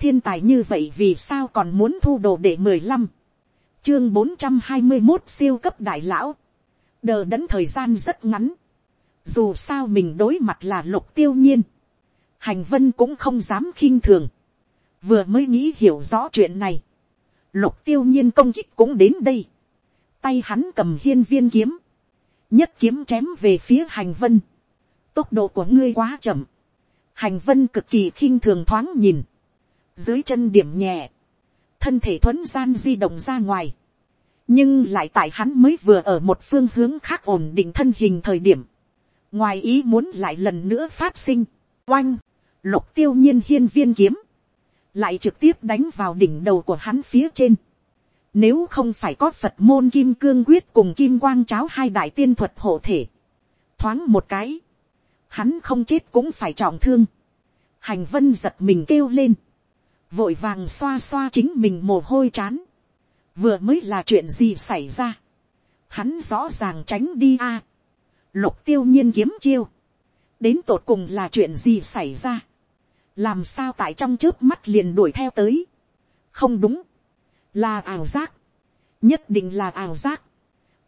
thiên tài như vậy vì sao còn muốn thu đồ để mười lăm? Chương bốn trăm hai mươi một siêu cấp đại lão. Đờ đẫn thời gian rất ngắn. Dù sao mình đối mặt là lục tiêu nhiên. Hành vân cũng không dám khinh thường. Vừa mới nghĩ hiểu rõ chuyện này. Lục tiêu nhiên công kích cũng đến đây. Tay hắn cầm hiên viên kiếm. Nhất kiếm chém về phía hành vân. Tốc độ của ngươi quá chậm. Hành vân cực kỳ khinh thường thoáng nhìn dưới chân điểm nhẹ thân thể thuấn gian di động ra ngoài nhưng lại tại hắn mới vừa ở một phương hướng khác ổn định thân hình thời điểm, ngoài ý muốn lại lần nữa phát sinh, oanh, lục tiêu nhiên hiên viên kiếm, lại trực tiếp đánh vào đỉnh đầu của hắn phía trên. Nếu không phải có Phật môn kim cương quyết cùng kim quang cháo hai đại tiên thuật hộ thể, thoáng một cái, hắn không chết cũng phải trọng thương. Hành vân giật mình kêu lên, vội vàng xoa xoa chính mình mồ hôi chán. Vừa mới là chuyện gì xảy ra, hắn rõ ràng tránh đi a, lục tiêu nhiên kiếm chiêu, đến tột cùng là chuyện gì xảy ra, làm sao tại trong trước mắt liền đuổi theo tới, không đúng, là ảo giác, nhất định là ảo giác,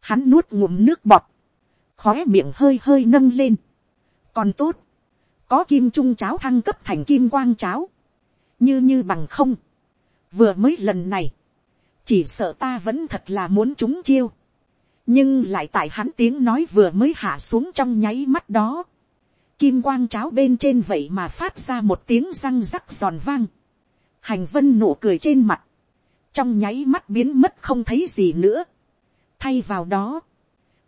hắn nuốt ngụm nước bọt, khóe miệng hơi hơi nâng lên, còn tốt, có kim trung cháo thăng cấp thành kim quang cháo, như như bằng không, vừa mới lần này, chỉ sợ ta vẫn thật là muốn chúng chiêu, nhưng lại tại hắn tiếng nói vừa mới hạ xuống trong nháy mắt đó, kim quang cháo bên trên vậy mà phát ra một tiếng răng rắc giòn vang, hành vân nụ cười trên mặt, trong nháy mắt biến mất không thấy gì nữa, thay vào đó,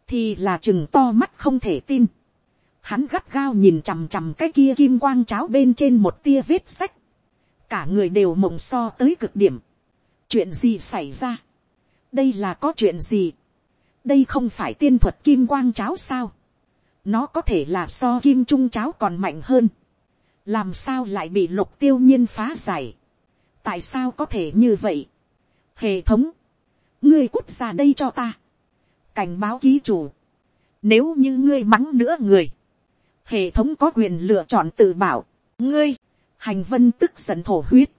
thì là chừng to mắt không thể tin, hắn gắt gao nhìn chằm chằm cái kia kim quang cháo bên trên một tia vết sách, cả người đều mộng so tới cực điểm, chuyện gì xảy ra, đây là có chuyện gì, đây không phải tiên thuật kim quang cháo sao, nó có thể là so kim trung cháo còn mạnh hơn, làm sao lại bị lục tiêu nhiên phá giải, tại sao có thể như vậy, hệ thống, ngươi cút ra đây cho ta, cảnh báo ký chủ, nếu như ngươi mắng nữa người, hệ thống có quyền lựa chọn tự bảo, ngươi, hành vân tức giận thổ huyết,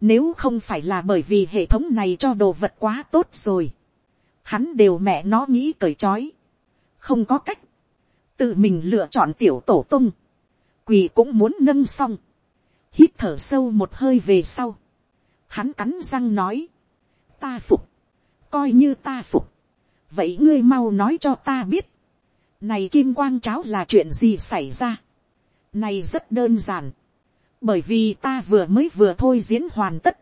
nếu không phải là bởi vì hệ thống này cho đồ vật quá tốt rồi. Hắn đều mẹ nó nghĩ cởi trói. Không có cách. Tự mình lựa chọn tiểu tổ tung. Quỳ cũng muốn nâng xong. Hít thở sâu một hơi về sau. Hắn cắn răng nói. Ta phục. Coi như ta phục. Vậy ngươi mau nói cho ta biết. Này kim quang cháo là chuyện gì xảy ra. Này rất đơn giản bởi vì ta vừa mới vừa thôi diễn hoàn tất,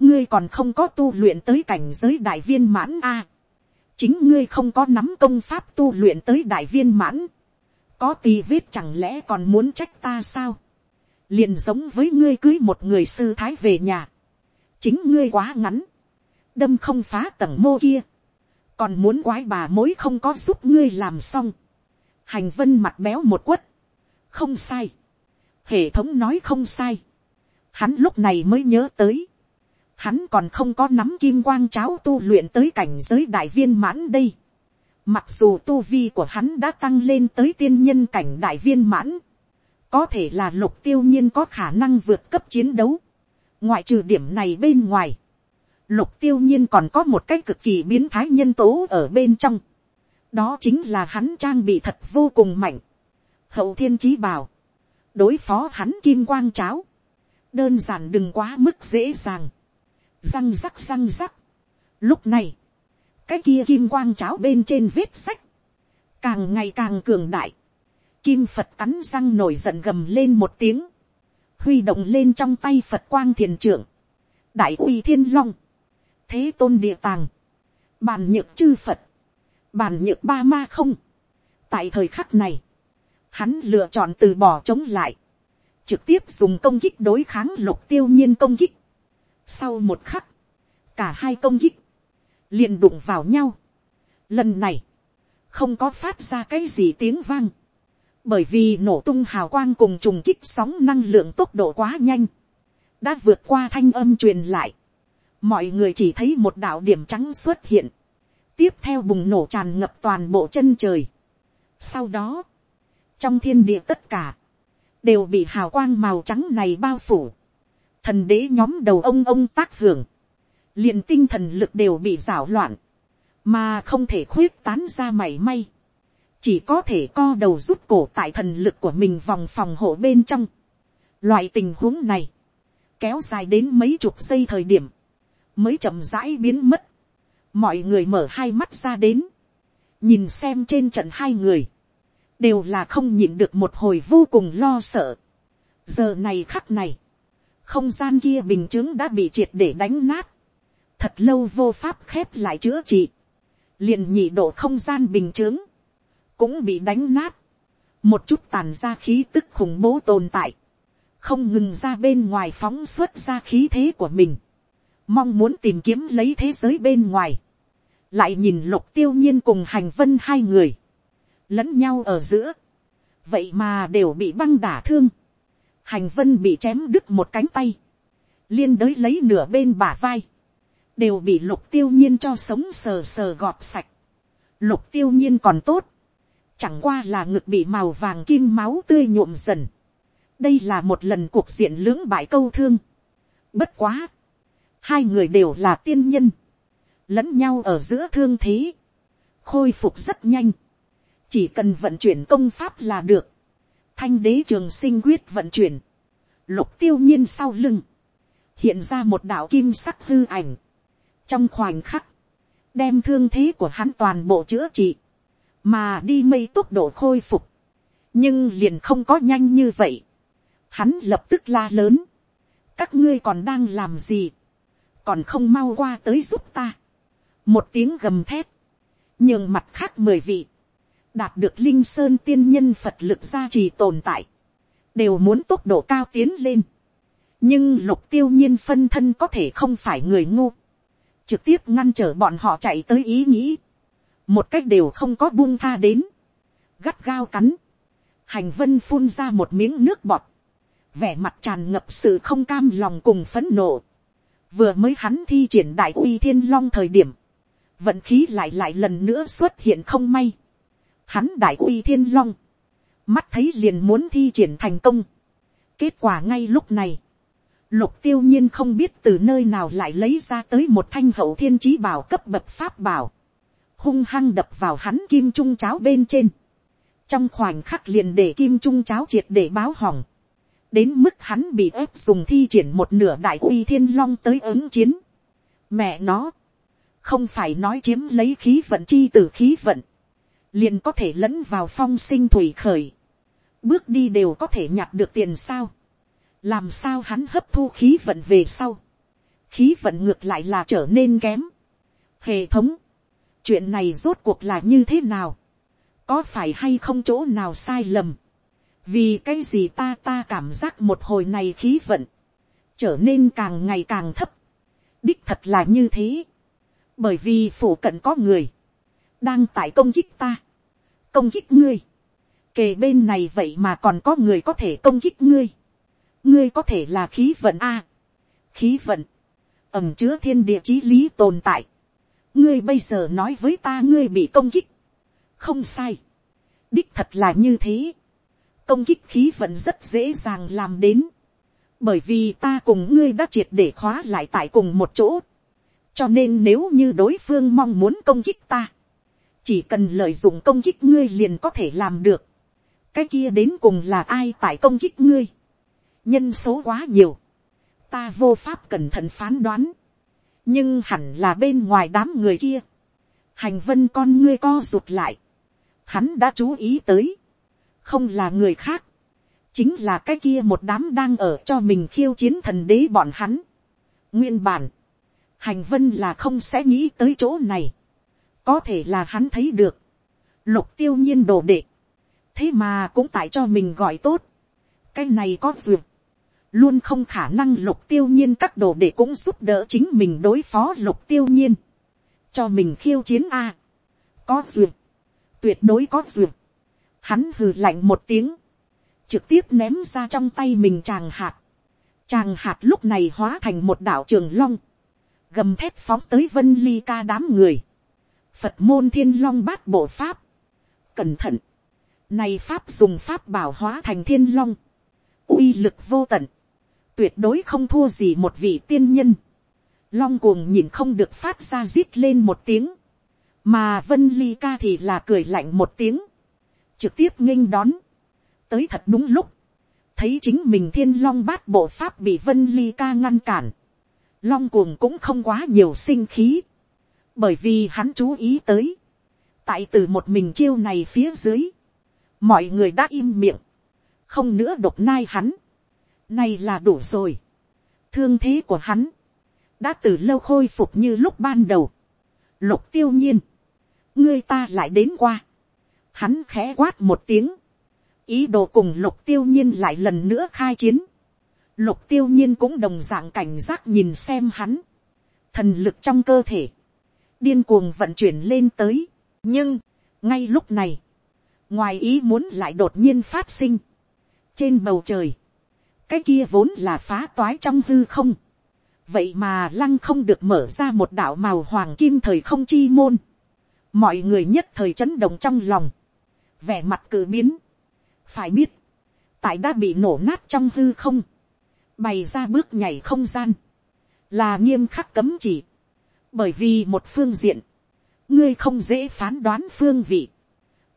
ngươi còn không có tu luyện tới cảnh giới đại viên mãn a, chính ngươi không có nắm công pháp tu luyện tới đại viên mãn, có tì vết chẳng lẽ còn muốn trách ta sao, liền giống với ngươi cưới một người sư thái về nhà, chính ngươi quá ngắn, đâm không phá tầng mô kia, còn muốn quái bà mối không có giúp ngươi làm xong, hành vân mặt béo một quất, không sai, hệ thống nói không sai. Hắn lúc này mới nhớ tới. Hắn còn không có nắm kim quang cháo tu luyện tới cảnh giới đại viên mãn đây. Mặc dù tu vi của hắn đã tăng lên tới tiên nhân cảnh đại viên mãn. Có thể là lục tiêu nhiên có khả năng vượt cấp chiến đấu. Ngoại trừ điểm này bên ngoài. Lục tiêu nhiên còn có một cái cực kỳ biến thái nhân tố ở bên trong. Đó chính là hắn trang bị thật vô cùng mạnh. Hậu thiên chí bảo đối phó hắn kim quang cháo, đơn giản đừng quá mức dễ dàng, răng rắc răng rắc. Lúc này, cái kia kim quang cháo bên trên vết sách, càng ngày càng cường đại, kim phật cắn răng nổi giận gầm lên một tiếng, huy động lên trong tay phật quang thiền trưởng, đại uy thiên long, thế tôn địa tàng, bàn nhược chư phật, bàn nhược ba ma không. tại thời khắc này, hắn lựa chọn từ bỏ chống lại, trực tiếp dùng công kích đối kháng lục tiêu nhiên công kích. Sau một khắc, cả hai công kích liền đụng vào nhau. Lần này, không có phát ra cái gì tiếng vang, bởi vì nổ tung hào quang cùng trùng kích sóng năng lượng tốc độ quá nhanh, đã vượt qua thanh âm truyền lại. Mọi người chỉ thấy một đạo điểm trắng xuất hiện, tiếp theo bùng nổ tràn ngập toàn bộ chân trời. Sau đó, trong thiên địa tất cả, đều bị hào quang màu trắng này bao phủ. thần đế nhóm đầu ông ông tác hưởng, liền tinh thần lực đều bị rảo loạn, mà không thể khuyết tán ra mảy may, chỉ có thể co đầu rút cổ tại thần lực của mình vòng phòng hộ bên trong. Loại tình huống này, kéo dài đến mấy chục giây thời điểm, mới chậm rãi biến mất. Mọi người mở hai mắt ra đến, nhìn xem trên trận hai người, đều là không nhịn được một hồi vô cùng lo sợ. giờ này khắc này, không gian kia bình chứng đã bị triệt để đánh nát, thật lâu vô pháp khép lại chữa trị, liền nhị độ không gian bình chứng, cũng bị đánh nát, một chút tàn ra khí tức khủng bố tồn tại, không ngừng ra bên ngoài phóng xuất ra khí thế của mình, mong muốn tìm kiếm lấy thế giới bên ngoài, lại nhìn lục tiêu nhiên cùng hành vân hai người, lẫn nhau ở giữa, vậy mà đều bị băng đả thương, hành vân bị chém đứt một cánh tay, liên đới lấy nửa bên bả vai, đều bị lục tiêu nhiên cho sống sờ sờ gọt sạch, lục tiêu nhiên còn tốt, chẳng qua là ngực bị màu vàng kim máu tươi nhuộm dần, đây là một lần cuộc diện lưỡng bại câu thương, bất quá, hai người đều là tiên nhân, lẫn nhau ở giữa thương thế, khôi phục rất nhanh, chỉ cần vận chuyển công pháp là được, thanh đế trường sinh quyết vận chuyển, lục tiêu nhiên sau lưng, hiện ra một đạo kim sắc hư ảnh, trong khoảnh khắc, đem thương thế của hắn toàn bộ chữa trị, mà đi mây tốc độ khôi phục, nhưng liền không có nhanh như vậy, hắn lập tức la lớn, các ngươi còn đang làm gì, còn không mau qua tới giúp ta, một tiếng gầm thét, nhường mặt khác mười vị, đạt được linh sơn tiên nhân phật lực gia trì tồn tại, đều muốn tốc độ cao tiến lên. nhưng lục tiêu nhiên phân thân có thể không phải người ngu, trực tiếp ngăn trở bọn họ chạy tới ý nghĩ, một cách đều không có buông tha đến, gắt gao cắn, hành vân phun ra một miếng nước bọt, vẻ mặt tràn ngập sự không cam lòng cùng phấn nộ, vừa mới hắn thi triển đại uy thiên long thời điểm, vận khí lại lại lần nữa xuất hiện không may, hắn đại uy thiên long, mắt thấy liền muốn thi triển thành công. kết quả ngay lúc này, lục tiêu nhiên không biết từ nơi nào lại lấy ra tới một thanh hậu thiên trí bảo cấp bậc pháp bảo, hung hăng đập vào hắn kim trung cháo bên trên, trong khoảnh khắc liền để kim trung cháo triệt để báo hỏng, đến mức hắn bị ép dùng thi triển một nửa đại uy thiên long tới ứng chiến. mẹ nó, không phải nói chiếm lấy khí vận chi từ khí vận, liền có thể lẫn vào phong sinh thủy khởi, bước đi đều có thể nhặt được tiền sao, làm sao hắn hấp thu khí vận về sau, khí vận ngược lại là trở nên kém. Hệ thống, chuyện này rốt cuộc là như thế nào, có phải hay không chỗ nào sai lầm, vì cái gì ta ta cảm giác một hồi này khí vận, trở nên càng ngày càng thấp, đích thật là như thế, bởi vì phủ cận có người, đang tại công kích ta, công kích ngươi, kề bên này vậy mà còn có người có thể công kích ngươi, ngươi có thể là khí vận a, khí vận, ẩm chứa thiên địa chí lý tồn tại, ngươi bây giờ nói với ta ngươi bị công kích, không sai, đích thật là như thế, công kích khí vận rất dễ dàng làm đến, bởi vì ta cùng ngươi đã triệt để khóa lại tại cùng một chỗ, cho nên nếu như đối phương mong muốn công kích ta, chỉ cần lợi dụng công kích ngươi liền có thể làm được. cái kia đến cùng là ai tại công kích ngươi. nhân số quá nhiều. ta vô pháp cẩn thận phán đoán. nhưng hẳn là bên ngoài đám người kia. hành vân con ngươi co rụt lại. hắn đã chú ý tới. không là người khác. chính là cái kia một đám đang ở cho mình khiêu chiến thần đế bọn hắn. nguyên bản hành vân là không sẽ nghĩ tới chỗ này có thể là hắn thấy được. lục tiêu nhiên đồ đệ. thế mà cũng tại cho mình gọi tốt. cái này có duyệt. luôn không khả năng lục tiêu nhiên các đồ đệ cũng giúp đỡ chính mình đối phó lục tiêu nhiên. cho mình khiêu chiến a. có duyệt. tuyệt đối có duyệt. hắn hừ lạnh một tiếng. trực tiếp ném ra trong tay mình tràng hạt. Tràng hạt lúc này hóa thành một đảo trường long gầm thép phóng tới vân ly ca đám người, phật môn thiên long bát bộ pháp, cẩn thận, này pháp dùng pháp bảo hóa thành thiên long, uy lực vô tận, tuyệt đối không thua gì một vị tiên nhân, long cuồng nhìn không được phát ra rít lên một tiếng, mà vân ly ca thì là cười lạnh một tiếng, trực tiếp nghênh đón, tới thật đúng lúc, thấy chính mình thiên long bát bộ pháp bị vân ly ca ngăn cản, long cuồng cũng không quá nhiều sinh khí, bởi vì hắn chú ý tới, tại từ một mình chiêu này phía dưới, mọi người đã im miệng, không nữa độc nai hắn, nay là đủ rồi, thương thế của hắn, đã từ lâu khôi phục như lúc ban đầu, lục tiêu nhiên, ngươi ta lại đến qua, hắn khẽ quát một tiếng, ý đồ cùng lục tiêu nhiên lại lần nữa khai chiến, lục tiêu nhiên cũng đồng dạng cảnh giác nhìn xem hắn, thần lực trong cơ thể, điên cuồng vận chuyển lên tới, nhưng, ngay lúc này, ngoài ý muốn lại đột nhiên phát sinh, trên bầu trời, cái kia vốn là phá toái trong hư không, vậy mà lăng không được mở ra một đạo màu hoàng kim thời không chi môn, mọi người nhất thời chấn động trong lòng, vẻ mặt cử biến, phải biết, tại đã bị nổ nát trong hư không, bày ra bước nhảy không gian, là nghiêm khắc cấm chỉ, bởi vì một phương diện, ngươi không dễ phán đoán phương vị,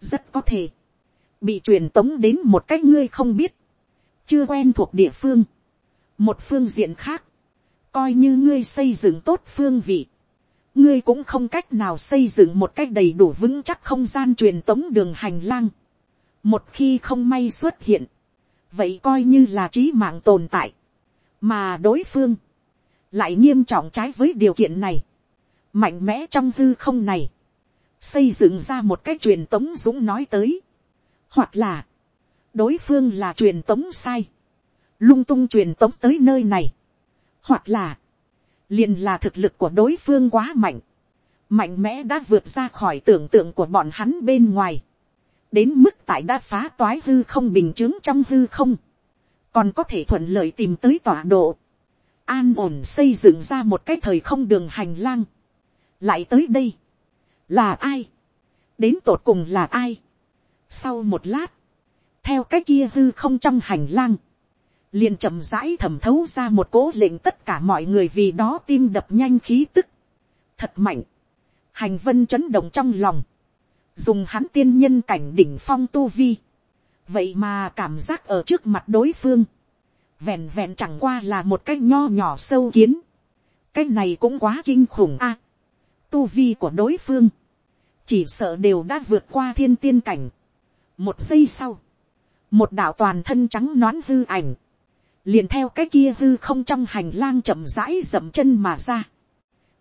rất có thể, bị truyền tống đến một cách ngươi không biết, chưa quen thuộc địa phương, một phương diện khác, coi như ngươi xây dựng tốt phương vị, ngươi cũng không cách nào xây dựng một cách đầy đủ vững chắc không gian truyền tống đường hành lang. một khi không may xuất hiện, vậy coi như là trí mạng tồn tại, mà đối phương, lại nghiêm trọng trái với điều kiện này, mạnh mẽ trong hư không này, xây dựng ra một cái truyền tống dũng nói tới, hoặc là, đối phương là truyền tống sai, lung tung truyền tống tới nơi này, hoặc là, liền là thực lực của đối phương quá mạnh, mạnh mẽ đã vượt ra khỏi tưởng tượng của bọn hắn bên ngoài, đến mức tại đã phá toái hư không bình chứng trong hư không, còn có thể thuận lợi tìm tới tọa độ, an ổn xây dựng ra một cái thời không đường hành lang, lại tới đây, là ai, đến tột cùng là ai. sau một lát, theo cái kia hư không trong hành lang, liền chậm rãi thẩm thấu ra một cố lệnh tất cả mọi người vì đó tim đập nhanh khí tức. thật mạnh, hành vân chấn động trong lòng, dùng hắn tiên nhân cảnh đỉnh phong tu vi, vậy mà cảm giác ở trước mặt đối phương, vẹn vẹn chẳng qua là một cái nho nhỏ sâu kiến, cái này cũng quá kinh khủng a, tu vi của đối phương, chỉ sợ đều đã vượt qua thiên tiên cảnh. một giây sau, một đạo toàn thân trắng nón hư ảnh, liền theo cái kia hư không trong hành lang chậm rãi dậm chân mà ra.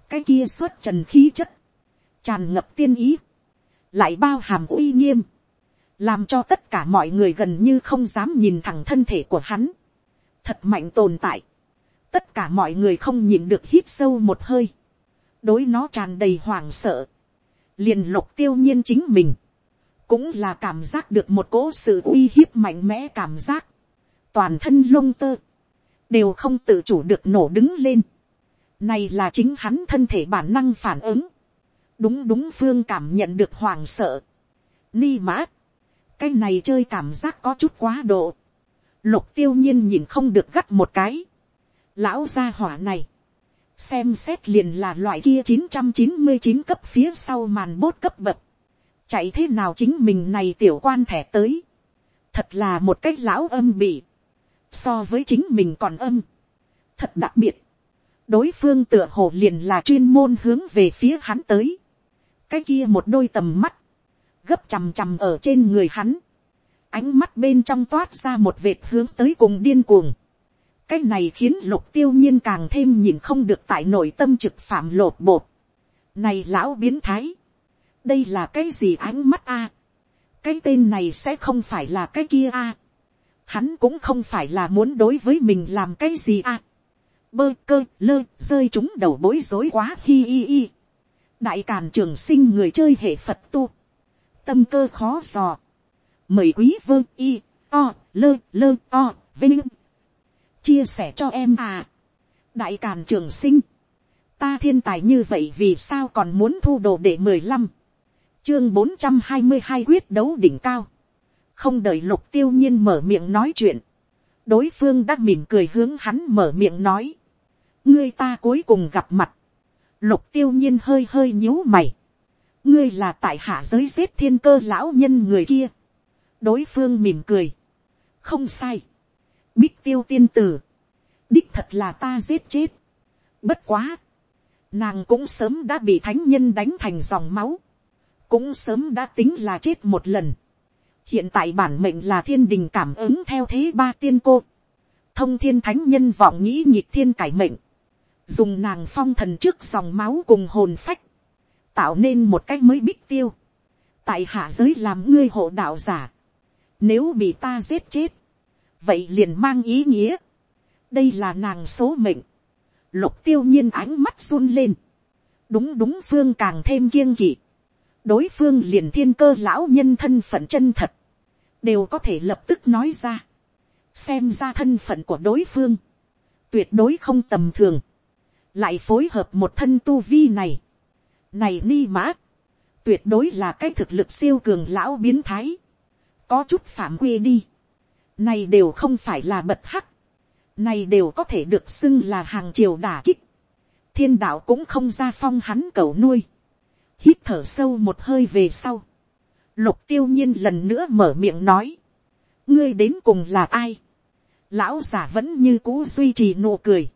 cái kia xuất trần khí chất, tràn ngập tiên ý, lại bao hàm uy nghiêm, làm cho tất cả mọi người gần như không dám nhìn thẳng thân thể của hắn. thật mạnh tồn tại, tất cả mọi người không nhìn được hít sâu một hơi, đối nó tràn đầy hoảng sợ, liền lục tiêu nhiên chính mình, cũng là cảm giác được một cỗ sự uy hiếp mạnh mẽ cảm giác, toàn thân lông tơ, đều không tự chủ được nổ đứng lên. Này là chính hắn thân thể bản năng phản ứng. Đúng đúng phương cảm nhận được hoàng sợ. Ni mã. Cái này chơi cảm giác có chút quá độ. Lục tiêu nhiên nhìn không được gắt một cái. Lão gia hỏa này. Xem xét liền là loại kia chín chín trăm mươi chín cấp phía sau màn bốt cấp bậc. Chạy thế nào chính mình này tiểu quan thẻ tới. Thật là một cái lão âm bị. So với chính mình còn âm, thật đặc biệt, đối phương tựa hồ liền là chuyên môn hướng về phía hắn tới, cái kia một đôi tầm mắt, gấp chằm chằm ở trên người hắn, ánh mắt bên trong toát ra một vệt hướng tới cùng điên cuồng, cái này khiến lục tiêu nhiên càng thêm nhìn không được tại nội tâm trực phạm lột bột, này lão biến thái, đây là cái gì ánh mắt a, cái tên này sẽ không phải là cái kia a, hắn cũng không phải là muốn đối với mình làm cái gì à. bơ cơ lơ rơi chúng đầu bối rối quá hi hi hi. đại càn trường sinh người chơi hệ phật tu. tâm cơ khó dò. mời quý vơ y o lơ lơ o vinh chia sẻ cho em à. đại càn trường sinh. ta thiên tài như vậy vì sao còn muốn thu đồ để mười lăm? Chương bốn trăm hai mươi hai quyết đấu đỉnh cao. Không đợi lục tiêu nhiên mở miệng nói chuyện, đối phương đã mỉm cười hướng hắn mở miệng nói, ngươi ta cuối cùng gặp mặt, lục tiêu nhiên hơi hơi nhíu mày, ngươi là tại hạ giới giết thiên cơ lão nhân người kia, đối phương mỉm cười, không sai, bích tiêu tiên tử, đích thật là ta giết chết, bất quá, nàng cũng sớm đã bị thánh nhân đánh thành dòng máu, cũng sớm đã tính là chết một lần, hiện tại bản mệnh là thiên đình cảm ứng theo thế ba tiên cô, thông thiên thánh nhân vọng nghĩ nhịp thiên cải mệnh, dùng nàng phong thần trước dòng máu cùng hồn phách, tạo nên một cách mới bích tiêu, tại hạ giới làm ngươi hộ đạo giả, nếu bị ta giết chết, vậy liền mang ý nghĩa, đây là nàng số mệnh, lục tiêu nhiên ánh mắt run lên, đúng đúng phương càng thêm kiêng kỵ, đối phương liền thiên cơ lão nhân thân phận chân thật, đều có thể lập tức nói ra, xem ra thân phận của đối phương, tuyệt đối không tầm thường, lại phối hợp một thân tu vi này, này ni mã, tuyệt đối là cái thực lực siêu cường lão biến thái, có chút phạm quy đi, này đều không phải là bật hắc, này đều có thể được xưng là hàng triều đả kích, thiên đạo cũng không ra phong hắn cầu nuôi, hít thở sâu một hơi về sau, lục tiêu nhiên lần nữa mở miệng nói, ngươi đến cùng là ai, lão giả vẫn như cũ duy trì nụ cười,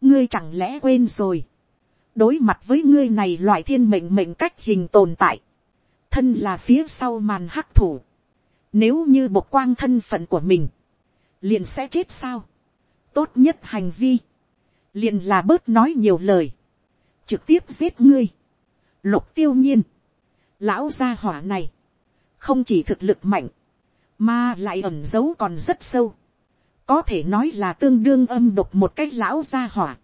ngươi chẳng lẽ quên rồi, đối mặt với ngươi này loại thiên mệnh mệnh cách hình tồn tại, thân là phía sau màn hắc thủ, nếu như bộc quang thân phận của mình, liền sẽ chết sao, tốt nhất hành vi, liền là bớt nói nhiều lời, trực tiếp giết ngươi, lục tiêu nhiên, lão gia hỏa này, không chỉ thực lực mạnh, mà lại ẩn giấu còn rất sâu, có thể nói là tương đương âm độc một cách lão gia hỏa,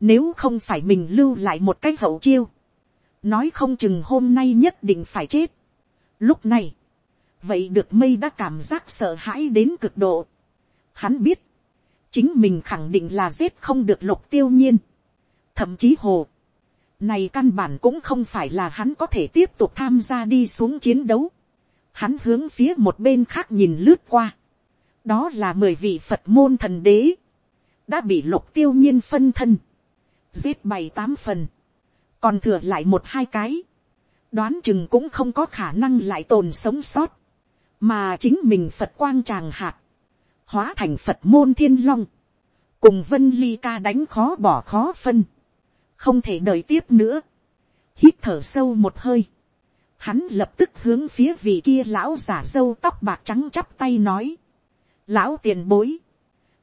nếu không phải mình lưu lại một cách hậu chiêu, nói không chừng hôm nay nhất định phải chết. Lúc này, vậy được mây đã cảm giác sợ hãi đến cực độ. Hắn biết, chính mình khẳng định là giết không được lục tiêu nhiên. Thậm chí hồ, này căn bản cũng không phải là hắn có thể tiếp tục tham gia đi xuống chiến đấu. Hắn hướng phía một bên khác nhìn lướt qua. Đó là mười vị Phật môn thần đế. Đã bị lục tiêu nhiên phân thân. Giết bảy tám phần. Còn thừa lại một hai cái. Đoán chừng cũng không có khả năng lại tồn sống sót. Mà chính mình Phật quang tràng hạt. Hóa thành Phật môn thiên long. Cùng Vân Ly ca đánh khó bỏ khó phân. Không thể đợi tiếp nữa, hít thở sâu một hơi, hắn lập tức hướng phía vị kia lão giả dâu tóc bạc trắng chắp tay nói, lão tiền bối,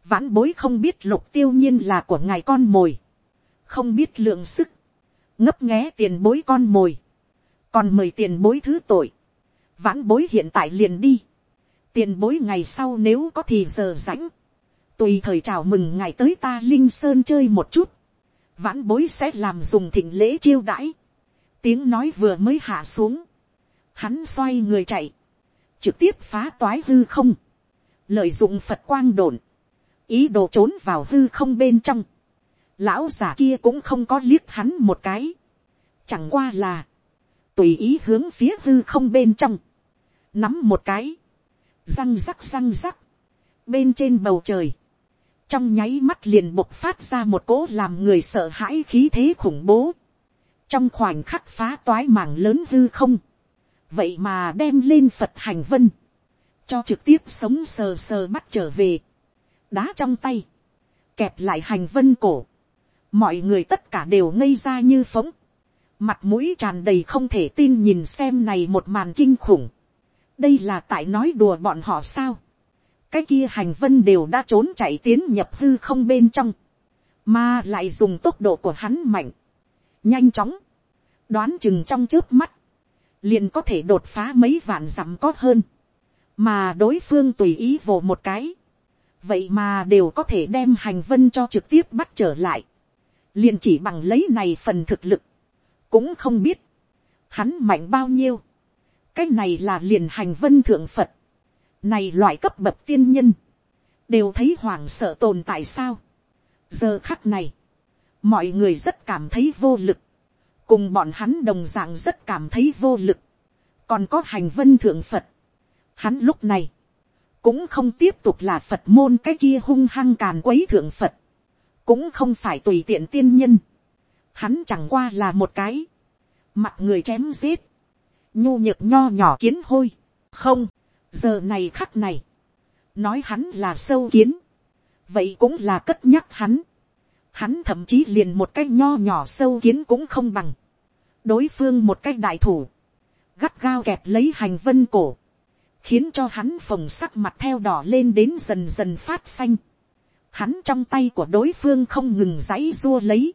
vãn bối không biết lục tiêu nhiên là của ngài con mồi, không biết lượng sức, ngấp nghé tiền bối con mồi, còn mời tiền bối thứ tội, vãn bối hiện tại liền đi, tiền bối ngày sau nếu có thì giờ rãnh, tùy thời chào mừng ngày tới ta linh sơn chơi một chút, vãn bối sẽ làm dùng thịnh lễ chiêu đãi, tiếng nói vừa mới hạ xuống, hắn xoay người chạy, trực tiếp phá toái hư không, lợi dụng phật quang đồn, ý đồ trốn vào hư không bên trong, lão giả kia cũng không có liếc hắn một cái, chẳng qua là, tùy ý hướng phía hư không bên trong, nắm một cái, răng rắc răng rắc, bên trên bầu trời, trong nháy mắt liền bộc phát ra một cỗ làm người sợ hãi khí thế khủng bố, trong khoảnh khắc phá toái mảng lớn hư không, vậy mà đem lên phật hành vân, cho trực tiếp sống sờ sờ bắt trở về, đá trong tay, kẹp lại hành vân cổ, mọi người tất cả đều ngây ra như phóng, mặt mũi tràn đầy không thể tin nhìn xem này một màn kinh khủng, đây là tại nói đùa bọn họ sao, cái kia hành vân đều đã trốn chạy tiến nhập hư không bên trong, mà lại dùng tốc độ của hắn mạnh, nhanh chóng, đoán chừng trong trước mắt, liền có thể đột phá mấy vạn dặm có hơn, mà đối phương tùy ý vồ một cái, vậy mà đều có thể đem hành vân cho trực tiếp bắt trở lại, liền chỉ bằng lấy này phần thực lực, cũng không biết, hắn mạnh bao nhiêu, cái này là liền hành vân thượng phật, này loại cấp bậc tiên nhân. Đều thấy hoảng sợ tồn tại sao. Giờ khắc này. Mọi người rất cảm thấy vô lực. Cùng bọn hắn đồng dạng rất cảm thấy vô lực. Còn có hành vân thượng Phật. Hắn lúc này. cũng không tiếp tục là phật môn cái kia hung hăng càn quấy thượng phật, cũng không phải tùy tiện tiên nhân, hắn chẳng qua là một cái, mặt người chém giết, nhu nhược nho nhỏ kiến hôi, không, giờ này khắc này, nói hắn là sâu kiến, vậy cũng là cất nhắc hắn, hắn thậm chí liền một cái nho nhỏ sâu kiến cũng không bằng, đối phương một cái đại thủ, gắt gao kẹp lấy hành vân cổ, khiến cho hắn phồng sắc mặt theo đỏ lên đến dần dần phát xanh. Hắn trong tay của đối phương không ngừng giãy dua lấy,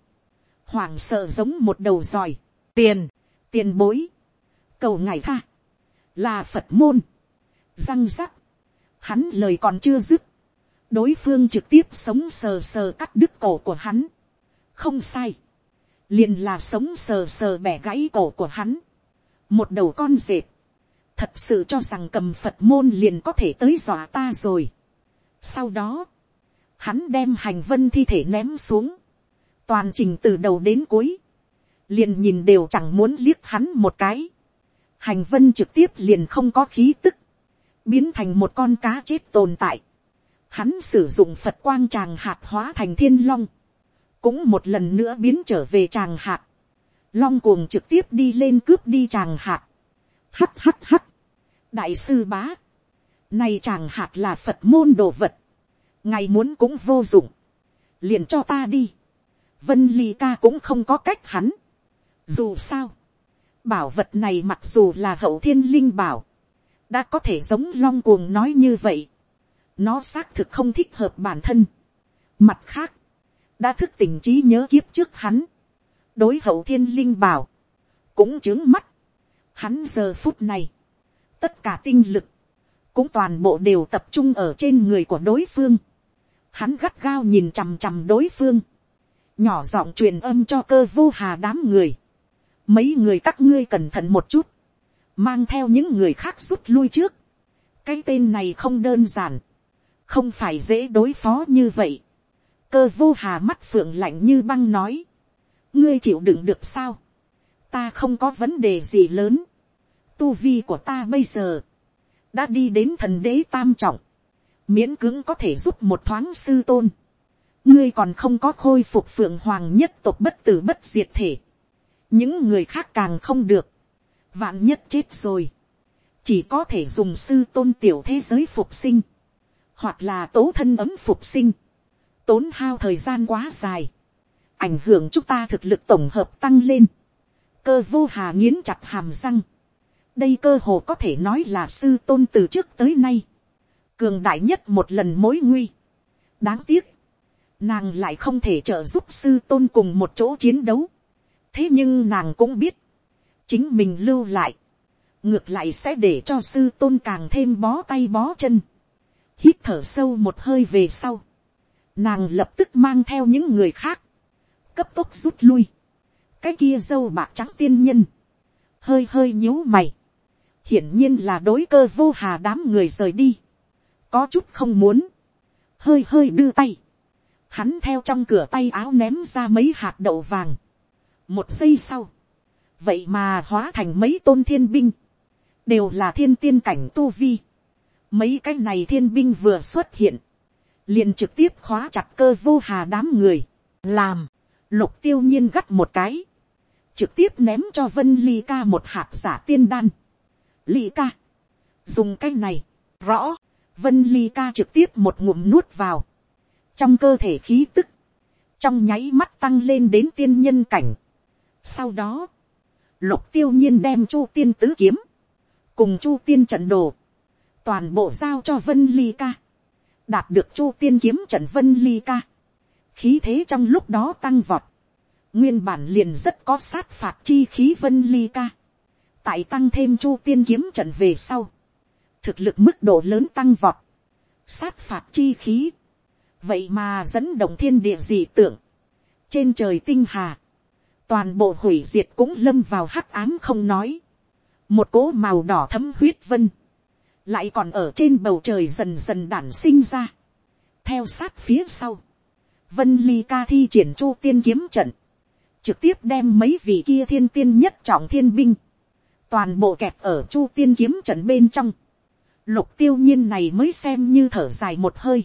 hoảng sợ giống một đầu giòi, tiền, tiền bối, cầu ngài tha, là phật môn, răng rắc, hắn lời còn chưa dứt, đối phương trực tiếp sống sờ sờ cắt đứt cổ của hắn, không sai, liền là sống sờ sờ bẻ gãy cổ của hắn, một đầu con dệt, thật sự cho rằng cầm phật môn liền có thể tới dọa ta rồi. sau đó, hắn đem hành vân thi thể ném xuống, toàn trình từ đầu đến cuối, liền nhìn đều chẳng muốn liếc hắn một cái, hành vân trực tiếp liền không có khí tức, biến thành một con cá chết tồn tại, hắn sử dụng phật quang tràng hạt hóa thành thiên long, cũng một lần nữa biến trở về tràng hạt, long cuồng trực tiếp đi lên cướp đi tràng hạt, hắt hắt hắt, đại sư bá, này Tràng hạt là phật môn đồ vật, ngày muốn cũng vô dụng, liền cho ta đi, vân ly ca cũng không có cách hắn, dù sao, bảo vật này mặc dù là hậu thiên linh bảo, đã có thể giống long cuồng nói như vậy, nó xác thực không thích hợp bản thân. Mặt khác, đã thức tình trí nhớ kiếp trước hắn, đối hậu thiên linh bảo, cũng chứng mắt, hắn giờ phút này, tất cả tinh lực, cũng toàn bộ đều tập trung ở trên người của đối phương. Hắn gắt gao nhìn chằm chằm đối phương, nhỏ giọng truyền âm cho cơ vô hà đám người. Mấy người các ngươi cẩn thận một chút, mang theo những người khác rút lui trước. cái tên này không đơn giản, không phải dễ đối phó như vậy. cơ vô hà mắt phượng lạnh như băng nói, ngươi chịu đựng được sao, ta không có vấn đề gì lớn, tu vi của ta bây giờ, đã đi đến thần đế tam trọng, miễn cưỡng có thể giúp một thoáng sư tôn, ngươi còn không có khôi phục phượng hoàng nhất tộc bất tử bất diệt thể, những người khác càng không được, vạn nhất chết rồi, chỉ có thể dùng sư tôn tiểu thế giới phục sinh, hoặc là tố thân ấm phục sinh, tốn hao thời gian quá dài, ảnh hưởng chúng ta thực lực tổng hợp tăng lên, cơ vô hà nghiến chặt hàm răng, đây cơ hồ có thể nói là sư tôn từ trước tới nay, cường đại nhất một lần mối nguy. đáng tiếc, nàng lại không thể trợ giúp sư tôn cùng một chỗ chiến đấu. thế nhưng nàng cũng biết, chính mình lưu lại, ngược lại sẽ để cho sư tôn càng thêm bó tay bó chân, hít thở sâu một hơi về sau, nàng lập tức mang theo những người khác, cấp tốc rút lui, cái kia dâu bạc trắng tiên nhân, hơi hơi nhíu mày, hiển nhiên là đối cơ vô hà đám người rời đi, có chút không muốn, hơi hơi đưa tay, hắn theo trong cửa tay áo ném ra mấy hạt đậu vàng, một giây sau, vậy mà hóa thành mấy tôn thiên binh, đều là thiên tiên cảnh tu vi, mấy cái này thiên binh vừa xuất hiện, liền trực tiếp khóa chặt cơ vô hà đám người, làm, lục tiêu nhiên gắt một cái, trực tiếp ném cho vân ly ca một hạt giả tiên đan, ly ca. Dùng cái này, rõ, vân ly ca trực tiếp một ngụm nuốt vào. Trong cơ thể khí tức, trong nháy mắt tăng lên đến tiên nhân cảnh. Sau đó, lục tiêu nhiên đem chu tiên tứ kiếm, cùng chu tiên trận đồ, toàn bộ giao cho vân ly ca. Đạt được chu tiên kiếm trận vân ly ca. Khí thế trong lúc đó tăng vọt. Nguyên bản liền rất có sát phạt chi khí vân ly ca tại tăng thêm chu tiên kiếm trận về sau, thực lực mức độ lớn tăng vọt, sát phạt chi khí, vậy mà dẫn động thiên địa dị tưởng, trên trời tinh hà, toàn bộ hủy diệt cũng lâm vào hắc ám không nói, một cỗ màu đỏ thấm huyết vân, lại còn ở trên bầu trời dần dần đản sinh ra, theo sát phía sau, vân ly ca thi triển chu tiên kiếm trận, trực tiếp đem mấy vị kia thiên tiên nhất trọng thiên binh, toàn bộ kẹp ở chu tiên kiếm trận bên trong, lục tiêu nhiên này mới xem như thở dài một hơi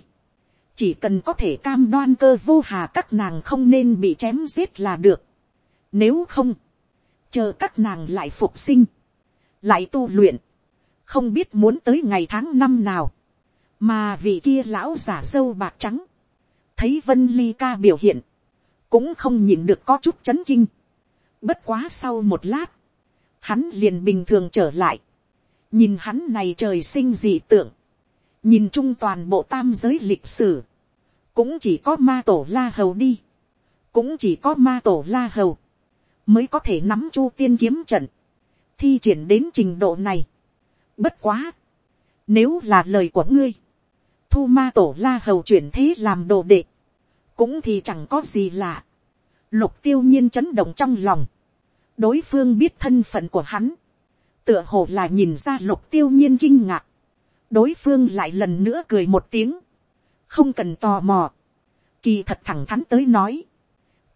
chỉ cần có thể cam đoan cơ vô hà các nàng không nên bị chém giết là được. nếu không, chờ các nàng lại phục sinh, lại tu luyện, không biết muốn tới ngày tháng năm nào, mà vị kia lão giả dâu bạc trắng, thấy vân ly ca biểu hiện, cũng không nhìn được có chút chấn kinh. bất quá sau một lát, hắn liền bình thường trở lại, nhìn hắn này trời sinh dị tượng, nhìn chung toàn bộ tam giới lịch sử, cũng chỉ có ma tổ la hầu đi, cũng chỉ có ma tổ la hầu, mới có thể nắm chu tiên kiếm trận, thi triển đến trình độ này. Bất quá, nếu là lời của ngươi, thu ma tổ la hầu chuyển thế làm đồ đệ, cũng thì chẳng có gì lạ. Lục tiêu nhiên chấn động trong lòng, đối phương biết thân phận của hắn, tựa hồ là nhìn ra lục tiêu nhiên kinh ngạc, đối phương lại lần nữa cười một tiếng, không cần tò mò, kỳ thật thẳng thắn tới nói,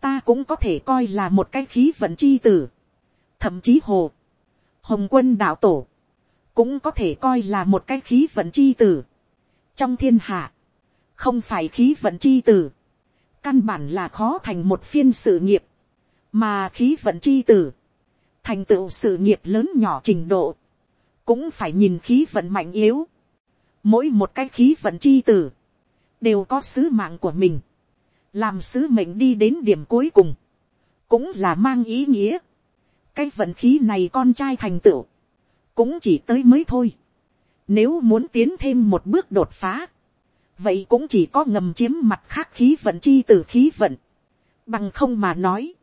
ta cũng có thể coi là một cái khí vận chi tử, thậm chí hồ, hồng quân đạo tổ, cũng có thể coi là một cái khí vận chi tử, trong thiên hạ, không phải khí vận chi tử, căn bản là khó thành một phiên sự nghiệp, mà khí vận chi tử, thành tựu sự nghiệp lớn nhỏ trình độ, cũng phải nhìn khí vận mạnh yếu. Mỗi một cái khí vận chi tử, đều có sứ mạng của mình, làm sứ mệnh đi đến điểm cuối cùng, cũng là mang ý nghĩa. cái vận khí này con trai thành tựu, cũng chỉ tới mới thôi. Nếu muốn tiến thêm một bước đột phá, vậy cũng chỉ có ngầm chiếm mặt khác khí vận chi tử khí vận, bằng không mà nói,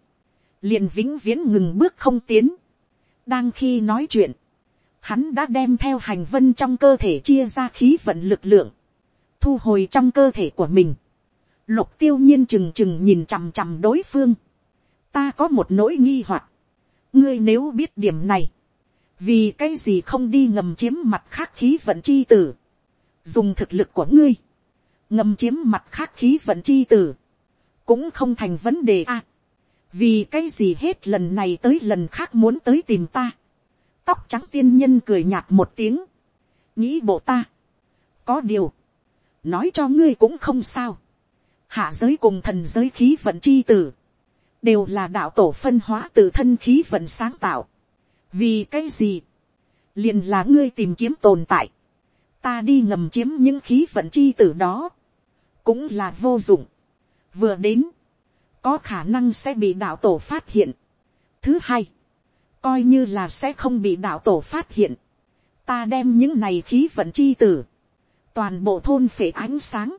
liền vĩnh viễn ngừng bước không tiến. đang khi nói chuyện, hắn đã đem theo hành vân trong cơ thể chia ra khí vận lực lượng, thu hồi trong cơ thể của mình. Lục tiêu nhiên chừng chừng nhìn chằm chằm đối phương. ta có một nỗi nghi hoặc. ngươi nếu biết điểm này, vì cái gì không đi ngầm chiếm mặt khác khí vận chi tử, dùng thực lực của ngươi, ngầm chiếm mặt khác khí vận chi tử, cũng không thành vấn đề a. vì cái gì hết lần này tới lần khác muốn tới tìm ta tóc trắng tiên nhân cười nhạt một tiếng, nghĩ bộ ta, có điều, nói cho ngươi cũng không sao, hạ giới cùng thần giới khí vận chi tử, đều là đạo tổ phân hóa từ thân khí vận sáng tạo. vì cái gì, liền là ngươi tìm kiếm tồn tại, ta đi ngầm chiếm những khí vận chi tử đó, cũng là vô dụng. vừa đến, có khả năng sẽ bị đạo tổ phát hiện. thứ hai, coi như là sẽ không bị đạo tổ phát hiện, ta đem những này khí vận chi tử, toàn bộ thôn phệ ánh sáng,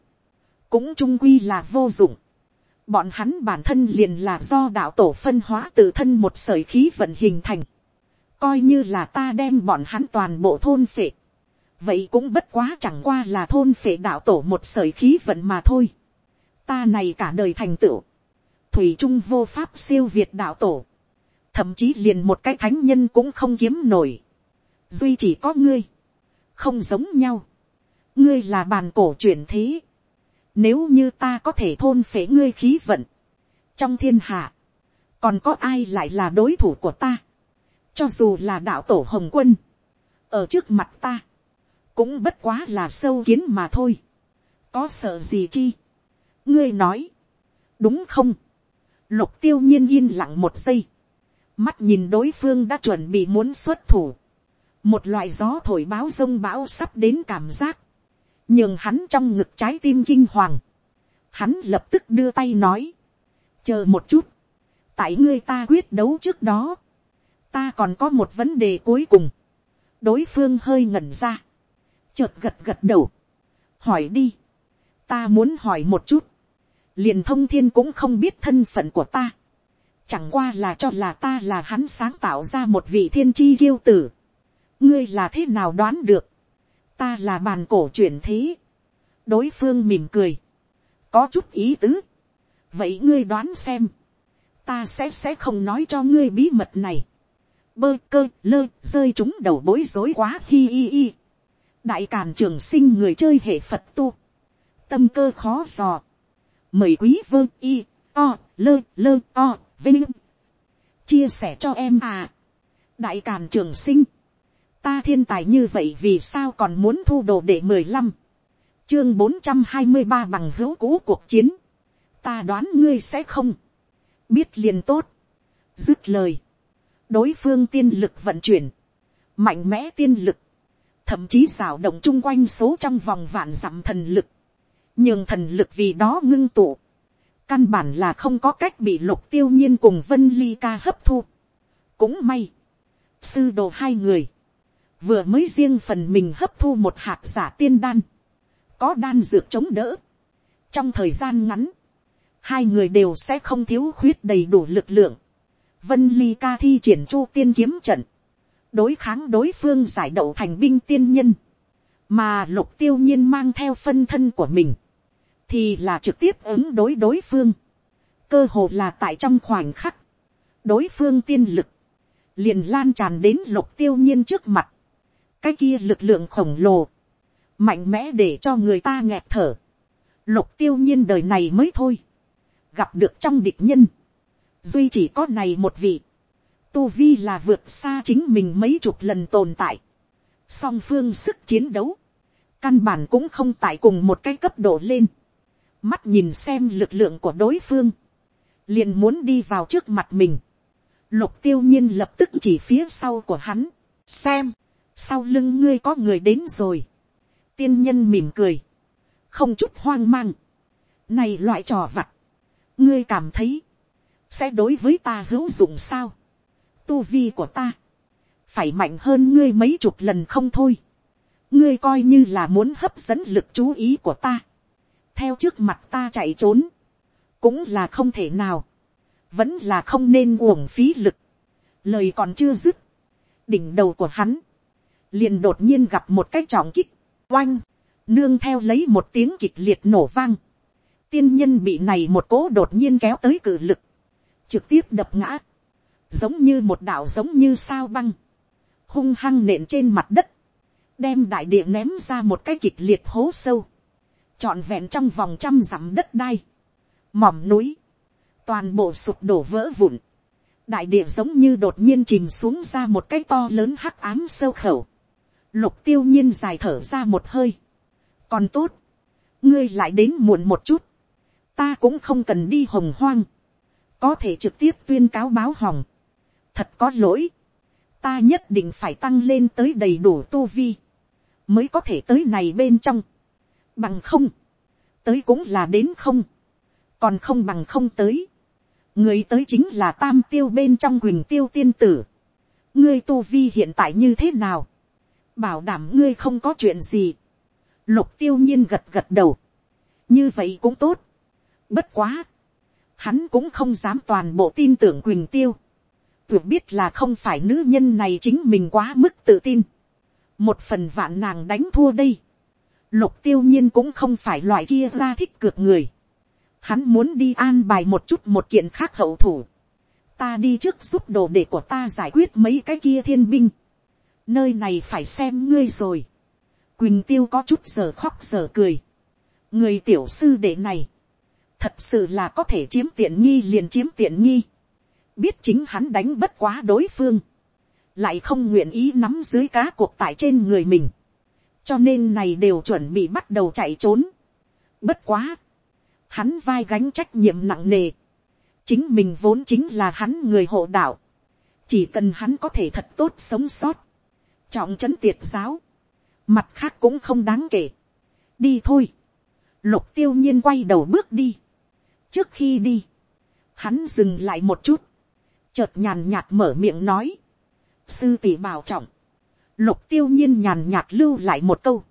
cũng trung quy là vô dụng. Bọn hắn bản thân liền là do đạo tổ phân hóa tự thân một sởi khí vận hình thành. Coi như là ta đem bọn hắn toàn bộ thôn phệ vậy cũng bất quá chẳng qua là thôn phệ đạo tổ một sởi khí vận mà thôi. ta này cả đời thành tựu, thủy trung vô pháp siêu việt đạo tổ, thậm chí liền một cái thánh nhân cũng không kiếm nổi, duy chỉ có ngươi, không giống nhau, ngươi là bàn cổ truyền thế, nếu như ta có thể thôn phế ngươi khí vận, trong thiên hạ, còn có ai lại là đối thủ của ta, cho dù là đạo tổ hồng quân, ở trước mặt ta, cũng bất quá là sâu kiến mà thôi, có sợ gì chi, ngươi nói, đúng không, lục tiêu nhiên yên lặng một giây, mắt nhìn đối phương đã chuẩn bị muốn xuất thủ, một loại gió thổi báo rông bão sắp đến cảm giác, nhường hắn trong ngực trái tim kinh hoàng, hắn lập tức đưa tay nói, chờ một chút, tại ngươi ta quyết đấu trước đó, ta còn có một vấn đề cuối cùng, đối phương hơi ngẩn ra, chợt gật gật đầu, hỏi đi, ta muốn hỏi một chút, liền thông thiên cũng không biết thân phận của ta, chẳng qua là cho là ta là hắn sáng tạo ra một vị thiên chi kiêu tử, ngươi là thế nào đoán được, ta là bàn cổ chuyển thế, đối phương mỉm cười, có chút ý tứ, vậy ngươi đoán xem, ta sẽ sẽ không nói cho ngươi bí mật này, bơ cơ lơ rơi chúng đầu bối rối quá hi hi hi. Đại càn trường sinh người chơi hệ phật tu, tâm cơ khó dò, mời quý vơ y, o, lơ lơ o, vinh, chia sẻ cho em à, đại càn trường sinh, ta thiên tài như vậy vì sao còn muốn thu đồ để mười lăm, chương bốn trăm hai mươi ba bằng hữu cũ cuộc chiến, ta đoán ngươi sẽ không, biết liền tốt, dứt lời, đối phương tiên lực vận chuyển, mạnh mẽ tiên lực, thậm chí xảo động chung quanh số trong vòng vạn dặm thần lực, nhường thần lực vì đó ngưng tụ, căn bản là không có cách bị lục tiêu nhiên cùng vân ly ca hấp thu. cũng may, sư đồ hai người, vừa mới riêng phần mình hấp thu một hạt giả tiên đan, có đan dược chống đỡ. trong thời gian ngắn, hai người đều sẽ không thiếu khuyết đầy đủ lực lượng. vân ly ca thi triển chu tiên kiếm trận, đối kháng đối phương giải đậu thành binh tiên nhân, mà lục tiêu nhiên mang theo phân thân của mình, thì là trực tiếp ứng đối đối phương, cơ hồ là tại trong khoảnh khắc, đối phương tiên lực, liền lan tràn đến lục tiêu nhiên trước mặt, cái kia lực lượng khổng lồ, mạnh mẽ để cho người ta nghẹt thở, lục tiêu nhiên đời này mới thôi, gặp được trong địch nhân, duy chỉ có này một vị, tu vi là vượt xa chính mình mấy chục lần tồn tại, song phương sức chiến đấu, căn bản cũng không tại cùng một cái cấp độ lên, mắt nhìn xem lực lượng của đối phương, liền muốn đi vào trước mặt mình, lục tiêu nhiên lập tức chỉ phía sau của hắn, xem, sau lưng ngươi có người đến rồi, tiên nhân mỉm cười, không chút hoang mang, này loại trò vặt, ngươi cảm thấy, sẽ đối với ta hữu dụng sao, tu vi của ta, phải mạnh hơn ngươi mấy chục lần không thôi, ngươi coi như là muốn hấp dẫn lực chú ý của ta, theo trước mặt ta chạy trốn, cũng là không thể nào, vẫn là không nên uổng phí lực, lời còn chưa dứt, đỉnh đầu của hắn, liền đột nhiên gặp một cái trọng kích, oanh, nương theo lấy một tiếng kịch liệt nổ vang, tiên nhân bị này một cố đột nhiên kéo tới cử lực, trực tiếp đập ngã, giống như một đạo giống như sao băng, hung hăng nện trên mặt đất, đem đại địa ném ra một cái kịch liệt hố sâu, trọn vẹn trong vòng trăm dặm đất đai, mỏm núi, toàn bộ sụp đổ vỡ vụn, đại địa giống như đột nhiên chìm xuống ra một cái to lớn hắc ám sâu khẩu, lục tiêu nhiên dài thở ra một hơi, còn tốt, ngươi lại đến muộn một chút, ta cũng không cần đi hồng hoang, có thể trực tiếp tuyên cáo báo hỏng, thật có lỗi, ta nhất định phải tăng lên tới đầy đủ tu vi, mới có thể tới này bên trong, bằng không, tới cũng là đến không, còn không bằng không tới, người tới chính là tam tiêu bên trong quỳnh tiêu tiên tử, ngươi tu vi hiện tại như thế nào, bảo đảm ngươi không có chuyện gì, lục tiêu nhiên gật gật đầu, như vậy cũng tốt, bất quá, hắn cũng không dám toàn bộ tin tưởng quỳnh tiêu, tuyệt biết là không phải nữ nhân này chính mình quá mức tự tin, một phần vạn nàng đánh thua đây, lục tiêu nhiên cũng không phải loại kia ra thích cược người, hắn muốn đi an bài một chút một kiện khác hậu thủ, ta đi trước giúp đồ để của ta giải quyết mấy cái kia thiên binh, nơi này phải xem ngươi rồi, quỳnh tiêu có chút giờ khóc giờ cười, người tiểu sư đệ này, thật sự là có thể chiếm tiện nghi liền chiếm tiện nghi, biết chính hắn đánh bất quá đối phương, lại không nguyện ý nắm dưới cá cuộc tại trên người mình, cho nên này đều chuẩn bị bắt đầu chạy trốn. Bất quá, hắn vai gánh trách nhiệm nặng nề, chính mình vốn chính là hắn người hộ đạo, chỉ cần hắn có thể thật tốt sống sót, trọng trấn tiệt giáo, mặt khác cũng không đáng kể, đi thôi, lục tiêu nhiên quay đầu bước đi, trước khi đi, hắn dừng lại một chút, chợt nhàn nhạt mở miệng nói, sư tỷ bảo trọng, lục tiêu nhiên nhàn nhạt lưu lại một câu,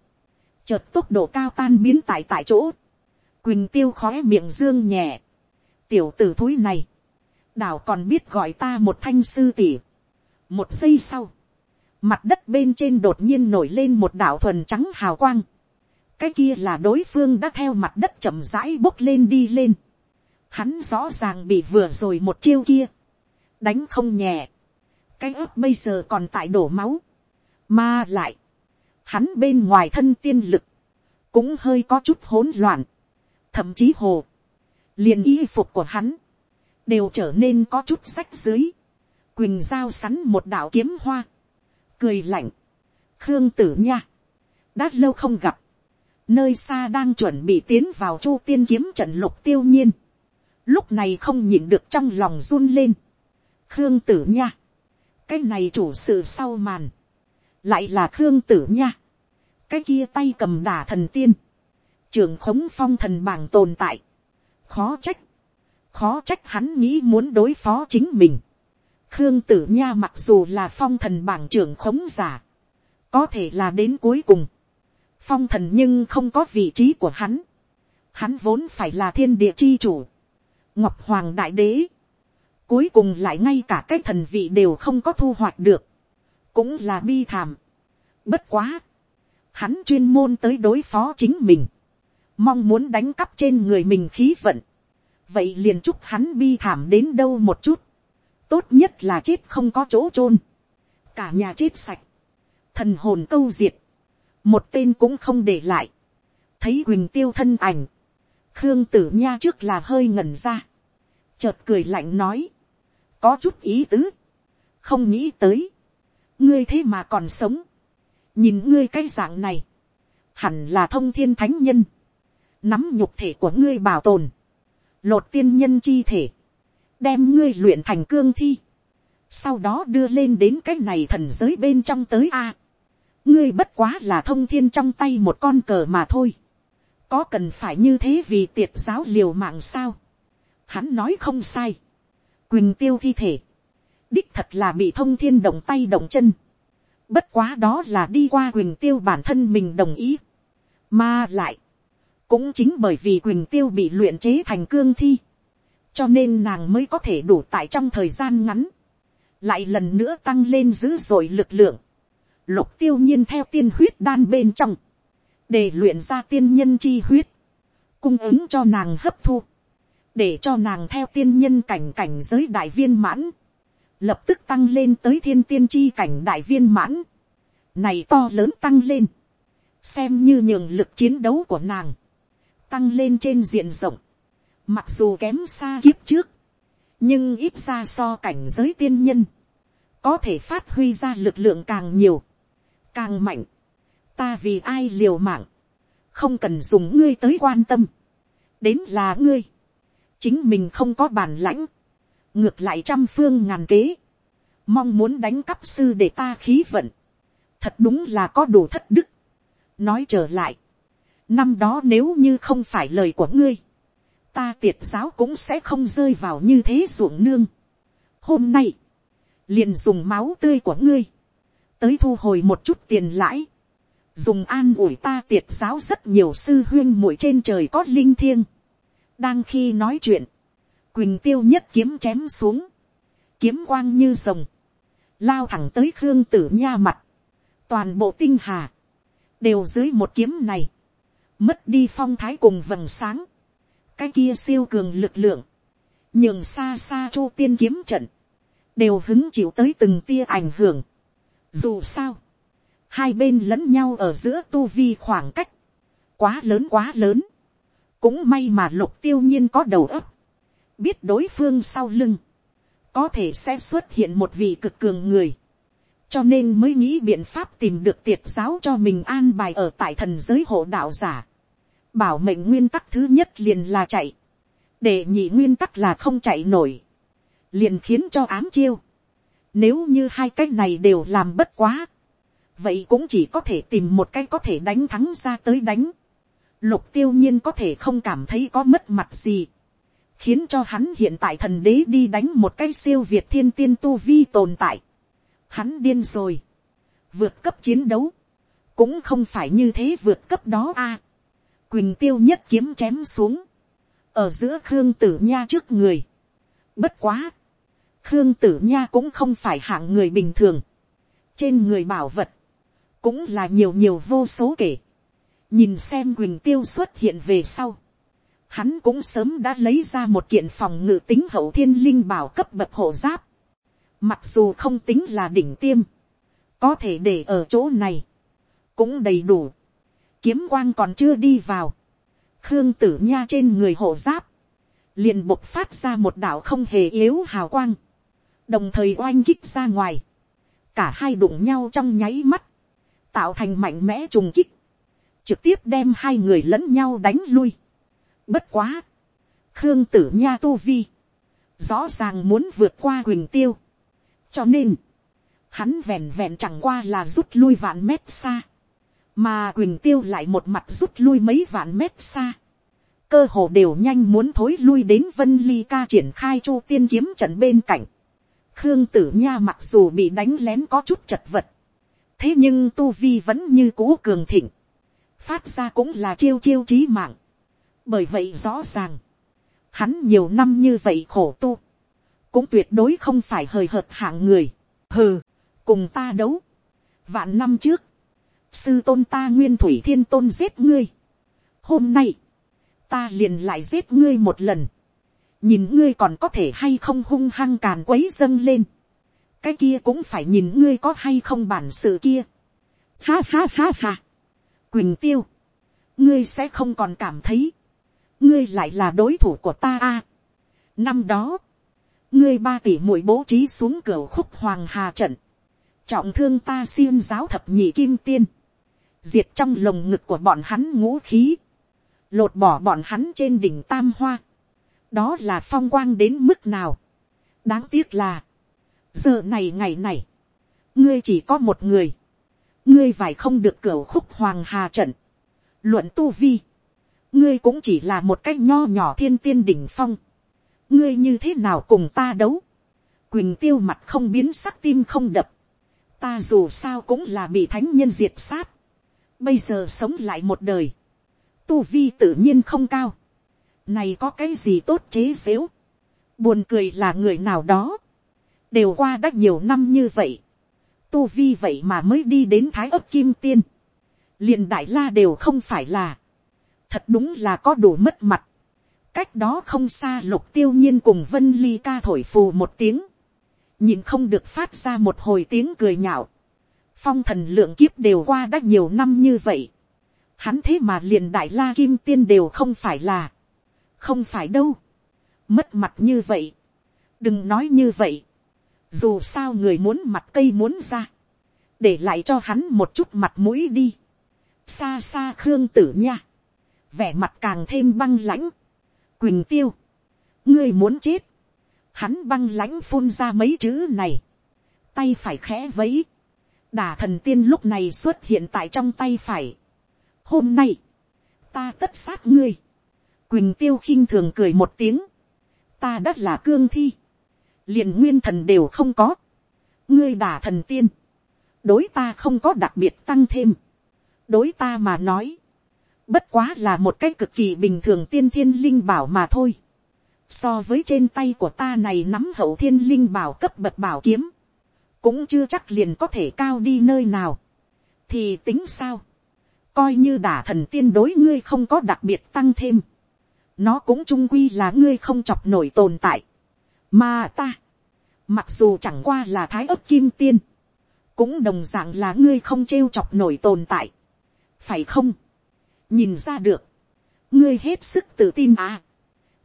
chợt tốc độ cao tan biến tại tại chỗ, quỳnh tiêu khói miệng dương nhẹ, tiểu tử thúi này, đảo còn biết gọi ta một thanh sư tỷ, một giây sau, mặt đất bên trên đột nhiên nổi lên một đảo thuần trắng hào quang. cái kia là đối phương đã theo mặt đất chậm rãi bốc lên đi lên. hắn rõ ràng bị vừa rồi một chiêu kia, đánh không nhẹ. cái ớt bây giờ còn tại đổ máu, mà lại, hắn bên ngoài thân tiên lực, cũng hơi có chút hỗn loạn, thậm chí hồ, liền y phục của hắn, đều trở nên có chút sách dưới, quỳnh giao sắn một đạo kiếm hoa, cười lạnh, khương tử nha, đã lâu không gặp, nơi xa đang chuẩn bị tiến vào chu tiên kiếm trận lục tiêu nhiên, lúc này không nhịn được trong lòng run lên, khương tử nha, cái này chủ sự sau màn, lại là khương tử nha, cái kia tay cầm đà thần tiên, trường khống phong thần bảng tồn tại, khó trách, khó trách hắn nghĩ muốn đối phó chính mình. khương tử nha mặc dù là phong thần bảng trưởng khống giả, có thể là đến cuối cùng, phong thần nhưng không có vị trí của hắn, hắn vốn phải là thiên địa chi chủ, ngọc hoàng đại đế, cuối cùng lại ngay cả cái thần vị đều không có thu hoạch được, cũng là bi thảm. Bất quá, hắn chuyên môn tới đối phó chính mình, mong muốn đánh cắp trên người mình khí vận, vậy liền chúc hắn bi thảm đến đâu một chút, tốt nhất là chết không có chỗ chôn, cả nhà chết sạch, thần hồn câu diệt, một tên cũng không để lại, thấy quỳnh tiêu thân ảnh, khương tử nha trước là hơi ngẩn ra, chợt cười lạnh nói, có chút ý tứ, không nghĩ tới, ngươi thế mà còn sống, nhìn ngươi cái dạng này, hẳn là thông thiên thánh nhân, nắm nhục thể của ngươi bảo tồn, lột tiên nhân chi thể, đem ngươi luyện thành cương thi, sau đó đưa lên đến cái này thần giới bên trong tới a. ngươi bất quá là thông thiên trong tay một con cờ mà thôi, có cần phải như thế vì tiệt giáo liều mạng sao, hắn nói không sai, quỳnh tiêu thi thể, đích thật là bị thông thiên động tay động chân, bất quá đó là đi qua quỳnh tiêu bản thân mình đồng ý, mà lại, cũng chính bởi vì quỳnh tiêu bị luyện chế thành cương thi, cho nên nàng mới có thể đủ tại trong thời gian ngắn, lại lần nữa tăng lên dữ dội lực lượng, lục tiêu nhiên theo tiên huyết đan bên trong, để luyện ra tiên nhân chi huyết, cung ứng cho nàng hấp thu, để cho nàng theo tiên nhân cảnh cảnh giới đại viên mãn, lập tức tăng lên tới thiên tiên chi cảnh đại viên mãn, này to lớn tăng lên, xem như nhường lực chiến đấu của nàng, tăng lên trên diện rộng, mặc dù kém xa kiếp trước, nhưng ít ra so cảnh giới tiên nhân, có thể phát huy ra lực lượng càng nhiều, càng mạnh, ta vì ai liều mạng, không cần dùng ngươi tới quan tâm, đến là ngươi, chính mình không có bản lãnh, ngược lại trăm phương ngàn kế, mong muốn đánh cắp sư để ta khí vận, thật đúng là có đủ thất đức. nói trở lại, năm đó nếu như không phải lời của ngươi, ta tiệt giáo cũng sẽ không rơi vào như thế ruộng nương. hôm nay, liền dùng máu tươi của ngươi, tới thu hồi một chút tiền lãi, dùng an ủi ta tiệt giáo rất nhiều sư huyên muội trên trời có linh thiêng. đang khi nói chuyện, quỳnh tiêu nhất kiếm chém xuống, kiếm quang như rồng, lao thẳng tới khương tử nha mặt, toàn bộ tinh hà, đều dưới một kiếm này, mất đi phong thái cùng vầng sáng, cái kia siêu cường lực lượng, nhường xa xa chu tiên kiếm trận, đều hứng chịu tới từng tia ảnh hưởng. Dù sao, hai bên lẫn nhau ở giữa tu vi khoảng cách, quá lớn quá lớn, cũng may mà lục tiêu nhiên có đầu óc, biết đối phương sau lưng, có thể sẽ xuất hiện một vị cực cường người, cho nên mới nghĩ biện pháp tìm được tiệt giáo cho mình an bài ở tại thần giới hộ đạo giả. bảo mệnh nguyên tắc thứ nhất liền là chạy, để nhị nguyên tắc là không chạy nổi, liền khiến cho ám chiêu. nếu như hai cái này đều làm bất quá, vậy cũng chỉ có thể tìm một cái có thể đánh thắng ra tới đánh. lục tiêu nhiên có thể không cảm thấy có mất mặt gì khiến cho hắn hiện tại thần đế đi đánh một cái siêu việt thiên tiên tu vi tồn tại. Hắn điên rồi. Vượt cấp chiến đấu. Cũng không phải như thế vượt cấp đó a. À, Quỳnh tiêu nhất kiếm chém xuống. Ở giữa Khương Tử Nha trước người. Bất quá. Khương Tử Nha cũng không phải hạng người bình thường. Trên người bảo vật. Cũng là nhiều nhiều vô số kể. Nhìn xem Quỳnh tiêu xuất hiện về sau hắn cũng sớm đã lấy ra một kiện phòng ngự tính hậu thiên linh bảo cấp bậc hộ giáp. Mặc dù không tính là đỉnh tiêm, có thể để ở chỗ này, cũng đầy đủ. Kiếm quang còn chưa đi vào. Khương tử nha trên người hộ giáp, liền bộc phát ra một đạo không hề yếu hào quang, đồng thời oanh kích ra ngoài. Cả hai đụng nhau trong nháy mắt, tạo thành mạnh mẽ trùng kích, trực tiếp đem hai người lẫn nhau đánh lui. Bất quá, khương tử nha tu vi, rõ ràng muốn vượt qua huỳnh tiêu, cho nên, hắn vẹn vẹn chẳng qua là rút lui vạn mét xa, mà huỳnh tiêu lại một mặt rút lui mấy vạn mét xa, cơ hồ đều nhanh muốn thối lui đến vân ly ca triển khai chu tiên kiếm trận bên cạnh. khương tử nha mặc dù bị đánh lén có chút chật vật, thế nhưng tu vi vẫn như cũ cường thịnh, phát ra cũng là chiêu chiêu trí mạng, bởi vậy rõ ràng, hắn nhiều năm như vậy khổ tu, cũng tuyệt đối không phải hời hợt hạng người, hừ, cùng ta đấu, vạn năm trước, sư tôn ta nguyên thủy thiên tôn giết ngươi, hôm nay, ta liền lại giết ngươi một lần, nhìn ngươi còn có thể hay không hung hăng càn quấy dâng lên, cái kia cũng phải nhìn ngươi có hay không bản sự kia. Ha ha ha ha. Quỳnh tiêu, ngươi sẽ không còn cảm thấy, ngươi lại là đối thủ của ta a. năm đó, ngươi ba tỷ mũi bố trí xuống cửa khúc hoàng hà trận, trọng thương ta xiêm giáo thập nhị kim tiên, diệt trong lồng ngực của bọn hắn ngũ khí, lột bỏ bọn hắn trên đỉnh tam hoa, đó là phong quang đến mức nào. đáng tiếc là, giờ này ngày này, ngươi chỉ có một người, ngươi phải không được cửa khúc hoàng hà trận, luận tu vi, ngươi cũng chỉ là một cái nho nhỏ thiên tiên đỉnh phong, ngươi như thế nào cùng ta đấu, quỳnh tiêu mặt không biến sắc tim không đập, ta dù sao cũng là bị thánh nhân diệt sát, bây giờ sống lại một đời, tu vi tự nhiên không cao, này có cái gì tốt chế xếu, buồn cười là người nào đó, đều qua đã nhiều năm như vậy, tu vi vậy mà mới đi đến thái ấp kim tiên, liền đại la đều không phải là, thật đúng là có đủ mất mặt, cách đó không xa lục tiêu nhiên cùng vân ly ca thổi phù một tiếng, nhìn không được phát ra một hồi tiếng cười nhạo, phong thần lượng kiếp đều qua đã nhiều năm như vậy, hắn thế mà liền đại la kim tiên đều không phải là, không phải đâu, mất mặt như vậy, đừng nói như vậy, dù sao người muốn mặt cây muốn ra, để lại cho hắn một chút mặt mũi đi, xa xa khương tử nha, vẻ mặt càng thêm băng lãnh, quỳnh tiêu, ngươi muốn chết, hắn băng lãnh phun ra mấy chữ này, tay phải khẽ vấy, đà thần tiên lúc này xuất hiện tại trong tay phải, hôm nay, ta tất sát ngươi, quỳnh tiêu khinh thường cười một tiếng, ta đất là cương thi, liền nguyên thần đều không có, ngươi đả thần tiên, đối ta không có đặc biệt tăng thêm, đối ta mà nói, bất quá là một cái cực kỳ bình thường tiên thiên linh bảo mà thôi, so với trên tay của ta này nắm hậu thiên linh bảo cấp bậc bảo kiếm, cũng chưa chắc liền có thể cao đi nơi nào, thì tính sao, coi như đả thần tiên đối ngươi không có đặc biệt tăng thêm, nó cũng trung quy là ngươi không chọc nổi tồn tại, mà ta, mặc dù chẳng qua là thái ấp kim tiên, cũng đồng dạng là ngươi không trêu chọc nổi tồn tại, phải không, nhìn ra được, ngươi hết sức tự tin à,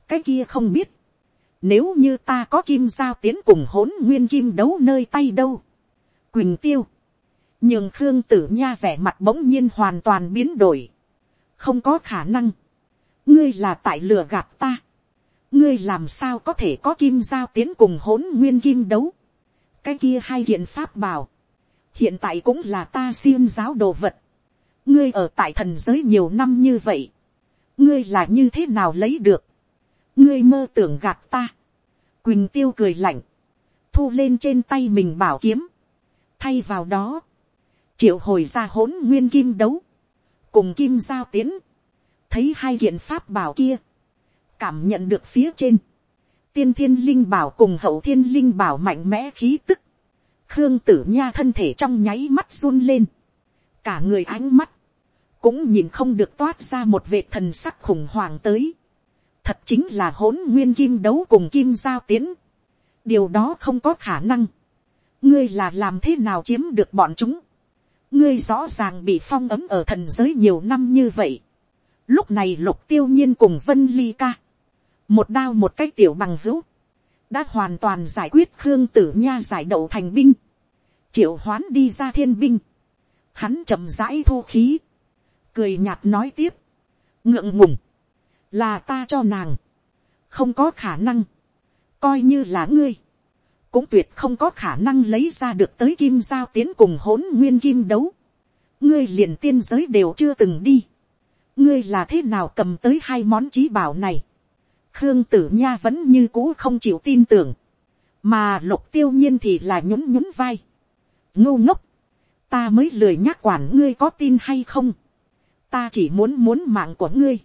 cái kia không biết, nếu như ta có kim giao tiến cùng hỗn nguyên kim đấu nơi tay đâu, quỳnh tiêu, nhường khương tử nha vẻ mặt bỗng nhiên hoàn toàn biến đổi, không có khả năng, ngươi là tại lừa gạt ta, ngươi làm sao có thể có kim giao tiến cùng hỗn nguyên kim đấu. cái kia hai hiện pháp bảo, hiện tại cũng là ta xiêm giáo đồ vật ngươi ở tại thần giới nhiều năm như vậy, ngươi là như thế nào lấy được, ngươi mơ tưởng gạt ta. quỳnh tiêu cười lạnh, thu lên trên tay mình bảo kiếm, thay vào đó, triệu hồi ra hỗn nguyên kim đấu, cùng kim giao tiến, thấy hai kiện pháp bảo kia, cảm nhận được phía trên, tiên thiên linh bảo cùng hậu thiên linh bảo mạnh mẽ khí tức, khương tử nha thân thể trong nháy mắt run lên, cả người ánh mắt, cũng nhìn không được toát ra một vệ thần sắc khủng hoảng tới, thật chính là hỗn nguyên kim đấu cùng kim giao tiến, điều đó không có khả năng, ngươi là làm thế nào chiếm được bọn chúng, ngươi rõ ràng bị phong ấm ở thần giới nhiều năm như vậy, lúc này lục tiêu nhiên cùng vân ly ca, một đao một cái tiểu bằng hữu, đã hoàn toàn giải quyết khương tử nha giải đậu thành binh, triệu hoán đi ra thiên binh, hắn chậm rãi thu khí, cười nhạt nói tiếp, ngượng ngùng, là ta cho nàng, không có khả năng, coi như là ngươi, cũng tuyệt không có khả năng lấy ra được tới kim giao tiến cùng hỗn nguyên kim đấu, ngươi liền tiên giới đều chưa từng đi, ngươi là thế nào cầm tới hai món trí bảo này, khương tử nha vẫn như cũ không chịu tin tưởng, mà lục tiêu nhiên thì là nhún nhún vai, ngô ngốc, ta mới lười nhắc quản ngươi có tin hay không, ta chỉ muốn muốn mạng của ngươi,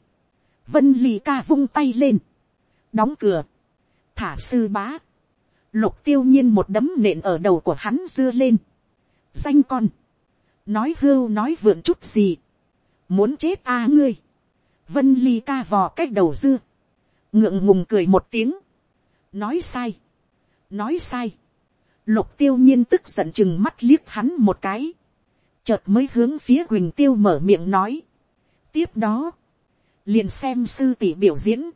vân ly ca vung tay lên, đóng cửa, thả sư bá, lục tiêu nhiên một đấm nện ở đầu của hắn dưa lên, danh con, nói hưu nói vượn chút gì, muốn chết a à ngươi, vân ly ca vò cách đầu dưa, ngượng ngùng cười một tiếng, nói sai, nói sai, lục tiêu nhiên tức giận chừng mắt liếc hắn một cái, chợt mới hướng phía quỳnh tiêu mở miệng nói, tiếp đó, liền xem sư tỷ biểu diễn,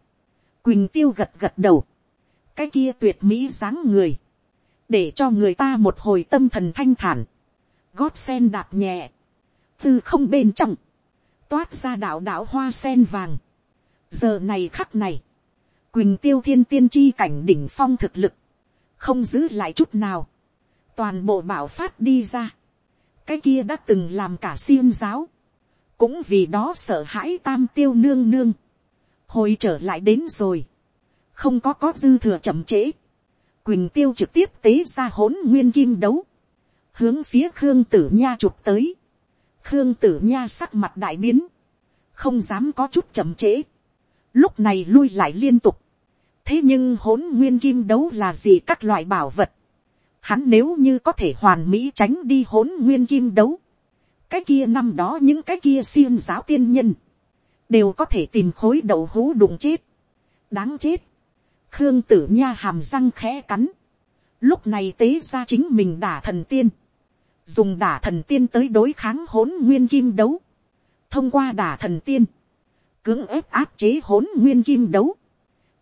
quỳnh tiêu gật gật đầu, cái kia tuyệt mỹ dáng người, để cho người ta một hồi tâm thần thanh thản, gót sen đạp nhẹ, từ không bên trong, toát ra đạo đạo hoa sen vàng. giờ này khắc này, quỳnh tiêu thiên tiên tri cảnh đỉnh phong thực lực, không giữ lại chút nào, toàn bộ bảo phát đi ra, cái kia đã từng làm cả xiêm giáo, cũng vì đó sợ hãi tam tiêu nương nương, hồi trở lại đến rồi, không có có dư thừa chậm trễ, quỳnh tiêu trực tiếp tế ra hỗn nguyên kim đấu, hướng phía khương tử nha chụp tới, khương tử nha sắc mặt đại biến, không dám có chút chậm trễ, lúc này lui lại liên tục, thế nhưng hỗn nguyên kim đấu là gì các loại bảo vật, hắn nếu như có thể hoàn mỹ tránh đi hỗn nguyên kim đấu, cái kia năm đó những cái kia xiêm giáo tiên nhân, đều có thể tìm khối đậu hú đụng chết, đáng chết, khương tử nha hàm răng khẽ cắn, lúc này tế ra chính mình đả thần tiên, dùng đả thần tiên tới đối kháng hỗn nguyên kim đấu, thông qua đả thần tiên, cưỡng ép áp chế hỗn nguyên kim đấu,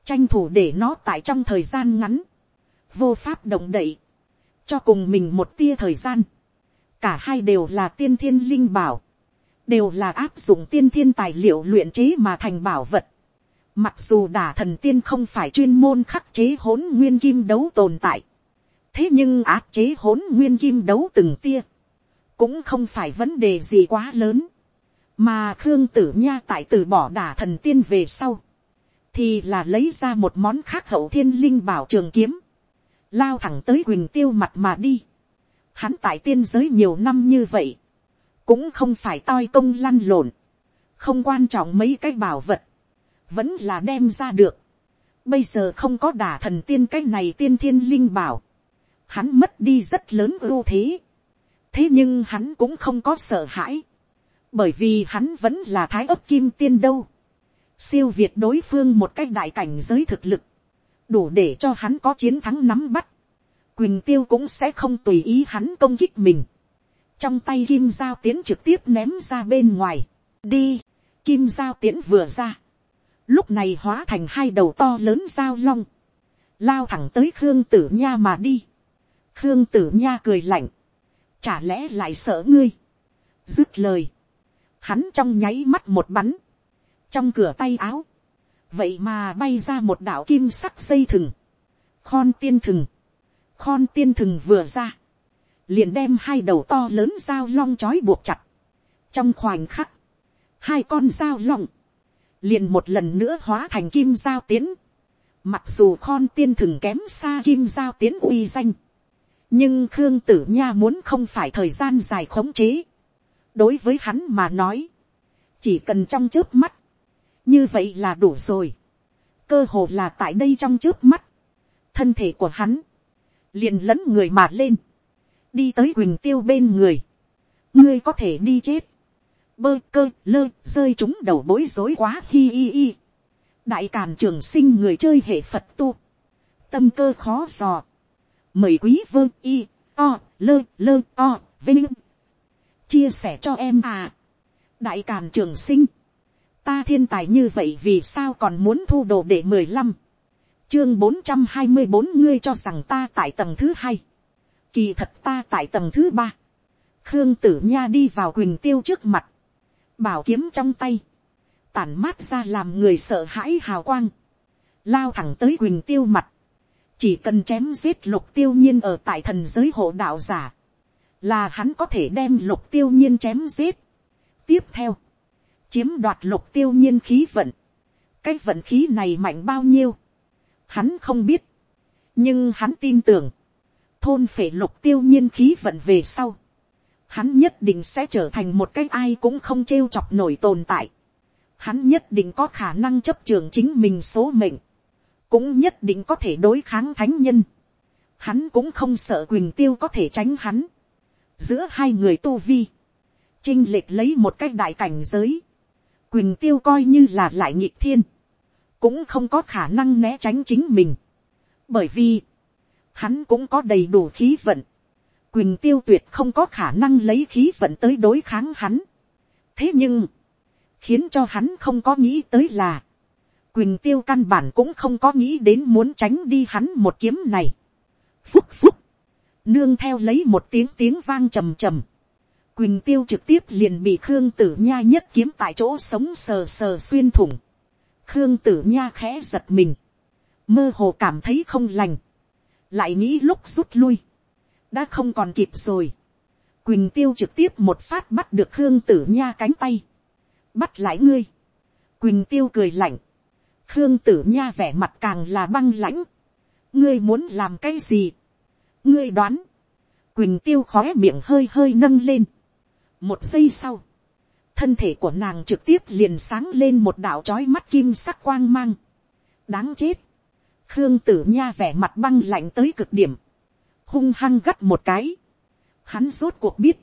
tranh thủ để nó tại trong thời gian ngắn, vô pháp động đậy, cho cùng mình một tia thời gian, cả hai đều là tiên thiên linh bảo, đều là áp dụng tiên thiên tài liệu luyện chế mà thành bảo vật. Mặc dù đả thần tiên không phải chuyên môn khắc chế hỗn nguyên kim đấu tồn tại, thế nhưng áp chế hỗn nguyên kim đấu từng tia, cũng không phải vấn đề gì quá lớn, mà khương tử nha tại từ bỏ đả thần tiên về sau, thì là lấy ra một món khác hậu thiên linh bảo trường kiếm, lao thẳng tới quỳnh tiêu mặt mà đi. Hắn tại tiên giới nhiều năm như vậy, cũng không phải toi công lăn lộn, không quan trọng mấy cái bảo vật, vẫn là đem ra được. Bây giờ không có đả thần tiên cái này tiên thiên linh bảo, hắn mất đi rất lớn ưu thế. thế nhưng hắn cũng không có sợ hãi, bởi vì hắn vẫn là thái ấp kim tiên đâu siêu việt đối phương một cách đại cảnh giới thực lực, đủ để cho hắn có chiến thắng nắm bắt. Quỳnh tiêu cũng sẽ không tùy ý hắn công kích mình. Trong tay kim giao tiến trực tiếp ném ra bên ngoài. Đi, kim giao tiến vừa ra. Lúc này hóa thành hai đầu to lớn giao long. Lao thẳng tới Khương Tử Nha mà đi. Khương Tử Nha cười lạnh. Chả lẽ lại sợ ngươi. Dứt lời. Hắn trong nháy mắt một bắn. Trong cửa tay áo. Vậy mà bay ra một đạo kim sắc dây thừng, khon tiên thừng, khon tiên thừng vừa ra, liền đem hai đầu to lớn dao long trói buộc chặt, trong khoảnh khắc, hai con dao long, liền một lần nữa hóa thành kim dao tiến, mặc dù khon tiên thừng kém xa kim dao tiến uy danh, nhưng khương tử nha muốn không phải thời gian dài khống chế, đối với hắn mà nói, chỉ cần trong trước mắt, như vậy là đủ rồi. cơ hồ là tại đây trong trước mắt, thân thể của hắn, liền lẫn người mà lên, đi tới quỳnh tiêu bên người, ngươi có thể đi chết, bơ cơ lơ rơi chúng đầu bối rối quá hi hi hi. đại càn trường sinh người chơi hệ phật tu, tâm cơ khó dò, mời quý vương y o lơ lơ o vinh. Chia sẻ cho em à. Đại càn trường sinh ta thiên tài như vậy vì sao còn muốn thu đồ để mười lăm? Chương bốn trăm hai mươi bốn ngươi cho rằng ta tại tầng thứ hai. Kỳ thật ta tại tầng thứ ba. Khương tử nha đi vào quỳnh tiêu trước mặt, bảo kiếm trong tay, tản mát ra làm người sợ hãi hào quang, lao thẳng tới quỳnh tiêu mặt, chỉ cần chém giết lục tiêu nhiên ở tại thần giới hộ đạo giả, là hắn có thể đem lục tiêu nhiên chém giết. tiếp theo, chiếm đoạt lục tiêu nhiên khí vận, cái vận khí này mạnh bao nhiêu, hắn không biết, nhưng hắn tin tưởng, thôn phể lục tiêu nhiên khí vận về sau, hắn nhất định sẽ trở thành một cái ai cũng không trêu chọc nổi tồn tại. Hắn nhất định có khả năng chấp trường chính mình số mệnh, cũng nhất định có thể đối kháng thánh nhân. Hắn cũng không sợ Quỳnh Tiêu có thể tránh hắn. Giữa hai người tu vi, trinh lệch lấy một cái đại cảnh giới. Quỳnh Tiêu coi như là lại nhị thiên, cũng không có khả năng né tránh chính mình. Bởi vì, hắn cũng có đầy đủ khí vận. Quỳnh tiêu tuyệt không có khả năng lấy khí vận tới đối kháng hắn. Thế nhưng, khiến cho hắn không có nghĩ tới là, Quỳnh tiêu căn bản cũng không có nghĩ đến muốn tránh đi hắn một kiếm này. Phúc phúc, nương theo lấy một tiếng tiếng vang trầm trầm. Quỳnh tiêu trực tiếp liền bị Khương tử nha nhất kiếm tại chỗ sống sờ sờ xuyên thủng. Khương tử nha khẽ giật mình. Mơ hồ cảm thấy không lành lại nghĩ lúc rút lui, đã không còn kịp rồi. Quỳnh tiêu trực tiếp một phát bắt được khương tử nha cánh tay, bắt lại ngươi. Quỳnh tiêu cười lạnh, khương tử nha vẻ mặt càng là băng lãnh, ngươi muốn làm cái gì, ngươi đoán, quỳnh tiêu khóe miệng hơi hơi nâng lên một giây sau, thân thể của nàng trực tiếp liền sáng lên một đạo trói mắt kim sắc quang mang. đáng chết, khương tử nha vẻ mặt băng lạnh tới cực điểm, hung hăng gắt một cái, hắn rốt cuộc biết,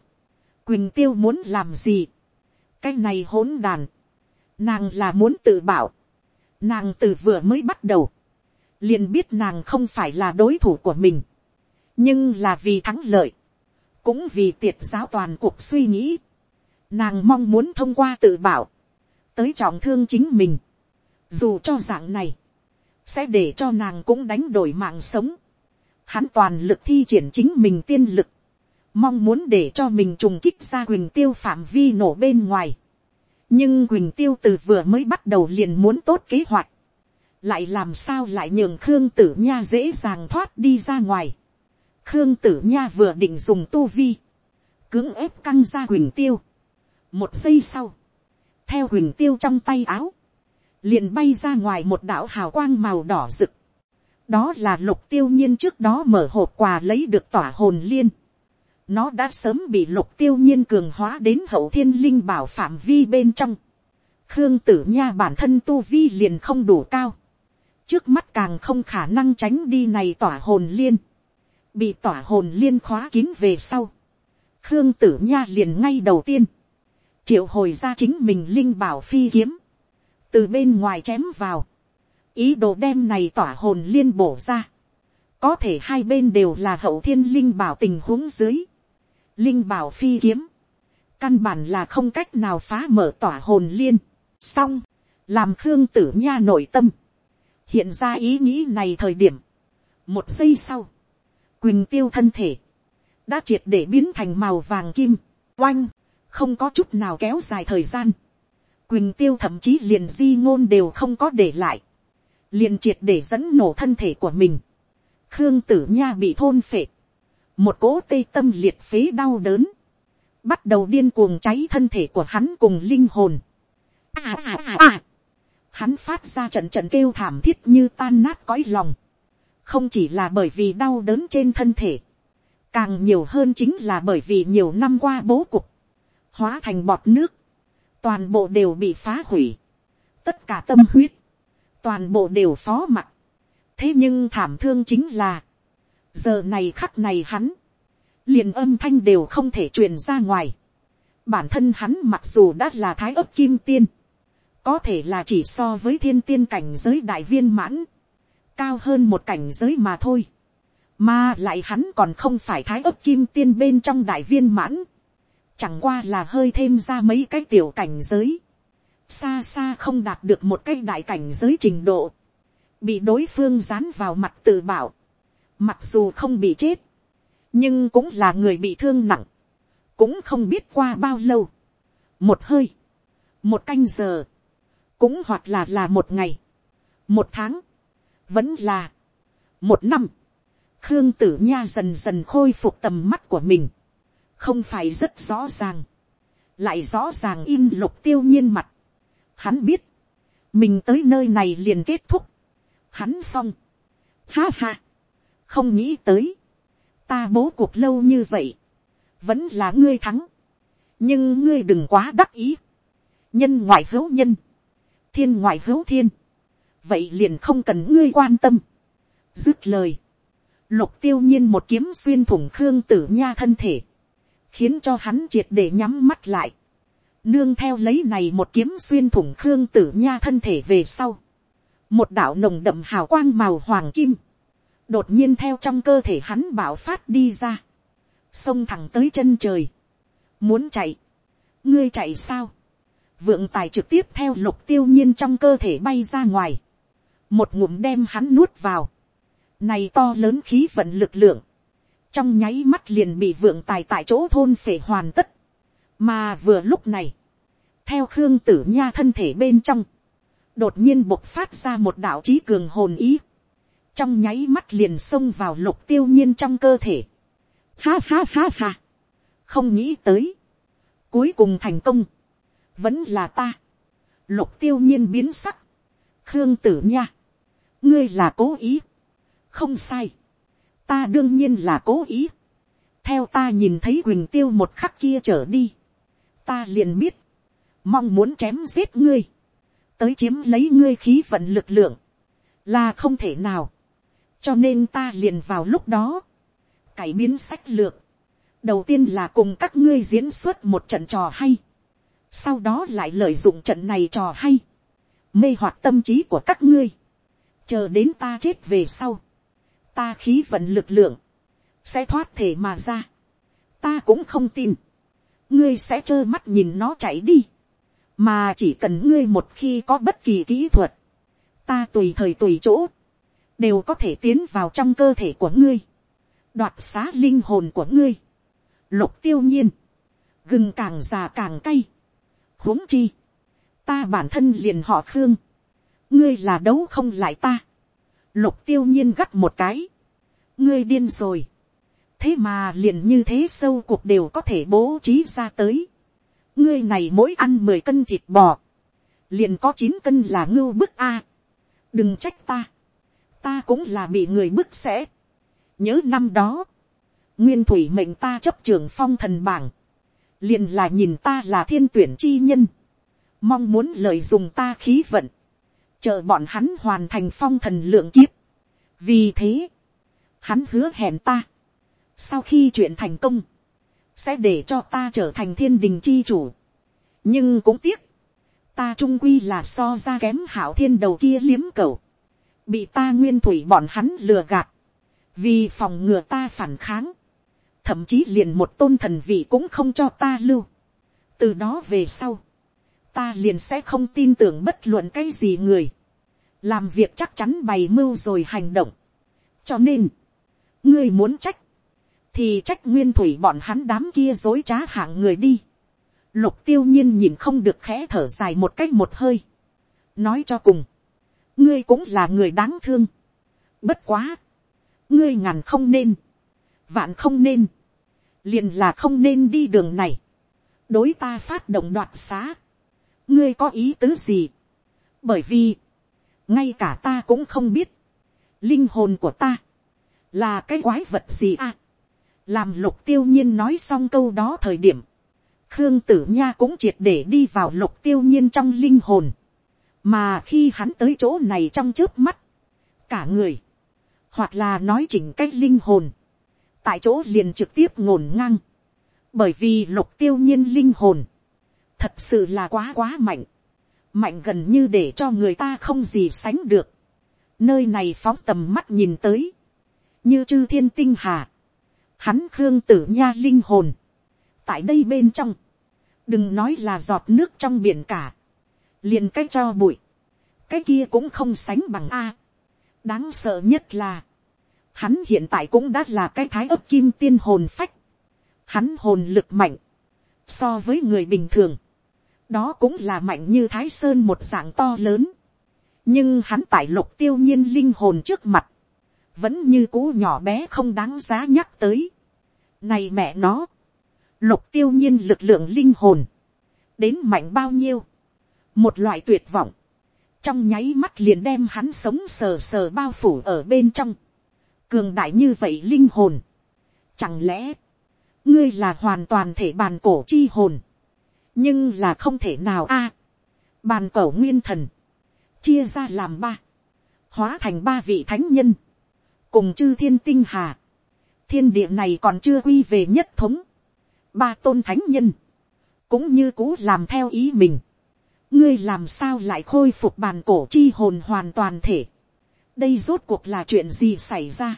quỳnh tiêu muốn làm gì, cái này hỗn đàn, nàng là muốn tự bảo, nàng từ vừa mới bắt đầu, liền biết nàng không phải là đối thủ của mình, nhưng là vì thắng lợi, cũng vì tiệt giáo toàn cuộc suy nghĩ, nàng mong muốn thông qua tự bảo, tới trọng thương chính mình, dù cho dạng này, sẽ để cho nàng cũng đánh đổi mạng sống. Hắn toàn lực thi triển chính mình tiên lực, mong muốn để cho mình trùng kích ra Quỳnh Tiêu phạm vi nổ bên ngoài. Nhưng Quỳnh Tiêu từ vừa mới bắt đầu liền muốn tốt kế hoạch, lại làm sao lại nhường Khương Tử Nha dễ dàng thoát đi ra ngoài. Khương Tử Nha vừa định dùng tu vi, cưỡng ép căng ra huỳnh Tiêu. Một giây sau, theo huỳnh Tiêu trong tay áo, liền bay ra ngoài một đạo hào quang màu đỏ rực. đó là lục tiêu nhiên trước đó mở hộp quà lấy được tỏa hồn liên. nó đã sớm bị lục tiêu nhiên cường hóa đến hậu thiên linh bảo phạm vi bên trong. khương tử nha bản thân tu vi liền không đủ cao. trước mắt càng không khả năng tránh đi này tỏa hồn liên bị tỏa hồn liên khóa kín về sau. khương tử nha liền ngay đầu tiên. triệu hồi ra chính mình linh bảo phi kiếm. Từ bên ngoài chém vào, ý đồ đem này tỏa hồn liên bổ ra, có thể hai bên đều là hậu thiên linh bảo tình huống dưới, linh bảo phi kiếm, căn bản là không cách nào phá mở tỏa hồn liên, xong, làm khương tử nha nội tâm, hiện ra ý nghĩ này thời điểm, một giây sau, quỳnh tiêu thân thể, đã triệt để biến thành màu vàng kim, oanh, không có chút nào kéo dài thời gian, Quỳnh tiêu thậm chí liền di ngôn đều không có để lại. Liền triệt để dẫn nổ thân thể của mình. Khương tử nha bị thôn phệ. Một cỗ tây tâm liệt phế đau đớn. Bắt đầu điên cuồng cháy thân thể của hắn cùng linh hồn. À à à à. Hắn phát ra trận trận kêu thảm thiết như tan nát cõi lòng. Không chỉ là bởi vì đau đớn trên thân thể. Càng nhiều hơn chính là bởi vì nhiều năm qua bố cục. Hóa thành bọt nước toàn bộ đều bị phá hủy, tất cả tâm huyết, toàn bộ đều phó mặt. thế nhưng thảm thương chính là, giờ này khắc này hắn, liền âm thanh đều không thể truyền ra ngoài. bản thân hắn mặc dù đã là thái ấp kim tiên, có thể là chỉ so với thiên tiên cảnh giới đại viên mãn, cao hơn một cảnh giới mà thôi. mà lại hắn còn không phải thái ấp kim tiên bên trong đại viên mãn, chẳng qua là hơi thêm ra mấy cái tiểu cảnh giới, xa xa không đạt được một cái đại cảnh giới trình độ, bị đối phương dán vào mặt tự bảo, mặc dù không bị chết, nhưng cũng là người bị thương nặng, cũng không biết qua bao lâu, một hơi, một canh giờ, cũng hoặc là là một ngày, một tháng, vẫn là một năm, khương tử nha dần dần khôi phục tầm mắt của mình, không phải rất rõ ràng, lại rõ ràng in lục tiêu nhiên mặt. Hắn biết, mình tới nơi này liền kết thúc, hắn xong, ha ha, không nghĩ tới, ta bố cuộc lâu như vậy, vẫn là ngươi thắng, nhưng ngươi đừng quá đắc ý, nhân ngoại hữu nhân, thiên ngoại hữu thiên, vậy liền không cần ngươi quan tâm, dứt lời, lục tiêu nhiên một kiếm xuyên thủng khương tử nha thân thể, khiến cho hắn triệt để nhắm mắt lại, nương theo lấy này một kiếm xuyên thủng khương tử nha thân thể về sau, một đạo nồng đậm hào quang màu hoàng kim, đột nhiên theo trong cơ thể hắn bảo phát đi ra, xông thẳng tới chân trời, muốn chạy, ngươi chạy sao, vượng tài trực tiếp theo lục tiêu nhiên trong cơ thể bay ra ngoài, một ngụm đem hắn nuốt vào, này to lớn khí vận lực lượng, trong nháy mắt liền bị vượng tài tại chỗ thôn phể hoàn tất, mà vừa lúc này, theo khương tử nha thân thể bên trong, đột nhiên bộc phát ra một đạo trí cường hồn ý, trong nháy mắt liền xông vào lục tiêu nhiên trong cơ thể. Ha ha ha ha, không nghĩ tới, cuối cùng thành công, vẫn là ta, lục tiêu nhiên biến sắc, khương tử nha, ngươi là cố ý, không sai, ta đương nhiên là cố ý, theo ta nhìn thấy quỳnh tiêu một khắc kia trở đi, ta liền biết, mong muốn chém giết ngươi, tới chiếm lấy ngươi khí vận lực lượng, là không thể nào, cho nên ta liền vào lúc đó, cải biến sách lược, đầu tiên là cùng các ngươi diễn xuất một trận trò hay, sau đó lại lợi dụng trận này trò hay, mê hoặc tâm trí của các ngươi, chờ đến ta chết về sau, ta khí vận lực lượng, sẽ thoát thể mà ra, ta cũng không tin, ngươi sẽ trơ mắt nhìn nó chạy đi, mà chỉ cần ngươi một khi có bất kỳ kỹ thuật, ta tùy thời tùy chỗ, đều có thể tiến vào trong cơ thể của ngươi, đoạt xá linh hồn của ngươi, lục tiêu nhiên, gừng càng già càng cay, huống chi, ta bản thân liền họ khương, ngươi là đấu không lại ta, lục tiêu nhiên gắt một cái, ngươi điên rồi, thế mà liền như thế sâu cuộc đều có thể bố trí ra tới, ngươi này mỗi ăn mười cân thịt bò, liền có chín cân là ngưu bức a, đừng trách ta, ta cũng là bị người bức sẽ, nhớ năm đó, nguyên thủy mệnh ta chấp trường phong thần bảng, liền là nhìn ta là thiên tuyển chi nhân, mong muốn lợi dụng ta khí vận, chờ bọn hắn hoàn thành phong thần lượng kiếp. vì thế, hắn hứa hẹn ta, sau khi chuyện thành công, sẽ để cho ta trở thành thiên đình chi chủ. nhưng cũng tiếc, ta trung quy là so ra kém hảo thiên đầu kia liếm cầu, bị ta nguyên thủy bọn hắn lừa gạt, vì phòng ngừa ta phản kháng, thậm chí liền một tôn thần vị cũng không cho ta lưu. từ đó về sau, ta liền sẽ không tin tưởng bất luận cái gì người, làm việc chắc chắn bày mưu rồi hành động. cho nên, ngươi muốn trách, thì trách nguyên thủy bọn hắn đám kia dối trá hạng người đi. lục tiêu nhiên nhìn không được khẽ thở dài một cách một hơi. nói cho cùng, ngươi cũng là người đáng thương. bất quá, ngươi ngàn không nên, vạn không nên, liền là không nên đi đường này, đối ta phát động đoạt xá, ngươi có ý tứ gì, bởi vì, ngay cả ta cũng không biết, linh hồn của ta, là cái quái vật gì à, làm lục tiêu nhiên nói xong câu đó thời điểm, khương tử nha cũng triệt để đi vào lục tiêu nhiên trong linh hồn, mà khi hắn tới chỗ này trong trước mắt, cả người, hoặc là nói chỉnh cách linh hồn, tại chỗ liền trực tiếp ngổn ngang, bởi vì lục tiêu nhiên linh hồn, thật sự là quá quá mạnh, mạnh gần như để cho người ta không gì sánh được, nơi này phóng tầm mắt nhìn tới, như chư thiên tinh hà, hắn khương tử nha linh hồn, tại đây bên trong, đừng nói là giọt nước trong biển cả, liền cái cho bụi, cái kia cũng không sánh bằng a. đáng sợ nhất là, hắn hiện tại cũng đã là cái thái ấp kim tiên hồn phách, hắn hồn lực mạnh, so với người bình thường, đó cũng là mạnh như thái sơn một dạng to lớn, nhưng hắn tại lục tiêu nhiên linh hồn trước mặt, vẫn như cũ nhỏ bé không đáng giá nhắc tới. Này mẹ nó, lục tiêu nhiên lực lượng linh hồn, đến mạnh bao nhiêu, một loại tuyệt vọng, trong nháy mắt liền đem hắn sống sờ sờ bao phủ ở bên trong, cường đại như vậy linh hồn, chẳng lẽ, ngươi là hoàn toàn thể bàn cổ chi hồn, nhưng là không thể nào a, bàn cổ nguyên thần, chia ra làm ba, hóa thành ba vị thánh nhân, cùng chư thiên tinh hà, thiên địa này còn chưa quy về nhất thống, ba tôn thánh nhân, cũng như cũ làm theo ý mình, ngươi làm sao lại khôi phục bàn cổ chi hồn hoàn toàn thể, đây rốt cuộc là chuyện gì xảy ra,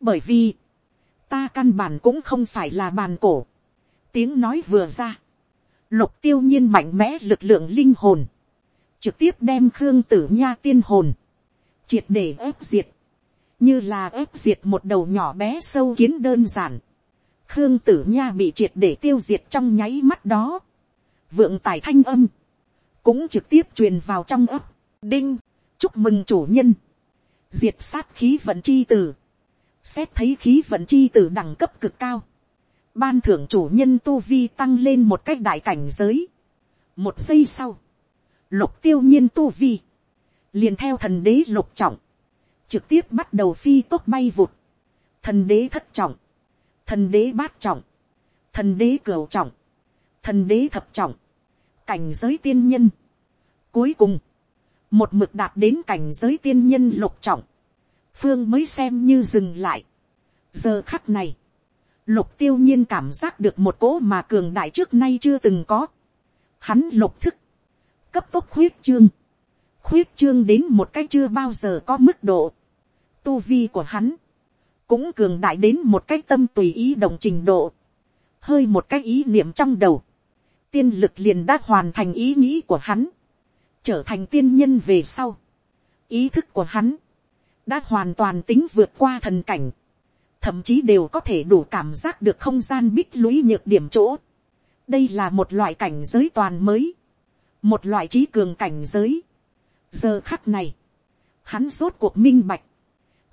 bởi vì, ta căn bản cũng không phải là bàn cổ, tiếng nói vừa ra, lục tiêu nhiên mạnh mẽ lực lượng linh hồn, trực tiếp đem khương tử nha tiên hồn, triệt để ép diệt, như là ép diệt một đầu nhỏ bé sâu kiến đơn giản, khương tử nha bị triệt để tiêu diệt trong nháy mắt đó, vượng tài thanh âm, cũng trực tiếp truyền vào trong ấp, đinh, chúc mừng chủ nhân, diệt sát khí vận chi tử, xét thấy khí vận chi tử đẳng cấp cực cao, ban thưởng chủ nhân tu vi tăng lên một cách đại cảnh giới, một giây sau, lục tiêu nhiên tu vi, liền theo thần đế lục trọng, trực tiếp bắt đầu phi tốt bay vụt, thần đế thất trọng, thần đế bát trọng, thần đế cửu trọng, thần đế thập trọng, cảnh giới tiên nhân. Cuối cùng, một mực đạt đến cảnh giới tiên nhân lục trọng, phương mới xem như dừng lại. giờ khắc này, lục tiêu nhiên cảm giác được một cỗ mà cường đại trước nay chưa từng có. Hắn lục thức, cấp tốc khuyết trương, khuyết trương đến một cách chưa bao giờ có mức độ. Tu vi của hắn, cũng cường đại đến một cách tâm tùy ý đồng trình độ. Hơi một cái ý niệm trong đầu, tiên lực liền đã hoàn thành ý nghĩ của hắn, trở thành tiên nhân về sau. Ý thức của hắn, đã hoàn toàn tính vượt qua thần cảnh, thậm chí đều có thể đủ cảm giác được không gian bích lũy nhược điểm chỗ. đây là một loại cảnh giới toàn mới, một loại trí cường cảnh giới. giờ khắc này, hắn rốt cuộc minh bạch,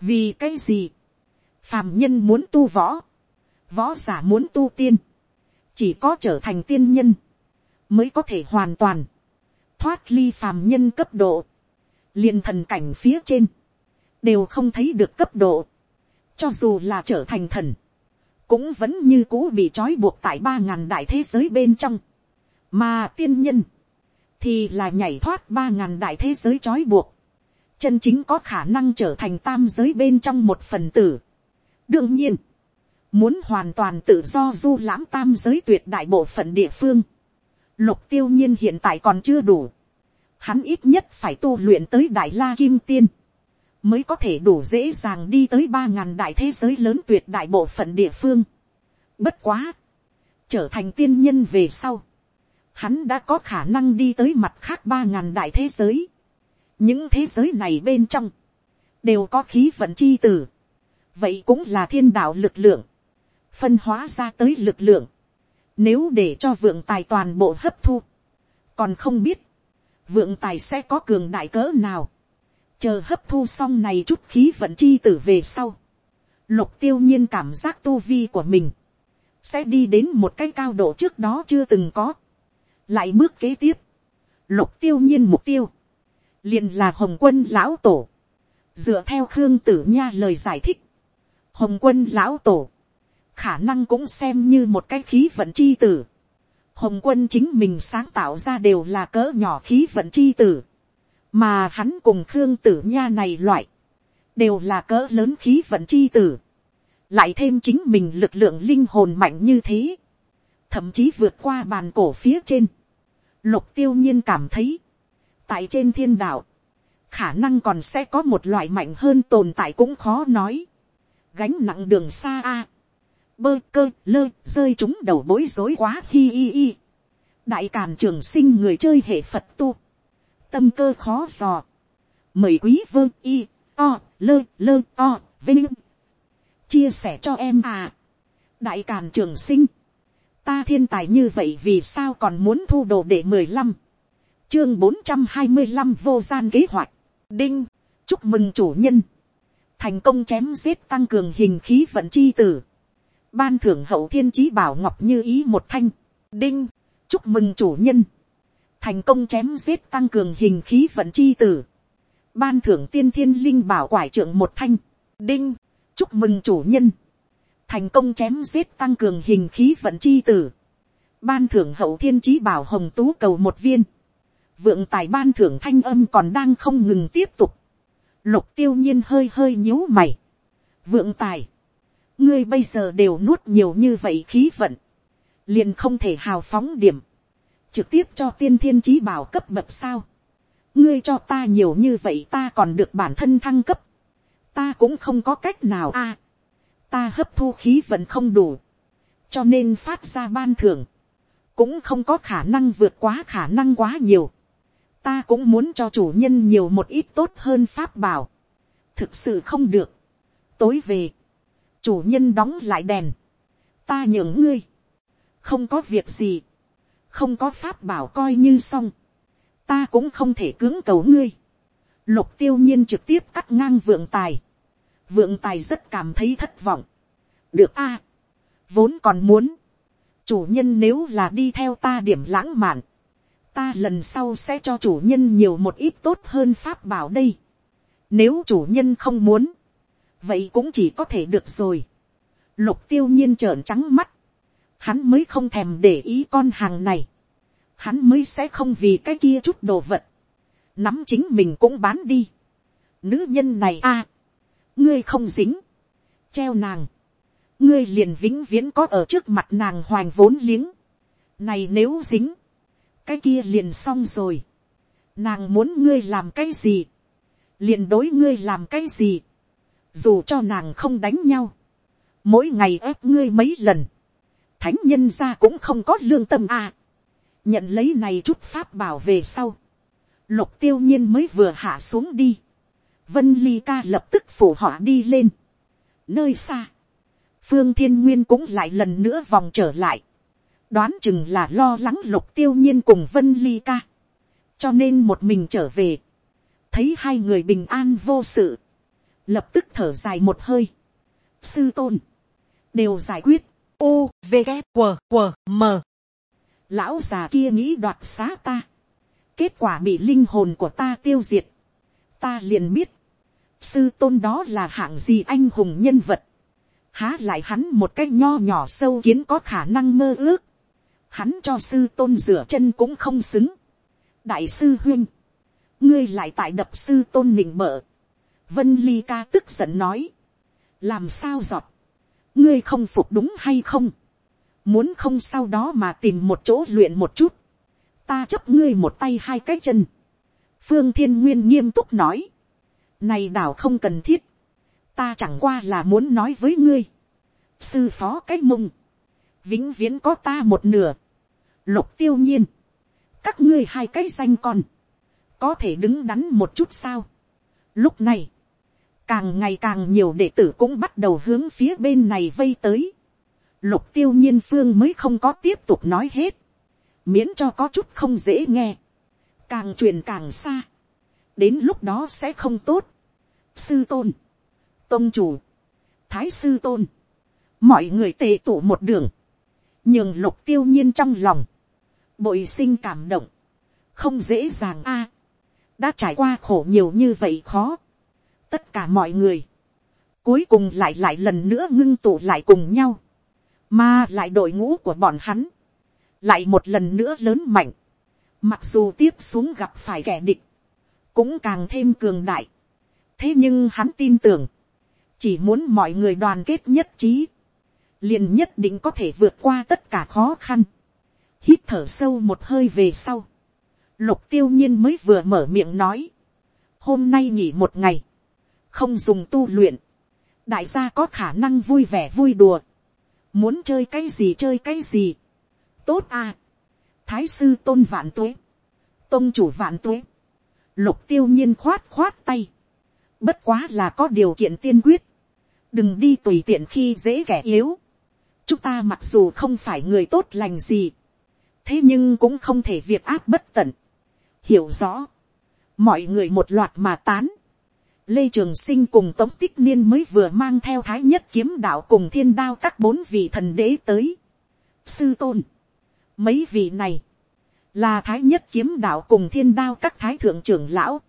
vì cái gì, phàm nhân muốn tu võ, võ giả muốn tu tiên, chỉ có trở thành tiên nhân, mới có thể hoàn toàn thoát ly phàm nhân cấp độ, liền thần cảnh phía trên, đều không thấy được cấp độ, cho dù là trở thành thần, cũng vẫn như cũ bị trói buộc tại ba ngàn đại thế giới bên trong, mà tiên nhân, thì là nhảy thoát ba ngàn đại thế giới trói buộc, chân chính có khả năng trở thành tam giới bên trong một phần tử. đương nhiên, muốn hoàn toàn tự do du lãm tam giới tuyệt đại bộ phận địa phương, lục tiêu nhiên hiện tại còn chưa đủ, hắn ít nhất phải tu luyện tới đại la kim tiên, mới có thể đủ dễ dàng đi tới ba ngàn đại thế giới lớn tuyệt đại bộ phận địa phương. Bất quá, trở thành tiên nhân về sau, hắn đã có khả năng đi tới mặt khác ba ngàn đại thế giới. những thế giới này bên trong, đều có khí vận chi tử. vậy cũng là thiên đạo lực lượng, phân hóa ra tới lực lượng. nếu để cho vượng tài toàn bộ hấp thu, còn không biết, vượng tài sẽ có cường đại cỡ nào chờ hấp thu xong này chút khí vận chi tử về sau, lục tiêu nhiên cảm giác tu vi của mình, sẽ đi đến một cái cao độ trước đó chưa từng có, lại bước kế tiếp, lục tiêu nhiên mục tiêu, liền là hồng quân lão tổ, dựa theo khương tử nha lời giải thích, hồng quân lão tổ, khả năng cũng xem như một cái khí vận chi tử, hồng quân chính mình sáng tạo ra đều là cỡ nhỏ khí vận chi tử, mà hắn cùng khương tử nha này loại, đều là cỡ lớn khí vận chi tử, lại thêm chính mình lực lượng linh hồn mạnh như thế, thậm chí vượt qua bàn cổ phía trên, lục tiêu nhiên cảm thấy, tại trên thiên đạo, khả năng còn sẽ có một loại mạnh hơn tồn tại cũng khó nói, gánh nặng đường xa a, bơ cơ lơ rơi chúng đầu bối rối quá hi hi hi, đại càn trường sinh người chơi hệ phật tu, tâm cơ khó dò. Mời quý vương y, o, lơ, lơ, o, vinh. Chia sẻ cho em à. Đại Càn Trường Sinh. ta thiên tài như vậy vì sao còn muốn thu đồ để mười lăm, chương bốn trăm hai mươi năm vô gian kế hoạch, đinh, chúc mừng chủ nhân, thành công chém giết tăng cường hình khí vận chi tử, ban thưởng hậu thiên chí bảo ngọc như ý một thanh, đinh, chúc mừng chủ nhân, thành công chém giết tăng cường hình khí vận chi tử, ban thưởng tiên thiên linh bảo quải trưởng một thanh, đinh, chúc mừng chủ nhân, thành công chém giết tăng cường hình khí vận chi tử, ban thưởng hậu thiên trí bảo hồng tú cầu một viên, vượng tài ban thưởng thanh âm còn đang không ngừng tiếp tục, lục tiêu nhiên hơi hơi nhíu mày, vượng tài, ngươi bây giờ đều nuốt nhiều như vậy khí vận, liền không thể hào phóng điểm, trực tiếp cho tiên thiên trí bảo cấp bậc sao, ngươi cho ta nhiều như vậy ta còn được bản thân thăng cấp, ta cũng không có cách nào a, ta hấp thu khí vẫn không đủ, cho nên phát ra ban thưởng, cũng không có khả năng vượt quá khả năng quá nhiều, ta cũng muốn cho chủ nhân nhiều một ít tốt hơn pháp bảo, thực sự không được, tối về, chủ nhân đóng lại đèn, ta nhường ngươi, không có việc gì, không có pháp bảo coi như xong, ta cũng không thể cưỡng cầu ngươi, lục tiêu nhiên trực tiếp cắt ngang vượng tài, vượng tài rất cảm thấy thất vọng, được a, vốn còn muốn, chủ nhân nếu là đi theo ta điểm lãng mạn, ta lần sau sẽ cho chủ nhân nhiều một ít tốt hơn pháp bảo đây. Nếu chủ nhân không muốn, vậy cũng chỉ có thể được rồi. Lục tiêu nhiên trợn trắng mắt. Hắn mới không thèm để ý con hàng này. Hắn mới sẽ không vì cái kia chút đồ vật. Nắm chính mình cũng bán đi. Nữ nhân này a Ngươi không dính. Treo nàng. Ngươi liền vĩnh viễn có ở trước mặt nàng hoành vốn liếng. Này nếu dính. Cái kia liền xong rồi. Nàng muốn ngươi làm cái gì. Liền đối ngươi làm cái gì dù cho nàng không đánh nhau, mỗi ngày ép ngươi mấy lần, thánh nhân ra cũng không có lương tâm à. nhận lấy này chút pháp bảo về sau, lục tiêu nhiên mới vừa hạ xuống đi, vân ly ca lập tức phủ họ đi lên, nơi xa, phương thiên nguyên cũng lại lần nữa vòng trở lại, đoán chừng là lo lắng lục tiêu nhiên cùng vân ly ca, cho nên một mình trở về, thấy hai người bình an vô sự, lập tức thở dài một hơi. sư tôn, đều giải quyết, u, v, g, q, q, m. lão già kia nghĩ đoạt xá ta, kết quả bị linh hồn của ta tiêu diệt, ta liền biết, sư tôn đó là hạng gì anh hùng nhân vật, há lại hắn một cái nho nhỏ sâu kiến có khả năng mơ ước, hắn cho sư tôn rửa chân cũng không xứng, đại sư huyên, ngươi lại tại đập sư tôn nịnh mở Vân Ly ca tức giận nói. Làm sao giọt. Ngươi không phục đúng hay không. Muốn không sau đó mà tìm một chỗ luyện một chút. Ta chấp ngươi một tay hai cái chân. Phương Thiên Nguyên nghiêm túc nói. Này đảo không cần thiết. Ta chẳng qua là muốn nói với ngươi. Sư phó cái mông. Vĩnh viễn có ta một nửa. Lục tiêu nhiên. Các ngươi hai cái danh con. Có thể đứng đắn một chút sao. Lúc này càng ngày càng nhiều đệ tử cũng bắt đầu hướng phía bên này vây tới. lục tiêu nhiên phương mới không có tiếp tục nói hết, miễn cho có chút không dễ nghe, càng truyền càng xa, đến lúc đó sẽ không tốt. sư tôn, tông chủ, thái sư tôn, mọi người tề tụ một đường, nhưng lục tiêu nhiên trong lòng, bội sinh cảm động, không dễ dàng a, đã trải qua khổ nhiều như vậy khó, tất cả mọi người, cuối cùng lại lại lần nữa ngưng tụ lại cùng nhau, mà lại đội ngũ của bọn hắn, lại một lần nữa lớn mạnh, mặc dù tiếp xuống gặp phải kẻ địch, cũng càng thêm cường đại, thế nhưng hắn tin tưởng, chỉ muốn mọi người đoàn kết nhất trí, liền nhất định có thể vượt qua tất cả khó khăn, hít thở sâu một hơi về sau, lục tiêu nhiên mới vừa mở miệng nói, hôm nay nghỉ một ngày, không dùng tu luyện, đại gia có khả năng vui vẻ vui đùa, muốn chơi cái gì chơi cái gì, tốt à, thái sư tôn vạn tuế, tôn chủ vạn tuế, lục tiêu nhiên khoát khoát tay, bất quá là có điều kiện tiên quyết, đừng đi tùy tiện khi dễ ghẻ yếu, chúng ta mặc dù không phải người tốt lành gì, thế nhưng cũng không thể việc áp bất tận, hiểu rõ, mọi người một loạt mà tán, lê trường sinh cùng tống tích niên mới vừa mang theo thái nhất kiếm đạo cùng thiên đao các bốn vị thần đế tới, sư tôn, mấy vị này, là thái nhất kiếm đạo cùng thiên đao các thái thượng trưởng lão,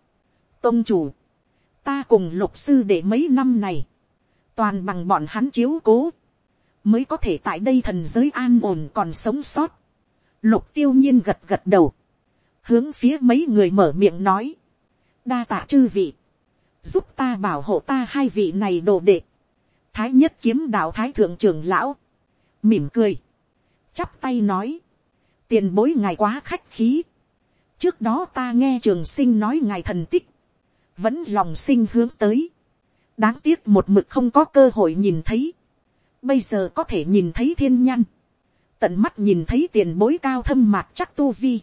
tôn chủ, ta cùng lục sư để mấy năm này, toàn bằng bọn hắn chiếu cố, mới có thể tại đây thần giới an ổn còn sống sót. Lục tiêu nhiên gật gật đầu, hướng phía mấy người mở miệng nói, đa tạ chư vị, giúp ta bảo hộ ta hai vị này đồ đệ, thái nhất kiếm đạo thái thượng trưởng lão, mỉm cười, chắp tay nói, tiền bối ngài quá khách khí, trước đó ta nghe trường sinh nói ngài thần tích, vẫn lòng sinh hướng tới, đáng tiếc một mực không có cơ hội nhìn thấy, bây giờ có thể nhìn thấy thiên nhăn, tận mắt nhìn thấy tiền bối cao thâm mạc chắc tu vi,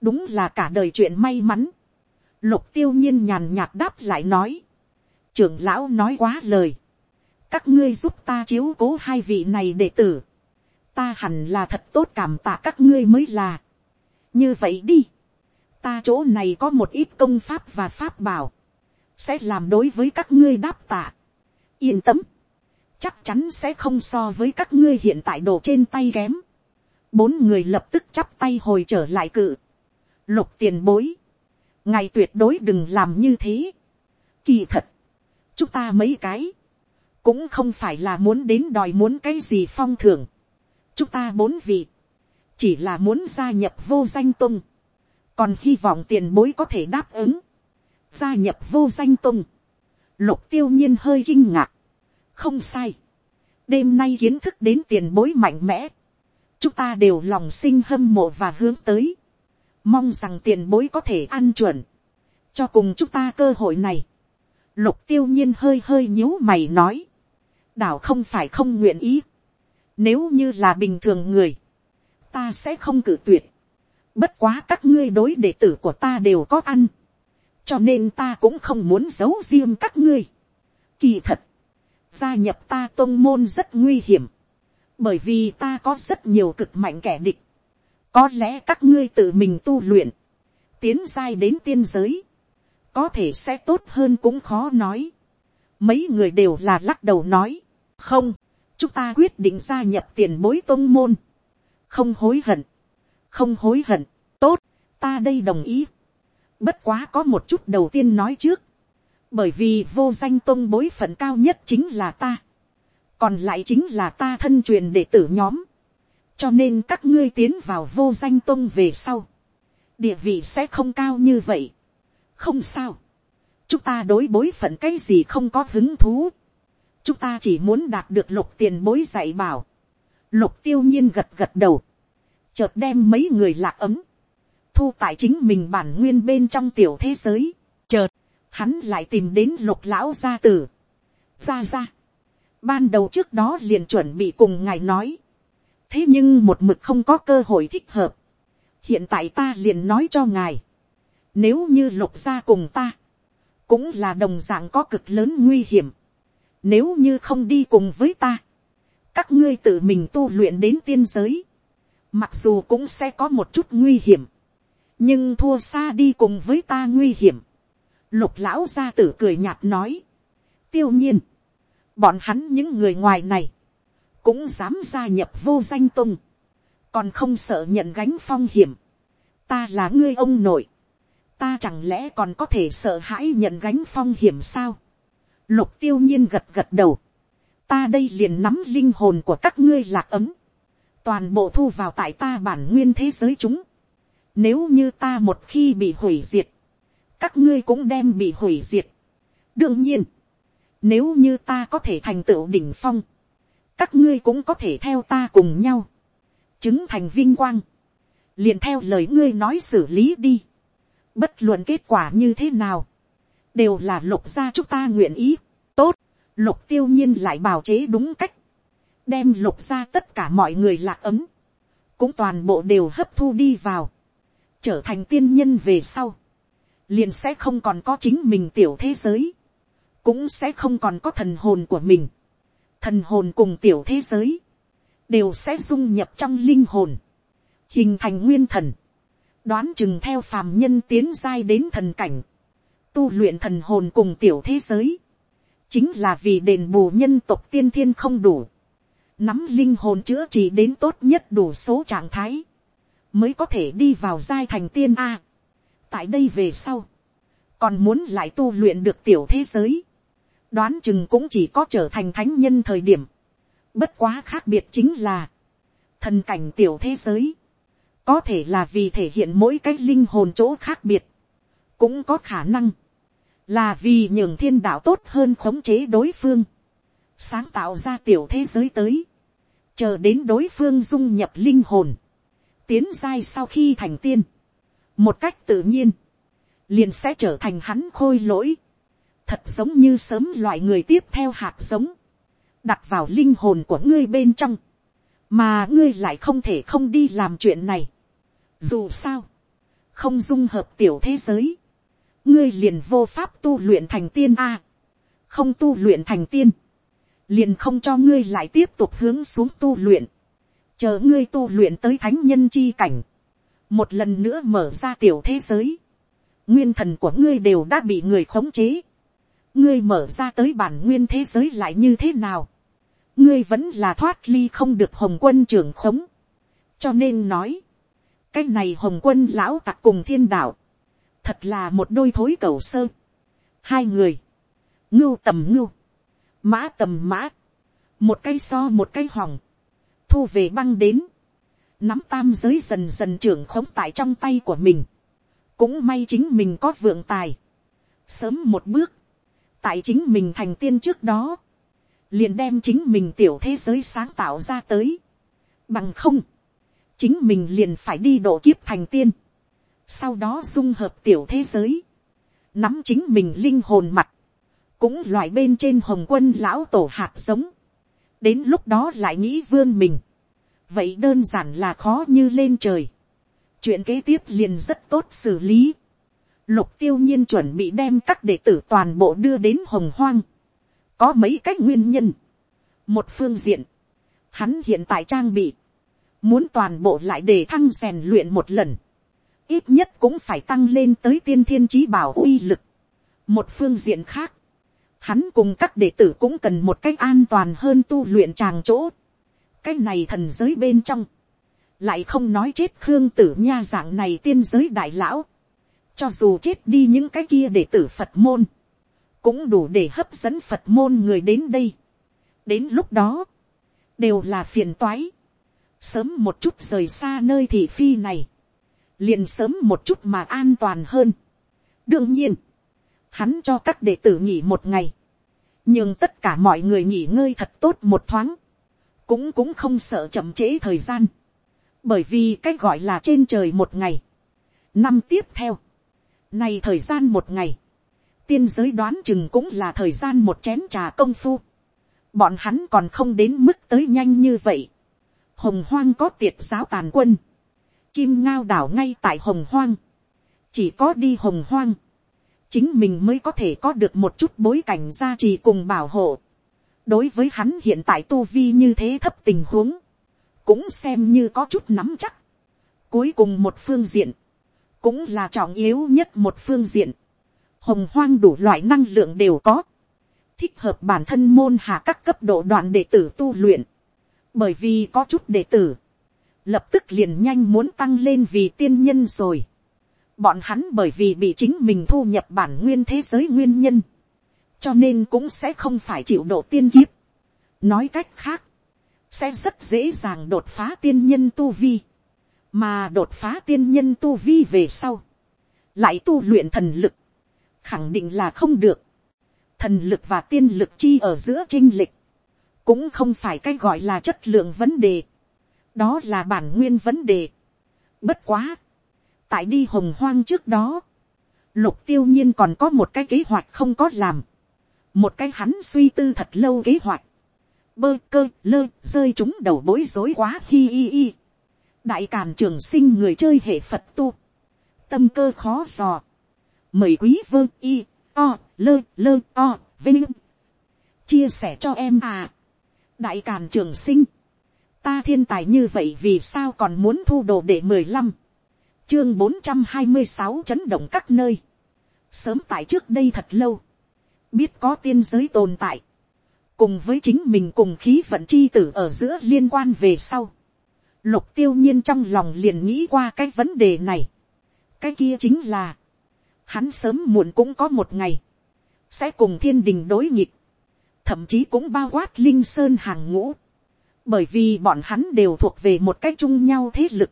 đúng là cả đời chuyện may mắn, lục tiêu nhiên nhàn nhạt đáp lại nói, trưởng lão nói quá lời, các ngươi giúp ta chiếu cố hai vị này đệ tử, ta hẳn là thật tốt cảm tạ các ngươi mới là, như vậy đi, ta chỗ này có một ít công pháp và pháp bảo, sẽ làm đối với các ngươi đáp tạ. yên tâm, chắc chắn sẽ không so với các ngươi hiện tại đồ trên tay kém. bốn người lập tức chắp tay hồi trở lại cự. lục tiền bối, ngài tuyệt đối đừng làm như thế. kỳ thật, chúng ta mấy cái, cũng không phải là muốn đến đòi muốn cái gì phong thường. chúng ta bốn vị, chỉ là muốn gia nhập vô danh tung, còn hy vọng tiền bối có thể đáp ứng. Gia nhập vô danh tung, lục tiêu nhiên hơi kinh ngạc, không sai, đêm nay kiến thức đến tiền bối mạnh mẽ, chúng ta đều lòng sinh hâm mộ và hướng tới, mong rằng tiền bối có thể ăn chuẩn, cho cùng chúng ta cơ hội này, lục tiêu nhiên hơi hơi nhíu mày nói, đảo không phải không nguyện ý, nếu như là bình thường người, ta sẽ không cử tuyệt, bất quá các ngươi đối đệ tử của ta đều có ăn, cho nên ta cũng không muốn giấu riêng các ngươi. Kỳ thật, gia nhập ta tôn môn rất nguy hiểm, bởi vì ta có rất nhiều cực mạnh kẻ địch có lẽ các ngươi tự mình tu luyện, tiến giai đến tiên giới, có thể sẽ tốt hơn cũng khó nói. mấy người đều là lắc đầu nói, không, chúng ta quyết định gia nhập tiền bối tôn môn, không hối hận, không hối hận, tốt, ta đây đồng ý. Bất quá có một chút đầu tiên nói trước. Bởi vì vô danh tôn bối phận cao nhất chính là ta. Còn lại chính là ta thân truyền đệ tử nhóm. Cho nên các ngươi tiến vào vô danh tôn về sau. Địa vị sẽ không cao như vậy. Không sao. Chúng ta đối bối phận cái gì không có hứng thú. Chúng ta chỉ muốn đạt được lục tiền bối dạy bảo. Lục tiêu nhiên gật gật đầu. Chợt đem mấy người lạc ấm thu tại chính mình bản nguyên bên trong tiểu thế giới. Chợt, hắn lại tìm đến lục lão gia tử. Ra ra. Ban đầu trước đó liền chuẩn bị cùng ngài nói. Thế nhưng một mực không có cơ hội thích hợp. Hiện tại ta liền nói cho ngài. Nếu như lục gia cùng ta. Cũng là đồng dạng có cực lớn nguy hiểm. Nếu như không đi cùng với ta. Các ngươi tự mình tu luyện đến tiên giới. Mặc dù cũng sẽ có một chút nguy hiểm nhưng thua xa đi cùng với ta nguy hiểm. lục lão gia tử cười nhạt nói. tiêu nhiên, bọn hắn những người ngoài này, cũng dám gia nhập vô danh tung, còn không sợ nhận gánh phong hiểm. ta là ngươi ông nội, ta chẳng lẽ còn có thể sợ hãi nhận gánh phong hiểm sao. lục tiêu nhiên gật gật đầu, ta đây liền nắm linh hồn của các ngươi lạc ấm, toàn bộ thu vào tại ta bản nguyên thế giới chúng, nếu như ta một khi bị hủy diệt, các ngươi cũng đem bị hủy diệt. đương nhiên, nếu như ta có thể thành tựu đỉnh phong, các ngươi cũng có thể theo ta cùng nhau, chứng thành vinh quang, liền theo lời ngươi nói xử lý đi. bất luận kết quả như thế nào, đều là lục gia chúng ta nguyện ý. tốt, lục tiêu nhiên lại bào chế đúng cách, đem lục gia tất cả mọi người lạ ấm, cũng toàn bộ đều hấp thu đi vào. Trở thành tiên nhân về sau, liền sẽ không còn có chính mình tiểu thế giới, cũng sẽ không còn có thần hồn của mình, thần hồn cùng tiểu thế giới, đều sẽ dung nhập trong linh hồn, hình thành nguyên thần, đoán chừng theo phàm nhân tiến giai đến thần cảnh, tu luyện thần hồn cùng tiểu thế giới, chính là vì đền bù nhân tộc tiên thiên không đủ, nắm linh hồn chữa trị đến tốt nhất đủ số trạng thái, mới có thể đi vào giai thành tiên a. tại đây về sau, còn muốn lại tu luyện được tiểu thế giới, đoán chừng cũng chỉ có trở thành thánh nhân thời điểm, bất quá khác biệt chính là, thần cảnh tiểu thế giới, có thể là vì thể hiện mỗi cái linh hồn chỗ khác biệt, cũng có khả năng, là vì nhường thiên đạo tốt hơn khống chế đối phương, sáng tạo ra tiểu thế giới tới, chờ đến đối phương dung nhập linh hồn, tiến giai sau khi thành tiên, một cách tự nhiên, liền sẽ trở thành hắn khôi lỗi, thật giống như sớm loại người tiếp theo hạt giống, đặt vào linh hồn của ngươi bên trong, mà ngươi lại không thể không đi làm chuyện này. Dù sao, không dung hợp tiểu thế giới, ngươi liền vô pháp tu luyện thành tiên a, không tu luyện thành tiên, liền không cho ngươi lại tiếp tục hướng xuống tu luyện, chờ ngươi tu luyện tới thánh nhân chi cảnh, một lần nữa mở ra tiểu thế giới, nguyên thần của ngươi đều đã bị người khống chế, ngươi mở ra tới bản nguyên thế giới lại như thế nào, ngươi vẫn là thoát ly không được hồng quân trưởng khống, cho nên nói, cái này hồng quân lão tặc cùng thiên đạo, thật là một đôi thối cầu sơ, hai người, ngưu tầm ngưu, mã tầm mã, một cây so một cây hòng, thu về băng đến, nắm tam giới dần dần trưởng khống tại trong tay của mình, cũng may chính mình có vượng tài, sớm một bước, tại chính mình thành tiên trước đó, liền đem chính mình tiểu thế giới sáng tạo ra tới, bằng không, chính mình liền phải đi độ kiếp thành tiên, sau đó dung hợp tiểu thế giới, nắm chính mình linh hồn mặt, cũng loại bên trên hồng quân lão tổ hạt giống, đến lúc đó lại nghĩ vươn mình, vậy đơn giản là khó như lên trời, chuyện kế tiếp liền rất tốt xử lý, lục tiêu nhiên chuẩn bị đem các đệ tử toàn bộ đưa đến hồng hoang, có mấy cách nguyên nhân, một phương diện, hắn hiện tại trang bị, muốn toàn bộ lại để thăng rèn luyện một lần, ít nhất cũng phải tăng lên tới tiên thiên trí bảo uy lực. một phương diện khác, hắn cùng các đệ tử cũng cần một cách an toàn hơn tu luyện tràng chỗ. cái này thần giới bên trong, lại không nói chết khương tử nha dạng này tiên giới đại lão, cho dù chết đi những cái kia để tử phật môn, cũng đủ để hấp dẫn phật môn người đến đây. đến lúc đó, đều là phiền toái, sớm một chút rời xa nơi thị phi này, liền sớm một chút mà an toàn hơn. đương nhiên, hắn cho các đệ tử nghỉ một ngày, nhưng tất cả mọi người nghỉ ngơi thật tốt một thoáng, cũng cũng không sợ chậm trễ thời gian, bởi vì cái gọi là trên trời một ngày, năm tiếp theo, này thời gian một ngày, tiên giới đoán chừng cũng là thời gian một chén trà công phu, bọn hắn còn không đến mức tới nhanh như vậy, hồng hoang có tiệt giáo tàn quân, kim ngao đảo ngay tại hồng hoang, chỉ có đi hồng hoang, chính mình mới có thể có được một chút bối cảnh gia trì cùng bảo hộ. đối với hắn hiện tại tu vi như thế thấp tình huống, cũng xem như có chút nắm chắc. cuối cùng một phương diện, cũng là trọng yếu nhất một phương diện, hồng hoang đủ loại năng lượng đều có, thích hợp bản thân môn hạ các cấp độ đoạn đệ tử tu luyện, bởi vì có chút đệ tử, lập tức liền nhanh muốn tăng lên vì tiên nhân rồi. Bọn hắn bởi vì bị chính mình thu nhập bản nguyên thế giới nguyên nhân, cho nên cũng sẽ không phải chịu độ tiên kiếp. Nói cách khác, sẽ rất dễ dàng đột phá tiên nhân tu vi, mà đột phá tiên nhân tu vi về sau, lại tu luyện thần lực, khẳng định là không được. Thần lực và tiên lực chi ở giữa trinh lịch, cũng không phải cái gọi là chất lượng vấn đề. Đó là bản nguyên vấn đề. bất quá, tại đi hồng hoang trước đó, lục tiêu nhiên còn có một cái kế hoạch không có làm, một cái hắn suy tư thật lâu kế hoạch, bơ cơ lơ rơi chúng đầu bối rối quá hi hi hi đại càn trường sinh người chơi hệ phật tu, tâm cơ khó dò, mời quý vơ y o lơ lơ o vinh. Chia sẻ cho em à. Đại càn trường sinh. Ta thiên tài như vậy vì sao còn muốn thu đồ để mười lăm, chương bốn trăm hai mươi sáu chấn động các nơi, sớm tại trước đây thật lâu, biết có tiên giới tồn tại, cùng với chính mình cùng khí vận chi tử ở giữa liên quan về sau, lục tiêu nhiên trong lòng liền nghĩ qua cái vấn đề này, cái kia chính là, hắn sớm muộn cũng có một ngày, sẽ cùng thiên đình đối nghịch, thậm chí cũng bao quát linh sơn hàng ngũ, bởi vì bọn hắn đều thuộc về một cái chung nhau thế lực,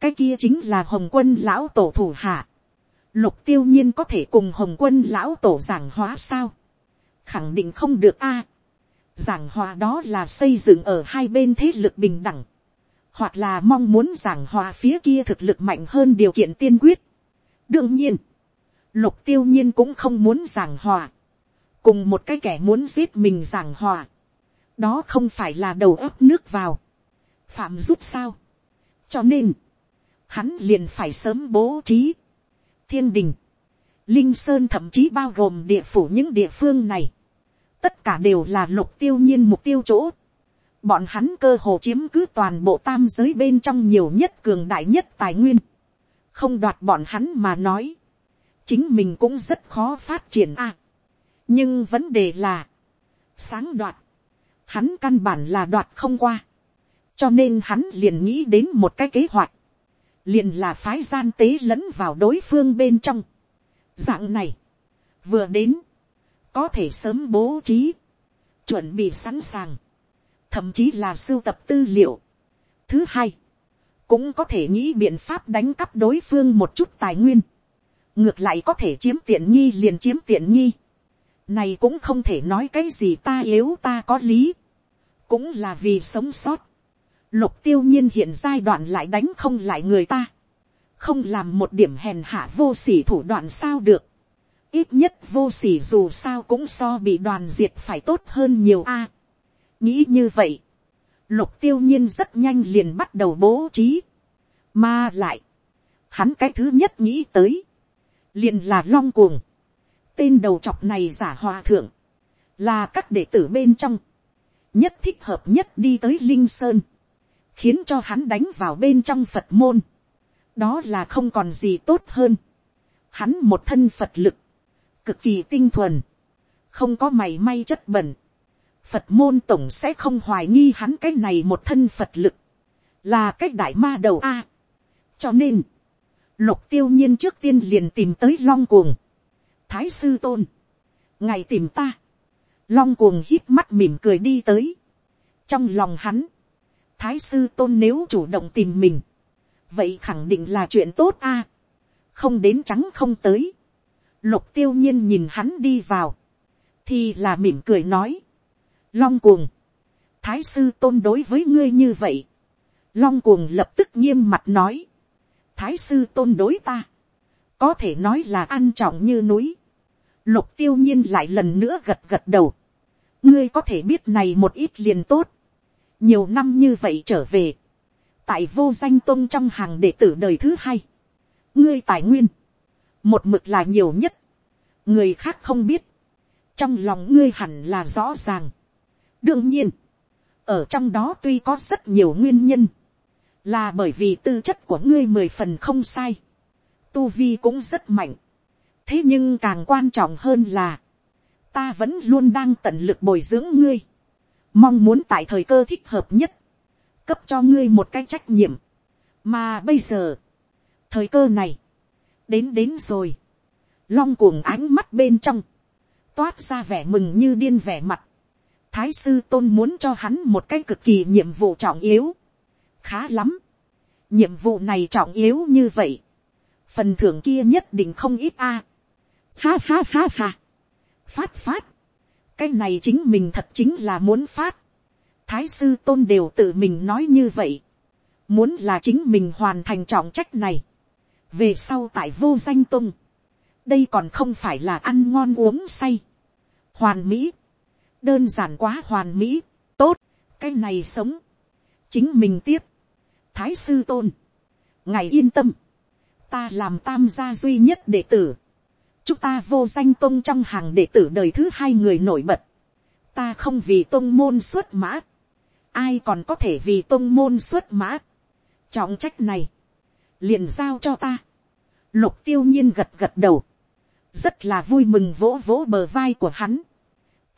cái kia chính là hồng quân lão tổ thủ hạ, lục tiêu nhiên có thể cùng hồng quân lão tổ giảng hóa sao, khẳng định không được a, giảng hòa đó là xây dựng ở hai bên thế lực bình đẳng, hoặc là mong muốn giảng hòa phía kia thực lực mạnh hơn điều kiện tiên quyết. đương nhiên, lục tiêu nhiên cũng không muốn giảng hòa, cùng một cái kẻ muốn giết mình giảng hòa, đó không phải là đầu ấp nước vào, phạm giúp sao, cho nên, hắn liền phải sớm bố trí, thiên đình, linh sơn thậm chí bao gồm địa phủ những địa phương này, tất cả đều là lục tiêu nhiên mục tiêu chỗ. Bọn hắn cơ hồ chiếm cứ toàn bộ tam giới bên trong nhiều nhất cường đại nhất tài nguyên. Không đoạt bọn hắn mà nói. Chính mình cũng rất khó phát triển a. nhưng vấn đề là. Sáng đoạt. Hắn căn bản là đoạt không qua. Cho nên hắn liền nghĩ đến một cái kế hoạch. Liền là phái gian tế lẫn vào đối phương bên trong. Dạng này. Vừa đến có thể sớm bố trí, chuẩn bị sẵn sàng, thậm chí là sưu tập tư liệu. Thứ hai, cũng có thể nghĩ biện pháp đánh cắp đối phương một chút tài nguyên, ngược lại có thể chiếm tiện nghi liền chiếm tiện nghi. Này cũng không thể nói cái gì ta yếu ta có lý, cũng là vì sống sót. Lục tiêu nhiên hiện giai đoạn lại đánh không lại người ta, không làm một điểm hèn hạ vô sỉ thủ đoạn sao được ít nhất vô sỉ dù sao cũng so bị đoàn diệt phải tốt hơn nhiều a nghĩ như vậy, lục tiêu nhiên rất nhanh liền bắt đầu bố trí. mà lại, hắn cái thứ nhất nghĩ tới, liền là long cuồng. tên đầu chọc này giả hòa thượng, là các đệ tử bên trong, nhất thích hợp nhất đi tới linh sơn, khiến cho hắn đánh vào bên trong phật môn. đó là không còn gì tốt hơn. hắn một thân phật lực, cực kỳ tinh thuần, không có mày may chất bẩn, phật môn tổng sẽ không hoài nghi hắn cái này một thân phật lực, là cái đại ma đầu a. cho nên, lục tiêu nhiên trước tiên liền tìm tới long cuồng, thái sư tôn, ngày tìm ta, long cuồng hít mắt mỉm cười đi tới, trong lòng hắn, thái sư tôn nếu chủ động tìm mình, vậy khẳng định là chuyện tốt a, không đến trắng không tới, Lục tiêu nhiên nhìn hắn đi vào. Thì là mỉm cười nói. Long cuồng. Thái sư tôn đối với ngươi như vậy. Long cuồng lập tức nghiêm mặt nói. Thái sư tôn đối ta. Có thể nói là ăn trọng như núi. Lục tiêu nhiên lại lần nữa gật gật đầu. Ngươi có thể biết này một ít liền tốt. Nhiều năm như vậy trở về. Tại vô danh tôn trong hàng đệ tử đời thứ hai. Ngươi tài nguyên một mực là nhiều nhất, người khác không biết, trong lòng ngươi hẳn là rõ ràng đương nhiên, ở trong đó tuy có rất nhiều nguyên nhân, là bởi vì tư chất của ngươi mười phần không sai, tu vi cũng rất mạnh. thế nhưng càng quan trọng hơn là, ta vẫn luôn đang tận lực bồi dưỡng ngươi, mong muốn tại thời cơ thích hợp nhất, cấp cho ngươi một cái trách nhiệm, mà bây giờ, thời cơ này, đến đến rồi. Long cuồng ánh mắt bên trong. Toát ra vẻ mừng như điên vẻ mặt. Thái sư tôn muốn cho hắn một cái cực kỳ nhiệm vụ trọng yếu. Khá lắm. Nhiệm vụ này trọng yếu như vậy. Phần thưởng kia nhất định không ít a. À. Ha ha ha ha. Phát phát. Cái này chính mình thật chính là muốn phát. Thái sư tôn đều tự mình nói như vậy. Muốn là chính mình hoàn thành trọng trách này về sau tại vô danh tung, đây còn không phải là ăn ngon uống say, hoàn mỹ, đơn giản quá hoàn mỹ, tốt, cái này sống, chính mình tiếp, thái sư tôn, ngài yên tâm, ta làm tam gia duy nhất đệ tử, chúng ta vô danh tôn trong hàng đệ tử đời thứ hai người nổi bật, ta không vì tôn môn xuất mã, ai còn có thể vì tôn môn xuất mã, trọng trách này, liền giao cho ta, lục tiêu nhiên gật gật đầu, rất là vui mừng vỗ vỗ bờ vai của hắn,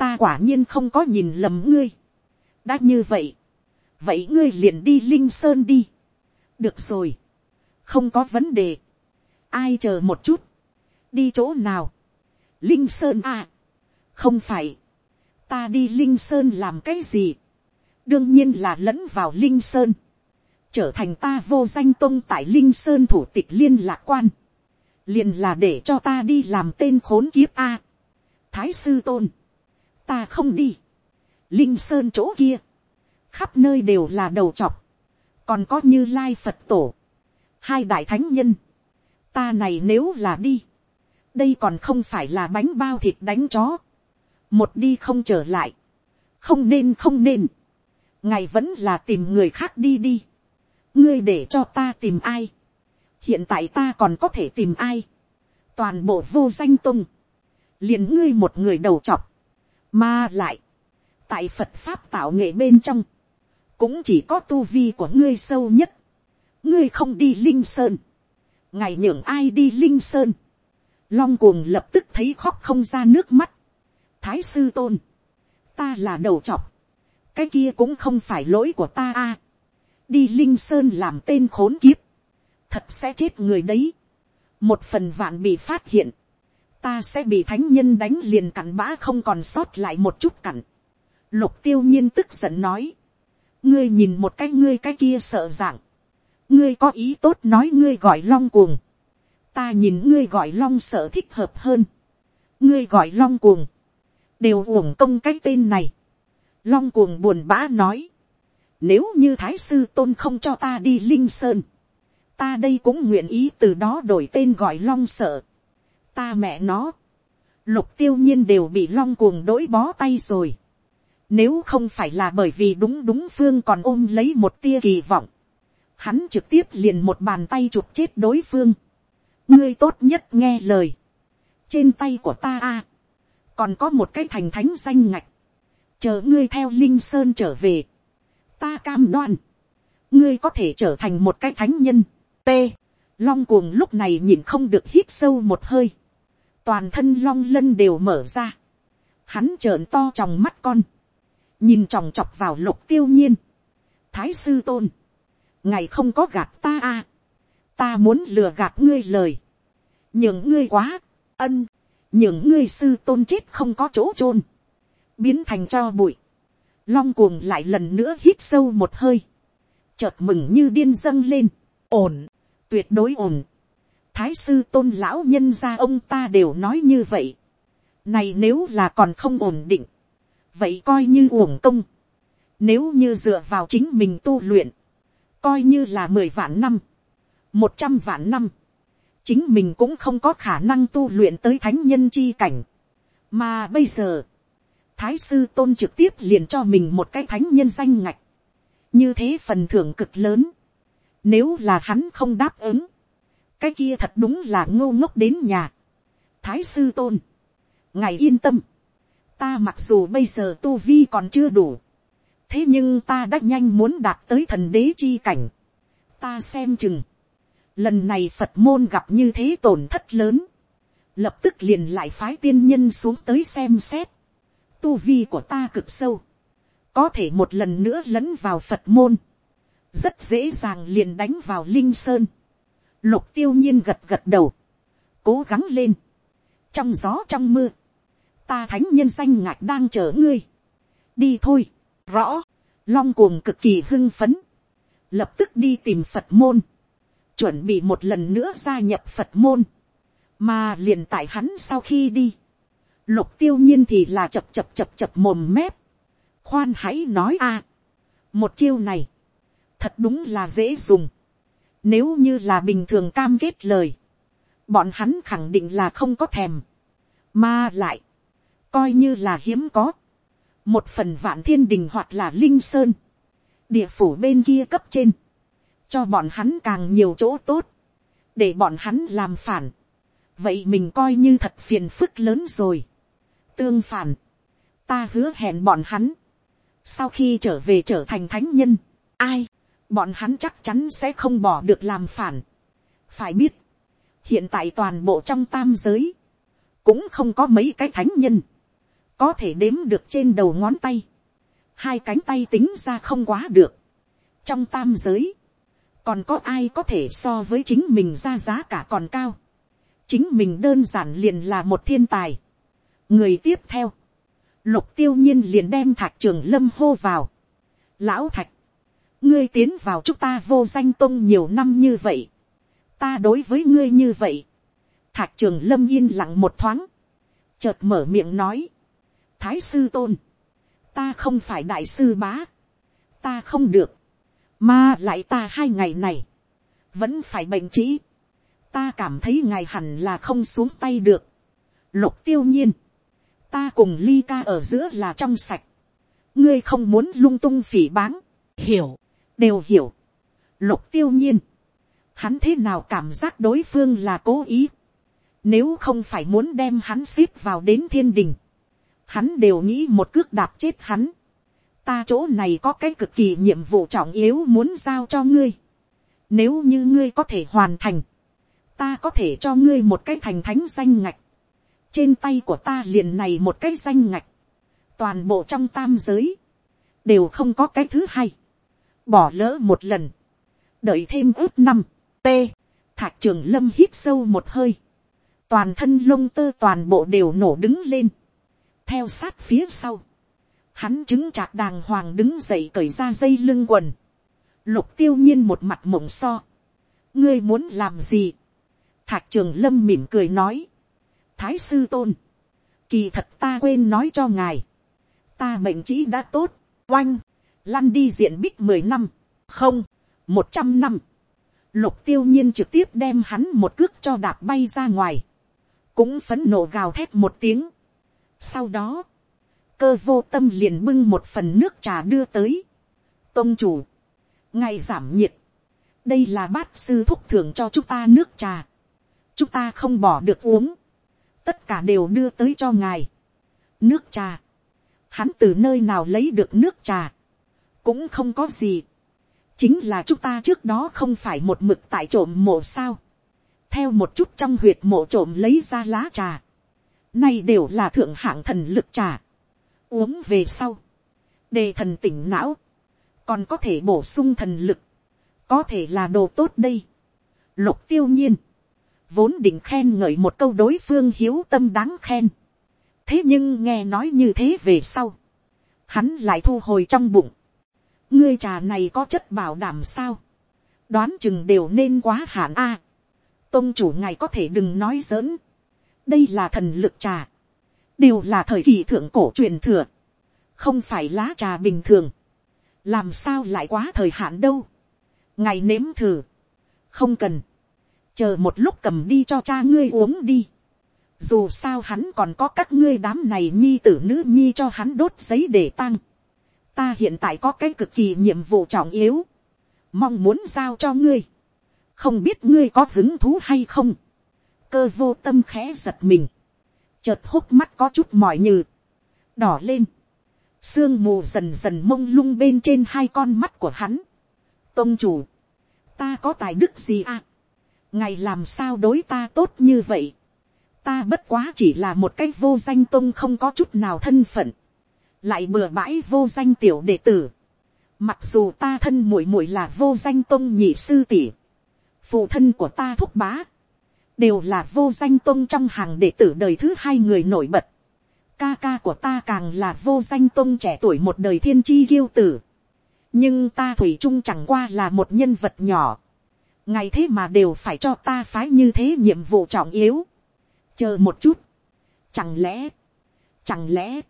ta quả nhiên không có nhìn lầm ngươi, đã như vậy, vậy ngươi liền đi linh sơn đi, được rồi, không có vấn đề, ai chờ một chút, đi chỗ nào, linh sơn à, không phải, ta đi linh sơn làm cái gì, đương nhiên là lẫn vào linh sơn, trở thành ta vô danh tôn tại linh sơn thủ tịch liên lạc quan, liền là để cho ta đi làm tên khốn kiếp a. thái sư tôn, ta không đi, linh sơn chỗ kia, khắp nơi đều là đầu trọc, còn có như lai phật tổ, hai đại thánh nhân, ta này nếu là đi, đây còn không phải là bánh bao thịt đánh chó, một đi không trở lại, không nên không nên, ngày vẫn là tìm người khác đi đi, ngươi để cho ta tìm ai, hiện tại ta còn có thể tìm ai, toàn bộ vô danh tung, liền ngươi một người đầu chọc, mà lại, tại phật pháp tạo nghệ bên trong, cũng chỉ có tu vi của ngươi sâu nhất, ngươi không đi linh sơn, ngày nhường ai đi linh sơn, long cuồng lập tức thấy khóc không ra nước mắt, thái sư tôn, ta là đầu chọc, cái kia cũng không phải lỗi của ta a, đi linh sơn làm tên khốn kiếp, thật sẽ chết người đấy, một phần vạn bị phát hiện, ta sẽ bị thánh nhân đánh liền cặn bã không còn sót lại một chút cặn. Lục tiêu nhiên tức giận nói, ngươi nhìn một cái ngươi cái kia sợ dạng, ngươi có ý tốt nói ngươi gọi long cuồng, ta nhìn ngươi gọi long sợ thích hợp hơn, ngươi gọi long cuồng, đều uổng công cái tên này. Long cuồng buồn bã nói, nếu như thái sư tôn không cho ta đi linh sơn, ta đây cũng nguyện ý từ đó đổi tên gọi long sợ ta mẹ nó, lục tiêu nhiên đều bị long cuồng đỗi bó tay rồi. Nếu không phải là bởi vì đúng đúng phương còn ôm lấy một tia kỳ vọng, hắn trực tiếp liền một bàn tay chụp chết đối phương. ngươi tốt nhất nghe lời. trên tay của ta a, còn có một cái thành thánh danh ngạch, chờ ngươi theo linh sơn trở về, ta cam đoan, ngươi có thể trở thành một cái thánh nhân, t, long cuồng lúc này nhìn không được hít sâu một hơi, toàn thân long lân đều mở ra, hắn trợn to trong mắt con, nhìn tròng chọc vào lục tiêu nhiên, thái sư tôn, ngày không có gạt ta a, ta muốn lừa gạt ngươi lời, nhường ngươi quá, ân, những ngươi sư tôn chết không có chỗ chôn, biến thành cho bụi, long cuồng lại lần nữa hít sâu một hơi, chợt mừng như điên dâng lên, ổn, tuyệt đối ổn, thái sư tôn lão nhân gia ông ta đều nói như vậy, này nếu là còn không ổn định, vậy coi như uổng công, nếu như dựa vào chính mình tu luyện, coi như là mười vạn năm, một trăm vạn năm, chính mình cũng không có khả năng tu luyện tới thánh nhân chi cảnh. mà bây giờ, thái sư tôn trực tiếp liền cho mình một cái thánh nhân danh ngạch, như thế phần thưởng cực lớn, nếu là hắn không đáp ứng, cái kia thật đúng là ngô ngốc đến nhà. thái sư tôn, ngài yên tâm, ta mặc dù bây giờ tu vi còn chưa đủ, thế nhưng ta đã nhanh muốn đạt tới thần đế chi cảnh, ta xem chừng, Lần này Phật môn gặp như thế tổn thất lớn. Lập tức liền lại phái tiên nhân xuống tới xem xét. Tu vi của ta cực sâu. Có thể một lần nữa lấn vào Phật môn. Rất dễ dàng liền đánh vào Linh Sơn. Lục tiêu nhiên gật gật đầu. Cố gắng lên. Trong gió trong mưa. Ta thánh nhân danh ngạch đang chờ ngươi. Đi thôi. Rõ. Long cuồng cực kỳ hưng phấn. Lập tức đi tìm Phật môn chuẩn bị một lần nữa gia nhập phật môn, mà liền tại hắn sau khi đi, lục tiêu nhiên thì là chập chập chập chập mồm mép, khoan hãy nói a, một chiêu này, thật đúng là dễ dùng, nếu như là bình thường cam kết lời, bọn hắn khẳng định là không có thèm, mà lại, coi như là hiếm có, một phần vạn thiên đình hoặc là linh sơn, địa phủ bên kia cấp trên, cho bọn hắn càng nhiều chỗ tốt, để bọn hắn làm phản, vậy mình coi như thật phiền phức lớn rồi. tương phản, ta hứa hẹn bọn hắn, sau khi trở về trở thành thánh nhân, ai, bọn hắn chắc chắn sẽ không bỏ được làm phản. phải biết, hiện tại toàn bộ trong tam giới, cũng không có mấy cái thánh nhân, có thể đếm được trên đầu ngón tay, hai cánh tay tính ra không quá được. trong tam giới, còn có ai có thể so với chính mình ra giá cả còn cao. chính mình đơn giản liền là một thiên tài. người tiếp theo, lục tiêu nhiên liền đem thạch trường lâm hô vào. lão thạch, ngươi tiến vào chúng ta vô danh tông nhiều năm như vậy. ta đối với ngươi như vậy. Thạc trường lâm yên lặng một thoáng. chợt mở miệng nói. thái sư tôn, ta không phải đại sư bá. ta không được mà lại ta hai ngày này, vẫn phải bệnh trĩ. Ta cảm thấy ngài hẳn là không xuống tay được. Lục tiêu nhiên, ta cùng ly ca ở giữa là trong sạch. Ngươi không muốn lung tung phỉ báng. Hiểu, đều hiểu. Lục tiêu nhiên, hắn thế nào cảm giác đối phương là cố ý. Nếu không phải muốn đem hắn xếp vào đến thiên đình. Hắn đều nghĩ một cước đạp chết hắn ta chỗ này có cái cực kỳ nhiệm vụ trọng yếu muốn giao cho ngươi. Nếu như ngươi có thể hoàn thành, ta có thể cho ngươi một cái thành thánh danh ngạch. Trên tay của ta liền này một cái danh ngạch. Toàn bộ trong tam giới, đều không có cái thứ hai. Bỏ lỡ một lần. Đợi thêm ước năm. T. Thạc trường lâm hít sâu một hơi. Toàn thân lông tơ toàn bộ đều nổ đứng lên. Theo sát phía sau Hắn chứng chạc đàng hoàng đứng dậy cởi ra dây lưng quần. Lục tiêu nhiên một mặt mộng so. Ngươi muốn làm gì? Thạc trường lâm mỉm cười nói. Thái sư tôn. Kỳ thật ta quên nói cho ngài. Ta mệnh chỉ đã tốt. Oanh. Lăn đi diện bích mười năm. Không. Một trăm năm. Lục tiêu nhiên trực tiếp đem hắn một cước cho đạp bay ra ngoài. Cũng phấn nộ gào thét một tiếng. Sau đó cơ vô tâm liền bưng một phần nước trà đưa tới. Tông chủ, ngày giảm nhiệt, đây là bát sư thúc thưởng cho chúng ta nước trà. chúng ta không bỏ được uống, tất cả đều đưa tới cho ngài. nước trà, hắn từ nơi nào lấy được nước trà, cũng không có gì. chính là chúng ta trước đó không phải một mực tại trộm mộ sao. theo một chút trong huyệt mộ trộm lấy ra lá trà. nay đều là thượng hạng thần lực trà uống về sau, đề thần tỉnh não, còn có thể bổ sung thần lực, có thể là đồ tốt đây. Lục tiêu nhiên, vốn định khen ngợi một câu đối phương hiếu tâm đáng khen. thế nhưng nghe nói như thế về sau, hắn lại thu hồi trong bụng ngươi trà này có chất bảo đảm sao, đoán chừng đều nên quá hạn a. tôn chủ ngài có thể đừng nói giỡn, đây là thần lực trà, đều là thời kỳ thượng cổ truyền thừa, không phải lá trà bình thường, làm sao lại quá thời hạn đâu, ngài nếm thử, không cần, chờ một lúc cầm đi cho cha ngươi uống đi, dù sao hắn còn có các ngươi đám này nhi tử nữ nhi cho hắn đốt giấy để tăng, ta hiện tại có cái cực kỳ nhiệm vụ trọng yếu, mong muốn giao cho ngươi, không biết ngươi có hứng thú hay không, cơ vô tâm khẽ giật mình, chợt hốc mắt có chút mỏi nhừ, đỏ lên, sương mù dần dần mông lung bên trên hai con mắt của hắn. tôn chủ, ta có tài đức gì à, ngày làm sao đối ta tốt như vậy, ta bất quá chỉ là một cái vô danh tôn không có chút nào thân phận, lại bừa bãi vô danh tiểu đệ tử, mặc dù ta thân muội muội là vô danh tông nhị sư tỷ, phụ thân của ta thúc bá, đều là vô danh tông trong hàng đệ tử đời thứ hai người nổi bật. Ca ca của ta càng là vô danh tông trẻ tuổi một đời thiên chi kiêu tử. nhưng ta thủy chung chẳng qua là một nhân vật nhỏ. ngày thế mà đều phải cho ta phái như thế nhiệm vụ trọng yếu. chờ một chút. chẳng lẽ, chẳng lẽ,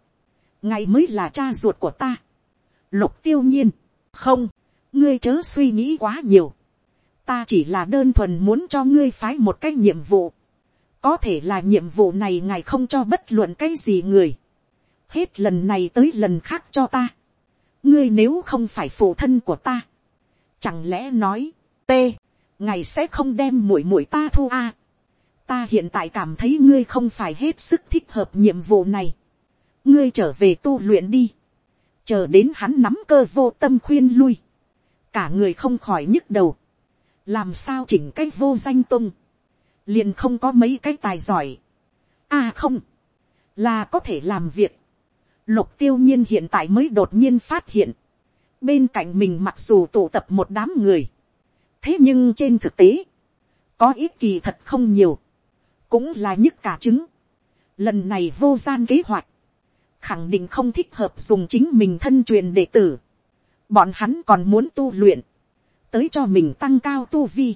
ngày mới là cha ruột của ta. lục tiêu nhiên, không, ngươi chớ suy nghĩ quá nhiều ta chỉ là đơn thuần muốn cho ngươi phái một cái nhiệm vụ. có thể là nhiệm vụ này ngài không cho bất luận cái gì người. hết lần này tới lần khác cho ta. ngươi nếu không phải phụ thân của ta. chẳng lẽ nói, t, ngài sẽ không đem mũi mũi ta thu a. ta hiện tại cảm thấy ngươi không phải hết sức thích hợp nhiệm vụ này ngươi trở về tu luyện đi. chờ đến hắn nắm cơ vô tâm khuyên lui, cả người không khỏi nhức đầu, làm sao chỉnh cái vô danh tung, liền không có mấy cái tài giỏi, à không, là có thể làm việc, lục tiêu nhiên hiện tại mới đột nhiên phát hiện, bên cạnh mình mặc dù tụ tập một đám người, thế nhưng trên thực tế, có ít kỳ thật không nhiều, cũng là nhức cả trứng. Lần này vô gian kế hoạch, khẳng định không thích hợp dùng chính mình thân truyền đệ tử. Bọn hắn còn muốn tu luyện, tới cho mình tăng cao tu vi.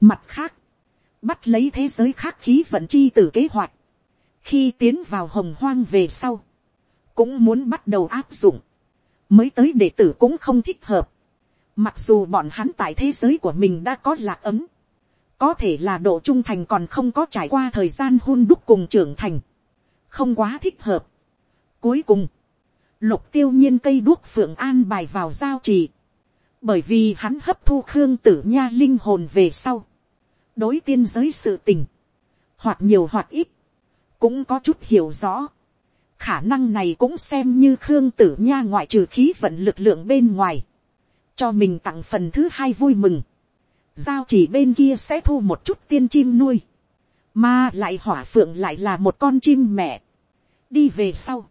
Mặt khác, bắt lấy thế giới khác khí vận chi từ kế hoạch. Khi tiến vào hồng hoang về sau, cũng muốn bắt đầu áp dụng. Mới tới đệ tử cũng không thích hợp. Mặc dù bọn hắn tại thế giới của mình đã có lạc ấm có thể là độ trung thành còn không có trải qua thời gian hôn đúc cùng trưởng thành, không quá thích hợp. Cuối cùng, lục tiêu nhiên cây đuốc phượng an bài vào giao trì, bởi vì hắn hấp thu khương tử nha linh hồn về sau, đối tiên giới sự tình, hoặc nhiều hoặc ít, cũng có chút hiểu rõ. khả năng này cũng xem như khương tử nha ngoại trừ khí vận lực lượng bên ngoài, cho mình tặng phần thứ hai vui mừng. Giao chỉ bên kia sẽ thu một chút tiên chim nuôi, mà lại hỏa phượng lại là một con chim mẹ, đi về sau,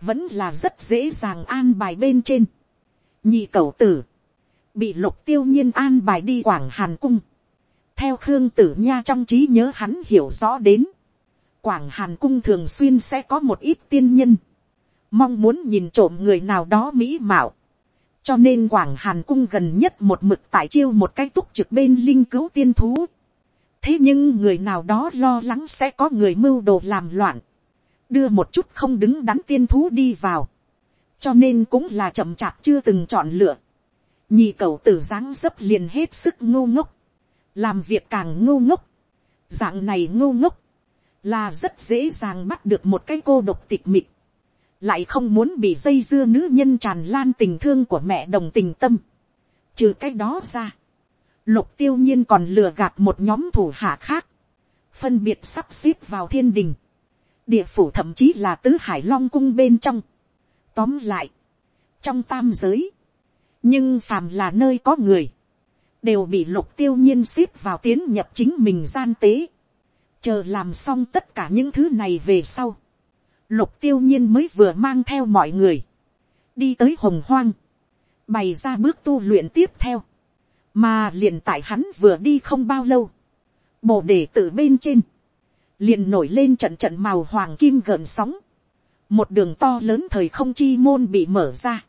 vẫn là rất dễ dàng an bài bên trên, nhị cậu tử, bị lục tiêu nhiên an bài đi quảng hàn cung, theo khương tử nha trong trí nhớ hắn hiểu rõ đến, quảng hàn cung thường xuyên sẽ có một ít tiên nhân, mong muốn nhìn trộm người nào đó mỹ mạo, cho nên quảng hàn cung gần nhất một mực tại chiêu một cái túc trực bên linh cứu tiên thú. thế nhưng người nào đó lo lắng sẽ có người mưu đồ làm loạn, đưa một chút không đứng đắn tiên thú đi vào, cho nên cũng là chậm chạp chưa từng chọn lựa. nhì cầu tử dáng dấp liền hết sức ngô ngốc, làm việc càng ngô ngốc, dạng này ngô ngốc, là rất dễ dàng bắt được một cái cô độc tịch mịt, lại không muốn bị dây dưa nữ nhân tràn lan tình thương của mẹ đồng tình tâm. Trừ cái đó ra, lục tiêu nhiên còn lừa gạt một nhóm thủ hạ khác, phân biệt sắp xếp vào thiên đình, địa phủ thậm chí là tứ hải long cung bên trong. Tóm lại, trong tam giới, nhưng phàm là nơi có người, đều bị lục tiêu nhiên xếp vào tiến nhập chính mình gian tế. Chờ làm xong tất cả những thứ này về sau lục tiêu nhiên mới vừa mang theo mọi người, đi tới hồng hoang, bày ra bước tu luyện tiếp theo, mà liền tại hắn vừa đi không bao lâu, bồ đề tự bên trên, liền nổi lên trận trận màu hoàng kim gợn sóng, một đường to lớn thời không chi môn bị mở ra,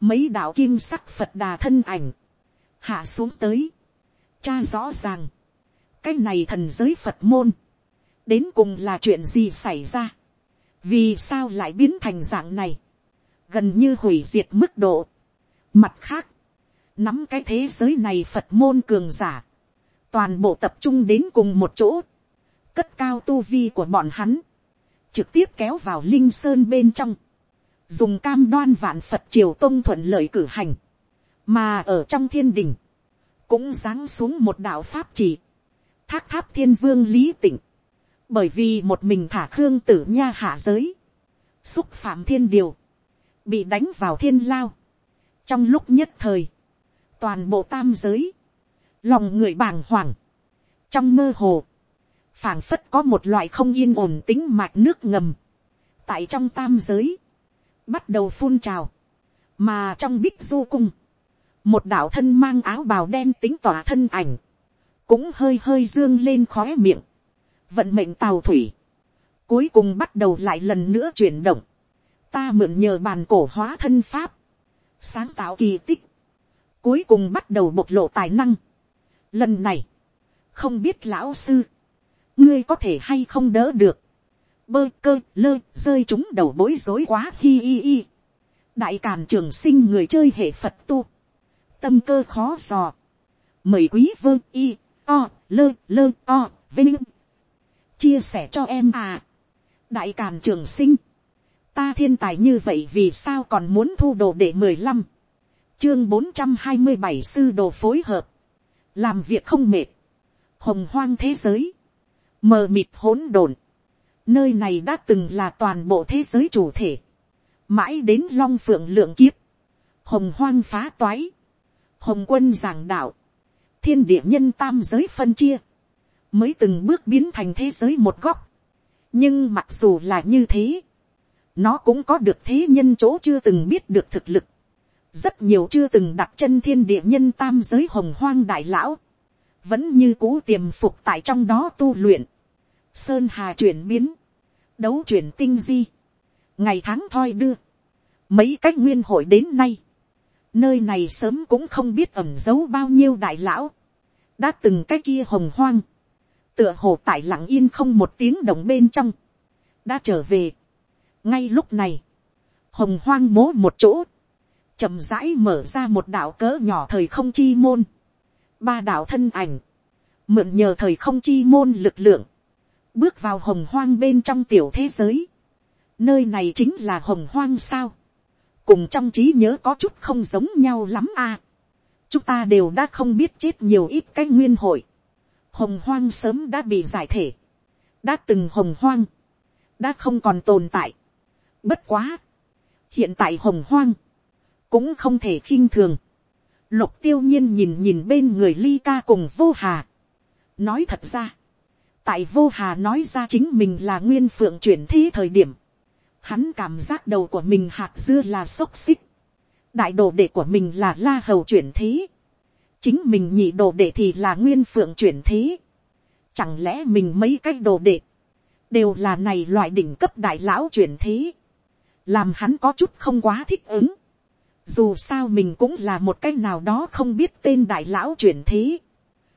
mấy đạo kim sắc phật đà thân ảnh, hạ xuống tới, cha rõ ràng, cái này thần giới phật môn, đến cùng là chuyện gì xảy ra, vì sao lại biến thành dạng này, gần như hủy diệt mức độ. Mặt khác, nắm cái thế giới này phật môn cường giả, toàn bộ tập trung đến cùng một chỗ, cất cao tu vi của bọn hắn, trực tiếp kéo vào linh sơn bên trong, dùng cam đoan vạn phật triều tôn thuận lợi cử hành, mà ở trong thiên đình, cũng giáng xuống một đạo pháp chỉ, thác tháp thiên vương lý tịnh, bởi vì một mình thả khương tử nha hạ giới, xúc phạm thiên điều, bị đánh vào thiên lao. trong lúc nhất thời, toàn bộ tam giới, lòng người bàng hoàng, trong mơ hồ, phảng phất có một loại không yên ổn tính mạch nước ngầm, tại trong tam giới, bắt đầu phun trào, mà trong bích du cung, một đạo thân mang áo bào đen tính tỏa thân ảnh, cũng hơi hơi dương lên khóe miệng, vận mệnh tàu thủy, cuối cùng bắt đầu lại lần nữa chuyển động, ta mượn nhờ bàn cổ hóa thân pháp, sáng tạo kỳ tích, cuối cùng bắt đầu bộc lộ tài năng. Lần này, không biết lão sư, ngươi có thể hay không đỡ được, bơ cơ lơ rơi chúng đầu bối rối quá hi hi hi. đại càn trường sinh người chơi hệ phật tu, tâm cơ khó dò, mời quý vơ y o lơ lơ o vinh. Chia sẻ cho em à. đại càn trường sinh, ta thiên tài như vậy vì sao còn muốn thu đồ để mười lăm, chương bốn trăm hai mươi bảy sư đồ phối hợp, làm việc không mệt, hồng hoang thế giới, mờ mịt hỗn độn, nơi này đã từng là toàn bộ thế giới chủ thể, mãi đến long phượng lượng kiếp, hồng hoang phá toái, hồng quân giảng đạo, thiên địa nhân tam giới phân chia, mới từng bước biến thành thế giới một góc. nhưng mặc dù là như thế, nó cũng có được thế nhân chỗ chưa từng biết được thực lực. rất nhiều chưa từng đặt chân thiên địa nhân tam giới hồng hoang đại lão, vẫn như cũ tiềm phục tại trong đó tu luyện. sơn hà chuyển biến, đấu chuyển tinh di, ngày tháng thoi đưa, mấy cách nguyên hội đến nay, nơi này sớm cũng không biết ẩm giấu bao nhiêu đại lão, đã từng cái kia hồng hoang, tựa hồ tại lặng yên không một tiếng động bên trong, đã trở về. ngay lúc này, hồng hoang mố một chỗ, chậm rãi mở ra một đạo cỡ nhỏ thời không chi môn, ba đạo thân ảnh, mượn nhờ thời không chi môn lực lượng, bước vào hồng hoang bên trong tiểu thế giới, nơi này chính là hồng hoang sao, cùng trong trí nhớ có chút không giống nhau lắm a, chúng ta đều đã không biết chết nhiều ít cái nguyên hội, hồng hoang sớm đã bị giải thể, đã từng hồng hoang, đã không còn tồn tại. Bất quá, hiện tại hồng hoang, cũng không thể khinh thường. Lục tiêu nhiên nhìn nhìn bên người ly ca cùng vô hà. Nói thật ra, tại vô hà nói ra chính mình là nguyên phượng chuyển thế thời điểm, hắn cảm giác đầu của mình hạt dưa là xốc xích, đại đồ đệ của mình là la hầu chuyển thế, chính mình nhị đồ đệ thì là nguyên phượng chuyển thế. Chẳng lẽ mình mấy cái đồ đệ, đều là này loại đỉnh cấp đại lão chuyển thế. Làm hắn có chút không quá thích ứng. Dù sao mình cũng là một cái nào đó không biết tên đại lão chuyển thế.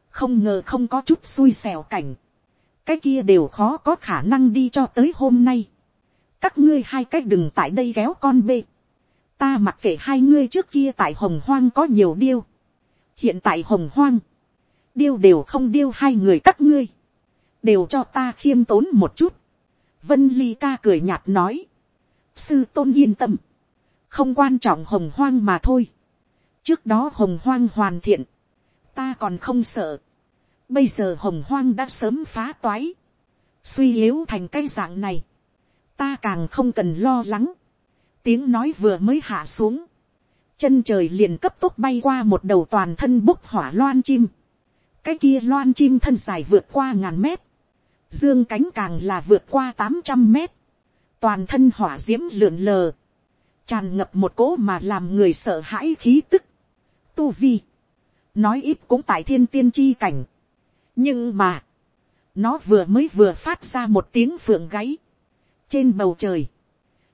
Không ngờ không có chút xui xẻo cảnh. Cái kia đều khó có khả năng đi cho tới hôm nay. Các ngươi hai cách đừng tại đây kéo con bê. Ta mặc kệ hai ngươi trước kia tại hồng hoang có nhiều điêu hiện tại hồng hoang, điêu đều không điêu hai người các ngươi, đều cho ta khiêm tốn một chút. vân ly ca cười nhạt nói, sư tôn yên tâm, không quan trọng hồng hoang mà thôi. trước đó hồng hoang hoàn thiện, ta còn không sợ. bây giờ hồng hoang đã sớm phá toái, suy yếu thành cái dạng này, ta càng không cần lo lắng. tiếng nói vừa mới hạ xuống, chân trời liền cấp tốc bay qua một đầu toàn thân bốc hỏa loan chim. cái kia loan chim thân dài vượt qua ngàn mét, dương cánh càng là vượt qua tám trăm mét, toàn thân hỏa d i ễ m lượn lờ, tràn ngập một cỗ mà làm người sợ hãi khí tức. tu vi, nói ít cũng tại thiên tiên chi cảnh, nhưng mà, nó vừa mới vừa phát ra một tiếng phượng gáy, trên bầu trời,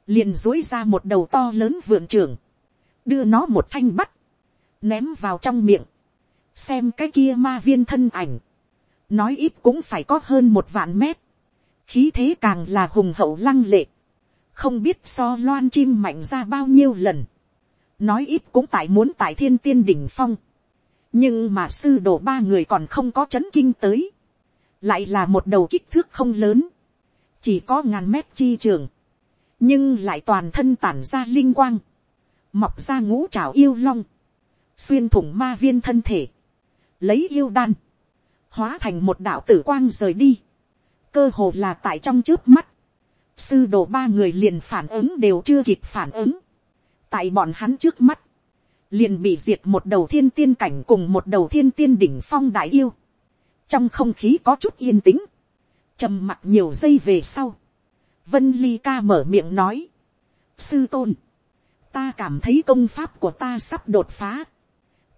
liền dối ra một đầu to lớn vượng trưởng, đưa nó một thanh bắt, ném vào trong miệng, xem cái kia ma viên thân ảnh, nói ít cũng phải có hơn một vạn mét, khí thế càng là hùng hậu lăng lệ, không biết so loan chim mạnh ra bao nhiêu lần, nói ít cũng tại muốn tại thiên tiên đỉnh phong, nhưng mà sư đồ ba người còn không có chấn kinh tới, lại là một đầu kích thước không lớn, chỉ có ngàn mét chi trường, nhưng lại toàn thân tản ra linh quang, mọc ra ngũ trào yêu long, xuyên thủng ma viên thân thể, lấy yêu đan, hóa thành một đạo tử quang rời đi, cơ hồ là tại trong trước mắt, sư đồ ba người liền phản ứng đều chưa kịp phản ứng, tại bọn hắn trước mắt, liền bị diệt một đầu thiên tiên cảnh cùng một đầu thiên tiên đỉnh phong đại yêu, trong không khí có chút yên tĩnh, trầm mặc nhiều giây về sau, vân ly ca mở miệng nói, sư tôn, ta cảm thấy công pháp của ta sắp đột phá.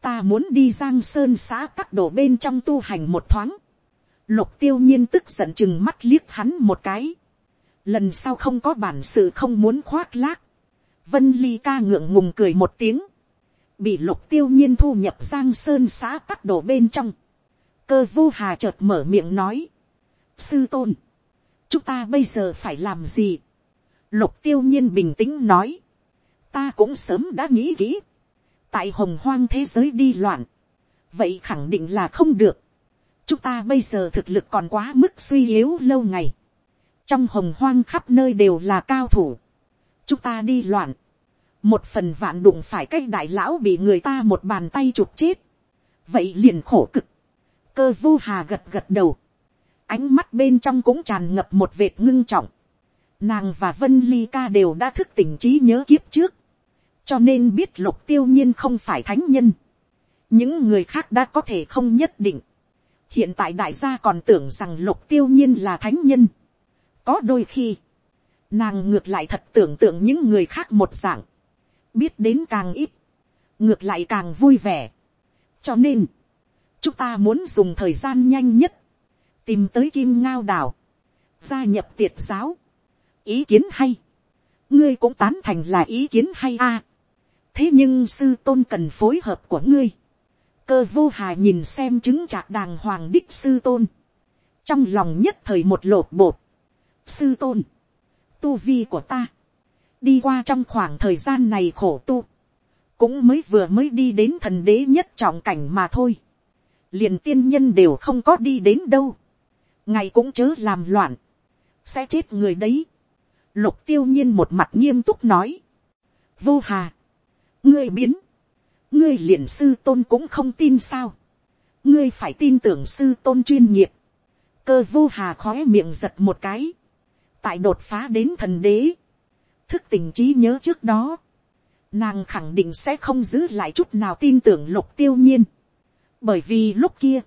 ta muốn đi giang sơn xã các đồ bên trong tu hành một thoáng. lục tiêu nhiên tức giận chừng mắt liếc hắn một cái lần sau không có bản sự không muốn khoác lác. vân ly ca ngượng ngùng cười một tiếng. bị lục tiêu nhiên thu nhập giang sơn xã tắc đổ bên trong. cơ vô hà chợt mở miệng nói. sư tôn, chúng ta bây giờ phải làm gì. lục tiêu nhiên bình tĩnh nói ta cũng sớm đã nghĩ kỹ, tại hồng hoang thế giới đi loạn, vậy khẳng định là không được, chúng ta bây giờ thực lực còn quá mức suy yếu lâu ngày, trong hồng hoang khắp nơi đều là cao thủ, chúng ta đi loạn, một phần vạn đụng phải cái đại lão bị người ta một bàn tay chụp chết, vậy liền khổ cực, cơ vô hà gật gật đầu, ánh mắt bên trong cũng tràn ngập một vệt ngưng trọng, Nàng và Vân Ly Ca đều đã thức tỉnh trí nhớ kiếp trước. Cho nên biết lục tiêu nhiên không phải thánh nhân. Những người khác đã có thể không nhất định. Hiện tại đại gia còn tưởng rằng lục tiêu nhiên là thánh nhân. Có đôi khi, nàng ngược lại thật tưởng tượng những người khác một dạng. Biết đến càng ít, ngược lại càng vui vẻ. Cho nên, chúng ta muốn dùng thời gian nhanh nhất, tìm tới kim ngao đảo, gia nhập tiệt giáo ý kiến hay. ngươi cũng tán thành là ý kiến hay a. thế nhưng sư tôn cần phối hợp của ngươi. cơ vô hà nhìn xem chứng trạc đàng hoàng đích sư tôn. trong lòng nhất thời một lột bột sư tôn, tu vi của ta, đi qua trong khoảng thời gian này khổ tu, cũng mới vừa mới đi đến thần đế nhất trọng cảnh mà thôi. liền tiên nhân đều không có đi đến đâu. ngày cũng chớ làm loạn, sẽ chết người đấy. Lục tiêu nhiên một mặt nghiêm túc nói. Vô hà. Ngươi biến. Ngươi liền sư tôn cũng không tin sao. Ngươi phải tin tưởng sư tôn chuyên nghiệp. Cơ vô hà khói miệng giật một cái. Tại đột phá đến thần đế. Thức tình trí nhớ trước đó. Nàng khẳng định sẽ không giữ lại chút nào tin tưởng lục tiêu nhiên. Bởi vì lúc kia.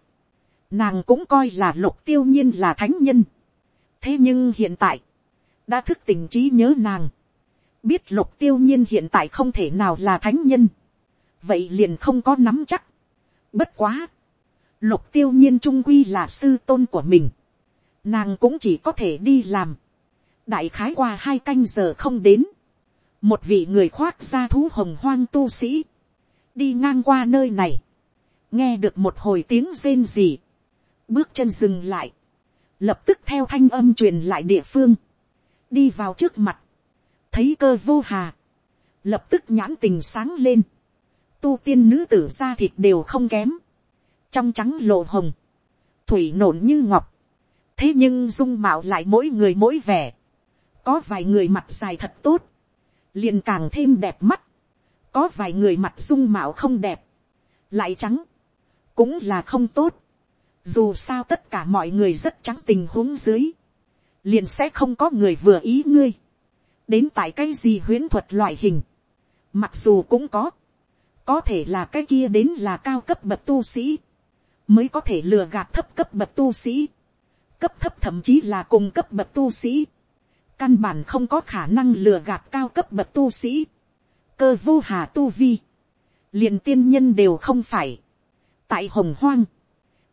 Nàng cũng coi là lục tiêu nhiên là thánh nhân. Thế nhưng hiện tại đã thức tình trí nhớ nàng, biết lục tiêu nhiên hiện tại không thể nào là thánh nhân, vậy liền không có nắm chắc. Bất quá, lục tiêu nhiên trung quy là sư tôn của mình, nàng cũng chỉ có thể đi làm, đại khái qua hai canh giờ không đến, một vị người khoác ra thú hồng hoang tu sĩ, đi ngang qua nơi này, nghe được một hồi tiếng rên rỉ, bước chân dừng lại, lập tức theo thanh âm truyền lại địa phương, đi vào trước mặt, thấy cơ vô hà, lập tức nhãn tình sáng lên, tu tiên nữ tử da thịt đều không kém, trong trắng lộ hồng, thủy nổn như ngọc, thế nhưng dung mạo lại mỗi người mỗi vẻ, có vài người mặt dài thật tốt, liền càng thêm đẹp mắt, có vài người mặt dung mạo không đẹp, lại trắng, cũng là không tốt, dù sao tất cả mọi người rất trắng tình huống dưới, liền sẽ không có người vừa ý ngươi. đến tại cái gì huyễn thuật loại hình, mặc dù cũng có, có thể là cái kia đến là cao cấp bậc tu sĩ, mới có thể lừa gạt thấp cấp bậc tu sĩ, cấp thấp thậm chí là cùng cấp bậc tu sĩ, căn bản không có khả năng lừa gạt cao cấp bậc tu sĩ, cơ vô hà tu vi, liền tiên nhân đều không phải, tại hồng hoang,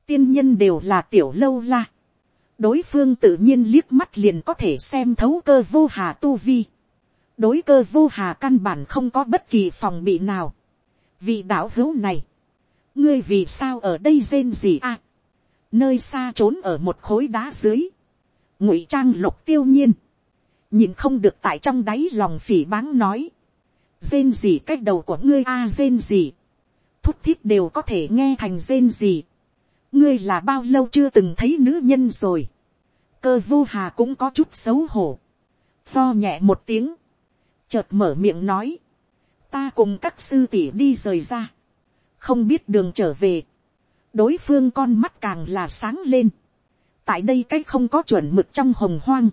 tiên nhân đều là tiểu lâu la, đối phương tự nhiên liếc mắt liền có thể xem thấu cơ vô hà tu vi. đối cơ vô hà căn bản không có bất kỳ phòng bị nào. vị đạo hữu này, ngươi vì sao ở đây rên gì à. nơi xa trốn ở một khối đá dưới, ngụy trang lục tiêu nhiên, nhìn không được tại trong đáy lòng phỉ báng nói, rên gì cách đầu của ngươi a à, rên gì, thút thít đều có thể nghe thành rên gì ngươi là bao lâu chưa từng thấy nữ nhân rồi. cơ vô hà cũng có chút xấu hổ. lo nhẹ một tiếng. chợt mở miệng nói. ta cùng các sư tỷ đi rời ra. không biết đường trở về. đối phương con mắt càng là sáng lên. tại đây cái không có chuẩn mực trong hồng hoang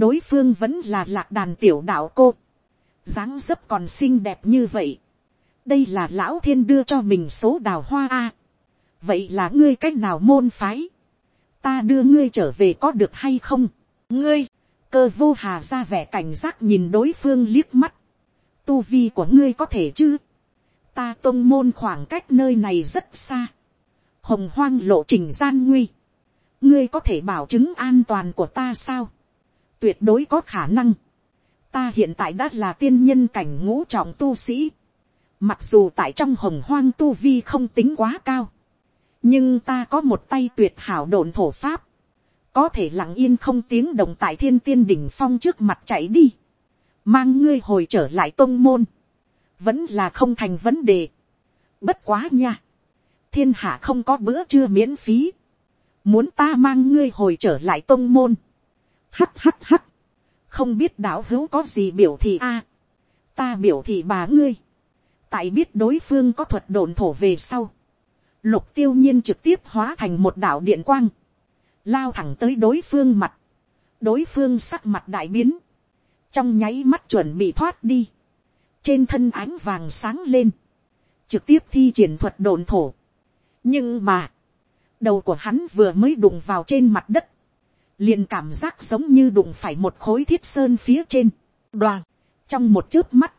đối phương vẫn là lạc đàn tiểu đạo cô. dáng dấp còn xinh đẹp như vậy. đây là lão thiên đưa cho mình số đào hoa a. Vậy là ngươi c á c h nào môn phái, ta đưa ngươi trở về có được hay không, ngươi, cơ vô hà ra vẻ cảnh giác nhìn đối phương liếc mắt, tu vi của ngươi có thể chứ, ta tôn môn khoảng cách nơi này rất xa, hồng hoang lộ trình gian nguy, ngươi có thể bảo chứng an toàn của ta sao, tuyệt đối có khả năng, ta hiện tại đã là tiên nhân cảnh ngũ trọng tu sĩ, mặc dù tại trong hồng hoang tu vi không tính quá cao, nhưng ta có một tay tuyệt hảo đồn thổ pháp, có thể lặng yên không tiếng động tại thiên tiên đỉnh phong trước mặt chạy đi, mang ngươi hồi trở lại tôn môn, vẫn là không thành vấn đề. Bất quá nha, thiên hạ không có bữa trưa miễn phí, muốn ta mang ngươi hồi trở lại tôn môn, hắt hắt hắt, không biết đạo hữu có gì biểu thị a, ta biểu thị bà ngươi, tại biết đối phương có thuật đồn thổ về sau, lục tiêu nhiên trực tiếp hóa thành một đạo điện quang, lao thẳng tới đối phương mặt, đối phương sắc mặt đại biến, trong nháy mắt chuẩn bị thoát đi, trên thân ánh vàng sáng lên, trực tiếp thi triển thuật đồn thổ. nhưng mà, đầu của hắn vừa mới đụng vào trên mặt đất, liền cảm giác giống như đụng phải một khối thiết sơn phía trên, đoàn, trong một chớp mắt,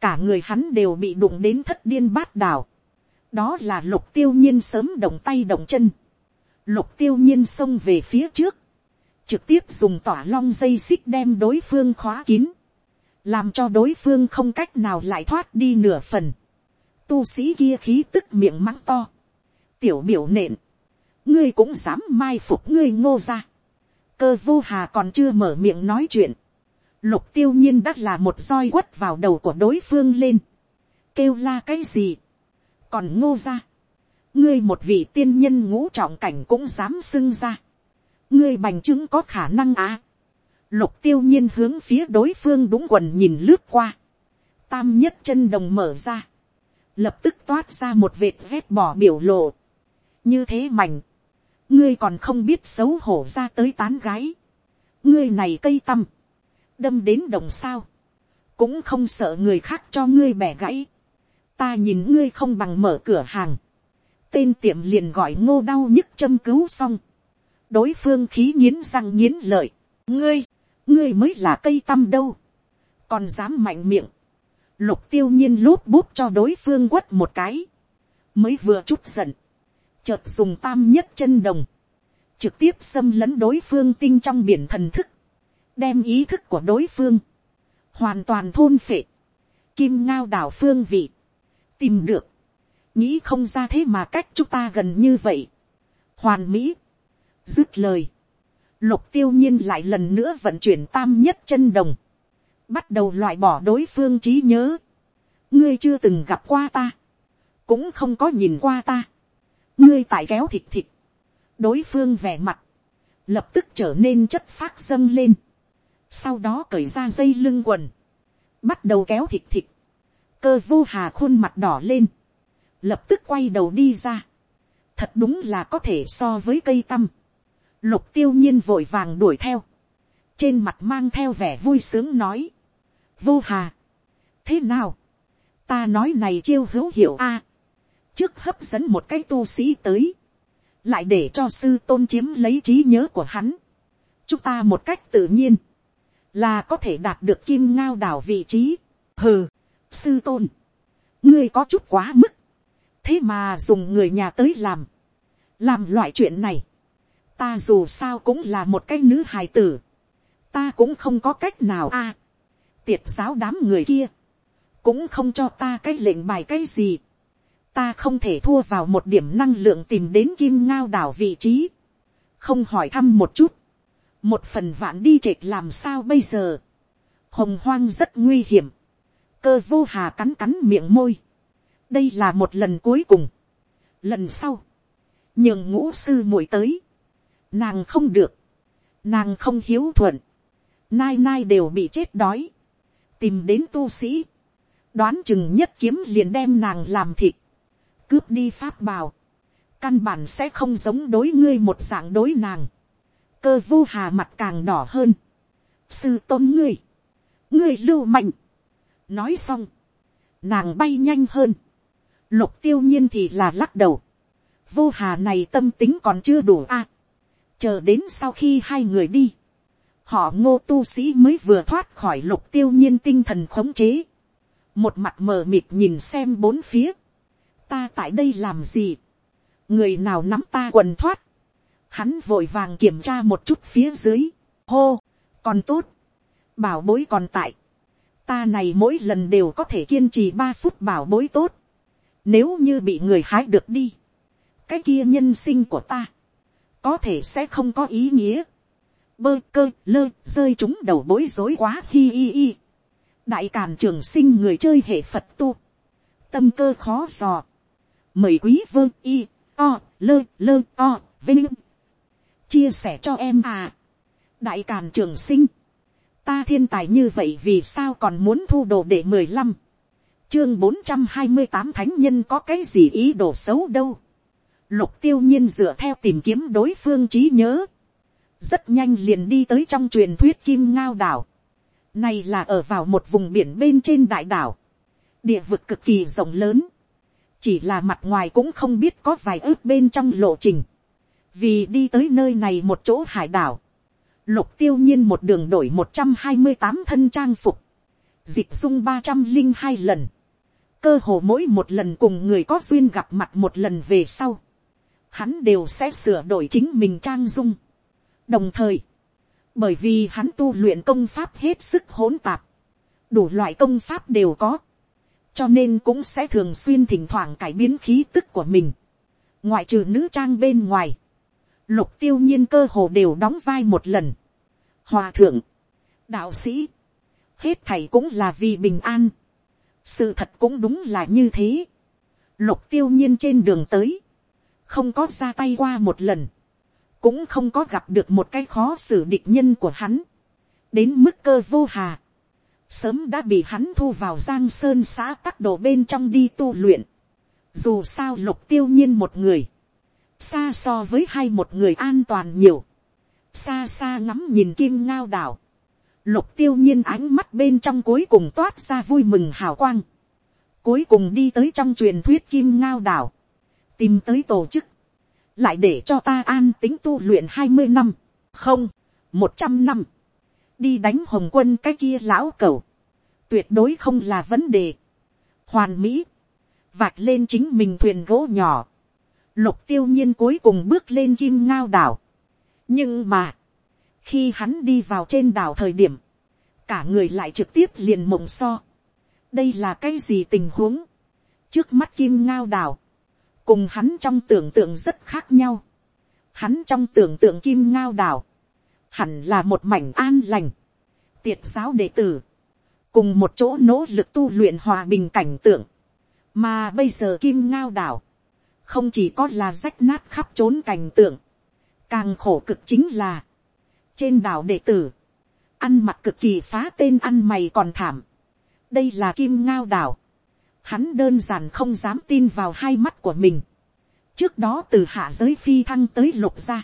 cả người hắn đều bị đụng đến thất điên bát đảo, đó là lục tiêu nhiên sớm động tay động chân, lục tiêu nhiên xông về phía trước, trực tiếp dùng tỏa long dây xích đem đối phương khóa kín, làm cho đối phương không cách nào lại thoát đi nửa phần. Tu sĩ kia khí tức miệng mắng to, tiểu biểu nện, ngươi cũng dám mai phục ngươi ngô ra cơ vô hà còn chưa mở miệng nói chuyện, lục tiêu nhiên đã là một roi quất vào đầu của đối phương lên, kêu la cái gì, còn ngô ra, ngươi một vị tiên nhân ngũ trọng cảnh cũng dám xưng ra, ngươi bành chứng có khả năng á. lục tiêu nhiên hướng phía đối phương đúng quần nhìn lướt qua, tam nhất chân đồng mở ra, lập tức toát ra một vệt vét bỏ biểu lộ, như thế mảnh, ngươi còn không biết xấu hổ ra tới tán gái, ngươi này cây tâm, đâm đến đồng sao, cũng không sợ người khác cho ngươi bẻ gãy, ta nhìn ngươi không bằng mở cửa hàng, tên tiệm liền gọi ngô đau nhức châm cứu xong, đối phương khí nghiến răng nghiến lợi, ngươi, ngươi mới là cây tâm đâu, còn dám mạnh miệng, lục tiêu nhiên lốp bút cho đối phương quất một cái, mới vừa chút giận, chợt dùng tam nhất chân đồng, trực tiếp xâm lấn đối phương tinh trong biển thần thức, đem ý thức của đối phương, hoàn toàn thôn phệ, kim ngao đảo phương vị, tìm được, nghĩ không ra thế mà cách chúng ta gần như vậy, hoàn mỹ, dứt lời, lục tiêu nhiên lại lần nữa vận chuyển tam nhất chân đồng, bắt đầu loại bỏ đối phương trí nhớ, ngươi chưa từng gặp qua ta, cũng không có nhìn qua ta, ngươi tại kéo thịt thịt, đối phương vẻ mặt, lập tức trở nên chất phát dâng lên, sau đó cởi ra dây lưng quần, bắt đầu kéo thịt thịt, cơ vô hà khuôn mặt đỏ lên, lập tức quay đầu đi ra, thật đúng là có thể so với cây tăm, lục tiêu nhiên vội vàng đuổi theo, trên mặt mang theo vẻ vui sướng nói, vô hà, thế nào, ta nói này chiêu hữu hiệu a, trước hấp dẫn một cái tu sĩ tới, lại để cho sư tôn chiếm lấy trí nhớ của hắn, chúng ta một cách tự nhiên, là có thể đạt được kim ngao đảo vị trí, hừ, sư tôn, ngươi có chút quá mức, thế mà dùng người nhà tới làm, làm loại chuyện này, ta dù sao cũng là một cái nữ hài tử, ta cũng không có cách nào a, tiệt giáo đám người kia, cũng không cho ta cái lệnh bài cái gì, ta không thể thua vào một điểm năng lượng tìm đến kim ngao đảo vị trí, không hỏi thăm một chút, một phần vạn đi trệt làm sao bây giờ, hồng hoang rất nguy hiểm, cơ vô hà cắn cắn miệng môi, đây là một lần cuối cùng, lần sau, nhường ngũ sư muội tới, nàng không được, nàng không hiếu thuận, nai nai đều bị chết đói, tìm đến tu sĩ, đoán chừng nhất kiếm liền đem nàng làm thịt, cướp đi pháp bào, căn bản sẽ không giống đối ngươi một dạng đối nàng, cơ vô hà mặt càng đỏ hơn, sư tôn ngươi, ngươi lưu mạnh, nói xong, nàng bay nhanh hơn, lục tiêu nhiên thì là lắc đầu, vô hà này tâm tính còn chưa đủ a, chờ đến sau khi hai người đi, họ ngô tu sĩ mới vừa thoát khỏi lục tiêu nhiên tinh thần khống chế, một mặt mờ mịt nhìn xem bốn phía, ta tại đây làm gì, người nào nắm ta quần thoát, hắn vội vàng kiểm tra một chút phía dưới, hô, còn tốt, bảo bối còn tại, ta này mỗi lần đều có thể kiên trì ba phút bảo bối tốt, nếu như bị người hái được đi, cái kia nhân sinh của ta, có thể sẽ không có ý nghĩa, bơ cơ lơ rơi chúng đầu bối rối quá hi hi hi, đại càn trường sinh người chơi hệ phật tu, tâm cơ khó dò, mời quý vơ y o lơ lơ o vinh. Chia sẻ cho em à. Đại càn trường sinh. Ta thiên tài như vậy vì sao còn muốn thu đồ để mười lăm? Chương bốn trăm hai mươi tám thánh nhân có cái gì ý đồ xấu đâu? Lục tiêu nhiên dựa theo tìm kiếm đối phương trí nhớ. Rất nhanh liền đi tới trong truyền thuyết kim ngao đảo. Này là ở vào một vùng biển bên trên đại đảo, địa vực cực kỳ rộng lớn, chỉ là mặt ngoài cũng không biết có vài ước bên trong lộ trình, vì đi tới nơi này một chỗ hải đảo, lục tiêu nhiên một đường đổi một trăm hai mươi tám thân trang phục, dịch dung ba trăm linh hai lần, cơ hồ mỗi một lần cùng người có duyên gặp mặt một lần về sau, hắn đều sẽ sửa đổi chính mình trang dung. đồng thời, bởi vì hắn tu luyện công pháp hết sức hỗn tạp, đủ loại công pháp đều có, cho nên cũng sẽ thường xuyên thỉnh thoảng cải biến khí tức của mình, ngoại trừ nữ trang bên ngoài, lục tiêu nhiên cơ hồ đều đóng vai một lần, hòa thượng, đạo sĩ, hết thầy cũng là vì bình an, sự thật cũng đúng là như thế, lục tiêu nhiên trên đường tới, không có ra tay qua một lần, cũng không có gặp được một cái khó xử địch nhân của hắn, đến mức cơ vô hà, sớm đã bị hắn thu vào giang sơn xã tắc đồ bên trong đi tu luyện, dù sao lục tiêu nhiên một người, xa so với hai một người an toàn nhiều, xa xa ngắm nhìn kim ngao đảo, lục tiêu nhiên ánh mắt bên trong cuối cùng toát ra vui mừng hào quang, cuối cùng đi tới trong truyền thuyết kim ngao đảo, tìm tới tổ chức, lại để cho ta an tính tu luyện hai mươi năm, không, một trăm năm, đi đánh hồng quân cái kia lão cầu, tuyệt đối không là vấn đề, hoàn mỹ, vạch lên chính mình thuyền gỗ nhỏ, lục tiêu nhiên cuối cùng bước lên kim ngao đảo, nhưng mà, khi hắn đi vào trên đảo thời điểm, cả người lại trực tiếp liền mộng so, đây là cái gì tình huống, trước mắt kim ngao đảo, cùng hắn trong tưởng tượng rất khác nhau. Hắn trong tưởng tượng kim ngao đảo, hẳn là một mảnh an lành, tiệt giáo đệ tử, cùng một chỗ nỗ lực tu luyện hòa bình cảnh tượng. Mà bây giờ kim ngao đảo, không chỉ có là rách nát khắp trốn cảnh tượng, càng khổ cực chính là, trên đảo đệ tử, ăn mặc cực kỳ phá tên ăn mày còn thảm. đây là kim ngao đảo, hắn đơn giản không dám tin vào hai mắt của mình. trước đó từ hạ giới phi thăng tới lục gia,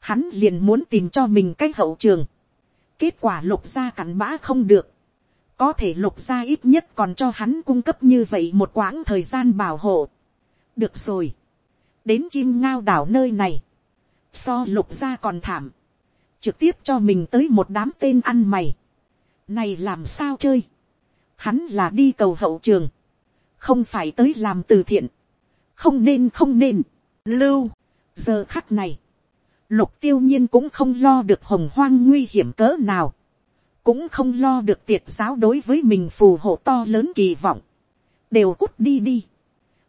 hắn liền muốn tìm cho mình cái hậu trường. kết quả lục gia cặn bã không được. có thể lục gia ít nhất còn cho hắn cung cấp như vậy một quãng thời gian bảo hộ. được rồi. đến kim ngao đảo nơi này. so lục gia còn thảm. trực tiếp cho mình tới một đám tên ăn mày. này làm sao chơi. hắn là đi cầu hậu trường không phải tới làm từ thiện, không nên không nên, lưu, giờ khắc này, lục tiêu nhiên cũng không lo được hồng hoang nguy hiểm cỡ nào, cũng không lo được tiệt giáo đối với mình phù hộ to lớn kỳ vọng, đều cút đi đi,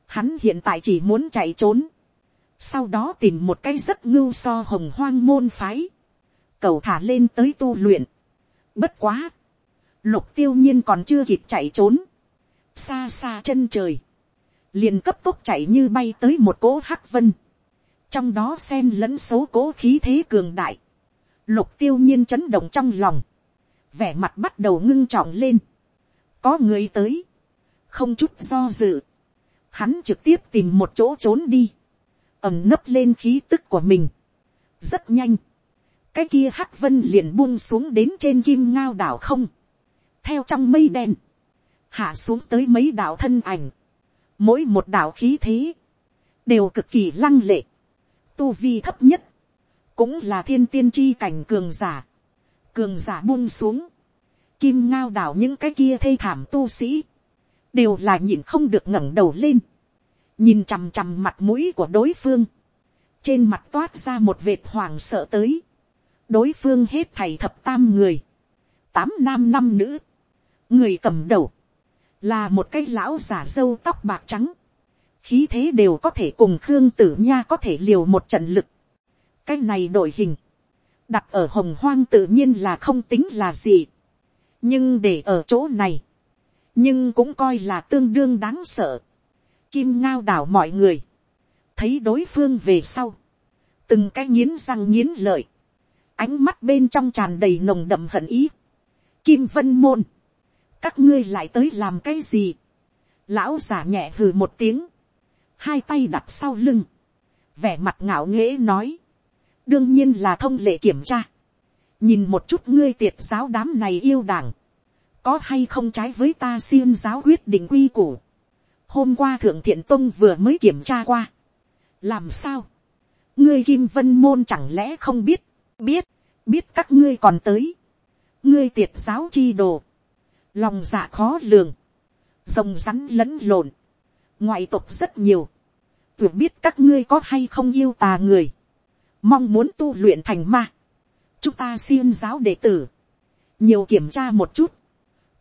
hắn hiện tại chỉ muốn chạy trốn, sau đó tìm một cái rất ngưu so hồng hoang môn phái, cầu thả lên tới tu luyện, bất quá, lục tiêu nhiên còn chưa kịp chạy trốn, xa xa chân trời, liền cấp tốc chạy như bay tới một cỗ hắc vân, trong đó sen lẫn số cố khí thế cường đại, lục tiêu nhiên chấn động trong lòng, vẻ mặt bắt đầu ngưng trọng lên, có người tới, không chút do dự, hắn trực tiếp tìm một chỗ trốn đi, ẩm nấp lên khí tức của mình, rất nhanh, cái kia hắc vân liền buông xuống đến trên kim ngao đảo không, theo trong mây đen, hạ xuống tới mấy đạo thân ảnh, mỗi một đạo khí thế, đều cực kỳ lăng lệ, tu vi thấp nhất, cũng là thiên tiên tri cảnh cường giả, cường giả buông xuống, kim ngao đảo những cái kia thê thảm tu sĩ, đều là nhìn không được ngẩng đầu lên, nhìn chằm chằm mặt mũi của đối phương, trên mặt toát ra một vệt hoàng sợ tới, đối phương hết thầy thập tam người, tám nam năm nữ, người cầm đầu, là một cái lão giả dâu tóc bạc trắng, khí thế đều có thể cùng khương tử nha có thể liều một trận lực. cái này đội hình, đặt ở hồng hoang tự nhiên là không tính là gì, nhưng để ở chỗ này, nhưng cũng coi là tương đương đáng sợ. Kim ngao đảo mọi người, thấy đối phương về sau, từng cái nghiến răng nghiến lợi, ánh mắt bên trong tràn đầy nồng đậm hận ý. Kim vân môn, các ngươi lại tới làm cái gì. lão giả nhẹ hừ một tiếng, hai tay đặt sau lưng, vẻ mặt ngạo nghễ nói, đương nhiên là thông lệ kiểm tra, nhìn một chút ngươi tiệt giáo đám này yêu đảng, có hay không trái với ta xiêm giáo quyết định quy củ. hôm qua thượng thiện tông vừa mới kiểm tra qua. làm sao, ngươi kim vân môn chẳng lẽ không biết, biết, biết các ngươi còn tới, ngươi tiệt giáo chi đồ, lòng dạ khó lường, rồng rắn lẫn lộn, ngoại tộc rất nhiều, vừa biết các ngươi có hay không yêu tà người, mong muốn tu luyện thành ma, chúng ta xin giáo đệ tử, nhiều kiểm tra một chút,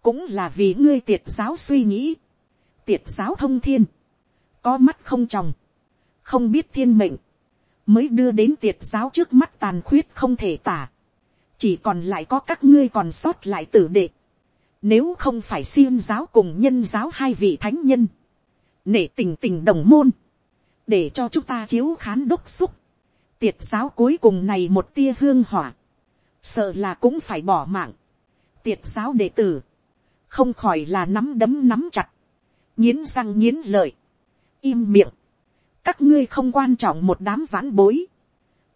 cũng là vì ngươi tiệt giáo suy nghĩ, tiệt giáo thông thiên, có mắt không tròng, không biết thiên mệnh, mới đưa đến tiệt giáo trước mắt tàn khuyết không thể tả, chỉ còn lại có các ngươi còn sót lại tử đệ, nếu không phải xiêm giáo cùng nhân giáo hai vị thánh nhân, nể tình tình đồng môn, để cho chúng ta chiếu khán đúc xúc, tiệt giáo cuối cùng này một tia hương hỏa, sợ là cũng phải bỏ mạng, tiệt giáo đệ tử, không khỏi là nắm đấm nắm chặt, nghiến răng nghiến lợi, im miệng, các ngươi không quan trọng một đám vãn bối,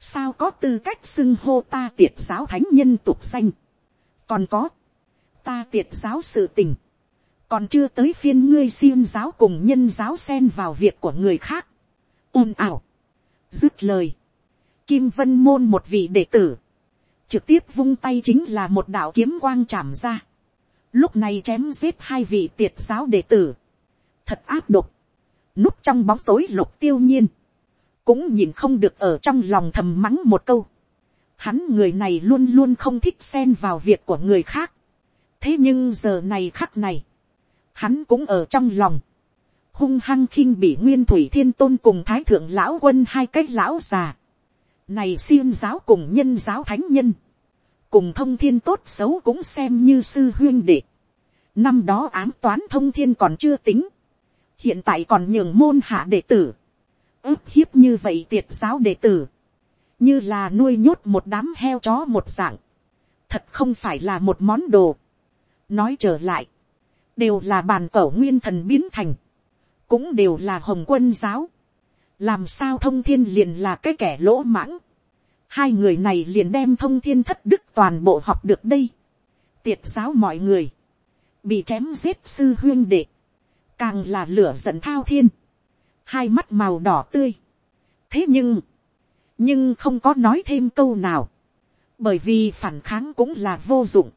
sao có tư cách xưng hô ta tiệt giáo thánh nhân tục danh, còn có, ta tiệt giáo sự tình, còn chưa tới phiên ngươi xiêm giáo cùng nhân giáo xen vào việc của người khác, ồn ào, dứt lời, kim vân môn một vị đệ tử, trực tiếp vung tay chính là một đạo kiếm quang chạm ra, lúc này chém giết hai vị tiệt giáo đệ tử, thật áp độc, núp trong bóng tối lục tiêu nhiên, cũng nhìn không được ở trong lòng thầm mắng một câu. Hắn người này luôn luôn không thích xen vào việc của người khác. thế nhưng giờ này khắc này, hắn cũng ở trong lòng, hung hăng khinh bị nguyên thủy thiên tôn cùng thái thượng lão quân hai cái lão già. này xiêm giáo cùng nhân giáo thánh nhân, cùng thông thiên tốt xấu cũng xem như sư huyên đệ. Năm đó ám toán thông thiên còn chưa tính. Hiện tại còn nhường môn hạ đệ tử. ức hiếp như vậy tiệt giáo đệ tử. Như là nuôi nhốt một đám heo chó một dạng. Thật không phải là một món đồ. Nói trở lại. Đều là bàn cẩu nguyên thần biến thành. Cũng đều là hồng quân giáo. Làm sao thông thiên liền là cái kẻ lỗ mãng hai người này liền đem thông thiên thất đức toàn bộ học được đây. tiệt giáo mọi người, bị chém giết sư huyên đệ, càng là lửa giận thao thiên, hai mắt màu đỏ tươi. thế nhưng, nhưng không có nói thêm câu nào, bởi vì phản kháng cũng là vô dụng.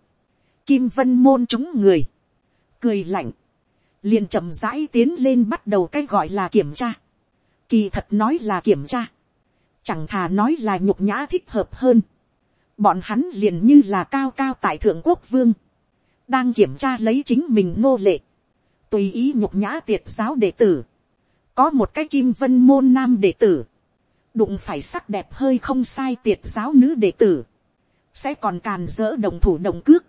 kim vân môn chúng người, cười lạnh, liền chậm rãi tiến lên bắt đầu cái gọi là kiểm tra. kỳ thật nói là kiểm tra chẳng thà nói là nhục nhã thích hợp hơn. bọn hắn liền như là cao cao tại thượng quốc vương, đang kiểm tra lấy chính mình nô lệ, tùy ý nhục nhã tiệt giáo đệ tử, có một cái kim vân môn nam đệ tử, đụng phải sắc đẹp hơi không sai tiệt giáo nữ đệ tử, sẽ còn càn dỡ đồng thủ đồng cước,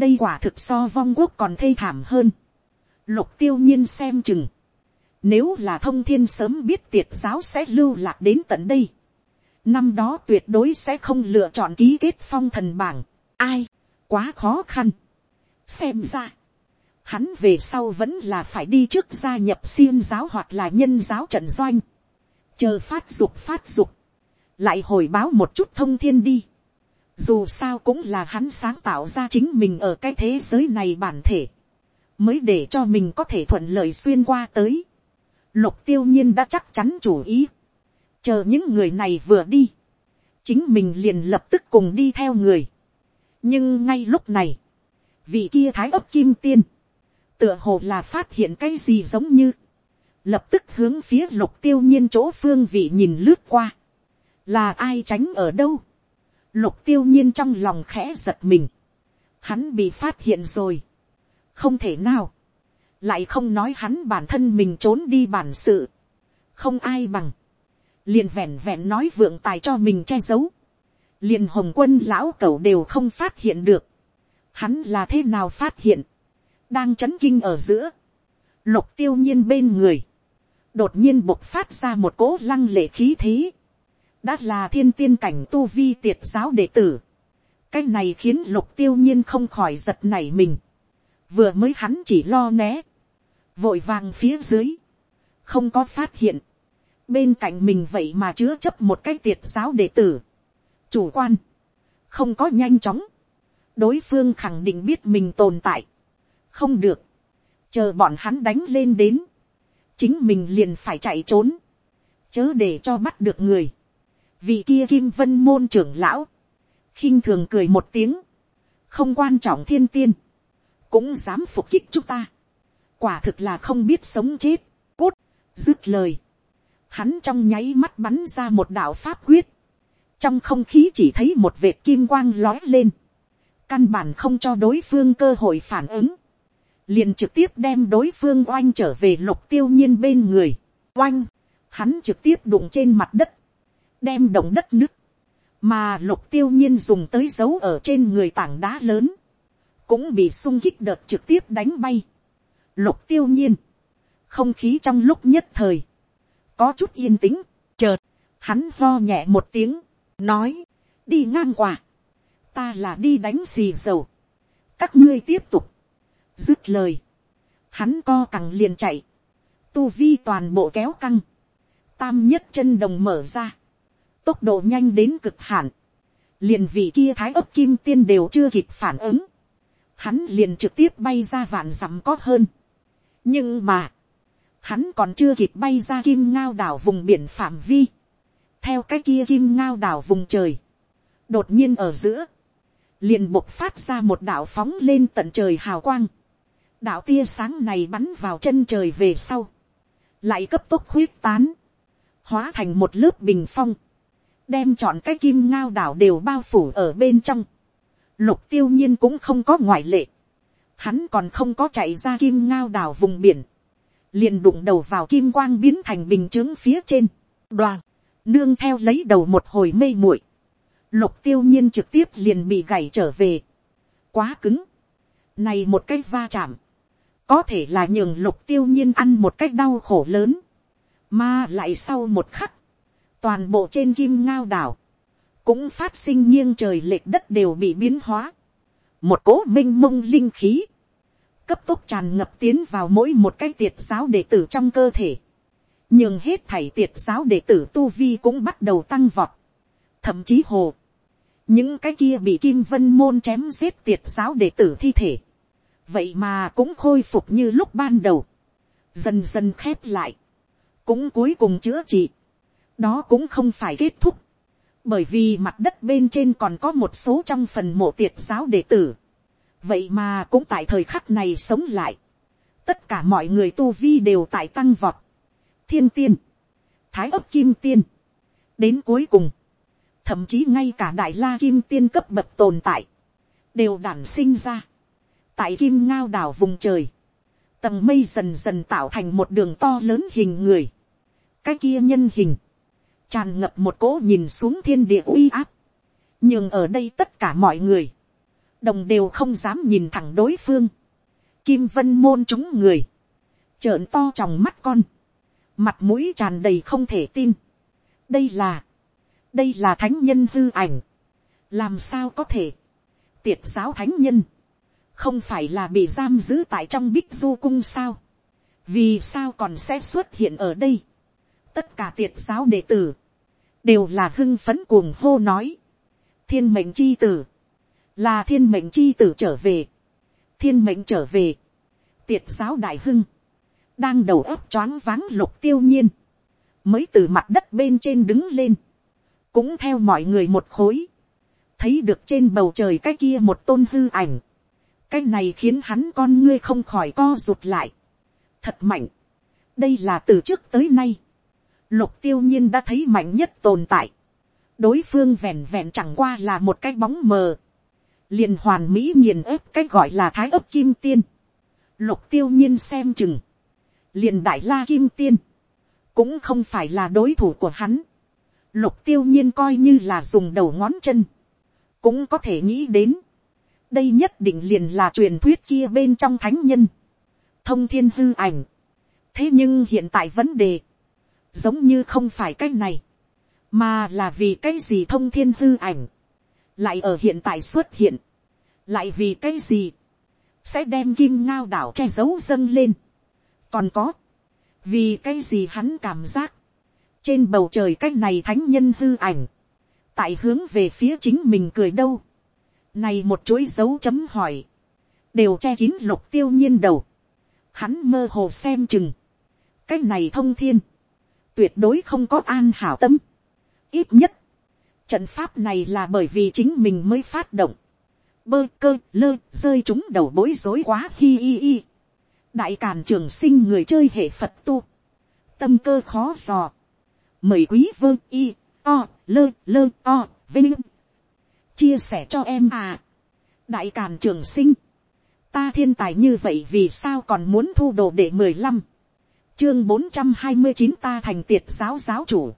đây quả thực so vong quốc còn thê thảm hơn, lục tiêu nhiên xem chừng, nếu là thông thiên sớm biết tiệt giáo sẽ lưu lạc đến tận đây, năm đó tuyệt đối sẽ không lựa chọn ký kết phong thần bảng. ai, quá khó khăn. xem ra, hắn về sau vẫn là phải đi trước gia nhập xiêm giáo hoặc là nhân giáo trận doanh. chờ phát dục phát dục, lại hồi báo một chút thông thiên đi dù sao cũng là hắn sáng tạo ra chính mình ở cái thế giới này bản thể, mới để cho mình có thể thuận lợi xuyên qua tới. lục tiêu nhiên đã chắc chắn chủ ý. Chờ những người này vừa đi, chính mình liền lập tức cùng đi theo người. nhưng ngay lúc này, vị kia thái ấp kim tiên, tựa hồ là phát hiện cái gì giống như, lập tức hướng phía lục tiêu nhiên chỗ phương vị nhìn lướt qua, là ai tránh ở đâu, lục tiêu nhiên trong lòng khẽ giật mình, hắn bị phát hiện rồi, không thể nào, lại không nói hắn bản thân mình trốn đi bản sự, không ai bằng, liền vẹn vẹn nói vượng tài cho mình che giấu, liền hồng quân lão cẩu đều không phát hiện được, hắn là thế nào phát hiện, đang chấn kinh ở giữa, lục tiêu nhiên bên người, đột nhiên bộc phát ra một cỗ lăng lệ khí thế, đã là thiên tiên cảnh tu vi tiệt giáo đệ tử, cái này khiến lục tiêu nhiên không khỏi giật nảy mình, vừa mới hắn chỉ lo né, vội vàng phía dưới, không có phát hiện, bên cạnh mình vậy mà chứa chấp một cái tiệt giáo đệ tử, chủ quan, không có nhanh chóng, đối phương khẳng định biết mình tồn tại, không được, chờ bọn hắn đánh lên đến, chính mình liền phải chạy trốn, chớ để cho bắt được người, vị kia kim vân môn trưởng lão, khinh thường cười một tiếng, không quan trọng thiên tiên, cũng dám phục kích chúng ta, quả thực là không biết sống chết, cút, dứt lời, hắn trong nháy mắt bắn ra một đạo pháp quyết, trong không khí chỉ thấy một vệt kim quang lói lên, căn bản không cho đối phương cơ hội phản ứng, liền trực tiếp đem đối phương oanh trở về lục tiêu nhiên bên người, oanh, hắn trực tiếp đụng trên mặt đất, đem động đất nước mà lục tiêu nhiên dùng tới dấu ở trên người tảng đá lớn, cũng bị sung kích đợt trực tiếp đánh bay. Lục tiêu nhiên, không khí trong lúc nhất thời, có chút yên tĩnh, chợt, hắn lo nhẹ một tiếng, nói, đi ngang qua, ta là đi đánh xì dầu, các ngươi tiếp tục, dứt lời, hắn co cẳng liền chạy, tu vi toàn bộ kéo căng, tam nhất chân đồng mở ra, tốc độ nhanh đến cực hạn, liền vị kia thái ấp kim tiên đều chưa kịp phản ứng, hắn liền trực tiếp bay ra vạn dặm có hơn. nhưng mà, hắn còn chưa kịp bay ra kim ngao đảo vùng biển phạm vi, theo cái kia kim ngao đảo vùng trời, đột nhiên ở giữa, liền bộc phát ra một đạo phóng lên tận trời hào quang, đạo tia sáng này bắn vào chân trời về sau, lại cấp tốc khuyết tán, hóa thành một lớp bình phong, đem chọn cái kim ngao đảo đều bao phủ ở bên trong. Lục tiêu nhiên cũng không có ngoại lệ. Hắn còn không có chạy ra kim ngao đảo vùng biển. Liền đụng đầu vào kim quang biến thành bình chứng phía trên. Đoàn, nương theo lấy đầu một hồi mây muội Lục tiêu nhiên trực tiếp liền bị gãy trở về. Quá cứng. Này một cái va chạm. Có thể là nhường lục tiêu nhiên ăn một cách đau khổ lớn. Mà lại sau một khắc toàn bộ trên kim ngao đảo, cũng phát sinh nghiêng trời lệch đất đều bị biến hóa. một cố m i n h mông linh khí, cấp tốc tràn ngập tiến vào mỗi một cái tiệt giáo đệ tử trong cơ thể. nhưng hết thảy tiệt giáo đệ tử tu vi cũng bắt đầu tăng vọt. thậm chí hồ, những cái kia bị kim vân môn chém giết tiệt giáo đệ tử thi thể. vậy mà cũng khôi phục như lúc ban đầu, dần dần khép lại, cũng cuối cùng chữa trị đó cũng không phải kết thúc, bởi vì mặt đất bên trên còn có một số trong phần mộ tiệt giáo đệ tử, vậy mà cũng tại thời khắc này sống lại, tất cả mọi người tu vi đều tại tăng vọt, thiên tiên, thái ấp kim tiên, đến cuối cùng, thậm chí ngay cả đại la kim tiên cấp bậc tồn tại, đều đản sinh ra, tại kim ngao đảo vùng trời, tầng mây dần dần tạo thành một đường to lớn hình người, cái kia nhân hình, tràn ngập một cỗ nhìn xuống thiên địa uy áp, nhưng ở đây tất cả mọi người, đồng đều không dám nhìn thẳng đối phương, kim vân môn chúng người, trợn to trong mắt con, mặt mũi tràn đầy không thể tin, đây là, đây là thánh nhân hư ảnh, làm sao có thể, tiệt giáo thánh nhân, không phải là bị giam giữ tại trong bích du cung sao, vì sao còn sẽ xuất hiện ở đây, tất cả tiệt giáo đệ tử, đều là hưng phấn cuồng hô nói, thiên mệnh chi tử, là thiên mệnh chi tử trở về, thiên mệnh trở về, tiệt giáo đại hưng, đang đầu ấp choáng váng lục tiêu nhiên, mới từ mặt đất bên trên đứng lên, cũng theo mọi người một khối, thấy được trên bầu trời cái kia một tôn hư ảnh, cái này khiến hắn con ngươi không khỏi co rụt lại, thật mạnh, đây là từ trước tới nay, lục tiêu nhiên đã thấy mạnh nhất tồn tại. đối phương vẹn vẹn chẳng qua là một cái bóng mờ. liền hoàn mỹ nghiền ép cái gọi là thái ấp kim tiên. lục tiêu nhiên xem chừng. liền đại la kim tiên. cũng không phải là đối thủ của hắn. lục tiêu nhiên coi như là dùng đầu ngón chân. cũng có thể nghĩ đến. đây nhất định liền là truyền thuyết kia bên trong thánh nhân. thông thiên hư ảnh. thế nhưng hiện tại vấn đề giống như không phải cái này, mà là vì cái gì thông thiên hư ảnh, lại ở hiện tại xuất hiện, lại vì cái gì, sẽ đem kim ngao đảo che giấu dâng lên. còn có, vì cái gì hắn cảm giác, trên bầu trời cái này thánh nhân hư ảnh, tại hướng về phía chính mình cười đâu, này một chuỗi dấu chấm hỏi, đều che kín lục tiêu nhiên đầu, hắn mơ hồ xem chừng, cái này thông thiên, tuyệt đối không có an hảo tâm, ít nhất, trận pháp này là bởi vì chính mình mới phát động, bơ cơ lơ rơi chúng đầu bối rối quá hi hi hi. đại càn trường sinh người chơi hệ phật tu, tâm cơ khó dò, mời quý vơ y o lơ lơ o vinh. Chia sẻ cho em à. Đại càn trường sinh. Ta thiên tài như vậy vì sao còn muốn thu đồ để mười lăm? Chương bốn trăm hai mươi chín ta thành tiệt giáo giáo chủ.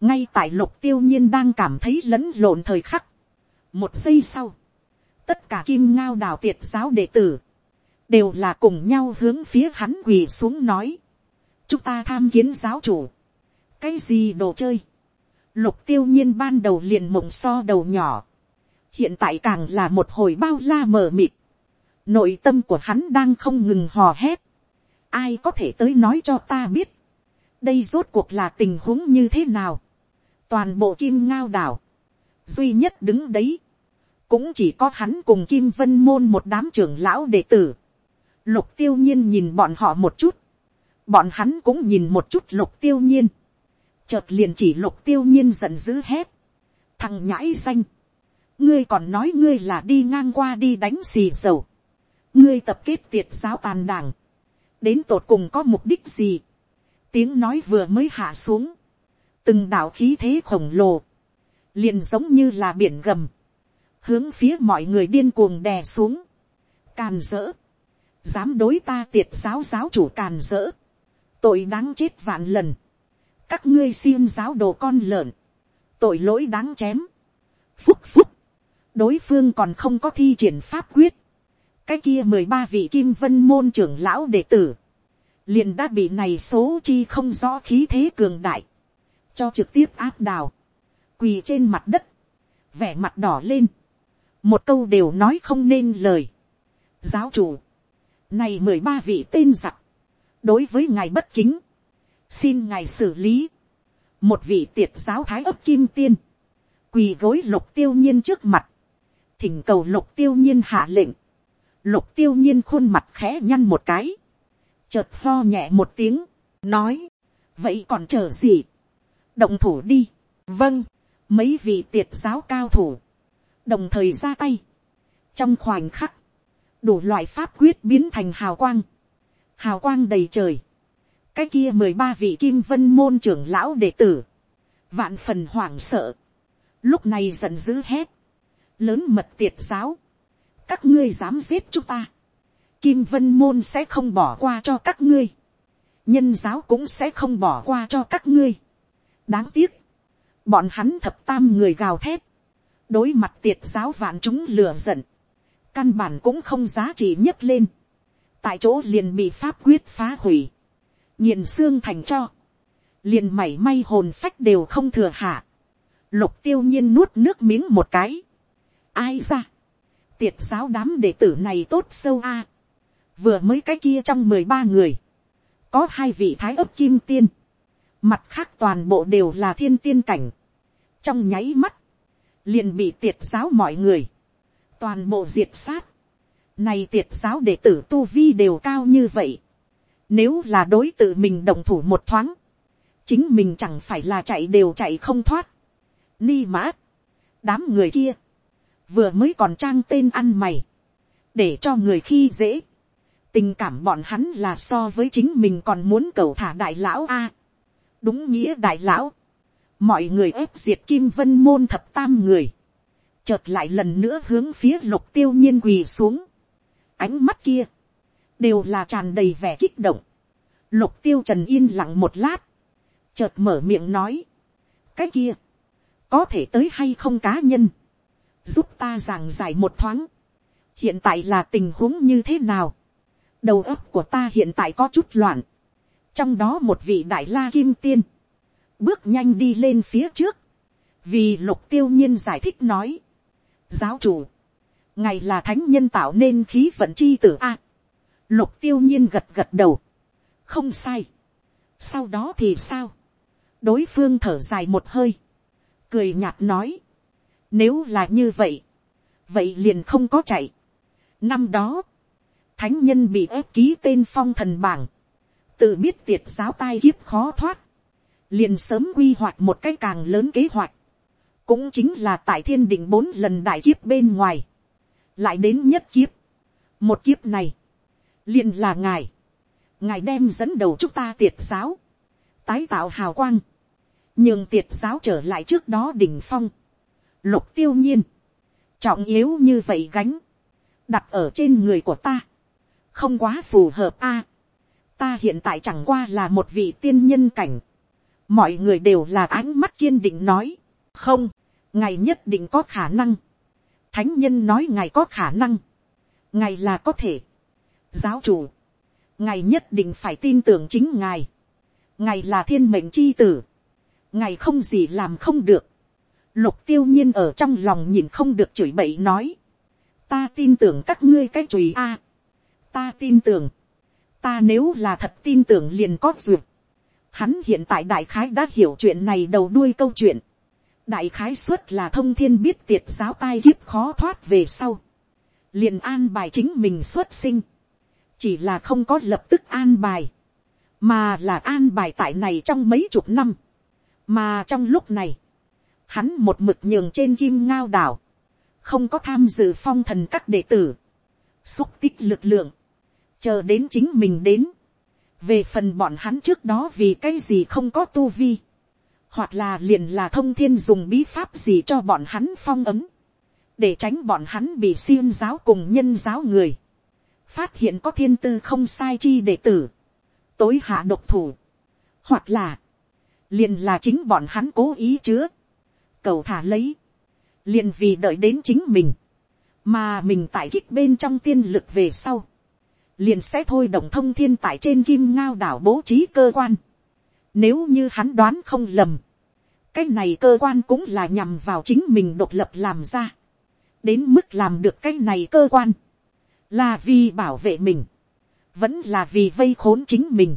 Ngay tại lục tiêu nhiên đang cảm thấy lẫn lộn thời khắc. Một giây sau, tất cả kim ngao đào tiệt giáo đệ tử đều là cùng nhau hướng phía hắn quỳ xuống nói. Chúng ta tham kiến giáo chủ. Cái gì đồ chơi? Lục tiêu nhiên ban đầu liền mộng so đầu nhỏ. Hiện tại càng là một hồi bao la mờ mịt. Nội tâm của hắn đang không ngừng hò hét ai có thể tới nói cho ta biết? Đây rốt cuộc là tình huống như thế nào? Toàn bộ kim ngao đảo. Duy nhất đứng đấy. Cũng chỉ có hắn cùng kim vân môn một đám trưởng lão đệ tử. Lục tiêu nhiên nhìn bọn họ một chút. Bọn hắn cũng nhìn một chút lục tiêu nhiên. Chợt liền chỉ lục tiêu nhiên giận dữ hét. Thằng nhãi xanh ngươi còn nói ngươi là đi ngang qua đi đánh xì dầu. Ngươi tập kết tiệt giáo tàn đảng đến tột cùng có mục đích gì. Tiếng nói vừa mới hạ xuống. Từng đạo khí thế khổng lồ. Liền giống như là biển gầm. Hướng phía mọi người điên cuồng đè xuống. Càn dỡ dám đối ta tiệt giáo giáo chủ càn dỡ tội đáng chết vạn lần. Các ngươi xiêm giáo đồ con lợn. Tội lỗi đáng chém. Phúc phúc. Đối phương còn không có thi triển pháp quyết cái kia mười ba vị kim vân môn trưởng lão đệ tử. Liền đã bị này số chi không rõ khí thế cường đại. Cho trực tiếp áp đào. Quỳ trên mặt đất. Vẻ mặt đỏ lên. Một câu đều nói không nên lời. Giáo chủ. Này mười ba vị tên giặc. Đối với ngài bất kính. Xin ngài xử lý. Một vị tiệt giáo thái ấp kim tiên. Quỳ gối lục tiêu nhiên trước mặt. Thỉnh cầu lục tiêu nhiên hạ lệnh lục tiêu nhiên khuôn mặt khẽ nhăn một cái. Chợt ho nhẹ một tiếng nói vậy còn chờ gì? Động thủ đi. Vâng mấy vị tiệt giáo cao thủ. Đồng thời ra tay. Trong khoảnh khắc đủ loại pháp quyết biến thành hào quang. Hào quang đầy trời. Cái kia mười ba vị kim vân môn trưởng lão đệ tử, vạn phần hoảng sợ, lúc này giận dữ hét, lớn mật tiệt giáo, các ngươi dám giết chúng ta, kim vân môn sẽ không bỏ qua cho các ngươi, nhân giáo cũng sẽ không bỏ qua cho các ngươi. đáng tiếc, bọn hắn thập tam người gào thét, đối mặt tiệt giáo vạn chúng lừa giận, căn bản cũng không giá trị nhấc lên, tại chỗ liền bị pháp quyết phá hủy, nghiền xương thành cho, liền mảy may hồn phách đều không thừa hạ, lục tiêu nhiên nuốt nước miếng một cái, ai ra, tiệt giáo đám đệ tử này tốt sâu a, vừa mới cái kia trong mười ba người, có hai vị thái ấp kim tiên, mặt khác toàn bộ đều là thiên tiên cảnh, trong nháy mắt, liền bị tiệt giáo mọi người, toàn bộ diệt sát, này tiệt giáo đệ tử tu vi đều cao như vậy, nếu là đối tự mình đồng thủ một thoáng. Chính mình chẳng phải là chạy đều chạy không thoát. Ni mã. Đám người kia. Vừa mới còn trang tên ăn mày. Để cho người khi dễ. Tình cảm bọn hắn là so với chính mình còn muốn cầu thả đại lão A. Đúng nghĩa đại lão. Mọi người ép diệt kim vân môn thập tam người. Chợt lại lần nữa hướng phía lục tiêu nhiên quỳ xuống. Ánh mắt kia đều là tràn đầy vẻ kích động. Lục tiêu trần yên lặng một lát, chợt mở miệng nói, cái kia, có thể tới hay không cá nhân, giúp ta giảng giải một thoáng, hiện tại là tình huống như thế nào, đầu óc của ta hiện tại có chút loạn, trong đó một vị đại la kim tiên, bước nhanh đi lên phía trước, vì lục tiêu nhiên giải thích nói, giáo chủ, ngài là thánh nhân tạo nên khí vận chi tử a, Lục tiêu nhiên gật gật đầu. Không sai. Sau đó thì sao? Đối phương thở dài một hơi. Cười nhạt nói. Nếu là như vậy, vậy liền không có chạy. Năm đó, thánh nhân bị ép ký tên phong thần bảng, tự biết tiệt giáo tai kiếp khó thoát, liền sớm quy hoạch một cái càng lớn kế hoạch, cũng chính là tại thiên đỉnh bốn lần đại kiếp bên ngoài, lại đến nhất kiếp, một kiếp này, liền là ngài, ngài đem dẫn đầu chúng ta tiệt giáo, tái tạo hào quang, nhường tiệt giáo trở lại trước đó đỉnh phong, lục tiêu nhiên, trọng yếu như vậy gánh, đặt ở trên người của ta, không quá phù hợp a. ta hiện tại chẳng qua là một vị tiên nhân cảnh, mọi người đều là ánh mắt kiên định nói, không, ngài nhất định có khả năng, thánh nhân nói ngài có khả năng, ngài là có thể, giáo chủ, ngài nhất định phải tin tưởng chính ngài, ngài là thiên mệnh c h i tử, ngài không gì làm không được, lục tiêu nhiên ở trong lòng nhìn không được chửi bậy nói, ta tin tưởng các ngươi cái chùi a, ta tin tưởng, ta nếu là thật tin tưởng liền có duyệt, hắn hiện tại đại khái đã hiểu chuyện này đầu đuôi câu chuyện, đại khái suất là thông thiên biết tiệt giáo tai kiếp khó thoát về sau, liền an bài chính mình xuất sinh, chỉ là không có lập tức an bài, mà là an bài tại này trong mấy chục năm, mà trong lúc này, hắn một mực nhường trên kim ngao đảo, không có tham dự phong thần các đệ tử, xúc tích lực lượng, chờ đến chính mình đến, về phần bọn hắn trước đó vì cái gì không có tu vi, hoặc là liền là thông thiên dùng bí pháp gì cho bọn hắn phong ấm, để tránh bọn hắn bị xuyên giáo cùng nhân giáo người, phát hiện có thiên tư không sai chi đệ tử, tối hạ độc thủ, hoặc là, liền là chính bọn hắn cố ý chứa, cầu thả lấy, liền vì đợi đến chính mình, mà mình tại kích bên trong tiên lực về sau, liền sẽ thôi động thông thiên tại trên kim ngao đảo bố trí cơ quan. Nếu như hắn đoán không lầm, cái này cơ quan cũng là nhằm vào chính mình độc lập làm ra. đến mức làm được cái này cơ quan, là vì bảo vệ mình, vẫn là vì vây khốn chính mình,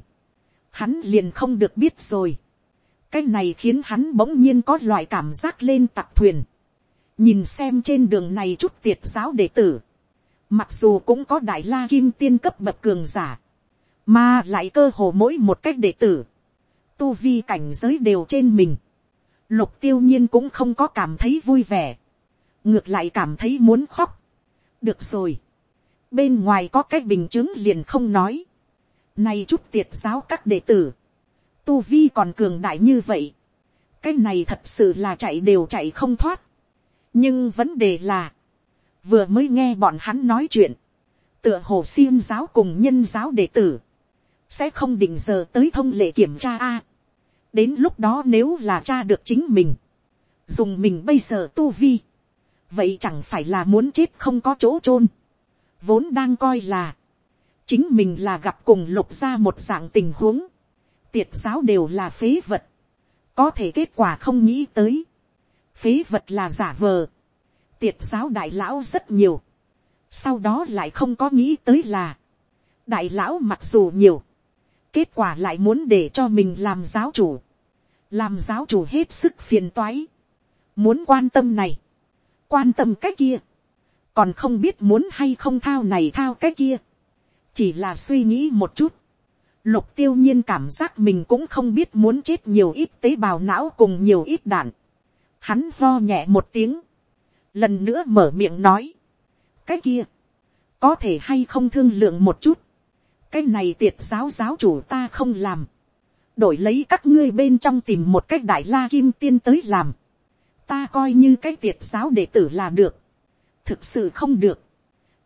hắn liền không được biết rồi cái này khiến hắn bỗng nhiên có loại cảm giác lên tặc thuyền, nhìn xem trên đường này chút tiệt giáo đệ tử, mặc dù cũng có đại la kim tiên cấp bậc cường giả, mà lại cơ hồ mỗi một cách đệ tử, tu vi cảnh giới đều trên mình, lục tiêu nhiên cũng không có cảm thấy vui vẻ, ngược lại cảm thấy muốn khóc. được rồi, bên ngoài có cái bình chứng liền không nói. nay chút tiệt giáo các đệ tử, tu vi còn cường đại như vậy. Cái này thật sự là chạy đều chạy không thoát. Nhưng vấn đề là, vừa mới nghe bọn hắn nói chuyện, tựa hồ xiêm giáo cùng nhân giáo đệ tử, sẽ không định giờ tới thông lệ kiểm tra a. đến lúc đó nếu là cha được chính mình, dùng mình bây giờ tu vi, vậy chẳng phải là muốn chết không có chỗ chôn vốn đang coi là, chính mình là gặp cùng lục ra một dạng tình huống, tiệt giáo đều là phế vật, có thể kết quả không nghĩ tới, phế vật là giả vờ, tiệt giáo đại lão rất nhiều, sau đó lại không có nghĩ tới là, đại lão mặc dù nhiều, kết quả lại muốn để cho mình làm giáo chủ, làm giáo chủ hết sức phiền toái, muốn quan tâm này, quan tâm cái kia, còn không biết muốn hay không thao này thao cái kia, chỉ là suy nghĩ một chút, lục tiêu nhiên cảm giác mình cũng không biết muốn chết nhiều ít tế bào não cùng nhiều ít đạn, hắn lo nhẹ một tiếng, lần nữa mở miệng nói, cái kia, có thể hay không thương lượng một chút, cái này tiệt giáo giáo chủ ta không làm, đổi lấy các ngươi bên trong tìm một cách đại la kim tiên tới làm, ta coi như cái tiệt giáo đệ tử là được, thực sự không được,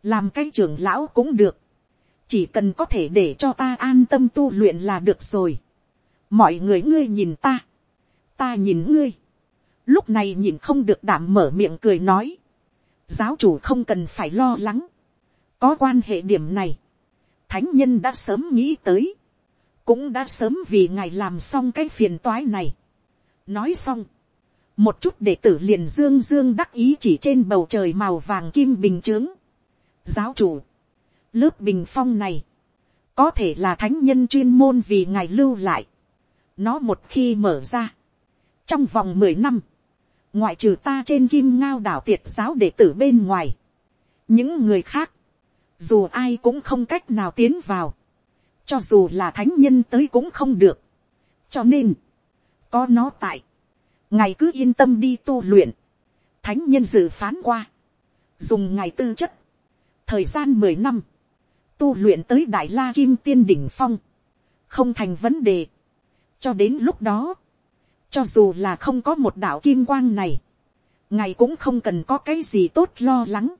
làm cái trưởng lão cũng được, chỉ cần có thể để cho ta an tâm tu luyện là được rồi. mọi người ngươi nhìn ta, ta nhìn ngươi, lúc này nhìn không được đảm mở miệng cười nói, giáo chủ không cần phải lo lắng, có quan hệ điểm này, thánh nhân đã sớm nghĩ tới, cũng đã sớm vì ngài làm xong cái phiền toái này. nói xong, một chút đệ tử liền dương dương đắc ý chỉ trên bầu trời màu vàng kim bình chướng. giáo chủ, lớp bình phong này, có thể là thánh nhân chuyên môn vì ngài lưu lại. nó một khi mở ra, trong vòng mười năm, ngoại trừ ta trên kim ngao đảo tiệt giáo đệ tử bên ngoài, những người khác, dù ai cũng không cách nào tiến vào, cho dù là thánh nhân tới cũng không được, cho nên, có nó tại, ngài cứ yên tâm đi tu luyện, thánh nhân dự phán qua, dùng ngày tư chất, thời gian mười năm, tu luyện tới đại la kim tiên đỉnh phong, không thành vấn đề. cho đến lúc đó, cho dù là không có một đạo kim quang này, ngài cũng không cần có cái gì tốt lo lắng,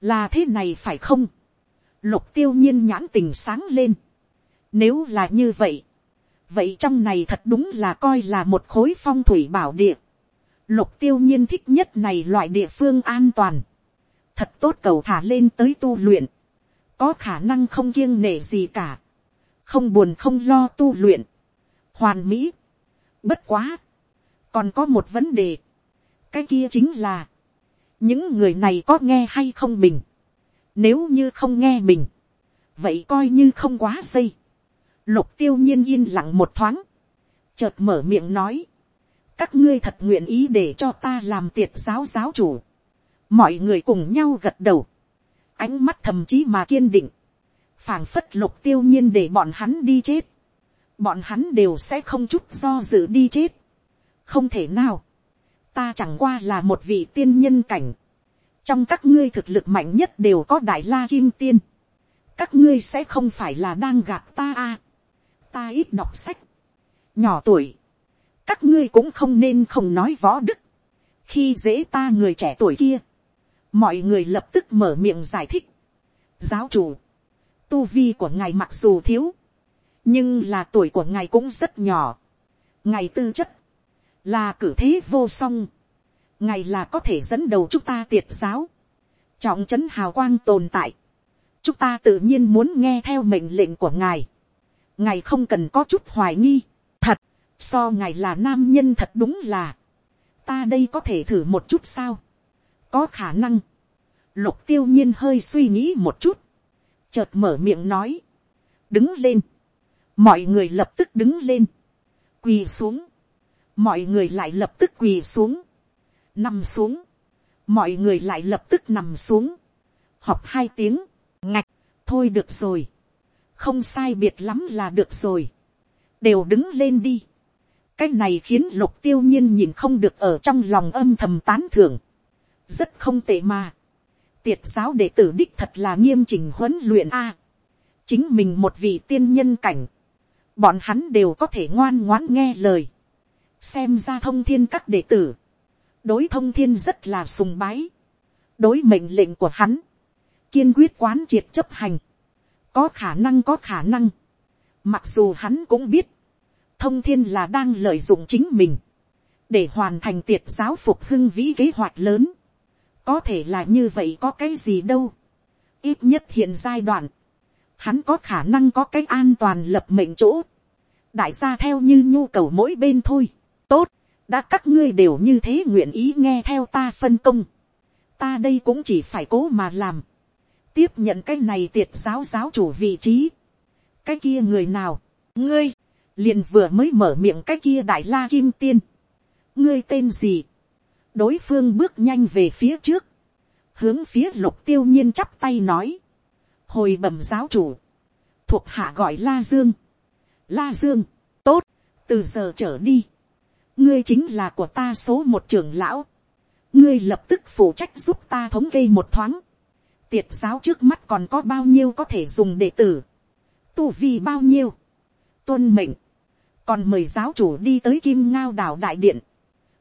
là thế này phải không, lục tiêu nhiên nhãn tình sáng lên, nếu là như vậy, vậy trong này thật đúng là coi là một khối phong thủy bảo địa, lục tiêu nhiên thích nhất này loại địa phương an toàn, thật tốt cầu thả lên tới tu luyện, có khả năng không kiêng nể gì cả, không buồn không lo tu luyện, hoàn mỹ, bất quá, còn có một vấn đề, cái kia chính là, những người này có nghe hay không mình, nếu như không nghe mình, vậy coi như không quá xây, lục tiêu nhiên yên lặng một thoáng, chợt mở miệng nói, các ngươi thật nguyện ý để cho ta làm tiệt giáo giáo chủ, mọi người cùng nhau gật đầu, ánh mắt thầm chí mà kiên định, phảng phất lục tiêu nhiên để bọn hắn đi chết, bọn hắn đều sẽ không chút do dự đi chết, không thể nào, ta chẳng qua là một vị tiên nhân cảnh, trong các ngươi thực lực mạnh nhất đều có đại la kim tiên, các ngươi sẽ không phải là đang gạt ta à, ta ít đọc sách, nhỏ tuổi, các ngươi cũng không nên không nói võ đức, khi dễ ta người trẻ tuổi kia, mọi người lập tức mở miệng giải thích. giáo chủ, tu vi của ngài mặc dù thiếu, nhưng là tuổi của ngài cũng rất nhỏ. ngài tư chất, là cử thế vô song, ngài là có thể dẫn đầu chúng ta tiệt giáo, trọng trấn hào quang tồn tại, chúng ta tự nhiên muốn nghe theo mệnh lệnh của ngài, ngài không cần có chút hoài nghi, thật, so ngài là nam nhân thật đúng là, ta đây có thể thử một chút sao, có khả năng, lục tiêu nhiên hơi suy nghĩ một chút, chợt mở miệng nói, đứng lên, mọi người lập tức đứng lên, quỳ xuống, mọi người lại lập tức quỳ xuống, nằm xuống, mọi người lại lập tức nằm xuống, học hai tiếng, ngạch, thôi được rồi, không sai biệt lắm là được rồi, đều đứng lên đi, cái này khiến lục tiêu nhiên nhìn không được ở trong lòng âm thầm tán thưởng, rất không tệ mà, tiệt giáo đệ tử đích thật là nghiêm chỉnh huấn luyện a, chính mình một vị tiên nhân cảnh, bọn hắn đều có thể ngoan ngoãn nghe lời, xem ra thông thiên các đệ tử, đối thông thiên rất là sùng bái, đối mệnh lệnh của hắn, kiên quyết quán triệt chấp hành, có khả năng có khả năng, mặc dù hắn cũng biết, thông thiên là đang lợi dụng chính mình, để hoàn thành tiệt giáo phục hưng vĩ kế hoạch lớn, có thể là như vậy có cái gì đâu, ít nhất hiện giai đoạn, hắn có khả năng có cái an toàn lập mệnh chỗ, đại gia theo như nhu cầu mỗi bên thôi, tốt, đã các ngươi đều như thế nguyện ý nghe theo ta phân công, ta đây cũng chỉ phải cố mà làm, tiếp nhận cái này tiệt giáo giáo chủ vị trí, cái kia người nào, ngươi, liền vừa mới mở miệng cái kia đại la kim tiên, ngươi tên gì, đối phương bước nhanh về phía trước, hướng phía lục tiêu nhiên chắp tay nói, hồi bẩm giáo chủ, thuộc hạ gọi la dương, la dương, tốt, từ giờ trở đi, ngươi chính là của ta số một trưởng lão, ngươi lập tức phụ trách giúp ta thống kê một thoáng, tiệt giáo trước mắt còn có bao nhiêu có thể dùng đệ tử, tu vi bao nhiêu, tuân mệnh, còn mời giáo chủ đi tới kim ngao đảo đại điện,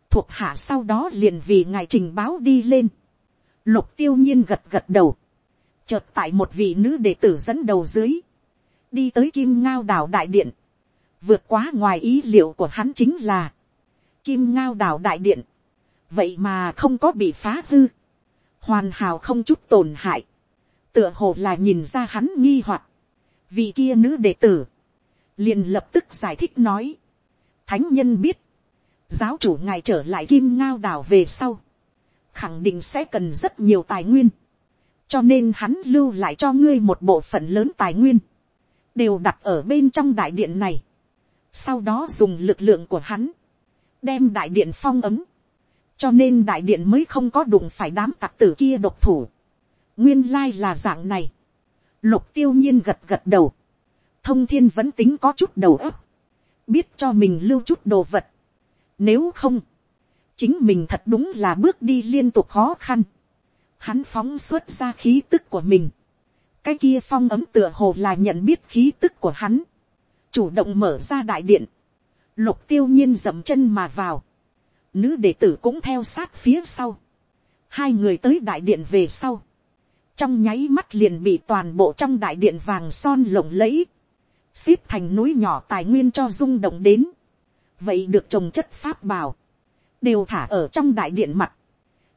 thuộc hạ sau đó liền vì ngài trình báo đi lên, lục tiêu nhiên gật gật đầu, chợt tại một vị nữ đệ tử dẫn đầu dưới, đi tới kim ngao đảo đại điện, vượt quá ngoài ý liệu của hắn chính là, kim ngao đảo đại điện, vậy mà không có bị phá hư, hoàn hảo không chút tổn hại, tựa hồ là nhìn ra hắn nghi hoặc, vị kia nữ đệ tử, liền lập tức giải thích nói, thánh nhân biết, giáo chủ ngài trở lại kim ngao đảo về sau, khẳng định sẽ cần rất nhiều tài nguyên, cho nên hắn lưu lại cho ngươi một bộ phận lớn tài nguyên, đều đặt ở bên trong đại điện này, sau đó dùng lực lượng của hắn, đem đại điện phong ấm, cho nên đại điện mới không có đụng phải đám tặc tử kia độc thủ. nguyên lai là dạng này. lục tiêu nhiên gật gật đầu. thông thiên vẫn tính có chút đầu óc. biết cho mình lưu chút đồ vật nếu không, chính mình thật đúng là bước đi liên tục khó khăn. hắn phóng xuất ra khí tức của mình. cái kia phong ấm tựa hồ là nhận biết khí tức của hắn. chủ động mở ra đại điện. lục tiêu nhiên dậm chân mà vào nữ đệ tử cũng theo sát phía sau, hai người tới đại điện về sau, trong nháy mắt liền bị toàn bộ trong đại điện vàng son lộng lẫy, xếp thành núi nhỏ tài nguyên cho rung động đến, vậy được trồng chất pháp bảo, đều thả ở trong đại điện mặt,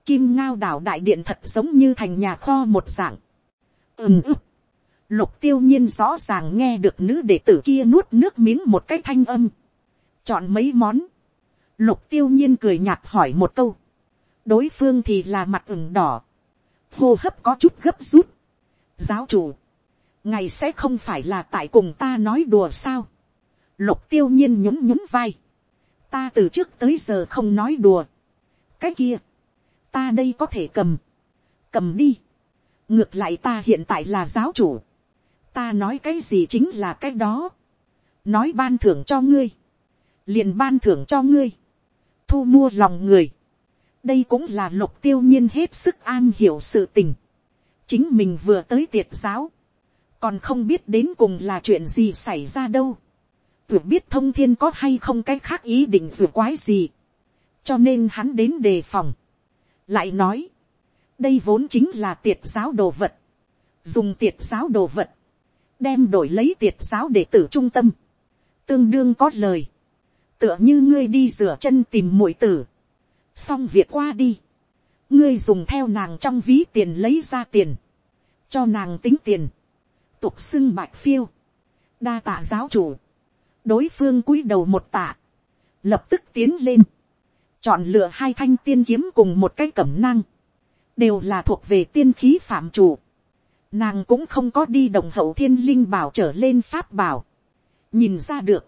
kim ngao đảo đại điện thật giống như thành nhà kho một dạng, ừm ức, lục tiêu nhiên rõ ràng nghe được nữ đệ tử kia nuốt nước miếng một cái thanh âm, chọn mấy món, Lục tiêu nhiên cười nhạt hỏi một câu. Đối phương thì là mặt ửng đỏ. Hô hấp có chút gấp rút. Giáo chủ. Ngày sẽ không phải là tại cùng ta nói đùa sao. Lục tiêu nhiên nhún nhún vai. Ta từ trước tới giờ không nói đùa. Cái kia. Ta đây có thể cầm. Cầm đi. Ngược lại ta hiện tại là giáo chủ. Ta nói cái gì chính là cái đó. Nói ban thưởng cho ngươi. Liền ban thưởng cho ngươi thu mua lòng người. đây cũng là lục tiêu nhiên hết sức an hiểu sự tình. chính mình vừa tới tiệt giáo, còn không biết đến cùng là chuyện gì xảy ra đâu vừa biết thông thiên có hay không cái khác ý định vừa quái gì. cho nên hắn đến đề phòng. lại nói, đây vốn chính là tiệt giáo đồ vật. dùng tiệt giáo đồ vật, đem đổi lấy tiệt giáo để tử trung tâm. tương đương có lời. Tựa như ngươi đi rửa chân tìm mũi tử, xong việc qua đi, ngươi dùng theo nàng trong ví tiền lấy ra tiền, cho nàng tính tiền, tục xưng bạch phiêu, đa tạ giáo chủ, đối phương cúi đầu một tạ, lập tức tiến lên, chọn lựa hai thanh tiên kiếm cùng một cái cẩm năng, đều là thuộc về tiên khí phạm chủ, nàng cũng không có đi đồng hậu thiên linh bảo trở lên pháp bảo, nhìn ra được,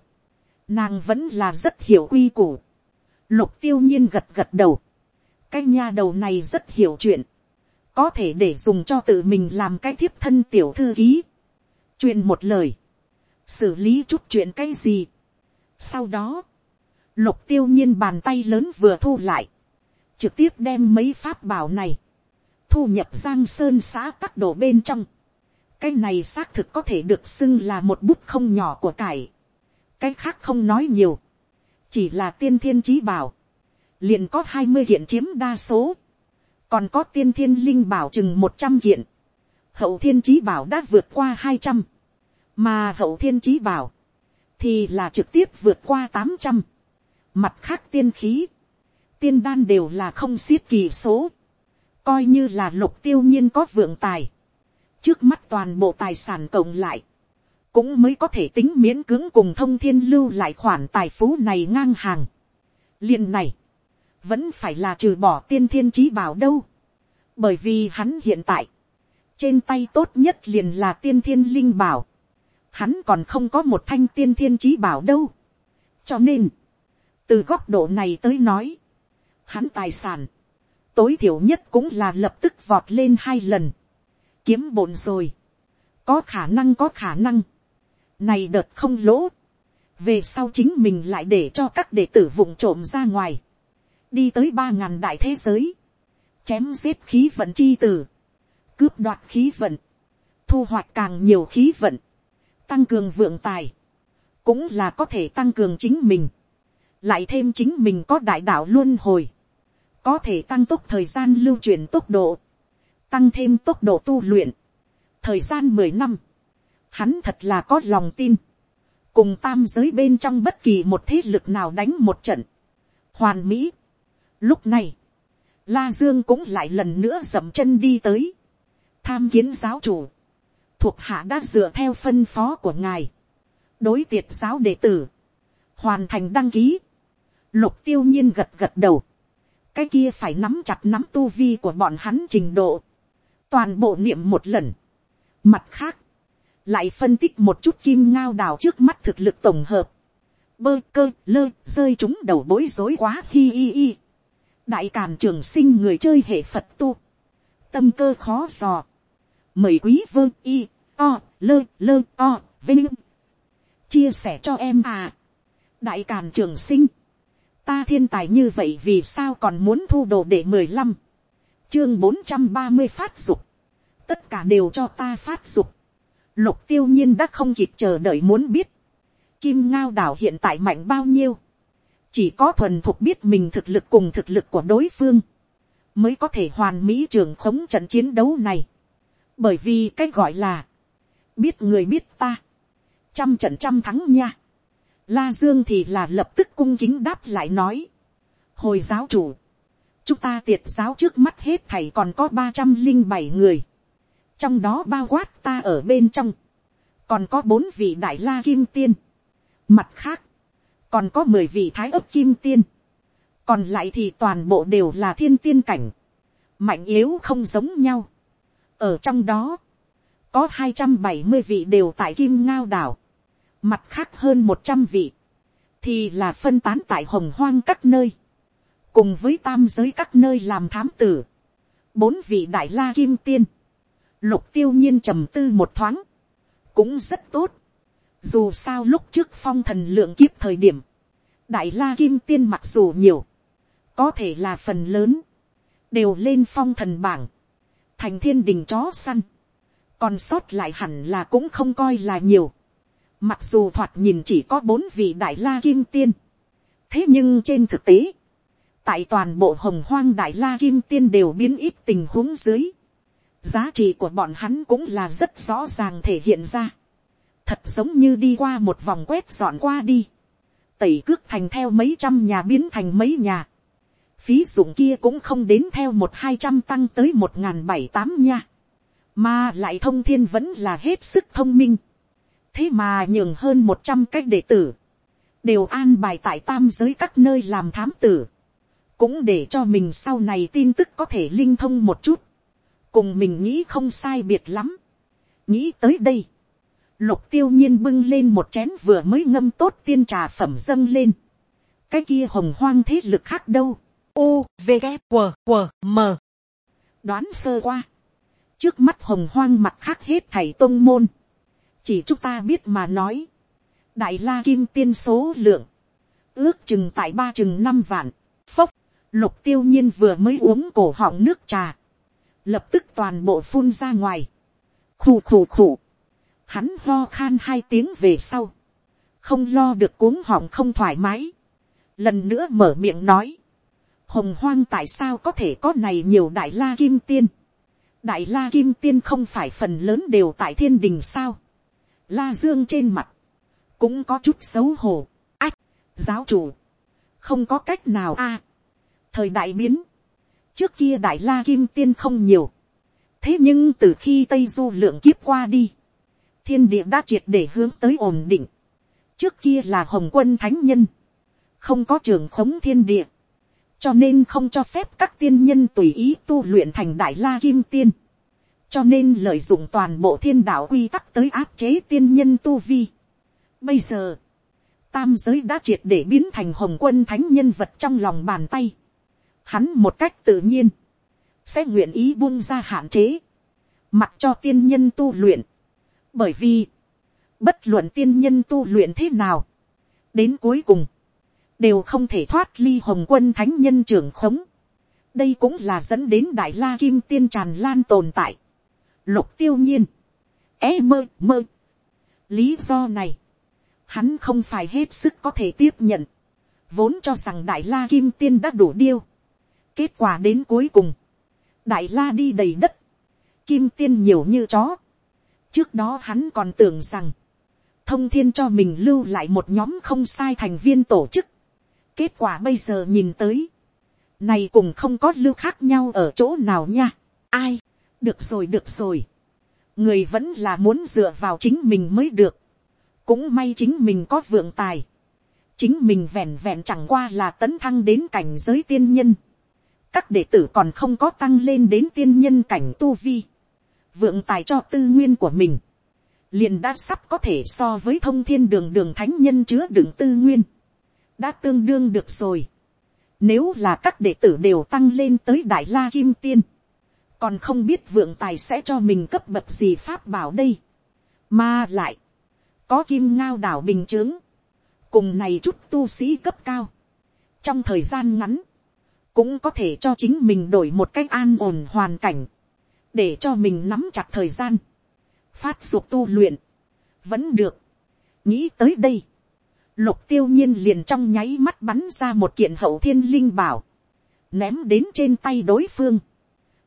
nàng vẫn là rất hiểu quy củ. lục tiêu nhiên gật gật đầu. cái nha đầu này rất hiểu chuyện. có thể để dùng cho tự mình làm cái thiếp thân tiểu thư ký. truyền một lời xử lý chút chuyện cái gì. sau đó, lục tiêu nhiên bàn tay lớn vừa thu lại. trực tiếp đem mấy pháp bảo này. thu nhập giang sơn xã các đồ bên trong. cái này xác thực có thể được xưng là một bút không nhỏ của cải cái khác không nói nhiều, chỉ là tiên thiên trí bảo, liền có hai mươi hiện chiếm đa số, còn có tiên thiên linh bảo chừng một trăm hiện hậu thiên trí bảo đã vượt qua hai trăm, mà hậu thiên trí bảo, thì là trực tiếp vượt qua tám trăm, mặt khác tiên khí, tiên đan đều là không xiết kỳ số, coi như là lục tiêu nhiên có vượng tài, trước mắt toàn bộ tài sản cộng lại, cũng mới có thể tính miễn cưỡng cùng thông thiên lưu lại khoản tài phú này ngang hàng. liền này, vẫn phải là trừ bỏ tiên thiên trí bảo đâu, bởi vì hắn hiện tại, trên tay tốt nhất liền là tiên thiên linh bảo, hắn còn không có một thanh tiên thiên trí bảo đâu, cho nên, từ góc độ này tới nói, hắn tài sản, tối thiểu nhất cũng là lập tức vọt lên hai lần, kiếm bổn rồi, có khả năng có khả năng, này đợt không lỗ. Về sau chính mình lại để cho các đệ tử vụng trộm ra ngoài. Đi tới ba ngàn đại thế giới. Chém giết khí vận chi tử. Cướp đoạt khí vận. Thu hoạch càng nhiều khí vận. Tăng cường vượng tài. Cũng là có thể tăng cường chính mình. Lại thêm chính mình có đại đạo luôn hồi. Có thể tăng tốc thời gian lưu truyền tốc độ. Tăng thêm tốc độ tu luyện. Thời gian mười năm hắn thật là có lòng tin, cùng tam giới bên trong bất kỳ một thế lực nào đánh một trận, hoàn mỹ. Lúc này, la dương cũng lại lần nữa dậm chân đi tới, tham kiến giáo chủ, thuộc hạ đã dựa theo phân phó của ngài, đối tiệt giáo đệ tử, hoàn thành đăng ký, lục tiêu nhiên gật gật đầu, cái kia phải nắm chặt nắm tu vi của bọn hắn trình độ, toàn bộ niệm một lần. Mặt khác, lại phân tích một chút kim ngao đào trước mắt thực lực tổng hợp, bơ cơ lơ rơi chúng đầu bối rối quá hi hi hi. đại càn trường sinh người chơi hệ phật tu, tâm cơ khó dò, mời quý vương y, o, lơ lơ o, vinh, chia sẻ cho em à, đại càn trường sinh, ta thiên tài như vậy vì sao còn muốn thu đồ để mười lăm, chương bốn trăm ba mươi phát dục, tất cả đều cho ta phát dục, lục tiêu nhiên đã không kịp chờ đợi muốn biết, kim ngao đảo hiện tại mạnh bao nhiêu, chỉ có thuần thục biết mình thực lực cùng thực lực của đối phương, mới có thể hoàn mỹ trường khống trận chiến đấu này. bởi vì cái gọi là, biết người biết ta, trăm trận trăm thắng nha. La Dương thì là lập tức cung kính đáp lại nói, hồi giáo chủ, chúng ta tiệt giáo trước mắt hết thầy còn có ba trăm linh bảy người, trong đó bao quát ta ở bên trong, còn có bốn vị đại la kim tiên, mặt khác, còn có mười vị thái ấp kim tiên, còn lại thì toàn bộ đều là thiên tiên cảnh, mạnh yếu không giống nhau. ở trong đó, có hai trăm bảy mươi vị đều tại kim ngao đảo, mặt khác hơn một trăm vị, thì là phân tán tại hồng hoang các nơi, cùng với tam giới các nơi làm thám tử, bốn vị đại la kim tiên, lục tiêu nhiên trầm tư một thoáng, cũng rất tốt, dù sao lúc trước phong thần lượng kiếp thời điểm, đại la kim tiên mặc dù nhiều, có thể là phần lớn, đều lên phong thần bảng, thành thiên đình chó săn, còn sót lại hẳn là cũng không coi là nhiều, mặc dù thoạt nhìn chỉ có bốn vị đại la kim tiên, thế nhưng trên thực tế, tại toàn bộ hồng hoang đại la kim tiên đều biến ít tình huống dưới, giá trị của bọn hắn cũng là rất rõ ràng thể hiện ra, thật giống như đi qua một vòng quét dọn qua đi, tẩy cước thành theo mấy trăm nhà biến thành mấy nhà, phí dụng kia cũng không đến theo một hai trăm tăng tới một ngàn bảy tám nha, mà lại thông thiên vẫn là hết sức thông minh, thế mà nhường hơn một trăm cách đệ tử, đều an bài tại tam giới các nơi làm thám tử, cũng để cho mình sau này tin tức có thể linh thông một chút, cùng mình nghĩ không sai biệt lắm, nghĩ tới đây, lục tiêu nhiên bưng lên một chén vừa mới ngâm tốt tiên trà phẩm dâng lên. cái kia hồng hoang thế lực khác đâu. u v g w w m đoán sơ qua trước mắt hồng hoang mặt khác hết thầy tôn môn. chỉ chúng ta biết mà nói. đại la kim tiên số lượng. ước chừng tại ba chừng năm vạn. phốc. lục tiêu nhiên vừa mới uống cổ họng nước trà. lập tức toàn bộ phun ra ngoài. khù khù khù Hắn ho khan hai tiếng về sau. Không lo được cuống họng không thoải mái. Lần nữa mở miệng nói. Hồng hoang tại sao có thể có này nhiều đại la kim tiên. Đại la kim tiên không phải phần lớn đều tại thiên đình sao. La dương trên mặt. Cũng có chút xấu hổ. Ách, giáo chủ. Không có cách nào a Thời đại biến. Trước kia đại la kim tiên không nhiều. Thế nhưng từ khi Tây Du lượng kiếp qua đi thiên địa đã triệt để hướng tới ổn định. trước kia là hồng quân thánh nhân, không có trường khống thiên địa, cho nên không cho phép các tiên nhân tùy ý tu luyện thành đại la kim tiên, cho nên lợi dụng toàn bộ thiên đạo quy tắc tới áp chế tiên nhân tu vi. bây giờ, tam giới đã triệt để biến thành hồng quân thánh nhân vật trong lòng bàn tay. Hắn một cách tự nhiên, sẽ nguyện ý buông ra hạn chế, mặc cho tiên nhân tu luyện, bởi vì, bất luận tiên nhân tu luyện thế nào, đến cuối cùng, đều không thể thoát ly hồng quân thánh nhân trưởng khống. đây cũng là dẫn đến đại la kim tiên tràn lan tồn tại. lục tiêu nhiên, é mơ mơ. lý do này, hắn không phải hết sức có thể tiếp nhận, vốn cho rằng đại la kim tiên đã đủ điêu. kết quả đến cuối cùng, đại la đi đầy đất, kim tiên nhiều như chó, Trước đó hắn còn tưởng rằng, thông thiên cho mình lưu lại một nhóm không sai thành viên tổ chức. Kết quả bây giờ nhìn tới, này cùng không có lưu khác nhau ở chỗ nào nha. Ai, được rồi được rồi. Người vẫn là muốn dựa vào chính mình mới được. Cũng may chính mình có vượng tài. Chính mình vẹn vẹn chẳng qua là tấn thăng đến cảnh giới tiên nhân. Các đệ tử còn không có tăng lên đến tiên nhân cảnh tu vi vượng tài cho tư nguyên của mình, liền đã sắp có thể so với thông thiên đường đường thánh nhân chứa đựng tư nguyên, đã tương đương được rồi. Nếu là các đệ tử đều tăng lên tới đại la kim tiên. Còn không biết vượng tài sẽ cho mình cấp bậc gì pháp bảo đây. Mà lại. Có kim ngao đảo bình chướng. Cùng này chút tu sĩ cấp cao. Trong thời gian ngắn. Cũng có thể cho chính mình đổi một cách an ổn hoàn cảnh. Để cho mình nắm chặt thời gian. Phát dục tu luyện. Vẫn được. Nghĩ tới đây Lục tiêu nhiên liền trong nháy mắt bắn ra một kiện hậu thiên linh bảo. Ném đến trên tay đối phương.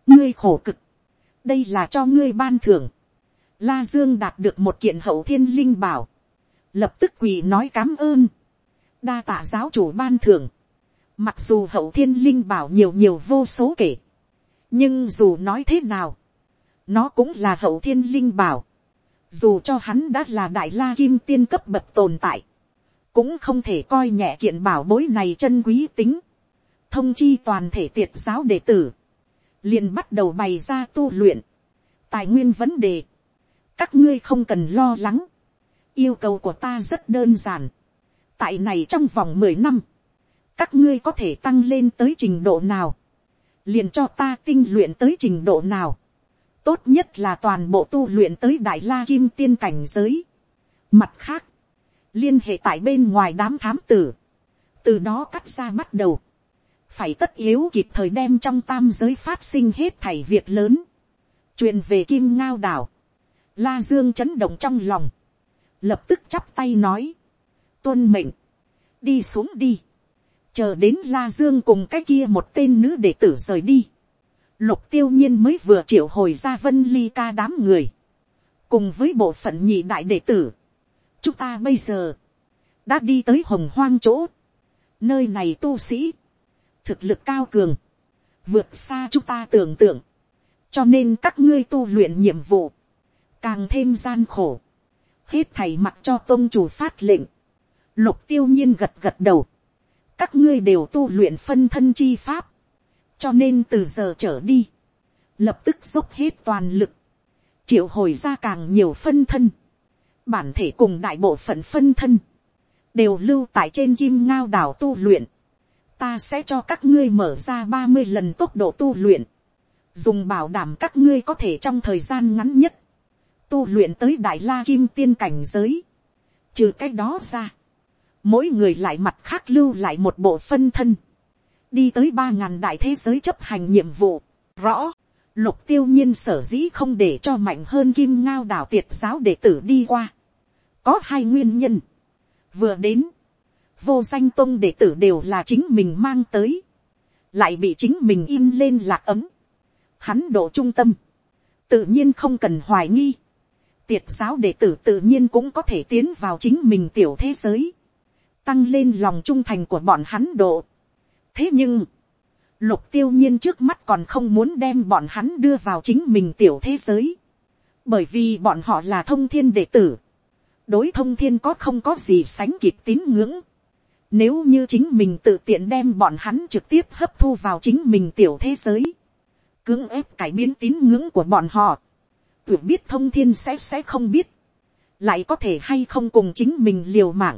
Ngươi khổ cực. Đây là cho ngươi ban thưởng. La Dương đạt được một kiện hậu thiên linh bảo. Lập tức quỳ nói cám ơn. Đa tạ giáo chủ ban thưởng. Mặc dù hậu thiên linh bảo nhiều nhiều vô số kể. Nhưng dù nói thế nào. Nó cũng là hậu thiên linh bảo. Dù cho hắn đã là đại la kim tiên cấp bậc tồn tại cũng không thể coi nhẹ kiện bảo bối này chân quý tính, thông chi toàn thể tiệt giáo đệ tử, liền bắt đầu bày ra tu luyện, tài nguyên vấn đề, các ngươi không cần lo lắng, yêu cầu của ta rất đơn giản, tại này trong vòng mười năm, các ngươi có thể tăng lên tới trình độ nào, liền cho ta tinh luyện tới trình độ nào, tốt nhất là toàn bộ tu luyện tới đại la kim tiên cảnh giới. Mặt khác, liên hệ tại bên ngoài đám thám tử, từ đó cắt ra bắt đầu, phải tất yếu kịp thời đem trong tam giới phát sinh hết thảy việc lớn, truyền về kim ngao đảo, la dương chấn động trong lòng, lập tức chắp tay nói, tuân mệnh, đi xuống đi, chờ đến la dương cùng cái kia một tên nữ đệ tử rời đi, lục tiêu nhiên mới vừa triệu hồi ra vân ly ca đám người, cùng với bộ phận nhị đại đệ tử, chúng ta bây giờ đã đi tới hồng hoang chỗ, nơi này tu sĩ, thực lực cao cường, vượt xa chúng ta tưởng tượng, cho nên các ngươi tu luyện nhiệm vụ, càng thêm gian khổ, hết thầy mặc cho tôn chủ phát lệnh, lục tiêu nhiên gật gật đầu, các ngươi đều tu luyện phân thân chi pháp, cho nên từ giờ trở đi, lập tức dốc hết toàn lực, triệu hồi ra càng nhiều phân thân, bản thể cùng đại bộ phận phân thân, đều lưu tại trên kim ngao đảo tu luyện, ta sẽ cho các ngươi mở ra ba mươi lần tốc độ tu luyện, dùng bảo đảm các ngươi có thể trong thời gian ngắn nhất, tu luyện tới đại la kim tiên cảnh giới, trừ cái đó ra, mỗi người lại mặt khác lưu lại một bộ phân thân, đi tới ba ngàn đại thế giới chấp hành nhiệm vụ, rõ, lục tiêu nhiên sở dĩ không để cho mạnh hơn kim ngao đảo tiệt giáo đệ tử đi qua, có hai nguyên nhân. vừa đến, vô danh tôn đệ tử đều là chính mình mang tới, lại bị chính mình in lên lạc ấm, hắn độ trung tâm, tự nhiên không cần hoài nghi, tiệt giáo đệ tử tự nhiên cũng có thể tiến vào chính mình tiểu thế giới, tăng lên lòng trung thành của bọn hắn độ. thế nhưng, lục tiêu nhiên trước mắt còn không muốn đem bọn hắn đưa vào chính mình tiểu thế giới, bởi vì bọn họ là thông thiên đệ tử, đối thông thiên có không có gì sánh kịp tín ngưỡng. Nếu như chính mình tự tiện đem bọn hắn trực tiếp hấp thu vào chính mình tiểu thế giới. Cưỡng ép cải biến tín ngưỡng của bọn họ. Tưởng biết thông thiên sẽ sẽ không biết. Lại có thể hay không cùng chính mình liều mạng.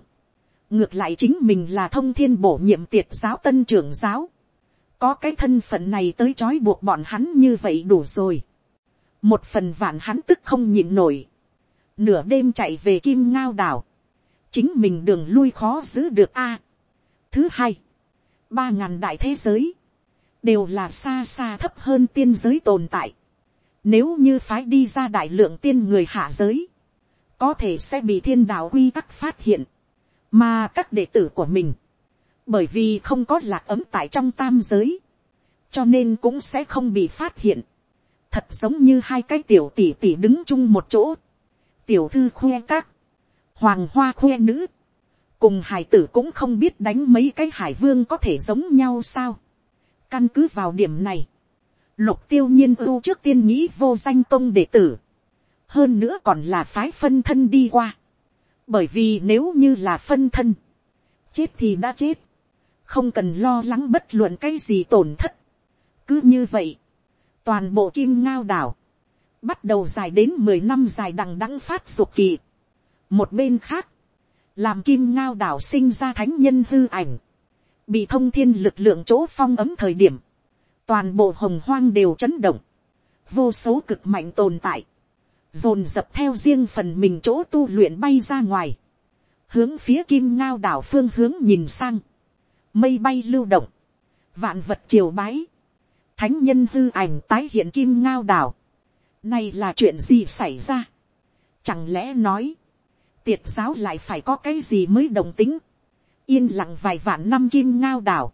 Ngược lại chính mình là thông thiên bổ nhiệm tiệt giáo tân trưởng giáo. Có cái thân phận này tới trói buộc bọn hắn như vậy đủ rồi. Một phần vạn hắn tức không nhịn nổi nửa đêm chạy về kim ngao đảo, chính mình đường lui khó giữ được a. thứ hai, ba ngàn đại thế giới, đều là xa xa thấp hơn tiên giới tồn tại. Nếu như phái đi ra đại lượng tiên người hạ giới, có thể sẽ bị thiên đạo quy tắc phát hiện, mà các đệ tử của mình, bởi vì không có lạc ấm tại trong tam giới, cho nên cũng sẽ không bị phát hiện. Thật giống như hai cái tiểu tỷ tỷ đứng chung một chỗ, tiểu thư khoe các, hoàng hoa khoe nữ, cùng hải tử cũng không biết đánh mấy cái hải vương có thể giống nhau sao. căn cứ vào điểm này, lục tiêu nhiên ưu trước tiên nghĩ vô danh tôn đệ tử, hơn nữa còn là phái phân thân đi qua, bởi vì nếu như là phân thân, chết thì đã chết, không cần lo lắng bất luận cái gì tổn thất. cứ như vậy, toàn bộ kim ngao đảo, bắt đầu dài đến mười năm dài đằng đẵng phát dục kỳ. Một bên khác, làm kim ngao đảo sinh ra thánh nhân hư ảnh, bị thông thiên lực lượng chỗ phong ấm thời điểm, toàn bộ hồng hoang đều chấn động, vô số cực mạnh tồn tại, dồn dập theo riêng phần mình chỗ tu luyện bay ra ngoài, hướng phía kim ngao đảo phương hướng nhìn sang, mây bay lưu động, vạn vật triều bái, thánh nhân hư ảnh tái hiện kim ngao đảo, này là chuyện gì xảy ra, chẳng lẽ nói, tiệt giáo lại phải có cái gì mới đồng tính, yên lặng vài vạn năm kim ngao đảo,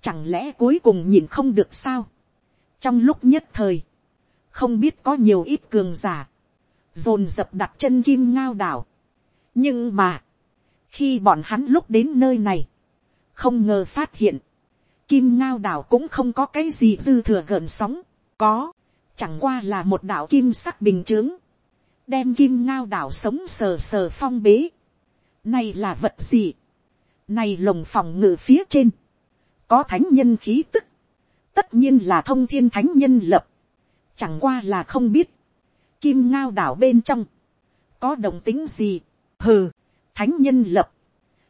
chẳng lẽ cuối cùng nhìn không được sao, trong lúc nhất thời, không biết có nhiều ít cường giả, dồn dập đặt chân kim ngao đảo. nhưng mà, khi bọn hắn lúc đến nơi này, không ngờ phát hiện, kim ngao đảo cũng không có cái gì dư thừa gợn sóng, có, chẳng qua là một đảo kim sắc bình chướng, đem kim ngao đảo sống sờ sờ phong bế. Này là vật gì? Này lồng phòng ngự phía trên, có thánh nhân khí tức, tất nhiên là thông thiên thánh nhân lập, chẳng qua là không biết, kim ngao đảo bên trong, có đồng tính gì, hừ, thánh nhân lập,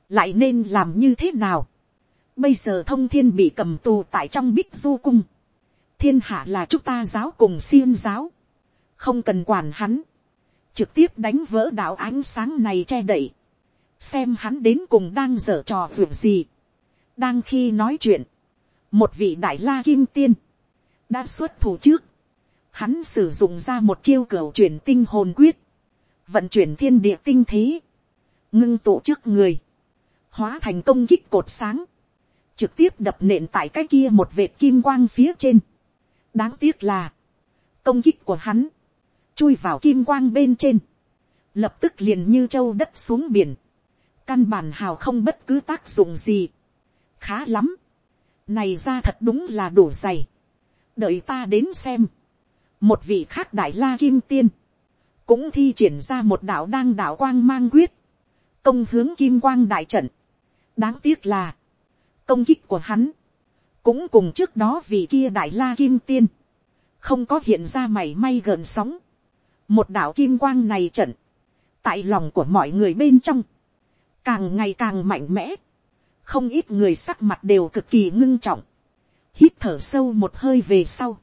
lại nên làm như thế nào, Bây giờ thông thiên bị cầm tù tại trong bích du cung. Thiên hạ là chúng ta giáo cùng xiêm giáo. Không cần quản hắn. Trực tiếp đánh vỡ đạo ánh sáng này che đậy. Xem hắn đến cùng đang dở trò việc gì. Đang khi nói chuyện. Một vị đại la kim tiên. Đã xuất thủ trước. Hắn sử dụng ra một chiêu cửa chuyển tinh hồn quyết. Vận chuyển thiên địa tinh thế. Ngưng tụ trước người. Hóa thành công kích cột sáng trực tiếp đập nện tại cái kia một vệt kim quang phía trên đáng tiếc là, công kích của hắn, chui vào kim quang bên trên, lập tức liền như châu đất xuống biển, căn bản hào không bất cứ tác dụng gì, khá lắm, này ra thật đúng là đủ dày, đợi ta đến xem, một vị khác đại la kim tiên, cũng thi triển ra một đạo đang đạo quang mang quyết, công hướng kim quang đại trận, đáng tiếc là, công kích của hắn, cũng cùng trước đó vì kia đại la kim tiên, không có hiện ra mảy may gợn sóng. một đạo kim quang này trận, tại lòng của mọi người bên trong, càng ngày càng mạnh mẽ, không ít người sắc mặt đều cực kỳ ngưng trọng, hít thở sâu một hơi về sau,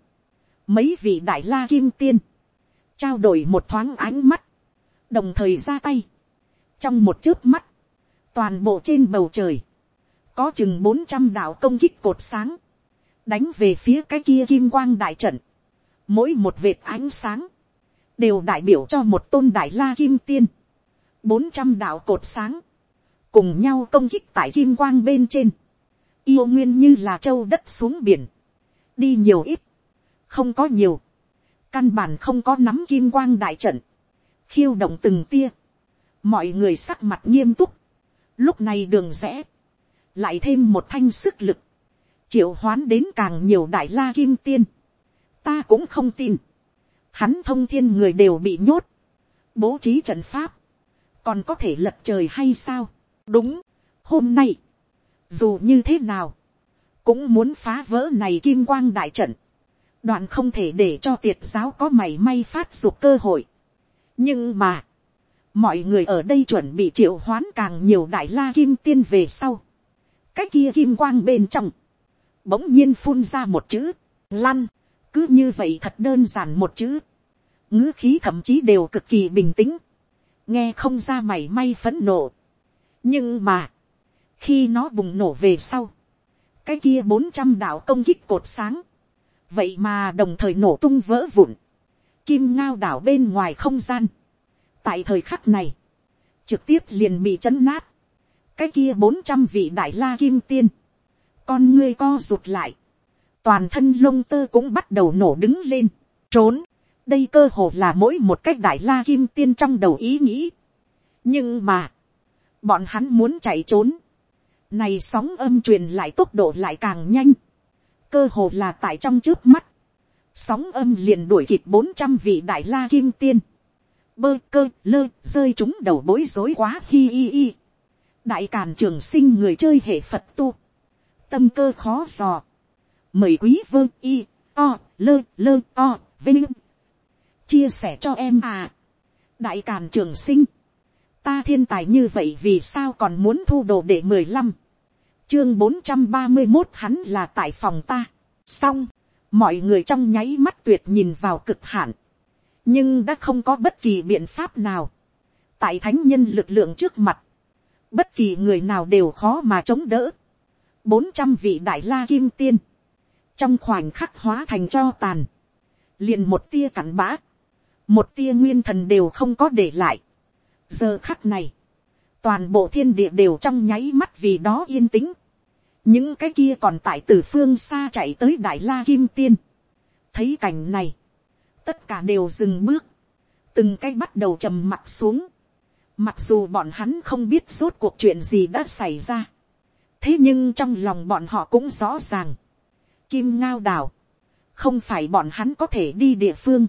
mấy vị đại la kim tiên, trao đổi một thoáng ánh mắt, đồng thời ra tay, trong một chớp mắt, toàn bộ trên bầu trời, có chừng bốn trăm đạo công kích cột sáng, đánh về phía cái kia kim quang đại trận, mỗi một vệt ánh sáng, đều đại biểu cho một tôn đại la kim tiên, bốn trăm đạo cột sáng, cùng nhau công kích tại kim quang bên trên, yêu nguyên như là châu đất xuống biển, đi nhiều ít, không có nhiều, căn bản không có nắm kim quang đại trận, khiêu động từng tia, mọi người sắc mặt nghiêm túc, lúc này đường rẽ, lại thêm một thanh sức lực, triệu hoán đến càng nhiều đại la kim tiên, ta cũng không tin, hắn thông thiên người đều bị nhốt, bố trí trận pháp, còn có thể lật trời hay sao, đúng, hôm nay, dù như thế nào, cũng muốn phá vỡ này kim quang đại trận, đoạn không thể để cho tiệt giáo có mảy may phát dục cơ hội. nhưng mà, mọi người ở đây chuẩn bị triệu hoán càng nhiều đại la kim tiên về sau, cái kia kim quang bên trong, bỗng nhiên phun ra một chữ, lăn, cứ như vậy thật đơn giản một chữ, ngữ khí thậm chí đều cực kỳ bình tĩnh, nghe không ra mảy may phấn nộ. nhưng mà, khi nó bùng nổ về sau, cái kia bốn trăm đạo công kích cột sáng, vậy mà đồng thời nổ tung vỡ vụn, kim ngao đảo bên ngoài không gian, tại thời khắc này, trực tiếp liền bị chấn nát, cái kia bốn trăm vị đại la kim tiên, con ngươi co rụt lại, toàn thân lông tơ cũng bắt đầu nổ đứng lên, trốn, đây cơ hồ là mỗi một cách đại la kim tiên trong đầu ý nghĩ. nhưng mà, bọn hắn muốn chạy trốn, này sóng âm truyền lại tốc độ lại càng nhanh, cơ hồ là tại trong trước mắt, sóng âm liền đuổi kịp bốn trăm vị đại la kim tiên, bơ cơ lơ rơi chúng đầu bối rối quá hi hi hi đại càn trường sinh người chơi hệ phật tu, tâm cơ khó dò, mời quý vương y, o, lơ lơ o, vinh, chia sẻ cho em à, đại càn trường sinh, ta thiên tài như vậy vì sao còn muốn thu đồ để mười lăm, chương bốn trăm ba mươi một hắn là tại phòng ta. xong, mọi người trong nháy mắt tuyệt nhìn vào cực hạn. nhưng đã không có bất kỳ biện pháp nào. tại thánh nhân lực lượng trước mặt, bất kỳ người nào đều khó mà chống đỡ. bốn trăm vị đại la kim tiên, trong khoảnh khắc hóa thành cho tàn, liền một tia cặn bã, một tia nguyên thần đều không có để lại. giờ khắc này, toàn bộ thiên địa đều trong nháy mắt vì đó yên tĩnh. những cái kia còn tại từ phương xa chạy tới đại la kim tiên. thấy cảnh này, tất cả đều dừng bước, từng cái bắt đầu trầm mặt xuống mặc dù bọn hắn không biết rốt cuộc chuyện gì đã xảy ra. thế nhưng trong lòng bọn họ cũng rõ ràng. kim ngao đảo, không phải bọn hắn có thể đi địa phương.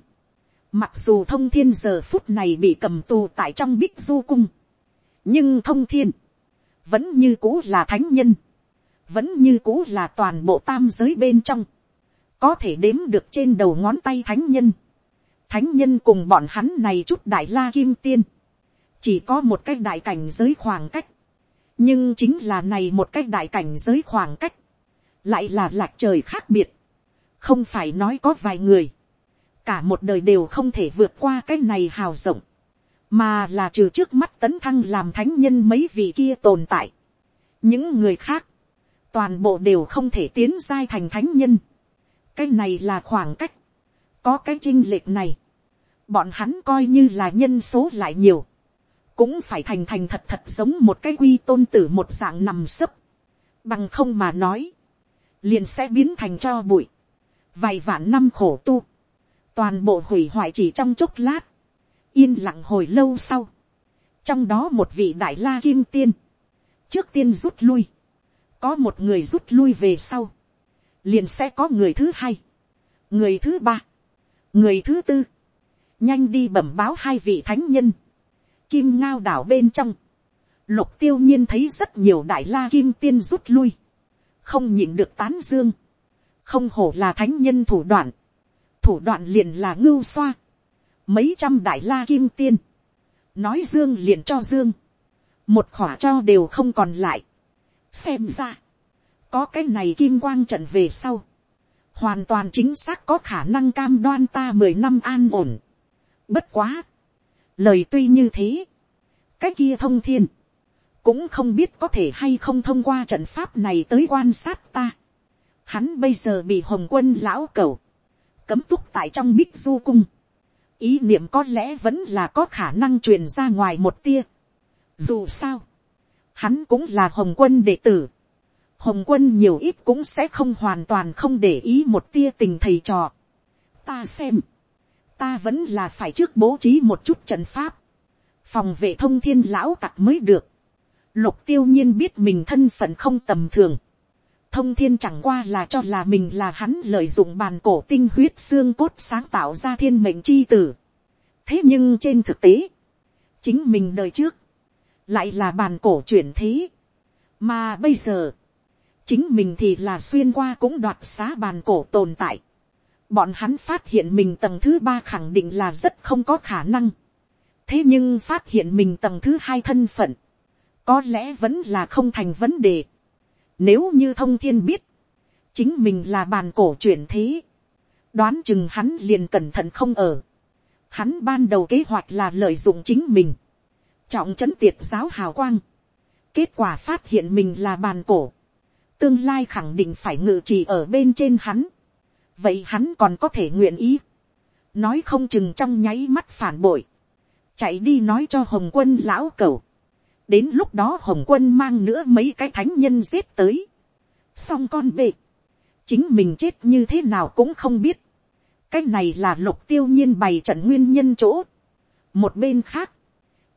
mặc dù thông thiên giờ phút này bị cầm tù tại trong bích du cung nhưng thông thiên, vẫn như cũ là thánh nhân, vẫn như cũ là toàn bộ tam giới bên trong, có thể đếm được trên đầu ngón tay thánh nhân, thánh nhân cùng bọn hắn này chút đại la kim tiên, chỉ có một cái đại cảnh giới khoảng cách, nhưng chính là này một cái đại cảnh giới khoảng cách, lại là lạc trời khác biệt, không phải nói có vài người, cả một đời đều không thể vượt qua cái này hào rộng, mà là trừ trước mắt tấn thăng làm thánh nhân mấy vị kia tồn tại. những người khác, toàn bộ đều không thể tiến giai thành thánh nhân. cái này là khoảng cách, có cái chinh lệch này, bọn hắn coi như là nhân số lại nhiều, cũng phải thành thành thật thật giống một cái quy tôn tử một dạng nằm sấp, bằng không mà nói, liền sẽ biến thành cho bụi, vài vạn năm khổ tu, toàn bộ hủy hoại chỉ trong chốc lát, yên lặng hồi lâu sau, trong đó một vị đại la kim tiên, trước tiên rút lui, có một người rút lui về sau, liền sẽ có người thứ hai, người thứ ba, người thứ tư, nhanh đi bẩm báo hai vị thánh nhân, kim ngao đảo bên trong, lục tiêu nhiên thấy rất nhiều đại la kim tiên rút lui, không nhịn được tán dương, không hổ là thánh nhân thủ đoạn, thủ đoạn liền là ngưu xoa, mấy trăm đại la kim tiên, nói dương liền cho dương, một khỏa cho đều không còn lại, xem ra, có cái này kim quang trận về sau, hoàn toàn chính xác có khả năng cam đoan ta mười năm an ổn. Bất quá, lời tuy như thế, cái kia thông thiên, cũng không biết có thể hay không thông qua trận pháp này tới quan sát ta. Hắn bây giờ bị hồng quân lão cầu, cấm túc tại trong bích du cung, ý niệm có lẽ vẫn là có khả năng truyền ra ngoài một tia. Dù sao, hắn cũng là hồng quân đệ tử. Hồng quân nhiều ít cũng sẽ không hoàn toàn không để ý một tia tình thầy trò. Ta xem, ta vẫn là phải trước bố trí một chút trận pháp. Phòng vệ thông thiên lão tặc mới được. Lục tiêu nhiên biết mình thân phận không tầm thường thông thiên chẳng qua là cho là mình là hắn lợi dụng bàn cổ tinh huyết xương cốt sáng tạo ra thiên mệnh chi tử. thế nhưng trên thực tế, chính mình đời trước, lại là bàn cổ chuyển thế. mà bây giờ, chính mình thì là xuyên qua cũng đoạt xá bàn cổ tồn tại bọn hắn phát hiện mình tầng thứ ba khẳng định là rất không có khả năng. thế nhưng phát hiện mình tầng thứ hai thân phận, có lẽ vẫn là không thành vấn đề nếu như thông thiên biết, chính mình là bàn cổ chuyển thế, đoán chừng hắn liền cẩn thận không ở. Hắn ban đầu kế hoạch là lợi dụng chính mình, trọng trấn tiệt giáo hào quang. Kết quả phát hiện mình là bàn cổ. Tương lai khẳng định phải ngự trị ở bên trên hắn. Vậy hắn còn có thể nguyện ý. Nói không chừng trong nháy mắt phản bội. Chạy đi nói cho hồng quân lão cầu đến lúc đó hồng quân mang nữa mấy cái thánh nhân giết tới. xong con bệ, chính mình chết như thế nào cũng không biết. cái này là lục tiêu nhiên bày trận nguyên nhân chỗ. một bên khác,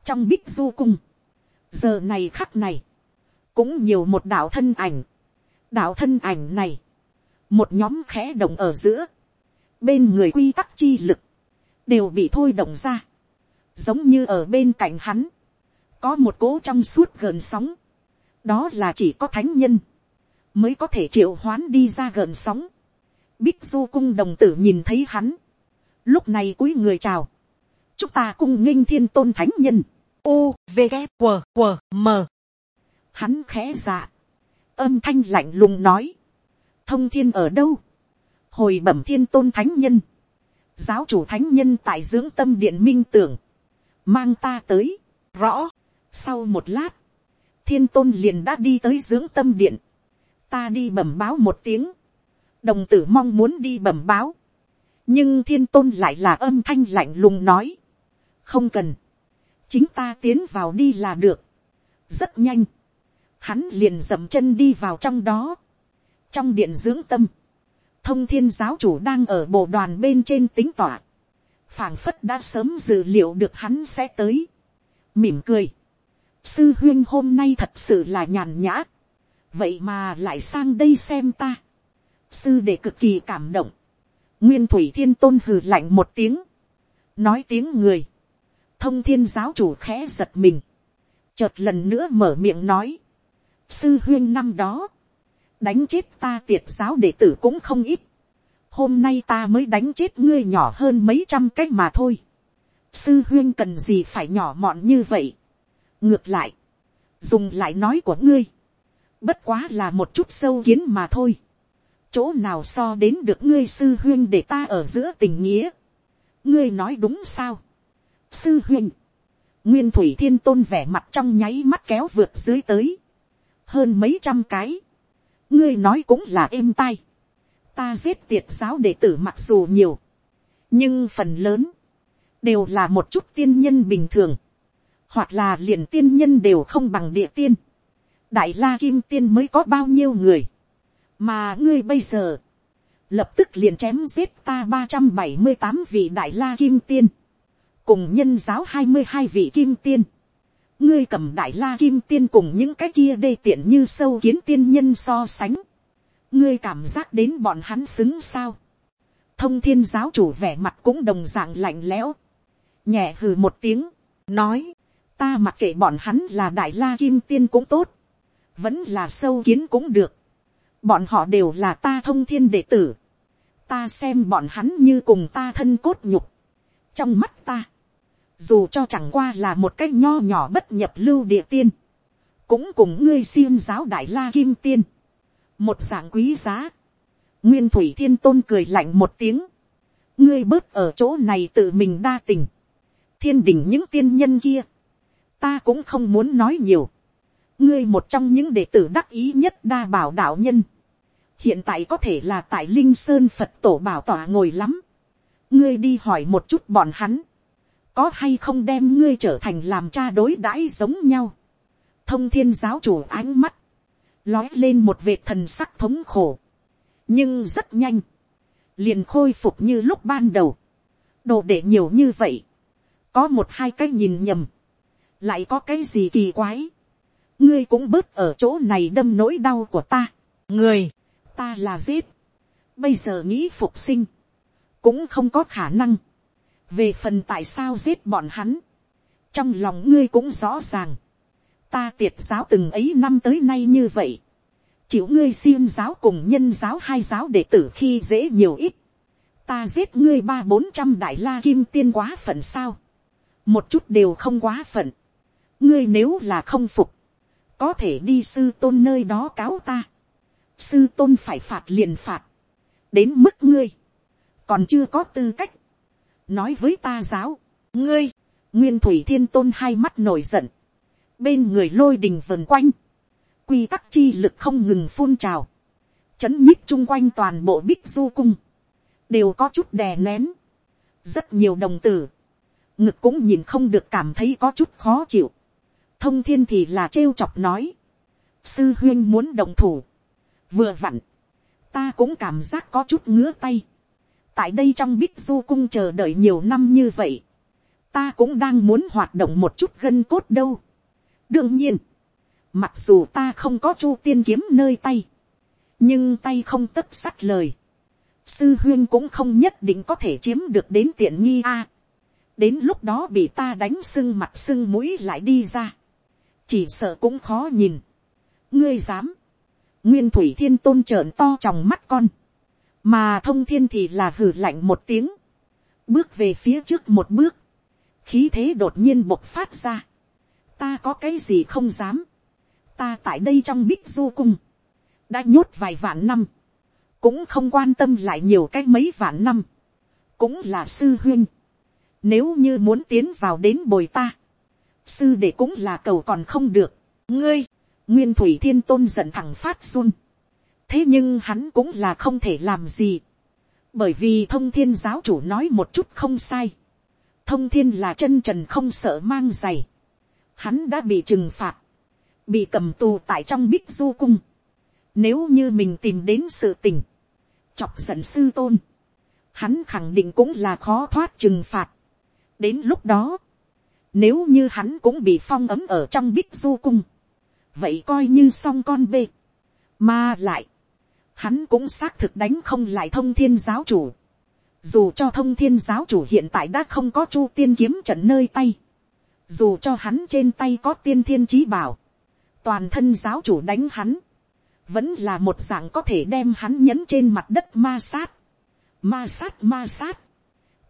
trong bích du cung, giờ này khắc này, cũng nhiều một đạo thân ảnh. đạo thân ảnh này, một nhóm khẽ động ở giữa, bên người quy tắc chi lực, đều bị thôi động ra, giống như ở bên cạnh hắn, có một cố trong suốt gần sóng, đó là chỉ có thánh nhân, mới có thể triệu hoán đi ra gần sóng. Bích du cung đồng tử nhìn thấy hắn, lúc này cúi người chào, chúng ta cung nghinh thiên tôn thánh nhân, u v g q q m. Hắn khẽ dạ, âm thanh lạnh lùng nói, thông thiên ở đâu, hồi bẩm thiên tôn thánh nhân, giáo chủ thánh nhân tại dưỡng tâm điện minh tưởng, mang ta tới, rõ, sau một lát, thiên tôn liền đã đi tới dưỡng tâm điện, ta đi bẩm báo một tiếng, đồng tử mong muốn đi bẩm báo, nhưng thiên tôn lại là âm thanh lạnh lùng nói, không cần, chính ta tiến vào đi là được, rất nhanh, hắn liền dậm chân đi vào trong đó, trong điện dưỡng tâm, thông thiên giáo chủ đang ở bộ đoàn bên trên tính tỏa, phảng phất đã sớm dự liệu được hắn sẽ tới, mỉm cười, sư huyên hôm nay thật sự là nhàn nhã, vậy mà lại sang đây xem ta, sư để cực kỳ cảm động, nguyên thủy thiên tôn hừ lạnh một tiếng, nói tiếng người, thông thiên giáo chủ khẽ giật mình, chợt lần nữa mở miệng nói, sư huyên năm đó, đánh chết ta tiệt giáo đệ tử cũng không ít, hôm nay ta mới đánh chết ngươi nhỏ hơn mấy trăm cách mà thôi, sư huyên cần gì phải nhỏ mọn như vậy, ngược lại, dùng lại nói của ngươi, bất quá là một chút sâu kiến mà thôi, chỗ nào so đến được ngươi sư huyên để ta ở giữa tình nghĩa, ngươi nói đúng sao, sư huyên, nguyên thủy thiên tôn vẻ mặt trong nháy mắt kéo vượt dưới tới, hơn mấy trăm cái, ngươi nói cũng là êm tai, ta giết tiệt giáo đệ tử mặc dù nhiều, nhưng phần lớn, đều là một chút tiên nhân bình thường, hoặc là liền tiên nhân đều không bằng địa tiên, đại la kim tiên mới có bao nhiêu người, mà ngươi bây giờ, lập tức liền chém giết ta ba trăm bảy mươi tám vị đại la kim tiên, cùng nhân giáo hai mươi hai vị kim tiên, ngươi cầm đại la kim tiên cùng những cái kia đê tiện như sâu kiến tiên nhân so sánh, ngươi cảm giác đến bọn hắn xứng sao, thông thiên giáo chủ vẻ mặt cũng đồng d ạ n g lạnh lẽo, nhẹ hừ một tiếng, nói, ta mặc kệ bọn hắn là đại la kim tiên cũng tốt, vẫn là sâu kiến cũng được, bọn họ đều là ta thông thiên đệ tử, ta xem bọn hắn như cùng ta thân cốt nhục, trong mắt ta, dù cho chẳng qua là một cái nho nhỏ bất nhập lưu địa tiên, cũng cùng ngươi xiêm giáo đại la kim tiên, một dạng quý giá, nguyên thủy thiên tôn cười lạnh một tiếng, ngươi bớt ở chỗ này tự mình đa tình, thiên đình những tiên nhân kia, ta cũng không muốn nói nhiều, ngươi một trong những đệ tử đắc ý nhất đa bảo đạo nhân, hiện tại có thể là tại linh sơn phật tổ bảo tỏa ngồi lắm, ngươi đi hỏi một chút bọn hắn, có hay không đem ngươi trở thành làm cha đối đãi giống nhau. thông thiên giáo chủ ánh mắt, lói lên một vệt thần sắc thống khổ, nhưng rất nhanh, liền khôi phục như lúc ban đầu, đồ để nhiều như vậy, có một hai cái nhìn nhầm, lại có cái gì kỳ quái, ngươi cũng bớt ở chỗ này đâm nỗi đau của ta, người, ta là giết, bây giờ nghĩ phục sinh, cũng không có khả năng, về phần tại sao giết bọn hắn, trong lòng ngươi cũng rõ ràng, ta tiệt giáo từng ấy năm tới nay như vậy, chịu ngươi xiêm giáo cùng nhân giáo hai giáo đệ tử khi dễ nhiều ít, ta giết ngươi ba bốn trăm đại la kim tiên quá phận sao, một chút đều không quá phận, ngươi nếu là không phục, có thể đi sư tôn nơi đó cáo ta, sư tôn phải phạt liền phạt, đến mức ngươi, còn chưa có tư cách, nói với ta giáo, ngươi, nguyên thủy thiên tôn hai mắt nổi giận, bên người lôi đình vần quanh, quy tắc chi lực không ngừng phun trào, chấn nhích chung quanh toàn bộ bích du cung, đều có chút đè nén, rất nhiều đồng tử, ngực cũng nhìn không được cảm thấy có chút khó chịu, thông thiên thì là trêu chọc nói, sư huyên muốn đồng thủ, vừa vặn, ta cũng cảm giác có chút ngứa tay, tại đây trong bích du cung chờ đợi nhiều năm như vậy, ta cũng đang muốn hoạt động một chút gân cốt đâu. đương nhiên, mặc dù ta không có chu tiên kiếm nơi tay, nhưng tay không tất sắt lời, sư huyên cũng không nhất định có thể chiếm được đến tiện nghi a. đến lúc đó bị ta đánh sưng mặt sưng mũi lại đi ra, chỉ sợ cũng khó nhìn. ngươi dám, nguyên thủy thiên tôn trợn to trong mắt con, mà thông thiên thì là hử lạnh một tiếng, bước về phía trước một bước, khí thế đột nhiên bộc phát ra, ta có cái gì không dám, ta tại đây trong bích du cung, đã nhốt vài vạn năm, cũng không quan tâm lại nhiều cái mấy vạn năm, cũng là sư huyên. Nếu như muốn tiến vào đến bồi ta, sư để cũng là cầu còn không được. ngươi, nguyên thủy thiên tôn giận thẳng phát run thế nhưng hắn cũng là không thể làm gì. bởi vì thông thiên giáo chủ nói một chút không sai. thông thiên là chân trần không sợ mang giày. hắn đã bị trừng phạt, bị cầm tù tại trong bích du cung. nếu như mình tìm đến sự tình, chọc giận sư tôn, hắn khẳng định cũng là khó thoát trừng phạt. đến lúc đó, nếu như hắn cũng bị phong ấm ở trong bích du cung, vậy coi như xong con bê. Mà lại, hắn cũng xác thực đánh không lại thông thiên giáo chủ. Dù cho thông thiên giáo chủ hiện tại đã không có chu tiên kiếm trận nơi tay. Dù cho hắn trên tay có tiên thiên trí bảo. Toàn thân giáo chủ đánh hắn. Vẫn là một dạng có thể đem hắn nhấn trên mặt đất ma sát. Ma sát ma sát.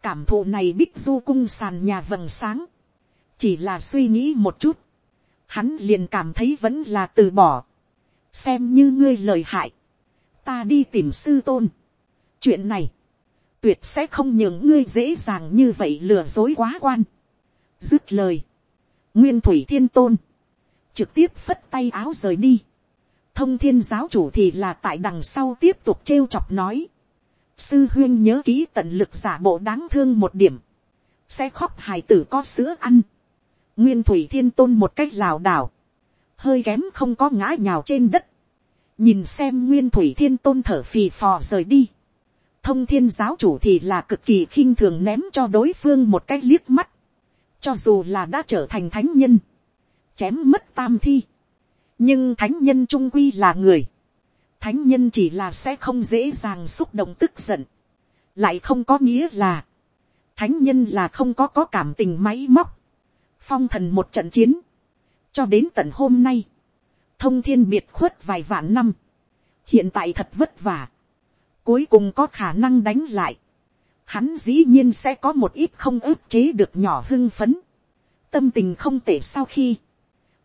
Cảm thụ này bích du cung sàn nhà vầng sáng chỉ là suy nghĩ một chút, hắn liền cảm thấy vẫn là từ bỏ, xem như ngươi lời hại, ta đi tìm sư tôn. chuyện này, tuyệt sẽ không nhường ngươi dễ dàng như vậy lừa dối quá quan. dứt lời, nguyên thủy thiên tôn, trực tiếp phất tay áo rời đi. thông thiên giáo chủ thì là tại đằng sau tiếp tục trêu chọc nói. sư huyên nhớ ký tận lực giả bộ đáng thương một điểm, sẽ khóc hài tử có sữa ăn nguyên thủy thiên tôn một cách lảo đảo, hơi kém không có ngã nhào trên đất, nhìn xem nguyên thủy thiên tôn thở phì phò rời đi, thông thiên giáo chủ thì là cực kỳ khinh thường ném cho đối phương một cái liếc mắt, cho dù là đã trở thành thánh nhân, chém mất tam thi, nhưng thánh nhân trung quy là người, thánh nhân chỉ là sẽ không dễ dàng xúc động tức giận, lại không có nghĩa là, thánh nhân là không có có cảm tình máy móc, phong thần một trận chiến, cho đến tận hôm nay, thông thiên biệt khuất vài vạn năm, hiện tại thật vất vả, cuối cùng có khả năng đánh lại, hắn dĩ nhiên sẽ có một ít không ức chế được nhỏ hưng phấn, tâm tình không tệ sau khi,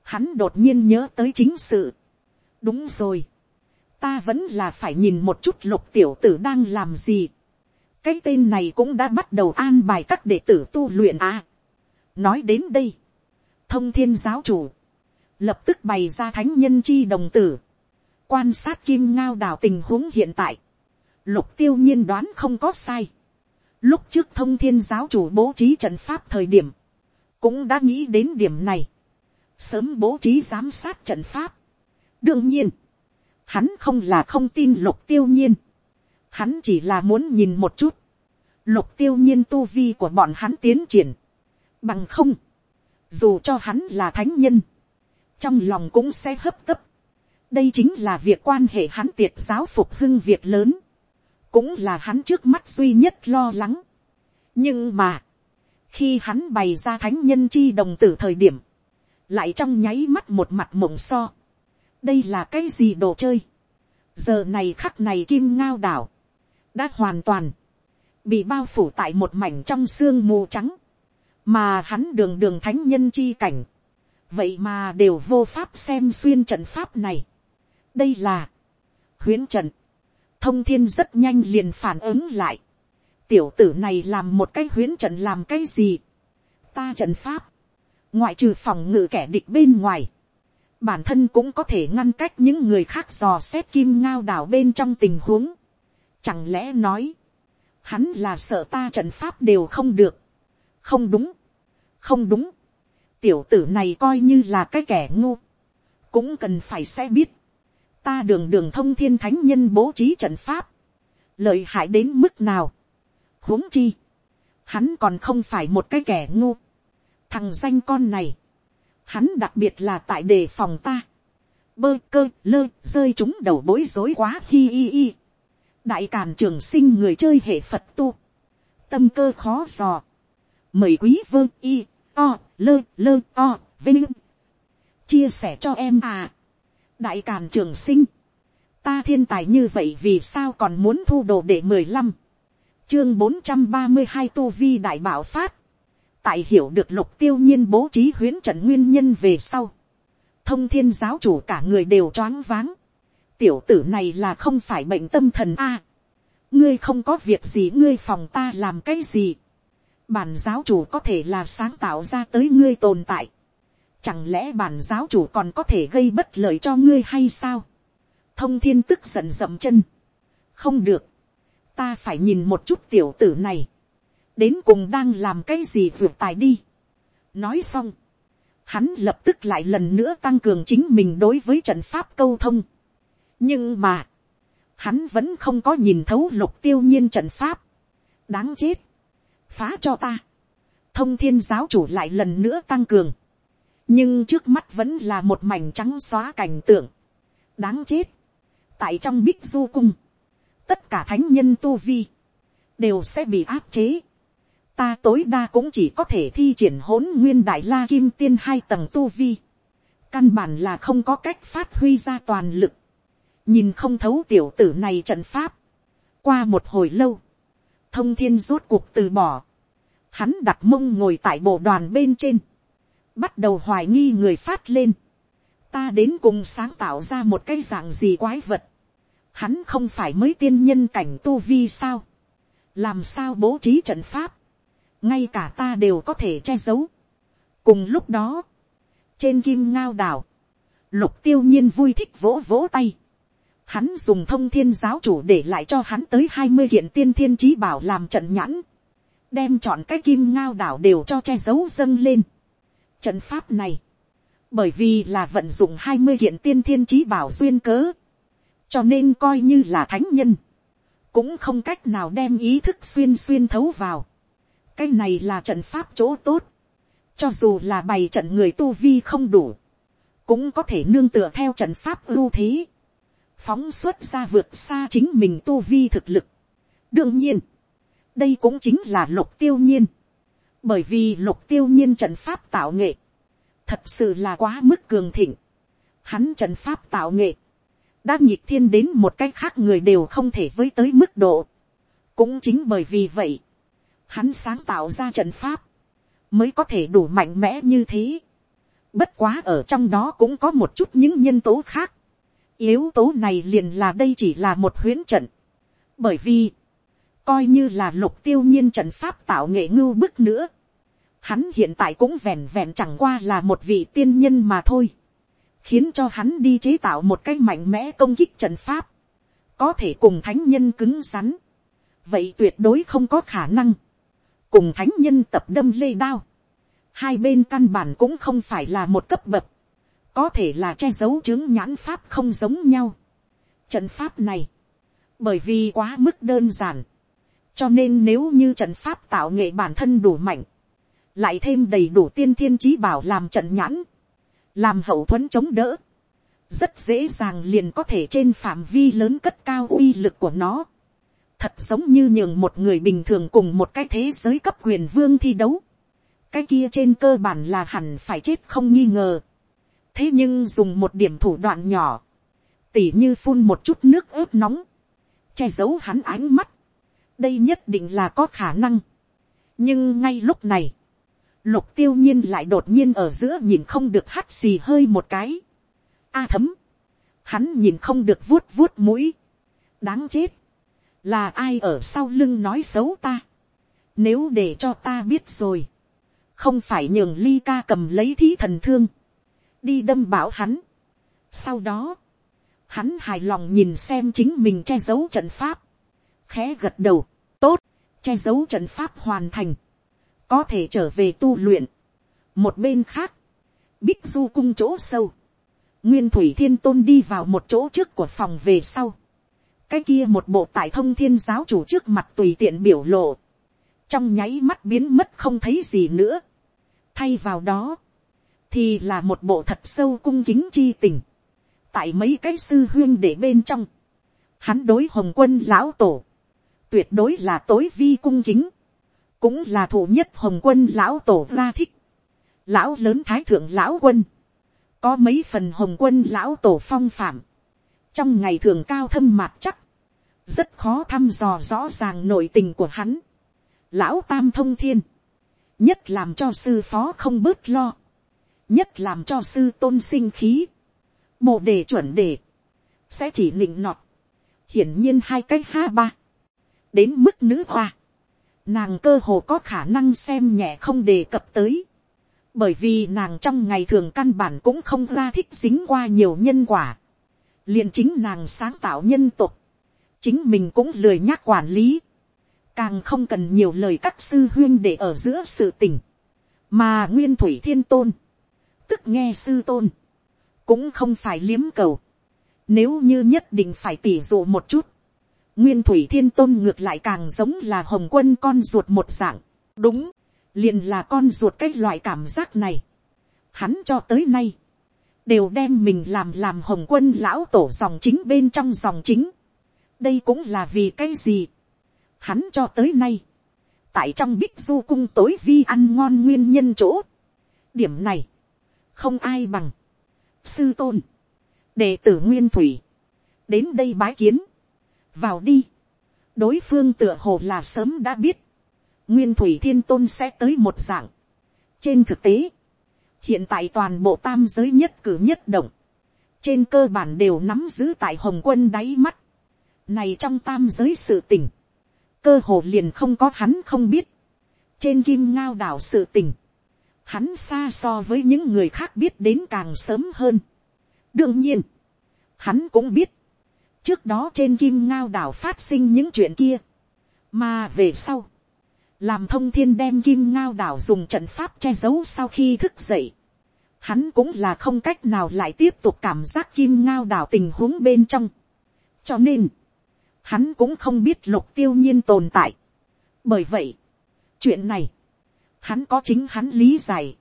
hắn đột nhiên nhớ tới chính sự, đúng rồi, ta vẫn là phải nhìn một chút lục tiểu tử đang làm gì, cái tên này cũng đã bắt đầu an bài các đệ tử tu luyện à. Nói đến đây, thông thiên giáo chủ, lập tức bày ra thánh nhân chi đồng tử, quan sát kim ngao đào tình huống hiện tại, lục tiêu nhiên đoán không có sai. Lúc trước thông thiên giáo chủ bố trí trận pháp thời điểm, cũng đã nghĩ đến điểm này, sớm bố trí giám sát trận pháp. đương nhiên, hắn không là không tin lục tiêu nhiên, hắn chỉ là muốn nhìn một chút, lục tiêu nhiên tu vi của bọn hắn tiến triển, Bằng không. Dù cho hắn là thánh nhân. Trong lòng cũng sẽ hấp tấp. Đây chính là việc quan hệ hắn tiệt giáo phục hưng việc lớn. Cũng là hắn trước mắt duy nhất lo lắng. Nhưng mà. Khi hắn bày ra thánh nhân chi đồng tử thời điểm. Lại trong nháy mắt một mặt mộng so. Đây là cái gì đồ chơi. Giờ này khắc này kim ngao đảo. Đã hoàn toàn bị bao phủ tại một mảnh trong xương mù trắng mà hắn đường đường thánh nhân chi cảnh, vậy mà đều vô pháp xem xuyên trận pháp này. đây là huyến trận, thông thiên rất nhanh liền phản ứng lại, tiểu tử này làm một cái huyến trận làm cái gì, ta trận pháp, ngoại trừ phòng ngự kẻ địch bên ngoài, bản thân cũng có thể ngăn cách những người khác dò xét kim ngao đảo bên trong tình huống. Chẳng lẽ nói, hắn là sợ ta trận pháp đều không được, không đúng, không đúng, tiểu tử này coi như là cái kẻ ngu, cũng cần phải sẽ biết, ta đường đường thông thiên thánh nhân bố trí trận pháp, lợi hại đến mức nào, huống chi, hắn còn không phải một cái kẻ ngu, thằng danh con này, hắn đặc biệt là tại đề phòng ta, bơ cơ lơ rơi chúng đầu bối rối quá hi hi hi, đại càn trường sinh người chơi hệ phật tu, tâm cơ khó dò, mời quý vương y, o, lơ, lơ, o, vinh. Chia sẻ cho em à. Đại Càn Trường Sinh. Ta thiên tài như vậy vì sao còn muốn thu đồ để mười lăm Chương bốn trăm ba mươi hai Tu Vi Đại Bảo Phát. Tại hiểu được lục tiêu nhiên bố trí huyến trận nguyên nhân về sau. Thông thiên giáo chủ cả người đều choáng váng. tiểu tử này là không phải bệnh tâm thần a. ngươi không có việc gì ngươi phòng ta làm cái gì bản giáo chủ có thể là sáng tạo ra tới ngươi tồn tại. chẳng lẽ bản giáo chủ còn có thể gây bất lợi cho ngươi hay sao. thông thiên tức giận dậm chân. không được. ta phải nhìn một chút tiểu tử này. đến cùng đang làm cái gì vượt tài đi. nói xong. hắn lập tức lại lần nữa tăng cường chính mình đối với trận pháp câu thông nhưng mà, hắn vẫn không có nhìn thấu lục tiêu nhiên trận pháp. đáng chết, phá cho ta. thông thiên giáo chủ lại lần nữa tăng cường. nhưng trước mắt vẫn là một mảnh trắng xóa cảnh tượng. đáng chết, tại trong bích du cung, tất cả thánh nhân tu vi, đều sẽ bị áp chế. ta tối đa cũng chỉ có thể thi triển hỗn nguyên đại la kim tiên hai tầng tu vi. căn bản là không có cách phát huy ra toàn lực nhìn không thấu tiểu tử này trận pháp, qua một hồi lâu, thông thiên rốt cuộc từ bỏ, hắn đặt mông ngồi tại bộ đoàn bên trên, bắt đầu hoài nghi người phát lên, ta đến cùng sáng tạo ra một cái dạng gì quái vật, hắn không phải mới tiên nhân cảnh tu vi sao, làm sao bố trí trận pháp, ngay cả ta đều có thể che giấu. cùng lúc đó, trên kim ngao đảo, lục tiêu nhiên vui thích vỗ vỗ tay, Hắn dùng thông thiên giáo chủ để lại cho hắn tới hai mươi hiện tiên thiên trí bảo làm trận nhãn. Đem chọn cái kim ngao đảo đều cho che giấu dâng lên. Trận pháp này. Bởi vì là vận dụng hai mươi hiện tiên thiên trí bảo duyên cớ. Cho nên coi như là thánh nhân. Cũng không cách nào đem ý thức xuyên xuyên thấu vào. Cái này là trận pháp chỗ tốt. Cho dù là bày trận người tu vi không đủ. Cũng có thể nương tựa theo trận pháp ưu thế phóng xuất ra vượt xa chính mình tu vi thực lực. đương nhiên, đây cũng chính là lục tiêu nhiên, bởi vì lục tiêu nhiên trận pháp tạo nghệ, thật sự là quá mức cường thịnh. Hắn trận pháp tạo nghệ, đã nhịp thiên đến một cách khác người đều không thể với tới mức độ. cũng chính bởi vì vậy, hắn sáng tạo ra trận pháp, mới có thể đủ mạnh mẽ như thế. bất quá ở trong đó cũng có một chút những nhân tố khác yếu tố này liền là đây chỉ là một huyến trận. bởi vì, coi như là lục tiêu nhiên trận pháp tạo nghệ ngưu bức nữa. hắn hiện tại cũng vẹn vẹn chẳng qua là một vị tiên nhân mà thôi. khiến cho hắn đi chế tạo một cách mạnh mẽ công kích trận pháp. có thể cùng thánh nhân cứng rắn. vậy tuyệt đối không có khả năng. cùng thánh nhân tập đâm lê đao. hai bên căn bản cũng không phải là một cấp bậc có thể là che giấu chứng nhãn pháp không giống nhau. Trận pháp này, bởi vì quá mức đơn giản, cho nên nếu như trận pháp tạo nghệ bản thân đủ mạnh, lại thêm đầy đủ tiên thiên trí bảo làm trận nhãn, làm hậu thuẫn chống đỡ, rất dễ dàng liền có thể trên phạm vi lớn cất cao uy lực của nó. Thật giống như nhường một người bình thường cùng một cái thế giới cấp quyền vương thi đấu. Cái kia trên cơ bản là hẳn phải chết không nghi ngờ thế nhưng dùng một điểm thủ đoạn nhỏ, tỉ như phun một chút nước ướp nóng, che giấu hắn ánh mắt, đây nhất định là có khả năng. nhưng ngay lúc này, lục tiêu nhiên lại đột nhiên ở giữa nhìn không được hắt xì hơi một cái. a thấm, hắn nhìn không được vuốt vuốt mũi, đáng chết, là ai ở sau lưng nói xấu ta, nếu để cho ta biết rồi, không phải nhường ly ca cầm lấy thí thần thương, đi đâm bảo hắn. Sau đó, hắn hài lòng nhìn xem chính mình che giấu trận pháp. Khẽ gật đầu, tốt, che giấu trận pháp hoàn thành. Có thể trở về tu luyện. Một bên khác, bích du cung chỗ sâu. Nguyên thủy thiên tôn đi vào một chỗ trước của phòng về sau. Cái kia một bộ tại thông thiên giáo chủ trước mặt tùy tiện biểu lộ. Trong nháy mắt biến mất không thấy gì nữa. Thay vào đó, thì là một bộ thật sâu cung kính chi tình. tại mấy cái sư huyên để bên trong, hắn đối hồng quân lão tổ, tuyệt đối là tối vi cung kính, cũng là thủ nhất hồng quân lão tổ ra thích. lão lớn thái thượng lão quân, có mấy phần hồng quân lão tổ phong phạm, trong ngày thường cao thâm mạc chắc, rất khó thăm dò rõ ràng nội tình của hắn. lão tam thông thiên, nhất làm cho sư phó không bớt lo, nhất làm cho sư tôn sinh khí, bộ đề chuẩn đề, sẽ chỉ nịnh nọt, hiển nhiên hai cái ha ba, đến mức nữ hoa, nàng cơ hồ có khả năng xem nhẹ không đề cập tới, bởi vì nàng trong ngày thường căn bản cũng không ra thích dính qua nhiều nhân quả, liền chính nàng sáng tạo nhân tục, chính mình cũng lười nhắc quản lý, càng không cần nhiều lời các sư huyên để ở giữa sự tình, mà nguyên thủy thiên tôn, tức nghe sư tôn, cũng không phải liếm cầu, nếu như nhất định phải tỉ dụ một chút, nguyên thủy thiên tôn ngược lại càng giống là hồng quân con ruột một dạng, đúng, liền là con ruột cái loại cảm giác này, hắn cho tới nay, đều đem mình làm làm hồng quân lão tổ dòng chính bên trong dòng chính, đây cũng là vì cái gì, hắn cho tới nay, tại trong bích du cung tối vi ăn ngon nguyên nhân chỗ. điểm này, không ai bằng. sư tôn, đệ tử nguyên thủy, đến đây bái kiến, vào đi. đối phương tựa hồ là sớm đã biết, nguyên thủy thiên tôn sẽ tới một dạng. trên thực tế, hiện tại toàn bộ tam giới nhất cử nhất động, trên cơ bản đều nắm giữ tại hồng quân đáy mắt. này trong tam giới sự tình, cơ hồ liền không có hắn không biết. trên kim ngao đảo sự tình, hắn xa so với những người khác biết đến càng sớm hơn. đương nhiên, hắn cũng biết, trước đó trên kim ngao đảo phát sinh những chuyện kia, mà về sau, làm thông thiên đem kim ngao đảo dùng trận pháp che giấu sau khi thức dậy, hắn cũng là không cách nào lại tiếp tục cảm giác kim ngao đảo tình huống bên trong. cho nên, hắn cũng không biết lục tiêu nhiên tồn tại. bởi vậy, chuyện này, hắn có chính hắn lý giải.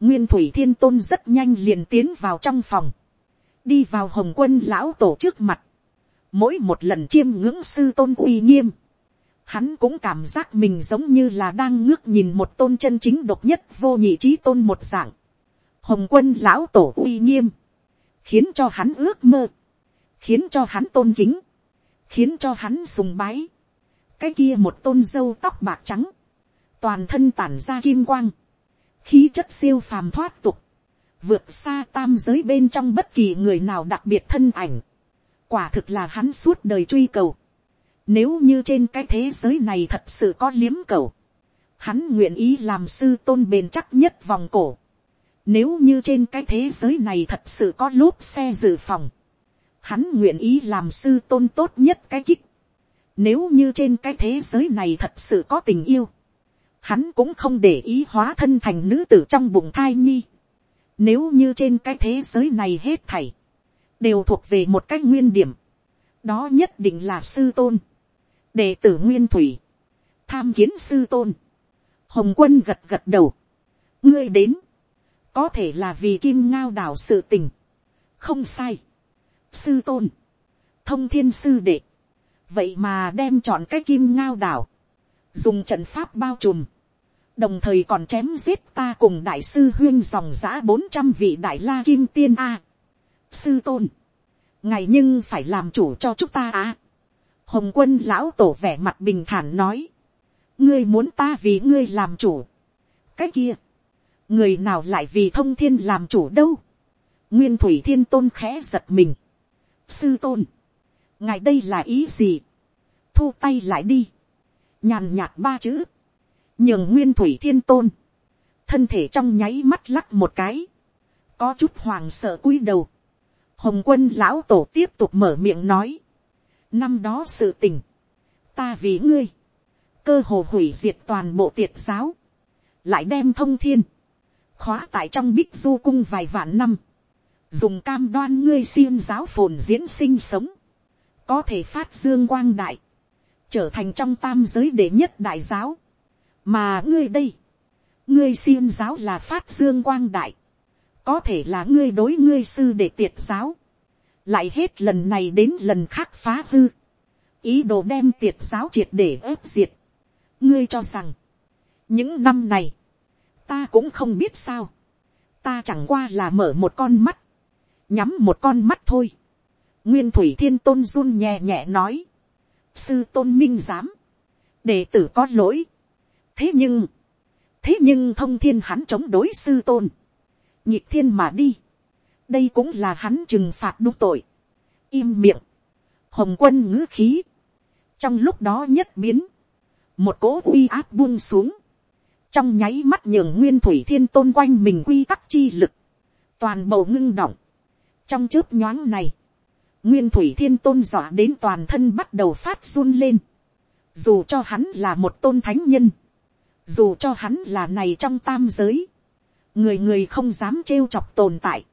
nguyên thủy thiên tôn rất nhanh liền tiến vào trong phòng, đi vào hồng quân lão tổ trước mặt, mỗi một lần chiêm ngưỡng sư tôn uy nghiêm, hắn cũng cảm giác mình giống như là đang ngước nhìn một tôn chân chính độc nhất vô nhị trí tôn một dạng. Hồng quân lão tổ uy nghiêm, khiến cho hắn ước mơ, khiến cho hắn tôn kính, khiến cho hắn sùng bái. cái kia một tôn dâu tóc bạc trắng, toàn thân tản ra kim quang, khí chất siêu phàm thoát tục, vượt xa tam giới bên trong bất kỳ người nào đặc biệt thân ảnh, quả thực là hắn suốt đời truy cầu. Nếu như trên cái thế giới này thật sự có liếm cầu, hắn nguyện ý làm sư tôn bền chắc nhất vòng cổ. Nếu như trên cái thế giới này thật sự có lốp xe dự phòng, hắn nguyện ý làm sư tôn tốt nhất cái kích. Nếu như trên cái thế giới này thật sự có tình yêu, hắn cũng không để ý hóa thân thành nữ tử trong bụng thai nhi. Nếu như trên cái thế giới này hết thảy, đều thuộc về một cái nguyên điểm, đó nhất định là sư tôn, đệ tử nguyên thủy, tham kiến sư tôn, hồng quân gật gật đầu, ngươi đến, có thể là vì kim ngao đảo sự tình, không sai, sư tôn, thông thiên sư đệ, vậy mà đem chọn cái kim ngao đảo, dùng trận pháp bao trùm, đồng thời còn chém giết ta cùng đại sư huyên dòng giã bốn trăm vị đại la kim tiên a. sư tôn, ngày nhưng phải làm chủ cho chúng ta a. hồng quân lão tổ vẻ mặt bình thản nói, ngươi muốn ta vì ngươi làm chủ. cái kia, người nào lại vì thông thiên làm chủ đâu. nguyên thủy thiên tôn khẽ giật mình sư tôn, ngài đây là ý gì, thu tay lại đi, nhàn nhạt ba chữ, nhường nguyên thủy thiên tôn, thân thể trong nháy mắt lắc một cái, có chút hoàng sợ cúi đầu, hồng quân lão tổ tiếp tục mở miệng nói, năm đó sự tình, ta vì ngươi, cơ hồ hủy diệt toàn bộ tiệt giáo, lại đem thông thiên, khóa tại trong bích du cung vài vạn năm, dùng cam đoan ngươi xiêm giáo phồn diễn sinh sống, có thể phát dương quang đại, trở thành trong tam giới đệ nhất đại giáo, mà ngươi đây, ngươi xiêm giáo là phát dương quang đại, có thể là ngươi đối ngươi sư để tiệt giáo, lại hết lần này đến lần khác phá hư, ý đồ đem tiệt giáo triệt để ép diệt, ngươi cho rằng, những năm này, ta cũng không biết sao, ta chẳng qua là mở một con mắt, nhắm một con mắt thôi. nguyên thủy thiên tôn run nhẹ nhẹ nói, sư tôn minh giám, đệ tử có lỗi. thế nhưng, thế nhưng thông thiên hắn chống đối sư tôn, nhịp thiên mà đi, đây cũng là hắn trừng phạt đúng tội, im miệng, hồng quân ngữ khí, trong lúc đó nhất biến, một cỗ uy áp buông xuống, trong nháy mắt nhường nguyên thủy thiên tôn quanh mình quy tắc chi lực, toàn bầu ngưng động, trong chớp nhoáng này, nguyên thủy thiên tôn dọa đến toàn thân bắt đầu phát run lên, dù cho hắn là một tôn thánh nhân, dù cho hắn là này trong tam giới, người người không dám trêu chọc tồn tại,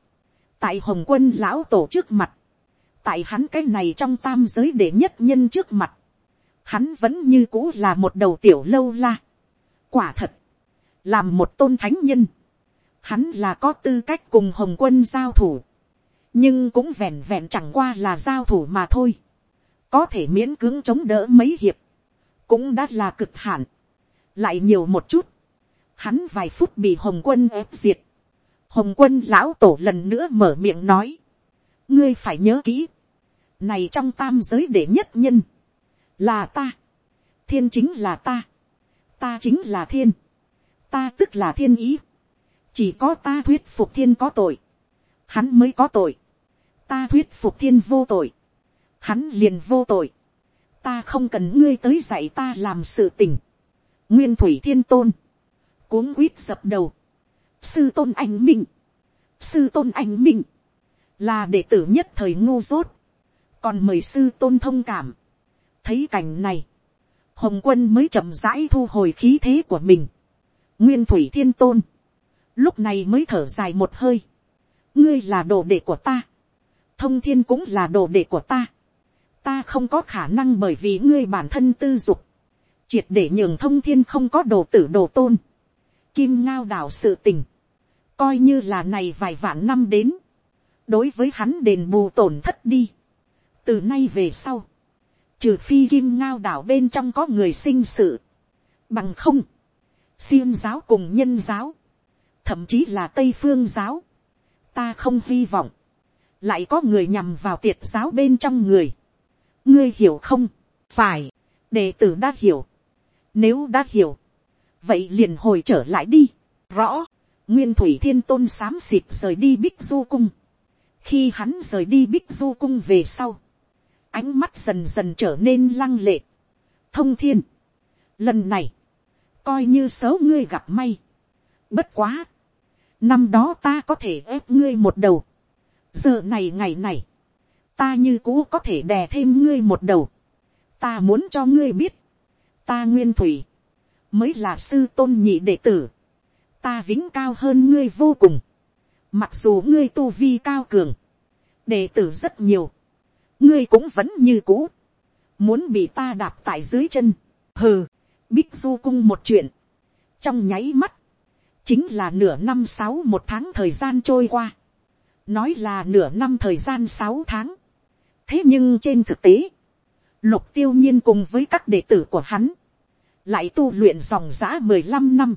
tại hồng quân lão tổ trước mặt, tại hắn cái này trong tam giới để nhất nhân trước mặt, hắn vẫn như cũ là một đầu tiểu lâu la. quả thật, làm một tôn thánh nhân, hắn là có tư cách cùng hồng quân giao thủ, nhưng cũng vẹn vẹn chẳng qua là giao thủ mà thôi, có thể miễn cưỡng chống đỡ mấy hiệp, cũng đã là cực hạn, lại nhiều một chút, hắn vài phút bị hồng quân ép diệt, hồng quân lão tổ lần nữa mở miệng nói, ngươi phải nhớ kỹ, này trong tam giới đệ nhất nhân, là ta, thiên chính là ta, ta chính là thiên, ta tức là thiên ý, chỉ có ta thuyết phục thiên có tội, hắn mới có tội, ta thuyết phục thiên vô tội, hắn liền vô tội, ta không cần ngươi tới dạy ta làm sự tình, nguyên thủy thiên tôn, cuống quýt dập đầu, sư tôn anh minh, sư tôn anh minh, là đệ tử nhất thời ngu dốt, còn mời sư tôn thông cảm, thấy cảnh này, hồng quân mới chậm rãi thu hồi khí thế của mình, nguyên thủy thiên tôn, lúc này mới thở dài một hơi, ngươi là đồ đệ của ta, thông thiên cũng là đồ đệ của ta, ta không có khả năng bởi vì ngươi bản thân tư dục, triệt để nhường thông thiên không có đồ tử đồ tôn, kim ngao đảo sự tình, coi như là này vài vạn năm đến, đối với hắn đền bù tổn thất đi. từ nay về sau, trừ phi kim ngao đảo bên trong có người sinh sự, bằng không, xiêm giáo cùng nhân giáo, thậm chí là tây phương giáo, ta không hy vọng, lại có người nhằm vào tiệt giáo bên trong người, ngươi hiểu không, phải, đệ tử đã hiểu, nếu đã hiểu, vậy liền hồi trở lại đi, rõ, nguyên thủy thiên tôn xám xịt rời đi bích du cung, khi hắn rời đi bích du cung về sau, ánh mắt dần dần trở nên lăng lệ. thông thiên, lần này, coi như xấu ngươi gặp may. bất quá, năm đó ta có thể ép ngươi một đầu, giờ này ngày này, ta như cũ có thể đè thêm ngươi một đầu, ta muốn cho ngươi biết, ta nguyên thủy, mới là sư tôn nhị đệ tử, ta vĩnh cao hơn ngươi vô cùng, mặc dù ngươi tu vi cao cường, đệ tử rất nhiều, ngươi cũng vẫn như cũ, muốn bị ta đạp tại dưới chân, hừ, bích du cung một chuyện, trong nháy mắt, chính là nửa năm sáu một tháng thời gian trôi qua, nói là nửa năm thời gian sáu tháng, thế nhưng trên thực tế, lục tiêu nhiên cùng với các đệ tử của hắn, lại tu luyện dòng giã mười lăm năm,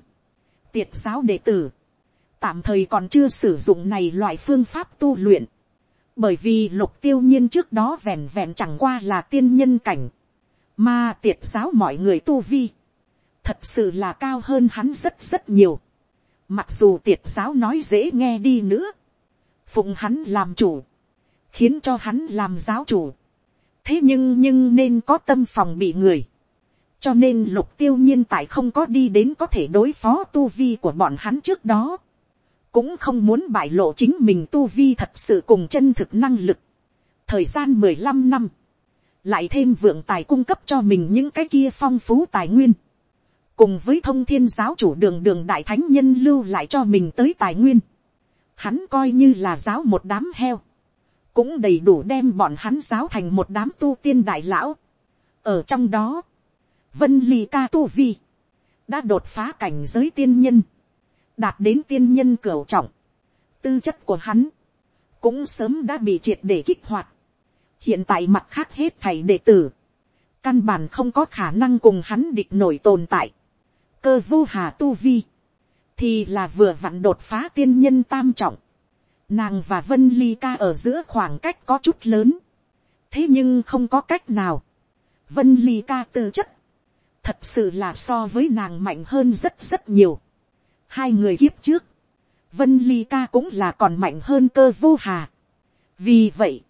tiệt giáo đệ tử, tạm thời còn chưa sử dụng này loại phương pháp tu luyện, bởi vì lục tiêu nhiên trước đó vẹn vẹn chẳng qua là tiên nhân cảnh, mà tiệt giáo mọi người tu vi, thật sự là cao hơn hắn rất rất nhiều, mặc dù tiệt giáo nói dễ nghe đi nữa, phụng hắn làm chủ, khiến cho hắn làm giáo chủ, thế nhưng nhưng nên có tâm phòng bị người, cho nên lục tiêu nhiên tại không có đi đến có thể đối phó tu vi của bọn hắn trước đó, cũng không muốn bại lộ chính mình tu vi thật sự cùng chân thực năng lực. thời gian mười lăm năm, lại thêm vượng tài cung cấp cho mình những cái kia phong phú tài nguyên, cùng với thông thiên giáo chủ đường đường đại thánh nhân lưu lại cho mình tới tài nguyên, hắn coi như là giáo một đám heo, cũng đầy đủ đem bọn hắn giáo thành một đám tu tiên đại lão. ở trong đó, vân ly ca tu vi, đã đột phá cảnh giới tiên nhân, đạt đến tiên nhân cửu trọng, tư chất của hắn, cũng sớm đã bị triệt để kích hoạt. hiện tại mặt khác hết thầy đệ tử, căn bản không có khả năng cùng hắn địch nổi tồn tại. cơ vô hà tu vi, thì là vừa vặn đột phá tiên nhân tam trọng. Nàng và vân ly ca ở giữa khoảng cách có chút lớn. thế nhưng không có cách nào. vân ly ca tư chất, thật sự là so với nàng mạnh hơn rất rất nhiều hai người kiếp trước, vân ly ca cũng là còn mạnh hơn cơ vô hà. vì vậy,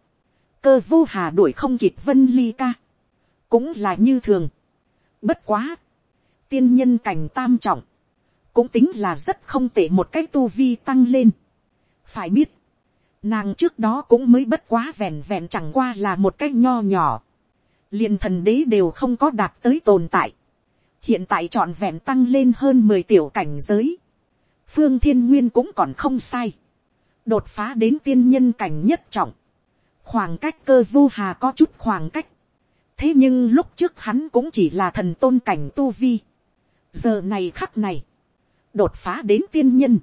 cơ vô hà đuổi không kịp vân ly ca, cũng là như thường. Bất quá, tiên nhân cảnh tam trọng, cũng tính là rất không tệ một cách tu vi tăng lên. phải biết, nàng trước đó cũng mới bất quá vẹn vẹn chẳng qua là một cái nho nhỏ, liền thần đế đều không có đạt tới tồn tại, hiện tại trọn vẹn tăng lên hơn mười tiểu cảnh giới, phương thiên nguyên cũng còn không sai, đột phá đến tiên nhân cảnh nhất trọng, khoảng cách cơ vô hà có chút khoảng cách, thế nhưng lúc trước hắn cũng chỉ là thần tôn cảnh tu vi, giờ này khắc này, đột phá đến tiên nhân,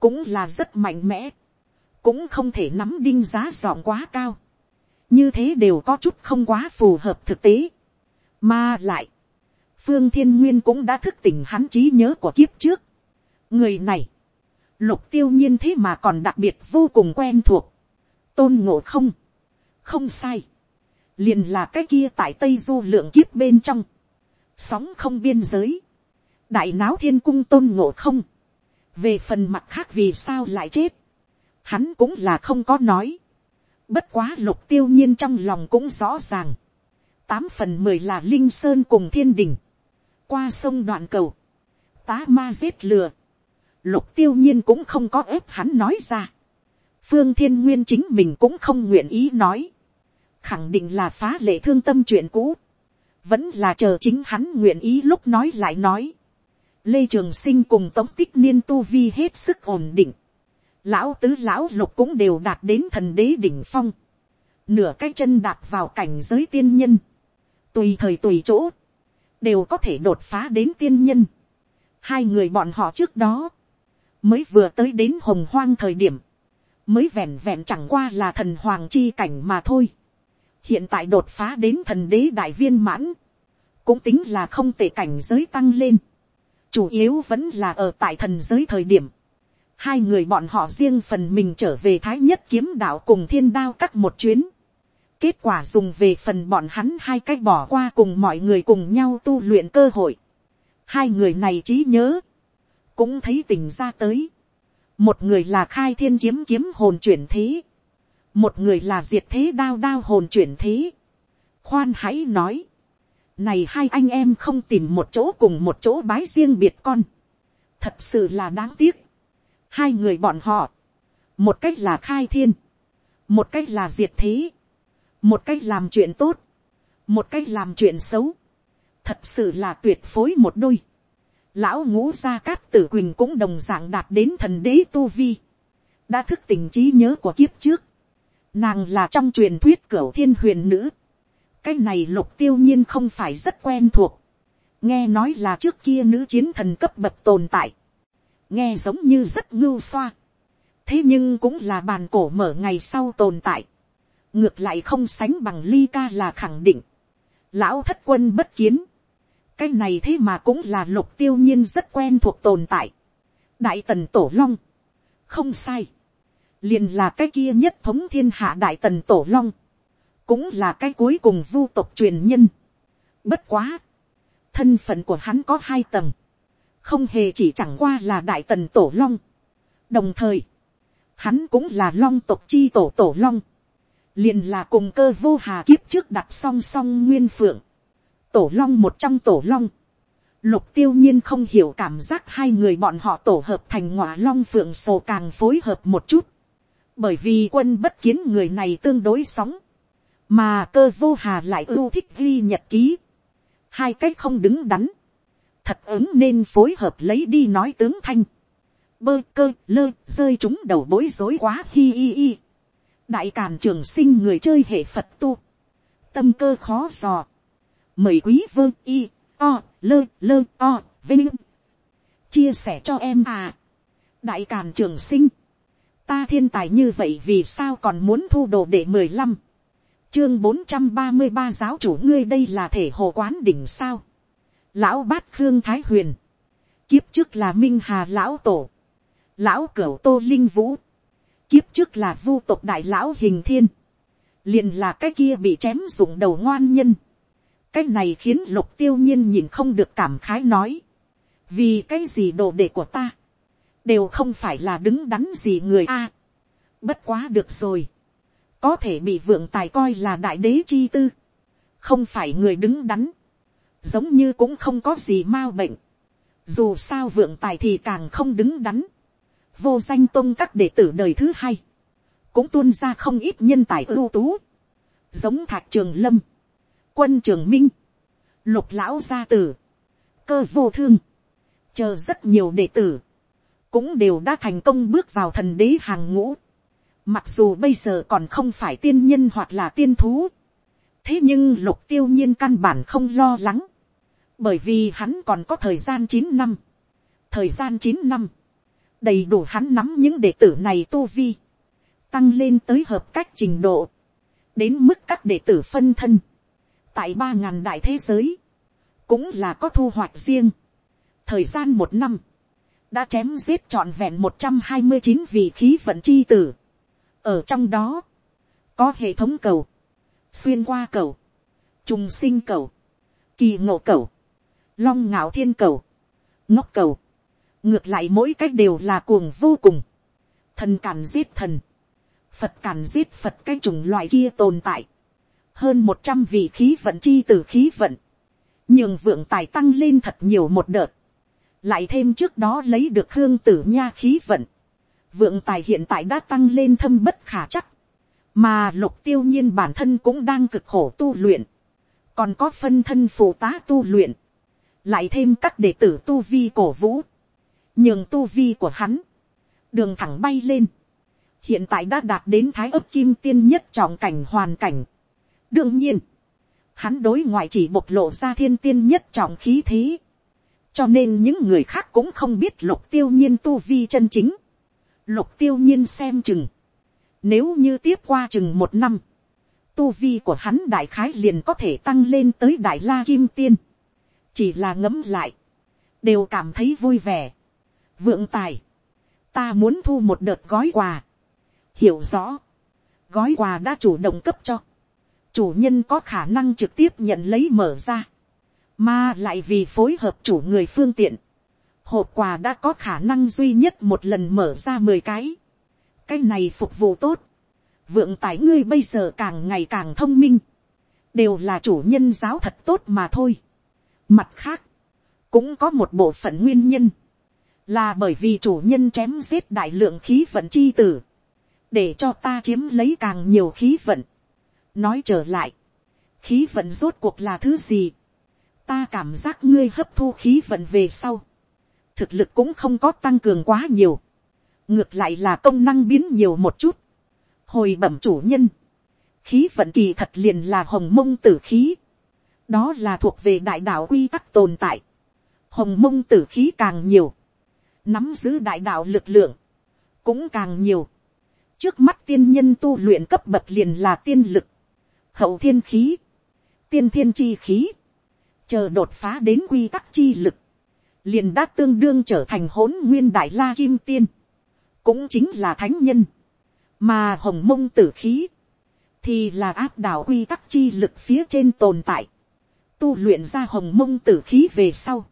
cũng là rất mạnh mẽ, cũng không thể nắm đinh giá dọn quá cao, như thế đều có chút không quá phù hợp thực tế, mà lại, phương thiên nguyên cũng đã thức tỉnh hắn trí nhớ của kiếp trước, người này, lục tiêu nhiên thế mà còn đặc biệt vô cùng quen thuộc, tôn ngộ không, không sai, liền là cái kia tại tây du lượng kiếp bên trong, sóng không biên giới, đại náo thiên cung tôn ngộ không, về phần mặt khác vì sao lại chết, hắn cũng là không có nói, bất quá lục tiêu nhiên trong lòng cũng rõ ràng, tám phần mười là linh sơn cùng thiên đình, qua sông đoạn cầu, tá ma giết lừa, lục tiêu nhiên cũng không có ép hắn nói ra, phương thiên nguyên chính mình cũng không nguyện ý nói, khẳng định là phá lệ thương tâm chuyện cũ, vẫn là chờ chính hắn nguyện ý lúc nói lại nói. Lê Trường Sinh cùng Tống Tích Niên tu vi hết sức ổn định. Lão tứ lão lục cũng đều đạt đến thần đế đỉnh phong. Nửa cái chân đạp vào cảnh giới tiên nhân. Tùy thời tùy chỗ. Đều có thể đột phá đến tiên nhân. Hai người bọn họ trước đó. Mới vừa tới đến hồng hoang thời điểm. Mới vẹn vẹn chẳng qua là thần hoàng chi cảnh mà thôi hiện tại đột phá đến thần đế đại viên mãn, cũng tính là không tệ cảnh giới tăng lên, chủ yếu vẫn là ở tại thần giới thời điểm, hai người bọn họ riêng phần mình trở về thái nhất kiếm đạo cùng thiên đao các một chuyến, kết quả dùng về phần bọn hắn hai cách bỏ qua cùng mọi người cùng nhau tu luyện cơ hội, hai người này trí nhớ, cũng thấy tình ra tới, một người là khai thiên kiếm kiếm hồn chuyển thế, một người là diệt thế đao đao hồn chuyển thế. khoan hãy nói, này hai anh em không tìm một chỗ cùng một chỗ bái riêng biệt con, thật sự là đáng tiếc. hai người bọn họ, một cách là khai thiên, một cách là diệt thế, một cách làm chuyện tốt, một cách làm chuyện xấu, thật sự là tuyệt phối một đôi. Lão ngũ gia cát tử quỳnh cũng đồng dạng đạt đến thần đế tu vi, đã thức tỉnh trí nhớ của kiếp trước, Nàng là trong truyền thuyết cửu thiên huyền nữ. Cái này lục tiêu nhiên không phải rất quen thuộc. Nghe nói là trước kia nữ chiến thần cấp bậc tồn tại. Nghe giống như rất ngưu xoa. Thế nhưng cũng là bàn cổ mở ngày sau tồn tại. Ngược lại không sánh bằng ly ca là khẳng định. Lão thất quân bất kiến. Cái này thế mà cũng là lục tiêu nhiên rất quen thuộc tồn tại. Đại tần tổ long. Không sai liền là cái kia nhất thống thiên hạ đại tần tổ long, cũng là cái cuối cùng vu tộc truyền nhân. Bất quá, thân phận của hắn có hai tầng, không hề chỉ chẳng qua là đại tần tổ long. đồng thời, hắn cũng là long tộc chi tổ tổ long, liền là cùng cơ vô hà kiếp trước đặt song song nguyên phượng, tổ long một trong tổ long, lục tiêu nhiên không hiểu cảm giác hai người bọn họ tổ hợp thành ngọa long phượng sổ càng phối hợp một chút, bởi vì quân bất kiến người này tương đối sóng, mà cơ vô hà lại ưu thích ghi nhật ký, hai cái không đứng đắn, thật ứng nên phối hợp lấy đi nói tướng thanh, bơ cơ lơ rơi chúng đầu bối rối quá hi hi hi, đại càn trường sinh người chơi hệ phật tu, tâm cơ khó dò, mời quý vơ y o lơ lơ o vinh. Chia sẻ cho em à, đại càn trường sinh. Ta thiên tài như vậy vì sao còn muốn thu đồ để mười lăm? Chương bốn trăm ba mươi ba giáo chủ ngươi đây là thể hồ quán đỉnh sao? Lão bát khương thái huyền. Kiếp trước là minh hà lão tổ. Lão cửu tô linh vũ. Kiếp trước là vu tộc đại lão hình thiên. Liền là cái kia bị chém dụng đầu ngoan nhân. Cái này khiến lục tiêu nhiên nhìn không được cảm khái nói. Vì cái gì đồ đệ của ta? Đều không phải là đứng đắn gì người a. bất quá được rồi, có thể bị vượng tài coi là đại đế chi tư, không phải người đứng đắn, giống như cũng không có gì m a bệnh, dù sao vượng tài thì càng không đứng đắn, vô danh tôn các đệ tử đời thứ hai, cũng tuôn ra không ít nhân tài ưu tú, giống thạc trường lâm, quân trường minh, lục lão gia tử, cơ vô thương, chờ rất nhiều đệ tử, cũng đều đã thành công bước vào thần đế hàng ngũ. Mặc dù bây giờ còn không phải tiên nhân hoặc là tiên thú. Thế nhưng lục tiêu nhiên căn bản không lo lắng. Bởi vì hắn còn có thời gian chín năm. Thời gian chín năm. Đầy đủ hắn nắm những đệ tử này tu vi. Tăng lên tới hợp cách trình độ. Đến mức các đệ tử phân thân. Tại ba ngàn đại thế giới. Cũng là có thu hoạch riêng. Thời gian một năm đã chém giết trọn vẹn một trăm hai mươi chín vị khí vận chi tử ở trong đó, có hệ thống cầu, xuyên qua cầu, trùng sinh cầu, kỳ ngộ cầu, long ngạo thiên cầu, ngốc cầu, ngược lại mỗi cách đều là cuồng vô cùng, thần càn giết thần, phật càn giết phật cái chủng loại kia tồn tại, hơn một trăm vị khí vận chi từ khí vận, nhường vượng tài tăng lên thật nhiều một đợt, lại thêm trước đó lấy được hương tử nha khí vận, vượng tài hiện tại đã tăng lên thâm bất khả chắc, mà lục tiêu nhiên bản thân cũng đang cực khổ tu luyện, còn có phân thân phụ tá tu luyện, lại thêm các đệ tử tu vi cổ vũ, nhường tu vi của hắn, đường thẳng bay lên, hiện tại đã đạt đến thái ấp kim tiên nhất trọng cảnh hoàn cảnh. đương nhiên, hắn đối ngoại chỉ bộc lộ ra thiên tiên nhất trọng khí thế, cho nên những người khác cũng không biết lục tiêu nhiên tu vi chân chính lục tiêu nhiên xem chừng. nếu như tiếp qua chừng một năm, tu vi của hắn đại khái liền có thể tăng lên tới đại la kim tiên. chỉ là ngấm lại, đều cảm thấy vui vẻ. vượng tài, ta muốn thu một đợt gói quà. hiểu rõ, gói quà đã chủ động cấp cho. chủ nhân có khả năng trực tiếp nhận lấy mở ra mà lại vì phối hợp chủ người phương tiện, hộp quà đã có khả năng duy nhất một lần mở ra mười cái. cái này phục vụ tốt, vượng tải ngươi bây giờ càng ngày càng thông minh, đều là chủ nhân giáo thật tốt mà thôi. mặt khác, cũng có một bộ phận nguyên nhân, là bởi vì chủ nhân chém giết đại lượng khí vận chi tử, để cho ta chiếm lấy càng nhiều khí vận. nói trở lại, khí vận rốt cuộc là thứ gì, ta cảm giác ngươi hấp thu khí vận về sau, thực lực cũng không có tăng cường quá nhiều, ngược lại là công năng biến nhiều một chút, hồi bẩm chủ nhân, khí vận kỳ thật liền là hồng mông tử khí, đó là thuộc về đại đạo quy tắc tồn tại, hồng mông tử khí càng nhiều, nắm giữ đại đạo lực lượng, cũng càng nhiều, trước mắt tiên nhân tu luyện cấp bậc liền là tiên lực, hậu thiên khí, tiên thiên chi khí, chờ đột phá đến quy tắc chi lực, liền đã tương đương trở thành hỗn nguyên đại la kim tiên, cũng chính là thánh nhân, mà hồng mông tử khí, thì là áp đảo quy tắc chi lực phía trên tồn tại, tu luyện ra hồng mông tử khí về sau,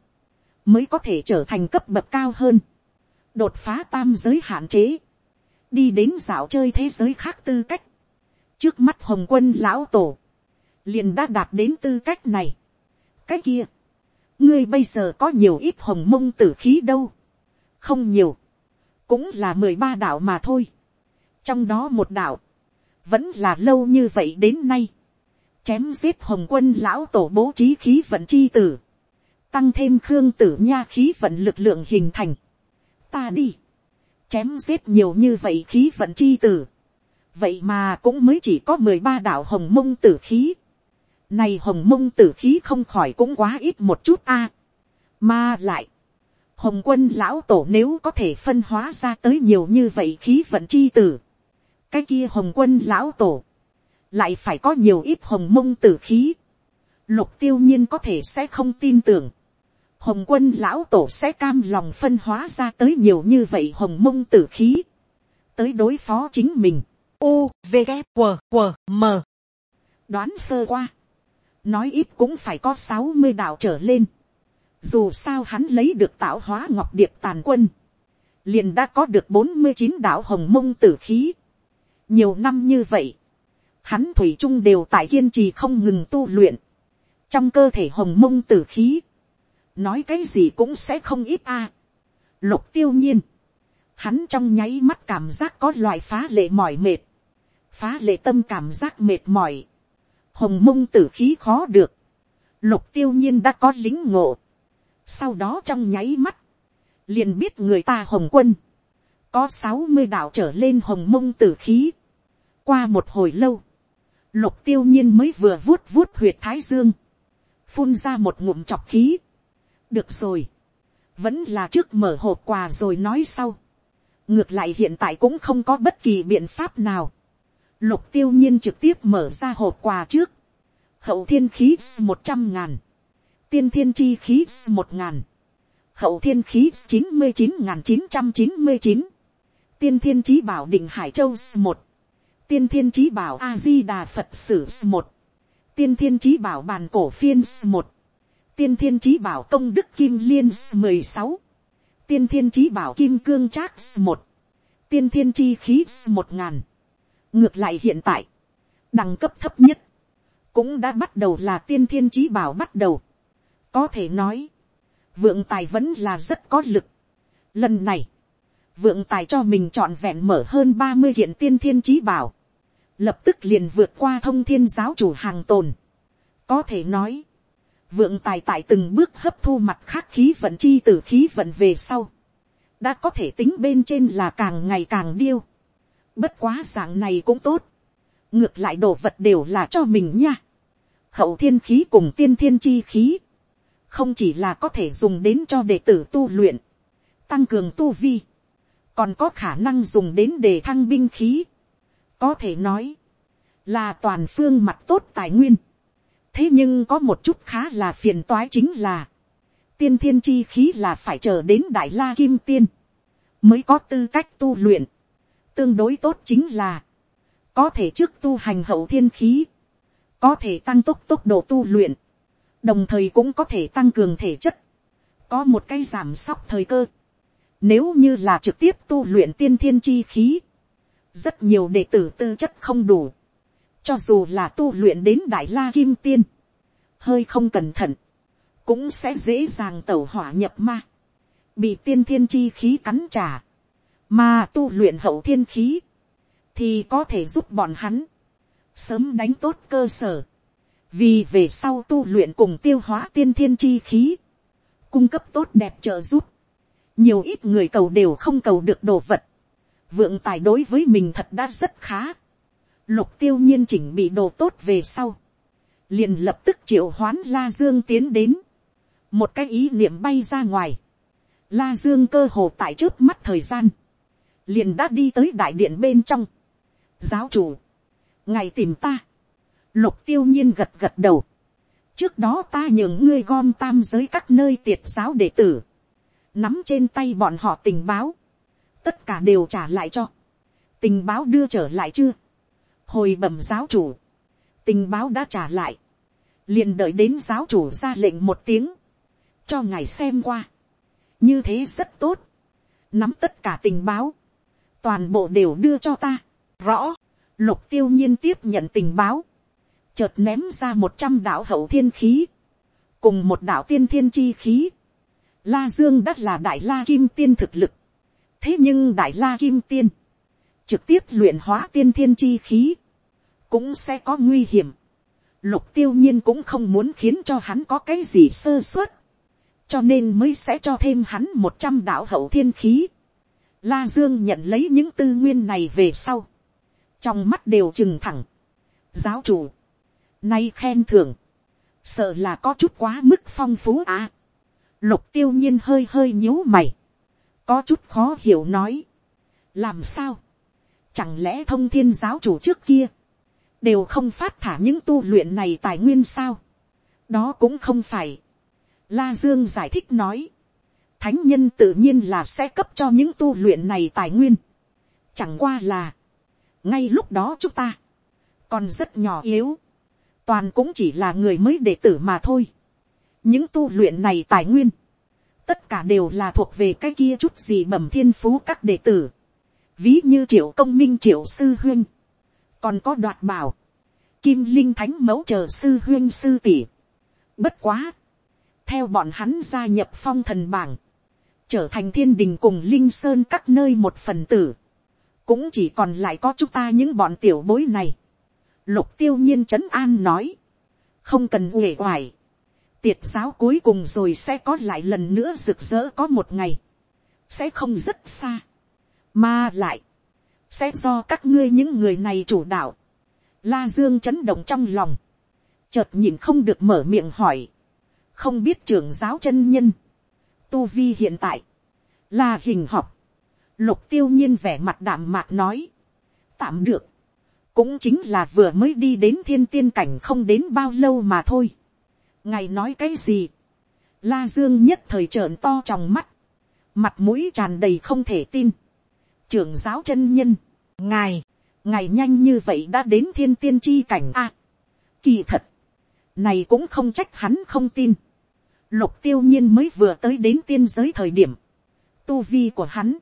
mới có thể trở thành cấp bậc cao hơn, đột phá tam giới hạn chế, đi đến dạo chơi thế giới khác tư cách, trước mắt hồng quân lão tổ, liền đã đạt đến tư cách này, cái kia, ngươi bây giờ có nhiều ít hồng mông tử khí đâu, không nhiều, cũng là mười ba đạo mà thôi, trong đó một đạo, vẫn là lâu như vậy đến nay, chém giết hồng quân lão tổ bố trí khí vận chi tử, tăng thêm khương tử nha khí vận lực lượng hình thành, ta đi, chém giết nhiều như vậy khí vận chi tử, vậy mà cũng mới chỉ có mười ba đạo hồng mông tử khí, này hồng mông tử khí không khỏi cũng quá ít một chút a. Mà lại. Hồng quân lão tổ nếu có thể phân hóa ra tới nhiều như vậy khí vận chi tử. Cái kia hồng quân lão tổ. Lại phải có nhiều ít hồng mông tử khí. Lục tiêu nhiên có thể sẽ không tin tưởng. Hồng quân lão tổ sẽ cam lòng phân hóa ra tới nhiều như vậy hồng mông tử khí. Tới đối phó chính mình. U, V, K, W, W, M. Đoán sơ qua nói ít cũng phải có sáu mươi đạo trở lên. Dù sao hắn lấy được tạo hóa ngọc điệp tàn quân, liền đã có được bốn mươi chín đạo hồng mông tử khí. nhiều năm như vậy, hắn thủy chung đều tại kiên trì không ngừng tu luyện, trong cơ thể hồng mông tử khí, nói cái gì cũng sẽ không ít a. lục tiêu nhiên, hắn trong nháy mắt cảm giác có loại phá lệ mỏi mệt, phá lệ tâm cảm giác mệt mỏi, hồng mông tử khí khó được, lục tiêu nhiên đã có lính ngộ, sau đó trong nháy mắt, liền biết người ta hồng quân, có sáu mươi đạo trở lên hồng mông tử khí, qua một hồi lâu, lục tiêu nhiên mới vừa vuốt vuốt huyệt thái dương, phun ra một ngụm chọc khí, được rồi, vẫn là trước mở hộp quà rồi nói sau, ngược lại hiện tại cũng không có bất kỳ biện pháp nào, lục tiêu nhiên trực tiếp mở ra hộp quà trước, hậu thiên khí một trăm ngàn, tiên thiên chi khí một ngàn, hậu thiên khí chín mươi chín ngàn chín trăm chín mươi chín, tiên thiên chí bảo định hải châu một, tiên thiên chí bảo a di đà phật sử một, tiên thiên chí bảo bàn cổ phiên một, tiên thiên chí bảo công đức kim liên mười sáu, tiên thiên chí bảo kim cương trác một, tiên thiên chi khí một ngàn, ngược lại hiện tại, đẳng cấp thấp nhất, cũng đã bắt đầu là tiên thiên chí bảo bắt đầu. có thể nói, vượng tài vẫn là rất có lực. lần này, vượng tài cho mình trọn vẹn mở hơn ba mươi hiện tiên thiên chí bảo, lập tức liền vượt qua thông thiên giáo chủ hàng tồn. có thể nói, vượng tài tại từng bước hấp thu mặt khác khí vận chi từ khí vận về sau, đã có thể tính bên trên là càng ngày càng điêu bất quá dạng này cũng tốt, ngược lại đồ vật đều là cho mình nha. hậu thiên khí cùng tiên thiên chi khí, không chỉ là có thể dùng đến cho đệ tử tu luyện, tăng cường tu vi, còn có khả năng dùng đến để thăng binh khí, có thể nói, là toàn phương mặt tốt tài nguyên. thế nhưng có một chút khá là phiền toái chính là, tiên thiên chi khí là phải chờ đến đại la kim tiên, mới có tư cách tu luyện tương đối tốt chính là, có thể trước tu hành hậu thiên khí, có thể tăng tốc tốc độ tu luyện, đồng thời cũng có thể tăng cường thể chất, có một cái giảm sóc thời cơ. Nếu như là trực tiếp tu luyện tiên thiên chi khí, rất nhiều đệ tử tư chất không đủ, cho dù là tu luyện đến đại la kim tiên, hơi không cẩn thận, cũng sẽ dễ dàng tẩu hỏa nhập ma, bị tiên thiên chi khí cắn trả, mà tu luyện hậu thiên khí, thì có thể giúp bọn hắn, sớm đánh tốt cơ sở, vì về sau tu luyện cùng tiêu hóa tiên thiên chi khí, cung cấp tốt đẹp trợ giúp, nhiều ít người cầu đều không cầu được đồ vật, vượng tài đối với mình thật đã rất khá, lục tiêu nhiên chỉnh bị đồ tốt về sau, liền lập tức triệu hoán la dương tiến đến, một cái ý niệm bay ra ngoài, la dương cơ hồ tại trước mắt thời gian, liền đã đi tới đại điện bên trong, giáo chủ, ngày tìm ta, lục tiêu nhiên gật gật đầu, trước đó ta nhường ngươi gom tam giới các nơi tiệt giáo đệ tử, nắm trên tay bọn họ tình báo, tất cả đều trả lại cho, tình báo đưa trở lại chưa, hồi bẩm giáo chủ, tình báo đã trả lại, liền đợi đến giáo chủ ra lệnh một tiếng, cho ngài xem qua, như thế rất tốt, nắm tất cả tình báo, toàn bộ đều đưa cho ta, rõ, lục tiêu nhiên tiếp nhận tình báo, chợt ném ra một trăm đạo hậu thiên khí, cùng một đạo tiên thiên chi khí, la dương đất là đại la kim tiên thực lực, thế nhưng đại la kim tiên, trực tiếp luyện hóa tiên thiên chi khí, cũng sẽ có nguy hiểm. Lục tiêu nhiên cũng không muốn khiến cho hắn có cái gì sơ suất. Cho nên mới sẽ cho thêm hắn một trăm đạo hậu thiên khí. La Dương nhận lấy những tư nguyên này về sau. Trong mắt đều trừng thẳng. Giáo chủ. Nay khen thưởng. Sợ là có chút quá mức phong phú à. Lục tiêu nhiên hơi hơi nhíu mày. Có chút khó hiểu nói. Làm sao? Chẳng lẽ thông thiên giáo chủ trước kia đều không phát thả những tu luyện này tài nguyên sao. đó cũng không phải. La Dương giải thích nói. Thánh nhân tự nhiên là sẽ cấp cho những tu luyện này tài nguyên. Chẳng qua là. Ngay lúc đó chúng ta. Còn rất nhỏ yếu. Toàn cũng chỉ là người mới đệ tử mà thôi. Những tu luyện này tài nguyên. Tất cả đều là thuộc về cái kia chút gì bẩm thiên phú các đệ tử. Ví như triệu công minh triệu sư huyên còn có đoạt bảo, kim linh thánh mẫu chờ sư huyên sư tỷ. Bất quá, theo bọn hắn gia nhập phong thần bảng, trở thành thiên đình cùng linh sơn các nơi một phần tử, cũng chỉ còn lại có chúng ta những bọn tiểu bối này. Lục tiêu nhiên trấn an nói, không cần uể oải, tiệt giáo cuối cùng rồi sẽ có lại lần nữa rực rỡ có một ngày, sẽ không rất xa, mà lại, sẽ do các ngươi những người này chủ đạo, la dương chấn động trong lòng, chợt nhìn không được mở miệng hỏi, không biết trưởng giáo chân nhân, tu vi hiện tại, là hình học, lục tiêu nhiên vẻ mặt đạm mạc nói, tạm được, cũng chính là vừa mới đi đến thiên tiên cảnh không đến bao lâu mà thôi. ngài nói cái gì, la dương nhất thời trợn to trong mắt, mặt mũi tràn đầy không thể tin, trưởng giáo chân nhân, ngài, ngài nhanh như vậy đã đến thiên tiên chi cảnh a, kỳ thật, này cũng không trách hắn không tin, lục tiêu nhiên mới vừa tới đến tiên giới thời điểm, tu vi của hắn,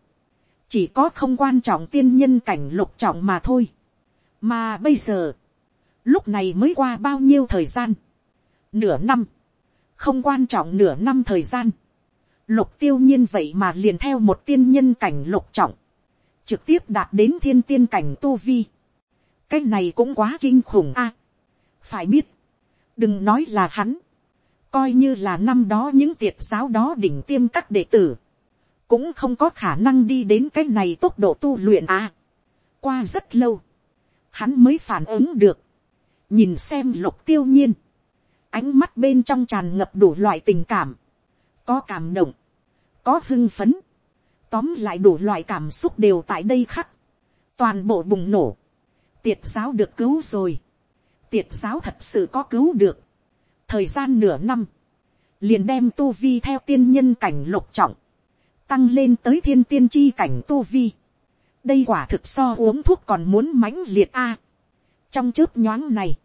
chỉ có không quan trọng tiên nhân cảnh lục trọng mà thôi. mà bây giờ, lúc này mới qua bao nhiêu thời gian, nửa năm, không quan trọng nửa năm thời gian, lục tiêu nhiên vậy mà liền theo một tiên nhân cảnh lục trọng, trực tiếp đạt đến thiên tiên cảnh tu vi. cái này cũng quá kinh khủng a. phải biết, đừng nói là hắn, coi như là năm đó những tiệt giáo đó đỉnh tiêm các đệ tử, cũng không có khả năng đi đến cái này tốc độ tu luyện à. qua rất lâu, hắn mới phản ứng được, nhìn xem lục tiêu nhiên, ánh mắt bên trong tràn ngập đủ loại tình cảm, có cảm động, có hưng phấn, tóm lại đủ loại cảm xúc đều tại đây khắc, toàn bộ bùng nổ, tiệt giáo được cứu rồi, tiệt giáo thật sự có cứu được, thời gian nửa năm, liền đem tu vi theo tiên nhân cảnh lục trọng, tăng lên tới thiên tiên chi cảnh tu vi. đây quả thực so uống thuốc còn muốn mãnh liệt a. trong chớp nhoáng này,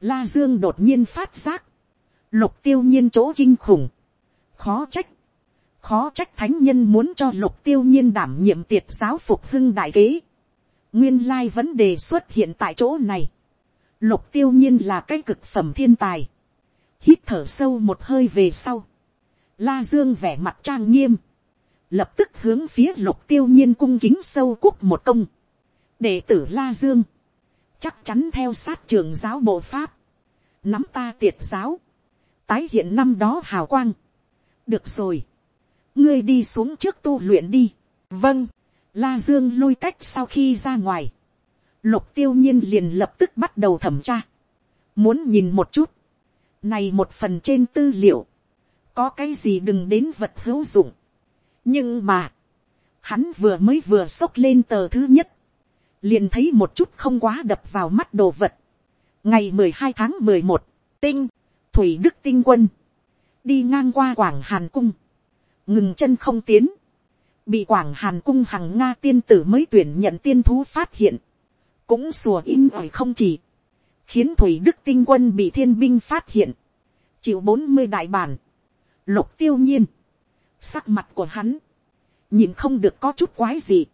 la dương đột nhiên phát giác, lục tiêu nhiên chỗ kinh khủng, khó trách, khó trách thánh nhân muốn cho lục tiêu nhiên đảm nhiệm tiệt giáo phục hưng đại kế. nguyên lai vấn đề xuất hiện tại chỗ này. lục tiêu nhiên là cái cực phẩm thiên tài hít thở sâu một hơi về sau. la dương vẻ mặt trang nghiêm. Lập tức hướng phía lục tiêu nhiên cung kính sâu cúc một công. đệ tử la dương, chắc chắn theo sát trường giáo bộ pháp, nắm ta tiệt giáo, tái hiện năm đó hào quang. được rồi, ngươi đi xuống trước tu luyện đi. vâng, la dương lôi cách sau khi ra ngoài, lục tiêu nhiên liền lập tức bắt đầu thẩm tra, muốn nhìn một chút, này một phần trên tư liệu, có cái gì đừng đến vật hữu dụng, nhưng mà, hắn vừa mới vừa xốc lên tờ thứ nhất, liền thấy một chút không quá đập vào mắt đồ vật. ngày mười hai tháng mười một, tinh, thủy đức tinh quân, đi ngang qua quảng hàn cung, ngừng chân không tiến, bị quảng hàn cung hằng nga tiên tử mới tuyển nhận tiên thú phát hiện, cũng sùa in ỏi không chỉ, khiến thủy đức tinh quân bị thiên binh phát hiện, chịu bốn mươi đại bản, lục tiêu nhiên, Sắc mặt của hắn. Nhìn không được có chút quái gì.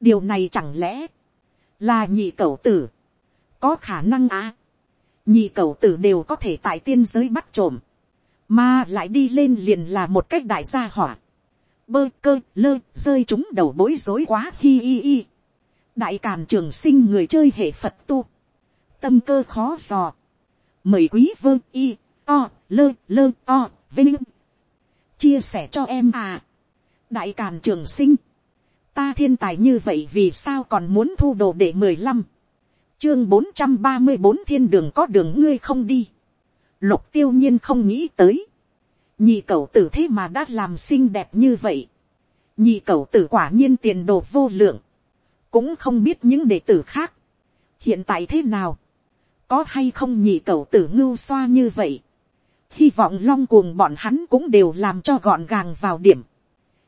Điều này chẳng lẽ. Là nhị cầu tử. Có khả năng à. Nhị cầu tử đều có thể tại tiên giới bắt trộm. Mà lại đi lên liền là một cách đại gia hỏa. Bơ cơ lơ rơi chúng đầu bối rối quá hi hi hi. Đại càn trường sinh người chơi hệ Phật tu. Tâm cơ khó dò. Mời quý vương y o lơ lơ o vinh. Chia sẻ cho em à. đại càn trường sinh, ta thiên tài như vậy vì sao còn muốn thu đồ để mười lăm, chương bốn trăm ba mươi bốn thiên đường có đường ngươi không đi, lục tiêu nhiên không nghĩ tới, nhị cậu tử thế mà đã làm xinh đẹp như vậy, nhị cậu tử quả nhiên tiền đồ vô lượng, cũng không biết những đệ tử khác, hiện tại thế nào, có hay không nhị cầu tử ngưu xoa như vậy, hy vọng long cuồng bọn hắn cũng đều làm cho gọn gàng vào điểm,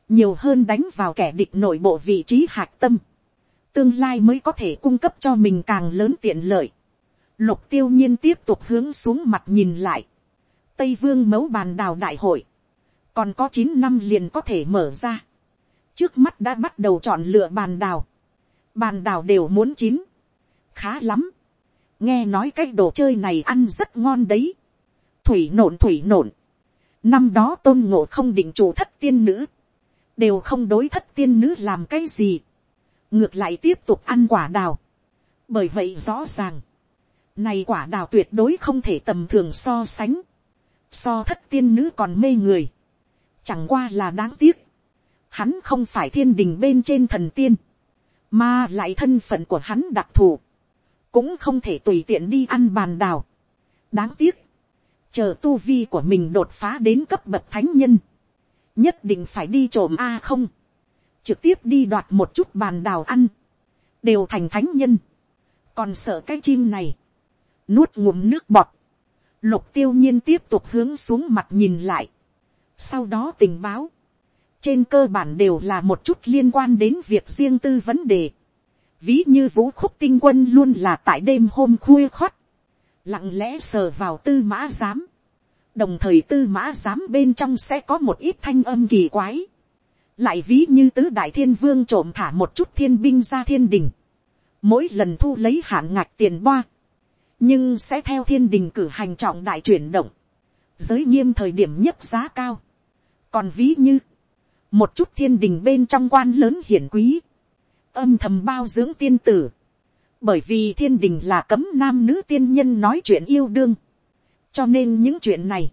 nhiều hơn đánh vào kẻ địch nội bộ vị trí hạc tâm, tương lai mới có thể cung cấp cho mình càng lớn tiện lợi. Lục tiêu nhiên tiếp tục hướng xuống mặt nhìn lại, tây vương mấu bàn đào đại hội, còn có chín năm liền có thể mở ra, trước mắt đã bắt đầu chọn lựa bàn đào, bàn đào đều muốn chín, khá lắm, nghe nói cái đồ chơi này ăn rất ngon đấy, thủy nộn thủy nộn, năm đó tôn ngộ không định chủ thất tiên nữ, đều không đối thất tiên nữ làm cái gì, ngược lại tiếp tục ăn quả đào, bởi vậy rõ ràng, này quả đào tuyệt đối không thể tầm thường so sánh, so thất tiên nữ còn mê người, chẳng qua là đáng tiếc, hắn không phải thiên đình bên trên thần tiên, mà lại thân phận của hắn đặc thù, cũng không thể tùy tiện đi ăn bàn đào. đáng tiếc, chờ tu vi của mình đột phá đến cấp bậc thánh nhân, nhất định phải đi trộm a không, trực tiếp đi đoạt một chút bàn đào ăn, đều thành thánh nhân, còn sợ cái chim này, nuốt ngụm nước bọt, lục tiêu nhiên tiếp tục hướng xuống mặt nhìn lại, sau đó tình báo, trên cơ bản đều là một chút liên quan đến việc riêng tư vấn đề, ví như vũ khúc tinh quân luôn là tại đêm hôm khuya khót, lặng lẽ sờ vào tư mã giám, đồng thời tư mã giám bên trong sẽ có một ít thanh âm kỳ quái, lại ví như tứ đại thiên vương trộm thả một chút thiên binh ra thiên đình, mỗi lần thu lấy hạn ngạch tiền boa, nhưng sẽ theo thiên đình cử hành trọng đại chuyển động, giới nghiêm thời điểm nhất giá cao, còn ví như, một chút thiên đình bên trong quan lớn hiển quý, âm thầm bao dưỡng tiên tử, bởi vì thiên đình là cấm nam nữ tiên nhân nói chuyện yêu đương, cho nên những chuyện này,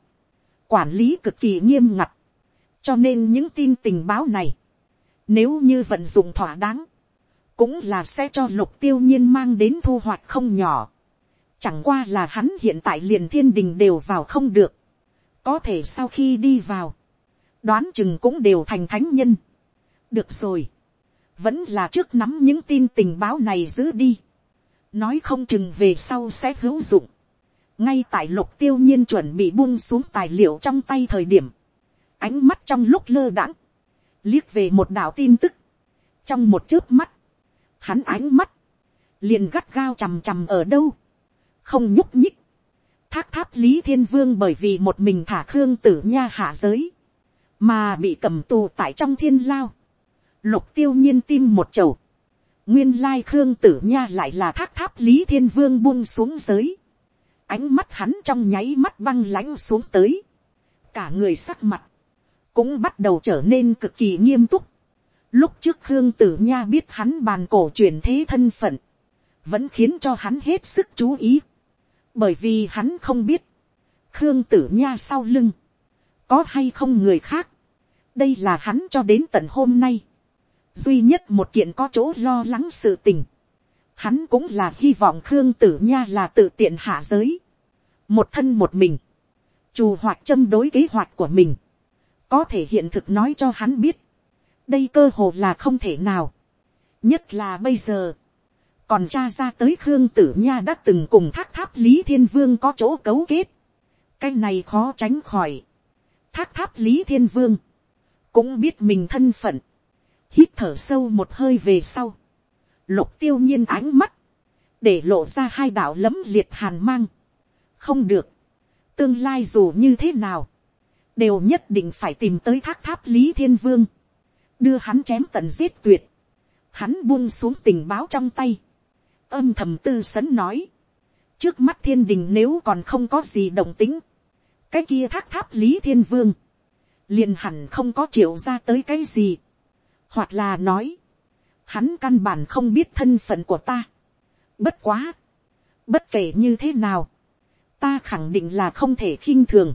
quản lý cực kỳ nghiêm ngặt, cho nên những tin tình báo này, nếu như vận dụng thỏa đáng, cũng là sẽ cho lục tiêu nhiên mang đến thu hoạch không nhỏ. Chẳng qua là hắn hiện tại liền thiên đình đều vào không được. Có thể sau khi đi vào, đoán chừng cũng đều thành thánh nhân. Được rồi. Vẫn là trước nắm những tin tình báo này giữ đi. Nói không chừng về sau sẽ hữu dụng. Ngay tại lục tiêu nhiên chuẩn bị buông xuống tài liệu trong tay thời điểm. Ánh mắt trong lúc lơ đãng Liếc về một đảo tin tức. Trong một chớp mắt. Hắn ánh mắt. Liền gắt gao chằm chằm ở đâu. Không nhúc nhích. Thác tháp Lý Thiên Vương bởi vì một mình thả Khương Tử Nha hạ giới mà bị cầm tù tại trong thiên lao, lục tiêu nhiên tim một chầu, nguyên lai khương tử nha lại là thác tháp lý thiên vương buông xuống giới, ánh mắt hắn trong nháy mắt băng lãnh xuống tới, cả người sắc mặt, cũng bắt đầu trở nên cực kỳ nghiêm túc. Lúc trước Khương Tử Nha biết hắn bàn cổ truyền thế thân phận, vẫn khiến cho hắn hết sức chú ý. Bởi vì hắn không biết, Khương Tử Nha sau lưng, có hay không người khác, đây là hắn cho đến tận hôm nay, duy nhất một kiện có chỗ lo lắng sự tình, hắn cũng là hy vọng khương tử nha là tự tiện hạ giới, một thân một mình, trù hoạt châm đối kế hoạch của mình, có thể hiện thực nói cho hắn biết, đây cơ hồ là không thể nào, nhất là bây giờ, còn cha ra tới khương tử nha đã từng cùng thác tháp lý thiên vương có chỗ cấu kết, cái này khó tránh khỏi, thác tháp lý thiên vương, cũng biết mình thân phận, hít thở sâu một hơi về sau, lục tiêu nhiên ánh mắt, để lộ ra hai đạo lấm liệt hàn mang, không được, tương lai dù như thế nào, đều nhất định phải tìm tới thác tháp lý thiên vương, đưa hắn chém tận giết tuyệt, hắn buông xuống tình báo trong tay, âm thầm tư sấn nói, trước mắt thiên đình nếu còn không có gì đồng tính, cái kia thác tháp lý thiên vương, liền hẳn không có triệu ra tới cái gì, hoặc là nói, hắn căn bản không biết thân phận của ta. Bất quá, bất kể như thế nào, ta khẳng định là không thể khinh thường,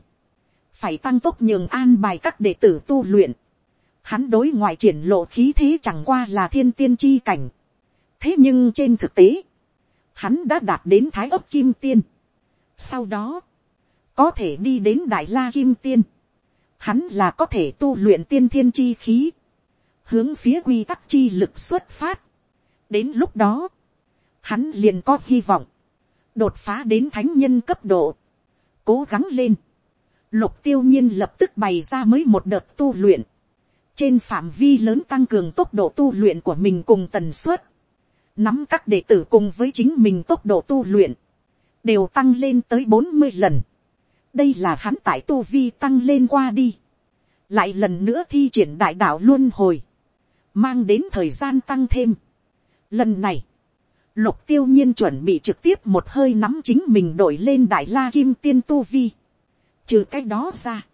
phải tăng tốc nhường an bài các đệ tử tu luyện. Hắn đối ngoại triển lộ khí thế chẳng qua là thiên tiên chi cảnh. thế nhưng trên thực tế, hắn đã đạt đến thái ấp kim tiên. sau đó, có thể đi đến đại la kim tiên hắn là có thể tu luyện tiên thiên chi khí, hướng phía quy tắc chi lực xuất phát. đến lúc đó, hắn liền có hy vọng, đột phá đến thánh nhân cấp độ, cố gắng lên. Lục tiêu nhiên lập tức bày ra mới một đợt tu luyện, trên phạm vi lớn tăng cường tốc độ tu luyện của mình cùng tần suất, nắm các đệ tử cùng với chính mình tốc độ tu luyện, đều tăng lên tới bốn mươi lần. Đây là hắn tại tu vi tăng lên qua đi, lại lần nữa thi triển đại đạo luôn hồi, mang đến thời gian tăng thêm. Lần này, Lục tiêu nhiên chuẩn bị trực tiếp một hơi nắm chính mình đổi lên đại la kim tiên tu vi. Trừ cách đó ra.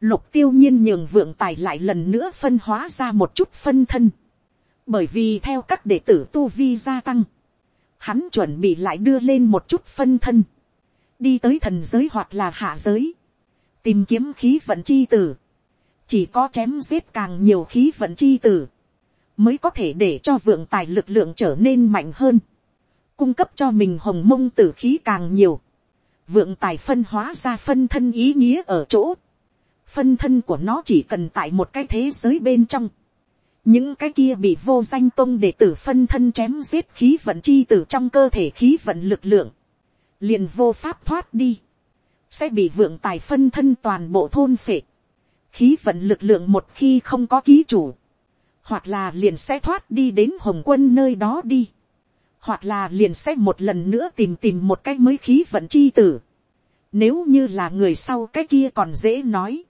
Lục tiêu nhiên nhường vượng tài lại lần nữa phân hóa ra một chút phân thân. Bởi vì theo các đệ tử tu vi gia tăng. Hắn chuẩn bị lại đưa lên một chút phân thân. Đi tới thần giới hoặc là hạ giới. Tìm kiếm khí vận chi tử. Chỉ có chém giết càng nhiều khí vận chi tử mới có thể để cho vượng tài lực lượng trở nên mạnh hơn, cung cấp cho mình hồng mông tử khí càng nhiều, vượng tài phân hóa ra phân thân ý nghĩa ở chỗ, phân thân của nó chỉ cần tại một cái thế giới bên trong, những cái kia bị vô danh tôn để tử phân thân chém giết khí vận chi từ trong cơ thể khí vận lực lượng, liền vô pháp thoát đi, sẽ bị vượng tài phân thân toàn bộ thôn phệ, khí vận lực lượng một khi không có ký chủ, hoặc là liền sẽ thoát đi đến hồng quân nơi đó đi, hoặc là liền sẽ một lần nữa tìm tìm một cái mới khí vận chi tử. Nếu như là người sau cái kia còn dễ nói.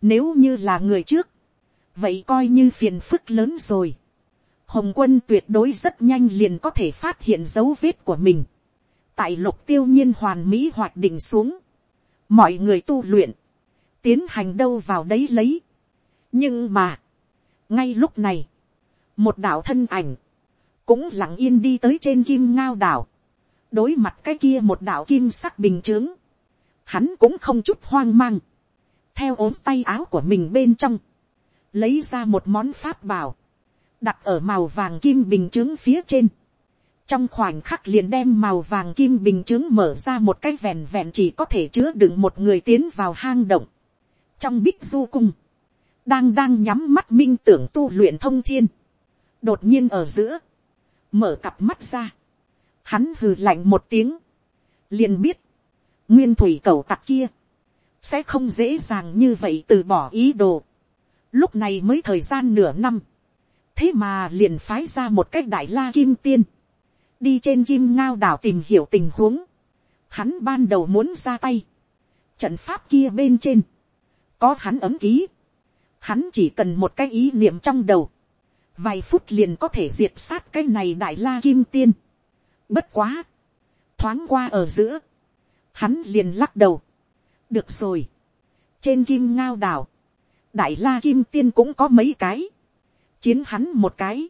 Nếu như là người trước, vậy coi như phiền phức lớn rồi. Hồng quân tuyệt đối rất nhanh liền có thể phát hiện dấu vết của mình. Tại lục tiêu nhiên hoàn mỹ hoạt định xuống. Mọi người tu luyện. Tiến hành đâu vào đấy lấy. Nhưng mà. Ngay lúc này. Một đạo thân ảnh cũng lặng yên đi tới trên kim ngao đảo, đối mặt cái kia một đạo kim sắc bình t hắn cũng không chút hoang mang, theo ốm tay áo của mình bên trong, lấy ra một món pháp bảo, đặt ở màu vàng kim bình t phía trên, trong khoảnh khắc liền đem màu vàng kim bình t mở ra một cái vẹn vẹn chỉ có thể chứa đựng một người tiến vào hang động, trong bích du cung, đang đang nhắm mắt minh tưởng tu luyện thông thiên, đột nhiên ở giữa, mở cặp mắt ra, hắn hừ lạnh một tiếng, liền biết, nguyên thủy cầu tặc kia, sẽ không dễ dàng như vậy từ bỏ ý đồ. Lúc này mới thời gian nửa năm, thế mà liền phái ra một cách đại la kim tiên, đi trên kim ngao đảo tìm hiểu tình huống, hắn ban đầu muốn ra tay, trận pháp kia bên trên, có hắn ấm ký, hắn chỉ cần một cái ý niệm trong đầu, vài phút liền có thể diệt sát cái này đại la kim tiên. Bất quá, thoáng qua ở giữa, hắn liền lắc đầu. được rồi, trên kim ngao đảo, đại la kim tiên cũng có mấy cái, chiến hắn một cái,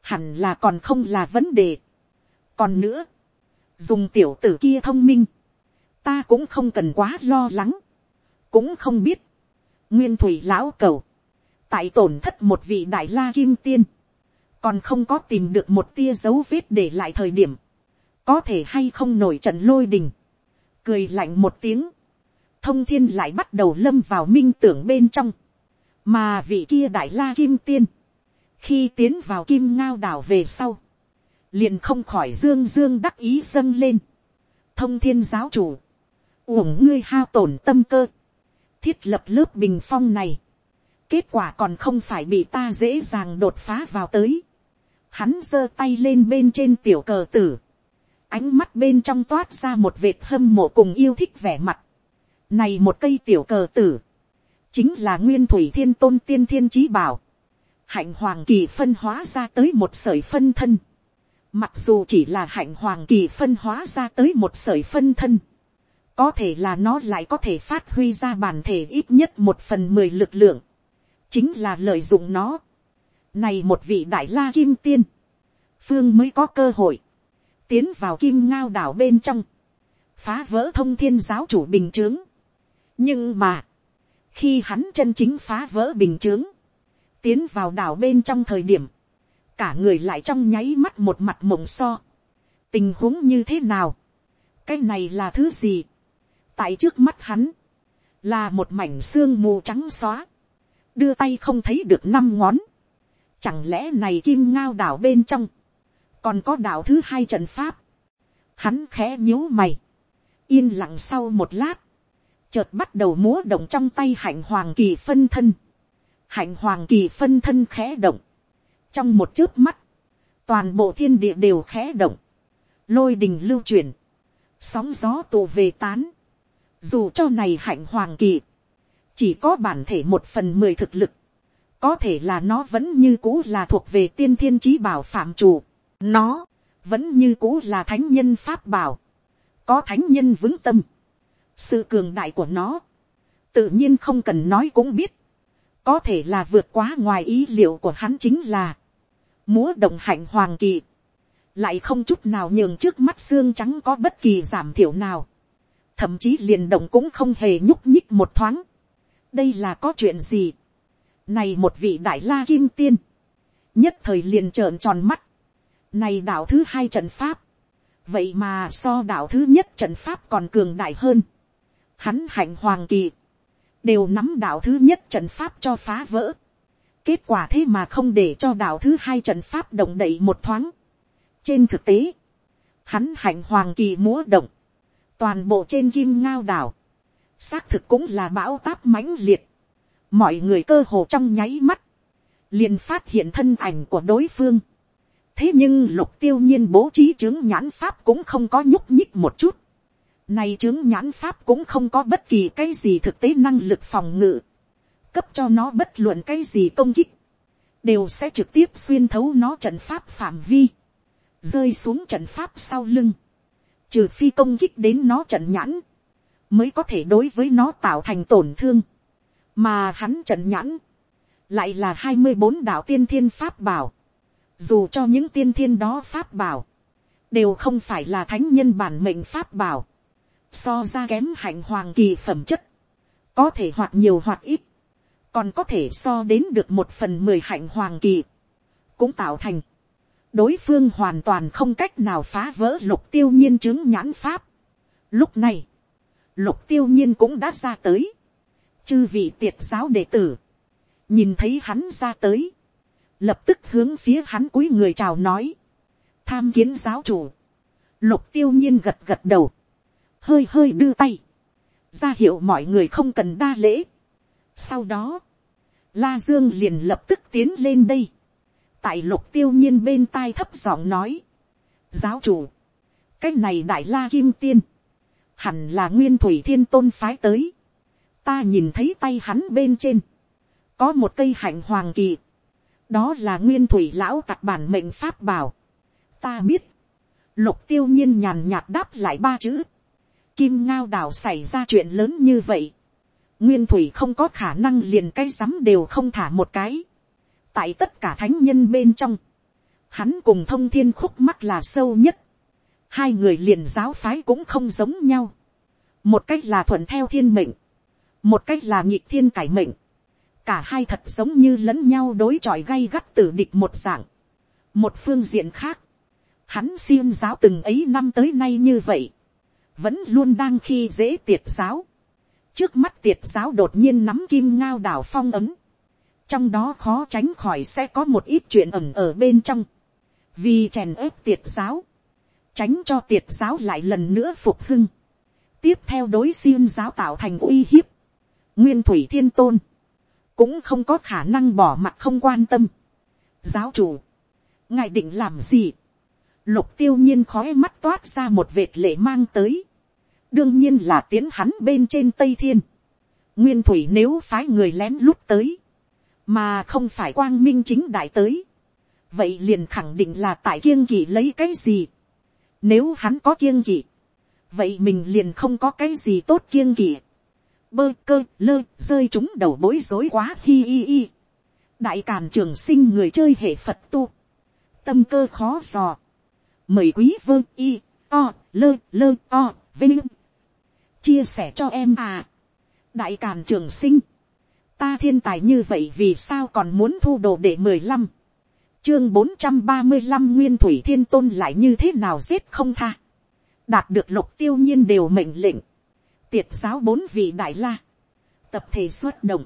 hẳn là còn không là vấn đề. còn nữa, dùng tiểu tử kia thông minh, ta cũng không cần quá lo lắng, cũng không biết, nguyên thủy lão cầu, tại tổn thất một vị đại la kim tiên, còn không có tìm được một tia dấu vết để lại thời điểm, có thể hay không nổi trận lôi đình, cười lạnh một tiếng, thông thiên lại bắt đầu lâm vào minh tưởng bên trong, mà vị kia đại la kim tiên, khi tiến vào kim ngao đảo về sau, liền không khỏi dương dương đắc ý dâng lên, thông thiên giáo chủ, uổng ngươi hao tổn tâm cơ, thiết lập lớp bình phong này, kết quả còn không phải bị ta dễ dàng đột phá vào tới. Hắn giơ tay lên bên trên tiểu cờ tử. Ánh mắt bên trong toát ra một vệt hâm mộ cùng yêu thích vẻ mặt. Này một cây tiểu cờ tử. Chính là nguyên thủy thiên tôn tiên thiên trí bảo. Hạnh hoàng kỳ phân hóa ra tới một sợi phân thân. Mặc dù chỉ là hạnh hoàng kỳ phân hóa ra tới một sợi phân thân. Có thể là nó lại có thể phát huy ra bản thể ít nhất một phần mười lực lượng chính là lợi dụng nó. Này một vị đại la kim tiên, phương mới có cơ hội, tiến vào kim ngao đảo bên trong, phá vỡ thông thiên giáo chủ bình chướng. nhưng mà, khi hắn chân chính phá vỡ bình chướng, tiến vào đảo bên trong thời điểm, cả người lại trong nháy mắt một mặt mộng so. tình huống như thế nào, cái này là thứ gì, tại trước mắt hắn, là một mảnh xương mù trắng xóa, đưa tay không thấy được năm ngón. Chẳng lẽ này kim ngao đảo bên trong, còn có đảo thứ hai trận pháp. Hắn khẽ nhíu mày, yên lặng sau một lát, chợt bắt đầu múa động trong tay hạnh hoàng kỳ phân thân. Hạnh hoàng kỳ phân thân khẽ động. Trong một chớp mắt, toàn bộ thiên địa đều khẽ động. Lôi đình lưu chuyển, sóng gió tụ về tán. Dù cho này hạnh hoàng kỳ, chỉ có bản thể một phần mười thực lực, có thể là nó vẫn như cũ là thuộc về tiên thiên trí bảo phạm chủ. Nó, vẫn như cũ là thánh nhân pháp bảo, có thánh nhân vững tâm, sự cường đại của nó, tự nhiên không cần nói cũng biết, có thể là vượt quá ngoài ý liệu của hắn chính là, múa động hạnh hoàng kỳ, lại không chút nào nhường trước mắt xương trắng có bất kỳ giảm thiểu nào, thậm chí liền động cũng không hề nhúc nhích một thoáng, đây là có chuyện gì, này một vị đại la kim tiên, nhất thời liền trợn tròn mắt, này đạo thứ hai trận pháp, vậy mà so đạo thứ nhất trận pháp còn cường đại hơn, hắn hạnh hoàng kỳ, đều nắm đạo thứ nhất trận pháp cho phá vỡ. Kết quả thế mà không để cho đạo thứ hai trận pháp động đậy một thoáng. Trên thực tế, hắn hạnh hoàng kỳ múa động, toàn bộ trên kim ngao đảo, xác thực cũng là bão táp mãnh liệt. Mọi người cơ hồ trong nháy mắt, liền phát hiện thân ảnh của đối phương. Thế nhưng lục tiêu nhiên bố trí chứng nhãn pháp cũng không có nhúc nhích một chút này chứng nhãn pháp cũng không có bất kỳ cái gì thực tế năng lực phòng ngự. Cấp cho nó bất luận cái gì công kích. Đều sẽ trực tiếp xuyên thấu nó trận pháp phạm vi. Rơi xuống trận pháp sau lưng. Trừ phi công kích đến nó trận nhãn. Mới có thể đối với nó tạo thành tổn thương. Mà hắn trận nhãn. Lại là hai mươi bốn đạo tiên thiên pháp bảo. Dù cho những tiên thiên đó pháp bảo. Đều không phải là thánh nhân bản mệnh pháp bảo so ra kém hạnh hoàng kỳ phẩm chất, có thể hoặc nhiều hoặc ít, còn có thể so đến được một phần mười hạnh hoàng kỳ, cũng tạo thành, đối phương hoàn toàn không cách nào phá vỡ lục tiêu nhiên chứng nhãn pháp. Lúc này, lục tiêu nhiên cũng đã ra tới, chư vị tiệt giáo đệ tử, nhìn thấy hắn ra tới, lập tức hướng phía hắn cúi người chào nói, tham kiến giáo chủ, lục tiêu nhiên gật gật đầu, hơi hơi đưa tay, ra hiệu mọi người không cần đa lễ. Sau đó, La Dương liền lập tức tiến lên đây, tại lục tiêu nhiên bên tai thấp giọng nói, giáo chủ, cái này đại la kim tiên, hẳn là nguyên thủy thiên tôn phái tới, ta nhìn thấy tay hắn bên trên, có một cây hạnh hoàng kỳ, đó là nguyên thủy lão tặc bản mệnh pháp bảo, ta biết, lục tiêu nhiên nhàn nhạt đáp lại ba chữ, kim ngao đảo xảy ra chuyện lớn như vậy, nguyên thủy không có khả năng liền cái rắm đều không thả một cái, tại tất cả thánh nhân bên trong, hắn cùng thông thiên khúc mắt là sâu nhất, hai người liền giáo phái cũng không giống nhau, một cách là thuận theo thiên mệnh, một cách là nhịp thiên cải mệnh, cả hai thật giống như lẫn nhau đối chọi gay gắt tử địch một dạng, một phương diện khác, hắn xiêm giáo từng ấy năm tới nay như vậy, vẫn luôn đang khi dễ tiệt giáo. trước mắt tiệt giáo đột nhiên nắm kim ngao đảo phong ấm trong đó khó tránh khỏi sẽ có một ít chuyện ẩm ở bên trong. vì chèn ớp tiệt giáo. tránh cho tiệt giáo lại lần nữa phục hưng. tiếp theo đối xiêm giáo tạo thành uy hiếp. nguyên thủy thiên tôn. cũng không có khả năng bỏ mặt không quan tâm. giáo chủ. ngài định làm gì lục tiêu nhiên khói mắt toát ra một vệt lệ mang tới. đương nhiên là tiến hắn bên trên tây thiên. nguyên thủy nếu phái người lén lút tới, mà không phải quang minh chính đại tới. vậy liền khẳng định là tại kiêng kỵ lấy cái gì. nếu hắn có kiêng kỵ, vậy mình liền không có cái gì tốt kiêng kỵ. bơ cơ lơ rơi chúng đầu bối rối quá hi hi hi. đại càn trường sinh người chơi hệ phật tu. tâm cơ khó dò mời quý vơ y o lơ lơ o vinh chia sẻ cho em à đại càn trường sinh ta thiên tài như vậy vì sao còn muốn thu đồ để mười lăm? Chương bốn trăm ba mươi lăm nguyên thủy thiên tôn lại như thế nào giết không tha? Đạt được lục tiêu nhiên đều mệnh lệnh. Tiệt giáo bốn vị đại la. Tập thể xuất động.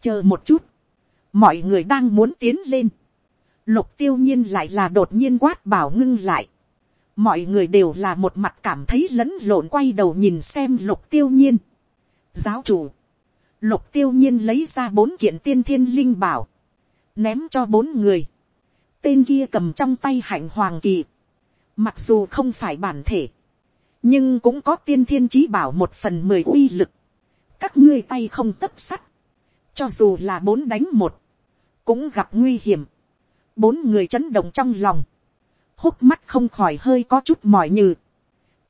Chờ một chút. Mọi người đang muốn tiến lên. Lục tiêu nhiên lại là đột nhiên quát bảo ngưng lại. mọi người đều là một mặt cảm thấy lẫn lộn quay đầu nhìn xem lục tiêu nhiên. giáo chủ, lục tiêu nhiên lấy ra bốn kiện tiên thiên linh bảo, ném cho bốn người. tên kia cầm trong tay hạnh hoàng kỳ, mặc dù không phải bản thể, nhưng cũng có tiên thiên trí bảo một phần mười uy lực. các ngươi tay không tấp sắt, cho dù là bốn đánh một, cũng gặp nguy hiểm. Bốn người chấn động trong lòng, hốc mắt không khỏi hơi có chút mỏi nhừ,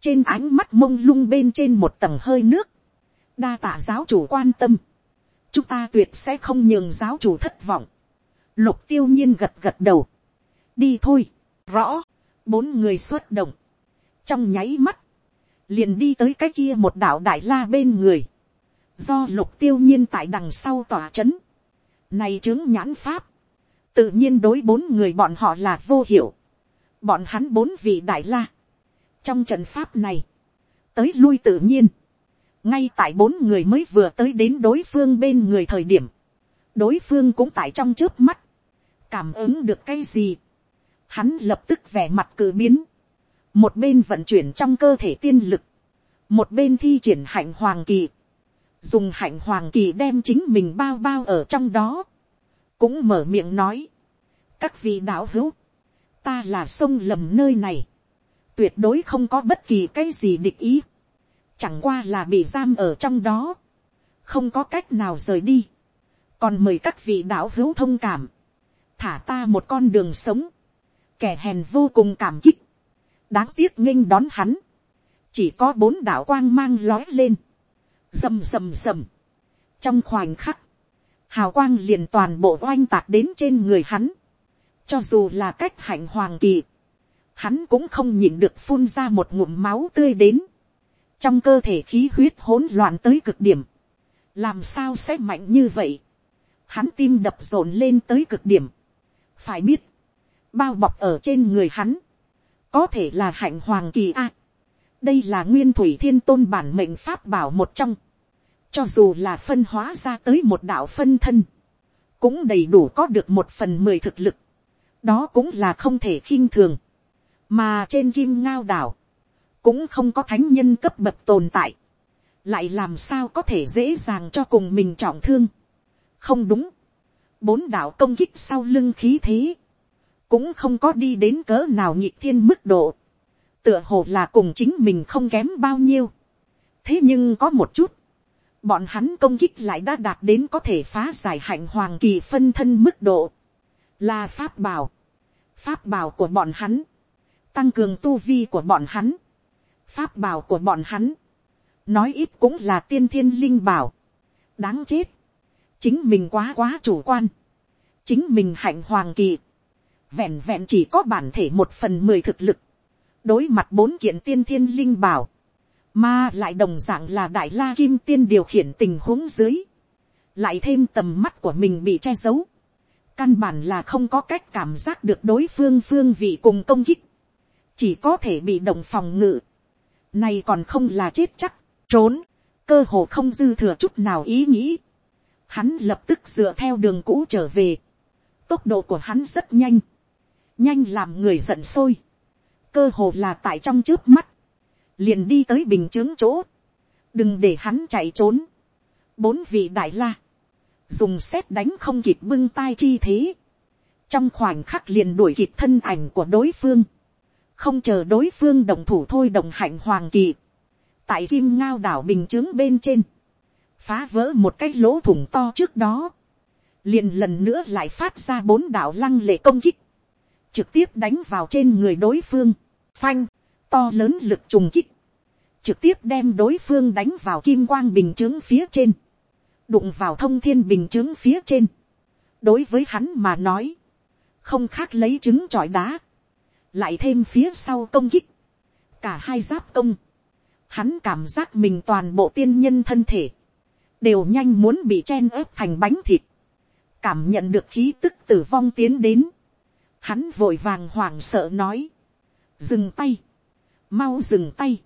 trên ánh mắt mông lung bên trên một tầng hơi nước, đa tạ giáo chủ quan tâm, chúng ta tuyệt sẽ không nhường giáo chủ thất vọng, lục tiêu nhiên gật gật đầu, đi thôi, rõ, bốn người xuất động, trong nháy mắt, liền đi tới cái kia một đảo đại la bên người, do lục tiêu nhiên tại đằng sau tòa c h ấ n này chứng nhãn pháp, tự nhiên đối bốn người bọn họ là vô hiệu, bọn hắn bốn vị đại la, trong trận pháp này, tới lui tự nhiên, ngay tại bốn người mới vừa tới đến đối phương bên người thời điểm, đối phương cũng tại trong trước mắt, cảm ứng được cái gì, hắn lập tức vẻ mặt cử biến, một bên vận chuyển trong cơ thể tiên lực, một bên thi triển hạnh hoàng kỳ, dùng hạnh hoàng kỳ đem chính mình bao bao ở trong đó, cũng mở miệng nói, các vị đạo hữu, ta là sông lầm nơi này, tuyệt đối không có bất kỳ cái gì địch ý, chẳng qua là bị giam ở trong đó, không có cách nào rời đi, còn mời các vị đạo hữu thông cảm, thả ta một con đường sống, kẻ hèn vô cùng cảm kích, đáng tiếc nghênh đón hắn, chỉ có bốn đạo quang mang lói lên, rầm rầm rầm, trong khoảnh khắc, hào quang liền toàn bộ oanh tạc đến trên người hắn, cho dù là cách hạnh hoàng kỳ, hắn cũng không nhìn được phun ra một ngụm máu tươi đến, trong cơ thể khí huyết hỗn loạn tới cực điểm, làm sao sẽ mạnh như vậy, hắn tim đập rộn lên tới cực điểm, phải biết, bao bọc ở trên người hắn, có thể là hạnh hoàng kỳ a, đây là nguyên thủy thiên tôn bản mệnh pháp bảo một trong, cho dù là phân hóa ra tới một đạo phân thân, cũng đầy đủ có được một phần mười thực lực, đó cũng là không thể khinh thường, mà trên kim ngao đảo, cũng không có thánh nhân cấp bậc tồn tại, lại làm sao có thể dễ dàng cho cùng mình trọng thương. không đúng, bốn đạo công kích sau lưng khí thế, cũng không có đi đến cỡ nào nhịp thiên mức độ, tựa hồ là cùng chính mình không kém bao nhiêu. thế nhưng có một chút, bọn hắn công kích lại đã đạt đến có thể phá giải hạnh hoàng kỳ phân thân mức độ, là pháp bảo, pháp bảo của bọn hắn, tăng cường tu vi của bọn hắn, pháp bảo của bọn hắn, nói ít cũng là tiên thiên linh bảo, đáng chết, chính mình quá quá chủ quan, chính mình hạnh hoàng kỳ, vẹn vẹn chỉ có bản thể một phần mười thực lực, đối mặt bốn kiện tiên thiên linh bảo, mà lại đồng dạng là đại la kim tiên điều khiển tình huống dưới, lại thêm tầm mắt của mình bị che giấu, căn bản là không có cách cảm giác được đối phương phương vị cùng công kích, chỉ có thể bị động phòng ngự, này còn không là chết chắc, trốn, cơ hồ không dư thừa chút nào ý nghĩ, hắn lập tức dựa theo đường cũ trở về, tốc độ của hắn rất nhanh, nhanh làm người giận sôi, cơ hồ là tại trong trước mắt, liền đi tới bình chướng chỗ, đừng để hắn chạy trốn, bốn vị đại la, dùng xét đánh không kịp bưng tai chi thế, trong khoảnh khắc liền đuổi kịp thân ảnh của đối phương, không chờ đối phương đồng thủ thôi đồng hạnh hoàng kỳ, tại kim ngao đảo bình chướng bên trên, phá vỡ một cái lỗ thủng to trước đó, liền lần nữa lại phát ra bốn đảo lăng lệ công kích, trực tiếp đánh vào trên người đối phương, phanh, to lớn lực trùng kích, trực tiếp đem đối phương đánh vào kim quang bình chướng phía trên, đụng vào thông thiên bình chướng phía trên. đối với hắn mà nói, không khác lấy trứng trọi đá, lại thêm phía sau công kích, cả hai giáp công, hắn cảm giác mình toàn bộ tiên nhân thân thể, đều nhanh muốn bị chen ớp thành bánh thịt, cảm nhận được khí tức tử vong tiến đến, hắn vội vàng hoảng sợ nói, dừng tay, mau dừng tay,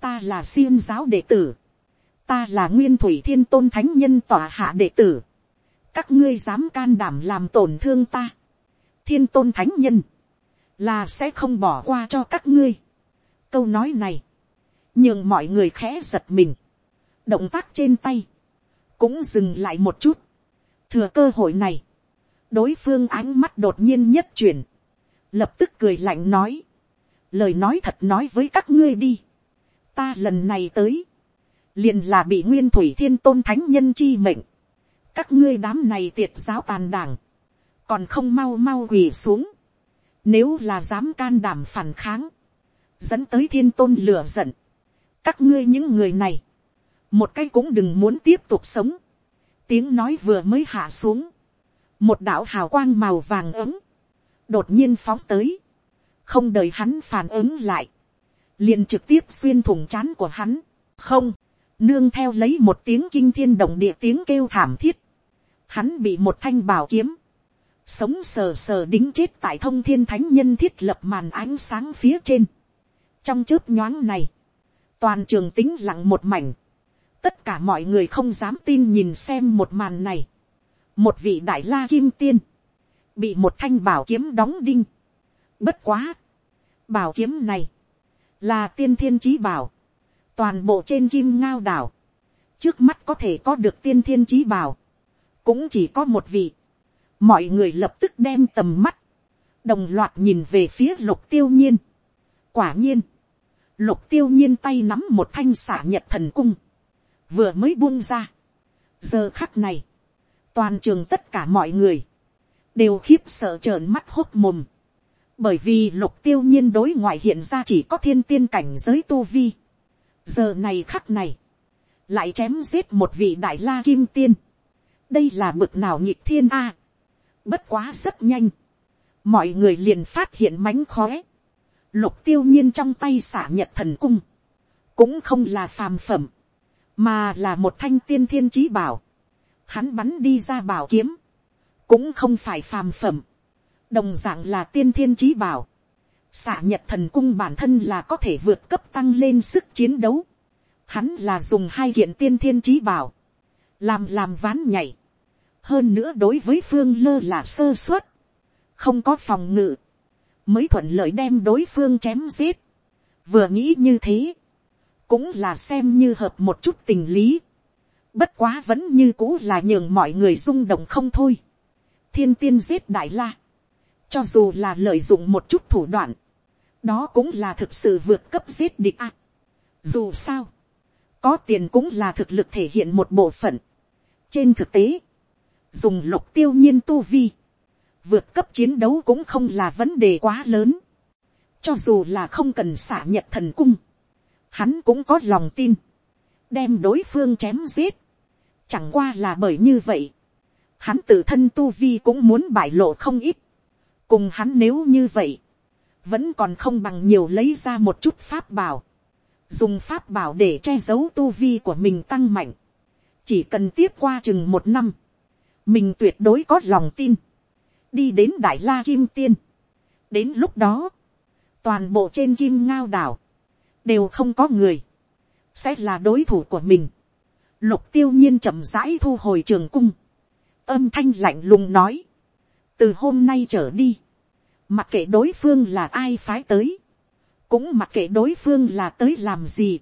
ta là xiêm giáo đệ tử, ta là nguyên thủy thiên tôn thánh nhân tòa hạ đệ tử, các ngươi dám can đảm làm tổn thương ta, thiên tôn thánh nhân, là sẽ không bỏ qua cho các ngươi. câu nói này, nhường mọi người khẽ giật mình, động tác trên tay, cũng dừng lại một chút, thừa cơ hội này, đối phương ánh mắt đột nhiên nhất chuyển, lập tức cười lạnh nói, lời nói thật nói với các ngươi đi, ta lần này tới, liền là bị nguyên thủy thiên tôn thánh nhân chi mệnh, các ngươi đám này tiệt giáo tàn đảng, còn không mau mau quỳ xuống, nếu là dám can đảm phản kháng. Dẫn tới thiên tôn lửa giận. Các ngươi những người này. Một cái cũng đừng muốn tiếp tục sống. Tiếng nói vừa mới hạ xuống. Một đạo hào quang màu vàng ấm. Đột nhiên phóng tới. Không đợi hắn phản ứng lại. Liền trực tiếp xuyên thủng chán của hắn. Không. Nương theo lấy một tiếng kinh thiên động địa tiếng kêu thảm thiết. Hắn bị một thanh bảo kiếm sống sờ sờ đính chết tại thông thiên thánh nhân thiết lập màn ánh sáng phía trên. trong chớp nhoáng này, toàn trường tính lặng một mảnh, tất cả mọi người không dám tin nhìn xem một màn này. một vị đại la kim tiên, bị một thanh bảo kiếm đóng đinh. bất quá, bảo kiếm này, là tiên thiên trí bảo, toàn bộ trên kim ngao đảo, trước mắt có thể có được tiên thiên trí bảo, cũng chỉ có một vị, mọi người lập tức đem tầm mắt, đồng loạt nhìn về phía lục tiêu nhiên. quả nhiên, lục tiêu nhiên tay nắm một thanh xả nhật thần cung, vừa mới buông ra. giờ khắc này, toàn trường tất cả mọi người, đều khiếp sợ trợn mắt hốt mồm, bởi vì lục tiêu nhiên đối ngoại hiện ra chỉ có thiên tiên cảnh giới tu vi. giờ này khắc này, lại chém giết một vị đại la kim tiên. đây là bực nào nhịp thiên a. Bất quá rất nhanh. Mọi người liền phát hiện mánh khóe. Lục tiêu nhiên trong tay xả nhật thần cung. Cũng không là phàm phẩm. Mà là một thanh tiên thiên trí bảo. Hắn bắn đi ra bảo kiếm. Cũng không phải phàm phẩm. Đồng dạng là tiên thiên trí bảo. Xả nhật thần cung bản thân là có thể vượt cấp tăng lên sức chiến đấu. Hắn là dùng hai kiện tiên thiên trí bảo. Làm làm ván nhảy hơn nữa đối với phương lơ là sơ suất, không có phòng ngự, mới thuận lợi đem đối phương chém giết. vừa nghĩ như thế, cũng là xem như hợp một chút tình lý, bất quá vẫn như cũ là nhường mọi người rung động không thôi. thiên tiên giết đại la, cho dù là lợi dụng một chút thủ đoạn, đó cũng là thực sự vượt cấp giết địch a. dù sao, có tiền cũng là thực lực thể hiện một bộ phận. trên thực tế, dùng lục tiêu nhiên tu vi, vượt cấp chiến đấu cũng không là vấn đề quá lớn, cho dù là không cần xả nhật thần cung, hắn cũng có lòng tin, đem đối phương chém giết, chẳng qua là bởi như vậy, hắn tự thân tu vi cũng muốn bại lộ không ít, cùng hắn nếu như vậy, vẫn còn không bằng nhiều lấy ra một chút pháp bảo, dùng pháp bảo để che giấu tu vi của mình tăng mạnh, chỉ cần tiếp qua chừng một năm, mình tuyệt đối có lòng tin, đi đến đại la kim tiên. đến lúc đó, toàn bộ trên kim ngao đảo, đều không có người, sẽ là đối thủ của mình. lục tiêu nhiên chậm rãi thu hồi trường cung, âm thanh lạnh lùng nói, từ hôm nay trở đi, mặc kệ đối phương là ai phái tới, cũng mặc kệ đối phương là tới làm gì,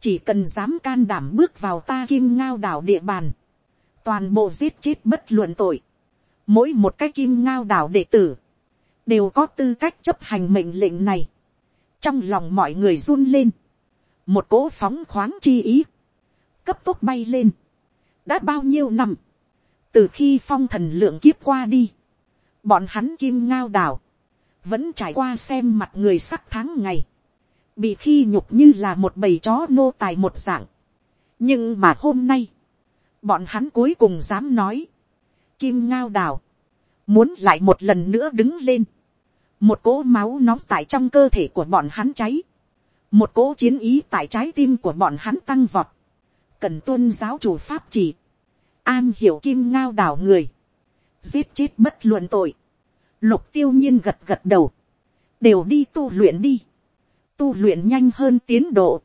chỉ cần dám can đảm bước vào ta kim ngao đảo địa bàn, toàn bộ giết chết bất luận tội, mỗi một cái kim ngao đảo đệ tử, đều có tư cách chấp hành mệnh lệnh này, trong lòng mọi người run lên, một cỗ phóng khoáng chi ý, cấp tốc bay lên, đã bao nhiêu năm, từ khi phong thần lượng kiếp qua đi, bọn hắn kim ngao đảo, vẫn trải qua xem mặt người sắc tháng ngày, bị khi nhục như là một bầy chó nô tài một dạng. nhưng mà hôm nay, bọn hắn cuối cùng dám nói, kim ngao đào, muốn lại một lần nữa đứng lên, một cỗ máu nóng tại trong cơ thể của bọn hắn cháy, một cỗ chiến ý tại trái tim của bọn hắn tăng vọt, cần tuân giáo chủ pháp chỉ, an hiểu kim ngao đảo người, giết chết bất luận tội, lục tiêu nhiên gật gật đầu, đều đi tu luyện đi, tu luyện nhanh hơn tiến độ,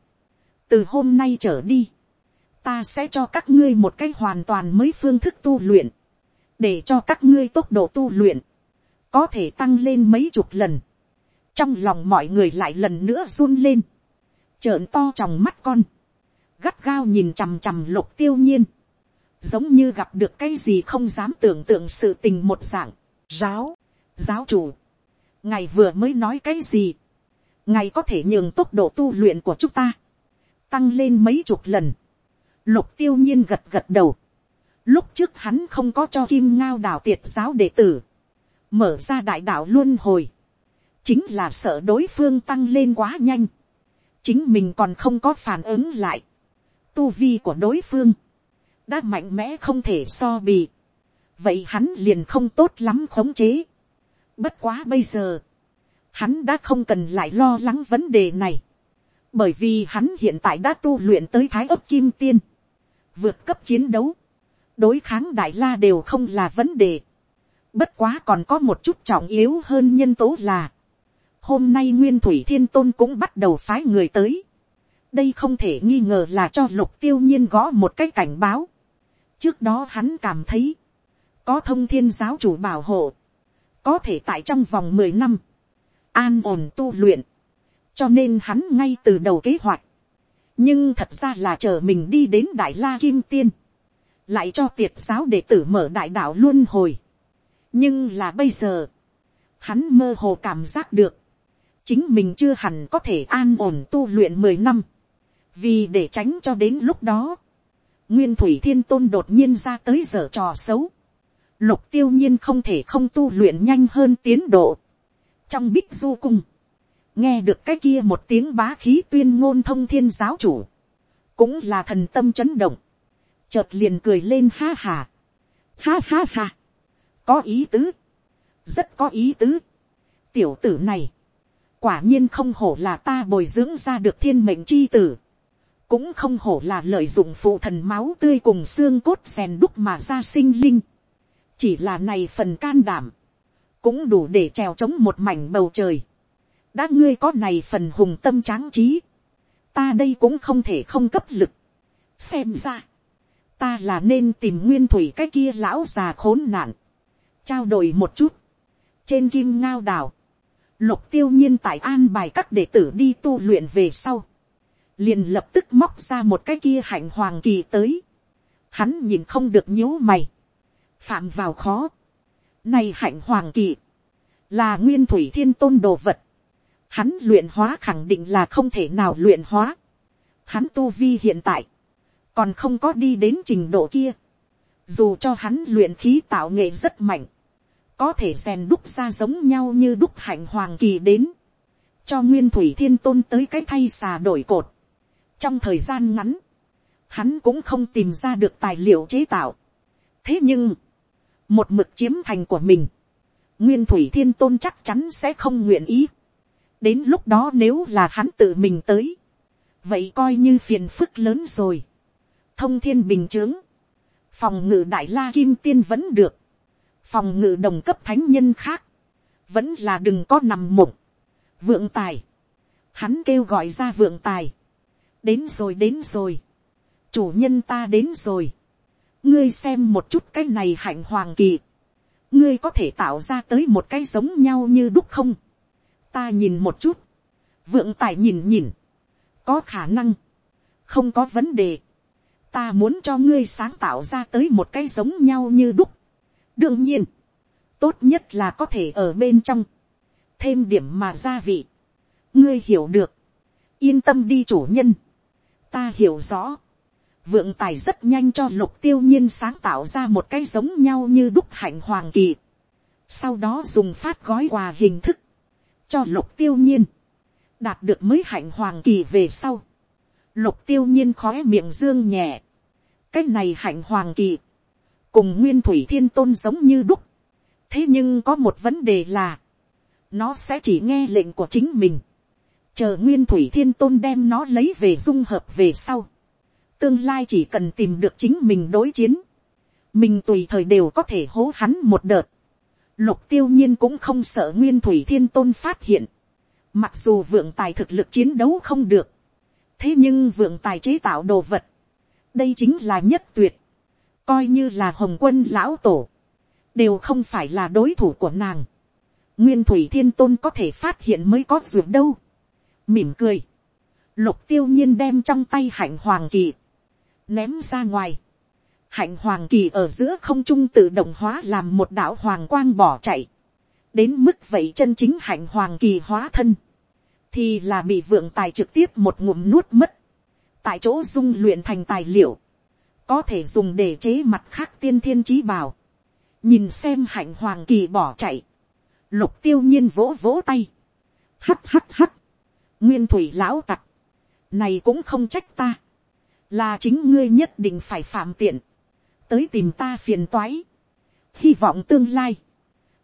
từ hôm nay trở đi, ta sẽ cho các ngươi một cách hoàn toàn mới phương thức tu luyện, để cho các ngươi tốc độ tu luyện, có thể tăng lên mấy chục lần. trong lòng mọi người lại lần nữa run lên, trợn to trong mắt con, gắt gao nhìn chằm chằm lục tiêu nhiên, giống như gặp được cái gì không dám tưởng tượng sự tình một dạng, giáo, giáo chủ, ngài vừa mới nói cái gì, ngài có thể nhường tốc độ tu luyện của chúng ta, tăng lên mấy chục lần, Lục tiêu nhiên gật gật đầu. Lúc trước hắn không có cho kim ngao đảo tiệt giáo đệ tử. Mở ra đại đạo luôn hồi. chính là sợ đối phương tăng lên quá nhanh, chính mình còn không có phản ứng lại, tu vi của đối phương, đã mạnh mẽ không thể so bì, vậy hắn liền không tốt lắm khống chế. Bất quá bây giờ, hắn đã không cần lại lo lắng vấn đề này, bởi vì hắn hiện tại đã tu luyện tới thái ấp kim tiên, vượt cấp chiến đấu, đối kháng đại la đều không là vấn đề. Bất quá còn có một chút trọng yếu hơn nhân tố là, hôm nay nguyên thủy thiên tôn cũng bắt đầu phái người tới. đây không thể nghi ngờ là cho lục tiêu nhiên gõ một cái cảnh báo. trước đó hắn cảm thấy, có thông thiên giáo chủ bảo hộ, có thể tại trong vòng mười năm, an ổn tu luyện, cho nên hắn ngay từ đầu kế hoạch, nhưng thật ra là chờ mình đi đến đại la kim tiên, lại cho tiệt giáo đệ tử mở đại đạo luôn hồi. nhưng là bây giờ, hắn mơ hồ cảm giác được, chính mình chưa hẳn có thể an ổn tu luyện mười năm, vì để tránh cho đến lúc đó, nguyên thủy thiên tôn đột nhiên ra tới giờ trò xấu, lục tiêu nhiên không thể không tu luyện nhanh hơn tiến độ. trong bích du cung, nghe được cái kia một tiếng bá khí tuyên ngôn thông thiên giáo chủ, cũng là thần tâm chấn động, chợt liền cười lên ha hà, ha ha ha, có ý tứ, rất có ý tứ, tiểu tử này, quả nhiên không hổ là ta bồi dưỡng ra được thiên mệnh chi tử, cũng không hổ là lợi dụng phụ thần máu tươi cùng xương cốt rèn đúc mà ra sinh linh, chỉ là này phần can đảm, cũng đủ để trèo chống một mảnh bầu trời đã ngươi có này phần hùng tâm tráng trí, ta đây cũng không thể không cấp lực. xem ra, ta là nên tìm nguyên thủy cái kia lão già khốn nạn, trao đổi một chút, trên kim ngao đảo, lục tiêu nhiên tại an bài các đệ tử đi tu luyện về sau, liền lập tức móc ra một cái kia hạnh hoàng kỳ tới, hắn nhìn không được nhíu mày, phạm vào khó. Này hạnh hoàng kỳ, là nguyên thủy thiên tôn đồ vật. Hắn luyện hóa khẳng định là không thể nào luyện hóa. Hắn tu vi hiện tại, còn không có đi đến trình độ kia. Dù cho hắn luyện khí tạo nghệ rất mạnh, có thể rèn đúc ra giống nhau như đúc hạnh hoàng kỳ đến. Cho nguyên thủy thiên tôn tới cái thay xà đổi cột. Trong thời gian ngắn, hắn cũng không tìm ra được tài liệu chế tạo. Thế nhưng, một mực chiếm thành của mình, nguyên thủy thiên tôn chắc chắn sẽ không nguyện ý đến lúc đó nếu là hắn tự mình tới, vậy coi như phiền phức lớn rồi. thông thiên bình t ư ớ n g phòng ngự đại la kim tiên vẫn được, phòng ngự đồng cấp thánh nhân khác, vẫn là đừng có nằm mộng. vượng tài, hắn kêu gọi ra vượng tài, đến rồi đến rồi, chủ nhân ta đến rồi, ngươi xem một chút cái này hạnh hoàng kỳ, ngươi có thể tạo ra tới một cái giống nhau như đúc không, ta nhìn một chút, vượng tài nhìn nhìn, có khả năng, không có vấn đề, ta muốn cho ngươi sáng tạo ra tới một cái giống nhau như đúc. đương nhiên, tốt nhất là có thể ở bên trong, thêm điểm mà gia vị, ngươi hiểu được, yên tâm đi chủ nhân, ta hiểu rõ, vượng tài rất nhanh cho lục tiêu nhiên sáng tạo ra một cái giống nhau như đúc hạnh hoàng kỳ. Sau đó dùng phát gói quà hình thức, cho lục tiêu nhiên, đạt được mới hạnh hoàng kỳ về sau. Lục tiêu nhiên khói miệng dương nhẹ. Cái này hạnh hoàng kỳ, cùng nguyên thủy thiên tôn giống như đúc. Thế nhưng có một vấn đề là, nó sẽ chỉ nghe lệnh của chính mình. Chờ nguyên thủy thiên tôn đem nó lấy về dung hợp về sau tương lai chỉ cần tìm được chính mình đối chiến, mình tùy thời đều có thể hố hắn một đợt. Lục tiêu nhiên cũng không sợ nguyên thủy thiên tôn phát hiện. Mặc dù vượng tài thực lực chiến đấu không được. Thế nhưng vượng tài chế tạo đồ vật. Đây chính là nhất tuyệt. Coi như là hồng quân lão tổ. Đều không phải là đối thủ của nàng. Nguyên thủy thiên tôn có thể phát hiện mới có dược đâu. Mỉm cười. Lục tiêu nhiên đem trong tay hạnh hoàng kỳ ném ra ngoài. Hạnh hoàng kỳ ở giữa không trung tự động hóa làm một đạo hoàng quang bỏ chạy. Đến mức vậy chân chính hạnh hoàng kỳ hóa thân. Thì là bị vượng tài trực tiếp một ngụm nuốt mất. Tại chỗ dung luyện thành tài liệu. Có thể dùng để chế mặt khác tiên thiên trí bảo. Nhìn xem hạnh hoàng kỳ bỏ chạy. Lục tiêu nhiên vỗ vỗ tay. hắt hắt hắt, nguyên thủy lão tặc, này cũng không trách ta, là chính ngươi nhất định phải phạm tiện, tới tìm ta phiền toái, hy vọng tương lai,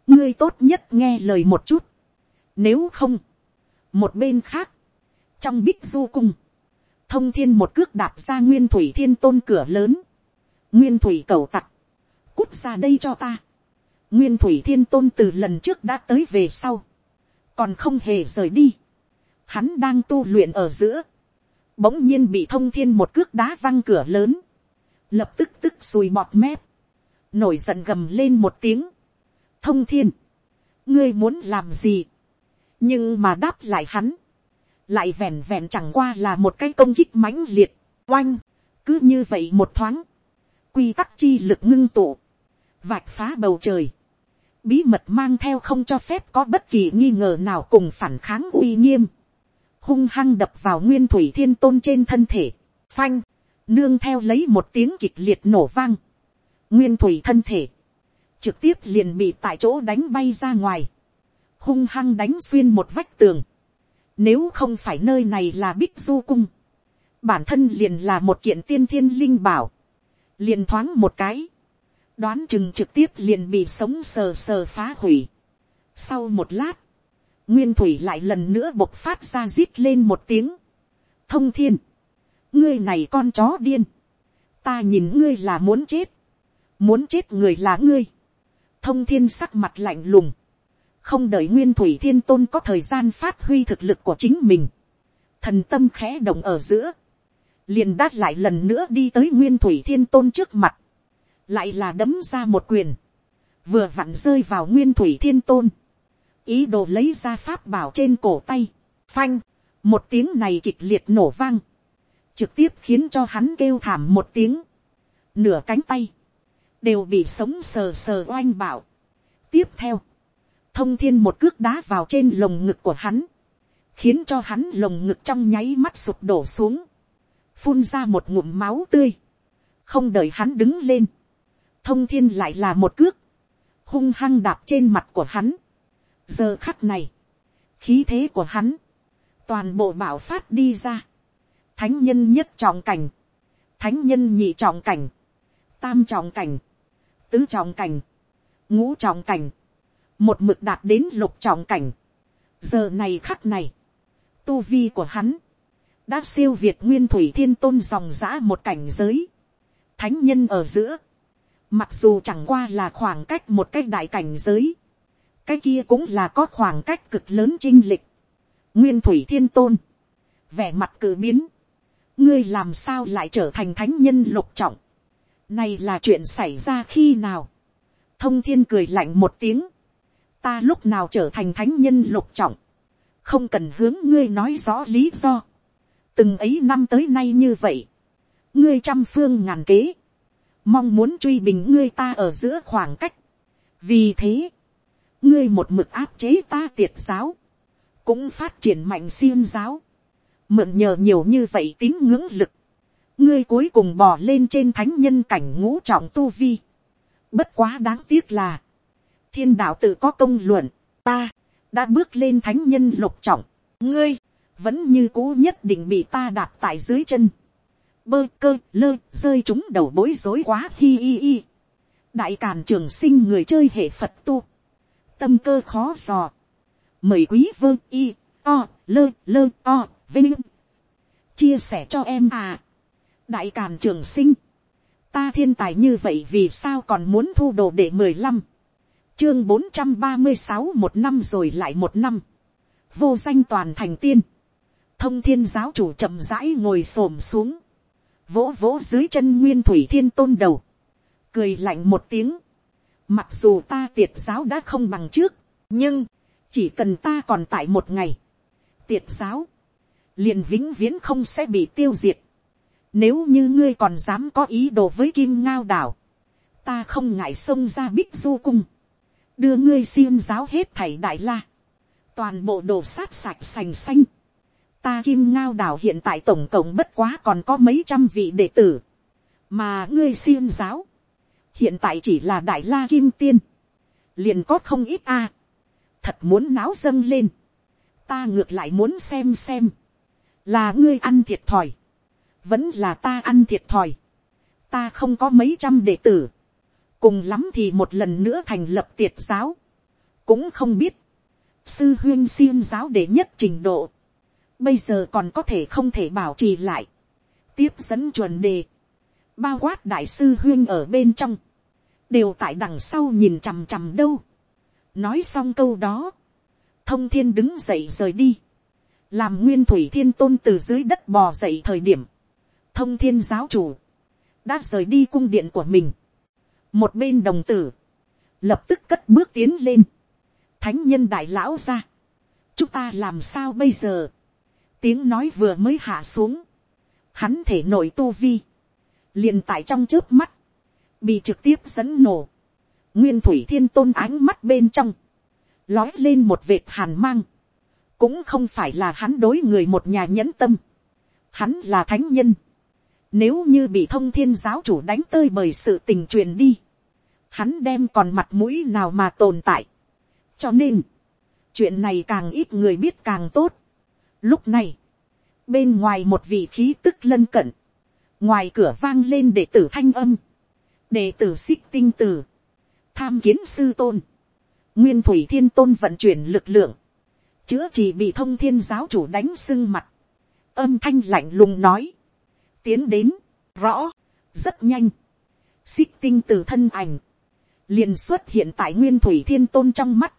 ngươi tốt nhất nghe lời một chút, nếu không, một bên khác, trong bích du cung, thông thiên một cước đạp ra nguyên thủy thiên tôn cửa lớn, nguyên thủy cầu tặc, cút ra đây cho ta, nguyên thủy thiên tôn từ lần trước đã tới về sau, còn không hề rời đi, hắn đang tu luyện ở giữa, bỗng nhiên bị thông thiên một cước đá văng cửa lớn, lập tức tức sùi bọt mép, nổi giận gầm lên một tiếng, thông thiên, ngươi muốn làm gì, nhưng mà đáp lại hắn, lại vẹn vẹn chẳng qua là một cái công kích mãnh liệt, oanh, cứ như vậy một thoáng, quy tắc chi lực ngưng tụ, vạch phá bầu trời, bí mật mang theo không cho phép có bất kỳ nghi ngờ nào cùng phản kháng uy nghiêm, hung hăng đập vào nguyên thủy thiên tôn trên thân thể, phanh, nương theo lấy một tiếng kịch liệt nổ vang, nguyên thủy thân thể, trực tiếp liền bị tại chỗ đánh bay ra ngoài, hung hăng đánh xuyên một vách tường, nếu không phải nơi này là bích du cung, bản thân liền là một kiện tiên thiên linh bảo, liền thoáng một cái, đoán chừng trực tiếp liền bị sống sờ sờ phá hủy. Sau một lát, nguyên thủy lại lần nữa bộc phát ra rít lên một tiếng. thông thiên, ngươi này con chó điên, ta nhìn ngươi là muốn chết, muốn chết người là ngươi. thông thiên sắc mặt lạnh lùng, không đợi nguyên thủy thiên tôn có thời gian phát huy thực lực của chính mình, thần tâm khẽ động ở giữa, liền đát lại lần nữa đi tới nguyên thủy thiên tôn trước mặt, lại là đấm ra một quyền, vừa vặn rơi vào nguyên thủy thiên tôn, ý đồ lấy ra pháp bảo trên cổ tay, phanh, một tiếng này kịch liệt nổ vang, trực tiếp khiến cho hắn kêu thảm một tiếng, nửa cánh tay, đều bị sống sờ sờ oanh bảo. tiếp theo, thông thiên một cước đá vào trên lồng ngực của hắn, khiến cho hắn lồng ngực trong nháy mắt sụp đổ xuống, phun ra một ngụm máu tươi, không đợi hắn đứng lên, thông thiên lại là một cước, hung hăng đạp trên mặt của hắn. giờ khắc này, khí thế của hắn, toàn bộ bảo phát đi ra, thánh nhân nhất trọng cảnh, thánh nhân nhị trọng cảnh, tam trọng cảnh, tứ trọng cảnh, ngũ trọng cảnh, một mực đạt đến lục trọng cảnh. giờ này khắc này, tu vi của hắn, đã siêu việt nguyên thủy thiên tôn dòng giã một cảnh giới, thánh nhân ở giữa, mặc dù chẳng qua là khoảng cách một cái đại cảnh giới, cái kia cũng là có khoảng cách cực lớn chinh lịch, nguyên thủy thiên tôn, vẻ mặt cử biến, ngươi làm sao lại trở thành thánh nhân lục trọng, này là chuyện xảy ra khi nào, thông thiên cười lạnh một tiếng, ta lúc nào trở thành thánh nhân lục trọng, không cần hướng ngươi nói rõ lý do, từng ấy năm tới nay như vậy, ngươi trăm phương ngàn kế, mong muốn truy bình ngươi ta ở giữa khoảng cách. vì thế, ngươi một mực áp chế ta tiệt giáo, cũng phát triển mạnh xiêm giáo, mượn nhờ nhiều như vậy tín ngưỡng lực, ngươi cuối cùng bò lên trên thánh nhân cảnh ngũ trọng tu vi. bất quá đáng tiếc là, thiên đạo tự có công luận, ta, đã bước lên thánh nhân lục trọng, ngươi, vẫn như cũ nhất định bị ta đạp tại dưới chân bơ cơ lơ rơi chúng đầu bối rối quá hi hi hi. đại càn trường sinh người chơi hệ phật tu. tâm cơ khó dò. mời quý vơ y o lơ lơ o vinh. chia sẻ cho em à. đại càn trường sinh. ta thiên tài như vậy vì sao còn muốn thu đồ để mười lăm. chương bốn trăm ba mươi sáu một năm rồi lại một năm. vô danh toàn thành tiên thông thiên giáo chủ chậm rãi ngồi s ổ m xuống, vỗ vỗ dưới chân nguyên thủy thiên tôn đầu, cười lạnh một tiếng, mặc dù ta tiệt giáo đã không bằng trước, nhưng, chỉ cần ta còn tại một ngày, tiệt giáo, liền vĩnh viễn không sẽ bị tiêu diệt. Nếu như ngươi còn dám có ý đồ với kim ngao đảo, ta không ngại xông ra bích du cung, đưa ngươi xiêm giáo hết thảy đại la, toàn bộ đồ sát sạch sành xanh, ta kim ngao đảo hiện tại tổng cộng bất quá còn có mấy trăm vị đệ tử, mà ngươi xiêm giáo, hiện tại chỉ là đại la kim tiên, liền có không ít a, thật muốn náo dâng lên, ta ngược lại muốn xem xem, là ngươi ăn thiệt thòi, vẫn là ta ăn thiệt thòi, ta không có mấy trăm đệ tử, cùng lắm thì một lần nữa thành lập tiệt giáo, cũng không biết, sư huyên xiêm giáo đệ nhất trình độ, bây giờ còn có thể không thể bảo trì lại, tiếp dẫn chuẩn đề, bao quát đại sư huyên ở bên trong, đều tại đằng sau nhìn chằm chằm đâu. nói xong câu đó, thông thiên đứng dậy rời đi, làm nguyên thủy thiên tôn từ dưới đất bò dậy thời điểm, thông thiên giáo chủ, đã rời đi cung điện của mình, một bên đồng tử, lập tức cất bước tiến lên, thánh nhân đại lão ra, chúng ta làm sao bây giờ, tiếng nói vừa mới hạ xuống, hắn thể nội tu vi, liền tại trong trước mắt, bị trực tiếp dẫn nổ, nguyên thủy thiên tôn ánh mắt bên trong, lói lên một vệt hàn mang, cũng không phải là hắn đối người một nhà nhẫn tâm, hắn là thánh nhân, nếu như bị thông thiên giáo chủ đánh tơi bởi sự tình truyền đi, hắn đem còn mặt mũi nào mà tồn tại. cho nên, chuyện này càng ít người biết càng tốt. lúc này, bên ngoài một vị khí tức lân cận, ngoài cửa vang lên đệ tử thanh âm, đệ tử xích tinh tử, tham kiến sư tôn, nguyên thủy thiên tôn vận chuyển lực lượng, chữa chỉ bị thông thiên giáo chủ đánh sưng mặt, âm thanh lạnh lùng nói, tiến đến, rõ, rất nhanh, xích tinh từ thân ảnh, liền xuất hiện tại nguyên thủy thiên tôn trong mắt,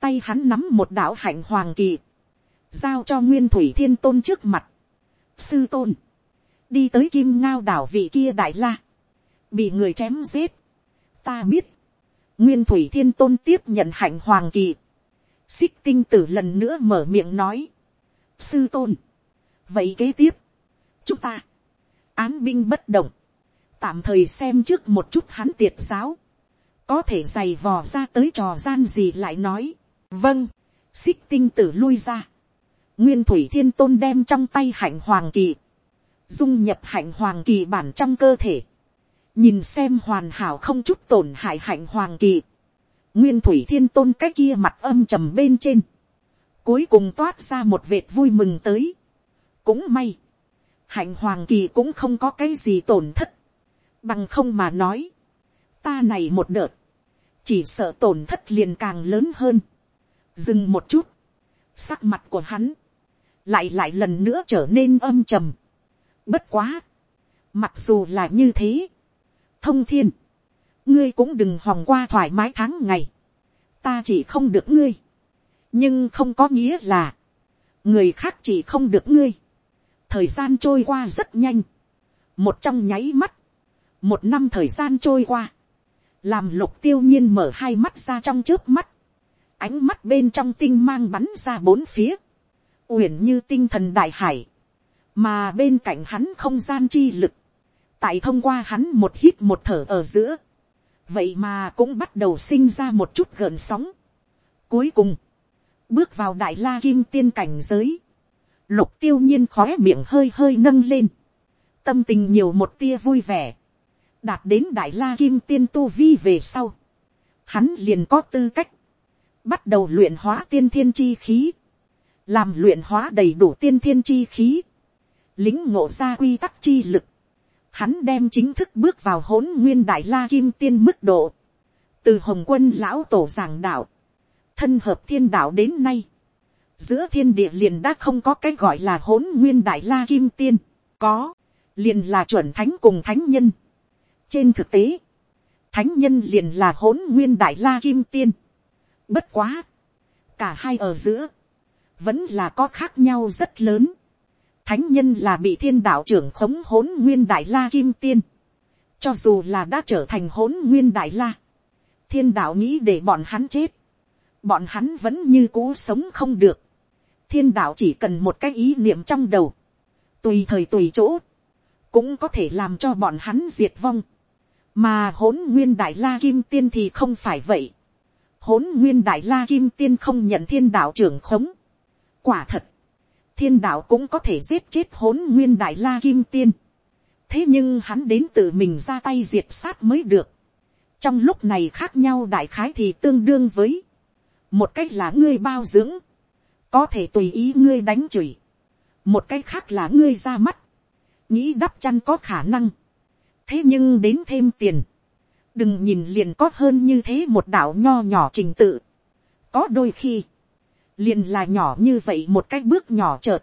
tay hắn nắm một đạo hạnh hoàng kỳ, giao cho nguyên thủy thiên tôn trước mặt, sư tôn, đi tới kim ngao đảo vị kia đại la, bị người chém giết, ta biết, nguyên thủy thiên tôn tiếp nhận hạnh hoàng kỳ, xích tinh tử lần nữa mở miệng nói, sư tôn, vậy kế tiếp, chúng ta, án binh bất động, tạm thời xem trước một chút hắn tiệt giáo, có thể giày vò ra tới trò gian gì lại nói, vâng, xích tinh tử lui ra, nguyên thủy thiên tôn đem trong tay hạnh hoàng kỳ, dung nhập hạnh hoàng kỳ bản trong cơ thể, nhìn xem hoàn hảo không chút tổn hại hạnh hoàng kỳ, nguyên thủy thiên tôn cái kia mặt âm trầm bên trên, cuối cùng toát ra một vệt vui mừng tới, cũng may, hạnh hoàng kỳ cũng không có cái gì tổn thất, bằng không mà nói, ta này một đợt, chỉ sợ tổn thất liền càng lớn hơn, dừng một chút, sắc mặt của hắn, lại lại lần nữa trở nên âm trầm, bất quá, mặc dù là như thế, thông thiên, ngươi cũng đừng hòng qua thoải mái tháng ngày, ta chỉ không được ngươi, nhưng không có nghĩa là, người khác chỉ không được ngươi, thời gian trôi qua rất nhanh, một trong nháy mắt, một năm thời gian trôi qua, làm lục tiêu nhiên mở hai mắt ra trong trước mắt, ánh mắt bên trong tinh mang bắn ra bốn phía, uyển như tinh thần đại hải, mà bên cạnh hắn không gian chi lực, tại thông qua hắn một hít một thở ở giữa, vậy mà cũng bắt đầu sinh ra một chút gợn sóng. Cuối cùng, bước vào đại la kim tiên cảnh giới, lục tiêu nhiên khóe miệng hơi hơi nâng lên, tâm tình nhiều một tia vui vẻ, đạt đến đại la kim tiên tu vi về sau, hắn liền có tư cách, bắt đầu luyện hóa tiên thiên chi khí, làm luyện hóa đầy đủ tiên thiên chi khí, lính ngộ ra quy tắc chi lực, hắn đem chính thức bước vào hỗn nguyên đại la kim tiên mức độ, từ hồng quân lão tổ giảng đạo, thân hợp thiên đạo đến nay, giữa thiên địa liền đã không có cái gọi là hỗn nguyên đại la kim tiên, có, liền là chuẩn thánh cùng thánh nhân. trên thực tế, thánh nhân liền là hỗn nguyên đại la kim tiên. bất quá, cả hai ở giữa, vẫn là có khác nhau rất lớn. Thánh nhân là bị thiên đạo trưởng khống hỗn nguyên đại la kim tiên. Cho dù là đã trở thành hỗn nguyên đại la. Thiên đạo nghĩ để bọn hắn chết. Bọn hắn vẫn như cũ sống không được. Thiên đạo chỉ cần một cái ý niệm trong đầu. Tùy thời tùy chỗ. Cũng có thể làm cho bọn hắn diệt vong. Mà hỗn nguyên đại la kim tiên thì không phải vậy. Hỗn nguyên đại la kim tiên không nhận thiên đạo trưởng khống Quả thật, thiên đạo cũng có thể giết chết hỗn nguyên đại la kim tiên. Thế nhưng hắn đến tự mình ra tay diệt sát mới được. Trong lúc này khác nhau đại khái thì tương đương với. Một cách là ngươi bao dưỡng. có thể tùy ý ngươi đánh chửi, một cách khác là ngươi ra mắt, nghĩ đắp chăn có khả năng, thế nhưng đến thêm tiền, đừng nhìn liền có hơn như thế một đạo nho nhỏ trình tự, có đôi khi, liền là nhỏ như vậy một cái bước nhỏ chợt,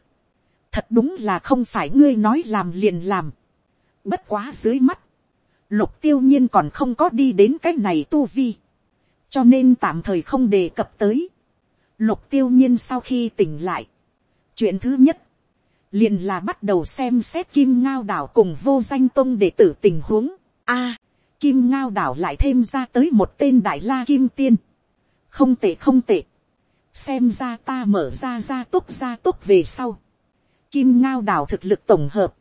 thật đúng là không phải ngươi nói làm liền làm, bất quá dưới mắt, lục tiêu nhiên còn không có đi đến cái này tu vi, cho nên tạm thời không đề cập tới. Lục tiêu nhiên sau khi tỉnh lại, chuyện thứ nhất, liền là bắt đầu xem xét kim ngao đảo cùng vô danh tông để tử tình huống. A, kim ngao đảo lại thêm ra tới một tên đại la kim tiên. không tệ không tệ xem ra ta mở ra ra túc ra túc về sau. kim ngao đảo thực lực tổng hợp,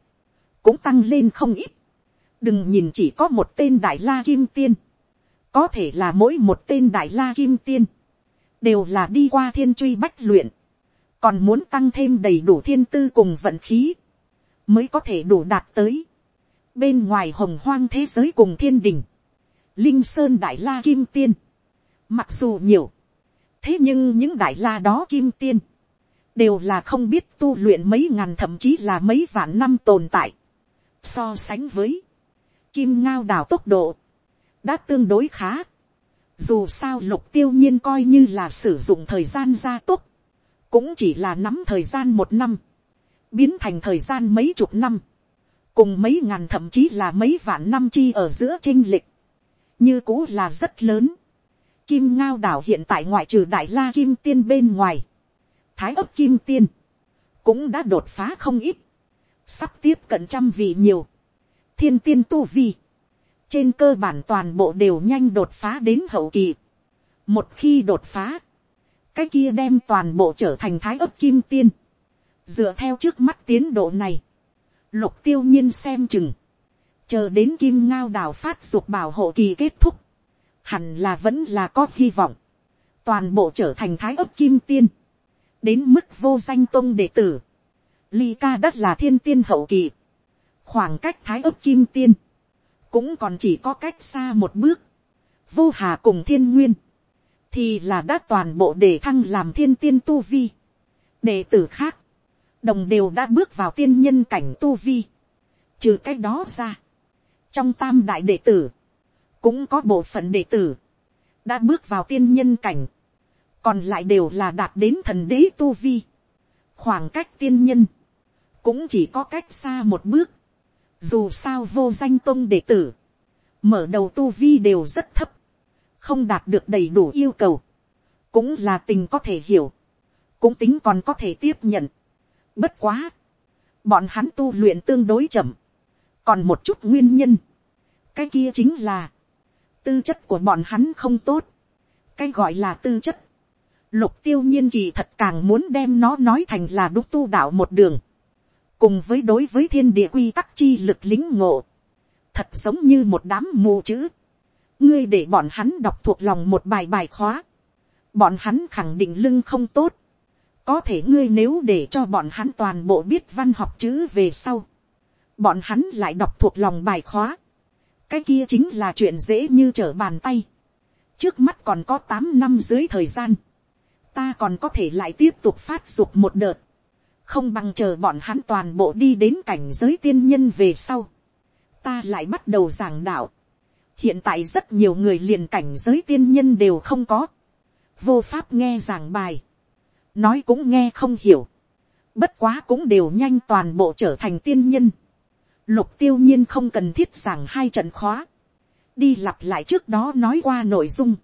cũng tăng lên không ít. đừng nhìn chỉ có một tên đại la kim tiên. có thể là mỗi một tên đại la kim tiên, đều là đi qua thiên truy bách luyện còn muốn tăng thêm đầy đủ thiên tư cùng vận khí, mới có thể đủ đạt tới. Bên ngoài hồng hoang thế giới cùng thiên đình, linh sơn đại la kim tiên, mặc dù nhiều, thế nhưng những đại la đó kim tiên, đều là không biết tu luyện mấy ngàn thậm chí là mấy vạn năm tồn tại. So sánh với kim ngao đào tốc độ, đã tương đối khá. Dù sao lục tiêu nhiên coi như là sử dụng thời gian gia tốc, cũng chỉ là nắm thời gian một năm, biến thành thời gian mấy chục năm, cùng mấy ngàn thậm chí là mấy vạn năm chi ở giữa trinh lịch, như cũ là rất lớn. Kim ngao đảo hiện tại ngoại trừ đại la kim tiên bên ngoài, thái ấp kim tiên, cũng đã đột phá không ít, sắp tiếp cận trăm vị nhiều, thiên tiên tu vi, trên cơ bản toàn bộ đều nhanh đột phá đến hậu kỳ. Một khi đột phá, cái kia đem toàn bộ trở thành thái ấp kim tiên. dựa theo trước mắt tiến độ này, lục tiêu nhiên xem chừng, chờ đến kim ngao đào phát dục bảo hộ kỳ kết thúc, hẳn là vẫn là có hy vọng, toàn bộ trở thành thái ấp kim tiên, đến mức vô danh tôn đệ tử, ly ca đất là thiên tiên hậu kỳ, khoảng cách thái ấp kim tiên, cũng còn chỉ có cách xa một bước, vô hà cùng thiên nguyên, thì là đã toàn bộ để thăng làm thiên tiên tu vi. đệ tử khác, đồng đều đã bước vào tiên nhân cảnh tu vi. trừ cái đó ra, trong tam đại đệ tử, cũng có bộ phận đệ tử, đã bước vào tiên nhân cảnh, còn lại đều là đạt đến thần đế tu vi. khoảng cách tiên nhân, cũng chỉ có cách xa một bước, dù sao vô danh tôn đệ tử, mở đầu tu vi đều rất thấp, không đạt được đầy đủ yêu cầu, cũng là tình có thể hiểu, cũng tính còn có thể tiếp nhận. Bất quá, bọn hắn tu luyện tương đối chậm, còn một chút nguyên nhân, cái kia chính là, tư chất của bọn hắn không tốt, cái gọi là tư chất, lục tiêu nhiên kỳ thật càng muốn đem nó nói thành là đúc tu đạo một đường, cùng với đối với thiên địa quy tắc chi lực lính ngộ, thật giống như một đám mù chữ, ngươi để bọn hắn đọc thuộc lòng một bài bài khóa, bọn hắn khẳng định lưng không tốt, có thể ngươi nếu để cho bọn hắn toàn bộ biết văn học chữ về sau, bọn hắn lại đọc thuộc lòng bài khóa, cái kia chính là chuyện dễ như trở bàn tay, trước mắt còn có tám năm dưới thời gian, ta còn có thể lại tiếp tục phát dục một đợt, không bằng chờ bọn hắn toàn bộ đi đến cảnh giới tiên nhân về sau, ta lại bắt đầu giảng đạo, hiện tại rất nhiều người liền cảnh giới tiên nhân đều không có, vô pháp nghe giảng bài, nói cũng nghe không hiểu, bất quá cũng đều nhanh toàn bộ trở thành tiên nhân, lục tiêu nhiên không cần thiết giảng hai trận khóa, đi lặp lại trước đó nói qua nội dung,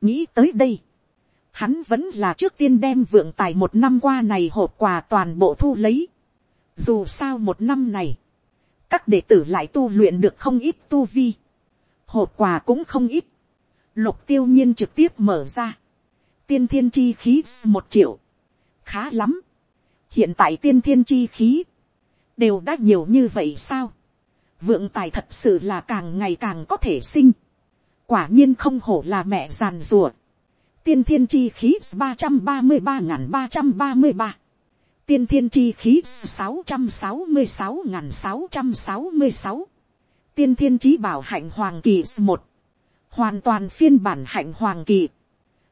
nghĩ tới đây, hắn vẫn là trước tiên đem vượng tài một năm qua này hộp quà toàn bộ thu lấy, dù sao một năm này, các đệ tử lại tu luyện được không ít tu vi, hộp quà cũng không ít, lục tiêu nhiên trực tiếp mở ra, tiên thiên chi khí một triệu, khá lắm, hiện tại tiên thiên chi khí, đều đã nhiều như vậy sao, vượng tài thật sự là càng ngày càng có thể sinh, quả nhiên không hổ là mẹ giàn rùa, tiên thiên chi khí ba trăm ba mươi ba n ba trăm ba mươi ba, tiên thiên chi khí sáu trăm sáu mươi sáu n sáu trăm sáu mươi sáu, tiên thiên chí bảo hạnh hoàng kỳ một, hoàn toàn phiên bản hạnh hoàng kỳ,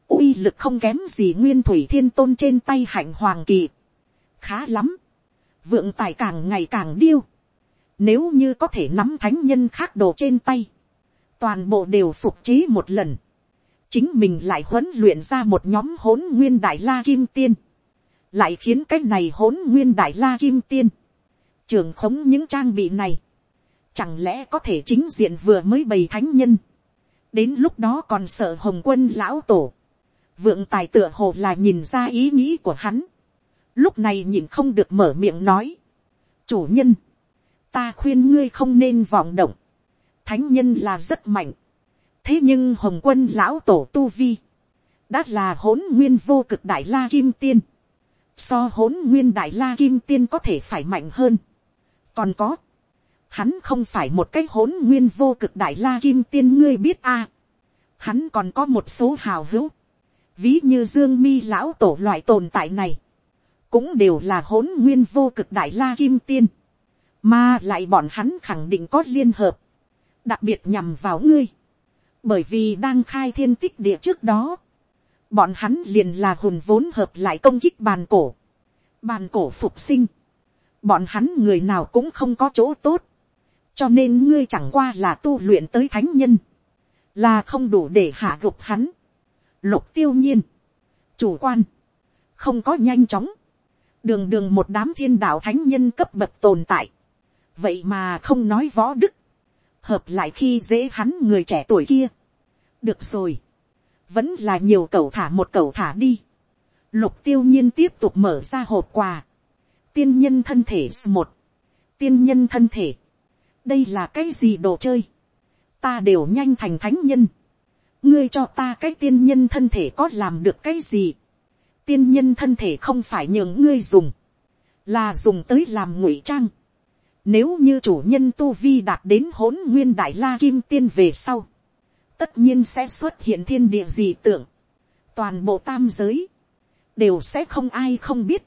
uy lực không kém gì nguyên thủy thiên tôn trên tay hạnh hoàng kỳ. khá lắm, vượng tài càng ngày càng điêu. nếu như có thể nắm thánh nhân khác đồ trên tay, toàn bộ đều phục chế một lần, chính mình lại huấn luyện ra một nhóm hỗn nguyên đại la kim tiên, lại khiến cái này hỗn nguyên đại la kim tiên, trường khống những trang bị này, chẳng lẽ có thể chính diện vừa mới bày thánh nhân, đến lúc đó còn sợ hồng quân lão tổ, vượng tài tựa hồ là nhìn ra ý nghĩ của hắn, lúc này nhìn không được mở miệng nói, chủ nhân, ta khuyên ngươi không nên vọng động, thánh nhân là rất mạnh, thế nhưng hồng quân lão tổ tu vi, đã là hỗn nguyên vô cực đại la kim tiên, so hỗn nguyên đại la kim tiên có thể phải mạnh hơn. còn có, hắn không phải một cái hỗn nguyên vô cực đại la kim tiên ngươi biết a. hắn còn có một số hào hữu, ví như dương mi lão tổ loại tồn tại này, cũng đều là hỗn nguyên vô cực đại la kim tiên, mà lại bọn hắn khẳng định có liên hợp, đặc biệt nhằm vào ngươi, bởi vì đang khai thiên tích địa trước đó, bọn hắn liền là hùn vốn hợp lại công kích bàn cổ, bàn cổ phục sinh, bọn hắn người nào cũng không có chỗ tốt, cho nên ngươi chẳng qua là tu luyện tới thánh nhân, là không đủ để hạ gục hắn, lục tiêu nhiên, chủ quan, không có nhanh chóng, đường đường một đám thiên đạo thánh nhân cấp bậc tồn tại, vậy mà không nói võ đức, hợp lại khi dễ hắn người trẻ tuổi kia. được rồi, vẫn là nhiều cậu thả một cậu thả đi. lục tiêu nhiên tiếp tục mở ra hộp quà. tiên nhân thân thể một, tiên nhân thân thể, đây là cái gì đồ chơi, ta đều nhanh thành thánh nhân, ngươi cho ta cái tiên nhân thân thể có làm được cái gì, tiên nhân thân thể không phải nhường ngươi dùng, là dùng tới làm ngụy trang, nếu như chủ nhân tu vi đạt đến hỗn nguyên đại la kim tiên về sau. Tất nhiên sẽ xuất hiện thiên địa gì tưởng. Toàn bộ tam giới. Đều sẽ không ai không biết.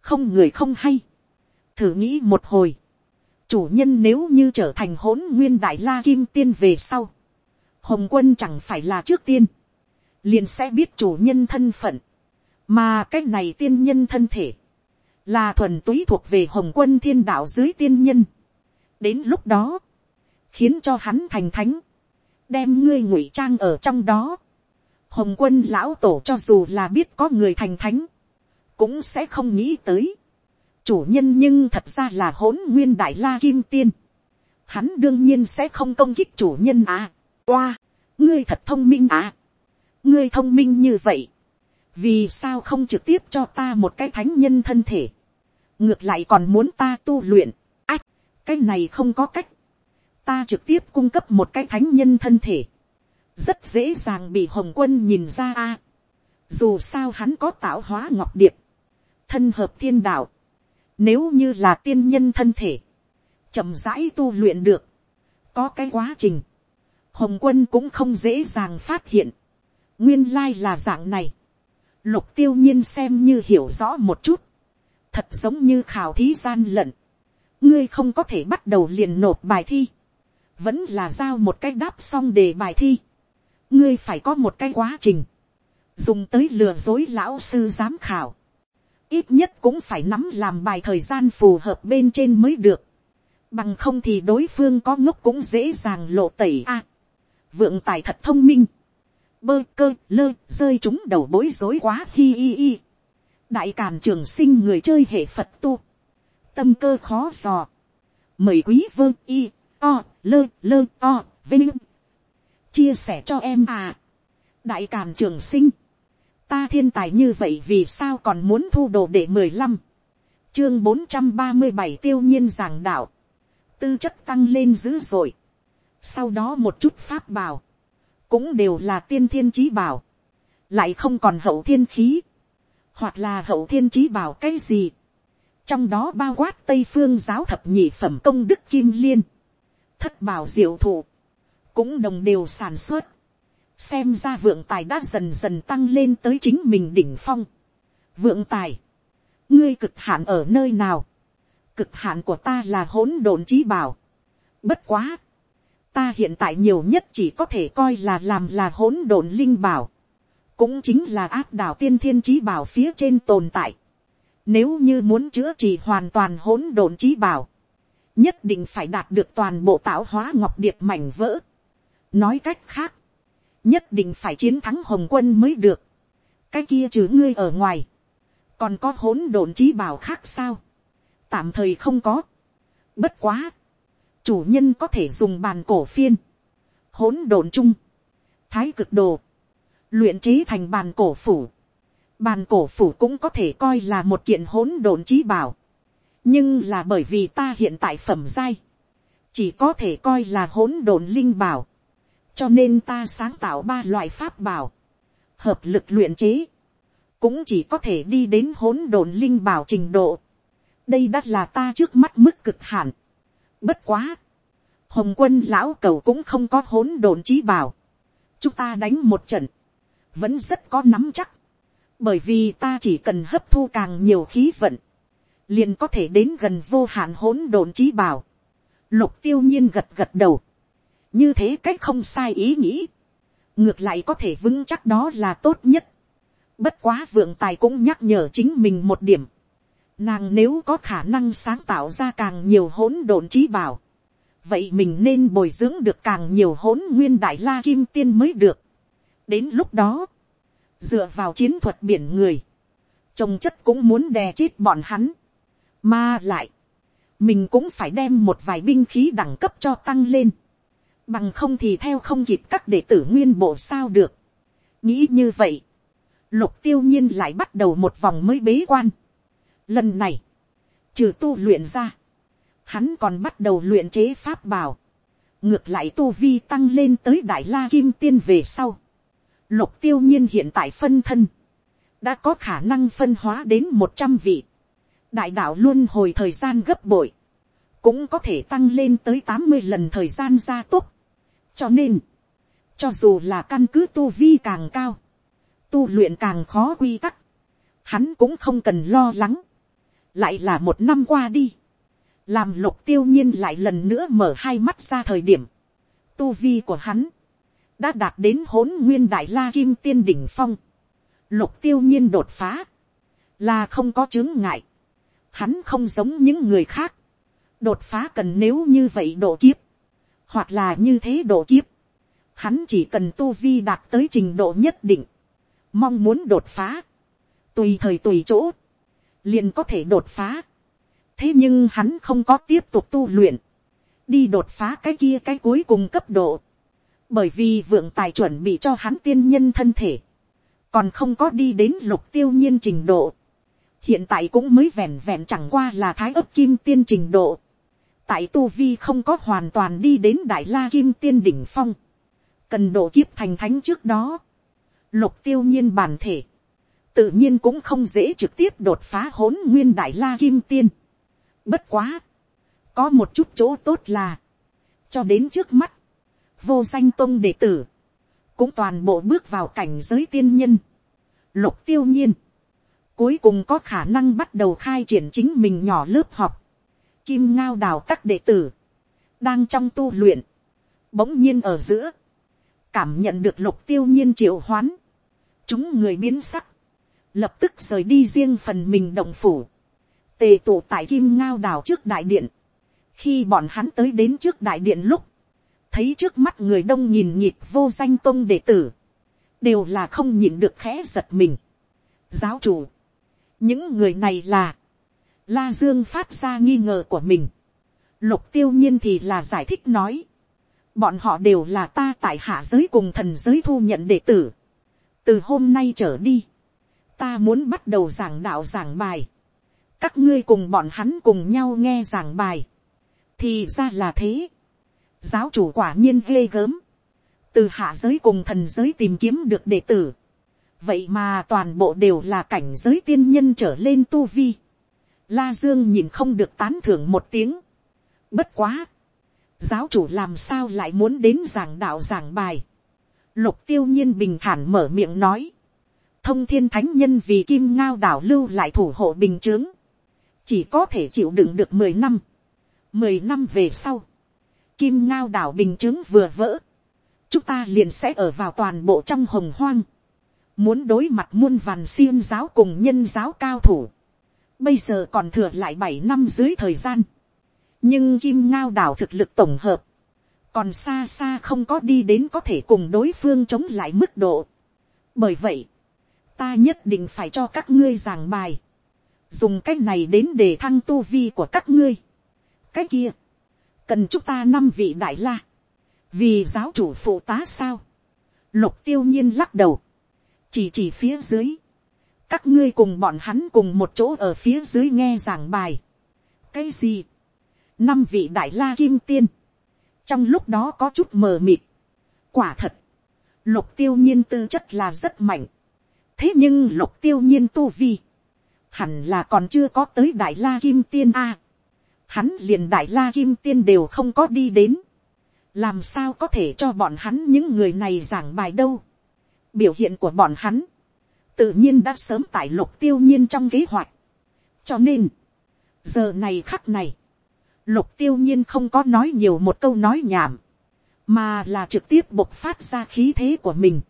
Không người không hay. Thử nghĩ một hồi. Chủ nhân nếu như trở thành hỗn nguyên đại la kim tiên về sau. Hồng quân chẳng phải là trước tiên. Liền sẽ biết chủ nhân thân phận. Mà cái này tiên nhân thân thể là thuần túy thuộc về hồng quân thiên đạo dưới tiên nhân. đến lúc đó, khiến cho hắn thành thánh, đem ngươi ngụy trang ở trong đó. hồng quân lão tổ cho dù là biết có người thành thánh, cũng sẽ không nghĩ tới. chủ nhân nhưng thật ra là hỗn nguyên đại la kim tiên. hắn đương nhiên sẽ không công kích chủ nhân à. oa, ngươi thật thông minh à. ngươi thông minh như vậy vì sao không trực tiếp cho ta một cái thánh nhân thân thể, ngược lại còn muốn ta tu luyện, ách, cái này không có cách, ta trực tiếp cung cấp một cái thánh nhân thân thể, rất dễ dàng bị hồng quân nhìn ra a, dù sao hắn có tạo hóa ngọc điệp, thân hợp thiên đạo, nếu như là tiên nhân thân thể, chậm rãi tu luyện được, có cái quá trình, hồng quân cũng không dễ dàng phát hiện, nguyên lai là dạng này, lục tiêu nhiên xem như hiểu rõ một chút, thật giống như khảo thí gian lận, ngươi không có thể bắt đầu liền nộp bài thi, vẫn là giao một cái đáp xong đề bài thi, ngươi phải có một cái quá trình, dùng tới lừa dối lão sư giám khảo, ít nhất cũng phải nắm làm bài thời gian phù hợp bên trên mới được, bằng không thì đối phương có ngốc cũng dễ dàng lộ tẩy a, vượng tài thật thông minh, bơ cơ, lơ, rơi chúng đầu bối rối quá, hi hi hi. đại càn trường sinh người chơi hệ phật tu. tâm cơ khó dò. mời quý vơ y, o, lơ lơ, o, vinh. chia sẻ cho em à. đại càn trường sinh. ta thiên tài như vậy vì sao còn muốn thu đồ để mười lăm. chương bốn trăm ba mươi bảy tiêu nhiên giảng đạo. tư chất tăng lên dữ dội. sau đó một chút pháp bảo cũng đều là tiên thiên trí bảo, lại không còn hậu thiên khí, hoặc là hậu thiên trí bảo cái gì, trong đó bao quát tây phương giáo thập nhị phẩm công đức kim liên, thất bảo diệu thụ, cũng đồng đều sản xuất, xem ra vượng tài đã dần dần tăng lên tới chính mình đỉnh phong. vượng tài, ngươi cực hạn ở nơi nào, cực hạn của ta là hỗn độn trí bảo, bất quá, ta hiện tại nhiều nhất chỉ có thể coi là làm là hỗn độn linh bảo, cũng chính là áp đảo tiên thiên trí bảo phía trên tồn tại. Nếu như muốn chữa trị hoàn toàn hỗn độn trí bảo, nhất định phải đạt được toàn bộ tạo hóa ngọc điệp mảnh vỡ. Nói cách khác, nhất định phải chiến thắng hồng quân mới được. cái kia chứ ngươi ở ngoài, còn có hỗn độn trí bảo khác sao. tạm thời không có. bất quá, chủ nhân có thể dùng bàn cổ phiên, hỗn độn chung, thái cực đồ, luyện chế thành bàn cổ phủ. Bàn cổ phủ cũng có thể coi là một kiện hỗn độn trí bảo. Nhưng là bởi vì ta hiện tại phẩm giai. Chỉ có thể coi là hỗn độn linh bảo. Cho nên ta sáng tạo ba loại pháp bảo. Hợp lực luyện chế. Cũng chỉ có thể đi đến hỗn độn linh bảo trình độ. Đây đã là ta trước mắt mức cực hạn. Bất quá. Hồng quân lão cầu cũng không có hỗn độn trí bảo. Chúng ta đánh một trận vẫn rất có nắm chắc, bởi vì ta chỉ cần hấp thu càng nhiều khí vận, liền có thể đến gần vô hạn hỗn độn trí bảo. Lục tiêu nhiên gật gật đầu, như thế cách không sai ý nghĩ, ngược lại có thể vững chắc đó là tốt nhất. Bất quá vượng tài cũng nhắc nhở chính mình một điểm, nàng nếu có khả năng sáng tạo ra càng nhiều hỗn độn trí bảo, vậy mình nên bồi dưỡng được càng nhiều hỗn nguyên đại la kim tiên mới được. đến lúc đó, dựa vào chiến thuật biển người, trồng chất cũng muốn đè chết bọn hắn, mà lại, mình cũng phải đem một vài binh khí đẳng cấp cho tăng lên, bằng không thì theo không kịp các đệ tử nguyên bộ sao được. nghĩ như vậy, lục tiêu nhiên lại bắt đầu một vòng mới bế quan lần này, trừ tu luyện ra, hắn còn bắt đầu luyện chế pháp bảo, ngược lại tu vi tăng lên tới đại la kim tiên về sau, Lục tiêu nhiên hiện tại phân thân. Đã có khả năng phân hóa đến một trăm vị. Đại đạo luôn hồi thời gian gấp bội. Cũng có thể tăng lên tới tám mươi lần thời gian gia tốc. Cho nên. Cho dù là căn cứ tu vi càng cao. Tu luyện càng khó quy tắc. Hắn cũng không cần lo lắng. Lại là một năm qua đi. Làm lục tiêu nhiên lại lần nữa mở hai mắt ra thời điểm. Tu vi của hắn đã đạt đến hỗn nguyên đại la kim tiên đỉnh phong, lục tiêu nhiên đột phá, là không có chứng ngại, hắn không giống những người khác, đột phá cần nếu như vậy độ kiếp, hoặc là như thế độ kiếp, hắn chỉ cần tu vi đạt tới trình độ nhất định, mong muốn đột phá, tùy thời tùy chỗ, liền có thể đột phá. thế nhưng hắn không có tiếp tục tu luyện, đi đột phá cái kia cái cuối cùng cấp độ, bởi vì vượng tài chuẩn bị cho hắn tiên nhân thân thể, còn không có đi đến lục tiêu nhiên trình độ, hiện tại cũng mới vẹn vẹn chẳng qua là thái ấp kim tiên trình độ, tại tu vi không có hoàn toàn đi đến đại la kim tiên đỉnh phong, cần độ kiếp thành thánh trước đó, lục tiêu nhiên bản thể, tự nhiên cũng không dễ trực tiếp đột phá hỗn nguyên đại la kim tiên. Bất quá, có một chút chỗ tốt là, cho đến trước mắt, vô danh tôn đệ tử, cũng toàn bộ bước vào cảnh giới tiên nhân, lục tiêu nhiên, cuối cùng có khả năng bắt đầu khai triển chính mình nhỏ lớp học, kim ngao đào các đệ tử, đang trong tu luyện, bỗng nhiên ở giữa, cảm nhận được lục tiêu nhiên triệu hoán, chúng người biến sắc, lập tức rời đi riêng phần mình động phủ, tề tụ tại kim ngao đào trước đại điện, khi bọn hắn tới đến trước đại điện lúc, thấy trước mắt người đông nhìn nhịp vô danh tôn đệ tử, đều là không nhìn được khẽ giật mình. giáo chủ, những người này là, la dương phát ra nghi ngờ của mình, lục tiêu nhiên thì là giải thích nói, bọn họ đều là ta tại hạ giới cùng thần giới thu nhận đệ tử, từ hôm nay trở đi, ta muốn bắt đầu giảng đạo giảng bài, các ngươi cùng bọn hắn cùng nhau nghe giảng bài, thì ra là thế, giáo chủ quả nhiên ghê gớm, từ hạ giới cùng thần giới tìm kiếm được đệ tử, vậy mà toàn bộ đều là cảnh giới tiên nhân trở lên tu vi, la dương nhìn không được tán thưởng một tiếng, bất quá, giáo chủ làm sao lại muốn đến giảng đạo giảng bài, lục tiêu nhiên bình thản mở miệng nói, thông thiên thánh nhân vì kim ngao đảo lưu lại thủ hộ bình chướng, chỉ có thể chịu đựng được mười năm, mười năm về sau, kim ngao đảo bình chứng vừa vỡ, chúng ta liền sẽ ở vào toàn bộ trong hồng hoang. muốn đối mặt muôn vàn xiêm giáo cùng nhân giáo cao thủ, bây giờ còn thừa lại bảy năm dưới thời gian, nhưng kim ngao đảo thực lực tổng hợp, còn xa xa không có đi đến có thể cùng đối phương chống lại mức độ. bởi vậy, ta nhất định phải cho các ngươi giảng bài, dùng cái này đến để thăng tu vi của các ngươi. cái kia, cần chúng ta năm vị đại la, vì giáo chủ phụ tá sao, lục tiêu nhiên lắc đầu, chỉ chỉ phía dưới, các ngươi cùng bọn hắn cùng một chỗ ở phía dưới nghe giảng bài. cái gì, năm vị đại la kim tiên, trong lúc đó có chút mờ mịt, quả thật, lục tiêu nhiên tư chất là rất mạnh, thế nhưng lục tiêu nhiên tu vi, hẳn là còn chưa có tới đại la kim tiên a. hắn liền đại la kim tiên đều không có đi đến, làm sao có thể cho bọn hắn những người này giảng bài đâu. biểu hiện của bọn hắn, tự nhiên đã sớm tại lục tiêu nhiên trong kế hoạch. cho nên, giờ này khắc này, lục tiêu nhiên không có nói nhiều một câu nói nhảm, mà là trực tiếp bộc phát ra khí thế của mình.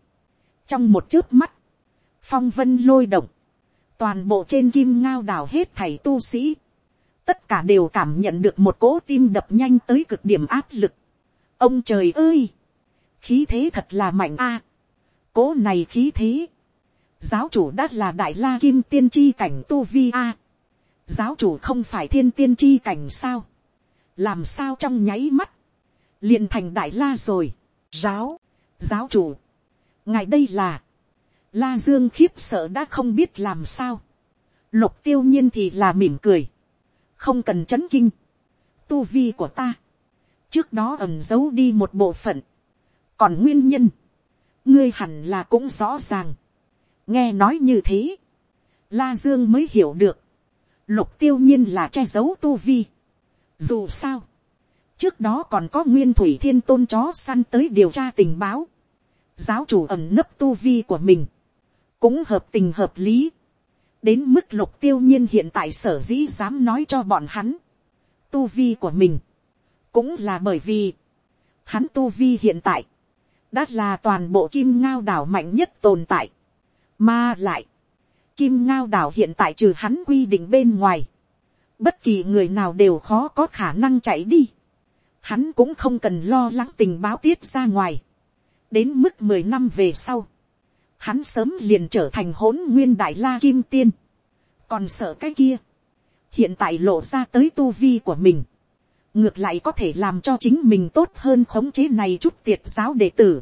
trong một chớp mắt, phong vân lôi động, toàn bộ trên kim ngao đảo hết thảy tu sĩ, tất cả đều cảm nhận được một cỗ tim đập nhanh tới cực điểm áp lực. ông trời ơi, khí thế thật là mạnh a, cỗ này khí thế, giáo chủ đã là đại la kim tiên tri cảnh tu vi a, giáo chủ không phải thiên tiên tri cảnh sao, làm sao trong nháy mắt, liền thành đại la rồi, giáo, giáo chủ, ngài đây là, la dương khiếp sợ đã không biết làm sao, lục tiêu nhiên thì là mỉm cười, không cần chấn kinh, tu vi của ta, trước đó ẩm giấu đi một bộ phận, còn nguyên nhân, ngươi hẳn là cũng rõ ràng, nghe nói như thế, la dương mới hiểu được, lục tiêu nhiên là che giấu tu vi, dù sao, trước đó còn có nguyên thủy thiên tôn chó săn tới điều tra tình báo. Giáo chủ ẩm nấp tu vi của mình. Cũng hợp tình hợp lý. Đến mức lục tiêu nhiên hiện tại sở dĩ dám nói cho bọn hắn. Tu vi của mình. Cũng là bởi vì. Hắn tu vi hiện tại. Đã là toàn bộ kim ngao đảo mạnh nhất tồn tại. Mà lại. Kim ngao đảo hiện tại trừ hắn quy định bên ngoài bất kỳ người nào đều khó có khả năng chạy đi. Hắn cũng không cần lo lắng tình báo tiết ra ngoài. đến mức mười năm về sau, hắn sớm liền trở thành hỗn nguyên đại la kim tiên. còn sợ cái kia, hiện tại lộ ra tới tu vi của mình, ngược lại có thể làm cho chính mình tốt hơn khống chế này chút tiệt giáo đệ tử.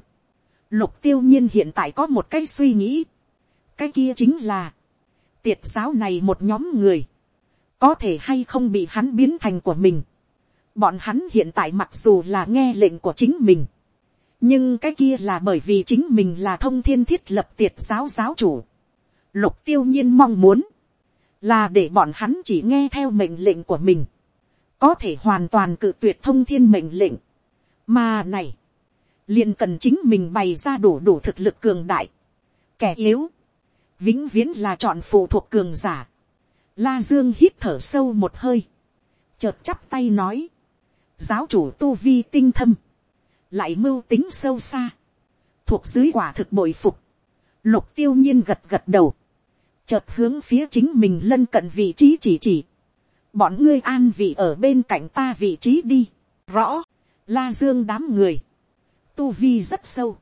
lục tiêu nhiên hiện tại có một cái suy nghĩ, cái kia chính là, tiệt giáo này một nhóm người, có thể hay không bị hắn biến thành của mình. Bọn hắn hiện tại mặc dù là nghe lệnh của chính mình, nhưng cái kia là bởi vì chính mình là thông thiên thiết lập tiệt giáo giáo chủ. Lục tiêu nhiên mong muốn, là để bọn hắn chỉ nghe theo mệnh lệnh của mình, có thể hoàn toàn cự tuyệt thông thiên mệnh lệnh. Mà này, liền cần chính mình bày ra đủ đủ thực lực cường đại. Kẻ yếu, vĩnh viễn là chọn phụ thuộc cường giả. La Dương hít thở sâu một hơi. Chợt chắp tay nói. Giáo chủ tu vi tinh thâm. Lại mưu tính sâu xa. Thuộc dưới quả thực bội phục. Lục tiêu nhiên gật gật đầu. Chợt hướng phía chính mình lân cận vị trí chỉ chỉ. Bọn ngươi an vị ở bên cạnh ta vị trí đi. Rõ. La Dương đám người. Tu vi rất sâu.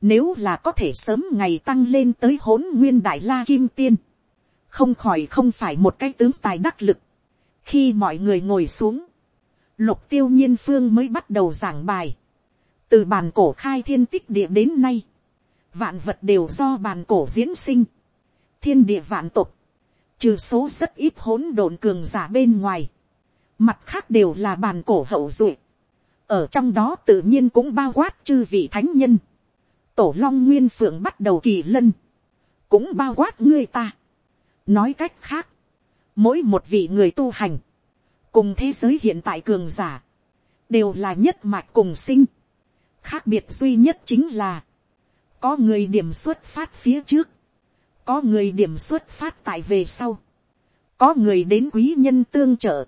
Nếu là có thể sớm ngày tăng lên tới hỗn nguyên đại la kim tiên không khỏi không phải một cái tướng tài đắc lực. khi mọi người ngồi xuống, lục tiêu nhiên phương mới bắt đầu giảng bài từ bàn cổ khai thiên tích địa đến nay, vạn vật đều do bàn cổ diễn sinh, thiên địa vạn tục, trừ số rất ít hỗn độn cường giả bên ngoài, mặt khác đều là bàn cổ hậu duệ, ở trong đó tự nhiên cũng bao quát chư vị thánh nhân, tổ long nguyên phượng bắt đầu kỳ lân, cũng bao quát ngươi ta, nói cách khác, mỗi một vị người tu hành, cùng thế giới hiện tại cường giả, đều là nhất mạch cùng sinh khác biệt duy nhất chính là, có người điểm xuất phát phía trước, có người điểm xuất phát tại về sau, có người đến quý nhân tương trợ,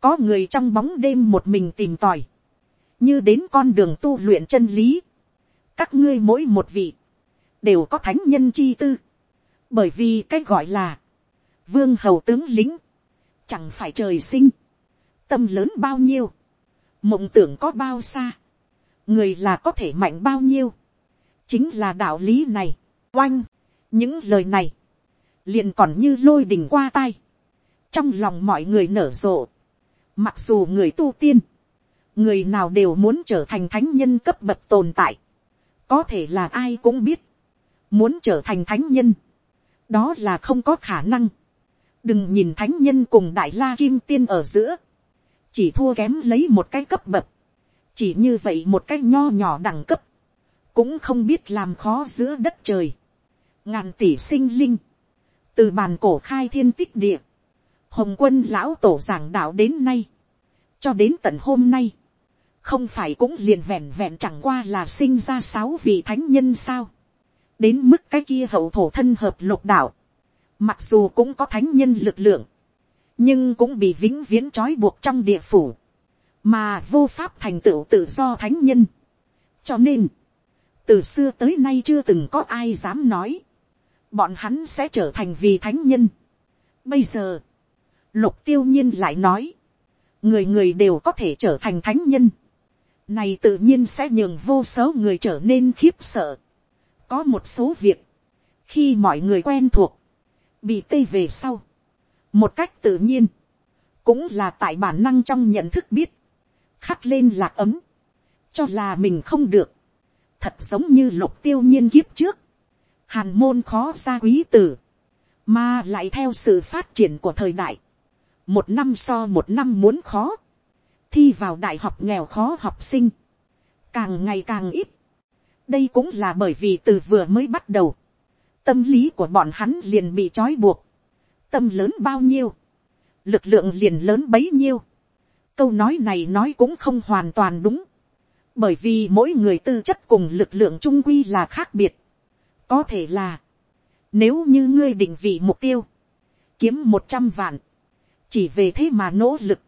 có người trong bóng đêm một mình tìm tòi, như đến con đường tu luyện chân lý, các ngươi mỗi một vị, đều có thánh nhân chi tư, bởi vì cái gọi là, vương hầu tướng lính, chẳng phải trời sinh, tâm lớn bao nhiêu, mộng tưởng có bao xa, người là có thể mạnh bao nhiêu, chính là đạo lý này, oanh, những lời này, liền còn như lôi đình qua tai, trong lòng mọi người nở rộ, mặc dù người tu tiên, người nào đều muốn trở thành thánh nhân cấp bậc tồn tại, có thể là ai cũng biết, muốn trở thành thánh nhân, đó là không có khả năng, đừng nhìn thánh nhân cùng đại la kim tiên ở giữa, chỉ thua kém lấy một cái cấp bậc, chỉ như vậy một cái nho nhỏ đẳng cấp, cũng không biết làm khó giữa đất trời, ngàn tỷ sinh linh, từ bàn cổ khai thiên tích địa, hồng quân lão tổ giảng đạo đến nay, cho đến tận hôm nay, không phải cũng liền vẹn vẹn chẳng qua là sinh ra sáu vị thánh nhân sao, đến mức cái kia hậu thổ thân hợp lục đạo, mặc dù cũng có thánh nhân lực lượng, nhưng cũng bị vĩnh viễn trói buộc trong địa phủ, mà vô pháp thành tựu tự do thánh nhân. cho nên, từ xưa tới nay chưa từng có ai dám nói, bọn hắn sẽ trở thành vì thánh nhân. bây giờ, lục tiêu nhiên lại nói, người người đều có thể trở thành thánh nhân. này tự nhiên sẽ nhường vô số người trở nên khiếp sợ. có một số việc, khi mọi người quen thuộc, bị tê về sau, một cách tự nhiên, cũng là tại bản năng trong nhận thức biết, khắc lên lạc ấm, cho là mình không được, thật giống như lục tiêu nhiên kiếp trước, hàn môn khó ra quý tử, mà lại theo sự phát triển của thời đại, một năm so một năm muốn khó, thi vào đại học nghèo khó học sinh, càng ngày càng ít. đây cũng là bởi vì từ vừa mới bắt đầu, tâm lý của bọn hắn liền bị trói buộc, tâm lớn bao nhiêu, lực lượng liền lớn bấy nhiêu câu nói này nói cũng không hoàn toàn đúng, bởi vì mỗi người tư chất cùng lực lượng trung quy là khác biệt. có thể là, nếu như ngươi định vị mục tiêu, kiếm một trăm vạn, chỉ về thế mà nỗ lực,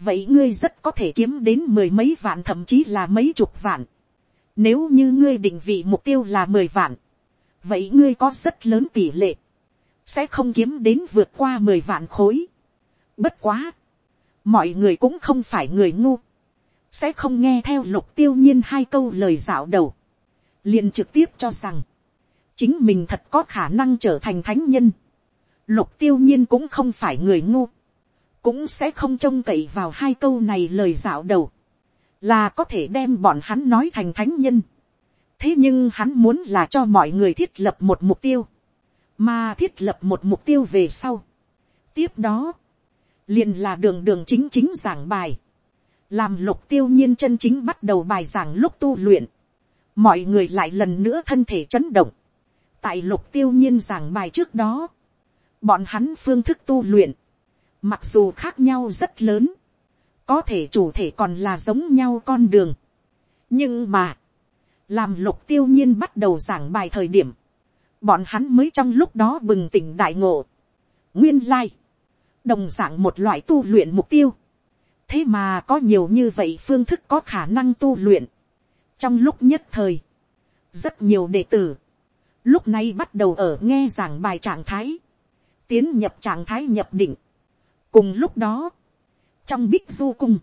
vậy ngươi rất có thể kiếm đến mười mấy vạn thậm chí là mấy chục vạn. Nếu như ngươi định vị mục tiêu là mười vạn, vậy ngươi có rất lớn tỷ lệ, sẽ không kiếm đến vượt qua mười vạn khối. Bất quá, mọi người cũng không phải người ngu, sẽ không nghe theo lục tiêu nhiên hai câu lời dạo đầu, liền trực tiếp cho rằng, chính mình thật có khả năng trở thành thánh nhân. Lục tiêu nhiên cũng không phải người ngu, cũng sẽ không trông cậy vào hai câu này lời dạo đầu, là có thể đem bọn hắn nói thành thánh nhân. thế nhưng hắn muốn là cho mọi người thiết lập một mục tiêu, mà thiết lập một mục tiêu về sau. tiếp đó, liền là đường đường chính chính giảng bài, làm lục tiêu nhiên chân chính bắt đầu bài giảng lúc tu luyện, mọi người lại lần nữa thân thể chấn động, tại lục tiêu nhiên giảng bài trước đó, bọn hắn phương thức tu luyện, mặc dù khác nhau rất lớn, có thể chủ thể còn là giống nhau con đường. nhưng mà, làm lục tiêu nhiên bắt đầu giảng bài thời điểm, bọn hắn mới trong lúc đó bừng tỉnh đại ngộ. nguyên lai, đồng dạng một loại tu luyện mục tiêu. thế mà có nhiều như vậy phương thức có khả năng tu luyện. trong lúc nhất thời, rất nhiều đệ tử, lúc này bắt đầu ở nghe giảng bài trạng thái, tiến nhập trạng thái nhập định, cùng lúc đó, trong bích du cung,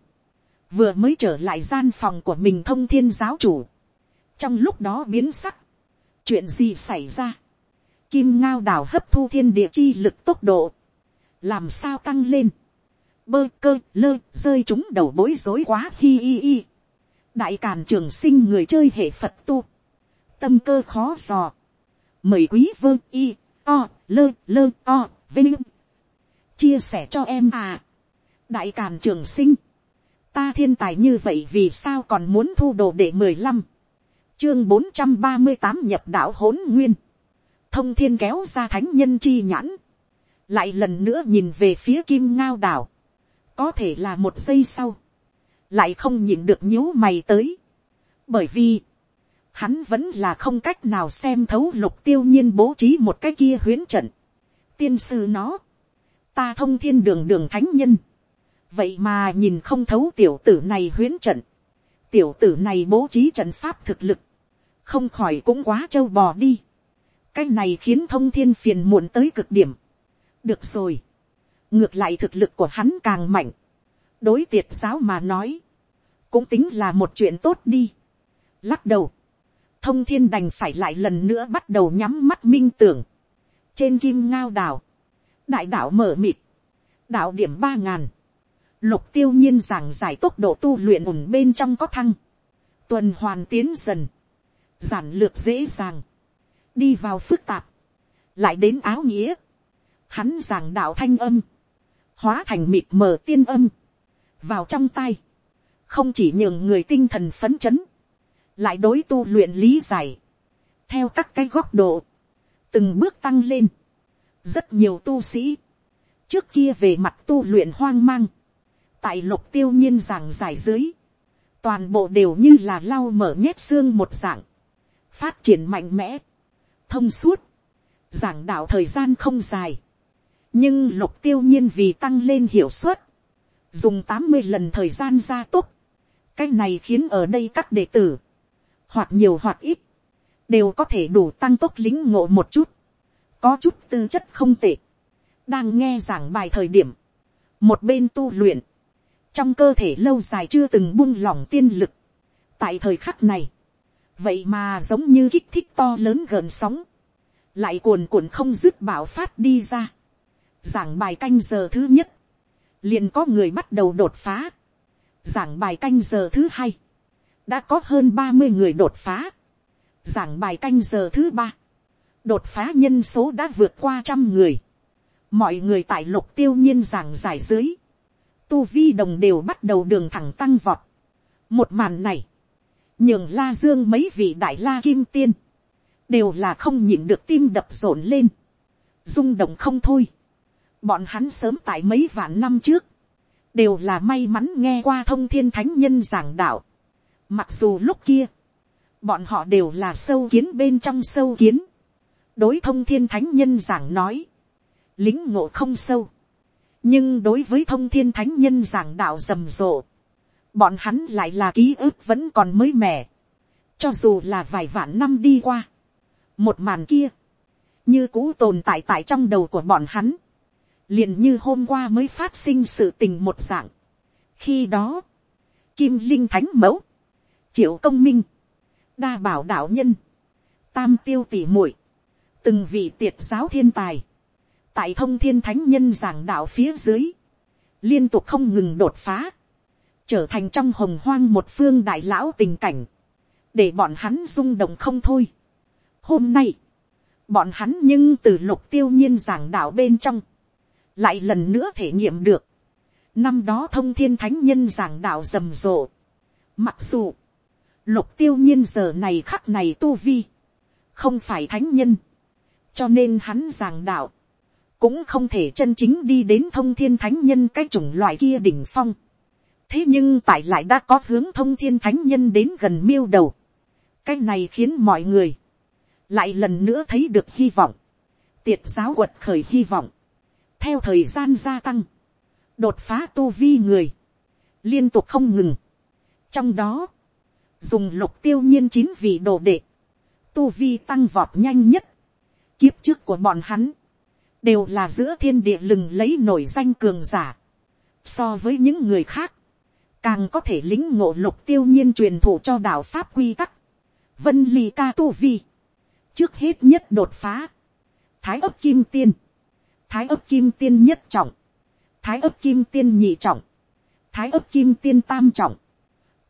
vừa mới trở lại gian phòng của mình thông thiên giáo chủ, trong lúc đó biến sắc, chuyện gì xảy ra, kim ngao đảo hấp thu thiên địa chi lực tốc độ, làm sao tăng lên, bơ cơ lơ rơi chúng đầu bối rối quá hi hi hi, đại càn trường sinh người chơi hệ phật tu, tâm cơ khó dò, mời quý vơ y o lơ lơ o vinh. Chia sẻ cho em à. đại càn trường sinh, ta thiên tài như vậy vì sao còn muốn thu đồ để mười lăm, chương bốn trăm ba mươi tám nhập đạo hỗn nguyên, thông thiên kéo ra thánh nhân chi nhãn, lại lần nữa nhìn về phía kim ngao đảo, có thể là một giây sau, lại không nhìn được nhíu mày tới, bởi vì, hắn vẫn là không cách nào xem thấu lục tiêu nhiên bố trí một cái kia huyến trận, tiên sư nó, ta thông thiên đường đường thánh nhân, vậy mà nhìn không thấu tiểu tử này huyến trận, tiểu tử này bố trí trận pháp thực lực, không khỏi cũng quá trâu bò đi, cái này khiến thông thiên phiền muộn tới cực điểm được rồi, ngược lại thực lực của hắn càng mạnh, đối tiệt giáo mà nói, cũng tính là một chuyện tốt đi. lắc đầu, thông thiên đành phải lại lần nữa bắt đầu nhắm mắt minh tưởng, trên kim ngao đảo, đại đạo mở mịt, đạo điểm ba ngàn, lục tiêu nhiên giảng giải tốc độ tu luyện ủng bên trong có thăng, tuần hoàn tiến dần, giản lược dễ dàng, đi vào phức tạp, lại đến áo nghĩa, hắn giảng đạo thanh âm, hóa thành mịt mờ tiên âm, vào trong tay, không chỉ nhường người tinh thần phấn chấn, lại đối tu luyện lý giải, theo các cái góc độ, từng bước tăng lên, rất nhiều tu sĩ, trước kia về mặt tu luyện hoang mang, tại lục tiêu nhiên giảng giải dưới, toàn bộ đều như là lau mở nhét xương một dạng, phát triển mạnh mẽ, thông suốt, giảng đạo thời gian không dài, nhưng lục tiêu nhiên vì tăng lên hiệu suất, dùng tám mươi lần thời gian gia tốc, cái này khiến ở đây các đệ tử, hoặc nhiều hoặc ít, đều có thể đủ tăng tốc lính ngộ một chút, có chút tư chất không tệ, đang nghe giảng bài thời điểm, một bên tu luyện, trong cơ thể lâu dài chưa từng buông lỏng tiên lực, tại thời khắc này, vậy mà giống như kích thích to lớn gần sóng, lại cuồn cuộn không dứt bảo phát đi ra, giảng bài canh giờ thứ nhất, liền có người bắt đầu đột phá, giảng bài canh giờ thứ hai, đã có hơn ba mươi người đột phá, giảng bài canh giờ thứ ba, đột phá nhân số đã vượt qua trăm người, mọi người tại lục tiêu nhiên giảng giải dưới, tu vi đồng đều bắt đầu đường thẳng tăng vọt. một màn này, nhường la dương mấy vị đại la kim tiên, đều là không nhịn được tim đập rộn lên, rung động không thôi bọn hắn sớm tại mấy vạn năm trước, đều là may mắn nghe qua thông thiên thánh nhân giảng đạo. mặc dù lúc kia, bọn họ đều là sâu kiến bên trong sâu kiến, đối thông thiên thánh nhân giảng nói, lính ngộ không sâu, nhưng đối với thông thiên thánh nhân giảng đạo rầm rộ, bọn hắn lại là ký ức vẫn còn mới mẻ, cho dù là vài vạn năm đi qua, một màn kia, như cũ tồn tại tại trong đầu của bọn hắn, liền như hôm qua mới phát sinh sự tình một dạng. khi đó, kim linh thánh mẫu, triệu công minh, đa bảo đạo nhân, tam tiêu tỉ muội, từng vị tiệt giáo thiên tài, tại thông thiên thánh nhân giảng đạo phía dưới, liên tục không ngừng đột phá, trở thành trong hồng hoang một phương đại lão tình cảnh, để bọn hắn rung động không thôi. Hôm nay, bọn hắn nhưng từ lục tiêu nhiên giảng đạo bên trong, lại lần nữa thể nghiệm được, năm đó thông thiên thánh nhân giảng đạo rầm rộ. Mặc dù, lục tiêu nhiên giờ này khắc này tu vi, không phải thánh nhân, cho nên hắn giảng đạo, cũng không thể chân chính đi đến thông thiên thánh nhân cái chủng loại kia đỉnh phong. thế nhưng tại lại đã có hướng thông thiên thánh nhân đến gần miêu đầu. cái này khiến mọi người lại lần nữa thấy được hy vọng, tiệt giáo quật khởi hy vọng, theo thời gian gia tăng, đột phá tu vi người, liên tục không ngừng. trong đó, dùng lục tiêu nhiên chín vị đồ đệ, tu vi tăng vọt nhanh nhất, kiếp trước của bọn hắn, đều là giữa thiên địa lừng lấy nổi danh cường giả. So với những người khác, càng có thể lính ngộ lục tiêu nhiên truyền thụ cho đạo pháp quy tắc. Vân ly ca tu vi. Trước hết nhất đột phá. Thái ấp kim tiên. Thái ấp kim tiên nhất trọng. Thái ấp kim tiên nhị trọng. Thái ấp kim tiên tam trọng.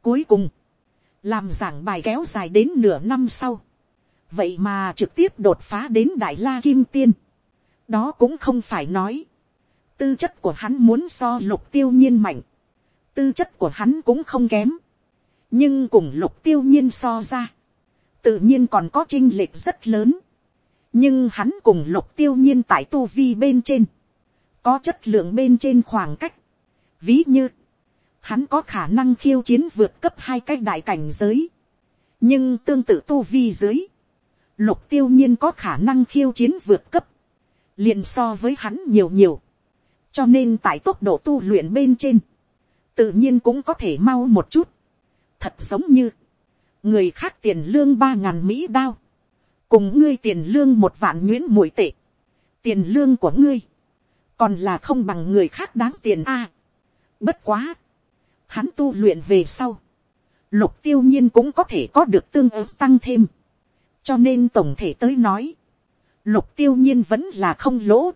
Cuối cùng, làm giảng bài kéo dài đến nửa năm sau. Vậy mà trực tiếp đột phá đến Đại La Kim Tiên đó cũng không phải nói, tư chất của hắn muốn so lục tiêu nhiên mạnh, tư chất của hắn cũng không kém, nhưng cùng lục tiêu nhiên so ra, tự nhiên còn có chinh lệch rất lớn, nhưng hắn cùng lục tiêu nhiên tại tu vi bên trên, có chất lượng bên trên khoảng cách, ví như, hắn có khả năng khiêu chiến vượt cấp hai cái đại cảnh giới, nhưng tương tự tu vi dưới, lục tiêu nhiên có khả năng khiêu chiến vượt cấp. Liền so với hắn nhiều nhiều, cho nên tại tốc độ tu luyện bên trên, tự nhiên cũng có thể mau một chút, thật giống như, người khác tiền lương ba ngàn mỹ đao, cùng ngươi tiền lương một vạn nguyễn mũi tệ, tiền lương của ngươi, còn là không bằng người khác đáng tiền a. bất quá, hắn tu luyện về sau, lục tiêu nhiên cũng có thể có được tương ứng tăng thêm, cho nên tổng thể tới nói, lục tiêu nhiên vẫn là không lỗ,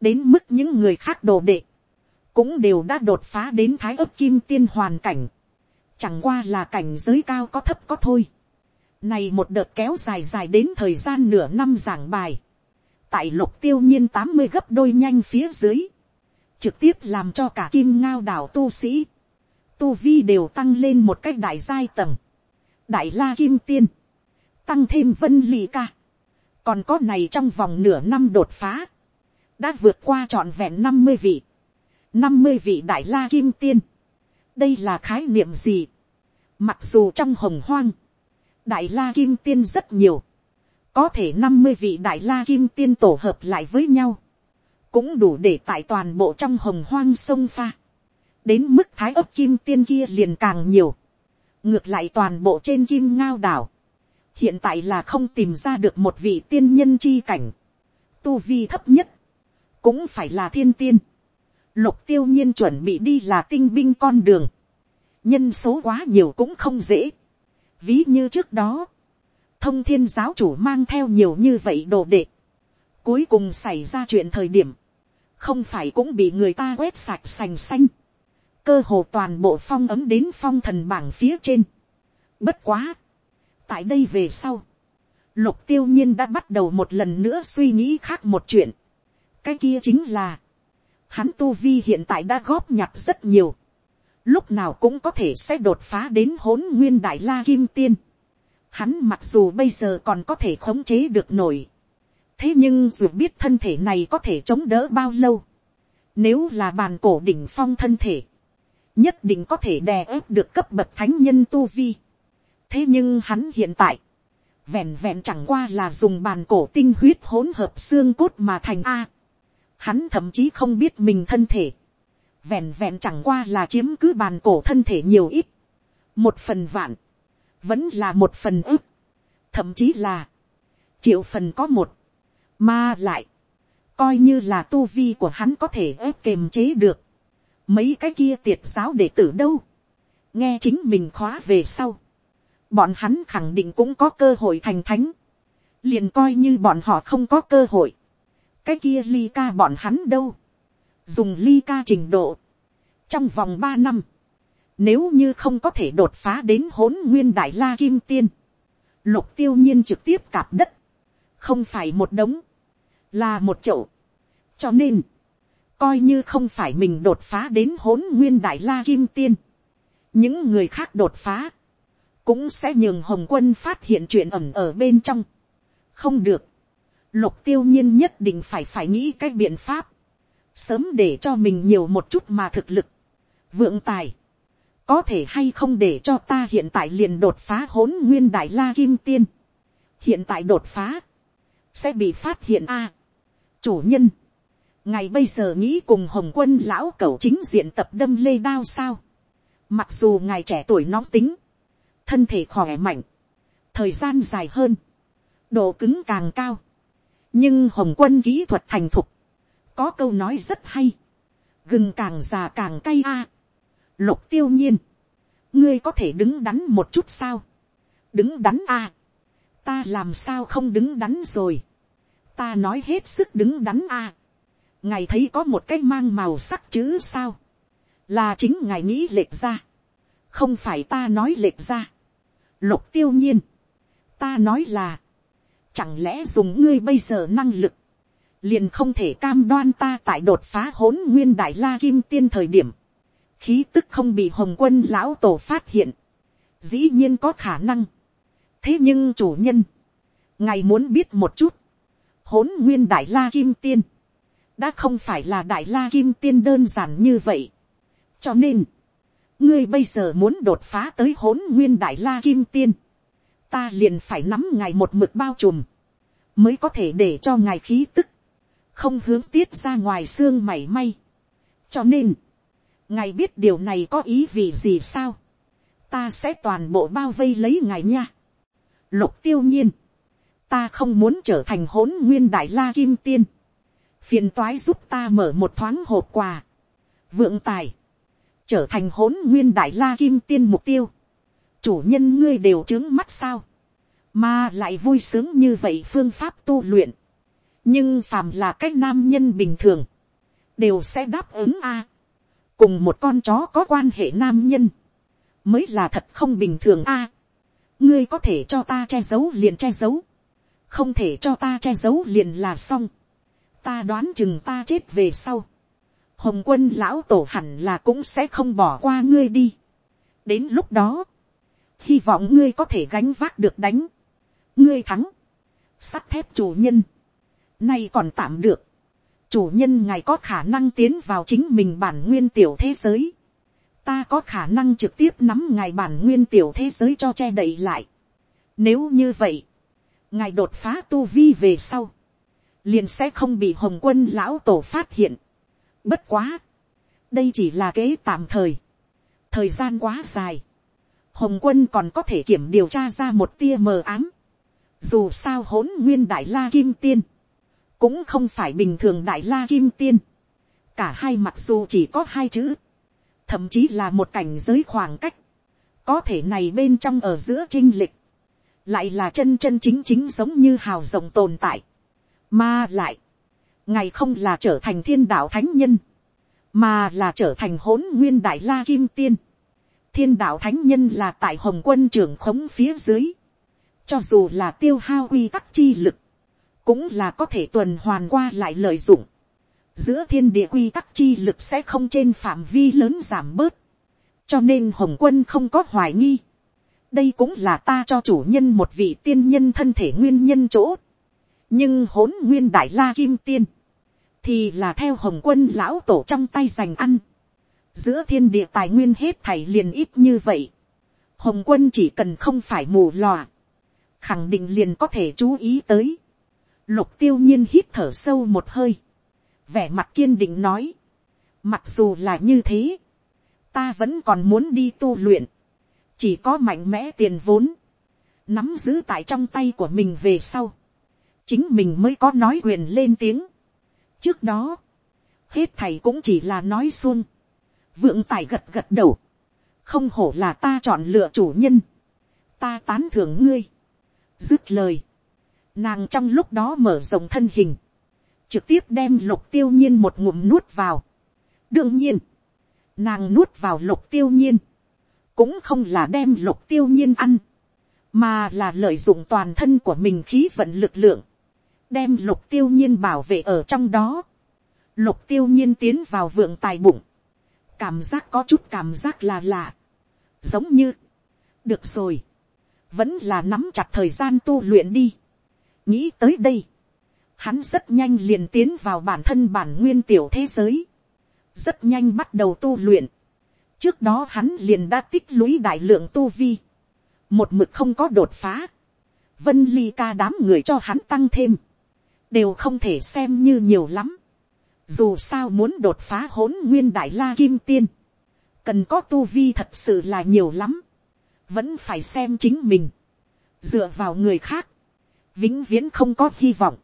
đến mức những người khác đồ đệ, cũng đều đã đột phá đến thái ấp kim tiên hoàn cảnh, chẳng qua là cảnh giới cao có thấp có thôi. Này một đợt kéo dài dài đến thời gian nửa năm giảng bài, tại lục tiêu nhiên tám mươi gấp đôi nhanh phía dưới, trực tiếp làm cho cả kim ngao đảo tu sĩ, tu vi đều tăng lên một cách đại giai tầng, đại la kim tiên, tăng thêm vân ly ca, còn có này trong vòng nửa năm đột phá, đã vượt qua trọn vẹn năm mươi vị, năm mươi vị đại la kim tiên, đây là khái niệm gì, mặc dù trong hồng hoang, đại la kim tiên rất nhiều, có thể năm mươi vị đại la kim tiên tổ hợp lại với nhau, cũng đủ để tại toàn bộ trong hồng hoang sông pha, đến mức thái ấp kim tiên kia liền càng nhiều, ngược lại toàn bộ trên kim ngao đảo, hiện tại là không tìm ra được một vị tiên nhân chi cảnh, tu vi thấp nhất, cũng phải là thiên tiên, lục tiêu nhiên chuẩn bị đi là tinh binh con đường, nhân số quá nhiều cũng không dễ, ví như trước đó, thông thiên giáo chủ mang theo nhiều như vậy đồ đệ, cuối cùng xảy ra chuyện thời điểm, không phải cũng bị người ta quét sạch sành xanh, cơ hồ toàn bộ phong ấm đến phong thần bảng phía trên. Bất quá, tại đây về sau, lục tiêu nhiên đã bắt đầu một lần nữa suy nghĩ khác một chuyện. cái kia chính là, hắn tu vi hiện tại đã góp nhặt rất nhiều, lúc nào cũng có thể sẽ đột phá đến hỗn nguyên đại la kim tiên. Hắn mặc dù bây giờ còn có thể khống chế được nổi, thế nhưng dù biết thân thể này có thể chống đỡ bao lâu, nếu là bàn cổ đỉnh phong thân thể, nhất định có thể đè ép được cấp bậc thánh nhân tu vi. thế nhưng hắn hiện tại, vẹn vẹn chẳng qua là dùng bàn cổ tinh huyết hỗn hợp xương cốt mà thành a. hắn thậm chí không biết mình thân thể, vẹn vẹn chẳng qua là chiếm cứ bàn cổ thân thể nhiều ít, một phần vạn, vẫn là một phần ức, thậm chí là triệu phần có một, mà lại, coi như là tu vi của hắn có thể ép kềm chế được, mấy cái kia tiệt giáo đệ tử đâu, nghe chính mình khóa về sau, bọn hắn khẳng định cũng có cơ hội thành thánh, liền coi như bọn họ không có cơ hội, cái kia ly ca bọn hắn đâu, dùng ly ca trình độ, trong vòng ba năm, nếu như không có thể đột phá đến hỗn nguyên đại la kim tiên, lục tiêu nhiên trực tiếp cạp đất, không phải một đống, là một chậu. cho nên, coi như không phải mình đột phá đến hỗn nguyên đại la kim tiên, những người khác đột phá, cũng sẽ nhường hồng quân phát hiện chuyện ẩm ở bên trong. không được, lục tiêu nhiên nhất định phải phải nghĩ cái biện pháp, sớm để cho mình nhiều một chút mà thực lực, vượng tài, có thể hay không để cho ta hiện tại liền đột phá hỗn nguyên đại la kim tiên, hiện tại đột phá, sẽ bị phát hiện a. chủ nhân, ngày bây giờ nghĩ cùng hồng quân lão cẩu chính diện tập đâm lê đao sao, mặc dù ngài trẻ tuổi nóng tính, thân thể khỏe mạnh, thời gian dài hơn, độ cứng càng cao, nhưng hồng quân kỹ thuật thành thục, có câu nói rất hay, gừng càng già càng cay a. lục tiêu nhiên, ngươi có thể đứng đắn một chút sao, đứng đắn a, ta làm sao không đứng đắn rồi, ta nói hết sức đứng đắn a, ngài thấy có một cái mang màu sắc chữ sao, là chính ngài nghĩ lệch ra, không phải ta nói lệch ra, lục tiêu nhiên, ta nói là, chẳng lẽ dùng ngươi bây giờ năng lực, liền không thể cam đoan ta tại đột phá hỗn nguyên đại la kim tiên thời điểm, khí tức không bị hồng quân lão tổ phát hiện, dĩ nhiên có khả năng. thế nhưng chủ nhân, ngài muốn biết một chút, hỗn nguyên đại la kim tiên, đã không phải là đại la kim tiên đơn giản như vậy. cho nên, ngươi bây giờ muốn đột phá tới hỗn nguyên đại la kim tiên, ta liền phải nắm ngài một mực bao trùm, mới có thể để cho ngài khí tức, không hướng tiết ra ngoài xương mảy may. cho nên, ngài biết điều này có ý vì gì sao, ta sẽ toàn bộ bao vây lấy ngài nha. lục tiêu nhiên, ta không muốn trở thành hỗn nguyên đại la kim tiên, phiền toái giúp ta mở một thoáng hộp quà, vượng tài, trở thành hỗn nguyên đại la kim tiên mục tiêu, chủ nhân ngươi đều trướng mắt sao, mà lại vui sướng như vậy phương pháp tu luyện, nhưng phàm là cái nam nhân bình thường, đều sẽ đáp ứng a, cùng một con chó có quan hệ nam nhân, mới là thật không bình thường a, ngươi có thể cho ta che giấu liền che giấu, không thể cho ta che giấu liền là xong, ta đoán chừng ta chết về sau, hồng quân lão tổ hẳn là cũng sẽ không bỏ qua ngươi đi. đến lúc đó, hy vọng ngươi có thể gánh vác được đánh, ngươi thắng, sắt thép chủ nhân, nay còn tạm được, chủ nhân ngài có khả năng tiến vào chính mình bản nguyên tiểu thế giới, ta có khả năng trực tiếp nắm ngài bản nguyên tiểu thế giới cho che đậy lại. Nếu như vậy, ngài đột phá tu vi về sau, liền sẽ không bị hồng quân lão tổ phát hiện. Bất quá, đây chỉ là kế tạm thời, thời gian quá dài, hồng quân còn có thể kiểm điều tra ra một tia mờ ám. Dù sao hỗn nguyên đại la kim tiên, cũng không phải bình thường đại la kim tiên. Cả hai mặc dù chỉ có hai chữ, thậm chí là một cảnh giới khoảng cách, có thể này bên trong ở giữa trinh lịch, lại là chân chân chính chính giống như hào rồng tồn tại, mà lại, ngày không là trở thành thiên đạo thánh nhân, mà là trở thành hỗn nguyên đại la kim tiên, thiên đạo thánh nhân là tại hồng quân trưởng khống phía dưới, cho dù là tiêu hao quy tắc chi lực, cũng là có thể tuần hoàn qua lại lợi dụng, giữa thiên địa quy tắc chi lực sẽ không trên phạm vi lớn giảm bớt, cho nên hồng quân không có hoài nghi. đây cũng là ta cho chủ nhân một vị tiên nhân thân thể nguyên nhân chỗ, nhưng hỗn nguyên đại la kim tiên, thì là theo hồng quân lão tổ trong tay giành ăn, giữa thiên địa tài nguyên hết thảy liền ít như vậy, hồng quân chỉ cần không phải mù lòa, khẳng định liền có thể chú ý tới, lục tiêu nhiên hít thở sâu một hơi, vẻ mặt kiên định nói, mặc dù là như thế, ta vẫn còn muốn đi tu luyện, chỉ có mạnh mẽ tiền vốn, nắm giữ tại trong tay của mình về sau, chính mình mới có nói quyền lên tiếng. trước đó, hết thầy cũng chỉ là nói xuông, vượng tài gật gật đầu, không hổ là ta chọn lựa chủ nhân, ta tán thưởng ngươi, dứt lời, nàng trong lúc đó mở rộng thân hình, trực tiếp đem lục tiêu nhiên một ngụm nuốt vào. đương nhiên, nàng nuốt vào lục tiêu nhiên, cũng không là đem lục tiêu nhiên ăn, mà là lợi dụng toàn thân của mình khí vận lực lượng, đem lục tiêu nhiên bảo vệ ở trong đó. lục tiêu nhiên tiến vào vượng tài bụng, cảm giác có chút cảm giác là lạ, giống như, được rồi, vẫn là nắm chặt thời gian tu luyện đi nghĩ tới đây, hắn rất nhanh liền tiến vào bản thân bản nguyên tiểu thế giới, rất nhanh bắt đầu tu luyện. trước đó hắn liền đã tích lũy đại lượng tu vi, một mực không có đột phá, vân ly ca đám người cho hắn tăng thêm, đều không thể xem như nhiều lắm. dù sao muốn đột phá hỗn nguyên đại la kim tiên, cần có tu vi thật sự là nhiều lắm, vẫn phải xem chính mình, dựa vào người khác, vĩnh viễn không có hy vọng.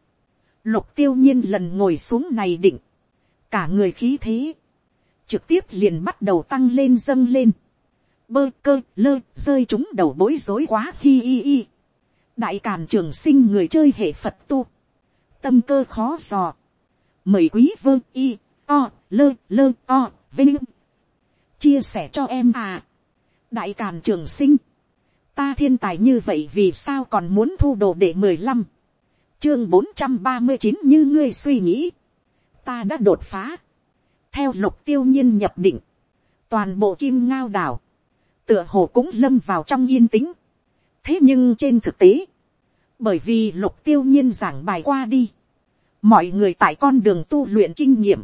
Lục tiêu nhiên lần ngồi xuống này định. Cả người khí thế. Trực tiếp liền bắt đầu tăng lên dâng lên. Bơ cơ, lơ, rơi chúng đầu bối rối quá, hi hi hi. Đại càn trường sinh người chơi hệ Phật tu. Tâm cơ khó dò. Mời quý vơ, y, o, lơ lơ, o, vinh. Chia sẻ cho em à. Đại càn trường sinh. Ta thiên tài như vậy vì sao còn muốn thu đồ để mười lăm? Chương bốn trăm ba mươi chín như ngươi suy nghĩ, ta đã đột phá, theo lục tiêu nhiên nhập định, toàn bộ kim ngao đảo, tựa hồ cũng lâm vào trong yên tĩnh. thế nhưng trên thực tế, bởi vì lục tiêu nhiên giảng bài qua đi, mọi người tại con đường tu luyện kinh nghiệm,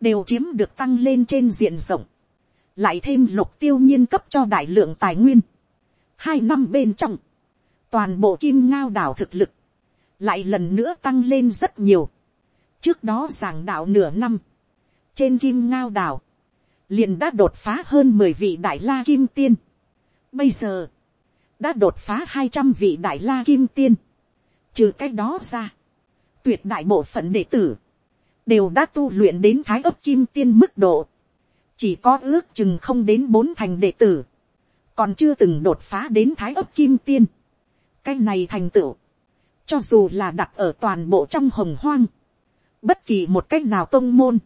đều chiếm được tăng lên trên diện rộng, lại thêm lục tiêu nhiên cấp cho đại lượng tài nguyên hai năm bên trong, toàn bộ kim ngao đảo thực lực, lại lần nữa tăng lên rất nhiều. trước đó giảng đạo nửa năm, trên kim ngao đảo, liền đã đột phá hơn mười vị đại la kim tiên. bây giờ, đã đột phá hai trăm vị đại la kim tiên. Trừ cái đó ra, tuyệt đại bộ phận đệ tử, đều đã tu luyện đến thái ấp kim tiên mức độ. Chỉ có ước chừng không đến bốn thành đệ tử, còn chưa từng đột phá đến thái ấp kim tiên. Cái này thành tựu, cho dù là đặt ở toàn bộ trong hồng hoang, bất kỳ một cách nào tôn môn,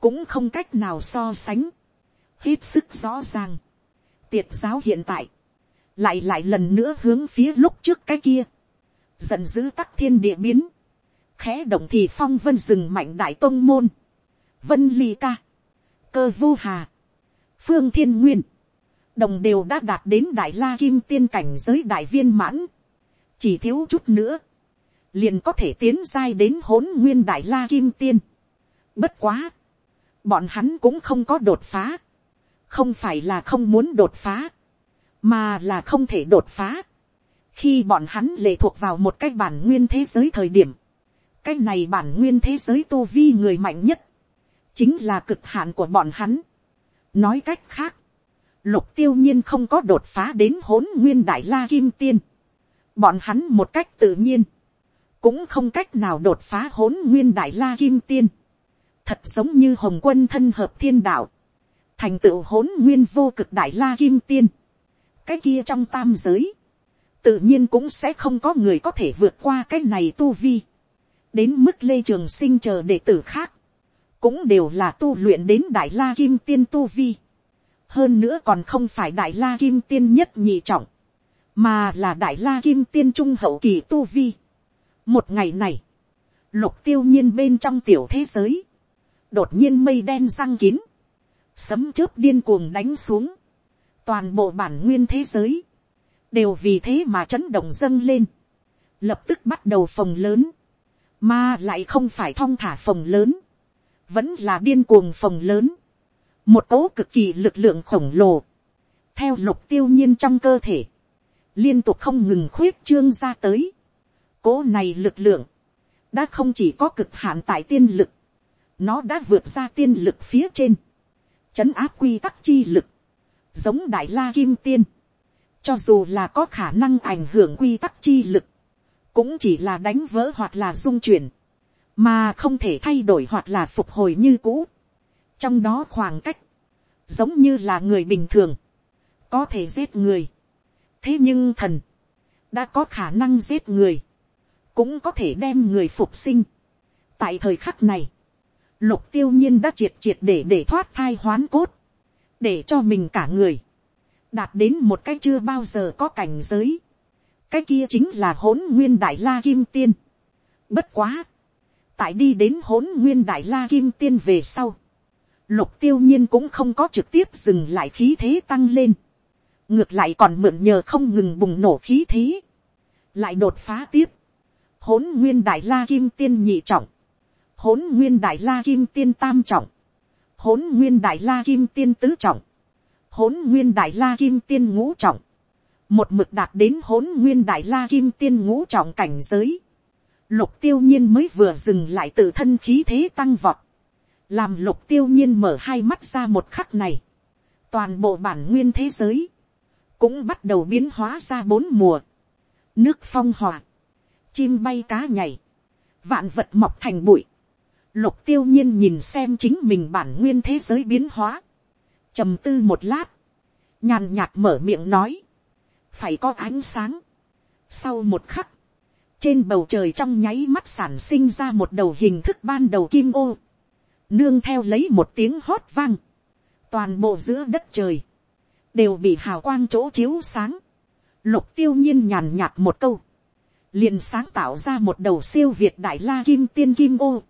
cũng không cách nào so sánh, hết sức rõ ràng. Tiệt giáo hiện tại, lại lại lần nữa hướng phía lúc trước cái kia, giận dữ tắc thiên địa biến, khẽ động thì phong vân rừng mạnh đại tôn môn, vân ly ca, cơ vô hà, phương thiên nguyên, đồng đều đã đạt đến đại la kim tiên cảnh giới đại viên mãn, chỉ thiếu chút nữa, liền có thể tiến giai đến hỗn nguyên đại la kim tiên. Bất quá, bọn hắn cũng không có đột phá, không phải là không muốn đột phá, mà là không thể đột phá. khi bọn hắn lệ thuộc vào một cái bản nguyên thế giới thời điểm, cái này bản nguyên thế giới tu vi người mạnh nhất, chính là cực hạn của bọn hắn. nói cách khác, lục tiêu nhiên không có đột phá đến hỗn nguyên đại la kim tiên. bọn hắn một cách tự nhiên, cũng không cách nào đột phá hỗn nguyên đại la kim tiên. thật giống như hồng quân thân hợp thiên đạo, thành tựu hỗn nguyên vô cực đại la kim tiên. cái kia trong tam giới, tự nhiên cũng sẽ không có người có thể vượt qua cái này tu vi. đến mức lê trường sinh chờ đệ tử khác, cũng đều là tu luyện đến đại la kim tiên tu vi hơn nữa còn không phải đại la kim tiên nhất nhị trọng, mà là đại la kim tiên trung hậu kỳ tu vi. một ngày này, lục tiêu nhiên bên trong tiểu thế giới, đột nhiên mây đen răng kín, sấm chớp điên cuồng đánh xuống, toàn bộ bản nguyên thế giới, đều vì thế mà chấn động dâng lên, lập tức bắt đầu phòng lớn, mà lại không phải thong thả phòng lớn, vẫn là điên cuồng phòng lớn, một cỗ cực kỳ lực lượng khổng lồ, theo lục tiêu nhiên trong cơ thể, liên tục không ngừng khuyết trương ra tới. Cỗ này lực lượng, đã không chỉ có cực hạn tại tiên lực, nó đã vượt ra tiên lực phía trên, chấn áp quy tắc chi lực, giống đại la kim tiên, cho dù là có khả năng ảnh hưởng quy tắc chi lực, cũng chỉ là đánh vỡ hoặc là dung chuyển, mà không thể thay đổi hoặc là phục hồi như cũ trong đó khoảng cách, giống như là người bình thường, có thể giết người. thế nhưng thần, đã có khả năng giết người, cũng có thể đem người phục sinh. tại thời khắc này, lục tiêu nhiên đã triệt triệt để để thoát thai hoán cốt, để cho mình cả người, đạt đến một cái chưa bao giờ có cảnh giới. cái kia chính là hỗn nguyên đại la kim tiên. bất quá, tại đi đến hỗn nguyên đại la kim tiên về sau, lục tiêu nhiên cũng không có trực tiếp dừng lại khí thế tăng lên, ngược lại còn mượn nhờ không ngừng bùng nổ khí thế, lại đột phá tiếp, hỗn nguyên đại la kim tiên nhị trọng, hỗn nguyên đại la kim tiên tam trọng, hỗn nguyên đại la kim tiên tứ trọng, hỗn nguyên đại la kim tiên ngũ trọng, một mực đạt đến hỗn nguyên đại la kim tiên ngũ trọng cảnh giới, lục tiêu nhiên mới vừa dừng lại tự thân khí thế tăng vọt, làm lục tiêu nhiên mở hai mắt ra một khắc này, toàn bộ bản nguyên thế giới, cũng bắt đầu biến hóa ra bốn mùa, nước phong hòa, chim bay cá nhảy, vạn vật mọc thành bụi, lục tiêu nhiên nhìn xem chính mình bản nguyên thế giới biến hóa, trầm tư một lát, nhàn nhạt mở miệng nói, phải có ánh sáng. Sau một khắc, trên bầu trời trong nháy mắt sản sinh ra một đầu hình thức ban đầu kim ô, nương theo lấy một tiếng hót vang, toàn bộ giữa đất trời, đều bị hào quang chỗ chiếu sáng, lục tiêu nhiên nhàn nhạt một câu, liền sáng tạo ra một đầu siêu việt đại la kim tiên kim ô.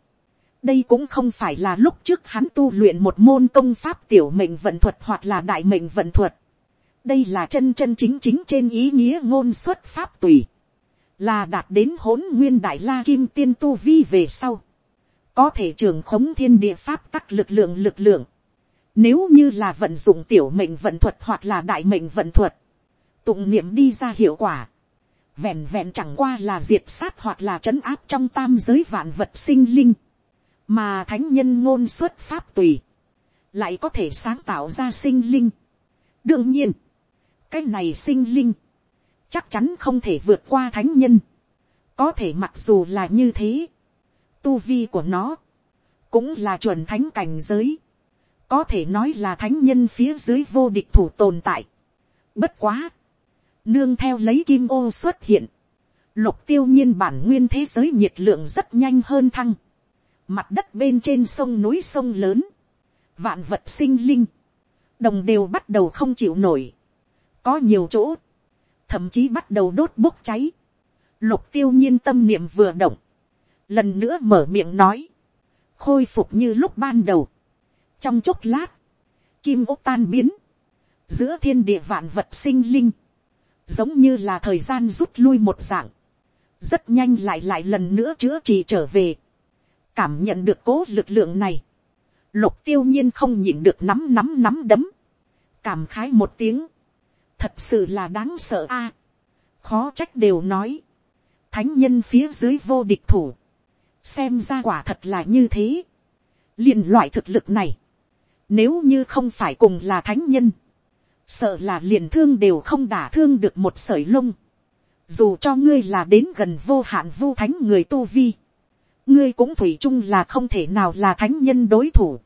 đây cũng không phải là lúc trước hắn tu luyện một môn công pháp tiểu mệnh vận thuật hoặc là đại mệnh vận thuật. đây là chân chân chính chính trên ý nghĩa ngôn xuất pháp tùy. Là đạt đến hỗn nguyên đại la kim tiên tu vi về sau, có thể trường khống thiên địa pháp tắc lực lượng lực lượng, nếu như là vận dụng tiểu mệnh vận thuật hoặc là đại mệnh vận thuật, tụng niệm đi ra hiệu quả, vẹn vẹn chẳng qua là diệt sát hoặc là trấn áp trong tam giới vạn vật sinh linh, mà thánh nhân ngôn xuất pháp tùy, lại có thể sáng tạo ra sinh linh. đương nhiên, cái này sinh linh, chắc chắn không thể vượt qua thánh nhân, có thể mặc dù là như thế, tu vi của nó, cũng là chuẩn thánh cảnh giới, có thể nói là thánh nhân phía dưới vô địch thủ tồn tại. Bất quá, nương theo lấy kim ô xuất hiện, lục tiêu nhiên bản nguyên thế giới nhiệt lượng rất nhanh hơn thăng, mặt đất bên trên sông núi sông lớn, vạn vật sinh linh, đồng đều bắt đầu không chịu nổi, có nhiều chỗ, thậm chí bắt đầu đốt bốc cháy, lục tiêu nhiên tâm niệm vừa động, lần nữa mở miệng nói, khôi phục như lúc ban đầu, trong chốc lát, kim ốc tan biến, giữa thiên địa vạn vật sinh linh, giống như là thời gian rút lui một dạng, rất nhanh lại lại lần nữa chữa trị trở về, cảm nhận được cố lực lượng này, lục tiêu nhiên không nhịn được nắm nắm nắm đấm, cảm khái một tiếng, thật sự là đáng sợ a, khó trách đều nói, thánh nhân phía dưới vô địch thủ, xem ra quả thật là như thế, liền loại thực lực này, nếu như không phải cùng là thánh nhân, sợ là liền thương đều không đả thương được một sởi lông, dù cho ngươi là đến gần vô hạn vô thánh người tu vi, ngươi cũng thủy chung là không thể nào là thánh nhân đối thủ.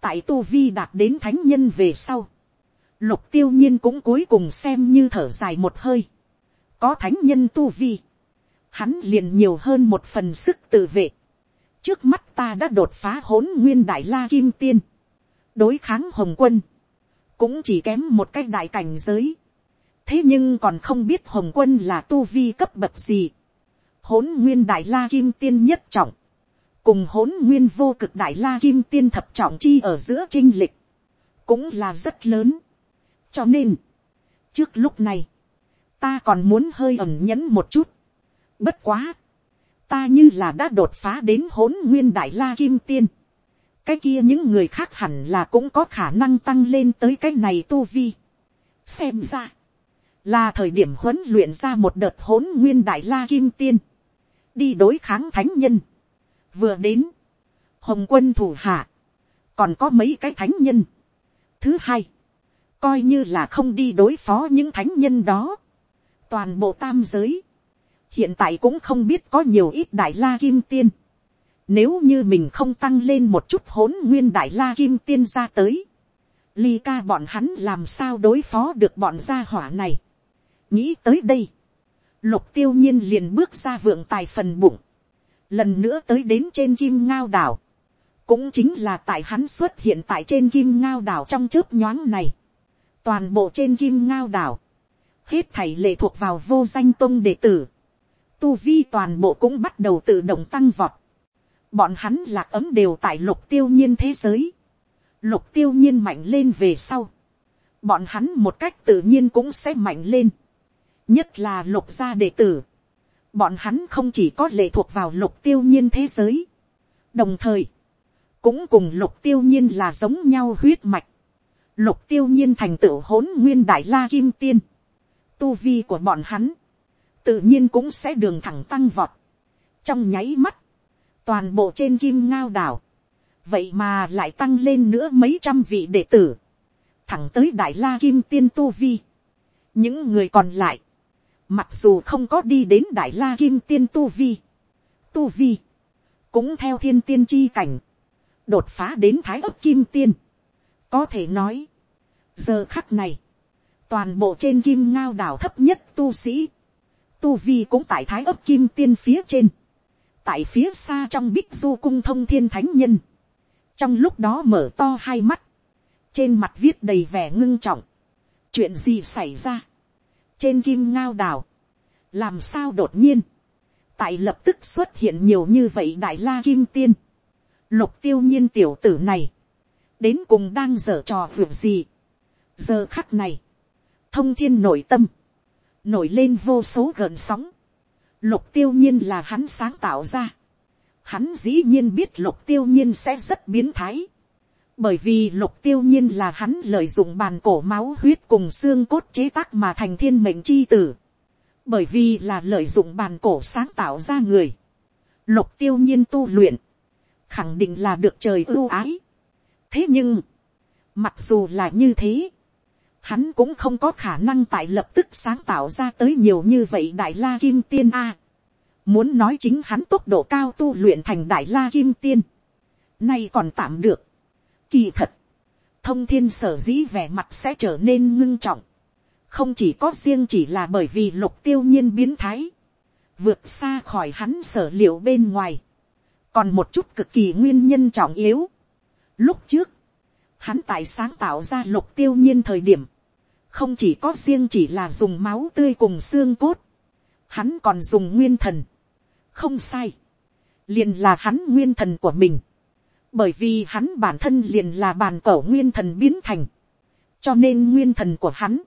tại tu vi đạt đến thánh nhân về sau, lục tiêu nhiên cũng cuối cùng xem như thở dài một hơi. có thánh nhân tu vi, hắn liền nhiều hơn một phần sức tự vệ. trước mắt ta đã đột phá hỗn nguyên đại la kim tiên, đối kháng hồng quân, cũng chỉ kém một cái đại cảnh giới. thế nhưng còn không biết hồng quân là tu vi cấp bậc gì hỗn nguyên đại la kim tiên nhất trọng, cùng hỗn nguyên vô cực đại la kim tiên thập trọng chi ở giữa trinh lịch, cũng là rất lớn. cho nên, trước lúc này, ta còn muốn hơi ẩn nhẫn một chút bất quá, ta như là đã đột phá đến hỗn nguyên đại la kim tiên. cái kia những người khác hẳn là cũng có khả năng tăng lên tới cái này tu vi. xem ra, là thời điểm huấn luyện ra một đợt hỗn nguyên đại la kim tiên đi đối kháng thánh nhân. Vừa đến, hồng quân thủ hạ, còn có mấy cái thánh nhân. Thứ hai, coi như là không đi đối phó những thánh nhân đó. Toàn bộ tam giới, hiện tại cũng không biết có nhiều ít đại la kim tiên. Nếu như mình không tăng lên một chút hỗn nguyên đại la kim tiên ra tới. Ly ca bọn hắn làm sao đối phó được bọn gia hỏa này. Nghĩ tới đây lục tiêu nhiên liền bước ra vượng tài phần bụng, lần nữa tới đến trên kim ngao đảo, cũng chính là tại hắn xuất hiện tại trên kim ngao đảo trong chớp nhoáng này, toàn bộ trên kim ngao đảo, hết thảy lệ thuộc vào vô danh tông đệ tử, tu vi toàn bộ cũng bắt đầu tự động tăng vọt, bọn hắn lạc ấm đều tại lục tiêu nhiên thế giới, lục tiêu nhiên mạnh lên về sau, bọn hắn một cách tự nhiên cũng sẽ mạnh lên, nhất là lục gia đệ tử, bọn hắn không chỉ có lệ thuộc vào lục tiêu nhiên thế giới, đồng thời, cũng cùng lục tiêu nhiên là giống nhau huyết mạch, lục tiêu nhiên thành tựu hỗn nguyên đại la kim tiên, tu vi của bọn hắn, tự nhiên cũng sẽ đường thẳng tăng vọt, trong nháy mắt, toàn bộ trên kim ngao đảo, vậy mà lại tăng lên nữa mấy trăm vị đệ tử, thẳng tới đại la kim tiên tu vi. những người còn lại, Mặc dù không có đi đến đại la kim tiên tu vi. Tu vi. Cũng theo thiên tiên chi cảnh. Đột phá đến thái ấp kim tiên. Có thể nói. Giờ khắc này. Toàn bộ trên kim ngao đảo thấp nhất tu sĩ. Tu vi cũng tại thái ấp kim tiên phía trên. Tại phía xa trong bích du cung thông thiên thánh nhân. Trong lúc đó mở to hai mắt. Trên mặt viết đầy vẻ ngưng trọng. Chuyện gì xảy ra? trên kim ngao Đào làm sao đột nhiên, tại lập tức xuất hiện nhiều như vậy đại la kim tiên, lục tiêu nhiên tiểu tử này, đến cùng đang dở trò việc gì. giờ khắc này, thông thiên nội tâm, nổi lên vô số gợn sóng, lục tiêu nhiên là hắn sáng tạo ra, hắn dĩ nhiên biết lục tiêu nhiên sẽ rất biến thái, bởi vì lục tiêu nhiên là hắn lợi dụng bàn cổ máu huyết cùng xương cốt chế tác mà thành thiên mệnh chi tử. Bởi vì là lợi dụng bàn cổ sáng tạo ra người. Lục tiêu nhiên tu luyện. Khẳng định là được trời ưu ái. Thế nhưng. Mặc dù là như thế. Hắn cũng không có khả năng tại lập tức sáng tạo ra tới nhiều như vậy đại la kim tiên A. Muốn nói chính hắn tốc độ cao tu luyện thành đại la kim tiên. Nay còn tạm được. Kỳ thật. Thông thiên sở dĩ vẻ mặt sẽ trở nên ngưng trọng. Không chỉ có riêng chỉ là bởi vì lục tiêu nhiên biến thái. Vượt xa khỏi hắn sở liệu bên ngoài. Còn một chút cực kỳ nguyên nhân trọng yếu. Lúc trước. Hắn tại sáng tạo ra lục tiêu nhiên thời điểm. Không chỉ có riêng chỉ là dùng máu tươi cùng xương cốt. Hắn còn dùng nguyên thần không sai, liền là hắn nguyên thần của mình, bởi vì hắn bản thân liền là bàn cẩu nguyên thần biến thành, cho nên nguyên thần của hắn,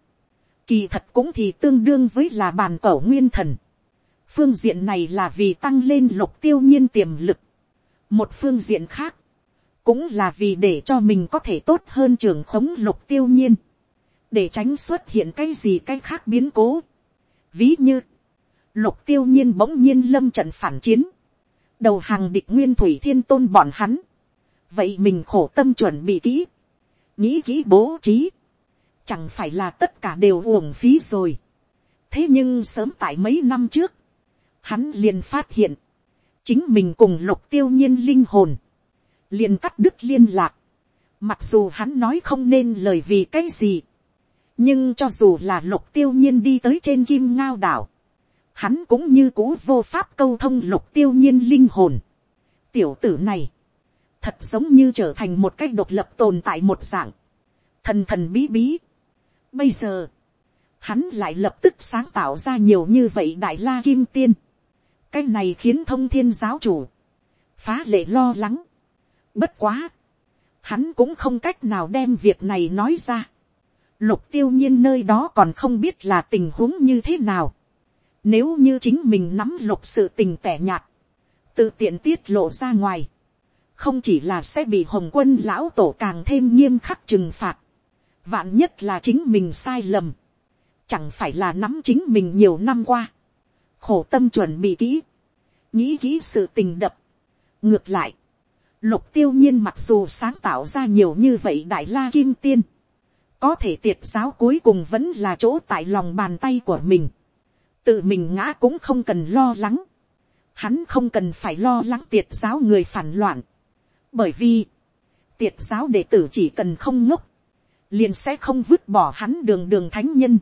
kỳ thật cũng thì tương đương với là bàn cẩu nguyên thần. phương diện này là vì tăng lên lục tiêu nhiên tiềm lực. một phương diện khác, cũng là vì để cho mình có thể tốt hơn trường khống lục tiêu nhiên, để tránh xuất hiện cái gì cái khác biến cố. ví như, lục tiêu nhiên bỗng nhiên lâm trận phản chiến, đầu hàng địch nguyên thủy thiên tôn bọn hắn, vậy mình khổ tâm chuẩn bị kỹ, nghĩ kỹ bố trí, chẳng phải là tất cả đều uổng phí rồi. thế nhưng sớm tại mấy năm trước, hắn liền phát hiện, chính mình cùng lục tiêu nhiên linh hồn, liền cắt đứt liên lạc, mặc dù hắn nói không nên lời vì cái gì, nhưng cho dù là lục tiêu nhiên đi tới trên kim ngao đảo, hắn cũng như cũ vô pháp câu thông lục tiêu nhiên linh hồn. tiểu tử này, thật giống như trở thành một cách độc lập tồn tại một dạng, thần thần bí bí. bây giờ, hắn lại lập tức sáng tạo ra nhiều như vậy đại la kim tiên. cái này khiến thông thiên giáo chủ, phá lệ lo lắng. bất quá, hắn cũng không cách nào đem việc này nói ra lục tiêu nhiên nơi đó còn không biết là tình huống như thế nào. Nếu như chính mình nắm lục sự tình tẻ nhạt, tự tiện tiết lộ ra ngoài, không chỉ là sẽ bị hồng quân lão tổ càng thêm nghiêm khắc trừng phạt, vạn nhất là chính mình sai lầm, chẳng phải là nắm chính mình nhiều năm qua, khổ tâm chuẩn bị kỹ, nghĩ kỹ sự tình đập. ngược lại, lục tiêu nhiên mặc dù sáng tạo ra nhiều như vậy đại la kim tiên, có thể tiệt giáo cuối cùng vẫn là chỗ tại lòng bàn tay của mình. Tự mình ngã cũng không cần lo lắng, hắn không cần phải lo lắng tiệt giáo người phản loạn, bởi vì, tiệt giáo đệ tử chỉ cần không ngốc, liền sẽ không vứt bỏ hắn đường đường thánh nhân,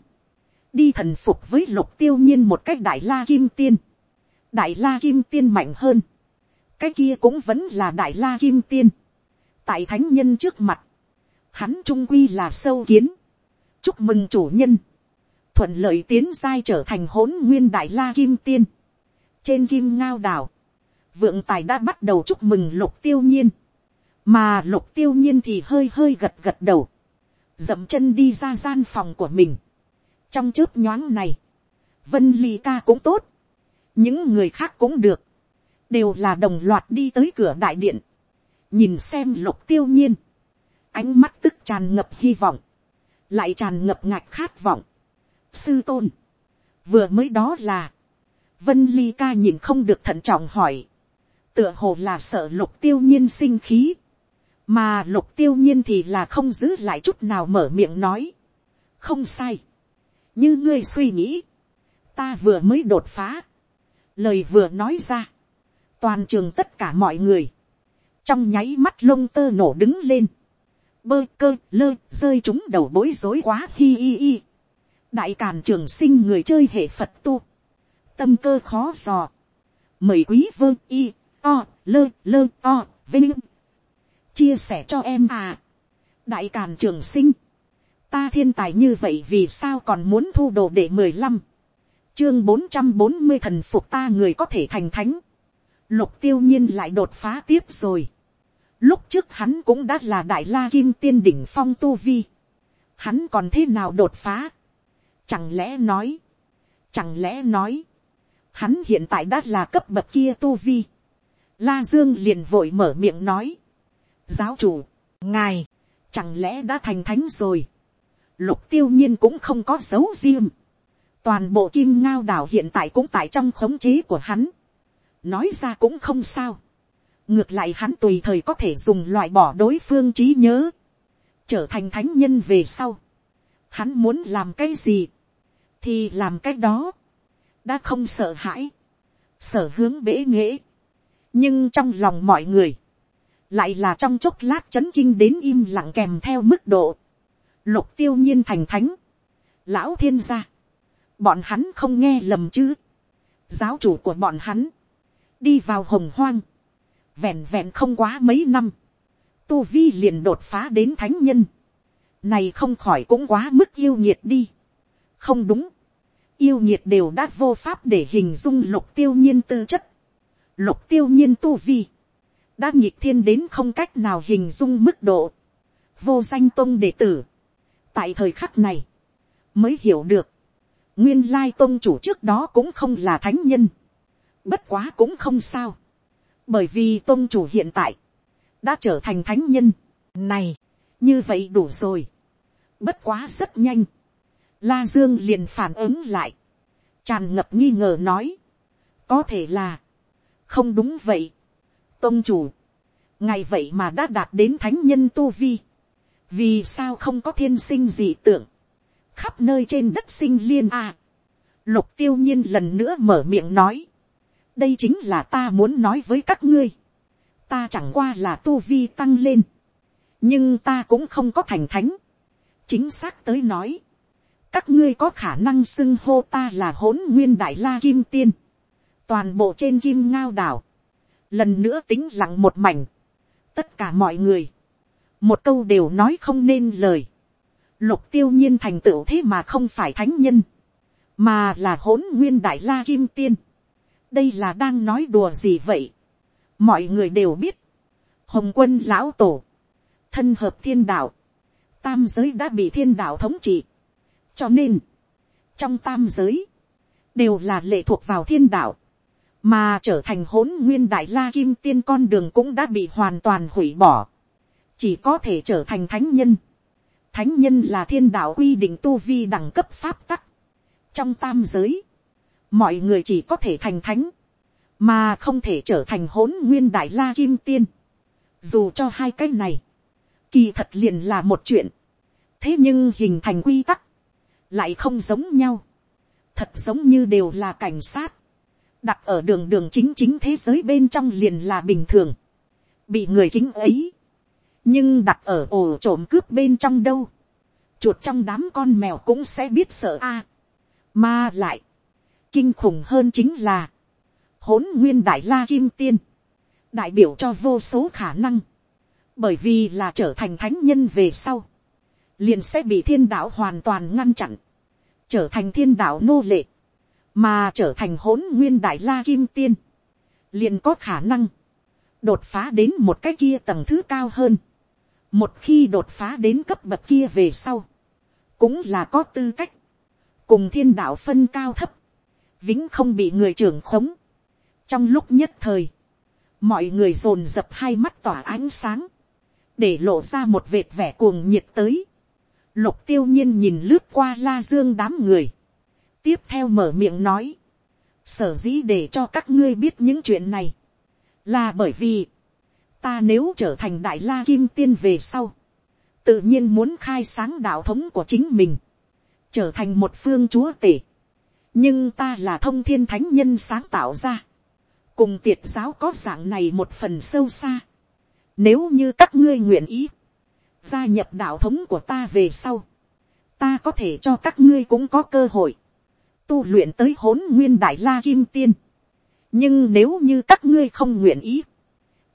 đi thần phục với lục tiêu nhiên một cách đại la kim tiên, đại la kim tiên mạnh hơn, cái kia cũng vẫn là đại la kim tiên, tại thánh nhân trước mặt, hắn trung quy là sâu kiến, chúc mừng chủ nhân, thuận lợi tiến giai trở thành hỗn nguyên đại la kim tiên. trên kim ngao đảo, vượng tài đã bắt đầu chúc mừng lục tiêu nhiên, mà lục tiêu nhiên thì hơi hơi gật gật đầu, dậm chân đi ra gian phòng của mình. trong chớp nhoáng này, vân ly ca cũng tốt, những người khác cũng được, đều là đồng loạt đi tới cửa đại điện, nhìn xem lục tiêu nhiên, ánh mắt tức tràn ngập hy vọng, lại tràn ngập ngạch khát vọng, sư tôn, vừa mới đó là, vân ly ca nhìn không được thận trọng hỏi, tựa hồ là sợ lục tiêu nhiên sinh khí, mà lục tiêu nhiên thì là không giữ lại chút nào mở miệng nói, không sai, như ngươi suy nghĩ, ta vừa mới đột phá, lời vừa nói ra, toàn trường tất cả mọi người, trong nháy mắt lông tơ nổ đứng lên, bơ cơ lơ rơi chúng đầu bối rối quá hi hi hi. Đại càn trường sinh người chơi hệ phật tu, tâm cơ khó dò, mời quý vương y, o, lơ lơ o, vinh, chia sẻ cho em à, đại càn trường sinh, ta thiên tài như vậy vì sao còn muốn thu đồ để mười lăm, chương bốn trăm bốn mươi thần phục ta người có thể thành thánh, lục tiêu nhiên lại đột phá tiếp rồi, lúc trước hắn cũng đã là đại la kim tiên đỉnh phong tu vi, hắn còn thế nào đột phá, Chẳng lẽ nói. Chẳng lẽ nói. Hắn hiện tại đã là cấp bậc kia tu vi. La Dương liền vội mở miệng nói. Giáo chủ. Ngài. Chẳng lẽ đã thành thánh rồi. Lục tiêu nhiên cũng không có dấu riêng. Toàn bộ kim ngao đảo hiện tại cũng tại trong khống chế của hắn. Nói ra cũng không sao. Ngược lại hắn tùy thời có thể dùng loại bỏ đối phương trí nhớ. Trở thành thánh nhân về sau. Hắn muốn làm cái gì? thì làm cái đó, đã không sợ hãi, sở hướng bế nghễ, nhưng trong lòng mọi người, lại là trong chốc lát chấn kinh đến im lặng kèm theo mức độ, lục tiêu nhiên thành thánh, lão thiên gia, bọn hắn không nghe lầm chứ, giáo chủ của bọn hắn, đi vào hồng hoang, vẹn vẹn không quá mấy năm, tu vi liền đột phá đến thánh nhân, này không khỏi cũng quá mức yêu nhiệt đi, không đúng, yêu nhiệt đều đã vô pháp để hình dung lục tiêu nhiên tư chất, lục tiêu nhiên tu vi, đã nhịp thiên đến không cách nào hình dung mức độ, vô danh tôn đệ tử, tại thời khắc này, mới hiểu được, nguyên lai tôn chủ trước đó cũng không là thánh nhân, bất quá cũng không sao, bởi vì tôn chủ hiện tại, đã trở thành thánh nhân, này, như vậy đủ rồi, bất quá rất nhanh, la dương liền phản ứng lại, tràn ngập nghi ngờ nói, có thể là, không đúng vậy, tôn chủ, ngày vậy mà đã đạt đến thánh nhân tu vi, vì sao không có thiên sinh dị tượng, khắp nơi trên đất sinh liên a. lục tiêu nhiên lần nữa mở miệng nói, đây chính là ta muốn nói với các ngươi, ta chẳng qua là tu vi tăng lên, nhưng ta cũng không có thành thánh, chính xác tới nói, các ngươi có khả năng xưng hô ta là hỗn nguyên đại la kim tiên, toàn bộ trên kim ngao đảo, lần nữa tính lặng một mảnh, tất cả mọi người, một câu đều nói không nên lời, lục tiêu nhiên thành tựu thế mà không phải thánh nhân, mà là hỗn nguyên đại la kim tiên, đây là đang nói đùa gì vậy, mọi người đều biết, hồng quân lão tổ, thân hợp thiên đạo, tam giới đã bị thiên đạo thống trị, cho nên, trong tam giới, đều là lệ thuộc vào thiên đạo, mà trở thành hỗn nguyên đại la kim tiên con đường cũng đã bị hoàn toàn hủy bỏ, chỉ có thể trở thành thánh nhân. Thánh nhân là thiên đạo quy định tu vi đẳng cấp pháp tắc. Trong tam giới, mọi người chỉ có thể thành thánh, mà không thể trở thành hỗn nguyên đại la kim tiên. Dù cho hai cái này, kỳ thật liền là một chuyện. Thế nhưng hình thành quy tắc, lại không giống nhau. Thật giống như đều là cảnh sát đặt ở đường đường chính chính thế giới bên trong liền là bình thường, bị người kính ấy, nhưng đặt ở ổ trộm cướp bên trong đâu, chuột trong đám con mèo cũng sẽ biết sợ a, mà lại, kinh khủng hơn chính là, hỗn nguyên đại la kim tiên, đại biểu cho vô số khả năng, bởi vì là trở thành thánh nhân về sau, liền sẽ bị thiên đạo hoàn toàn ngăn chặn, trở thành thiên đạo nô lệ, mà trở thành hỗn nguyên đại la kim tiên, liền có khả năng đột phá đến một cái kia tầng thứ cao hơn. một khi đột phá đến cấp bậc kia về sau, cũng là có tư cách, cùng thiên đạo phân cao thấp, vĩnh không bị người trưởng khống. trong lúc nhất thời, mọi người dồn dập hai mắt tỏa ánh sáng, để lộ ra một vệt vẻ cuồng nhiệt tới. lục tiêu nhiên nhìn lướt qua la dương đám người, tiếp theo mở miệng nói, sở dĩ để cho các ngươi biết những chuyện này, là bởi vì, ta nếu trở thành đại la kim tiên về sau, tự nhiên muốn khai sáng đạo thống của chính mình, trở thành một phương chúa tể nhưng ta là thông thiên thánh nhân sáng tạo ra, cùng tiệt giáo có dạng này một phần sâu xa. nếu như các ngươi nguyện ý, gia nhập đạo thống của ta về sau, ta có thể cho các ngươi cũng có cơ hội, tu luyện tới hỗn nguyên đại la kim tiên. nhưng nếu như các ngươi không nguyện ý,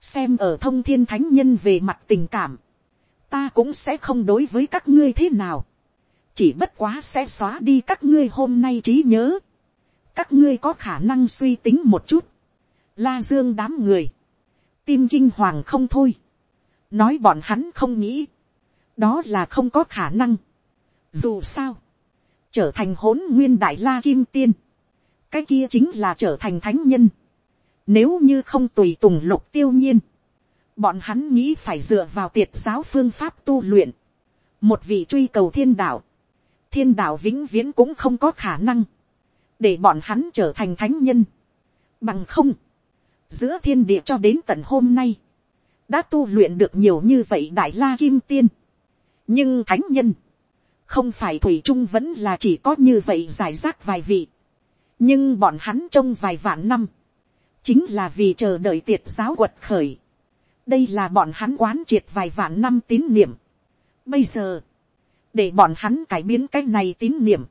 xem ở thông thiên thánh nhân về mặt tình cảm, ta cũng sẽ không đối với các ngươi thế nào, chỉ bất quá sẽ xóa đi các ngươi hôm nay trí nhớ, các ngươi có khả năng suy tính một chút, la dương đám người, tim kinh hoàng không thôi, nói bọn hắn không nghĩ, đó là không có khả năng, dù sao, trở thành hỗn nguyên đại la kim tiên, cái kia chính là trở thành thánh nhân. Nếu như không tùy tùng lục tiêu nhiên, bọn hắn nghĩ phải dựa vào tiệt giáo phương pháp tu luyện, một vị truy cầu thiên đạo, thiên đạo vĩnh viễn cũng không có khả năng, để bọn hắn trở thành thánh nhân. Bằng không, giữa thiên địa cho đến tận hôm nay, đã tu luyện được nhiều như vậy đại la kim tiên. nhưng thánh nhân, không phải thủy trung vẫn là chỉ có như vậy giải rác vài vị, nhưng bọn hắn trong vài vạn năm, chính là vì chờ đợi tiệt giáo quật khởi. đây là bọn hắn quán triệt vài vạn năm tín niệm. bây giờ, để bọn hắn cải biến cái này tín niệm,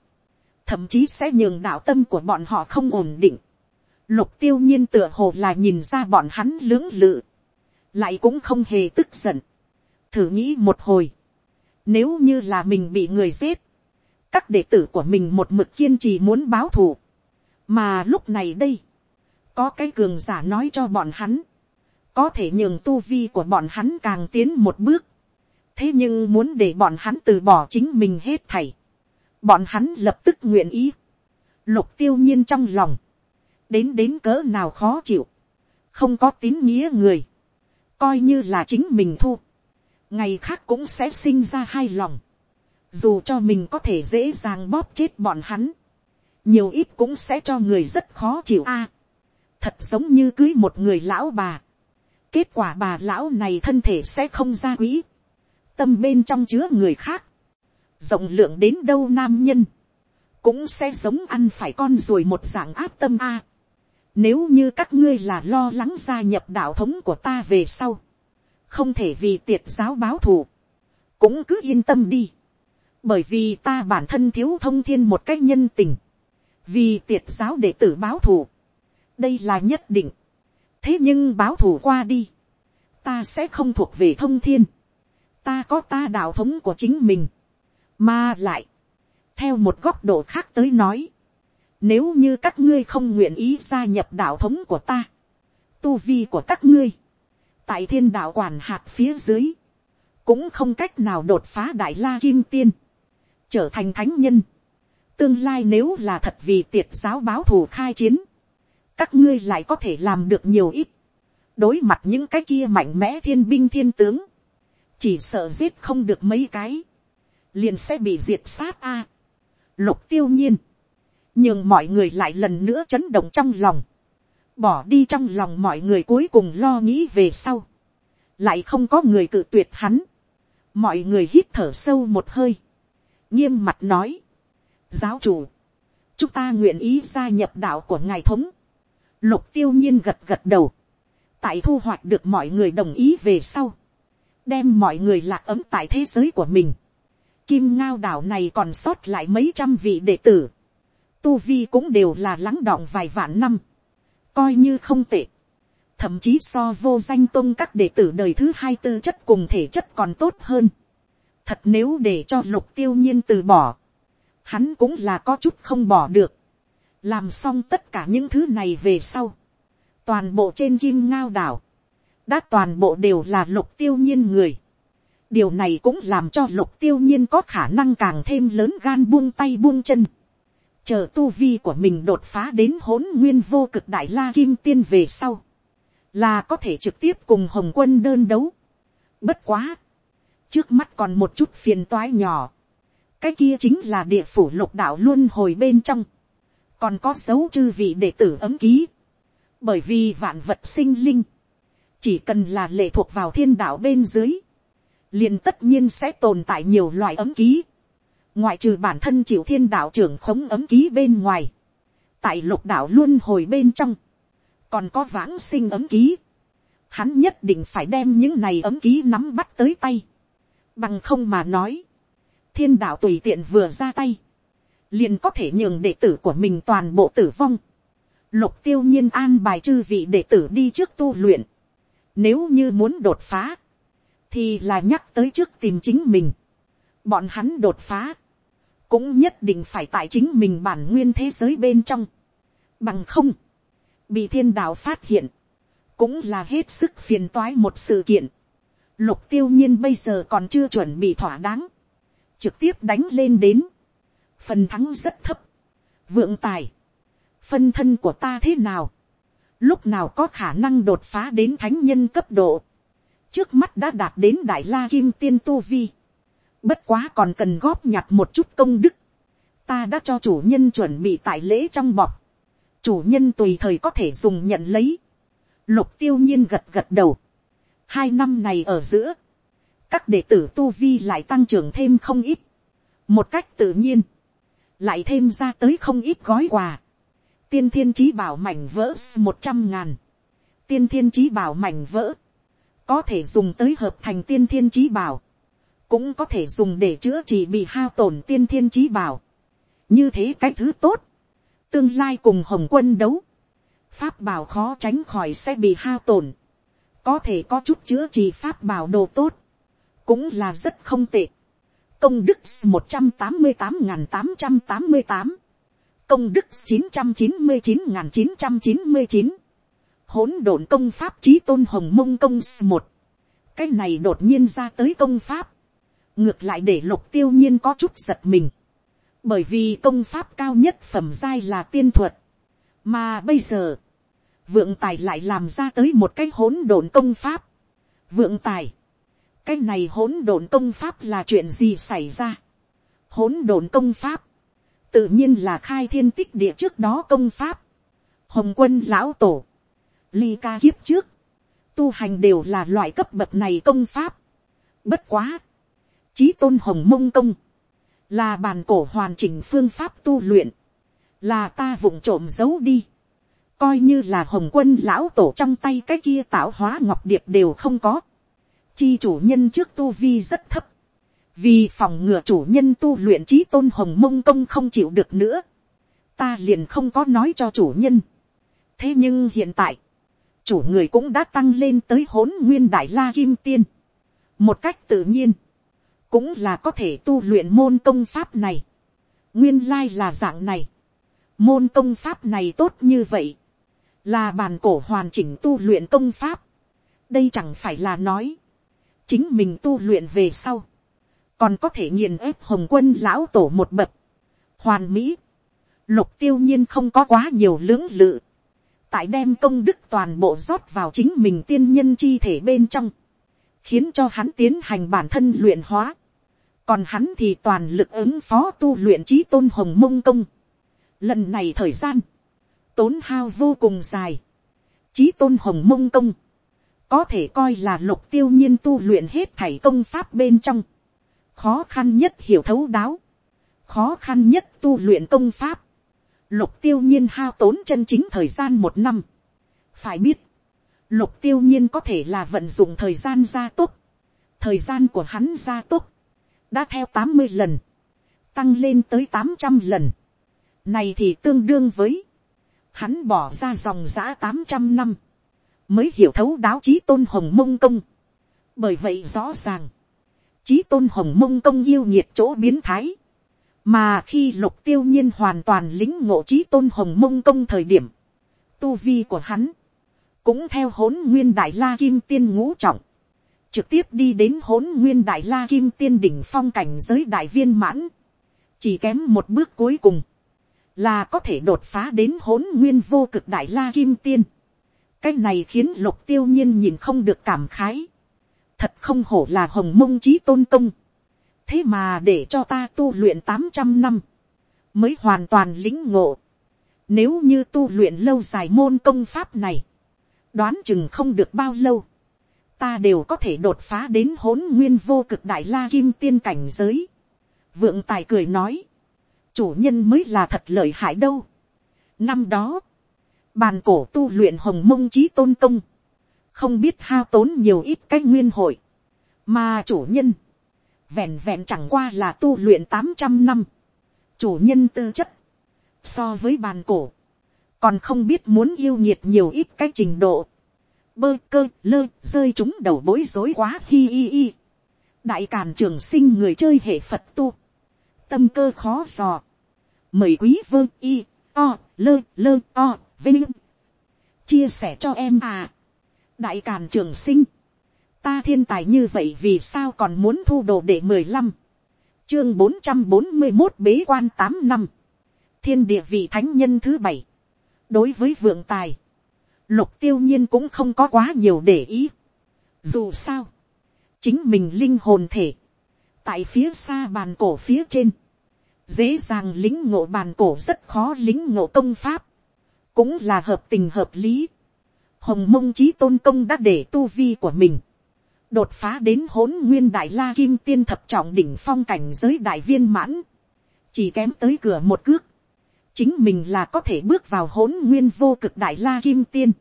thậm chí sẽ nhường đạo tâm của bọn họ không ổn định. lục tiêu nhiên tựa hồ là nhìn ra bọn hắn lưỡng lự, lại cũng không hề tức giận. thử nghĩ một hồi, nếu như là mình bị người giết, các đệ tử của mình một mực kiên trì muốn báo thù. Mà lúc này đây, có cái cường giả nói cho bọn hắn, có thể nhường tu vi của bọn hắn càng tiến một bước thế nhưng muốn để bọn hắn từ bỏ chính mình hết thảy. bọn hắn lập tức nguyện ý. lục tiêu nhiên trong lòng, đến đến cỡ nào khó chịu, không có tín nghĩa người, coi như là chính mình thu, ngày khác cũng sẽ sinh ra hai lòng. Dù cho mình có thể dễ dàng bóp chết bọn hắn, nhiều ít cũng sẽ cho người rất khó chịu a. thật giống như cưới một người lão bà, kết quả bà lão này thân thể sẽ không ra quỹ, tâm bên trong chứa người khác, rộng lượng đến đâu nam nhân, cũng sẽ giống ăn phải con ruồi một dạng áp tâm a. Nếu như các ngươi là lo lắng gia nhập đạo thống của ta về sau, không thể vì tiệt giáo báo thù, cũng cứ yên tâm đi. Bởi vì ta bản thân thiếu thông thiên một cách nhân tình, vì tiệt giáo đệ tử báo thù, đây là nhất định, thế nhưng báo thù qua đi, ta sẽ không thuộc về thông thiên, ta có ta đạo thống của chính mình, mà lại, theo một góc độ khác tới nói, nếu như các ngươi không nguyện ý gia nhập đạo thống của ta, tu vi của các ngươi, tại thiên đạo quản hạt phía dưới, cũng không cách nào đột phá đại la kim tiên trở thành thánh nhân. Tương lai nếu là thật vì tiệt giáo báo thù khai chiến, các ngươi lại có thể làm được nhiều ít. Đối mặt những cái kia mạnh mẽ thiên binh thiên tướng, chỉ sợ giết không được mấy cái, liền sẽ bị diệt sát a. lục tiêu nhiên, nhưng mọi người lại lần nữa chấn động trong lòng, bỏ đi trong lòng mọi người cuối cùng lo nghĩ về sau, lại không có người cự tuyệt hắn, mọi người hít thở sâu một hơi, nghiêm mặt nói, giáo chủ, chúng ta nguyện ý gia nhập đạo của ngài thống, lục tiêu nhiên gật gật đầu, tại thu hoạch được mọi người đồng ý về sau, đem mọi người lạc ấm tại thế giới của mình, kim ngao đảo này còn sót lại mấy trăm vị đệ tử, tu vi cũng đều là lắng đọng vài vạn năm, coi như không tệ, thậm chí so vô danh tôn các đệ tử đời thứ hai tư chất cùng thể chất còn tốt hơn, Thật nếu để cho lục tiêu nhiên từ bỏ. Hắn cũng là có chút không bỏ được. Làm xong tất cả những thứ này về sau. Toàn bộ trên kim ngao đảo. Đã toàn bộ đều là lục tiêu nhiên người. Điều này cũng làm cho lục tiêu nhiên có khả năng càng thêm lớn gan buông tay buông chân. Chờ tu vi của mình đột phá đến hỗn nguyên vô cực đại la kim tiên về sau. Là có thể trực tiếp cùng hồng quân đơn đấu. Bất quá trước mắt còn một chút phiền toái nhỏ. cái kia chính là địa phủ lục đạo luôn hồi bên trong. còn có dấu chư vị đệ tử ấm ký. bởi vì vạn vật sinh linh, chỉ cần là lệ thuộc vào thiên đạo bên dưới, liền tất nhiên sẽ tồn tại nhiều loại ấm ký. ngoại trừ bản thân chịu thiên đạo trưởng khống ấm ký bên ngoài. tại lục đạo luôn hồi bên trong, còn có vãng sinh ấm ký. Hắn nhất định phải đem những này ấm ký nắm bắt tới tay Bằng không mà nói. Thiên đạo tùy tiện vừa ra tay. Liền có thể nhường đệ tử của mình toàn bộ tử vong. Lục tiêu nhiên an bài chư vị đệ tử đi trước tu luyện. Nếu như muốn đột phá. Thì là nhắc tới trước tìm chính mình. Bọn hắn đột phá. Cũng nhất định phải tại chính mình bản nguyên thế giới bên trong. Bằng không. Bị thiên đạo phát hiện. Cũng là hết sức phiền toái một sự kiện Lục tiêu nhiên bây giờ còn chưa chuẩn bị thỏa đáng. Trực tiếp đánh lên đến. Phần thắng rất thấp. Vượng tài. Phân thân của ta thế nào? Lúc nào có khả năng đột phá đến thánh nhân cấp độ? Trước mắt đã đạt đến đại la kim tiên tu vi. Bất quá còn cần góp nhặt một chút công đức. Ta đã cho chủ nhân chuẩn bị tại lễ trong bọc. Chủ nhân tùy thời có thể dùng nhận lấy. Lục tiêu nhiên gật gật đầu Hai năm này ở giữa, các đệ tử tu vi lại tăng trưởng thêm không ít. Một cách tự nhiên, lại thêm ra tới không ít gói quà. Tiên thiên trí bảo mảnh vỡ một trăm ngàn. tiên thiên trí bảo mảnh vỡ, có thể dùng tới hợp thành tiên thiên trí bảo, cũng có thể dùng để chữa trị bị hao tổn tiên thiên trí bảo. như thế cái thứ tốt, tương lai cùng hồng quân đấu, pháp bảo khó tránh khỏi sẽ bị hao tổn, có thể có chút chữa trị pháp bảo đồ tốt, cũng là rất không tệ. công đức một trăm tám mươi tám n tám trăm tám mươi tám, công đức chín trăm chín mươi chín n chín trăm chín. Mươi chín, hỗn độn công pháp trí tôn hồng mông công một, cái này đột nhiên ra tới công pháp, ngược lại để lục tiêu nhiên có chút giật mình, bởi vì công pháp cao nhất phẩm giai là tiên thuật, mà bây giờ, vượng tài lại làm ra tới một cái hỗn độn công pháp, vượng tài, cái này hỗn độn công pháp là chuyện gì xảy ra, hỗn độn công pháp, tự nhiên là khai thiên tích địa trước đó công pháp, hồng quân lão tổ, ly ca kiếp trước, tu hành đều là loại cấp bậc này công pháp. Bất quá, trí tôn hồng mông công, là bàn cổ hoàn chỉnh phương pháp tu luyện, là ta vụng trộm giấu đi, coi như là hồng quân lão tổ trong tay cái kia tạo hóa ngọc điệp đều không có, chi chủ nhân trước tu vi rất thấp, vì phòng ngừa chủ nhân tu luyện trí tôn hồng mông công không chịu được nữa, ta liền không có nói cho chủ nhân. thế nhưng hiện tại, chủ người cũng đã tăng lên tới hỗn nguyên đại la kim tiên. một cách tự nhiên, cũng là có thể tu luyện môn công pháp này. nguyên lai là dạng này. môn công pháp này tốt như vậy, là bàn cổ hoàn chỉnh tu luyện công pháp. đây chẳng phải là nói, chính mình tu luyện về sau, còn có thể nghiền ép hồng quân lão tổ một bậc, hoàn mỹ, lục tiêu nhiên không có quá nhiều lưỡng lự, tại đem công đức toàn bộ rót vào chính mình tiên nhân chi thể bên trong, khiến cho hắn tiến hành bản thân luyện hóa, còn hắn thì toàn lực ứng phó tu luyện trí tôn hồng mông công. Lần này thời gian, tốn hao vô cùng dài, trí tôn hồng mông công, có thể coi là lục tiêu nhiên tu luyện hết thảy công pháp bên trong, khó khăn nhất hiểu thấu đáo, khó khăn nhất tu luyện công pháp, lục tiêu nhiên hao tốn chân chính thời gian một năm. phải biết, lục tiêu nhiên có thể là vận dụng thời gian gia tốc, thời gian của hắn gia tốc, đã theo tám mươi lần, tăng lên tới tám trăm lần. này thì tương đương với, hắn bỏ ra dòng giã tám trăm năm, mới hiểu thấu đáo chí tôn hồng mông công. bởi vậy rõ ràng, chí tôn hồng mông công yêu nhiệt chỗ biến thái, mà khi lục tiêu nhiên hoàn toàn lính ngộ trí tôn hồng mông công thời điểm, tu vi của hắn, cũng theo hỗn nguyên đại la kim tiên ngũ trọng, trực tiếp đi đến hỗn nguyên đại la kim tiên đỉnh phong cảnh giới đại viên mãn, chỉ kém một bước cuối cùng, là có thể đột phá đến hỗn nguyên vô cực đại la kim tiên. cái này khiến lục tiêu nhiên nhìn không được cảm khái, thật không hổ là hồng mông trí tôn công, thế mà để cho ta tu luyện tám trăm năm, mới hoàn toàn lĩnh ngộ. Nếu như tu luyện lâu dài môn công pháp này, đoán chừng không được bao lâu, ta đều có thể đột phá đến hỗn nguyên vô cực đại la kim tiên cảnh giới. Vượng tài cười nói, chủ nhân mới là thật lợi hại đâu. Năm đó, bàn cổ tu luyện hồng mông trí tôn công, không biết hao tốn nhiều ít cái nguyên hội, mà chủ nhân, vẹn vẹn chẳng qua là tu luyện tám trăm năm, chủ nhân tư chất, so với bàn cổ, còn không biết muốn yêu nhiệt nhiều ít cái trình độ, bơ cơ lơ rơi chúng đầu bối rối quá hi hi hi. đại càn trường sinh người chơi hệ phật tu, tâm cơ khó dò, mời quý vơ y o lơ lơ o vinh. Chia sẻ cho em à đại càn trường sinh. Ta thiên tài như vậy vì sao còn muốn thu đồ để mười lăm? Chương bốn trăm bốn mươi một bế quan tám năm. Thiên địa vị thánh nhân thứ bảy. Đối với vượng tài, lục tiêu nhiên cũng không có quá nhiều để ý. Dù sao, chính mình linh hồn thể, tại phía xa bàn cổ phía trên, dễ dàng lính ngộ bàn cổ rất khó lính ngộ công pháp, cũng là hợp tình hợp lý hồng mông chí tôn công đã để tu vi của mình đột phá đến hỗn nguyên đại la kim tiên thập trọng đỉnh phong cảnh giới đại viên mãn, chỉ kém tới cửa một cước, chính mình là có thể bước vào hỗn nguyên vô cực đại la kim tiên.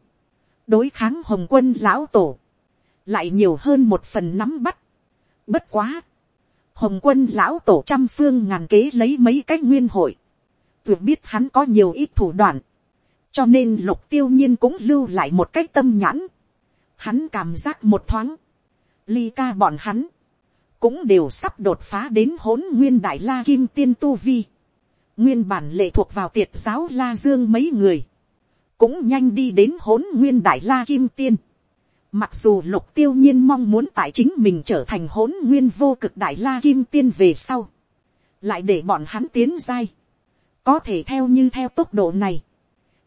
đối kháng hồng quân lão tổ, lại nhiều hơn một phần nắm bắt. Bất quá, hồng quân lão tổ trăm phương ngàn kế lấy mấy cái nguyên hội, tuyệt biết hắn có nhiều ít thủ đoạn, cho nên lục tiêu nhiên cũng lưu lại một cái tâm nhãn, hắn cảm giác một thoáng, ly ca bọn hắn, cũng đều sắp đột phá đến hỗn nguyên đại la kim tiên tu vi, nguyên bản lệ thuộc vào tiệt giáo la dương mấy người, cũng nhanh đi đến hỗn nguyên đại la kim tiên. Mặc dù lục tiêu nhiên mong muốn tại chính mình trở thành hỗn nguyên vô cực đại la kim tiên về sau, lại để bọn hắn tiến dai, có thể theo như theo tốc độ này,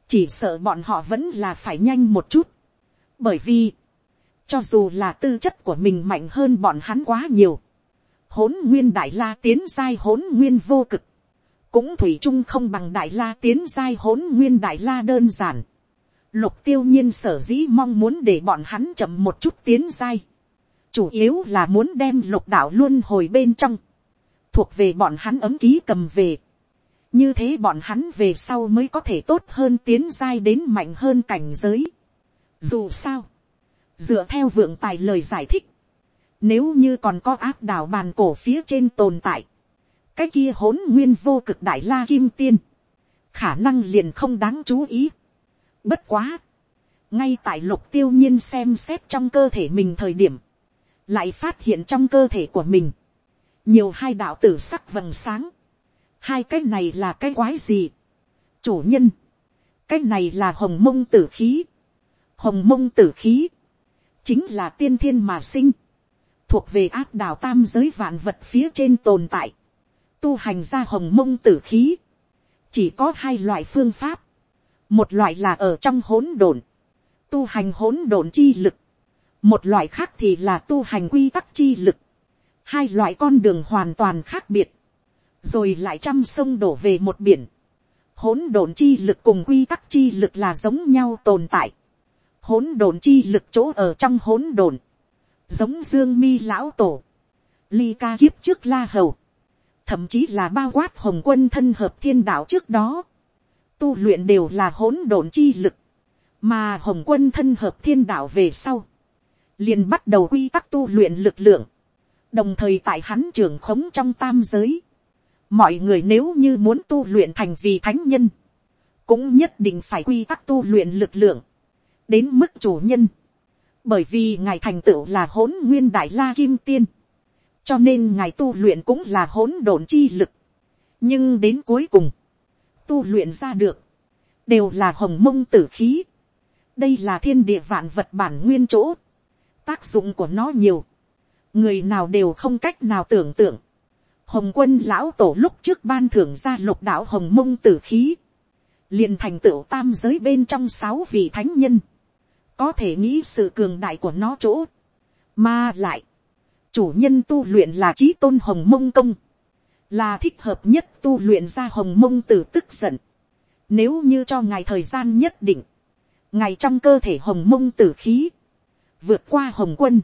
chỉ sợ bọn họ vẫn là phải nhanh một chút, bởi vì, cho dù là tư chất của mình mạnh hơn bọn hắn quá nhiều, hỗn nguyên đại la tiến giai hỗn nguyên vô cực, cũng thủy chung không bằng đại la tiến giai hỗn nguyên đại la đơn giản. Lục tiêu nhiên sở dĩ mong muốn để bọn hắn chậm một chút tiến giai. Chủ yếu là muốn đem lục đạo luôn hồi bên trong. Thuộc về bọn hắn ấm ký cầm về. Như thế bọn hắn về sau mới có thể tốt hơn tiến giai đến mạnh hơn cảnh giới. Dù sao. Dựa theo vượng tài lời giải thích. Nếu như còn có áp đảo bàn cổ phía trên tồn tại cái kia hỗn nguyên vô cực đại la kim tiên, khả năng liền không đáng chú ý. Bất quá, ngay tại lục tiêu nhiên xem xét trong cơ thể mình thời điểm, lại phát hiện trong cơ thể của mình, nhiều hai đạo tử sắc vầng sáng, hai cái này là cái quái gì, chủ nhân, cái này là hồng mông tử khí, hồng mông tử khí, chính là tiên thiên mà sinh, thuộc về áp đảo tam giới vạn vật phía trên tồn tại, tu hành ra hồng mông tử khí, chỉ có hai loại phương pháp, một loại là ở trong hỗn độn, tu hành hỗn độn chi lực, một loại khác thì là tu hành quy tắc chi lực, hai loại con đường hoàn toàn khác biệt, rồi lại trăm sông đổ về một biển, hỗn độn chi lực cùng quy tắc chi lực là giống nhau tồn tại, hỗn độn chi lực chỗ ở trong hỗn độn, giống dương mi lão tổ, ly ca kiếp trước la hầu, thậm chí là bao quát hồng quân thân hợp thiên đạo trước đó, tu luyện đều là hỗn độn chi lực, mà hồng quân thân hợp thiên đạo về sau, liền bắt đầu quy tắc tu luyện lực lượng, đồng thời tại hắn trưởng khống trong tam giới, mọi người nếu như muốn tu luyện thành vì thánh nhân, cũng nhất định phải quy tắc tu luyện lực lượng, đến mức chủ nhân, bởi vì ngài thành tựu là hỗn nguyên đại la kim tiên, cho nên ngài tu luyện cũng là hỗn độn chi lực. nhưng đến cuối cùng, tu luyện ra được, đều là hồng mông tử khí. đây là thiên địa vạn vật bản nguyên chỗ, tác dụng của nó nhiều, người nào đều không cách nào tưởng tượng hồng quân lão tổ lúc trước ban thưởng ra lục đạo hồng mông tử khí, liền thành tựu tam giới bên trong sáu vị thánh nhân, có thể nghĩ sự cường đại của nó chỗ, mà lại, chủ nhân tu luyện là trí tôn hồng mông công, là thích hợp nhất tu luyện ra hồng mông tử tức giận. Nếu như cho ngài thời gian nhất định, ngài trong cơ thể hồng mông tử khí, vượt qua hồng quân,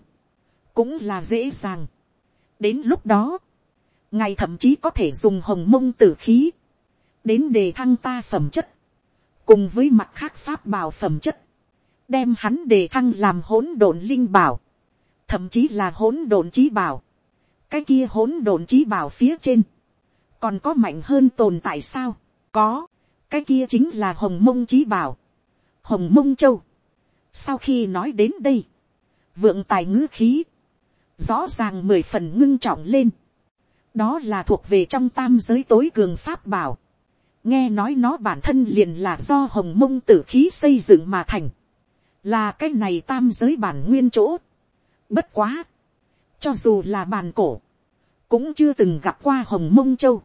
cũng là dễ dàng. đến lúc đó, ngài thậm chí có thể dùng hồng mông tử khí, đến đề thăng ta phẩm chất, cùng với mặt khác pháp bảo phẩm chất, đem hắn đề thăng làm hỗn độn linh bảo, thậm chí là hỗn độn trí bảo, cái kia hỗn độn trí bảo phía trên, còn có mạnh hơn tồn tại sao, có, cái kia chính là hồng mông trí bảo, hồng mông châu. sau khi nói đến đây, vượng tài ngữ khí, rõ ràng mười phần ngưng trọng lên, đó là thuộc về trong tam giới tối cường pháp bảo, nghe nói nó bản thân liền là do hồng mông tử khí xây dựng mà thành, là cái này tam giới bản nguyên chỗ, Bất quá. Cho dù là bàn cổ. Cũng chưa từng gặp qua hồng mông châu.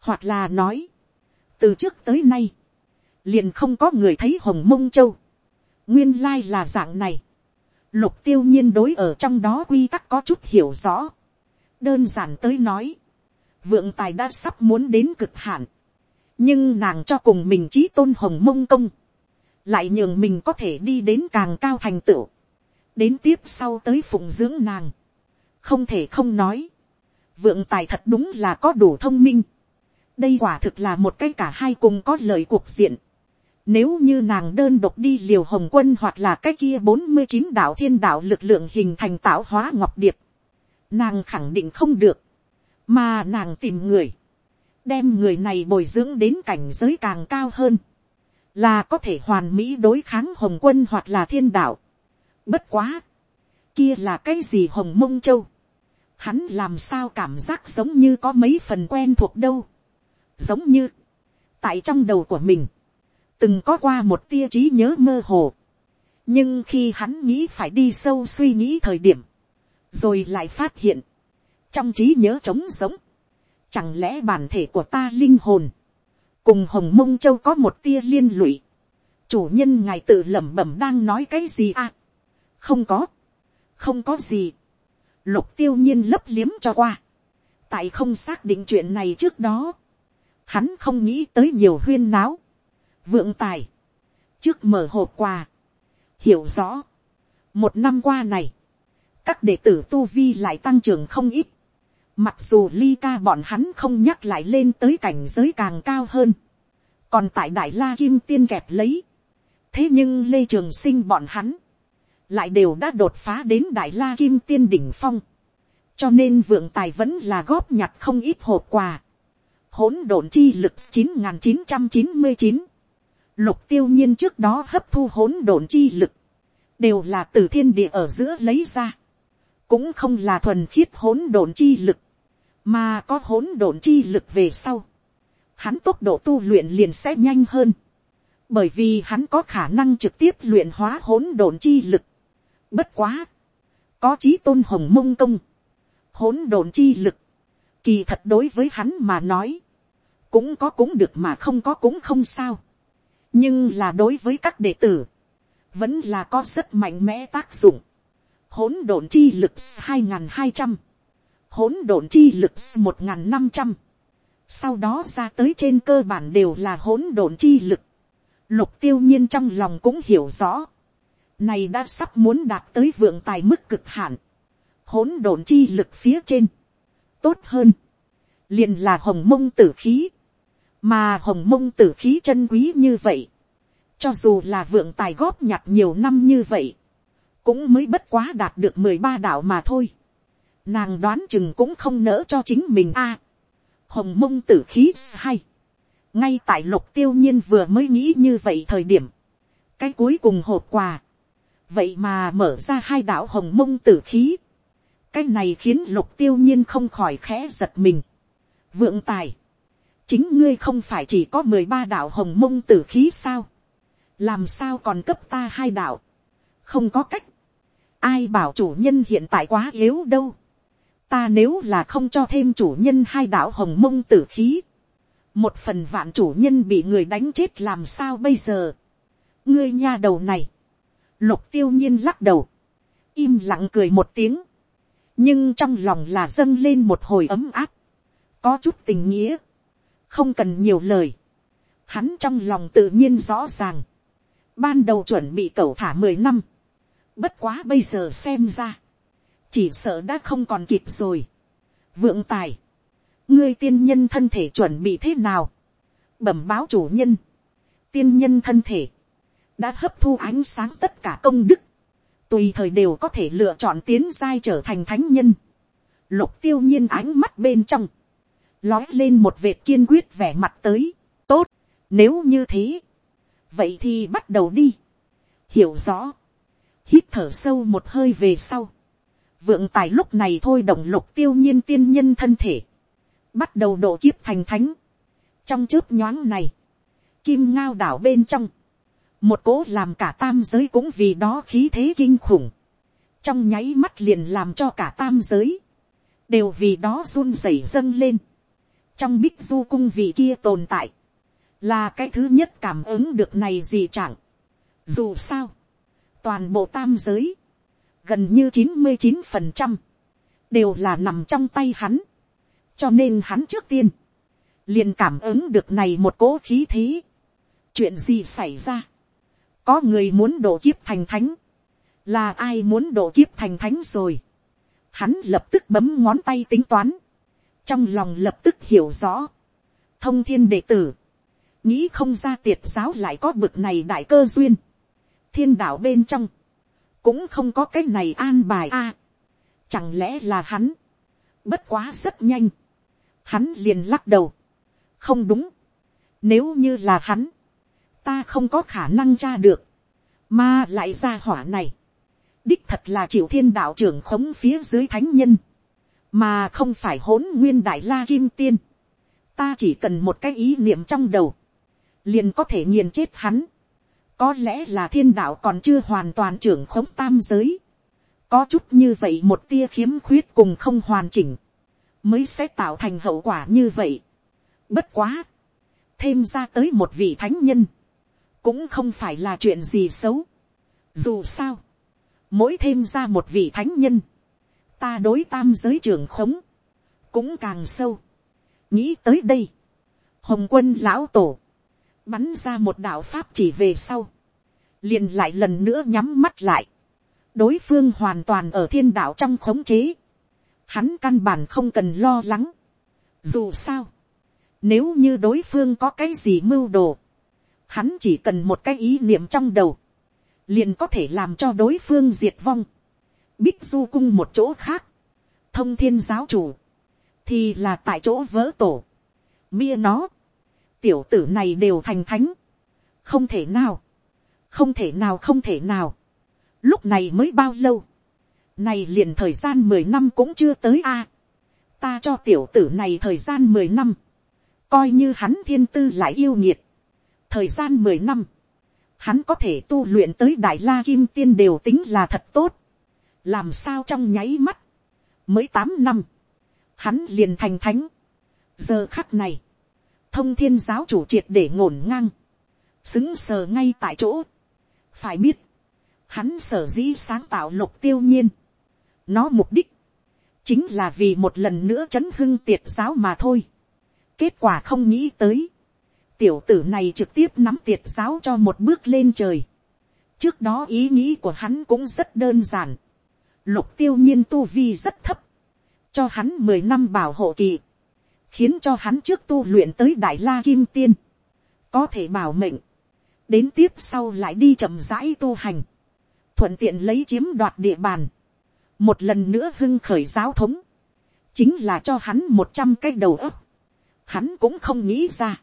Hoặc là nói. Từ trước tới nay. Liền không có người thấy hồng mông châu. Nguyên lai là dạng này. Lục tiêu nhiên đối ở trong đó quy tắc có chút hiểu rõ. Đơn giản tới nói. Vượng tài đã sắp muốn đến cực hạn. Nhưng nàng cho cùng mình trí tôn hồng mông công. Lại nhường mình có thể đi đến càng cao thành tựu đến tiếp sau tới phụng dưỡng nàng, không thể không nói, vượng tài thật đúng là có đủ thông minh, đây quả thực là một cái cả hai cùng có lời cuộc diện, Nếu như nàng đơn độc đi liều hồng quân hoặc là cái kia bốn mươi chín đạo thiên đạo lực lượng hình thành tạo hóa ngọc điệp. Nàng khẳng định không được. Mà nàng tìm người. Đem người này bồi dưỡng đến cảnh giới càng cao hơn. Là có thể hoàn mỹ đối kháng hồng quân hoặc là thiên đạo. Bất quá. Kia là cái gì hồng mông châu. Hắn làm sao cảm giác giống như có mấy phần quen thuộc đâu. Giống như. Tại trong đầu của mình từng có qua một tia trí nhớ mơ hồ. nhưng khi hắn nghĩ phải đi sâu suy nghĩ thời điểm, rồi lại phát hiện, trong trí nhớ trống giống, chẳng lẽ bản thể của ta linh hồn, cùng hồng mông châu có một tia liên lụy, chủ nhân ngài tự lẩm bẩm đang nói cái gì à, không có, không có gì, lục tiêu nhiên lấp liếm cho qua, tại không xác định chuyện này trước đó, hắn không nghĩ tới nhiều huyên náo, vượng tài, trước mở hộp quà, hiểu rõ, một năm qua này, các đệ tử tu vi lại tăng trưởng không ít, mặc dù ly ca bọn hắn không nhắc lại lên tới cảnh giới càng cao hơn, còn tại đại la kim tiên kẹp lấy, thế nhưng lê trường sinh bọn hắn, lại đều đã đột phá đến đại la kim tiên đỉnh phong, cho nên vượng tài vẫn là góp nhặt không ít hộp quà, hỗn độn chi lực chín nghìn chín trăm chín mươi chín. Lục tiêu nhiên trước đó hấp thu hỗn độn chi lực. Đều là từ thiên địa ở giữa lấy ra. Cũng không là thuần khiết hỗn độn chi lực. Mà có hỗn độn chi lực về sau. Hắn tốc độ tu luyện liền sẽ nhanh hơn. Bởi vì hắn có khả năng trực tiếp luyện hóa hỗn độn chi lực. Bất quá. Có chí tôn hồng mông công. Hỗn độn chi lực. Kỳ thật đối với hắn mà nói. Cũng có cũng được mà không có cũng không sao nhưng là đối với các đệ tử, vẫn là có rất mạnh mẽ tác dụng hỗn độn chi lực hai n g h n hai trăm, hỗn độn chi lực một n g h n năm trăm, sau đó ra tới trên cơ bản đều là hỗn độn chi lực. lục tiêu nhiên trong lòng cũng hiểu rõ, này đã sắp muốn đạt tới vượng tài mức cực hạn, hỗn độn chi lực phía trên, tốt hơn, liền là hồng mông tử khí, mà hồng mông tử khí chân quý như vậy, cho dù là vượng tài góp nhặt nhiều năm như vậy, cũng mới bất quá đạt được mười ba đạo mà thôi. Nàng đoán chừng cũng không nỡ cho chính mình a. hồng mông tử khí hay. ngay tại lục tiêu nhiên vừa mới nghĩ như vậy thời điểm, cái cuối cùng hộp quà, vậy mà mở ra hai đạo hồng mông tử khí, cái này khiến lục tiêu nhiên không khỏi khẽ giật mình. vượng tài, chính ngươi không phải chỉ có mười ba đạo hồng mông tử khí sao, làm sao còn cấp ta hai đạo, không có cách, ai bảo chủ nhân hiện tại quá yếu đâu, ta nếu là không cho thêm chủ nhân hai đạo hồng mông tử khí, một phần vạn chủ nhân bị người đánh chết làm sao bây giờ, ngươi nha đầu này, lục tiêu nhiên lắc đầu, im lặng cười một tiếng, nhưng trong lòng là dâng lên một hồi ấm áp, có chút tình nghĩa, không cần nhiều lời, hắn trong lòng tự nhiên rõ ràng, ban đầu chuẩn bị cậu thả mười năm, bất quá bây giờ xem ra, chỉ sợ đã không còn kịp rồi. vượng tài, ngươi tiên nhân thân thể chuẩn bị thế nào, bẩm báo chủ nhân, tiên nhân thân thể, đã hấp thu ánh sáng tất cả công đức, tùy thời đều có thể lựa chọn tiến giai trở thành thánh nhân, lục tiêu nhiên ánh mắt bên trong, lói lên một vệt kiên quyết vẻ mặt tới, tốt, nếu như thế, vậy thì bắt đầu đi, hiểu rõ, hít thở sâu một hơi về sau, vượng tài lúc này thôi động lục tiêu nhiên tiên nhân thân thể, bắt đầu độ kiếp thành thánh, trong chớp nhoáng này, kim ngao đảo bên trong, một cố làm cả tam giới cũng vì đó khí thế kinh khủng, trong nháy mắt liền làm cho cả tam giới, đều vì đó run rẩy dâng lên, trong bích du cung vị kia tồn tại, là cái thứ nhất cảm ứng được này gì chẳng. Dù sao, toàn bộ tam giới, gần như chín mươi chín phần trăm, đều là nằm trong tay hắn. cho nên hắn trước tiên, liền cảm ứng được này một cố khí thế. chuyện gì xảy ra, có người muốn độ kiếp thành thánh, là ai muốn độ kiếp thành thánh rồi. Hắn lập tức bấm ngón tay tính toán, trong lòng lập tức hiểu rõ, thông thiên đệ tử, nghĩ không ra tiệt giáo lại có bực này đại cơ duyên, thiên đạo bên trong, cũng không có cái này an bài a, chẳng lẽ là hắn, bất quá rất nhanh, hắn liền lắc đầu, không đúng, nếu như là hắn, ta không có khả năng tra được, mà lại ra hỏa này, đích thật là chịu thiên đạo trưởng khống phía dưới thánh nhân, mà không phải hỗn nguyên đại la kim tiên. ta chỉ cần một cái ý niệm trong đầu, liền có thể nghiền chết hắn có lẽ là thiên đạo còn chưa hoàn toàn trưởng khống tam giới. có chút như vậy một tia khiếm khuyết cùng không hoàn chỉnh, mới sẽ tạo thành hậu quả như vậy. bất quá, thêm ra tới một vị thánh nhân, cũng không phải là chuyện gì xấu. dù sao, mỗi thêm ra một vị thánh nhân, ta đối tam giới trường khống, cũng càng sâu. nghĩ tới đây, hồng quân lão tổ, bắn ra một đạo pháp chỉ về sau, liền lại lần nữa nhắm mắt lại, đối phương hoàn toàn ở thiên đạo trong khống chế, hắn căn bản không cần lo lắng. Dù sao, nếu như đối phương có cái gì mưu đồ, hắn chỉ cần một cái ý niệm trong đầu, liền có thể làm cho đối phương diệt vong. Bích du cung một chỗ khác, thông thiên giáo chủ, thì là tại chỗ vỡ tổ. Mia nó, tiểu tử này đều thành thánh. Không thể nào, không thể nào không thể nào. Lúc này mới bao lâu, này liền thời gian mười năm cũng chưa tới a. ta cho tiểu tử này thời gian mười năm, coi như hắn thiên tư lại yêu nhiệt. Thời gian mười năm, hắn có thể tu luyện tới đại la kim tiên đều tính là thật tốt. làm sao trong nháy mắt, mới tám năm, hắn liền thành thánh. giờ khắc này, thông thiên giáo chủ triệt để ngổn ngang, xứng sờ ngay tại chỗ. phải biết, hắn sở dĩ sáng tạo lục tiêu nhiên. nó mục đích, chính là vì một lần nữa chấn hưng tiệt giáo mà thôi. kết quả không nghĩ tới, tiểu tử này trực tiếp nắm tiệt giáo cho một bước lên trời. trước đó ý nghĩ của hắn cũng rất đơn giản. lục tiêu nhiên tu vi rất thấp, cho hắn mười năm bảo hộ kỳ, khiến cho hắn trước tu luyện tới đại la kim tiên, có thể bảo mệnh, đến tiếp sau lại đi chậm rãi tu hành, thuận tiện lấy chiếm đoạt địa bàn, một lần nữa hưng khởi giáo thống, chính là cho hắn một trăm cái đầu ấp, hắn cũng không nghĩ ra,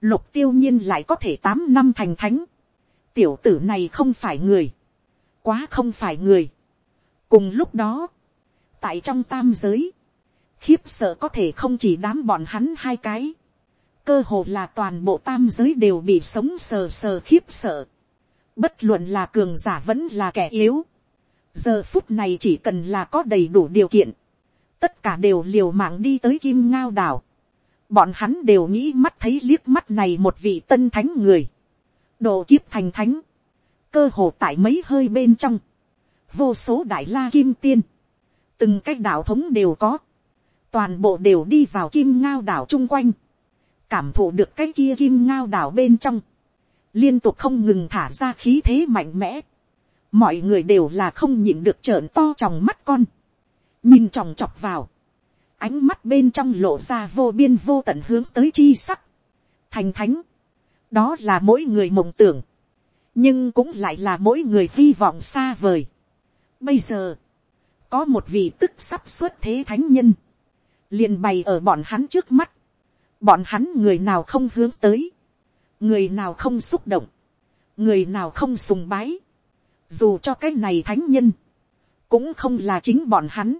lục tiêu nhiên lại có thể tám năm thành thánh, tiểu tử này không phải người, quá không phải người. cùng lúc đó, tại trong tam giới, khiếp sợ có thể không chỉ đám bọn hắn hai cái, cơ hồ là toàn bộ tam giới đều bị sống sờ sờ khiếp sợ, bất luận là cường giả vẫn là kẻ yếu, giờ phút này chỉ cần là có đầy đủ điều kiện, tất cả đều liều mạng đi tới kim ngao đảo, bọn hắn đều nghĩ mắt thấy liếc mắt này một vị tân thánh người, độ kiếp thành thánh, cơ hồ tại mấy hơi bên trong, vô số đại la kim tiên, từng cái đạo thống đều có, toàn bộ đều đi vào kim ngao đảo chung quanh, cảm thụ được cái kia kim ngao đảo bên trong, liên tục không ngừng thả ra khí thế mạnh mẽ, mọi người đều là không nhịn được trợn to trong mắt con, nhìn tròng chọc vào, ánh mắt bên trong lộ ra vô biên vô tận hướng tới chi sắc, thành thánh, đó là mỗi người mộng tưởng, nhưng cũng lại là mỗi người hy vọng xa vời. Bây giờ, có một vị tức sắp xuất thế thánh nhân, liền bày ở bọn hắn trước mắt, bọn hắn người nào không hướng tới, người nào không xúc động, người nào không sùng bái, dù cho cái này thánh nhân, cũng không là chính bọn hắn,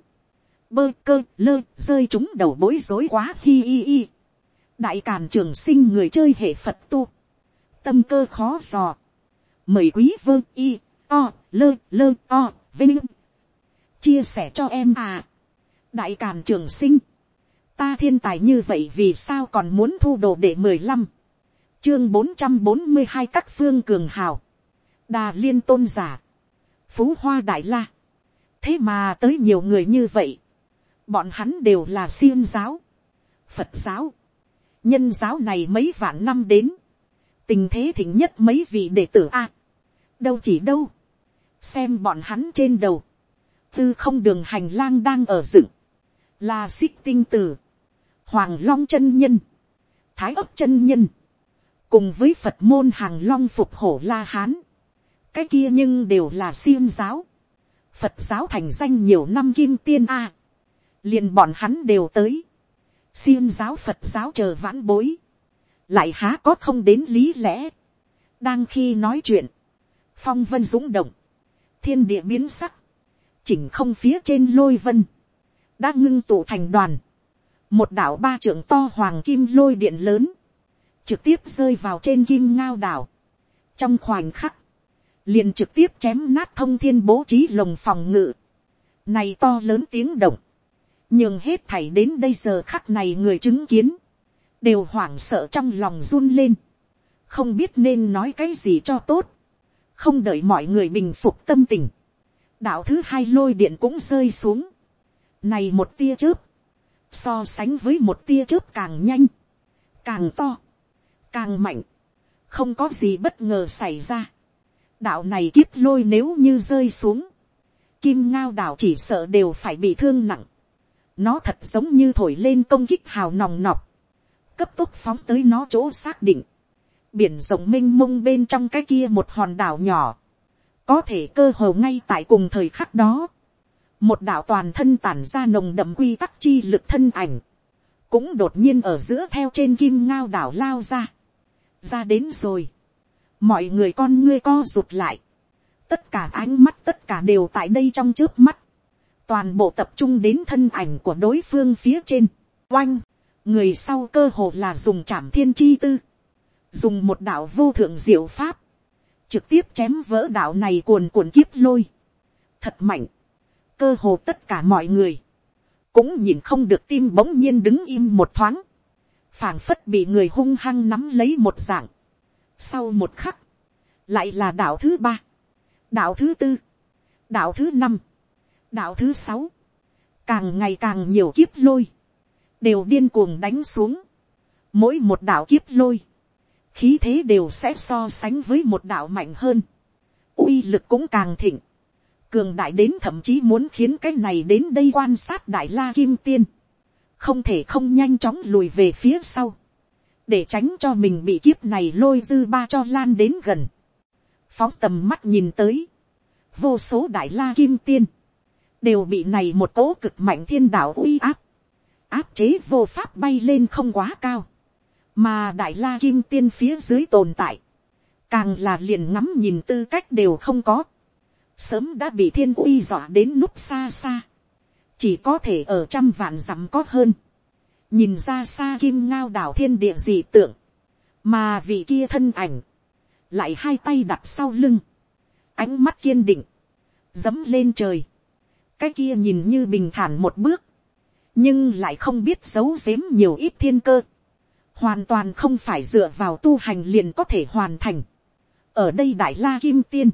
bơ cơ lơ rơi chúng đầu bối rối quá hi hi hi. đại càn trường sinh người chơi hệ phật tu. tâm cơ khó dò. mời quý vơ y o lơ lơ o vinh. chia sẻ cho em à. đại càn trường sinh ta thiên tài như vậy vì sao còn muốn thu đồ để mười lăm. chương bốn trăm bốn mươi hai các phương cường hào. đà liên tôn giả. phú hoa đại la. thế mà tới nhiều người như vậy. Bọn hắn đều là xiêm giáo, phật giáo, nhân giáo này mấy vạn năm đến, tình thế thịnh nhất mấy vị đệ tử a, đâu chỉ đâu, xem bọn hắn trên đầu, tư không đường hành lang đang ở dựng, là xích tinh tử, hoàng long chân nhân, thái ấp chân nhân, cùng với phật môn hàng long phục hổ la hán, cái kia nhưng đều là xiêm giáo, phật giáo thành danh nhiều năm kim tiên a, liền bọn hắn đều tới, xiêm giáo phật giáo chờ vãn bối, lại há có không đến lý lẽ, đang khi nói chuyện, phong vân dũng động, thiên địa biến sắc, chỉnh không phía trên lôi vân, đã ngưng tụ thành đoàn, một đảo ba trưởng to hoàng kim lôi điện lớn, trực tiếp rơi vào trên kim ngao đảo. trong khoảnh khắc, liền trực tiếp chém nát thông thiên bố trí lồng phòng ngự. này to lớn tiếng động, nhưng hết thảy đến đây giờ khắc này người chứng kiến, đều hoảng sợ trong lòng run lên, không biết nên nói cái gì cho tốt, không đợi mọi người bình phục tâm tình, đạo thứ hai lôi điện cũng rơi xuống, này một tia chớp, so sánh với một tia chớp càng nhanh, càng to, càng mạnh, không có gì bất ngờ xảy ra. đạo này kiếp lôi nếu như rơi xuống, kim ngao đạo chỉ sợ đều phải bị thương nặng. nó thật giống như thổi lên công kích hào nòng nọc, cấp tốc phóng tới nó chỗ xác định, biển rộng m i n h mông bên trong cái kia một hòn đảo nhỏ, có thể cơ hồ ngay tại cùng thời khắc đó, một đạo toàn thân tản ra nồng đậm quy tắc chi lực thân ảnh, cũng đột nhiên ở giữa theo trên kim ngao đảo lao ra ra đến rồi. mọi người con ngươi co rụt lại. tất cả ánh mắt tất cả đều tại đây trong trước mắt. toàn bộ tập trung đến thân ảnh của đối phương phía trên. oanh, người sau cơ hồ là dùng trảm thiên chi tư. dùng một đạo vô thượng diệu pháp. trực tiếp chém vỡ đạo này cuồn cuộn kiếp lôi. thật mạnh cơ hồ tất cả mọi người cũng nhìn không được tim bỗng nhiên đứng im một thoáng phảng phất bị người hung hăng nắm lấy một dạng. Sau một khắc, lại là đạo thứ ba, đạo thứ tư, đạo thứ năm, đạo thứ sáu, càng ngày càng nhiều kiếp lôi, đều điên cuồng đánh xuống. Mỗi một đạo kiếp lôi, khí thế đều sẽ so sánh với một đạo mạnh hơn. uy lực cũng càng thịnh. Cường đại đến thậm chí muốn khiến cái này đến đây quan sát đại la kim tiên. Không thể không nhanh chóng lùi về phía sau, để tránh cho mình bị kiếp này lôi dư ba cho lan đến gần, phóng tầm mắt nhìn tới, vô số đại la kim tiên, đều bị này một cỗ cực mạnh thiên đạo uy áp, áp chế vô pháp bay lên không quá cao, mà đại la kim tiên phía dưới tồn tại, càng là liền ngắm nhìn tư cách đều không có, sớm đã bị thiên uy dọa đến núp xa xa, chỉ có thể ở trăm vạn dặm có hơn, nhìn ra xa kim ngao đảo thiên địa dị tượng, mà vị kia thân ảnh, lại hai tay đặt sau lưng, ánh mắt kiên định, dấm lên trời, cái kia nhìn như bình thản một bước, nhưng lại không biết giấu giếm nhiều ít thiên cơ, hoàn toàn không phải dựa vào tu hành liền có thể hoàn thành. ở đây đại la kim tiên,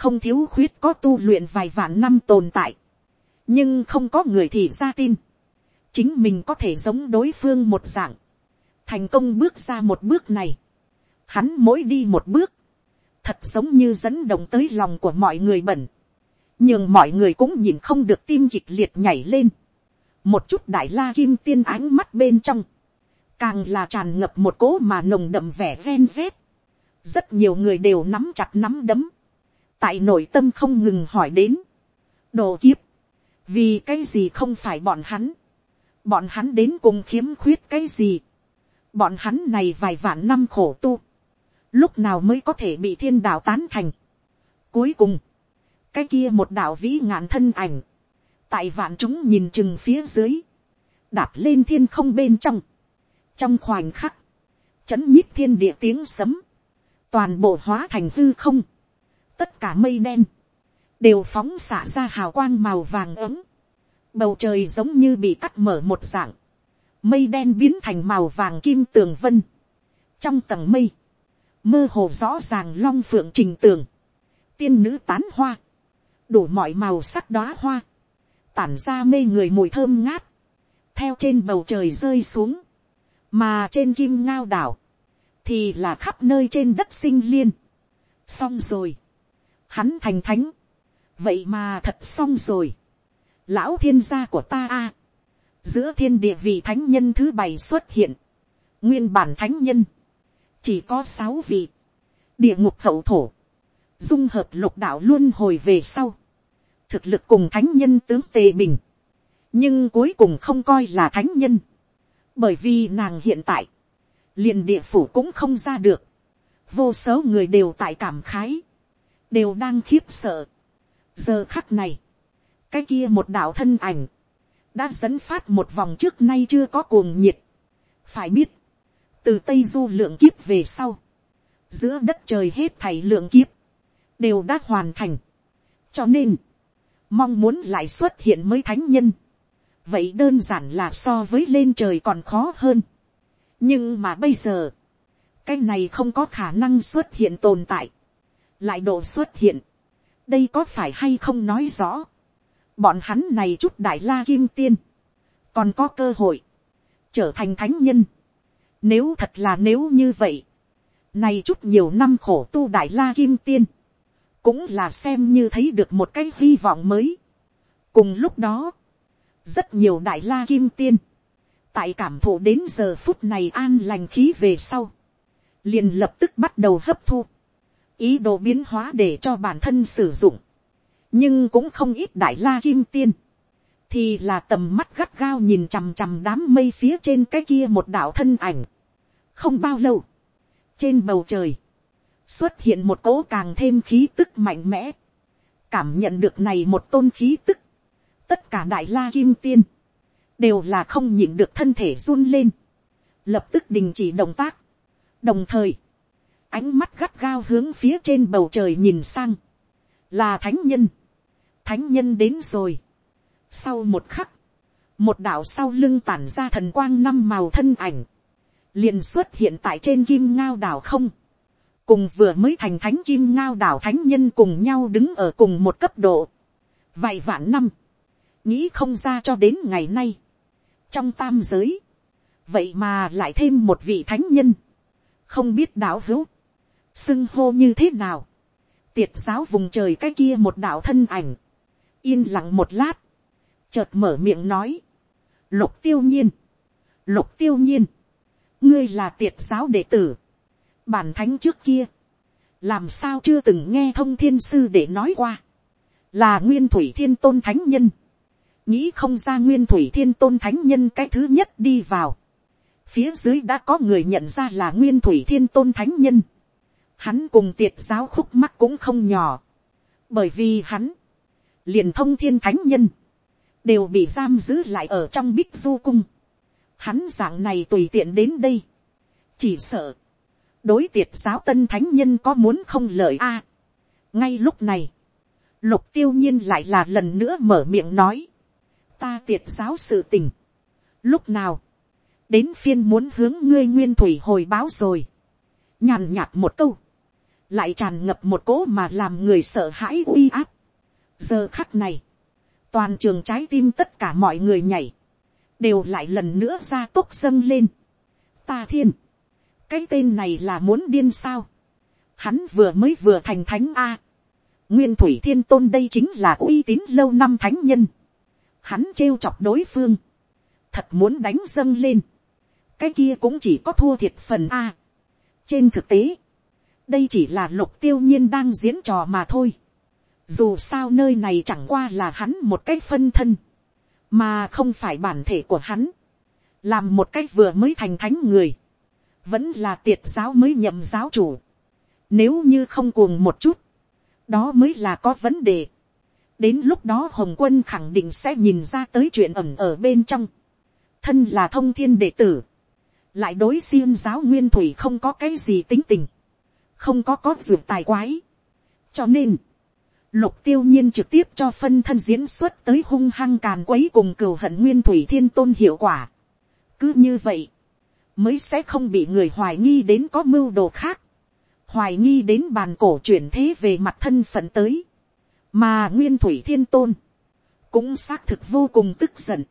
không thiếu khuyết có tu luyện vài vạn năm tồn tại, nhưng không có người thì ra tin, chính mình có thể giống đối phương một dạng, thành công bước ra một bước này, hắn mỗi đi một bước, thật giống như dẫn động tới lòng của mọi người bẩn, nhưng mọi người cũng nhìn không được tim kịch liệt nhảy lên, một chút đại la kim tiên ánh mắt bên trong, càng là tràn ngập một cố mà nồng đậm vẻ ven vét, rất nhiều người đều nắm chặt nắm đấm, tại nội tâm không ngừng hỏi đến, đồ kiếp, vì cái gì không phải bọn hắn, bọn hắn đến cùng khiếm khuyết cái gì, bọn hắn này vài vạn năm khổ tu, lúc nào mới có thể bị thiên đạo tán thành. Cuối cùng, cái kia một đạo vĩ ngạn thân ảnh, tại vạn chúng nhìn chừng phía dưới, đạp lên thiên không bên trong, trong khoảnh khắc, chấn nhích thiên địa tiếng sấm, toàn bộ hóa thành hư không, tất cả mây đen, đều phóng xả ra hào quang màu vàng ấm, bầu trời giống như bị cắt mở một dạng, mây đen biến thành màu vàng kim tường vân, trong tầng mây, mơ hồ rõ ràng long phượng trình tường, tiên nữ tán hoa, đủ mọi màu sắc đóa hoa, tản ra mê người mùi thơm ngát, theo trên bầu trời rơi xuống, mà trên kim ngao đảo, thì là khắp nơi trên đất sinh liên. xong rồi, hắn thành thánh, vậy mà thật xong rồi, lão thiên gia của ta a, giữa thiên địa vị thánh nhân thứ bảy xuất hiện, nguyên bản thánh nhân, chỉ có sáu vị, địa ngục hậu thổ, dung hợp lục đạo luôn hồi về sau, thực lực cùng thánh nhân tướng tề bình, nhưng cuối cùng không coi là thánh nhân, bởi vì nàng hiện tại, liền địa phủ cũng không ra được, vô số người đều tại cảm khái, đều đang khiếp sợ. giờ khắc này, cái kia một đạo thân ảnh, đã dẫn phát một vòng trước nay chưa có cuồng nhiệt. phải biết, từ tây du lượng kiếp về sau, giữa đất trời hết thảy lượng kiếp, đều đã hoàn thành. cho nên, mong muốn lại xuất hiện mới thánh nhân, vậy đơn giản là so với lên trời còn khó hơn. nhưng mà bây giờ, cái này không có khả năng xuất hiện tồn tại, lại độ xuất hiện, đây có phải hay không nói rõ, bọn hắn này chút đại la kim tiên, còn có cơ hội, trở thành thánh nhân. Nếu thật là nếu như vậy, này chút nhiều năm khổ tu đại la kim tiên, cũng là xem như thấy được một cái hy vọng mới. cùng lúc đó, rất nhiều đại la kim tiên, tại cảm thụ đến giờ phút này an lành khí về sau, liền lập tức bắt đầu hấp thu, ý đồ biến hóa để cho bản thân sử dụng, nhưng cũng không ít đại la kim tiên, thì là tầm mắt gắt gao nhìn chằm chằm đám mây phía trên cái kia một đạo thân ảnh. không bao lâu, trên bầu trời, xuất hiện một cỗ càng thêm khí tức mạnh mẽ, cảm nhận được này một tôn khí tức, tất cả đại la kim tiên, đều là không nhịn được thân thể run lên, lập tức đình chỉ động tác, đồng thời, ánh mắt gắt gao hướng phía trên bầu trời nhìn sang, là thánh nhân, thánh nhân đến rồi, sau một khắc, một đạo sau lưng tản ra thần quang năm màu thân ảnh, liền xuất hiện tại trên kim ngao đảo không, cùng vừa mới thành thánh kim ngao đảo thánh nhân cùng nhau đứng ở cùng một cấp độ, vài vạn năm, nghĩ không ra cho đến ngày nay, trong tam giới, vậy mà lại thêm một vị thánh nhân, không biết đạo hữu, xưng hô như thế nào, tiệt giáo vùng trời cái kia một đạo thân ảnh, yên lặng một lát, chợt mở miệng nói, lục tiêu nhiên, lục tiêu nhiên, ngươi là tiệt giáo đệ tử, bản thánh trước kia, làm sao chưa từng nghe thông thiên sư để nói qua, là nguyên thủy thiên tôn thánh nhân, nghĩ không ra nguyên thủy thiên tôn thánh nhân cái thứ nhất đi vào, phía dưới đã có người nhận ra là nguyên thủy thiên tôn thánh nhân, hắn cùng tiệt giáo khúc mắt cũng không nhỏ, bởi vì hắn, liền thông thiên thánh nhân, đều bị giam giữ lại ở trong bích du cung. Hắn dạng này tùy tiện đến đây, chỉ sợ, đối tiệt giáo tân thánh nhân có muốn không lợi a. ngay lúc này, lục tiêu nhiên lại là lần nữa mở miệng nói, ta tiệt giáo sự tình. lúc nào, đến phiên muốn hướng ngươi nguyên thủy hồi báo rồi, nhàn nhạt một câu, lại tràn ngập một cỗ mà làm người sợ hãi uy áp. giờ khắc này, toàn trường trái tim tất cả mọi người nhảy, đều lại lần nữa ra tốc dâng lên. ta thiên, cái tên này là muốn điên sao, hắn vừa mới vừa thành thánh a, nguyên thủy thiên tôn đây chính là uy tín lâu năm thánh nhân, hắn trêu chọc đối phương, thật muốn đánh dâng lên, cái kia cũng chỉ có thua thiệt phần a. trên thực tế, đây chỉ là lục tiêu nhiên đang diễn trò mà thôi. Dù sao nơi này chẳng qua là hắn một cách phân thân, mà không phải bản thể của hắn. Làm một cách vừa mới thành thánh người, vẫn là tiệt giáo mới nhậm giáo chủ. Nếu như không cuồng một chút, đó mới là có vấn đề. Đến lúc đó Hồng Quân khẳng định sẽ nhìn ra tới chuyện ẩm ở bên trong. Thân là thông thiên đệ tử. Lại đối xiêm giáo nguyên thủy không có cái gì tính tình. Không có có dược tài quái. Cho nên Lục tiêu nhiên trực tiếp cho phân thân diễn xuất tới hung hăng càn quấy cùng cừu hận nguyên thủy thiên tôn hiệu quả. Cứ như vậy, mới sẽ không bị người hoài nghi đến có mưu đồ khác. Hoài nghi đến bàn cổ chuyển thế về mặt thân phận tới. Mà nguyên thủy thiên tôn, cũng xác thực vô cùng tức giận.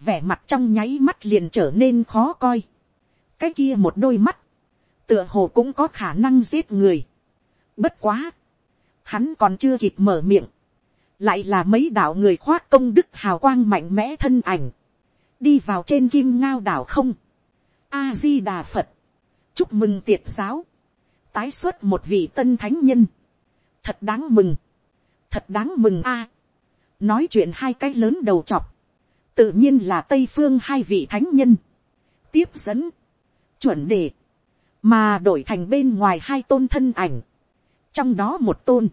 Vẻ mặt trong nháy mắt liền trở nên khó coi. Cái kia một đôi mắt, tựa hồ cũng có khả năng giết người. Bất quá. Hắn còn chưa kịp mở miệng, lại là mấy đạo người khoác công đức hào quang mạnh mẽ thân ảnh, đi vào trên kim ngao đảo không, a di đà phật, chúc mừng tiệt giáo, tái xuất một vị tân thánh nhân, thật đáng mừng, thật đáng mừng a, nói chuyện hai cái lớn đầu chọc, tự nhiên là tây phương hai vị thánh nhân, tiếp dẫn, chuẩn đề, mà đổi thành bên ngoài hai tôn thân ảnh, trong đó một tôn,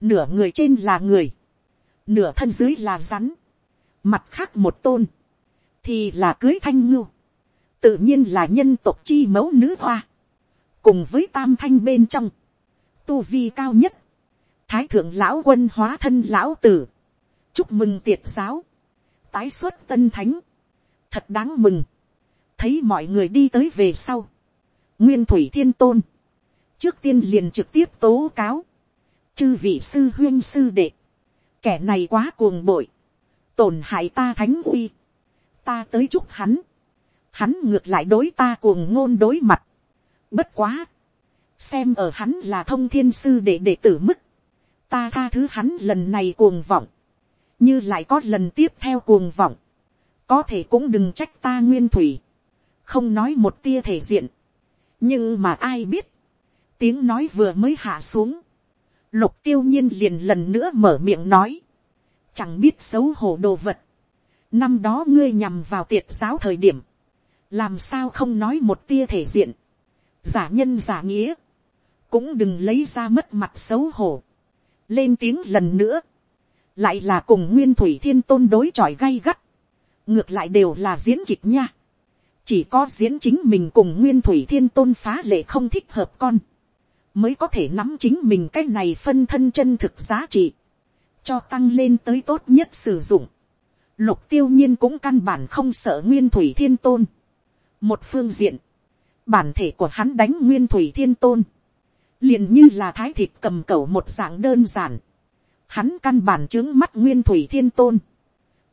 nửa người trên là người, nửa thân dưới là rắn, mặt khác một tôn, thì là cưới thanh ngưu, tự nhiên là nhân tộc chi mẫu nữ hoa, cùng với tam thanh bên trong, tu vi cao nhất, thái thượng lão quân hóa thân lão tử, chúc mừng tiệt giáo, tái xuất tân thánh, thật đáng mừng, thấy mọi người đi tới về sau, nguyên thủy thiên tôn, trước tiên liền trực tiếp tố cáo, chư vị sư huyên sư đệ, kẻ này quá cuồng bội, tổn hại ta thánh uy, ta tới chúc hắn, hắn ngược lại đối ta cuồng ngôn đối mặt, bất quá, xem ở hắn là thông thiên sư đệ đệ tử mức, ta tha thứ hắn lần này cuồng vọng, như lại có lần tiếp theo cuồng vọng, có thể cũng đừng trách ta nguyên thủy, không nói một tia thể diện, nhưng mà ai biết, tiếng nói vừa mới hạ xuống, lục tiêu nhiên liền lần nữa mở miệng nói, chẳng biết xấu hổ đồ vật, năm đó ngươi nhằm vào tiệt giáo thời điểm, làm sao không nói một tia thể diện, giả nhân giả nghĩa, cũng đừng lấy ra mất mặt xấu hổ, lên tiếng lần nữa, lại là cùng nguyên thủy thiên tôn đối chọi gay gắt, ngược lại đều là diễn kịch nha, chỉ có diễn chính mình cùng nguyên thủy thiên tôn phá lệ không thích hợp con, mới có thể nắm chính mình cái này phân thân chân thực giá trị, cho tăng lên tới tốt nhất sử dụng. Lục tiêu nhiên cũng căn bản không sợ nguyên thủy thiên tôn. Một phương diện, bản thể của hắn đánh nguyên thủy thiên tôn, liền như là thái thịt cầm cẩu một dạng đơn giản. Hắn căn bản chứng mắt nguyên thủy thiên tôn.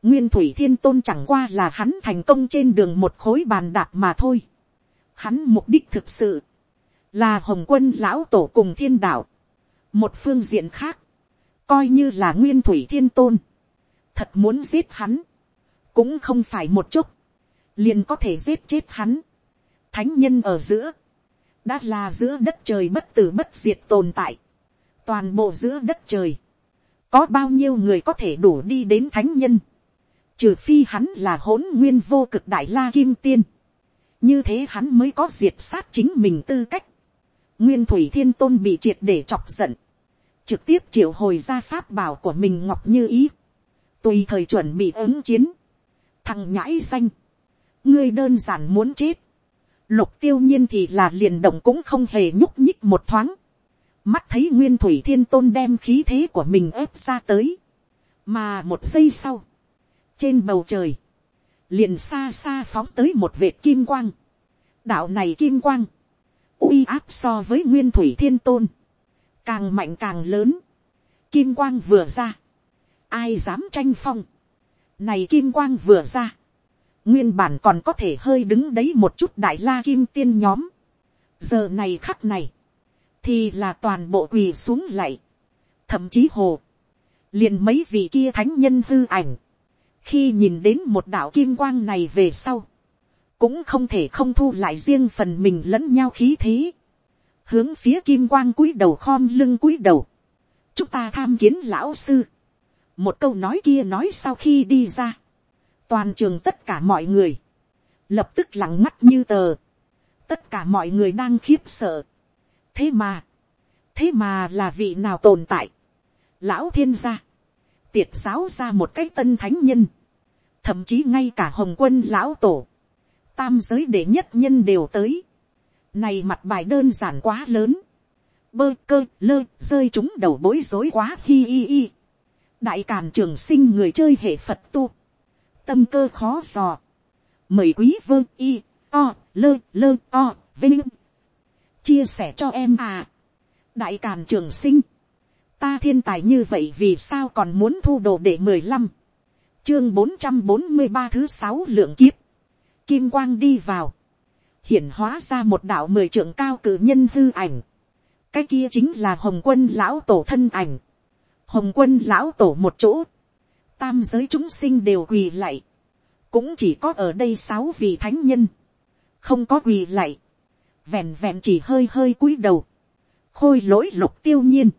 Nguyên thủy thiên tôn chẳng qua là hắn thành công trên đường một khối bàn đạp mà thôi. Hắn mục đích thực sự là hồng quân lão tổ cùng thiên đạo. Một phương diện khác, coi như là nguyên thủy thiên tôn. Thật muốn giết hắn, cũng không phải một chút, liền có thể giết chết hắn. Thánh nhân ở giữa, đã là giữa đất trời bất tử bất diệt tồn tại. Toàn bộ giữa đất trời, có bao nhiêu người có thể đủ đi đến thánh nhân trừ phi hắn là hỗn nguyên vô cực đại la kim tiên, như thế hắn mới có diệt sát chính mình tư cách. nguyên thủy thiên tôn bị triệt để chọc giận, trực tiếp triệu hồi ra pháp bảo của mình ngọc như ý, tùy thời chuẩn bị ứng chiến, thằng nhãi xanh ngươi đơn giản muốn chết, lục tiêu nhiên thì là liền động cũng không hề nhúc nhích một thoáng, mắt thấy nguyên thủy thiên tôn đem khí thế của mình ép ra tới, mà một giây sau, trên bầu trời, liền xa xa phóng tới một vệt kim quang. đạo này kim quang, uy áp so với nguyên thủy thiên tôn, càng mạnh càng lớn, kim quang vừa ra, ai dám tranh phong, này kim quang vừa ra, nguyên bản còn có thể hơi đứng đấy một chút đại la kim tiên nhóm, giờ này khắc này, thì là toàn bộ quỳ xuống lại. Thậm chí hồ, liền mấy vị kia thánh nhân hư ảnh, khi nhìn đến một đạo kim quang này về sau, cũng không thể không thu lại riêng phần mình lẫn nhau khí thế, hướng phía kim quang cúi đầu khom lưng cúi đầu, chúng ta tham kiến lão sư, một câu nói kia nói sau khi đi ra, toàn trường tất cả mọi người, lập tức lặng mắt như tờ, tất cả mọi người đang khiếp sợ, thế mà, thế mà là vị nào tồn tại, lão thiên gia, tiệt giáo ra một cái tân thánh nhân, thậm chí ngay cả hồng quân lão tổ, tam giới đệ nhất nhân đều tới. Này mặt bài đơn giản quá lớn, bơ cơ lơ rơi chúng đầu bối rối quá hi hi hi. đại càn trường sinh người chơi hệ phật tu, tâm cơ khó dò, mời quý vơ y o lơ lơ o vinh chia sẻ cho em à. đại càn trường sinh, ta thiên tài như vậy vì sao còn muốn thu đồ để mười lăm, chương bốn trăm bốn mươi ba thứ sáu lượng kiếp, kim quang đi vào, hiển hóa ra một đạo mười trưởng cao cử nhân hư ảnh, cái kia chính là hồng quân lão tổ thân ảnh, hồng quân lão tổ một chỗ, tam giới chúng sinh đều quỳ lạy, cũng chỉ có ở đây sáu vị thánh nhân, không có quỳ lạy, vẹn vẹn chỉ hơi hơi cúi đầu, khôi lỗi lục tiêu nhiên,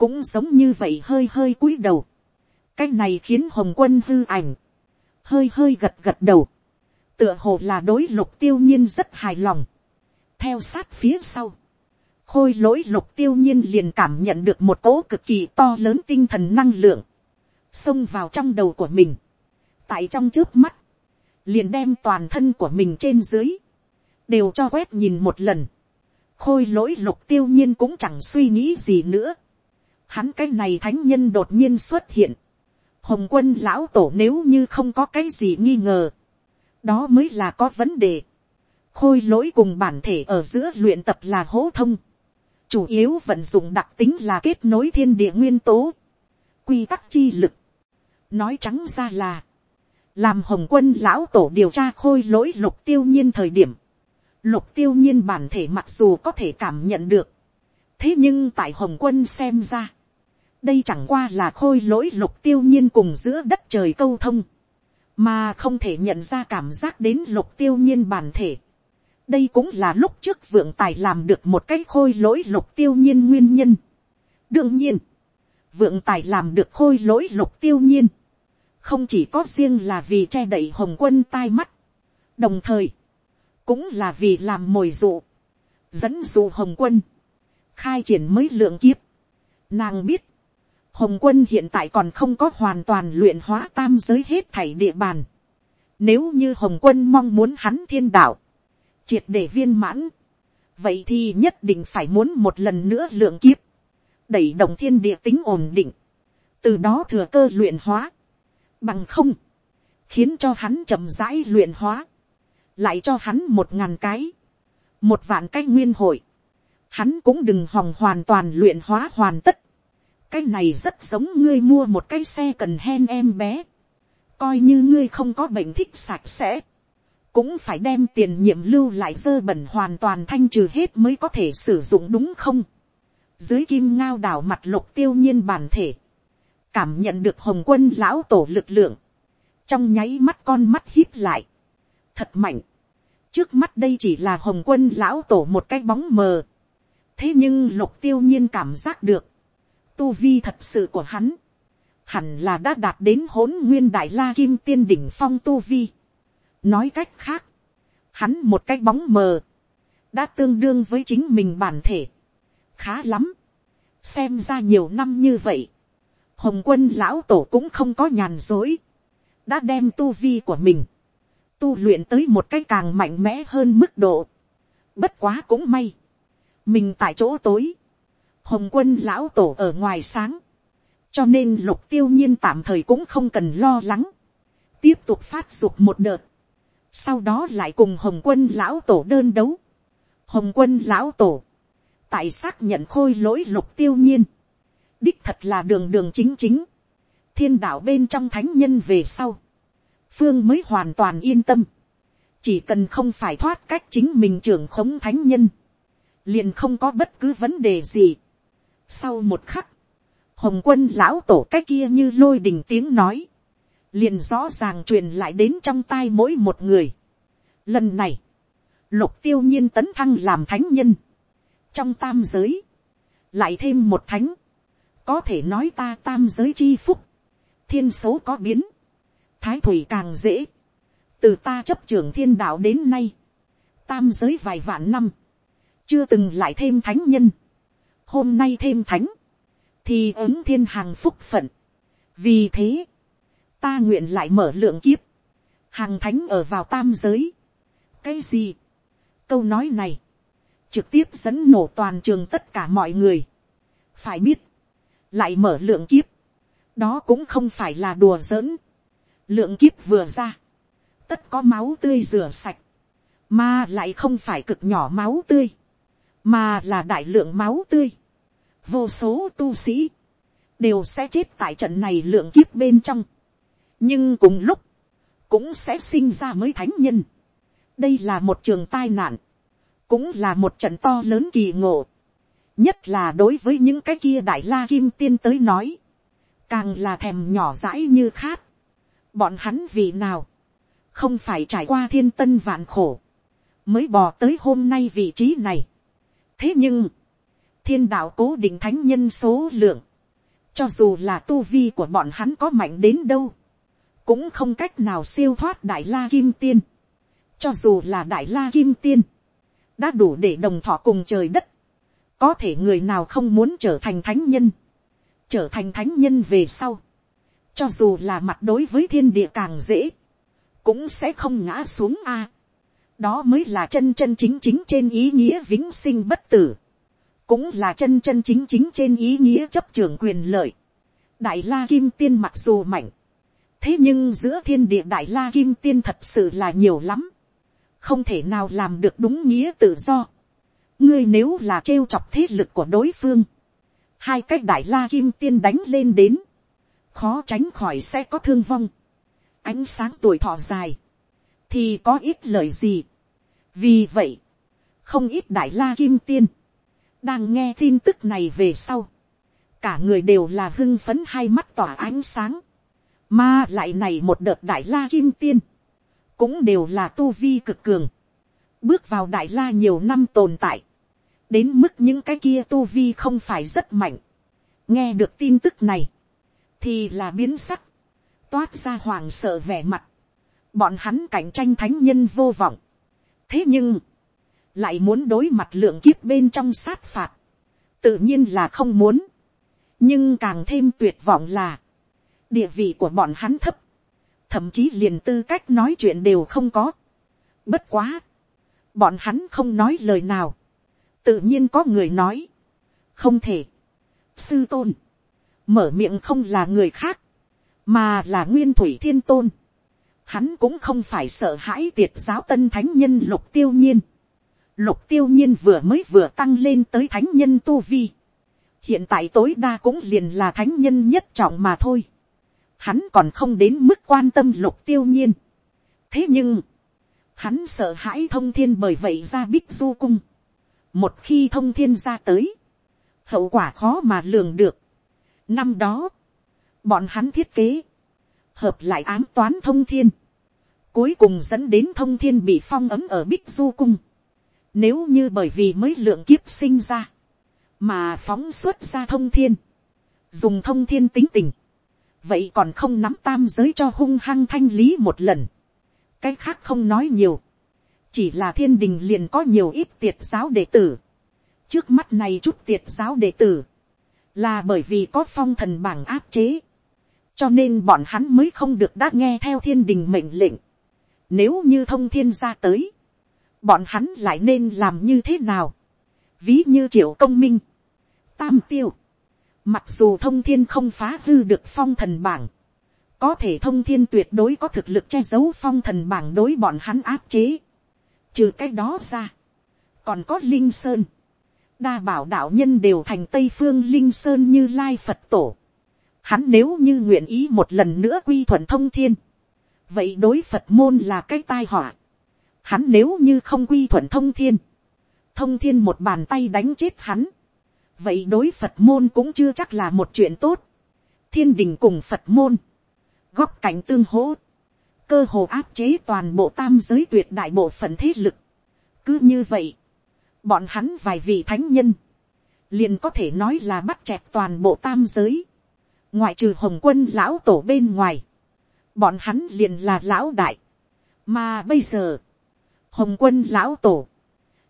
cũng giống như vậy hơi hơi cúi đầu, cái này khiến hồng quân hư ảnh, hơi hơi gật gật đầu, tựa hồ là đối lục tiêu nhiên rất hài lòng, theo sát phía sau, khôi lỗi lục tiêu nhiên liền cảm nhận được một cỗ cực kỳ to lớn tinh thần năng lượng, xông vào trong đầu của mình, tại trong trước mắt, liền đem toàn thân của mình trên dưới, đều cho quét nhìn một lần, khôi lỗi lục tiêu nhiên cũng chẳng suy nghĩ gì nữa, hắn cái này thánh nhân đột nhiên xuất hiện, hồng quân lão tổ nếu như không có cái gì nghi ngờ, đó mới là có vấn đề, khôi lỗi cùng bản thể ở giữa luyện tập là hỗ thông, chủ yếu vận dụng đặc tính là kết nối thiên địa nguyên tố, quy tắc chi lực, nói trắng ra là, làm hồng quân lão tổ điều tra khôi lỗi lục tiêu nhiên thời điểm, lục tiêu nhiên bản thể mặc dù có thể cảm nhận được, thế nhưng tại hồng quân xem ra, đây chẳng qua là khôi lỗi lục tiêu nhiên cùng giữa đất trời câu thông, mà không thể nhận ra cảm giác đến lục tiêu nhiên bản thể. đây cũng là lúc trước vượng tài làm được một cái khôi lỗi lục tiêu nhiên nguyên nhân. đương nhiên, vượng tài làm được khôi lỗi lục tiêu nhiên, không chỉ có riêng là vì che đậy hồng quân tai mắt, đồng thời, cũng là vì làm mồi dụ, dẫn dụ hồng quân, khai triển mới lượng kiếp. Nàng biết, hồng quân hiện tại còn không có hoàn toàn luyện hóa tam giới hết thảy địa bàn. Nếu như hồng quân mong muốn hắn thiên đạo, triệt để viên mãn, vậy thì nhất định phải muốn một lần nữa lượng kiếp, đẩy động thiên địa tính ổn định, từ đó thừa cơ luyện hóa, bằng không, khiến cho hắn chậm rãi luyện hóa, lại cho hắn một ngàn cái, một vạn cái nguyên hội, hắn cũng đừng hòng hoàn toàn luyện hóa hoàn tất, cái này rất giống ngươi mua một cái xe cần hen em bé, coi như ngươi không có bệnh thích sạch sẽ, cũng phải đem tiền nhiệm lưu lại dơ bẩn hoàn toàn thanh trừ hết mới có thể sử dụng đúng không. dưới kim ngao đảo mặt lục tiêu nhiên bản thể, cảm nhận được hồng quân lão tổ lực lượng, trong nháy mắt con mắt hít lại, thật mạnh, trước mắt đây chỉ là hồng quân lão tổ một cái bóng mờ, thế nhưng lục tiêu nhiên cảm giác được, tu vi thật sự của hắn, hẳn là đã đạt đến hỗn nguyên đại la kim tiên đỉnh phong tu vi. nói cách khác, hắn một cái bóng mờ, đã tương đương với chính mình bản thể, khá lắm, xem ra nhiều năm như vậy, hồng quân lão tổ cũng không có nhàn dối, đã đem tu vi của mình, tu luyện tới một cái càng mạnh mẽ hơn mức độ. Bất quá cũng may, mình tại chỗ tối, hồng quân lão tổ ở ngoài sáng, cho nên lục tiêu nhiên tạm thời cũng không cần lo lắng, tiếp tục phát dục một đợt, sau đó lại cùng hồng quân lão tổ đơn đấu, hồng quân lão tổ, tại xác nhận khôi lỗi lục tiêu nhiên, đích thật là đường đường chính chính, thiên đạo bên trong thánh nhân về sau, phương mới hoàn toàn yên tâm, chỉ cần không phải thoát cách chính mình trưởng khống thánh nhân, liền không có bất cứ vấn đề gì. Sau một khắc, hồng quân lão tổ cái kia như lôi đình tiếng nói, liền rõ ràng truyền lại đến trong tai mỗi một người. Lần này, lục tiêu nhiên tấn thăng làm thánh nhân. Trong tam giới, lại thêm một thánh, có thể nói ta tam giới chi phúc, thiên số có biến, thái thủy càng dễ, từ ta chấp trưởng thiên đạo đến nay, tam giới vài vạn năm, chưa từng lại thêm thánh nhân, hôm nay thêm thánh, thì ứng thiên hàng phúc phận. vì thế, ta nguyện lại mở lượng kiếp, hàng thánh ở vào tam giới. cái gì, câu nói này, trực tiếp dẫn nổ toàn trường tất cả mọi người. phải biết, lại mở lượng kiếp, đó cũng không phải là đùa giỡn. lượng kiếp vừa ra, tất có máu tươi rửa sạch, mà lại không phải cực nhỏ máu tươi, mà là đại lượng máu tươi vô số tu sĩ, đều sẽ chết tại trận này lượng kiếp bên trong. nhưng cùng lúc, cũng sẽ sinh ra mới thánh nhân. đây là một trường tai nạn, cũng là một trận to lớn kỳ ngộ. nhất là đối với những cái kia đại la kim tiên tới nói, càng là thèm nhỏ dãi như khát. bọn hắn vì nào, không phải trải qua thiên tân vạn khổ, mới bò tới hôm nay vị trí này. thế nhưng, thiên đạo cố định thánh nhân số lượng, cho dù là tu vi của bọn hắn có mạnh đến đâu, cũng không cách nào siêu thoát đại la kim tiên. cho dù là đại la kim tiên, đã đủ để đồng thọ cùng trời đất. có thể người nào không muốn trở thành thánh nhân, trở thành thánh nhân về sau, cho dù là mặt đối với thiên địa càng dễ, cũng sẽ không ngã xuống a. đó mới là chân chân chính chính trên ý nghĩa vĩnh sinh bất tử, cũng là chân chân chính chính trên ý nghĩa chấp trường quyền lợi. đại la kim tiên mặc dù mạnh, thế nhưng giữa thiên địa đại la kim tiên thật sự là nhiều lắm, không thể nào làm được đúng nghĩa tự do. ngươi nếu là trêu chọc thế lực của đối phương, hai cách đại la kim tiên đánh lên đến, khó tránh khỏi sẽ có thương vong, ánh sáng tuổi thọ dài, thì có ít lời gì. vì vậy, không ít đại la kim tiên, đang nghe tin tức này về sau, cả người đều là hưng phấn hai mắt tỏa ánh sáng, mà lại này một đợt đại la kim tiên, cũng đều là tu vi cực cường, bước vào đại la nhiều năm tồn tại, đến mức những cái kia tu vi không phải rất mạnh, nghe được tin tức này, thì là biến sắc, toát ra hoàng sợ vẻ mặt, bọn hắn cạnh tranh thánh nhân vô vọng, thế nhưng, lại muốn đối mặt lượng kiếp bên trong sát phạt, tự nhiên là không muốn, nhưng càng thêm tuyệt vọng là, địa vị của bọn hắn thấp, thậm chí liền tư cách nói chuyện đều không có. Bất quá, bọn hắn không nói lời nào, tự nhiên có người nói, không thể, sư tôn, mở miệng không là người khác, mà là nguyên thủy thiên tôn. Hắn cũng không phải sợ hãi tiệt giáo tân thánh nhân lục tiêu nhiên. Lục tiêu nhiên vừa mới vừa tăng lên tới thánh nhân tu vi. Hiện tại tối đa cũng liền là thánh nhân nhất trọng mà thôi hắn còn không đến mức quan tâm lục tiêu nhiên. thế nhưng, hắn sợ hãi thông thiên bởi vậy ra bích du cung. một khi thông thiên ra tới, hậu quả khó mà lường được. năm đó, bọn hắn thiết kế, hợp lại ám toán thông thiên, cuối cùng dẫn đến thông thiên bị phong ấm ở bích du cung. Nếu như bởi vì mới lượng kiếp sinh ra, mà phóng xuất ra thông thiên, dùng thông thiên tính tình, vậy còn không nắm tam giới cho hung hăng thanh lý một lần. cái khác không nói nhiều. chỉ là thiên đình liền có nhiều ít tiệt giáo đệ tử. trước mắt này chút tiệt giáo đệ tử, là bởi vì có phong thần bảng áp chế. cho nên bọn hắn mới không được đã nghe theo thiên đình mệnh lệnh. nếu như thông thiên ra tới, bọn hắn lại nên làm như thế nào. ví như triệu công minh, tam tiêu, Mặc dù thông thiên không phá hư được phong thần bảng. Có thể thông thiên tuyệt đối có thực lực che giấu phong thần bảng đối bọn hắn áp chế. Trừ cái đó ra. Còn có Linh Sơn. Đa bảo đạo nhân đều thành Tây Phương Linh Sơn như Lai Phật Tổ. Hắn nếu như nguyện ý một lần nữa quy thuận thông thiên. Vậy đối Phật môn là cái tai họa. Hắn nếu như không quy thuận thông thiên. Thông thiên một bàn tay đánh chết hắn vậy đối phật môn cũng chưa chắc là một chuyện tốt. thiên đình cùng phật môn, góc cạnh tương hỗ, cơ hồ áp chế toàn bộ tam giới tuyệt đại bộ phận thế lực. cứ như vậy, bọn hắn vài vị thánh nhân, liền có thể nói là bắt chẹt toàn bộ tam giới, ngoại trừ hồng quân lão tổ bên ngoài, bọn hắn liền là lão đại, mà bây giờ, hồng quân lão tổ,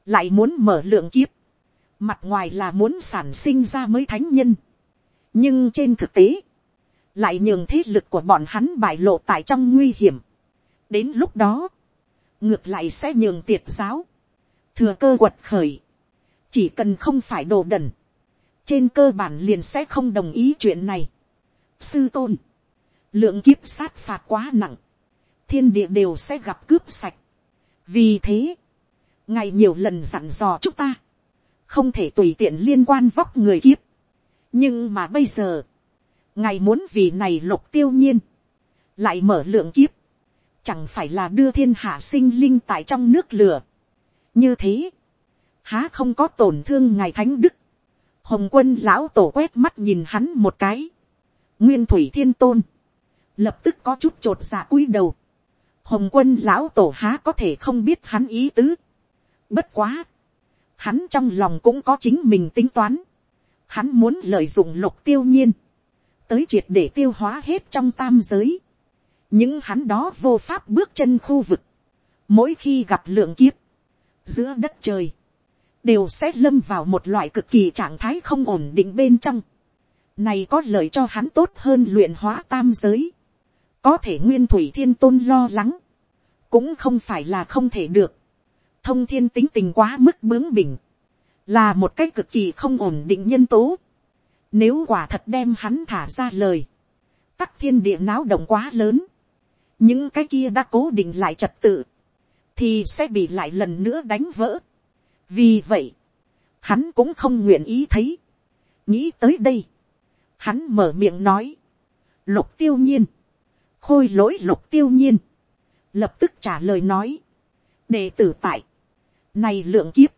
lại muốn mở lượng kiếp, Mặt ngoài là muốn sản sinh ra mới thánh nhân. Nhưng trên thực tế, lại nhường thế lực của bọn hắn bại lộ tại trong nguy hiểm. Đến lúc đó, ngược lại sẽ nhường tiệt giáo. Thừa cơ quật khởi. Chỉ cần không phải đồ đần. Trên cơ bản liền sẽ không đồng ý chuyện này. Sư tôn. Lượng kiếp sát phạt quá nặng. Thiên địa đều sẽ gặp cướp sạch. Vì thế, ngài nhiều lần dặn dò chúng ta không thể tùy tiện liên quan vóc người kiếp. nhưng mà bây giờ, ngài muốn vì này lục tiêu nhiên, lại mở lượng kiếp, chẳng phải là đưa thiên hạ sinh linh tại trong nước lửa. như thế, há không có tổn thương ngài thánh đức. hồng quân lão tổ quét mắt nhìn hắn một cái. nguyên thủy thiên tôn, lập tức có chút t r ộ t dạ cúi đầu hồng quân lão tổ há có thể không biết hắn ý tứ. Bất quá, hắn trong lòng cũng có chính mình tính toán, hắn muốn lợi dụng lục tiêu nhiên, tới triệt để tiêu hóa hết trong tam giới, những hắn đó vô pháp bước chân khu vực, mỗi khi gặp lượng kiếp, giữa đất trời, đều sẽ lâm vào một loại cực kỳ trạng thái không ổn định bên trong. Này có lợi cho hắn tốt hơn luyện hóa tam giới. Có thể nguyên thủy thiên tôn lo lắng. Cũng không phải là không thể được. Thông thiên tính tình quá mức bướng bỉnh. Là một cái cực kỳ không ổn định nhân tố. Nếu quả thật đem hắn thả ra lời. Tắc thiên địa náo động quá lớn. Những cái kia đã cố định lại trật tự. Thì sẽ bị lại lần nữa đánh vỡ vì vậy, hắn cũng không nguyện ý thấy. nghĩ tới đây, hắn mở miệng nói, lục tiêu nhiên, khôi lỗi lục tiêu nhiên, lập tức trả lời nói, đệ tử tại, này lượng kiếp,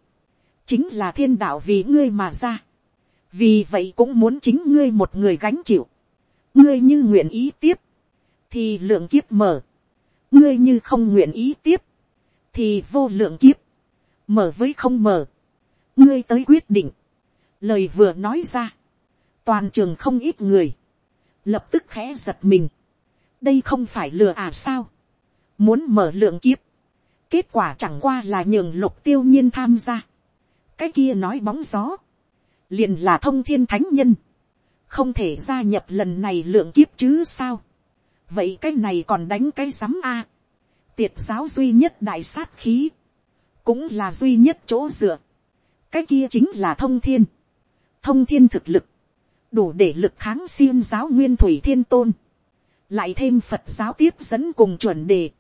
chính là thiên đạo vì ngươi mà ra, vì vậy cũng muốn chính ngươi một người gánh chịu, ngươi như nguyện ý tiếp, thì lượng kiếp mở, ngươi như không nguyện ý tiếp, thì vô lượng kiếp, mở với không mở, ngươi tới quyết định, lời vừa nói ra, toàn trường không ít người, lập tức khẽ giật mình, đây không phải lừa à sao, muốn mở lượng kiếp, kết quả chẳng qua là nhường lục tiêu nhiên tham gia, cái kia nói bóng gió, liền là thông thiên thánh nhân, không thể gia nhập lần này lượng kiếp chứ sao, vậy cái này còn đánh cái sắm a, tiệt giáo duy nhất đại sát khí, cũng là duy nhất chỗ dựa. cái kia chính là thông thiên. thông thiên thực lực, đủ để lực kháng xiêm giáo nguyên thủy thiên tôn lại thêm phật giáo tiếp dẫn cùng chuẩn đề.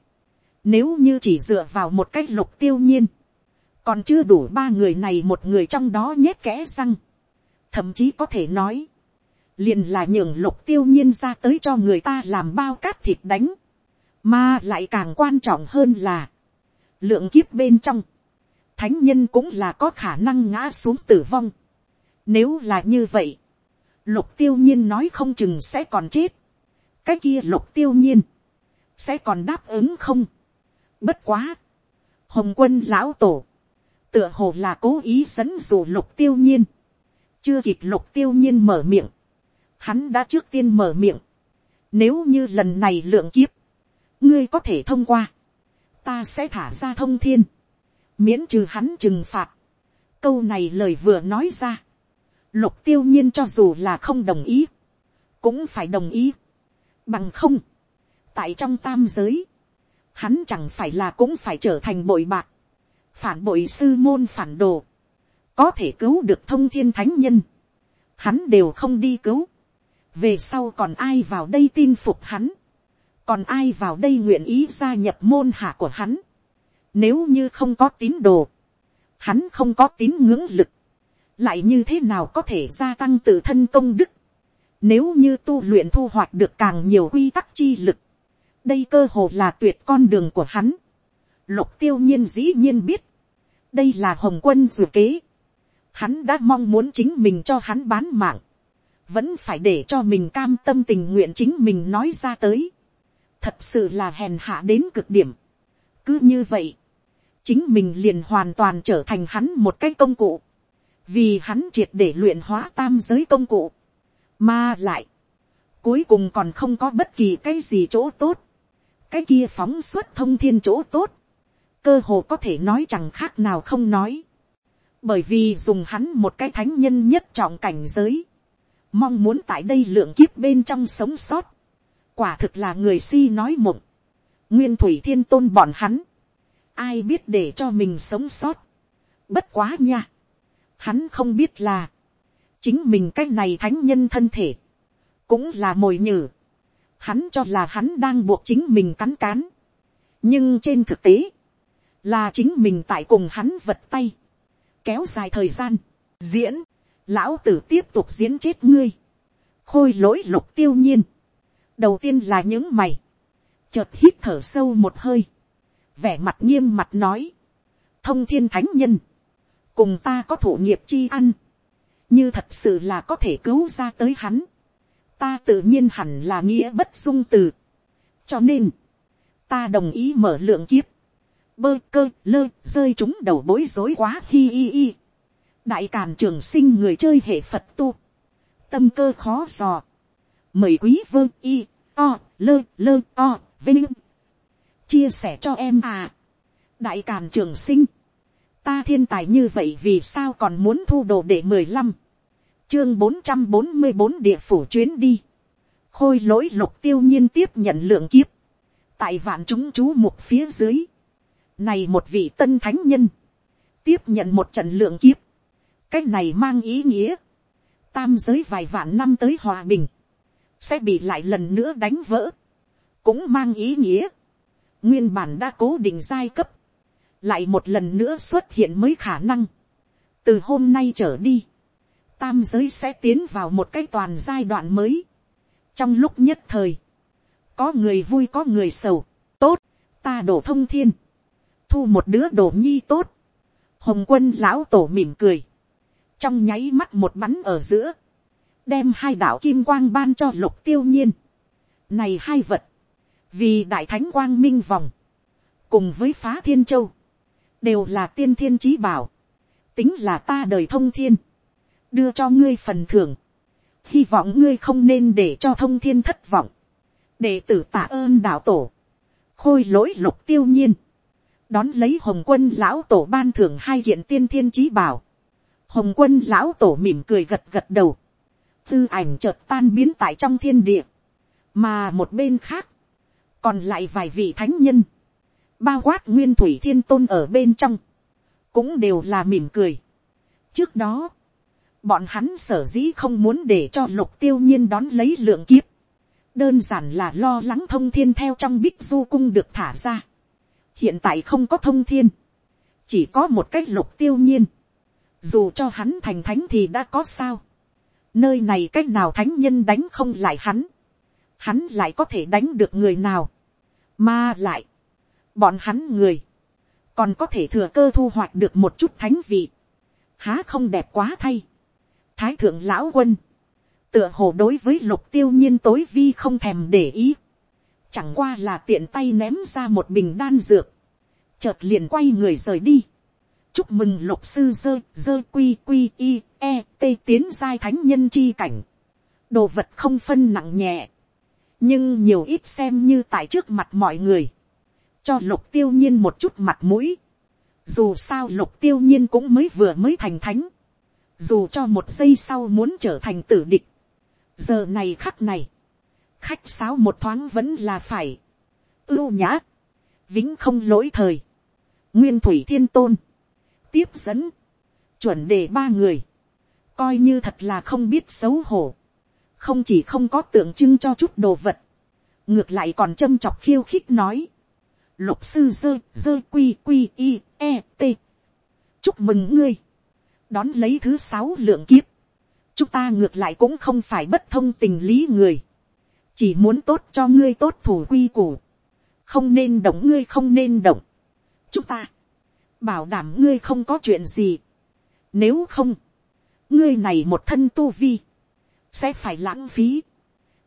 nếu như chỉ dựa vào một cách lục tiêu nhiên, còn chưa đủ ba người này một người trong đó nhét kẽ răng. thậm chí có thể nói, liền là nhường lục tiêu nhiên ra tới cho người ta làm bao cát thịt đánh. mà lại càng quan trọng hơn là, lượng kiếp bên trong, thánh nhân cũng là có khả năng ngã xuống tử vong. Nếu là như vậy, lục tiêu nhiên nói không chừng sẽ còn chết cái kia lục tiêu nhiên, sẽ còn đáp ứng không. bất quá, hồng quân lão tổ, tựa hồ là cố ý dẫn dụ lục tiêu nhiên. chưa kịp lục tiêu nhiên mở miệng, hắn đã trước tiên mở miệng. nếu như lần này lượng kiếp, ngươi có thể thông qua, ta sẽ thả ra thông thiên miễn trừ hắn trừng phạt. câu này lời vừa nói ra. lục tiêu nhiên cho dù là không đồng ý, cũng phải đồng ý bằng không, tại trong tam giới, hắn chẳng phải là cũng phải trở thành bội bạc, phản bội sư môn phản đồ, có thể cứu được thông thiên thánh nhân, hắn đều không đi cứu, về sau còn ai vào đây tin phục hắn, còn ai vào đây nguyện ý gia nhập môn hạ của hắn, nếu như không có tín đồ, hắn không có tín ngưỡng lực, lại như thế nào có thể gia tăng tự thân công đức. Nếu như tu luyện thu hoạch được càng nhiều quy tắc chi lực, đây cơ hồ là tuyệt con đường của hắn. Lục tiêu nhiên dĩ nhiên biết, đây là hồng quân dù kế. Hắn đã mong muốn chính mình cho hắn bán mạng, vẫn phải để cho mình cam tâm tình nguyện chính mình nói ra tới. Thật sự là hèn hạ đến cực điểm. Cứ như vậy, chính mình liền hoàn toàn trở thành hắn một cái công cụ, vì hắn triệt để luyện hóa tam giới công cụ, mà lại, cuối cùng còn không có bất kỳ cái gì chỗ tốt, cái kia phóng xuất thông thiên chỗ tốt, cơ hồ có thể nói chẳng khác nào không nói, bởi vì dùng hắn một cái thánh nhân nhất trọng cảnh giới, mong muốn tại đây lượng kiếp bên trong sống sót, quả thực là người si nói mộng, nguyên thủy thiên tôn bọn hắn, ai biết để cho mình sống sót. bất quá nha. hắn không biết là, chính mình cái này thánh nhân thân thể, cũng là mồi nhử. hắn cho là hắn đang buộc chính mình cắn cán. nhưng trên thực tế, là chính mình tại cùng hắn vật tay, kéo dài thời gian, diễn, lão tử tiếp tục diễn chết ngươi, khôi lỗi lục tiêu nhiên, đầu tiên là những mày, chợt hít thở sâu một hơi, vẻ mặt nghiêm mặt nói, thông thiên thánh nhân, cùng ta có thủ nghiệp chi ăn, như thật sự là có thể cứu ra tới hắn, ta tự nhiên hẳn là nghĩa bất dung từ, cho nên, ta đồng ý mở lượng kiếp, bơ cơ lơ rơi chúng đầu bối rối quá hi hi hi. đại càn trường sinh người chơi hệ phật tu. tâm cơ khó dò. mời quý vơ y o lơ lơ o vinh. chia sẻ cho em à. đại càn trường sinh. ta thiên tài như vậy vì sao còn muốn thu đồ để mười lăm chương bốn trăm bốn mươi bốn địa phủ chuyến đi. khôi lỗi lục tiêu nhiên tiếp nhận lượng kiếp. tại vạn chúng chú mục phía dưới này một vị tân thánh nhân. Tiếp nhận một trận lượng kiếp. Cái này mang ý nghĩa. Tam giới vài vạn năm tới hòa bình. Sẽ bị lại lần nữa đánh vỡ. Cũng mang ý nghĩa. Nguyên bản đã cố định giai cấp. Lại một lần nữa xuất hiện mới khả năng. Từ hôm nay trở đi. Tam giới sẽ tiến vào một cái toàn giai đoạn mới. Trong lúc nhất thời. Có người vui, có người sầu. Tốt. Ta đổ thông thiên thu một đứa đồ nhi tốt. Hồng quân lão tổ mỉm cười. Trong nháy mắt một bắn ở giữa. Đem hai đạo kim quang ban cho lục tiêu nhiên. Này hai vật. Vì đại thánh quang minh vòng. Cùng với phá thiên châu. Đều là tiên thiên trí bảo. Tính là ta đời thông thiên. Đưa cho ngươi phần thưởng. Hy vọng ngươi không nên để cho thông thiên thất vọng. Đệ tử tạ ơn đạo tổ. Khôi lỗi lục tiêu nhiên đón lấy hồng quân lão tổ ban thưởng hai hiện tiên thiên trí bảo. hồng quân lão tổ mỉm cười gật gật đầu. tư ảnh chợt tan biến tại trong thiên địa. mà một bên khác, còn lại vài vị thánh nhân, bao quát nguyên thủy thiên tôn ở bên trong, cũng đều là mỉm cười. trước đó, bọn hắn sở dĩ không muốn để cho lục tiêu nhiên đón lấy lượng kiếp, đơn giản là lo lắng thông thiên theo trong bích du cung được thả ra. hiện tại không có thông thiên, chỉ có một cách lục tiêu nhiên, dù cho hắn thành thánh thì đã có sao, nơi này cách nào thánh nhân đánh không lại hắn, hắn lại có thể đánh được người nào, mà lại, bọn hắn người, còn có thể thừa cơ thu hoạch được một chút thánh vị, há không đẹp quá thay, thái thượng lão quân, tựa hồ đối với lục tiêu nhiên tối vi không thèm để ý, chẳng qua là tiện tay ném ra một bình đan dược, chợt liền quay người rời đi. chúc mừng lục sư dơ dơ quy quy i e t tiến giai thánh nhân chi cảnh. đồ vật không phân nặng nhẹ, nhưng nhiều ít xem như tại trước mặt mọi người, cho lục tiêu nhiên một chút mặt mũi. dù sao lục tiêu nhiên cũng mới vừa mới thành thánh, dù cho một giây sau muốn trở thành tử địch, giờ này khắc này, khách sáo một thoáng vẫn là phải, ưu nhã, vĩnh không lỗi thời, nguyên thủy thiên tôn, tiếp dẫn, chuẩn đề ba người, coi như thật là không biết xấu hổ, không chỉ không có tượng trưng cho chút đồ vật, ngược lại còn châm chọc khiêu khích nói, lục sư dơ dơ quy quy i e t, chúc mừng ngươi, đón lấy thứ sáu lượng kiếp, chúng ta ngược lại cũng không phải bất thông tình lý người, chỉ muốn tốt cho ngươi tốt thủ quy củ, không nên động ngươi không nên động, chúng ta, bảo đảm ngươi không có chuyện gì. Nếu không, ngươi này một thân tu vi, sẽ phải lãng phí.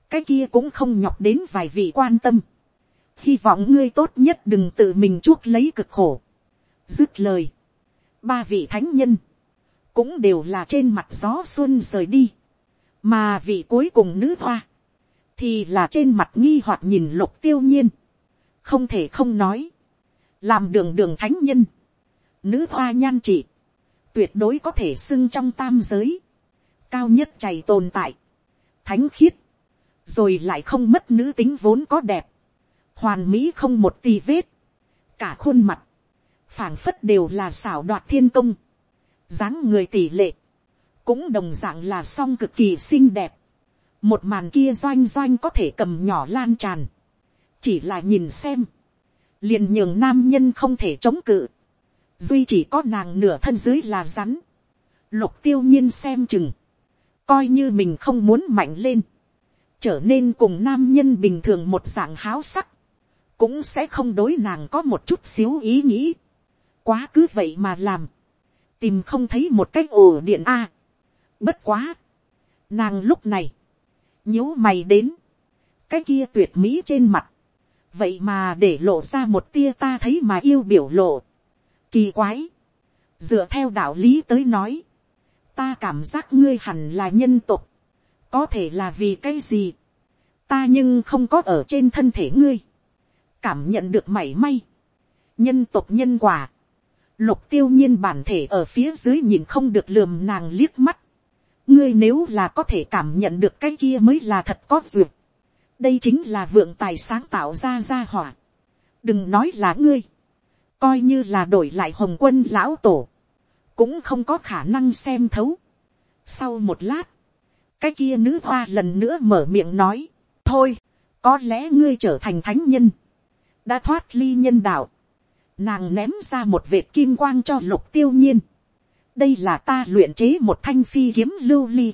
cái kia cũng không nhọc đến vài vị quan tâm. hy vọng ngươi tốt nhất đừng tự mình chuốc lấy cực khổ. dứt lời, ba vị thánh nhân, cũng đều là trên mặt gió xuân rời đi, mà vị cuối cùng nữ hoa, thì là trên mặt nghi hoặc nhìn lục tiêu nhiên, không thể không nói, làm đường đường thánh nhân, nữ hoa nhan trị, tuyệt đối có thể xưng trong tam giới, cao nhất chày tồn tại, thánh khiết, rồi lại không mất nữ tính vốn có đẹp, hoàn mỹ không một tì vết, cả khuôn mặt, phảng phất đều là xảo đoạt thiên công, dáng người tỷ lệ, cũng đồng d ạ n g là song cực kỳ xinh đẹp, một màn kia doanh doanh có thể cầm nhỏ lan tràn, chỉ là nhìn xem, liền nhường nam nhân không thể chống cự, duy chỉ có nàng nửa thân dưới là rắn, lục tiêu nhiên xem chừng, coi như mình không muốn mạnh lên, trở nên cùng nam nhân bình thường một dạng háo sắc, cũng sẽ không đối nàng có một chút xíu ý nghĩ, quá cứ vậy mà làm, tìm không thấy một cách ổ điện a, bất quá, nàng lúc này, nhíu mày đến, cái kia tuyệt mỹ trên mặt, vậy mà để lộ ra một tia ta thấy mà yêu biểu lộ, kỳ quái, dựa theo đạo lý tới nói, ta cảm giác ngươi hẳn là nhân tục, có thể là vì cái gì, ta nhưng không có ở trên thân thể ngươi, cảm nhận được mảy may, nhân tục nhân quả, lục tiêu nhiên bản thể ở phía dưới nhìn không được lườm nàng liếc mắt, ngươi nếu là có thể cảm nhận được cái kia mới là thật có duyệt, đây chính là vượng tài sáng tạo ra ra hỏa, đừng nói là ngươi, coi như là đổi lại hồng quân lão tổ, cũng không có khả năng xem thấu. Sau một lát, cái kia nữ hoa lần nữa mở miệng nói, thôi, có lẽ ngươi trở thành thánh nhân, đã thoát ly nhân đạo, nàng ném ra một vệt kim quang cho lục tiêu nhiên, đây là ta luyện chế một thanh phi kiếm lưu ly,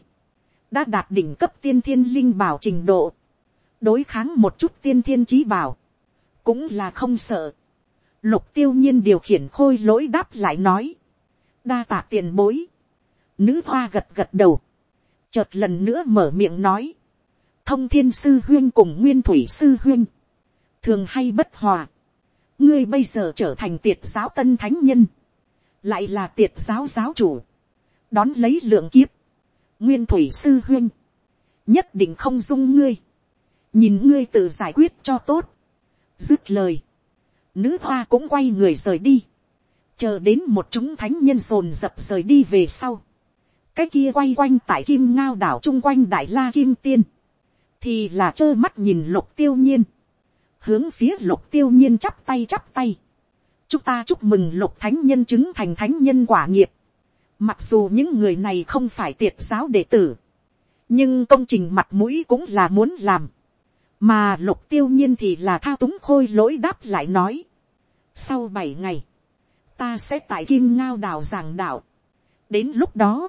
đã đạt đỉnh cấp tiên thiên linh bảo trình độ, đối kháng một chút tiên thiên trí bảo, cũng là không sợ. Lục tiêu nhiên điều khiển khôi lỗi đáp lại nói, đa tạ tiền bối, nữ hoa gật gật đầu, chợt lần nữa mở miệng nói, thông thiên sư huyên cùng nguyên thủy sư huyên, thường hay bất hòa, ngươi bây giờ trở thành tiệt giáo tân thánh nhân, lại là tiệt giáo giáo chủ, đón lấy lượng kiếp, nguyên thủy sư huyên, nhất định không dung ngươi, nhìn ngươi tự giải quyết cho tốt, dứt lời, nữ hoa cũng quay người rời đi, chờ đến một chúng thánh nhân sồn dập rời đi về sau, cái kia quay quanh tại kim ngao đảo chung quanh đại la kim tiên, thì là trơ mắt nhìn lục tiêu nhiên, hướng phía lục tiêu nhiên chắp tay chắp tay, chúng ta chúc mừng lục thánh nhân chứng thành thánh nhân quả nghiệp, mặc dù những người này không phải tiệt giáo đệ tử, nhưng công trình mặt mũi cũng là muốn làm, mà lục tiêu nhiên thì là thao túng khôi lỗi đáp lại nói, sau bảy ngày, ta sẽ tại kim ngao đảo giảng đạo, đến lúc đó,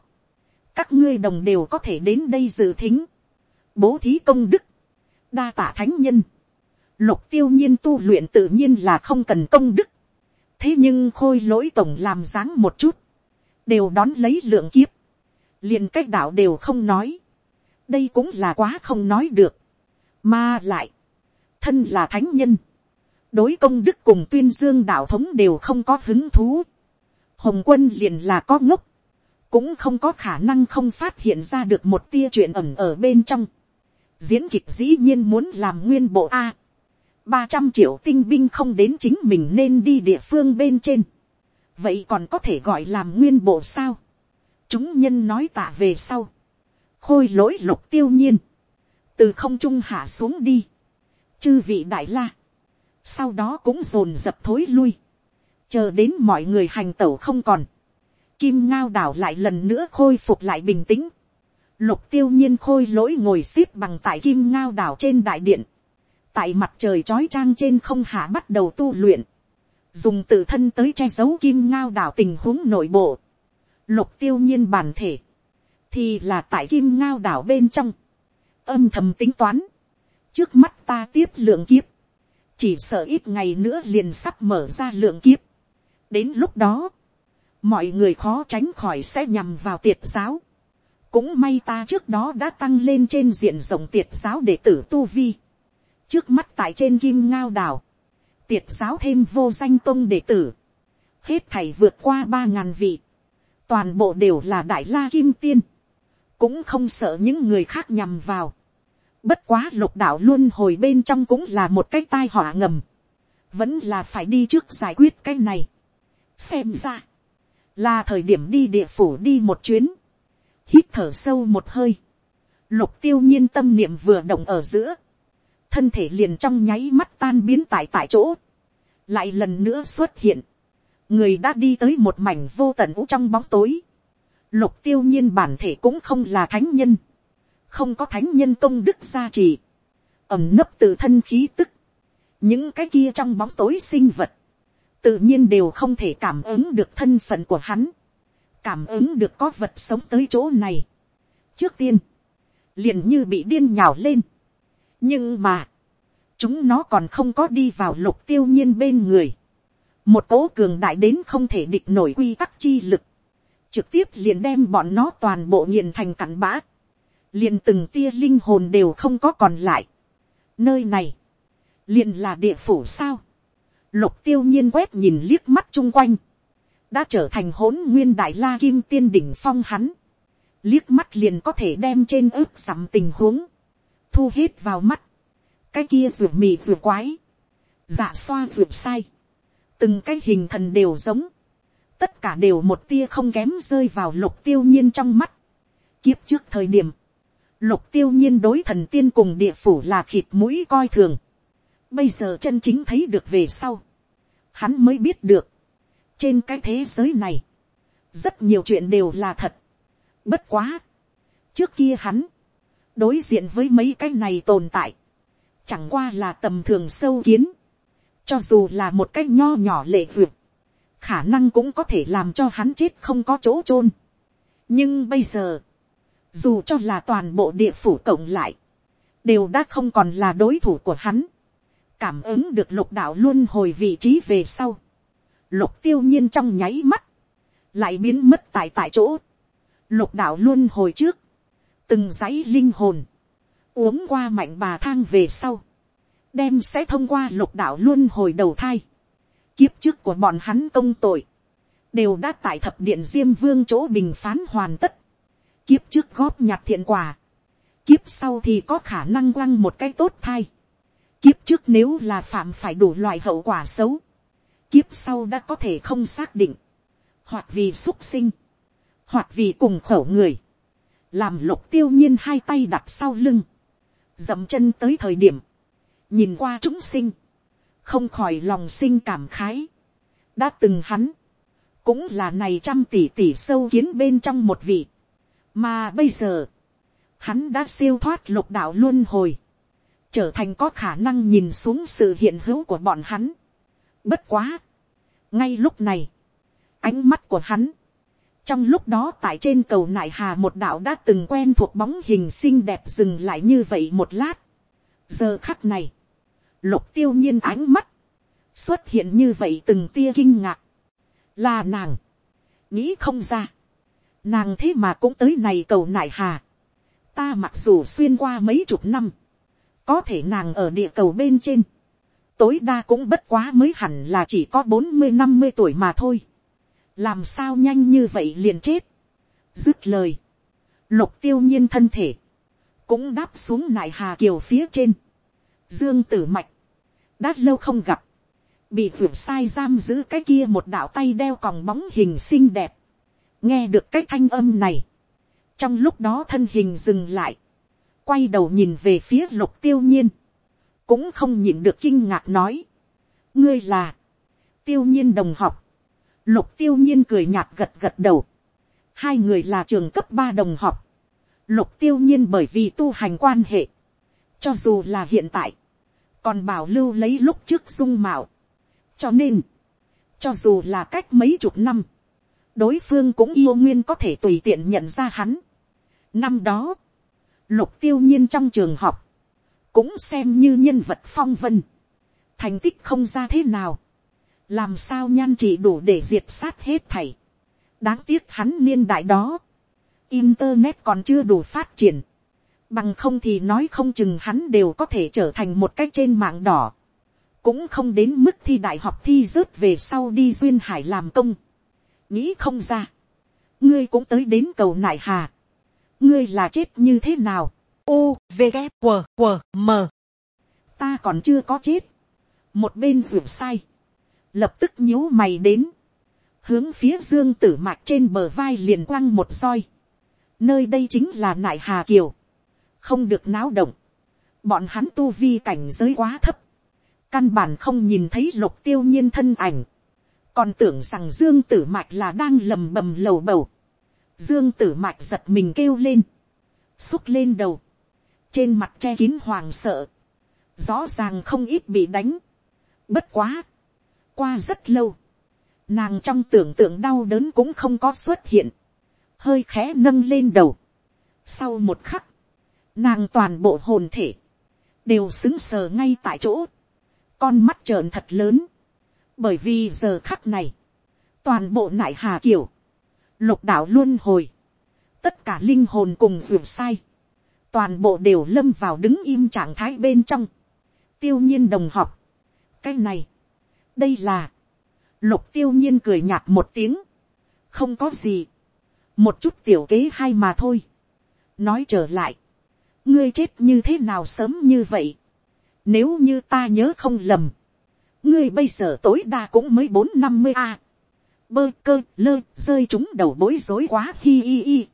các ngươi đồng đều có thể đến đây dự thính, bố thí công đức, đa tạ thánh nhân, lục tiêu nhiên tu luyện tự nhiên là không cần công đức, thế nhưng khôi lỗi tổng làm dáng một chút, đều đón lấy lượng kiếp, liền cách đạo đều không nói, đây cũng là quá không nói được, mà lại, thân là thánh nhân, đối công đức cùng tuyên dương đạo thống đều không có hứng thú, hồng quân liền là có ngốc, cũng không có khả năng không phát hiện ra được một tia chuyện ẩn ở bên trong, diễn kịch dĩ nhiên muốn làm nguyên bộ a, ba trăm triệu tinh binh không đến chính mình nên đi địa phương bên trên. vậy còn có thể gọi làm nguyên bộ sao. chúng nhân nói tạ về sau. khôi lỗi lục tiêu nhiên. từ không trung hạ xuống đi. chư vị đại la. sau đó cũng dồn dập thối lui. chờ đến mọi người hành tẩu không còn. kim ngao đảo lại lần nữa khôi phục lại bình tĩnh. lục tiêu nhiên khôi lỗi ngồi x ế p bằng tại kim ngao đảo trên đại điện tại mặt trời trói trang trên không hạ bắt đầu tu luyện, dùng tự thân tới che giấu kim ngao đảo tình huống nội bộ, lục tiêu nhiên bản thể, thì là tại kim ngao đảo bên trong, âm thầm tính toán, trước mắt ta tiếp lượng kiếp, chỉ sợ ít ngày nữa liền sắp mở ra lượng kiếp, đến lúc đó, mọi người khó tránh khỏi sẽ nhằm vào tiệt giáo, cũng may ta trước đó đã tăng lên trên diện rộng tiệt giáo để tử tu vi, trước mắt tại trên kim ngao đảo, tiệt giáo thêm vô danh tôn đệ tử, hết thảy vượt qua ba ngàn vị, toàn bộ đều là đại la kim tiên, cũng không sợ những người khác nhằm vào. Bất quá lục đạo luôn hồi bên trong cũng là một cái tai họa ngầm, vẫn là phải đi trước giải quyết cái này. xem ra, là thời điểm đi địa phủ đi một chuyến, hít thở sâu một hơi, lục tiêu nhiên tâm niệm vừa động ở giữa, thân thể liền trong nháy mắt tan biến tại tại chỗ, lại lần nữa xuất hiện, người đã đi tới một mảnh vô tận vũ trong bóng tối, lục tiêu nhiên bản thể cũng không là thánh nhân, không có thánh nhân công đức gia trì, ẩm nấp từ thân khí tức, những cái kia trong bóng tối sinh vật, tự nhiên đều không thể cảm ứng được thân phận của hắn, cảm ứng được có vật sống tới chỗ này. trước tiên, liền như bị điên nhào lên, nhưng mà, chúng nó còn không có đi vào lục tiêu nhiên bên người. một cố cường đại đến không thể địch nổi quy tắc chi lực, trực tiếp liền đem bọn nó toàn bộ nghiền thành cặn bã, liền từng tia linh hồn đều không có còn lại. nơi này, liền là địa phủ sao, lục tiêu nhiên quét nhìn liếc mắt chung quanh, đã trở thành hỗn nguyên đại la kim tiên đỉnh phong hắn, liếc mắt liền có thể đem trên ướp sắm tình huống, thu hết vào mắt, cái kia ruột mì ruột quái, dạ xoa ruột sai, từng cái hình thần đều giống, tất cả đều một tia không kém rơi vào lục tiêu nhiên trong mắt. Kiếp trước thời điểm, lục tiêu nhiên đối thần tiên cùng địa phủ là khịt mũi coi thường. Bây giờ chân chính thấy được về sau. Hắn mới biết được. Trên cái thế giới này. Rất nhiều chuyện đều là thật. Bất quá. Trước kia hắn. Đối diện với mấy cái này tồn tại. Chẳng qua là tầm thường sâu kiến. Cho dù là một cái nho nhỏ lệ vượt. Khả năng cũng có thể làm cho hắn chết không có chỗ chôn Nhưng bây giờ dù cho là toàn bộ địa phủ cộng lại, đều đã không còn là đối thủ của hắn. cảm ứng được lục đạo luôn hồi vị trí về sau. lục tiêu nhiên trong nháy mắt, lại biến mất tại tại chỗ. lục đạo luôn hồi trước, từng dãy linh hồn, uống qua mạnh bà thang về sau, đem sẽ thông qua lục đạo luôn hồi đầu thai. kiếp trước của bọn hắn công tội, đều đã tại thập điện diêm vương chỗ bình phán hoàn tất. Kiếp trước góp nhặt thiện quả, kiếp sau thì có khả năng quăng một cái tốt thai, kiếp trước nếu là phạm phải đủ loại hậu quả xấu, kiếp sau đã có thể không xác định, hoặc vì xúc sinh, hoặc vì cùng khẩu người, làm lục tiêu nhiên hai tay đặt sau lưng, dậm chân tới thời điểm, nhìn qua chúng sinh, không khỏi lòng sinh cảm khái, đã từng hắn, cũng là này trăm tỷ tỷ sâu kiến bên trong một vị, mà bây giờ, hắn đã siêu thoát lục đạo luân hồi. Trở thành có khả năng nhìn xuống sự hiện hữu của bọn hắn. Bất quá. Ngay lúc này. Ánh mắt của hắn. Trong lúc đó tại trên cầu nại hà một đạo đã từng quen thuộc bóng hình xinh đẹp dừng lại như vậy một lát. Giờ khắc này. Lục tiêu nhiên ánh mắt. Xuất hiện như vậy từng tia kinh ngạc. Là nàng. Nghĩ không ra Nàng thế mà cũng tới này cầu nại hà. Ta mặc dù xuyên qua mấy chục năm. Có thể nàng ở địa cầu bên trên. Tối đa cũng bất quá mới hẳn là chỉ có bốn mươi, năm mươi tuổi mà thôi. Làm sao nhanh như vậy liền chết. Dứt lời. Lục tiêu nhiên thân thể. Cũng đáp xuống nại hà kiều phía trên. Dương tử mạch. Đã lâu không gặp bị vượt sai giam giữ cái kia một đạo tay đeo còng bóng hình xinh đẹp nghe được cái thanh âm này, trong lúc đó thân hình dừng lại, quay đầu nhìn về phía lục tiêu nhiên, cũng không nhìn được kinh ngạc nói, ngươi là, tiêu nhiên đồng học, lục tiêu nhiên cười nhạt gật gật đầu, hai người là trường cấp ba đồng học, lục tiêu nhiên bởi vì tu hành quan hệ, cho dù là hiện tại, còn bảo lưu lấy lúc trước dung mạo, cho nên, cho dù là cách mấy chục năm, đối phương cũng yêu nguyên có thể tùy tiện nhận ra hắn. Năm đó, lục tiêu nhiên trong trường học, cũng xem như nhân vật phong vân, thành tích không ra thế nào, làm sao nhan chỉ đủ để diệt sát hết thảy. đáng tiếc hắn niên đại đó, internet còn chưa đủ phát triển, bằng không thì nói không chừng hắn đều có thể trở thành một cách trên mạng đỏ, cũng không đến mức thi đại học thi rớt về sau đi duyên hải làm công nghĩ không ra. ngươi cũng tới đến cầu nại hà. ngươi là chết như thế nào. u v g q q m ta còn chưa có chết. một bên ruột sai lập tức nhíu mày đến. hướng phía dương tử mạc trên bờ vai liền quăng một roi. nơi đây chính là nại hà kiều. không được náo động. bọn hắn tu vi cảnh giới quá thấp. căn bản không nhìn thấy lục tiêu nhiên thân ảnh còn tưởng rằng dương tử mạch là đang lầm bầm lầu bầu. dương tử mạch giật mình kêu lên, xúc lên đầu, trên mặt che kín hoàng sợ, rõ ràng không ít bị đánh. bất quá, qua rất lâu, nàng trong tưởng tượng đau đớn cũng không có xuất hiện, hơi khẽ nâng lên đầu. sau một khắc, nàng toàn bộ hồn thể, đều xứng sờ ngay tại chỗ, con mắt trợn thật lớn, bởi vì giờ khắc này, toàn bộ nại hà kiểu, lục đạo luôn hồi, tất cả linh hồn cùng ruột sai, toàn bộ đều lâm vào đứng im trạng thái bên trong, tiêu nhiên đồng học, cái này, đây là, lục tiêu nhiên cười nhạt một tiếng, không có gì, một chút tiểu kế hay mà thôi, nói trở lại, ngươi chết như thế nào sớm như vậy, nếu như ta nhớ không lầm, ngươi bây giờ tối đa cũng mới bốn năm mươi a, bơ cơ lơ rơi chúng đầu bối rối quá hi hi hi,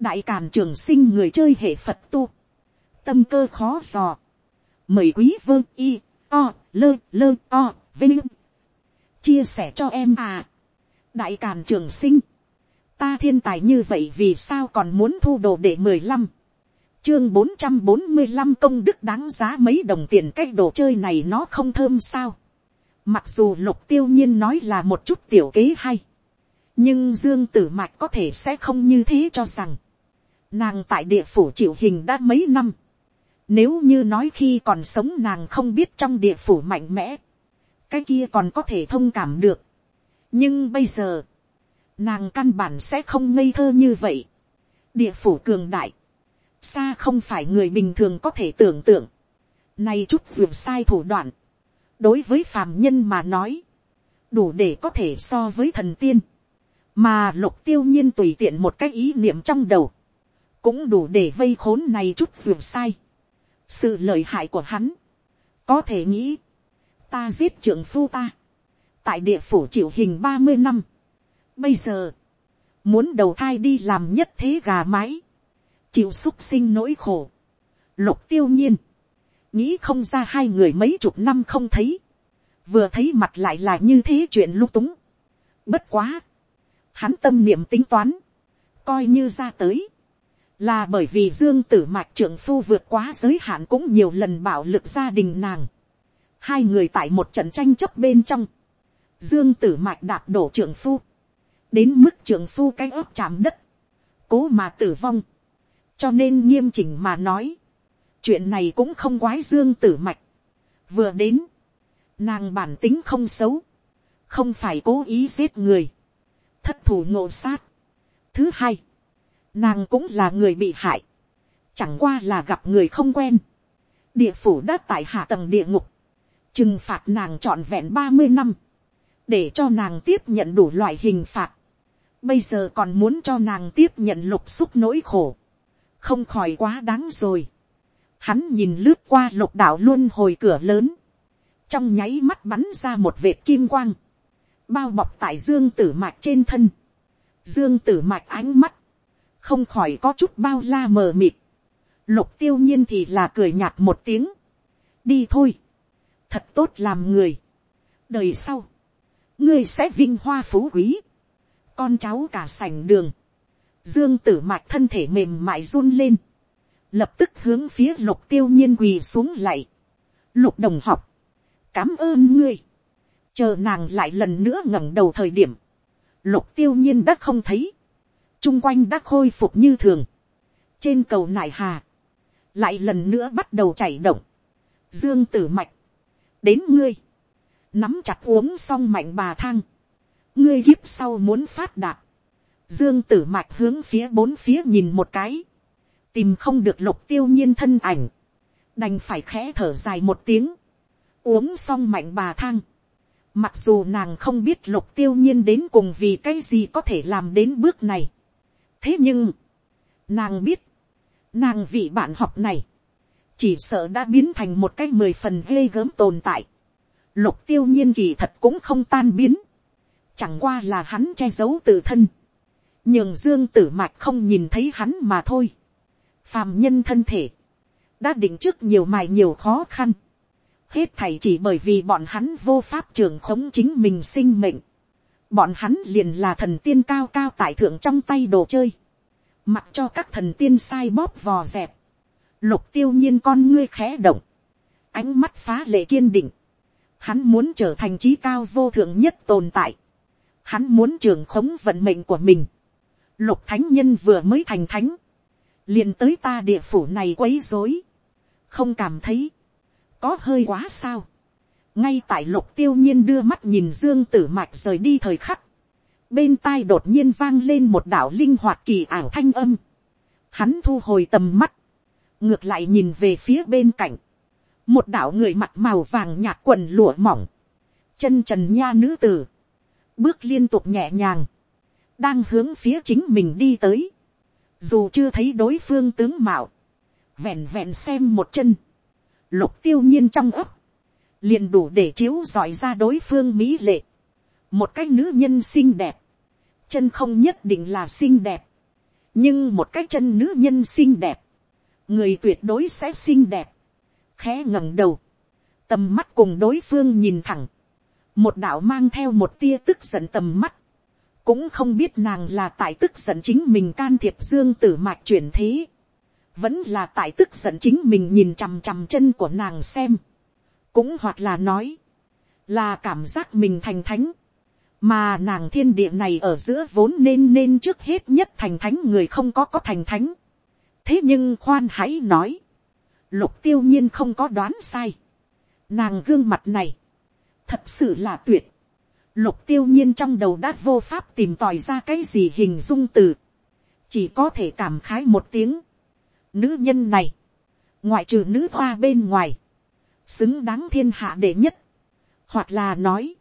đại càn trường sinh người chơi hệ phật tu, tâm cơ khó dò, mời quý vơ y, o, lơ lơ o, vinh, chia sẻ cho em à, đại càn trường sinh, ta thiên tài như vậy vì sao còn muốn thu đồ để mười lăm, chương bốn trăm bốn mươi lăm công đức đáng giá mấy đồng tiền cái đồ chơi này nó không thơm sao, mặc dù lục tiêu nhiên nói là một chút tiểu kế hay, nhưng dương tử mạch có thể sẽ không như thế cho rằng, nàng tại địa phủ chịu hình đã mấy năm, nếu như nói khi còn sống nàng không biết trong địa phủ mạnh mẽ. Cái kia còn có thể thông cảm được. Nhưng bây giờ. Nàng căn bản sẽ không ngây thơ như vậy. Địa phủ cường đại. Xa không phải người bình thường có thể tưởng tượng. Này chút vượt sai thủ đoạn. Đối với phàm nhân mà nói. Đủ để có thể so với thần tiên. Mà lục tiêu nhiên tùy tiện một cái ý niệm trong đầu. Cũng đủ để vây khốn này chút vượt sai sự lợi hại của hắn, có thể nghĩ, ta giết trưởng phu ta, tại địa phủ chịu hình ba mươi năm, bây giờ, muốn đầu thai đi làm nhất thế gà mái, chịu xúc sinh nỗi khổ, lục tiêu nhiên, nghĩ không ra hai người mấy chục năm không thấy, vừa thấy mặt lại là như thế chuyện lung túng, bất quá, hắn tâm niệm tính toán, coi như ra tới, là bởi vì dương tử mạch trưởng phu vượt quá giới hạn cũng nhiều lần bạo lực gia đình nàng hai người tại một trận tranh chấp bên trong, dương tử mạch đạp đổ trưởng phu, đến mức trưởng phu cái ớp chạm đất, cố mà tử vong, cho nên nghiêm chỉnh mà nói, chuyện này cũng không quái dương tử mạch, vừa đến, nàng bản tính không xấu, không phải cố ý giết người, thất thủ ngộ sát. thứ hai, nàng cũng là người bị hại, chẳng qua là gặp người không quen, địa phủ đã tại hạ tầng địa ngục, trừng phạt nàng trọn vẹn ba mươi năm, để cho nàng tiếp nhận đủ loại hình phạt, bây giờ còn muốn cho nàng tiếp nhận lục xúc nỗi khổ, không khỏi quá đáng rồi. Hắn nhìn lướt qua lục đạo luôn hồi cửa lớn, trong nháy mắt bắn ra một vệt kim quang, bao bọc tại dương tử mạch trên thân, dương tử mạch ánh mắt, không khỏi có chút bao la mờ mịt. Lục tiêu nhiên thì là cười nhạt một tiếng. đi thôi thật tốt làm người. đời sau, ngươi sẽ vinh hoa phú quý. con cháu cả sảnh đường. dương tử mạch thân thể mềm mại run lên. lập tức hướng phía lục tiêu nhiên quỳ xuống lại. lục đồng học, cảm ơn ngươi. chờ nàng lại lần nữa ngẩng đầu thời điểm. lục tiêu nhiên đã không thấy chung quanh đã khôi phục như thường. trên cầu nại hà, lại lần nữa bắt đầu chảy động. dương tử mạch, đến ngươi, nắm chặt uống xong mạnh bà thang, ngươi hiếp sau muốn phát đạt, dương tử mạch hướng phía bốn phía nhìn một cái, tìm không được lục tiêu nhiên thân ảnh, đành phải khẽ thở dài một tiếng, uống xong mạnh bà thang, mặc dù nàng không biết lục tiêu nhiên đến cùng vì cái gì có thể làm đến bước này, thế nhưng, nàng biết, nàng vị bạn học này, chỉ sợ đã biến thành một cái mười phần ghê gớm tồn tại. Lục tiêu nhiên kỳ thật cũng không tan biến. Chẳng qua là hắn che giấu tự thân. Nhường dương tử mạch không nhìn thấy hắn mà thôi. Phàm nhân thân thể. Đã định trước nhiều mài nhiều khó khăn. Hết thảy chỉ bởi vì bọn hắn vô pháp trường khống chính mình sinh mệnh bọn hắn liền là thần tiên cao cao tại thượng trong tay đồ chơi, mặc cho các thần tiên sai bóp vò dẹp, lục tiêu nhiên con ngươi khẽ động, ánh mắt phá lệ kiên định, hắn muốn trở thành trí cao vô thượng nhất tồn tại, hắn muốn trường khống vận mệnh của mình, lục thánh nhân vừa mới thành thánh, liền tới ta địa phủ này quấy rối, không cảm thấy, có hơi quá sao, ngay tại lục tiêu nhiên đưa mắt nhìn dương tử mạch rời đi thời khắc, bên tai đột nhiên vang lên một đạo linh hoạt kỳ ảo thanh âm, hắn thu hồi tầm mắt, ngược lại nhìn về phía bên cạnh, một đạo người mặt màu vàng nhạt quần lụa mỏng, chân trần nha nữ tử, bước liên tục nhẹ nhàng, đang hướng phía chính mình đi tới, dù chưa thấy đối phương tướng mạo, vẹn vẹn xem một chân, lục tiêu nhiên trong ấp, liền đủ để chiếu dọi ra đối phương mỹ lệ, một cái nữ nhân xinh đẹp, chân không nhất định là xinh đẹp, nhưng một cái chân nữ nhân xinh đẹp, người tuyệt đối sẽ xinh đẹp, khẽ ngẩng đầu, tầm mắt cùng đối phương nhìn thẳng, một đạo mang theo một tia tức giận tầm mắt, cũng không biết nàng là tại tức giận chính mình can thiệp dương tử mạch chuyển thế, vẫn là tại tức giận chính mình nhìn chằm chằm chân của nàng xem, cũng hoặc là nói, là cảm giác mình thành thánh, mà nàng thiên địa này ở giữa vốn nên nên trước hết nhất thành thánh người không có có thành thánh thế nhưng khoan hãy nói, lục tiêu nhiên không có đoán sai. nàng gương mặt này, thật sự là tuyệt. lục tiêu nhiên trong đầu đã vô pháp tìm tòi ra cái gì hình dung từ, chỉ có thể cảm khái một tiếng. nữ nhân này, ngoại trừ nữ hoa bên ngoài, xứng đáng thiên hạ đệ nhất, hoặc là nói,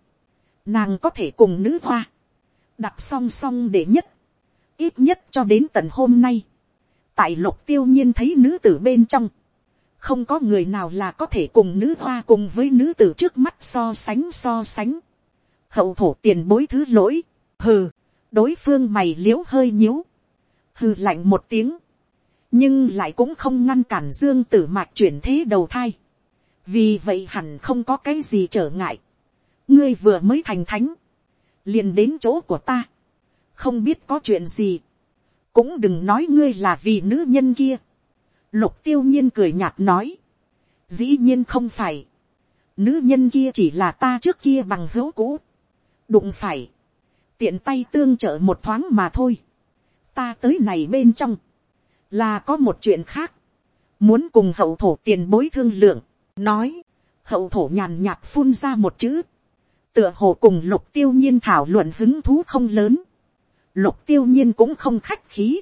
nàng có thể cùng nữ hoa, đặt song song đệ nhất, ít nhất cho đến tận hôm nay, tại lục tiêu nhiên thấy nữ tử bên trong, không có người nào là có thể cùng nữ hoa cùng với nữ tử trước mắt so sánh so sánh, hậu thổ tiền bối thứ lỗi, hừ, đối phương mày l i ễ u hơi nhíu, hừ lạnh một tiếng, nhưng lại cũng không ngăn cản dương tử mạch chuyển thế đầu thai, vì vậy hẳn không có cái gì trở ngại, ngươi vừa mới thành thánh, liền đến chỗ của ta, không biết có chuyện gì, cũng đừng nói ngươi là vì nữ nhân kia. Lục tiêu nhiên cười nhạt nói, dĩ nhiên không phải, nữ nhân kia chỉ là ta trước kia bằng hữu cũ, đụng phải, tiện tay tương trợ một thoáng mà thôi, ta tới này bên trong, là có một chuyện khác, muốn cùng hậu thổ tiền bối thương lượng, nói, hậu thổ nhàn nhạt phun ra một chữ, tựa hồ cùng lục tiêu nhiên thảo luận hứng thú không lớn. Lục tiêu nhiên cũng không khách khí.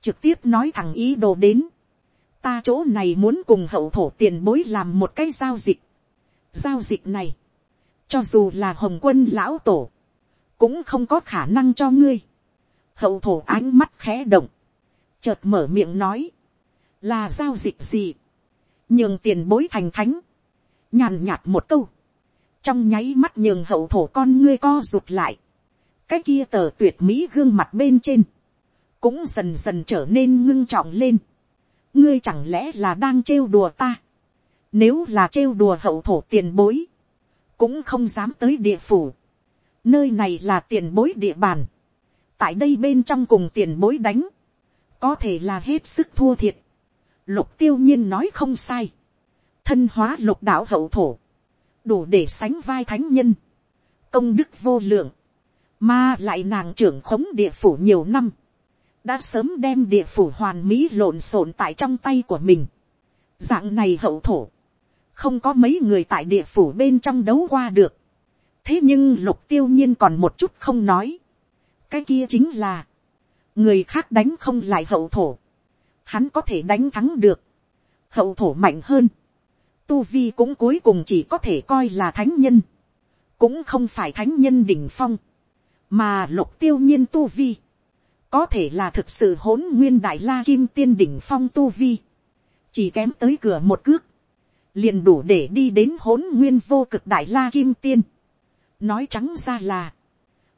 Trực tiếp nói thẳng ý đồ đến. Ta chỗ này muốn cùng hậu thổ tiền bối làm một cái giao dịch. Giao dịch này. Cho dù là hồng quân lão tổ. Cũng không có khả năng cho ngươi. Hậu thổ ánh mắt khẽ động. Chợt mở miệng nói. Là giao dịch gì? Nhường tiền bối thành thánh. Nhàn nhạt một câu trong nháy mắt nhường hậu thổ con ngươi co rụt lại, cái kia tờ tuyệt mỹ gương mặt bên trên, cũng dần dần trở nên ngưng trọng lên. ngươi chẳng lẽ là đang trêu đùa ta, nếu là trêu đùa hậu thổ tiền bối, cũng không dám tới địa phủ, nơi này là tiền bối địa bàn, tại đây bên trong cùng tiền bối đánh, có thể là hết sức thua thiệt, lục tiêu nhiên nói không sai, thân hóa lục đạo hậu thổ, đủ để sánh vai thánh nhân, công đức vô lượng, mà lại nàng trưởng khống địa phủ nhiều năm, đã sớm đem địa phủ hoàn mỹ lộn xộn tại trong tay của mình. Dạng này hậu thổ, không có mấy người tại địa phủ bên trong đấu qua được. thế nhưng lục tiêu nhiên còn một chút không nói. cái kia chính là, người khác đánh không lại hậu thổ, hắn có thể đánh thắng được, hậu thổ mạnh hơn, tu vi cũng cuối cùng chỉ có thể coi là thánh nhân, cũng không phải thánh nhân đỉnh phong, mà lục tiêu nhiên tu vi, có thể là thực sự hỗn nguyên đại la kim tiên đỉnh phong tu vi, chỉ kém tới cửa một cước, liền đủ để đi đến hỗn nguyên vô cực đại la kim tiên. nói trắng ra là,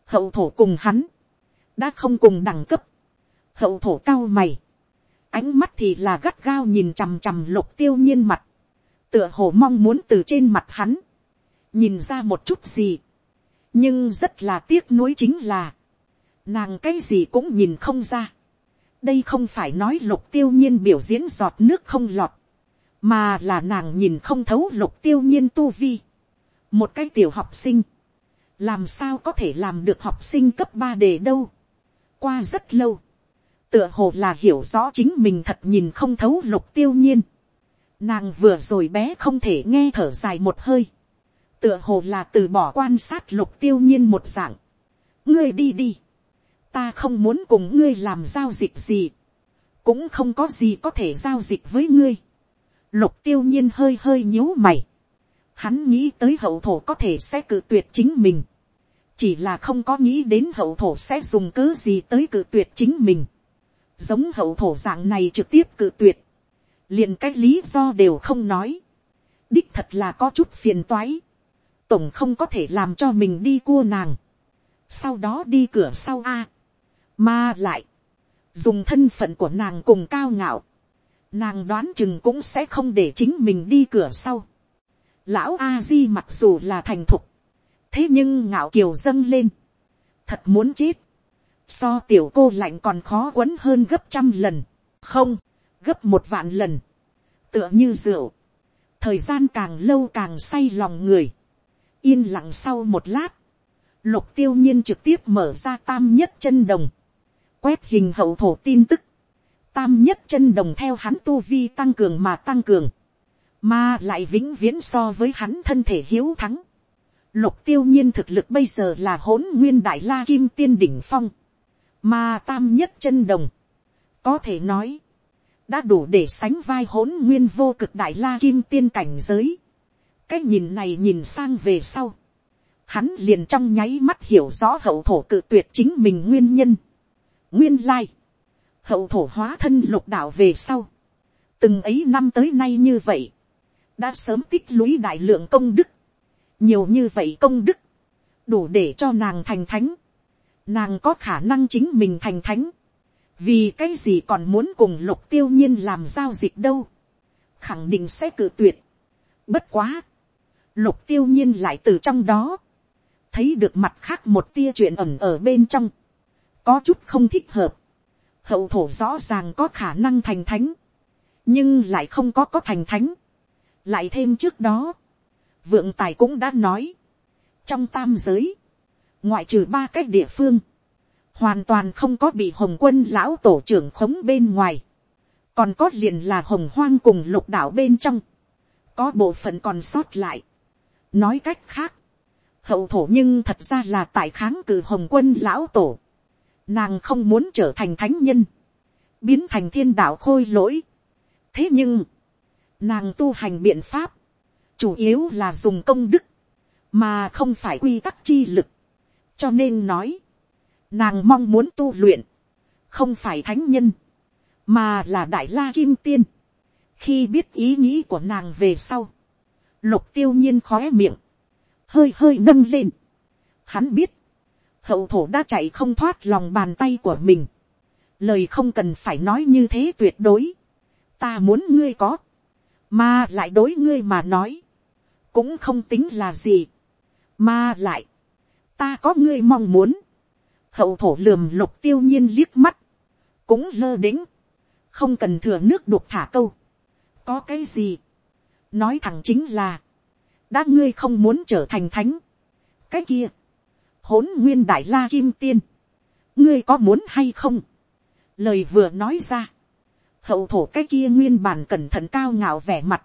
hậu thổ cùng hắn, đã không cùng đẳng cấp, hậu thổ cao mày, ánh mắt thì là gắt gao nhìn chằm chằm lục tiêu nhiên mặt, tựa hồ mong muốn từ trên mặt hắn, nhìn ra một chút gì, nhưng rất là tiếc nuối chính là, nàng cái gì cũng nhìn không ra. đây không phải nói lục tiêu nhiên biểu diễn giọt nước không lọt, mà là nàng nhìn không thấu lục tiêu nhiên tu vi. một cái tiểu học sinh, làm sao có thể làm được học sinh cấp ba đề đâu. qua rất lâu, tựa hồ là hiểu rõ chính mình thật nhìn không thấu lục tiêu nhiên. Nàng vừa rồi bé không thể nghe thở dài một hơi. Tựa hồ là từ bỏ quan sát lục tiêu nhiên một dạng. Ngươi đi đi. Ta không muốn cùng ngươi làm giao dịch gì. Cũng không có gì có thể giao dịch với ngươi. lục tiêu nhiên hơi hơi nhíu mày, hắn nghĩ tới hậu thổ có thể sẽ cự tuyệt chính mình, chỉ là không có nghĩ đến hậu thổ sẽ dùng cớ gì tới cự tuyệt chính mình, giống hậu thổ dạng này trực tiếp cự tuyệt, liền cái lý do đều không nói, đích thật là có chút phiền toái, tổng không có thể làm cho mình đi cua nàng, sau đó đi cửa sau a, mà lại, dùng thân phận của nàng cùng cao ngạo, nàng đoán chừng cũng sẽ không để chính mình đi cửa sau. Lão a di mặc dù là thành thục, thế nhưng ngạo kiều dâng lên, thật muốn chết, so tiểu cô lạnh còn khó quấn hơn gấp trăm lần, không, gấp một vạn lần, tựa như rượu, thời gian càng lâu càng say lòng người, yên lặng sau một lát, lục tiêu nhiên trực tiếp mở ra tam nhất chân đồng, quét hình hậu thổ tin tức, tam nhất chân đồng theo hắn tu vi tăng cường mà tăng cường, mà lại vĩnh viễn so với hắn thân thể hiếu thắng. Lục tiêu nhiên thực lực bây giờ là hỗn nguyên đại la kim tiên đỉnh phong, mà tam nhất chân đồng, có thể nói, đã đủ để sánh vai hỗn nguyên vô cực đại la kim tiên cảnh giới cái nhìn này nhìn sang về sau, hắn liền trong nháy mắt hiểu rõ hậu thổ cự tuyệt chính mình nguyên nhân. nguyên lai, hậu thổ hóa thân lục đạo về sau, từng ấy năm tới nay như vậy, đã sớm tích lũy đại lượng công đức, nhiều như vậy công đức, đủ để cho nàng thành thánh, nàng có khả năng chính mình thành thánh, vì cái gì còn muốn cùng lục tiêu nhiên làm giao dịch đâu, khẳng định sẽ cự tuyệt. Bất quá, lục tiêu nhiên lại từ trong đó, thấy được mặt khác một tia chuyện ẩm ở bên trong, có chút không thích hợp, hậu thổ rõ ràng có khả năng thành thánh, nhưng lại không có có thành thánh. lại thêm trước đó, vượng tài cũng đã nói, trong tam giới, ngoại trừ ba cái địa phương, hoàn toàn không có bị hồng quân lão tổ trưởng khống bên ngoài, còn có liền là hồng hoang cùng lục đảo bên trong, có bộ phận còn sót lại nói cách khác, hậu thổ nhưng thật ra là tại kháng cự hồng quân lão tổ, nàng không muốn trở thành thánh nhân, biến thành thiên đạo khôi lỗi. thế nhưng, nàng tu hành biện pháp, chủ yếu là dùng công đức, mà không phải quy tắc chi lực. cho nên nói, nàng mong muốn tu luyện, không phải thánh nhân, mà là đại la kim tiên. khi biết ý nghĩ của nàng về sau, lục tiêu nhiên khóe miệng, hơi hơi nâng lên. hắn biết, hậu thổ đã chạy không thoát lòng bàn tay của mình. lời không cần phải nói như thế tuyệt đối. ta muốn ngươi có, mà lại đối ngươi mà nói, cũng không tính là gì, mà lại, ta có ngươi mong muốn, hậu thổ lườm lục tiêu nhiên liếc mắt, cũng lơ đính. không cần thừa nước đục thả câu, có cái gì, nói thẳng chính là, đã ngươi không muốn trở thành thánh, cái kia, hỗn nguyên đại la kim tiên, ngươi có muốn hay không, lời vừa nói ra, hậu thổ cái kia nguyên bản cẩn thận cao ngạo vẻ mặt,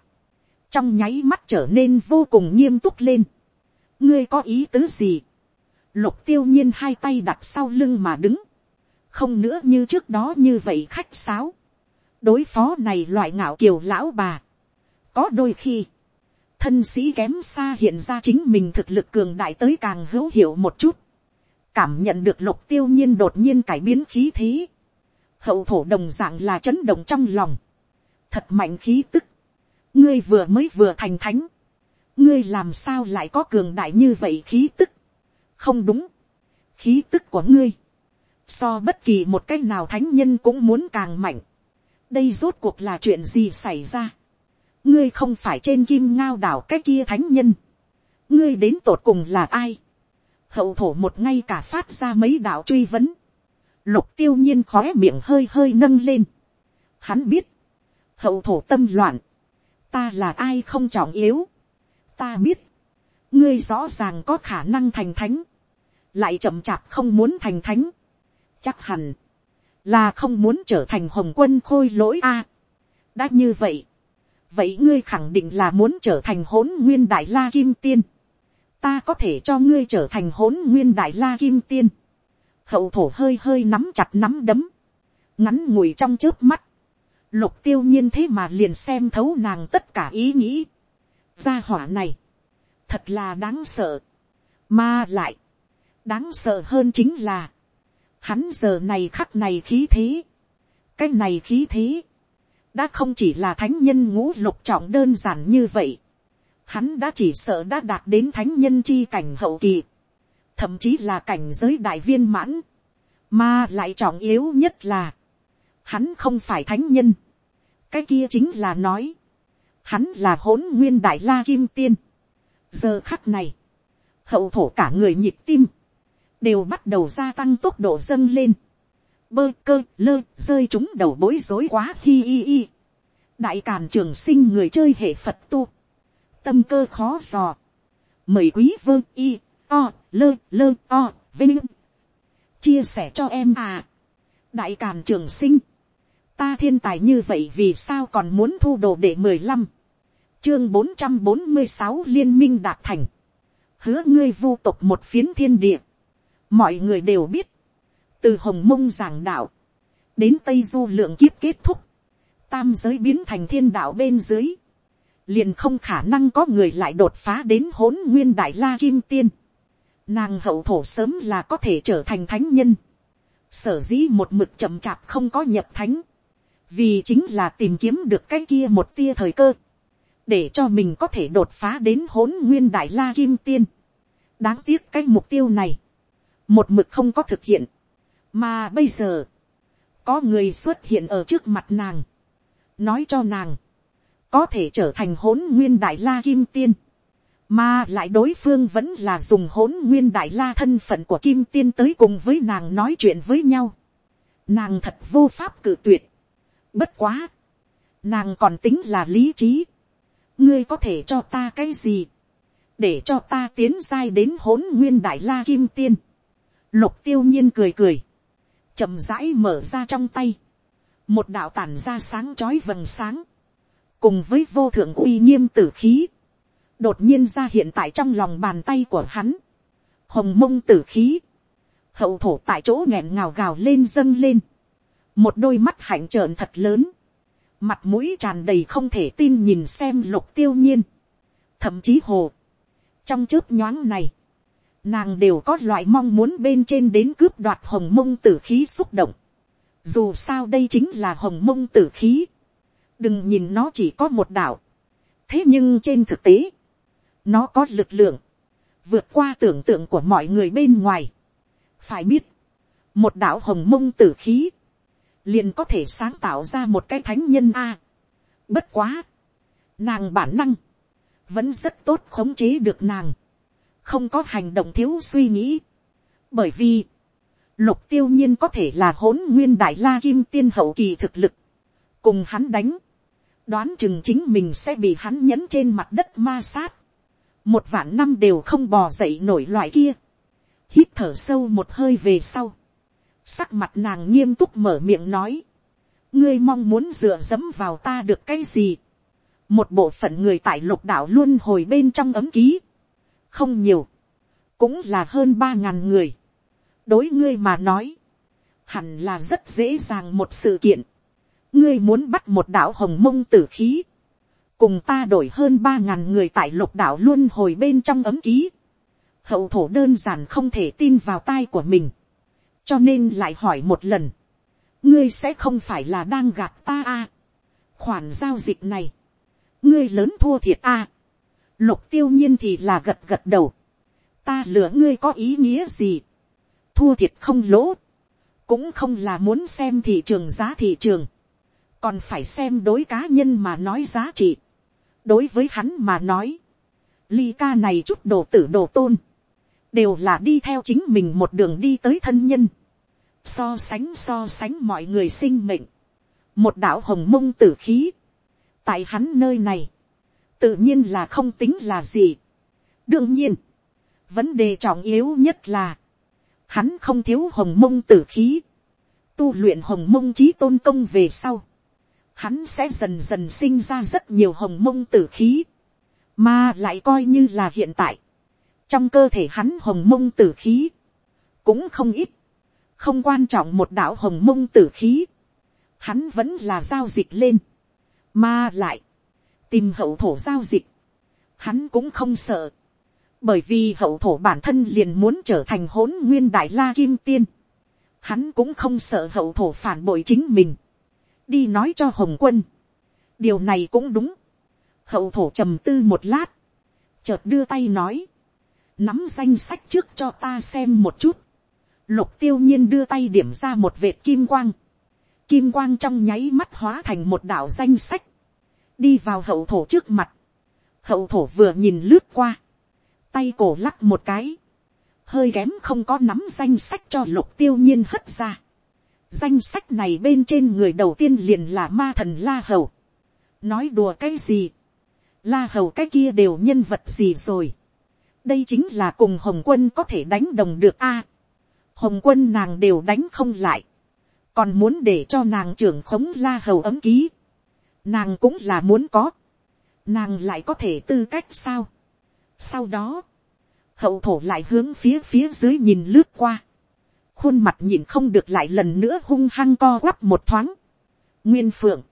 trong nháy mắt trở nên vô cùng nghiêm túc lên, ngươi có ý tứ gì, lục tiêu nhiên hai tay đặt sau lưng mà đứng, không nữa như trước đó như vậy khách sáo, đối phó này loại ngạo kiều lão bà, có đôi khi, thân sĩ kém xa hiện ra chính mình thực lực cường đại tới càng hữu hiệu một chút, cảm nhận được lục tiêu nhiên đột nhiên cải biến khí thế, hậu thổ đồng dạng là chấn động trong lòng, thật mạnh khí tức, ngươi vừa mới vừa thành thánh, ngươi làm sao lại có cường đại như vậy khí tức, không đúng, khí tức của ngươi, so bất kỳ một cách nào thánh nhân cũng muốn càng mạnh, đây rốt cuộc là chuyện gì xảy ra, ngươi không phải trên kim ngao đảo cái kia thánh nhân, ngươi đến tột cùng là ai, hậu thổ một ngay cả phát ra mấy đạo truy vấn, lục tiêu nhiên khó miệng hơi hơi nâng lên, hắn biết, hậu thổ tâm loạn, ta là ai không trọng yếu, ta biết, ngươi rõ ràng có khả năng thành thánh, lại chậm chạp không muốn thành thánh, chắc hẳn, là không muốn trở thành hồng quân khôi lỗi a. đã như vậy, vậy ngươi khẳng định là muốn trở thành hỗn nguyên đại la kim tiên, ta có thể cho ngươi trở thành hỗn nguyên đại la kim tiên, hậu thổ hơi hơi nắm chặt nắm đấm, ngắn ngủi trong trước mắt, lục tiêu nhiên thế mà liền xem thấu nàng tất cả ý nghĩ. gia hỏa này, thật là đáng sợ, mà lại, đáng sợ hơn chính là, hắn giờ này khắc này khí thế, cái này khí thế, đã không chỉ là thánh nhân ngũ lục trọng đơn giản như vậy, hắn đã chỉ sợ đã đạt đến thánh nhân chi cảnh hậu kỳ, thậm chí là cảnh giới đại viên mãn, mà lại trọng yếu nhất là, hắn không phải thánh nhân, cái kia chính là nói, hắn là hỗn nguyên đại la kim tiên. giờ khắc này, hậu thổ cả người nhịp tim, đều bắt đầu gia tăng tốc độ dâng lên, bơ cơ lơ rơi chúng đầu bối rối quá hi hi hi. đại càn trường sinh người chơi hệ phật tu, tâm cơ khó dò, mời quý vương y o lơ lơ o vinh. Chia sẻ cho em à. đại càn trường sinh, ta thiên tài như vậy vì sao còn muốn thu đồ để mười lăm, chương bốn trăm bốn mươi sáu liên minh đạt thành, hứa ngươi vô tục một phiến thiên địa, mọi người đều biết, từ hồng mông giảng đạo, đến tây du lượng kiếp kết thúc, tam giới biến thành thiên đạo bên dưới, liền không khả năng có người lại đột phá đến hỗn nguyên đại la kim tiên. Nàng hậu thổ sớm là có thể trở thành thánh nhân. Sở dĩ một mực chậm chạp không có nhập thánh. Vì chính là tìm kiếm được cái kia một tia thời cơ. Để cho mình có thể đột phá đến hỗn nguyên đại la kim tiên. Đáng tiếc cái mục tiêu này. Một mực không có thực hiện. Mà bây giờ. Có người xuất hiện ở trước mặt nàng. Nói cho nàng. Có thể trở thành hỗn nguyên đại la kim tiên mà lại đối phương vẫn là dùng hỗn nguyên đại la thân phận của kim tiên tới cùng với nàng nói chuyện với nhau. Nàng thật vô pháp cự tuyệt. Bất quá. Nàng còn tính là lý trí. Ngươi có thể cho ta cái gì? Để cho ta tiến dai đến hỗn nguyên đại la kim tiên. Lục tiêu nhiên cười cười chậm rãi mở ra trong tay. Một đạo tản ra sáng chói vầng sáng. Cùng với vô thượng uy nghiêm tử khí. Đột nhiên ra hiện tại trong lòng bàn tay của hắn, hồng mông tử khí, hậu thổ tại chỗ nghẹn ngào gào lên dâng lên, một đôi mắt hạnh trợn thật lớn, mặt mũi tràn đầy không thể tin nhìn xem lục tiêu nhiên, thậm chí hồ, trong chớp nhoáng này, nàng đều có loại mong muốn bên trên đến cướp đoạt hồng mông tử khí xúc động, dù sao đây chính là hồng mông tử khí, đừng nhìn nó chỉ có một đạo, thế nhưng trên thực tế, nó có lực lượng, vượt qua tưởng tượng của mọi người bên ngoài. phải biết, một đạo hồng mông tử khí, liền có thể sáng tạo ra một cái thánh nhân a. bất quá, nàng bản năng, vẫn rất tốt khống chế được nàng, không có hành động thiếu suy nghĩ, bởi vì, lục tiêu nhiên có thể là hỗn nguyên đại la kim tiên hậu kỳ thực lực, cùng hắn đánh, đoán chừng chính mình sẽ bị hắn nhấn trên mặt đất ma sát, một vạn năm đều không bò dậy nổi loại kia, hít thở sâu một hơi về sau, sắc mặt nàng nghiêm túc mở miệng nói, ngươi mong muốn dựa dẫm vào ta được cái gì, một bộ phận người tại lục đạo luôn hồi bên trong ấm ký, không nhiều, cũng là hơn ba ngàn người, đối ngươi mà nói, hẳn là rất dễ dàng một sự kiện, ngươi muốn bắt một đạo hồng mông tử khí, cùng ta đổi hơn ba ngàn người tại lục đảo luôn hồi bên trong ấm ký. hậu thổ đơn giản không thể tin vào tai của mình, cho nên lại hỏi một lần, ngươi sẽ không phải là đang gạt ta à. khoản giao dịch này, ngươi lớn thua thiệt à lục tiêu nhiên thì là gật gật đầu, ta lừa ngươi có ý nghĩa gì, thua thiệt không lỗ, cũng không là muốn xem thị trường giá thị trường, còn phải xem đối cá nhân mà nói giá trị. Đối với hắn mà nói, ly ca này chút đồ tử đồ tôn, đều là đi theo chính mình một đường đi tới thân nhân, so sánh so sánh mọi người sinh mệnh, một đạo hồng mông tử khí, tại hắn nơi này, tự nhiên là không tính là gì. đương nhiên, vấn đề trọng yếu nhất là, hắn không thiếu hồng mông tử khí, tu luyện hồng mông trí tôn công về sau, hắn sẽ dần dần sinh ra rất nhiều hồng mông tử khí, mà lại coi như là hiện tại, trong cơ thể hắn hồng mông tử khí, cũng không ít, không quan trọng một đạo hồng mông tử khí, hắn vẫn là giao dịch lên, mà lại, tìm hậu thổ giao dịch, hắn cũng không sợ, bởi vì hậu thổ bản thân liền muốn trở thành hỗn nguyên đại la kim tiên, hắn cũng không sợ hậu thổ phản bội chính mình, đi nói cho hồng quân, điều này cũng đúng, hậu thổ trầm tư một lát, chợt đưa tay nói, nắm danh sách trước cho ta xem một chút, lục tiêu nhiên đưa tay điểm ra một vệt kim quang, kim quang trong nháy mắt hóa thành một đảo danh sách, đi vào hậu thổ trước mặt, hậu thổ vừa nhìn lướt qua, tay cổ lắc một cái, hơi kém không có nắm danh sách cho lục tiêu nhiên hất ra. danh sách này bên trên người đầu tiên liền là ma thần la hầu. nói đùa cái gì, la hầu cái kia đều nhân vật gì rồi. đây chính là cùng hồng quân có thể đánh đồng được a. hồng quân nàng đều đánh không lại, còn muốn để cho nàng trưởng khống la hầu ấm ký nàng cũng là muốn có, nàng lại có thể tư cách sao. sau đó, hậu thổ lại hướng phía phía dưới nhìn lướt qua, khuôn mặt nhìn không được lại lần nữa hung hăng co quắp một thoáng. nguyên phượng,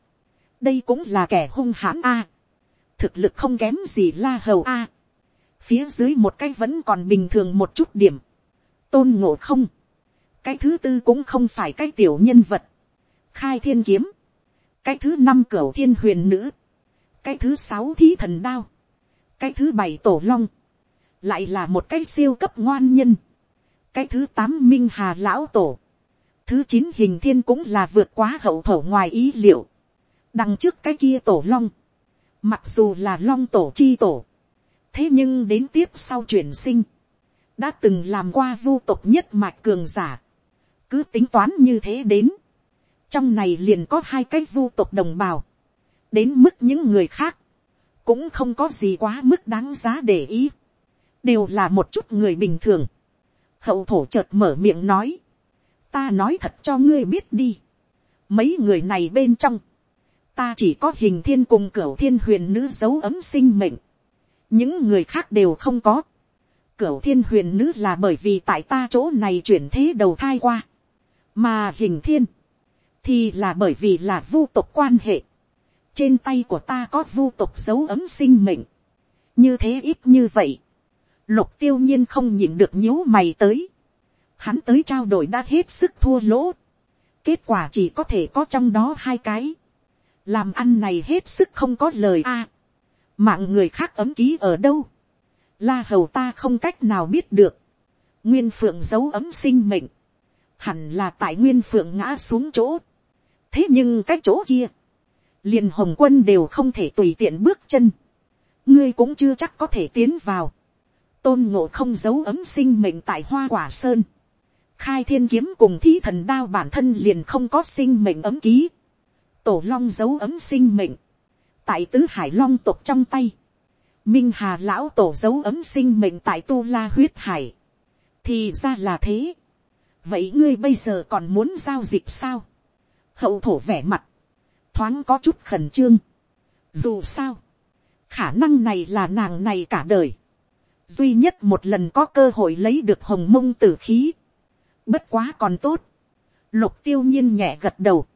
đây cũng là kẻ hung hãn a, thực lực không kém gì la hầu a, phía dưới một cái vẫn còn bình thường một chút điểm, tôn ngộ không, cái thứ tư cũng không phải cái tiểu nhân vật, khai thiên kiếm, cái thứ năm cửa thiên huyền nữ, cái thứ sáu thí thần đao, cái thứ bảy tổ long, lại là một cái siêu cấp ngoan nhân, cái thứ tám minh hà lão tổ, thứ chín hình thiên cũng là vượt quá hậu thổ ngoài ý liệu, đằng trước cái kia tổ long, mặc dù là long tổ chi tổ, thế nhưng đến tiếp sau chuyển sinh, đã từng làm qua vô tộc nhất mạch cường giả, cứ tính toán như thế đến, trong này liền có hai cái vu tộc đồng bào, đến mức những người khác, cũng không có gì quá mức đáng giá để ý đều là một chút người bình thường. hậu thổ chợt mở miệng nói, ta nói thật cho ngươi biết đi. mấy người này bên trong, ta chỉ có hình thiên cùng cửa thiên huyền nữ dấu ấm sinh mệnh. những người khác đều không có. cửu thiên huyền nữ là bởi vì tại ta chỗ này chuyển thế đầu thai qua. mà hình thiên, thì là bởi vì là vu tộc quan hệ. trên tay của ta có vu tộc dấu ấm sinh mệnh. như thế ít như vậy Lục tiêu nhiên không nhìn được nhíu mày tới. Hắn tới trao đổi đã hết sức thua lỗ. Kết quả chỉ có thể có trong đó hai cái. Làm ăn này hết sức không có lời a. mạng người khác ấm ký ở đâu. La hầu ta không cách nào biết được. Nguyên phượng giấu ấm sinh mệnh. Hẳn là tại nguyên phượng ngã xuống chỗ. Thế nhưng cái chỗ kia. Liền hồng quân đều không thể tùy tiện bước chân. Ngươi cũng chưa chắc có thể tiến vào tôn ngộ không giấu ấm sinh mệnh tại hoa quả sơn. khai thiên kiếm cùng thí thần đao bản thân liền không có sinh mệnh ấm ký. tổ long giấu ấm sinh mệnh. tại tứ hải long tộc trong tay. minh hà lão tổ giấu ấm sinh mệnh tại tu la huyết hải. thì ra là thế. vậy ngươi bây giờ còn muốn giao dịch sao hậu thổ vẻ mặt. thoáng có chút khẩn trương. dù sao, khả năng này là nàng này cả đời duy nhất một lần có cơ hội lấy được hồng mông tử khí. bất quá còn tốt. lục tiêu nhiên nhẹ gật đầu.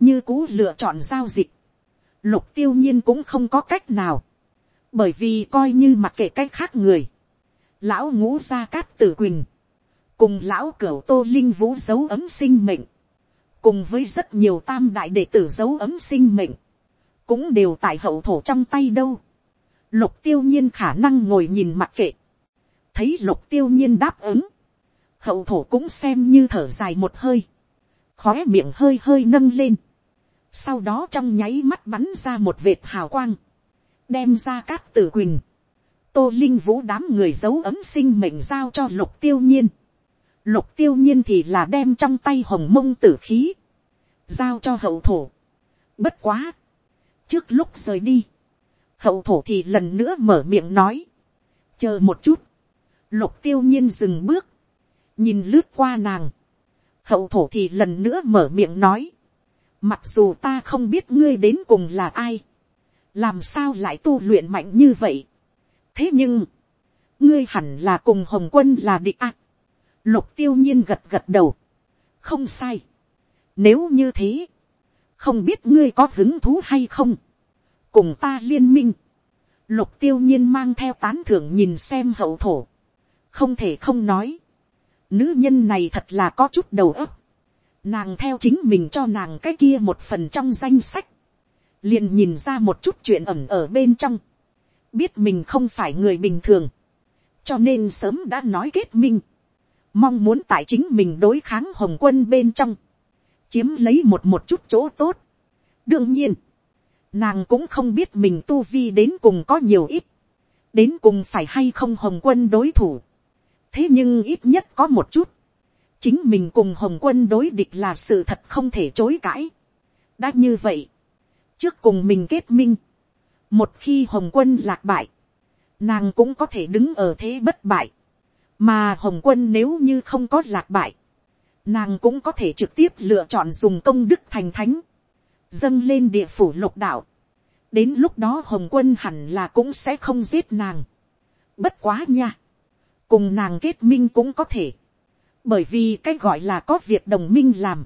như cú lựa chọn giao dịch. lục tiêu nhiên cũng không có cách nào. bởi vì coi như mặc kệ cách khác người. lão ngũ gia cát tử quỳnh. cùng lão cửu tô linh vũ dấu ấm sinh mệnh cùng với rất nhiều tam đại đệ tử dấu ấm sinh mệnh. cũng đều tại hậu thổ trong tay đâu. Lục tiêu nhiên khả năng ngồi nhìn mặc kệ, thấy lục tiêu nhiên đáp ứng, hậu thổ cũng xem như thở dài một hơi, khóe miệng hơi hơi nâng lên, sau đó trong nháy mắt bắn ra một vệt hào quang, đem ra cát tử quỳnh, tô linh vũ đám người giấu ấm sinh mệnh giao cho lục tiêu nhiên, lục tiêu nhiên thì là đem trong tay hồng mông tử khí, giao cho hậu thổ. Bất quá, trước lúc rời đi, hậu thổ thì lần nữa mở miệng nói, chờ một chút, lục tiêu nhiên dừng bước, nhìn lướt qua nàng, hậu thổ thì lần nữa mở miệng nói, mặc dù ta không biết ngươi đến cùng là ai, làm sao lại tu luyện mạnh như vậy, thế nhưng, ngươi hẳn là cùng hồng quân là địch ác, lục tiêu nhiên gật gật đầu, không sai, nếu như thế, không biết ngươi có hứng thú hay không, cùng ta liên minh, lục tiêu nhiên mang theo tán thưởng nhìn xem hậu thổ, không thể không nói, nữ nhân này thật là có chút đầu óc, nàng theo chính mình cho nàng cái kia một phần trong danh sách, liền nhìn ra một chút chuyện ẩm ở bên trong, biết mình không phải người bình thường, cho nên sớm đã nói kết minh, mong muốn tại chính mình đối kháng hồng quân bên trong, chiếm lấy một một chút chỗ tốt. đương nhiên, nàng cũng không biết mình tu vi đến cùng có nhiều ít, đến cùng phải hay không hồng quân đối thủ. thế nhưng ít nhất có một chút, chính mình cùng hồng quân đối địch là sự thật không thể chối cãi. đã như vậy, trước cùng mình kết minh, một khi hồng quân lạc bại, nàng cũng có thể đứng ở thế bất bại, mà hồng quân nếu như không có lạc bại, nàng cũng có thể trực tiếp lựa chọn dùng công đức thành thánh, dâng lên địa phủ lục đạo. đến lúc đó hồng quân hẳn là cũng sẽ không giết nàng. bất quá nha, cùng nàng kết minh cũng có thể, bởi vì cái gọi là có việc đồng minh làm,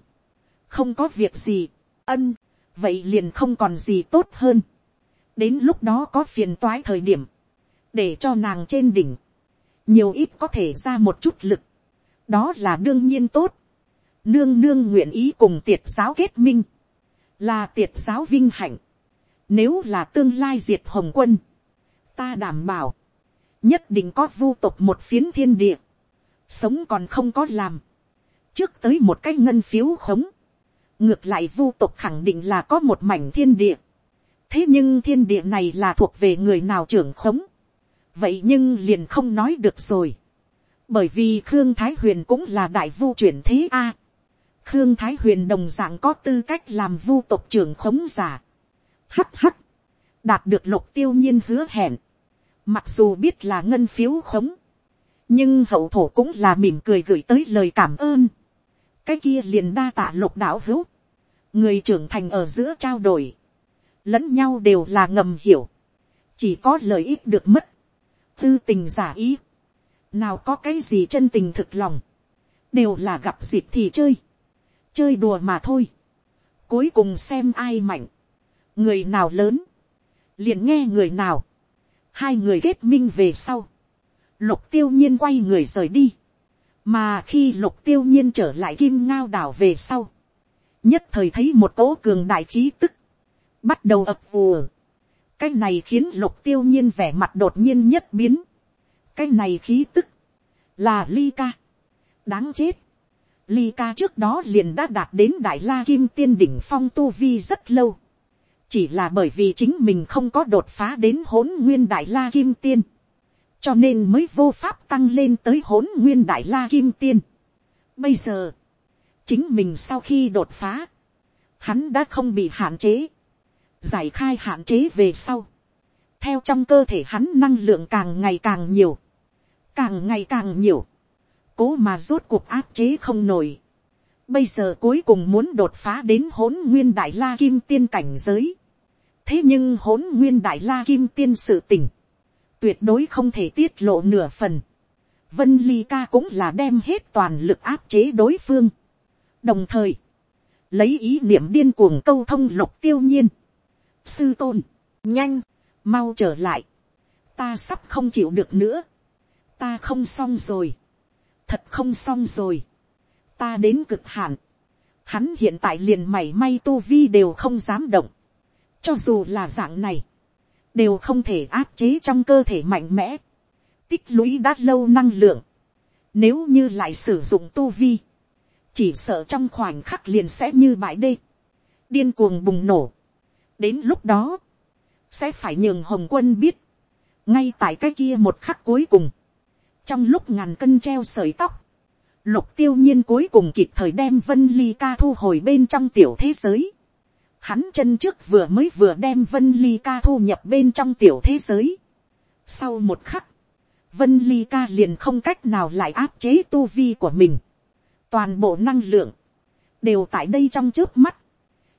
không có việc gì, ân, vậy liền không còn gì tốt hơn. đến lúc đó có phiền toái thời điểm, để cho nàng trên đỉnh, nhiều ít có thể ra một chút lực, đó là đương nhiên tốt. Nương nương nguyện ý cùng tiệt giáo kết minh, là tiệt giáo vinh hạnh. Nếu là tương lai diệt hồng quân, ta đảm bảo, nhất định có vu tục một phiến thiên địa, sống còn không có làm, trước tới một cái ngân phiếu khống, ngược lại vu tục khẳng định là có một mảnh thiên địa, thế nhưng thiên địa này là thuộc về người nào trưởng khống, vậy nhưng liền không nói được rồi, bởi vì khương thái huyền cũng là đại vu chuyển thế a, khương thái huyền đồng d ạ n g có tư cách làm vu tộc trưởng khống giả, hắt hắt, đạt được lục tiêu nhiên hứa hẹn, mặc dù biết là ngân phiếu khống, nhưng hậu thổ cũng là mỉm cười gửi tới lời cảm ơn, cái kia liền đa tạ lục đạo hữu, người trưởng thành ở giữa trao đổi, lẫn nhau đều là ngầm hiểu, chỉ có lợi ích được mất, tư tình giả ý, nào có cái gì chân tình thực lòng, đều là gặp dịp thì chơi, chơi đùa mà thôi, cuối cùng xem ai mạnh, người nào lớn, liền nghe người nào, hai người kết minh về sau, lục tiêu nhiên quay người rời đi, mà khi lục tiêu nhiên trở lại kim ngao đảo về sau, nhất thời thấy một cỗ cường đại khí tức, bắt đầu ập vùa, cái này khiến lục tiêu nhiên vẻ mặt đột nhiên nhất biến. cái này khí tức, là ly ca. đáng chết. ly ca trước đó liền đã đạt đến đại la kim tiên đỉnh phong tu vi rất lâu. chỉ là bởi vì chính mình không có đột phá đến hỗn nguyên đại la kim tiên. cho nên mới vô pháp tăng lên tới hỗn nguyên đại la kim tiên. bây giờ, chính mình sau khi đột phá, hắn đã không bị hạn chế giải khai hạn chế về sau, theo trong cơ thể hắn năng lượng càng ngày càng nhiều, càng ngày càng nhiều, cố mà rốt cuộc áp chế không nổi. Bây giờ cuối cùng muốn đột phá đến hỗn nguyên đại la kim tiên cảnh giới. thế nhưng hỗn nguyên đại la kim tiên sự tỉnh, tuyệt đối không thể tiết lộ nửa phần. Vân ly ca cũng là đem hết toàn lực áp chế đối phương. đồng thời, lấy ý niệm điên cuồng câu thông lục tiêu nhiên sư tôn, nhanh, mau trở lại, ta sắp không chịu được nữa, ta không xong rồi, thật không xong rồi, ta đến cực hạn, hắn hiện tại liền mảy may tu vi đều không dám động, cho dù là dạng này, đều không thể áp chế trong cơ thể mạnh mẽ, tích lũy đã lâu năng lượng, nếu như lại sử dụng tu vi, chỉ sợ trong khoảnh khắc liền sẽ như bãi đê, điên cuồng bùng nổ, đến lúc đó, sẽ phải nhường hồng quân biết, ngay tại cái kia một khắc cuối cùng, trong lúc ngàn cân treo sợi tóc, lục tiêu nhiên cuối cùng kịp thời đem vân ly ca thu hồi bên trong tiểu thế giới. Hắn chân trước vừa mới vừa đem vân ly ca thu nhập bên trong tiểu thế giới. Sau một khắc, vân ly ca liền không cách nào lại áp chế tu vi của mình. Toàn bộ năng lượng, đều tại đây trong trước mắt,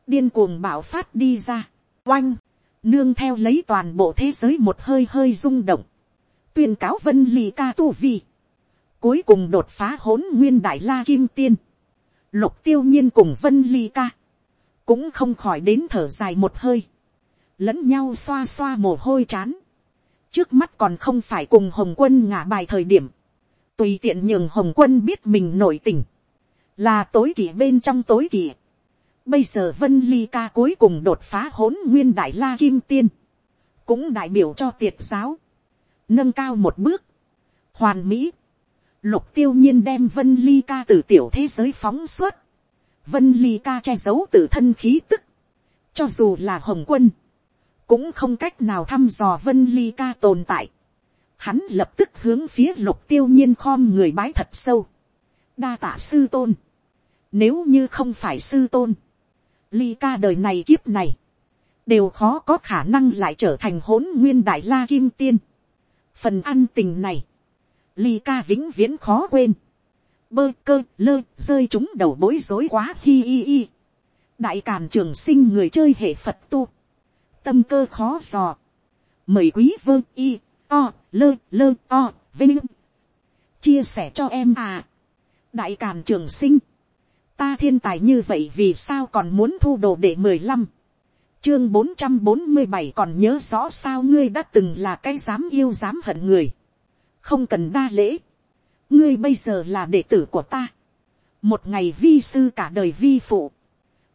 điên cuồng bạo phát đi ra oanh, nương theo lấy toàn bộ thế giới một hơi hơi rung động, tuyên cáo vân ly ca tu vi, cuối cùng đột phá hỗn nguyên đại la kim tiên, lục tiêu nhiên cùng vân ly ca, cũng không khỏi đến thở dài một hơi, lẫn nhau xoa xoa mồ hôi chán, trước mắt còn không phải cùng hồng quân ngả bài thời điểm, tùy tiện nhường hồng quân biết mình nổi tình, là tối kỳ bên trong tối kỳ. Bây giờ vân ly ca cuối cùng đột phá hỗn nguyên đại la kim tiên, cũng đại biểu cho tiệt giáo, nâng cao một bước, hoàn mỹ, lục tiêu nhiên đem vân ly ca từ tiểu thế giới phóng suốt, vân ly ca che giấu từ thân khí tức, cho dù là hồng quân, cũng không cách nào thăm dò vân ly ca tồn tại, hắn lập tức hướng phía lục tiêu nhiên khom người bái thật sâu, đa tạ sư tôn, nếu như không phải sư tôn, ly ca đời này kiếp này, đều khó có khả năng lại trở thành hỗn nguyên đại la kim tiên. phần ăn tình này, ly ca vĩnh viễn khó quên, bơ cơ lơ rơi chúng đầu bối rối quá hi hi hi. đại càn trường sinh người chơi hệ phật tu, tâm cơ khó dò, mời quý vơ y o lơ lơ o vinh. Chia sẻ cho em à. Đại càn trường sinh ta thiên tài như vậy vì sao còn muốn thu đồ để mười lăm? Chương bốn trăm bốn mươi bảy còn nhớ rõ sao ngươi đã từng là cái dám yêu dám hận người? Không cần đa lễ. Ngươi bây giờ là đệ tử của ta. Một ngày vi sư cả đời vi phụ.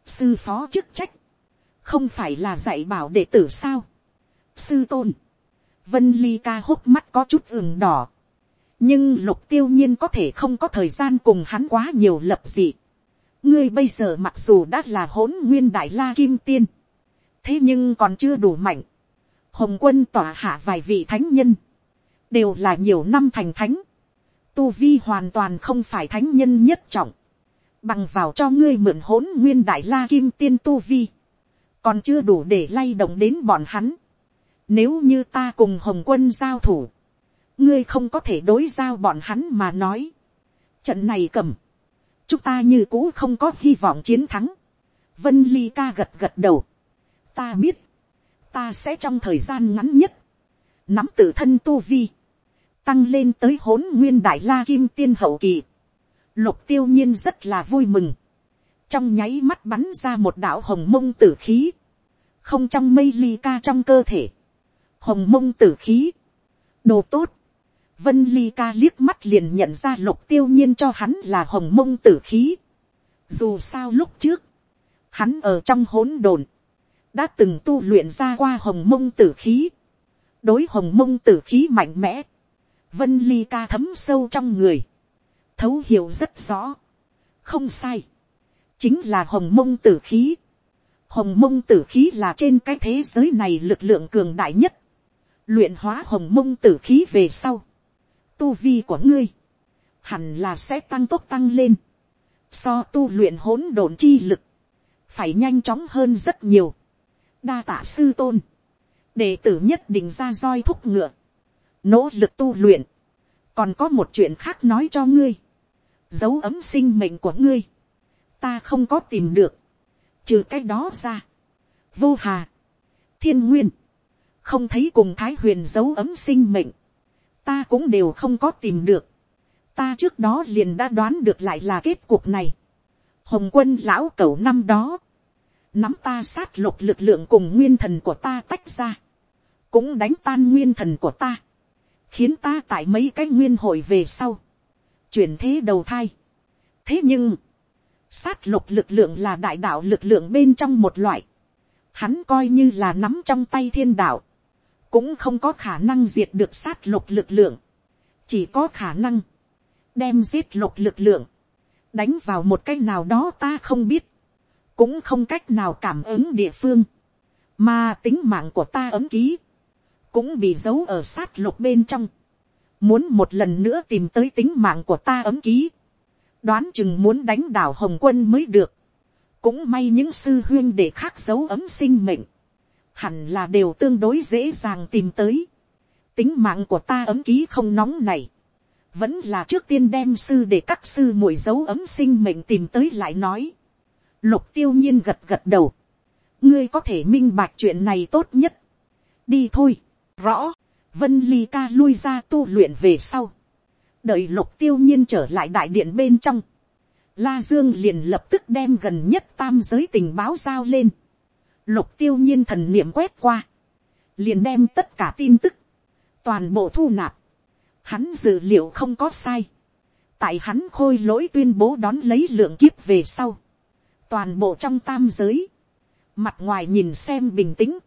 Sư phó chức trách. Không phải là dạy bảo đệ tử sao? Sư tôn. Vân ly ca hốc mắt có chút ửng đỏ. Nhưng lục tiêu nhiên có thể không có thời gian cùng hắn quá nhiều lập dị ngươi bây giờ mặc dù đã là hỗn nguyên đại la kim tiên, thế nhưng còn chưa đủ mạnh. hồng quân tỏa hạ vài vị thánh nhân, đều là nhiều năm thành thánh, tu vi hoàn toàn không phải thánh nhân nhất trọng, bằng vào cho ngươi mượn hỗn nguyên đại la kim tiên tu vi, còn chưa đủ để lay động đến bọn hắn. Nếu như ta cùng hồng quân giao thủ, ngươi không có thể đối giao bọn hắn mà nói. Trận này cầm, chúng ta như cũ không có hy vọng chiến thắng. Vân ly ca gật gật đầu. ta biết, ta sẽ trong thời gian ngắn nhất, nắm tự thân tu vi, tăng lên tới hỗn nguyên đại la kim tiên hậu kỳ. Lục tiêu nhiên rất là vui mừng. Trong nháy mắt bắn ra một đạo hồng mông tử khí. Không trong mây ly ca trong cơ thể. Hồng mông tử khí. Đồ tốt. Vân Ly ca liếc mắt liền nhận ra lục tiêu nhiên cho hắn là hồng mông tử khí. Dù sao lúc trước, hắn ở trong hỗn đồn, đã từng tu luyện ra qua hồng mông tử khí. Đối hồng mông tử khí mạnh mẽ, Vân Ly ca thấm sâu trong người, thấu hiểu rất rõ. Không sai, chính là hồng mông tử khí. Hồng mông tử khí là trên cái thế giới này lực lượng cường đại nhất. Luyện hóa hồng mông tử khí về sau tu vi của ngươi, hẳn là sẽ tăng tốc tăng lên, so tu luyện hỗn độn chi lực, phải nhanh chóng hơn rất nhiều, đa tạ sư tôn, đệ tử nhất định ra roi thúc ngựa, nỗ lực tu luyện, còn có một chuyện khác nói cho ngươi, dấu ấm sinh mệnh của ngươi, ta không có tìm được, trừ cái đó ra, vô hà, thiên nguyên, không thấy cùng thái huyền dấu ấm sinh mệnh, ta cũng đều không có tìm được. ta trước đó liền đã đoán được lại là kết cục này. hồng quân lão cẩu năm đó, nắm ta sát lục lực lượng cùng nguyên thần của ta tách ra, cũng đánh tan nguyên thần của ta, khiến ta tại mấy cái nguyên hội về sau, chuyển thế đầu thai. thế nhưng, sát lục lực lượng là đại đạo lực lượng bên trong một loại, hắn coi như là nắm trong tay thiên đạo, cũng không có khả năng diệt được sát lục lực lượng, chỉ có khả năng đem giết lục lực lượng, đánh vào một cái nào đó ta không biết, cũng không cách nào cảm ứng địa phương, mà tính mạng của ta ấm ký, cũng bị giấu ở sát lục bên trong, muốn một lần nữa tìm tới tính mạng của ta ấm ký, đoán chừng muốn đánh đảo hồng quân mới được, cũng may những sư huyên để khác dấu ấm sinh mệnh, hẳn là đều tương đối dễ dàng tìm tới. tính mạng của ta ấm ký không nóng này, vẫn là trước tiên đem sư để các sư mùi dấu ấm sinh mệnh tìm tới lại nói. lục tiêu nhiên gật gật đầu. ngươi có thể minh bạch chuyện này tốt nhất. đi thôi, rõ, vân ly ca lui ra tu luyện về sau. đợi lục tiêu nhiên trở lại đại điện bên trong. La Dương liền lập tức đem gần nhất tam giới tình báo giao lên. Lục tiêu nhiên thần niệm quét qua. Liền đem tất cả tin tức. Toàn bộ thu nạp. Hắn dự liệu không có sai. Tại hắn khôi lỗi tuyên bố đón lấy lượng kiếp về sau. Toàn bộ trong tam giới. Mặt ngoài nhìn xem bình tĩnh.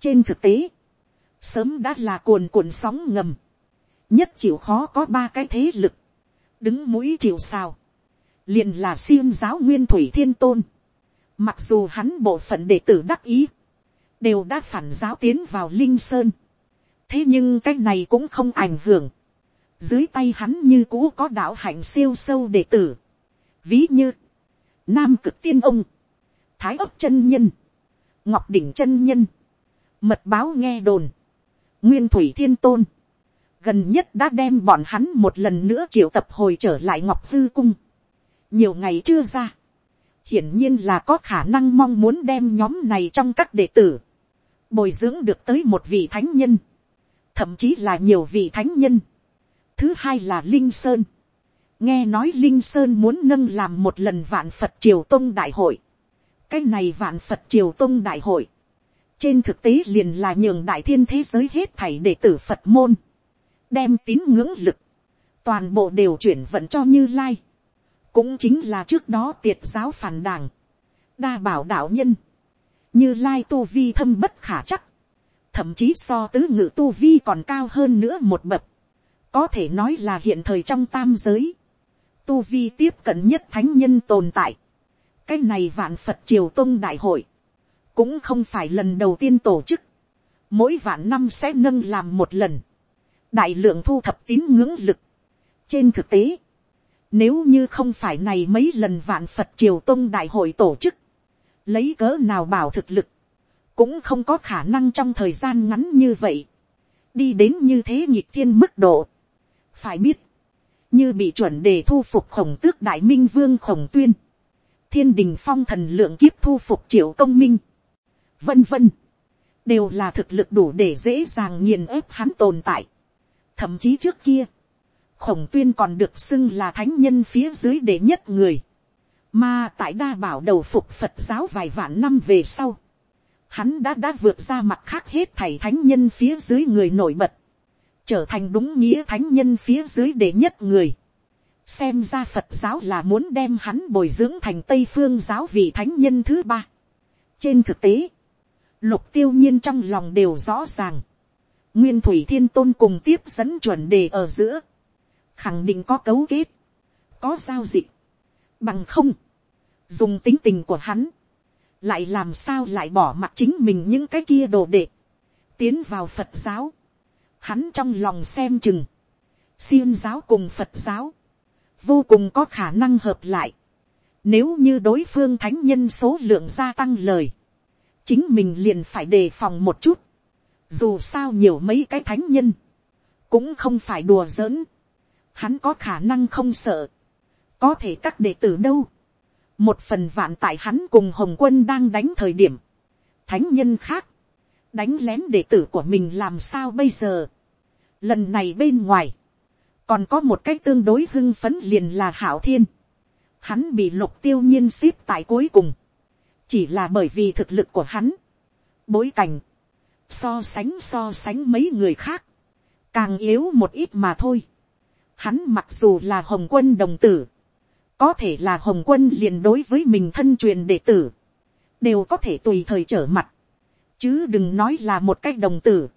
Trên thực tế. Sớm đã là cuồn cuộn sóng ngầm. Nhất chịu khó có ba cái thế lực. Đứng mũi chịu sao liền là siêng giáo nguyên thủy thiên tôn. Mặc dù hắn bộ phận đệ tử đắc ý, đều đã phản giáo tiến vào linh sơn. thế nhưng cái này cũng không ảnh hưởng. dưới tay hắn như cũ có đạo hạnh siêu sâu đệ tử. ví như, nam cực tiên ông, thái ấp chân nhân, ngọc đỉnh chân nhân, mật báo nghe đồn, nguyên thủy thiên tôn, gần nhất đã đem bọn hắn một lần nữa triệu tập hồi trở lại ngọc hư cung nhiều ngày chưa ra, hiển nhiên là có khả năng mong muốn đem nhóm này trong các đệ tử, bồi dưỡng được tới một vị thánh nhân, thậm chí là nhiều vị thánh nhân. Thứ hai là Linh Sơn. Nghe nói Linh Sơn muốn nâng làm một lần vạn Phật Triều Tông Đại hội. Cái này vạn Phật Triều Tông Đại hội. Trên thực tế liền là nhường đại thiên thế giới hết thảy đệ tử Phật môn. Đem tín ngưỡng lực. Toàn bộ đều chuyển vận cho Như Lai cũng chính là trước đó tiệt giáo phản đảng, đa bảo đạo nhân, như lai tu vi thâm bất khả chắc, thậm chí so tứ ngự tu vi còn cao hơn nữa một bậc, có thể nói là hiện thời trong tam giới, tu vi tiếp cận nhất thánh nhân tồn tại, cái này vạn phật triều tôn đại hội, cũng không phải lần đầu tiên tổ chức, mỗi vạn năm sẽ nâng làm một lần, đại lượng thu thập tín ngưỡng lực. trên thực tế, nếu như không phải này mấy lần vạn Phật triều tông đại hội tổ chức. Lấy cớ nào bảo thực lực. Cũng không có khả năng trong thời gian ngắn như vậy. Đi đến như thế nhịp thiên mức độ. Phải biết. Như bị chuẩn đề thu phục khổng tước đại minh vương khổng tuyên. Thiên đình phong thần lượng kiếp thu phục triệu công minh. Vân vân. Đều là thực lực đủ để dễ dàng nghiền ép hắn tồn tại. Thậm chí trước kia khổng tuyên còn được xưng là thánh nhân phía dưới đệ nhất người, mà tại đa bảo đầu phục phật giáo vài vạn năm về sau, hắn đã đã vượt ra mặt khác hết thầy thánh nhân phía dưới người nổi bật, trở thành đúng nghĩa thánh nhân phía dưới đệ nhất người. xem ra phật giáo là muốn đem hắn bồi dưỡng thành tây phương giáo vị thánh nhân thứ ba. trên thực tế, lục tiêu nhiên trong lòng đều rõ ràng, nguyên thủy thiên tôn cùng tiếp dẫn chuẩn đề ở giữa, khẳng định có cấu kết, có giao dịch, bằng không, dùng tính tình của hắn, lại làm sao lại bỏ mặt chính mình những cái kia đồ đệ, tiến vào phật giáo, hắn trong lòng xem chừng, xiêm giáo cùng phật giáo, vô cùng có khả năng hợp lại, nếu như đối phương thánh nhân số lượng gia tăng lời, chính mình liền phải đề phòng một chút, dù sao nhiều mấy cái thánh nhân, cũng không phải đùa giỡn, hắn có khả năng không sợ, có thể các đệ tử đâu, một phần vạn tại hắn cùng hồng quân đang đánh thời điểm, thánh nhân khác, đánh lén đệ tử của mình làm sao bây giờ. Lần này bên ngoài, còn có một cái tương đối hưng phấn liền là hảo thiên. Hắn bị lục tiêu nhiên ship tại cuối cùng, chỉ là bởi vì thực lực của hắn, bối cảnh, so sánh so sánh mấy người khác, càng yếu một ít mà thôi. Hắn mặc dù là hồng quân đồng tử. Có thể là hồng quân liền đối với mình thân truyền đệ tử. Đều có thể tùy thời trở mặt. Chứ đừng nói là một cái đồng tử.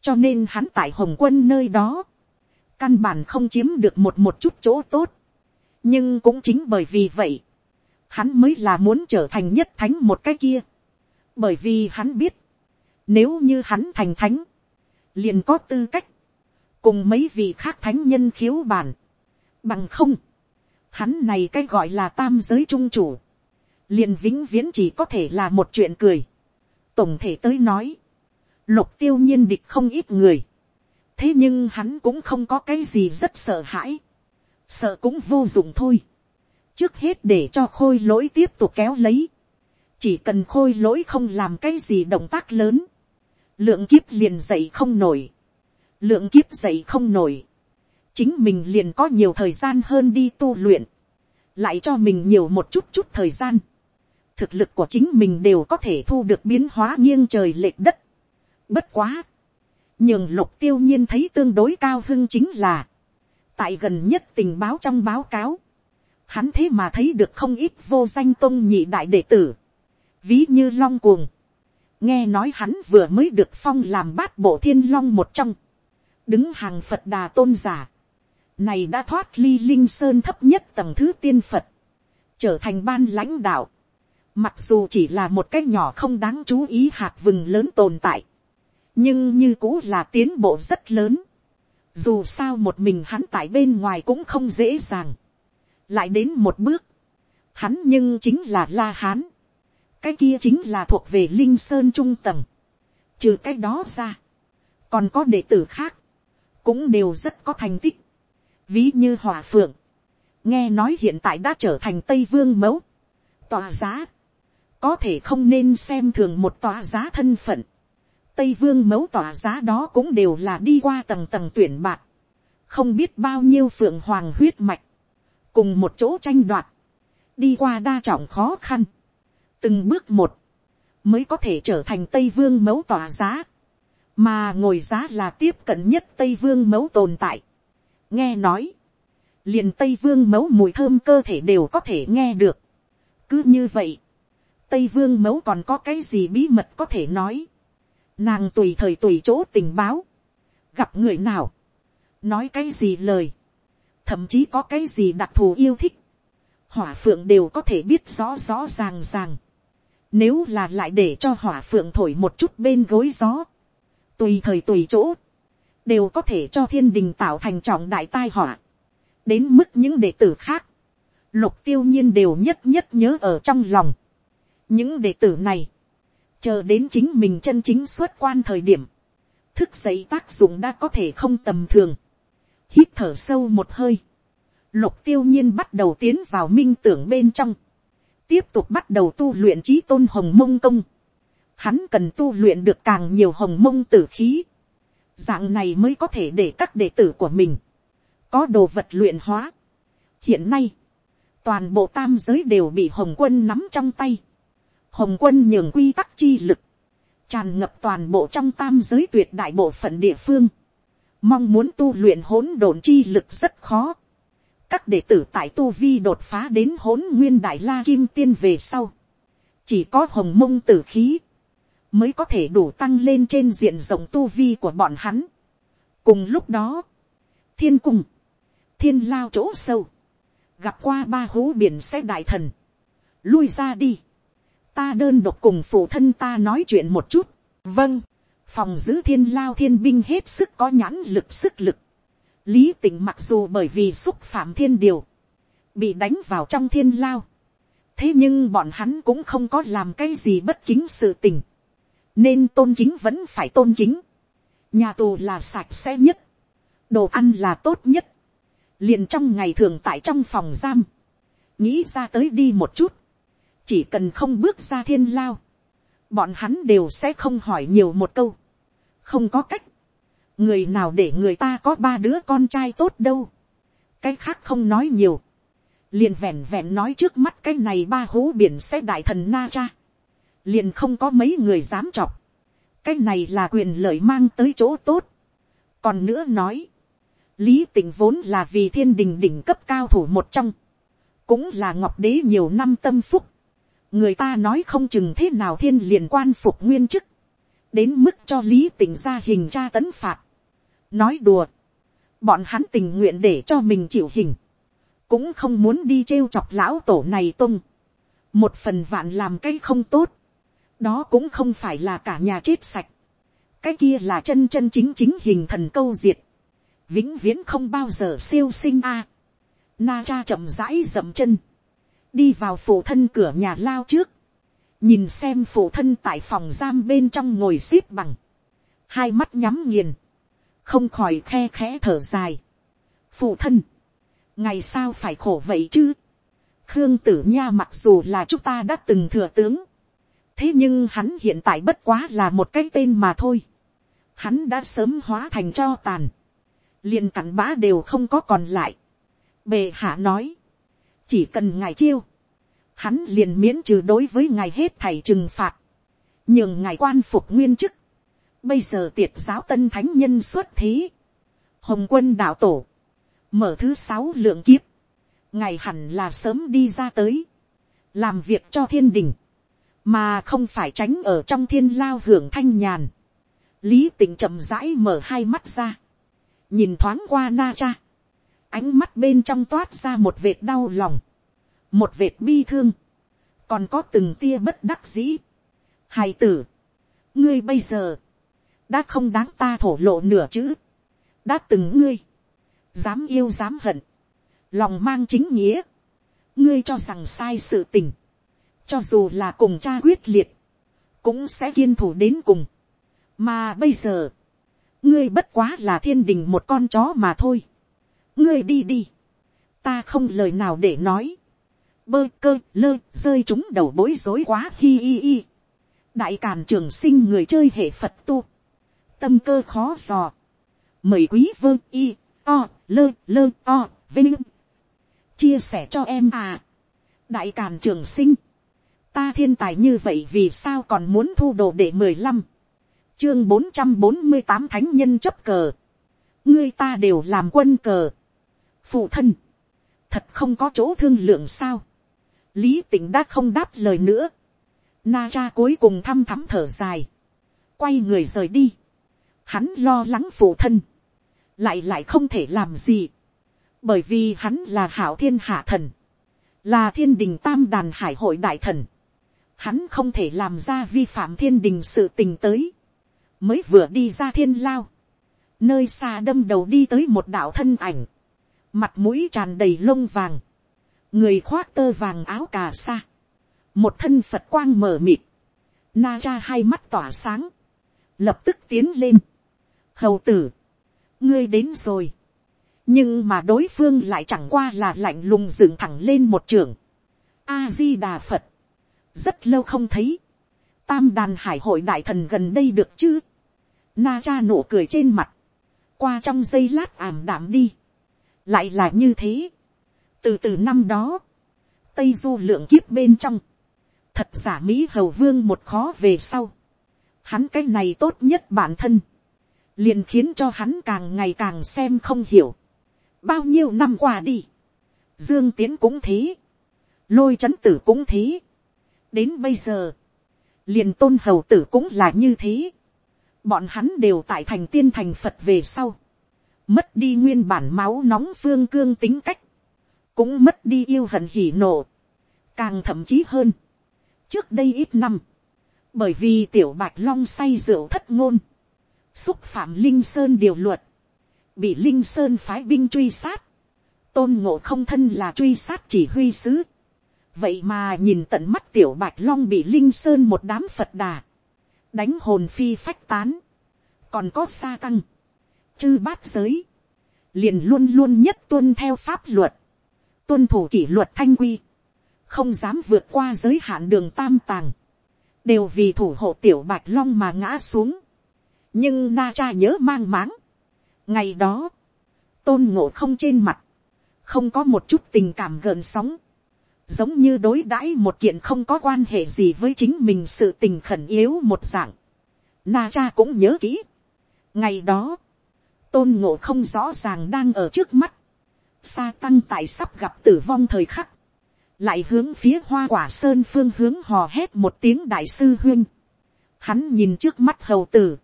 Cho nên hắn tại hồng quân nơi đó. Căn bản không chiếm được một một chút chỗ tốt. Nhưng cũng chính bởi vì vậy. Hắn mới là muốn trở thành nhất thánh một cái kia. Bởi vì hắn biết. Nếu như hắn thành thánh. Liền có tư cách cùng mấy vị khác thánh nhân khiếu bản, bằng không, hắn này cái gọi là tam giới trung chủ, liền vĩnh viễn chỉ có thể là một chuyện cười. tổng thể tới nói, lục tiêu nhiên địch không ít người, thế nhưng hắn cũng không có cái gì rất sợ hãi, sợ cũng vô dụng thôi. trước hết để cho khôi lỗi tiếp tục kéo lấy, chỉ cần khôi lỗi không làm cái gì động tác lớn, lượng kiếp liền dậy không nổi, lượng kiếp dậy không nổi, chính mình liền có nhiều thời gian hơn đi tu luyện, lại cho mình nhiều một chút chút thời gian, thực lực của chính mình đều có thể thu được biến hóa nghiêng trời lệch đất. Bất quá, nhường lục tiêu nhiên thấy tương đối cao hưng chính là, tại gần nhất tình báo trong báo cáo, hắn thế mà thấy được không ít vô danh tôn nhị đại đệ tử, ví như long cuồng, nghe nói hắn vừa mới được phong làm bát bộ thiên long một trong, đứng hàng phật đà tôn giả, này đã thoát ly linh sơn thấp nhất tầng thứ tiên phật, trở thành ban lãnh đạo, mặc dù chỉ là một cái nhỏ không đáng chú ý hạt vừng lớn tồn tại, nhưng như cũ là tiến bộ rất lớn, dù sao một mình hắn tại bên ngoài cũng không dễ dàng, lại đến một bước, hắn nhưng chính là la hán, cái kia chính là thuộc về linh sơn trung tầng, trừ cái đó ra, còn có đệ tử khác, cũng đều rất có thành tích, ví như hòa phượng, nghe nói hiện tại đã trở thành tây vương mẫu, tòa giá, có thể không nên xem thường một tòa giá thân phận, tây vương mẫu tòa giá đó cũng đều là đi qua tầng tầng tuyển bạc, không biết bao nhiêu phượng hoàng huyết mạch, cùng một chỗ tranh đoạt, đi qua đa trọng khó khăn, từng bước một, mới có thể trở thành tây vương mẫu tòa giá, mà ngồi giá là tiếp cận nhất tây vương mẫu tồn tại. nghe nói, liền tây vương mẫu mùi thơm cơ thể đều có thể nghe được. cứ như vậy, tây vương mẫu còn có cái gì bí mật có thể nói. nàng tùy thời tùy chỗ tình báo, gặp người nào, nói cái gì lời, thậm chí có cái gì đặc thù yêu thích, hỏa phượng đều có thể biết rõ rõ ràng ràng. Nếu là lại để cho hỏa phượng thổi một chút bên gối gió, tùy thời tùy chỗ, đều có thể cho thiên đình tạo thành trọng đại tai họa. đến mức những đệ tử khác, lục tiêu nhiên đều nhất nhất nhớ ở trong lòng. những đệ tử này, chờ đến chính mình chân chính xuất quan thời điểm, thức dậy tác dụng đã có thể không tầm thường. hít thở sâu một hơi, lục tiêu nhiên bắt đầu tiến vào minh tưởng bên trong, tiếp tục bắt đầu tu luyện trí tôn hồng mông công hắn cần tu luyện được càng nhiều hồng mông tử khí. Dạng này mới có thể để các đệ tử của mình có đồ vật luyện hóa. Hiện nay, toàn bộ tam giới đều bị hồng quân nắm trong tay. Hồng quân nhường quy tắc chi lực, tràn ngập toàn bộ trong tam giới tuyệt đại bộ phận địa phương. Mong muốn tu luyện hỗn độn chi lực rất khó. Các đệ tử tại tu vi đột phá đến hỗn nguyên đại la kim tiên về sau. Chỉ có hồng mông tử khí mới có thể đủ tăng lên trên diện rộng tu vi của bọn hắn. cùng lúc đó, thiên cung, thiên lao chỗ sâu, gặp qua ba hố biển xe đại thần, lui ra đi, ta đơn độc cùng phụ thân ta nói chuyện một chút, vâng, phòng giữ thiên lao thiên binh hết sức có nhãn lực sức lực, lý tình mặc dù bởi vì xúc phạm thiên điều, bị đánh vào trong thiên lao, thế nhưng bọn hắn cũng không có làm cái gì bất kính sự tình, nên tôn kính vẫn phải tôn kính, nhà tù là sạch sẽ nhất, đồ ăn là tốt nhất, liền trong ngày thường tại trong phòng giam, nghĩ ra tới đi một chút, chỉ cần không bước ra thiên lao, bọn hắn đều sẽ không hỏi nhiều một câu, không có cách, người nào để người ta có ba đứa con trai tốt đâu, cái khác không nói nhiều, liền vẹn vẹn nói trước mắt cái này ba hố biển sẽ đại thần na cha, liền không có mấy người dám chọc. cái này là quyền lợi mang tới chỗ tốt. còn nữa nói, lý tình vốn là vì thiên đình đỉnh cấp cao thủ một trong, cũng là ngọc đế nhiều năm tâm phúc. người ta nói không chừng thế nào thiên liền quan phục nguyên chức, đến mức cho lý tình ra hình tra tấn phạt. nói đùa, bọn hắn tình nguyện để cho mình chịu hình, cũng không muốn đi trêu chọc lão tổ này tung. một phần vạn làm cái không tốt, đó cũng không phải là cả nhà chết sạch, cái kia là chân chân chính chính hình thần câu diệt, vĩnh viễn không bao giờ siêu sinh a. Na cha chậm rãi dậm chân, đi vào phụ thân cửa nhà lao trước, nhìn xem phụ thân tại phòng giam bên trong ngồi x ế p bằng, hai mắt nhắm nghiền, không khỏi khe khẽ thở dài. phụ thân, ngày sao phải khổ vậy chứ, khương tử nha mặc dù là chúng ta đã từng thừa tướng, thế nhưng hắn hiện tại bất quá là một cái tên mà thôi. hắn đã sớm hóa thành cho tàn. liền cặn bã đều không có còn lại. bề hạ nói, chỉ cần ngài chiêu, hắn liền miễn trừ đối với ngài hết thảy trừng phạt, nhường ngài quan phục nguyên chức, bây giờ tiệt giáo tân thánh nhân xuất thế, hồng quân đạo tổ, mở thứ sáu lượng kiếp, ngài hẳn là sớm đi ra tới, làm việc cho thiên đình, mà không phải tránh ở trong thiên lao hưởng thanh nhàn. lý tình chậm rãi mở hai mắt ra, nhìn thoáng qua na cha, ánh mắt bên trong toát ra một vệt đau lòng, một vệt bi thương, còn có từng tia bất đắc dĩ. hài tử, ngươi bây giờ, đã không đáng ta thổ lộ nửa chữ, đã từng ngươi, dám yêu dám hận, lòng mang chính nghĩa, ngươi cho rằng sai sự tình, cho dù là cùng cha quyết liệt, cũng sẽ kiên thủ đến cùng. mà bây giờ, ngươi bất quá là thiên đình một con chó mà thôi. ngươi đi đi, ta không lời nào để nói. bơ cơ lơ rơi chúng đầu bối rối quá hi hi hi. đại càn trường sinh người chơi hệ phật tu. tâm cơ khó dò. mời quý vơ y o lơ lơ o vinh chia sẻ cho em à. đại càn trường sinh ta thiên tài như vậy vì sao còn muốn thu đồ để mười lăm? Chương bốn trăm bốn mươi tám thánh nhân chấp cờ. Ngươi ta đều làm quân cờ. Phụ thân, thật không có chỗ thương lượng sao? Lý tịnh đã không đáp lời nữa. Na cha cuối cùng thăm thắm thở dài. Quay người rời đi. Hắn lo lắng phụ thân. Lại lại không thể làm gì. Bởi vì hắn là hảo thiên hạ thần. Là thiên đình tam đàn hải hội đại thần hắn không thể làm ra vi phạm thiên đình sự tình tới, mới vừa đi ra thiên lao, nơi xa đâm đầu đi tới một đạo thân ảnh, mặt mũi tràn đầy lông vàng, người khoác tơ vàng áo cà sa, một thân phật quang mờ mịt, na cha hai mắt tỏa sáng, lập tức tiến lên, hầu tử, ngươi đến rồi, nhưng mà đối phương lại chẳng qua là lạnh lùng dựng thẳng lên một trường, a di đà phật, rất lâu không thấy, tam đàn hải hội đại thần gần đây được chứ, na cha nụ cười trên mặt, qua trong giây lát ảm đạm đi, lại là như thế, từ từ năm đó, tây du lượng kiếp bên trong, thật giả mỹ hầu vương một khó về sau, hắn cái này tốt nhất bản thân, liền khiến cho hắn càng ngày càng xem không hiểu, bao nhiêu năm qua đi, dương tiến cũng thế, lôi c h ấ n tử cũng thế, đến bây giờ, liền tôn hầu tử cũng là như thế. bọn hắn đều tại thành tiên thành phật về sau, mất đi nguyên bản máu nóng phương cương tính cách, cũng mất đi yêu hận hỉ nộ, càng thậm chí hơn. trước đây ít năm, bởi vì tiểu bạch long say rượu thất ngôn, xúc phạm linh sơn điều luật, bị linh sơn phái binh truy sát, tôn ngộ không thân là truy sát chỉ huy sứ, vậy mà nhìn tận mắt tiểu bạch long bị linh sơn một đám phật đà, đánh hồn phi phách tán, còn có xa tăng, chư bát giới, liền luôn luôn nhất tuân theo pháp luật, tuân thủ kỷ luật thanh quy, không dám vượt qua giới hạn đường tam tàng, đều vì thủ hộ tiểu bạch long mà ngã xuống. nhưng na cha nhớ mang máng. ngày đó, tôn ngộ không trên mặt, không có một chút tình cảm gợn sóng, giống như đối đãi một kiện không có quan hệ gì với chính mình sự tình khẩn yếu một dạng. Na cha cũng nhớ kỹ. ngày đó, tôn ngộ không rõ ràng đang ở trước mắt, sa tăng tại sắp gặp tử vong thời khắc, lại hướng phía hoa quả sơn phương hướng hò hét một tiếng đại sư huyên. Hắn nhìn trước mắt hầu tử,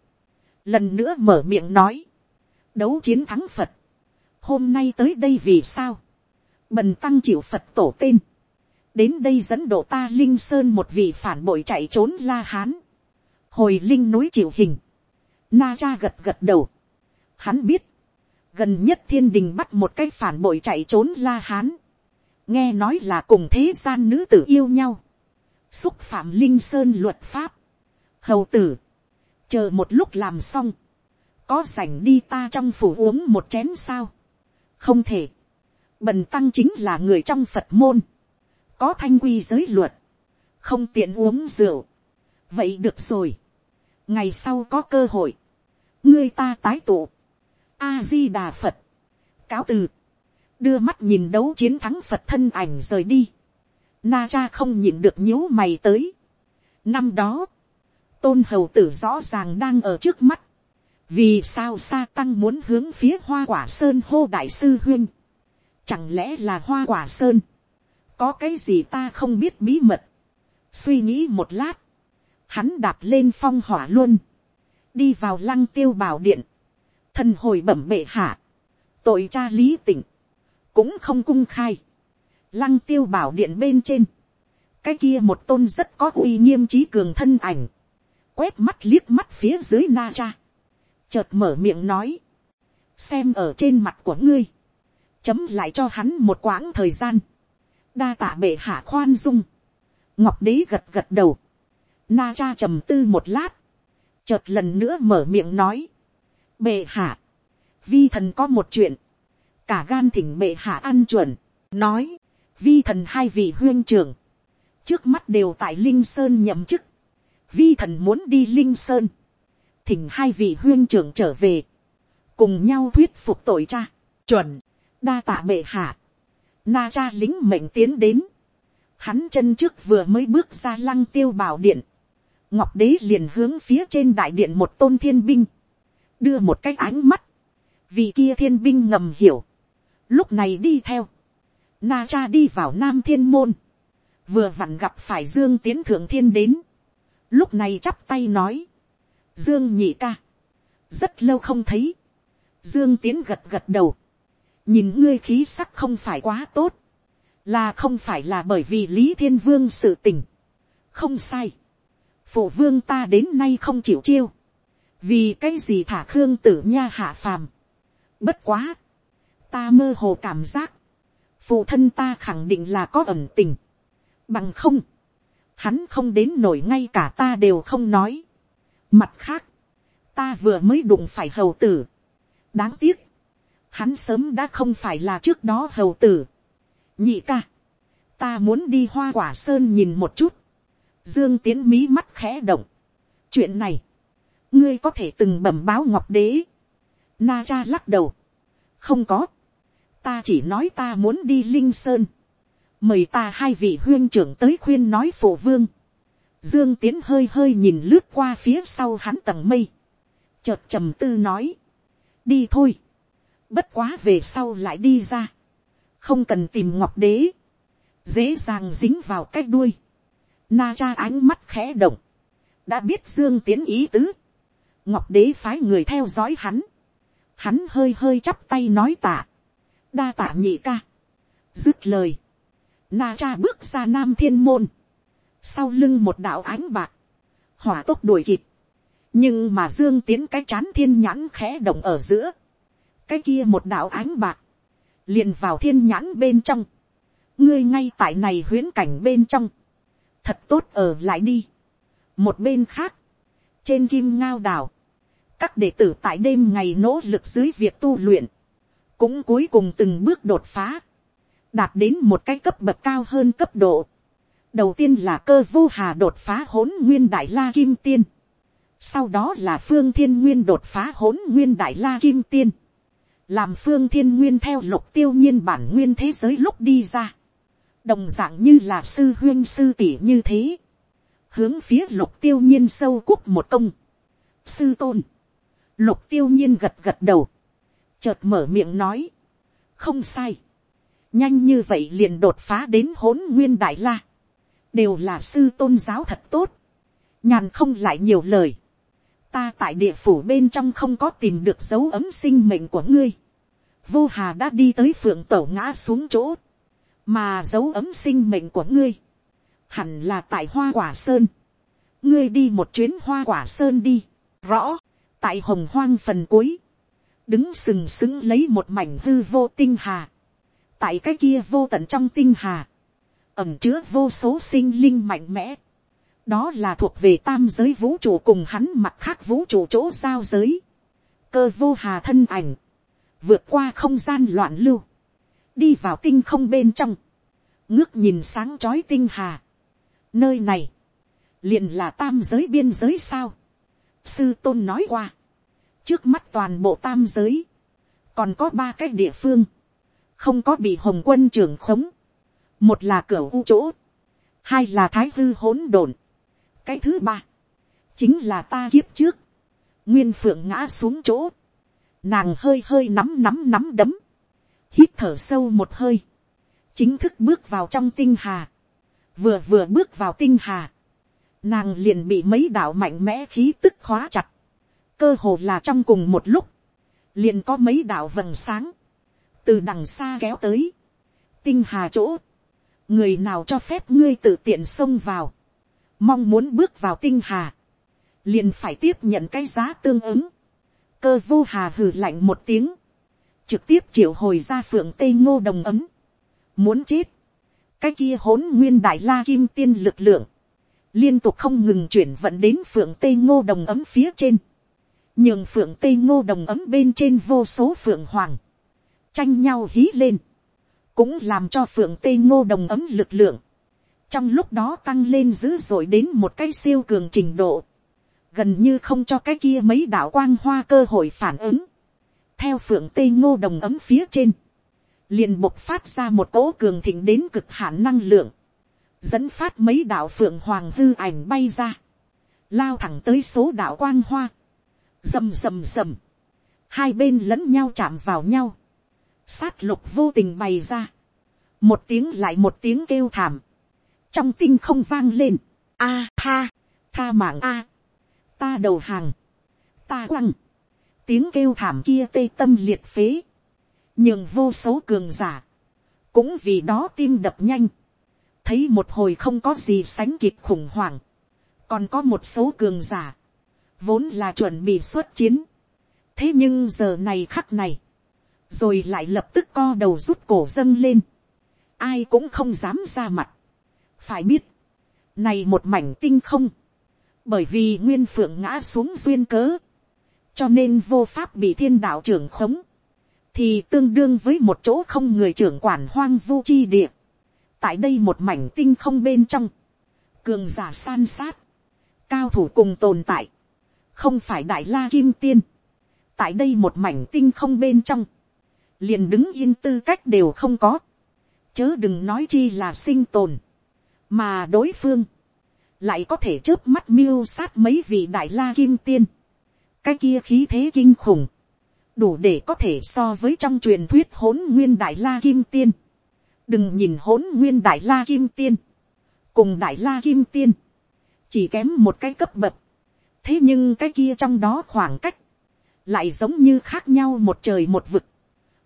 lần nữa mở miệng nói, đấu chiến thắng phật, hôm nay tới đây vì sao, bần tăng chịu phật tổ tên, đến đây dẫn độ ta linh sơn một vị phản bội chạy trốn la hán, hồi linh núi chịu hình, na cha gật gật đầu, hắn biết, gần nhất thiên đình bắt một cái phản bội chạy trốn la hán, nghe nói là cùng thế gian nữ tử yêu nhau, xúc phạm linh sơn luật pháp, hầu tử, chờ một lúc làm xong, có rảnh đi ta trong phủ uống một chén sao, không thể, bần tăng chính là người trong phật môn, có thanh quy giới luật, không tiện uống rượu. vậy được rồi, ngày sau có cơ hội, ngươi ta tái tụ, a di đà phật, cáo từ, đưa mắt nhìn đấu chiến thắng phật thân ảnh rời đi, na cha không nhìn được nhíu mày tới. năm đó, tôn hầu tử rõ ràng đang ở trước mắt, vì sao sa tăng muốn hướng phía hoa quả sơn hô đại sư huyên, chẳng lẽ là hoa quả sơn, có cái gì ta không biết bí mật, suy nghĩ một lát, hắn đạp lên phong hỏa luôn, đi vào lăng tiêu bảo điện, thần hồi bẩm bệ hạ, tội cha lý tỉnh, cũng không cung khai, lăng tiêu bảo điện bên trên, cái kia một tôn rất có uy nghiêm trí cường thân ảnh, quét mắt liếc mắt phía dưới na cha, chợt mở miệng nói, xem ở trên mặt của ngươi, chấm lại cho hắn một quãng thời gian, đa tạ bệ hạ khoan dung, ngọc đế gật gật đầu, na cha trầm tư một lát, chợt lần nữa mở miệng nói, bệ hạ, vi thần có một chuyện, cả gan thỉnh bệ hạ ăn chuẩn, nói, vi thần hai vị huyên trưởng, trước mắt đều tại linh sơn nhậm chức, vi thần muốn đi linh sơn, thỉnh hai vị huyên trưởng trở về, cùng nhau thuyết phục tội cha, chuẩn, đa tạ bệ hạ, na cha lính mệnh tiến đến, hắn chân trước vừa mới bước ra lăng tiêu bảo điện, ngọc đế liền hướng phía trên đại điện một tôn thiên binh, đưa một cái ánh mắt, vì kia thiên binh ngầm hiểu, lúc này đi theo, na cha đi vào nam thiên môn, vừa vặn gặp phải dương tiến thượng thiên đến, lúc này chắp tay nói, dương nhị ca, rất lâu không thấy, dương tiến gật gật đầu, nhìn ngươi khí sắc không phải quá tốt, là không phải là bởi vì lý thiên vương sự tình, không sai, phụ vương ta đến nay không chịu chiêu, vì cái gì thả khương tử nha hạ phàm, bất quá, ta mơ hồ cảm giác, phụ thân ta khẳng định là có ẩn tình, bằng không, hắn không đến nổi ngay cả ta đều không nói. Mặt khác, ta vừa mới đụng phải hầu tử. đáng tiếc, hắn sớm đã không phải là trước đó hầu tử. nhị ca, ta muốn đi hoa quả sơn nhìn một chút. dương tiến mí mắt khẽ động. chuyện này, ngươi có thể từng bẩm báo ngọc đế. na cha lắc đầu. không có. ta chỉ nói ta muốn đi linh sơn. mời ta hai vị huyên trưởng tới khuyên nói phổ vương. dương tiến hơi hơi nhìn lướt qua phía sau hắn tầng mây. chợt trầm tư nói. đi thôi bất quá về sau lại đi ra, không cần tìm ngọc đế, dễ dàng dính vào cái đuôi, na cha ánh mắt khẽ động, đã biết dương tiến ý tứ, ngọc đế phái người theo dõi hắn, hắn hơi hơi chắp tay nói tạ, đa tạ nhị ca, dứt lời, na cha bước ra nam thiên môn, sau lưng một đạo ánh bạc, hỏa tốc đuổi kịp, nhưng mà dương tiến cái chán thiên nhãn khẽ động ở giữa, cái kia một đạo ánh bạc, liền vào thiên nhãn bên trong, ngươi ngay tại này huyễn cảnh bên trong, thật tốt ở lại đi. một bên khác, trên kim ngao đảo, các đệ tử tại đêm ngày nỗ lực dưới việc tu luyện, cũng cuối cùng từng bước đột phá, đạt đến một cái cấp bậc cao hơn cấp độ. đầu tiên là cơ vô hà đột phá hỗn nguyên đại la kim tiên, sau đó là phương thiên nguyên đột phá hỗn nguyên đại la kim tiên, làm phương thiên nguyên theo lục tiêu nhiên bản nguyên thế giới lúc đi ra, đồng d ạ n g như là sư huyên sư tỷ như thế, hướng phía lục tiêu nhiên sâu cúc một công, sư tôn, lục tiêu nhiên gật gật đầu, chợt mở miệng nói, không sai, nhanh như vậy liền đột phá đến hỗn nguyên đại la, đều là sư tôn giáo thật tốt, nhàn không lại nhiều lời, ta tại địa phủ bên trong không có tìm được dấu ấm sinh mệnh của ngươi vô hà đã đi tới phượng tổ ngã xuống chỗ, mà dấu ấm sinh mệnh của ngươi, hẳn là tại hoa quả sơn, ngươi đi một chuyến hoa quả sơn đi, rõ, tại hồng hoang phần cuối, đứng sừng sững lấy một mảnh hư vô tinh hà, tại cái kia vô tận trong tinh hà, ẩm chứa vô số sinh linh mạnh mẽ, đó là thuộc về tam giới vũ trụ cùng hắn mặt khác vũ trụ chỗ giao giới, cơ vô hà thân ảnh, vượt qua không gian loạn lưu, đi vào tinh không bên trong, ngước nhìn sáng trói tinh hà. Nơi này, liền là tam giới biên giới sao. Sư tôn nói qua, trước mắt toàn bộ tam giới, còn có ba cái địa phương, không có bị hồng quân trưởng khống, một là cửa u chỗ, hai là thái hư hỗn độn, cái thứ ba, chính là ta kiếp trước, nguyên phượng ngã xuống chỗ, nàng hơi hơi nắm nắm nắm đấm, hít thở sâu một hơi, chính thức bước vào trong tinh hà, vừa vừa bước vào tinh hà, nàng liền bị mấy đạo mạnh mẽ khí tức khóa chặt, cơ hồ là trong cùng một lúc, liền có mấy đạo vầng sáng, từ đằng xa kéo tới, tinh hà chỗ, người nào cho phép ngươi tự tiện xông vào, mong muốn bước vào tinh hà, liền phải tiếp nhận cái giá tương ứng, cơ vô hà hừ lạnh một tiếng, trực tiếp triệu hồi ra phượng tây ngô đồng ấm, muốn chết, cái kia hỗn nguyên đại la kim tiên lực lượng, liên tục không ngừng chuyển vận đến phượng tây ngô đồng ấm phía trên, nhường phượng tây ngô đồng ấm bên trên vô số phượng hoàng, tranh nhau hí lên, cũng làm cho phượng tây ngô đồng ấm lực lượng, trong lúc đó tăng lên dữ dội đến một cái siêu cường trình độ, gần như không cho cái kia mấy đạo quang hoa cơ hội phản ứng, theo phượng tây ngô đồng ấm phía trên, liền bộc phát ra một cỗ cường thịnh đến cực hạn năng lượng, dẫn phát mấy đạo phượng hoàng hư ảnh bay ra, lao thẳng tới số đạo quang hoa, rầm rầm rầm, hai bên lẫn nhau chạm vào nhau, sát lục vô tình bày ra, một tiếng lại một tiếng kêu thảm, trong tinh không vang lên, a tha, tha mạng a, ta đầu hàng, ta quăng, tiếng kêu thảm kia tê tâm liệt phế, nhưng vô số cường giả, cũng vì đó tim đập nhanh, thấy một hồi không có gì sánh kịp khủng hoảng, còn có một số cường giả, vốn là chuẩn bị xuất chiến, thế nhưng giờ này khắc này, rồi lại lập tức co đầu rút cổ dâng lên, ai cũng không dám ra mặt, phải biết, này một mảnh tinh không, bởi vì nguyên phượng ngã xuống duyên cớ, cho nên vô pháp bị thiên đạo trưởng khống, thì tương đương với một chỗ không người trưởng quản hoang vu chi địa. tại đây một mảnh tinh không bên trong, cường giả san sát, cao thủ cùng tồn tại, không phải đại la kim tiên, tại đây một mảnh tinh không bên trong, liền đứng yên tư cách đều không có, chớ đừng nói chi là sinh tồn, mà đối phương, lại có thể trước mắt miêu sát mấy vị đại la kim tiên, cái kia khí thế kinh khủng, đủ để có thể so với trong truyền thuyết hỗn nguyên đại la kim tiên. đừng nhìn hỗn nguyên đại la kim tiên, cùng đại la kim tiên, chỉ kém một cái cấp bậc. thế nhưng cái kia trong đó khoảng cách, lại giống như khác nhau một trời một vực,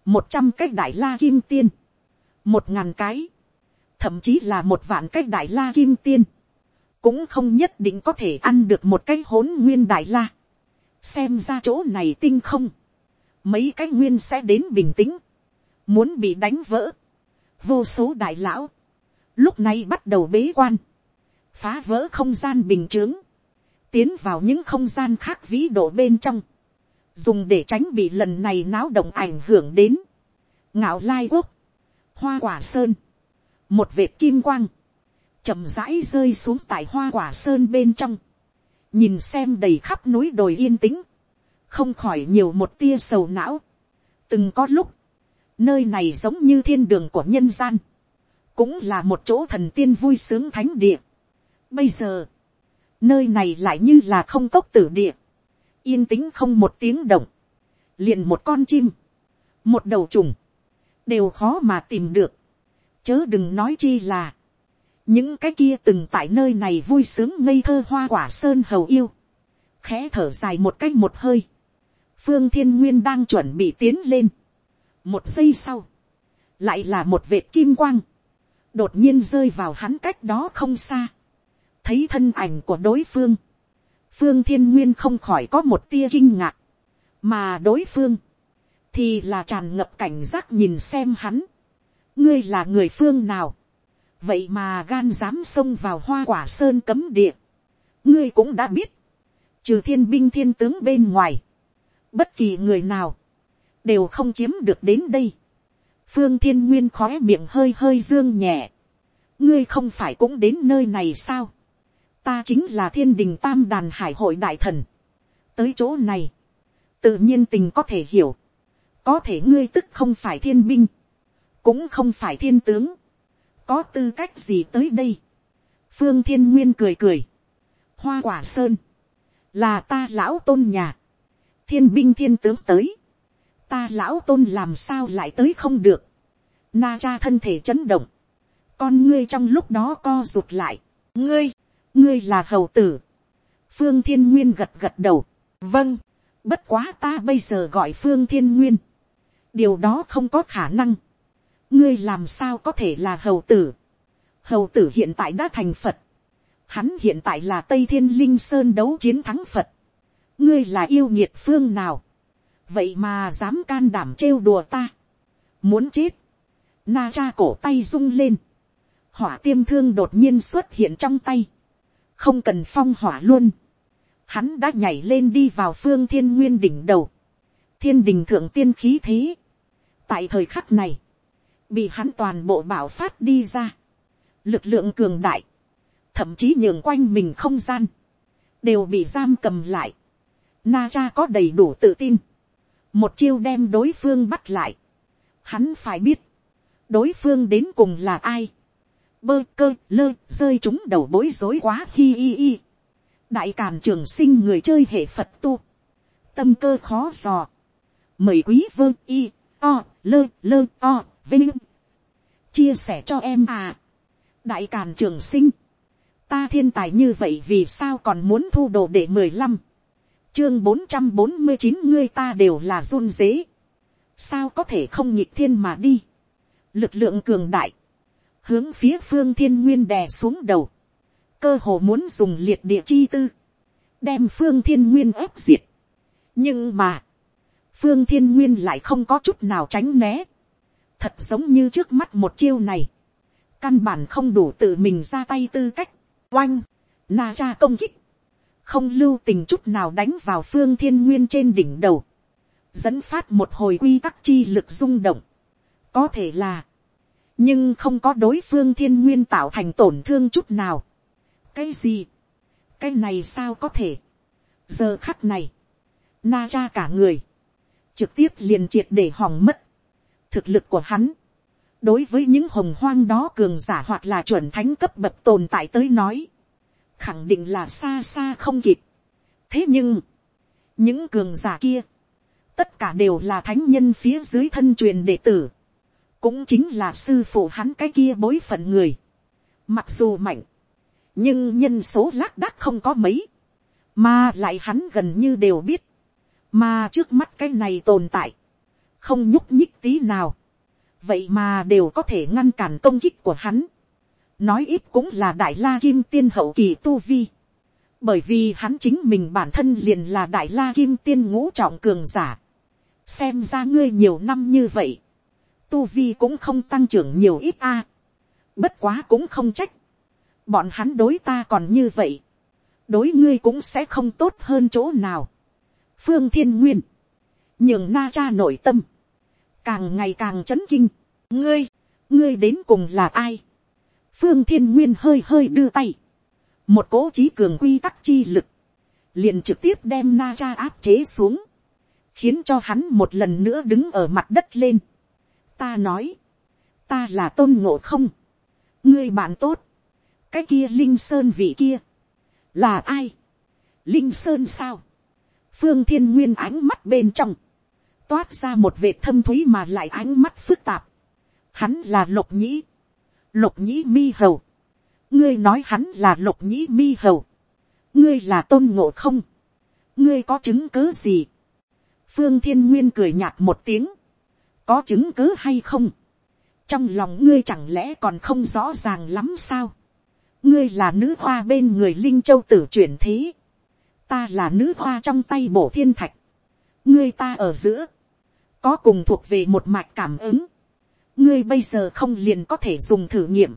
một trăm cái đại la kim tiên, một ngàn cái, thậm chí là một vạn cái đại la kim tiên, cũng không nhất định có thể ăn được một cái hỗn nguyên đại la. xem ra chỗ này tinh không, mấy cái nguyên sẽ đến bình tĩnh, muốn bị đánh vỡ, vô số đại lão, lúc này bắt đầu bế quan, phá vỡ không gian bình t r ư ớ n g tiến vào những không gian khác vĩ độ bên trong, dùng để tránh bị lần này náo động ảnh hưởng đến, ngạo lai quốc, hoa quả sơn, một vệt kim quang, chậm rãi rơi xuống tại hoa quả sơn bên trong, nhìn xem đầy khắp núi đồi yên tĩnh, không khỏi nhiều một tia sầu não. từng có lúc, nơi này giống như thiên đường của nhân gian, cũng là một chỗ thần tiên vui sướng thánh địa. bây giờ, nơi này lại như là không cốc tử địa, yên tĩnh không một tiếng động, liền một con chim, một đầu trùng, đều khó mà tìm được, chớ đừng nói chi là, những cái kia từng tại nơi này vui sướng ngây thơ hoa quả sơn hầu yêu, khẽ thở dài một cách một hơi, phương thiên nguyên đang chuẩn bị tiến lên. một giây sau, lại là một vệt kim quang, đột nhiên rơi vào hắn cách đó không xa, thấy thân ảnh của đối phương, phương thiên nguyên không khỏi có một tia kinh ngạc, mà đối phương, thì là tràn ngập cảnh giác nhìn xem hắn, ngươi là người phương nào, vậy mà gan dám xông vào hoa quả sơn cấm địa, ngươi cũng đã biết, trừ thiên binh thiên tướng bên ngoài, bất kỳ người nào, đều không chiếm được đến đây. phương thiên nguyên khó miệng hơi hơi dương nhẹ. ngươi không phải cũng đến nơi này sao. ta chính là thiên đình tam đàn hải hội đại thần. tới chỗ này, tự nhiên tình có thể hiểu. có thể ngươi tức không phải thiên binh, cũng không phải thiên tướng, có tư cách gì tới đây. phương thiên nguyên cười cười, hoa quả sơn, là ta lão tôn nhà, thiên binh thiên tướng tới, ta lão tôn làm sao lại tới không được, na cha thân thể chấn động, con ngươi trong lúc đó co rụt lại, ngươi, ngươi là hầu tử, phương thiên nguyên gật gật đầu, vâng, bất quá ta bây giờ gọi phương thiên nguyên, điều đó không có khả năng, ngươi làm sao có thể là hầu tử, hầu tử hiện tại đã thành phật, hắn hiện tại là tây thiên linh sơn đấu chiến thắng phật, ngươi là yêu nhiệt phương nào, vậy mà dám can đảm trêu đùa ta, muốn chết, na cha cổ tay rung lên, hỏa tiêm thương đột nhiên xuất hiện trong tay, không cần phong hỏa luôn, hắn đã nhảy lên đi vào phương thiên nguyên đỉnh đầu, thiên đình thượng tiên khí thế, tại thời khắc này, bị hắn toàn bộ bảo phát đi ra, lực lượng cường đại, thậm chí nhường quanh mình không gian, đều bị giam cầm lại. Na cha có đầy đủ tự tin, một chiêu đem đối phương bắt lại. Hắn phải biết, đối phương đến cùng là ai. Bơ cơ lơ rơi chúng đầu bối rối quá hi hi hi. Đại càn trường sinh người chơi hệ Phật tu. Tâm cơ khó dò. Mời quý vơ y o lơ lơ o vinh. Chia sẻ cho em à. Đại càn trường sinh. Ta thiên tài như vậy vì sao còn muốn thu đồ để mười lăm? Chương bốn trăm bốn mươi chín ngươi ta đều là run dế sao có thể không nhịp thiên mà đi? Lực lượng cường đại. Hướng phía phương thiên nguyên đè xuống đầu. Cơ hồ muốn dùng liệt địa chi tư. Đem phương thiên nguyên ép diệt. Nhưng mà, phương thiên nguyên lại không có chút nào tránh né thật giống như trước mắt một chiêu này. Căn bản không đủ tự mình ra tay tư cách. Oanh, na cha công kích, không lưu tình chút nào đánh vào phương thiên nguyên trên đỉnh đầu, dẫn phát một hồi quy tắc chi lực rung động, có thể là, nhưng không có đối phương thiên nguyên tạo thành tổn thương chút nào. cái gì, cái này sao có thể, giờ khắc này, na cha cả người, trực tiếp liền triệt để hỏng mất, thực lực của hắn, đối với những hồng hoang đó cường giả hoặc là chuẩn thánh cấp bậc tồn tại tới nói, khẳng định là xa xa không kịp. thế nhưng, những cường giả kia, tất cả đều là thánh nhân phía dưới thân truyền đệ tử, cũng chính là sư phụ hắn cái kia bối phận người. mặc dù mạnh, nhưng nhân số lác đác không có mấy, mà lại hắn gần như đều biết, mà trước mắt cái này tồn tại, không nhúc nhích tí nào, vậy mà đều có thể ngăn cản công kích của hắn. nói ít cũng là đại la kim tiên hậu kỳ tu vi. bởi vì hắn chính mình bản thân liền là đại la kim tiên ngũ trọng cường giả. xem ra ngươi nhiều năm như vậy. tu vi cũng không tăng trưởng nhiều ít a. bất quá cũng không trách. bọn hắn đối ta còn như vậy. đối ngươi cũng sẽ không tốt hơn chỗ nào. phương thiên nguyên. nhường na cha nội tâm càng ngày càng chấn kinh. ngươi, ngươi đến cùng là ai. phương thiên nguyên hơi hơi đưa tay. một cố trí cường quy tắc chi lực, liền trực tiếp đem na cha áp chế xuống, khiến cho hắn một lần nữa đứng ở mặt đất lên. ta nói, ta là tôn ngộ không, ngươi bạn tốt, cái kia linh sơn vị kia, là ai, linh sơn sao, phương thiên nguyên ánh mắt bên trong, toát ra một vệt thâm thúy mà lại ánh mắt phức tạp. Hắn là lục nhĩ, lục nhĩ mi hầu. ngươi nói hắn là lục nhĩ mi hầu. ngươi là tôn ngộ không. ngươi có chứng cứ gì. phương thiên nguyên cười nhạt một tiếng. có chứng cứ hay không. trong lòng ngươi chẳng lẽ còn không rõ ràng lắm sao. ngươi là nữ hoa bên người linh châu tử chuyển thế. ta là nữ hoa trong tay bổ thiên thạch. ngươi ta ở giữa có cùng thuộc về một mạch cảm ứng, ngươi bây giờ không liền có thể dùng thử nghiệm,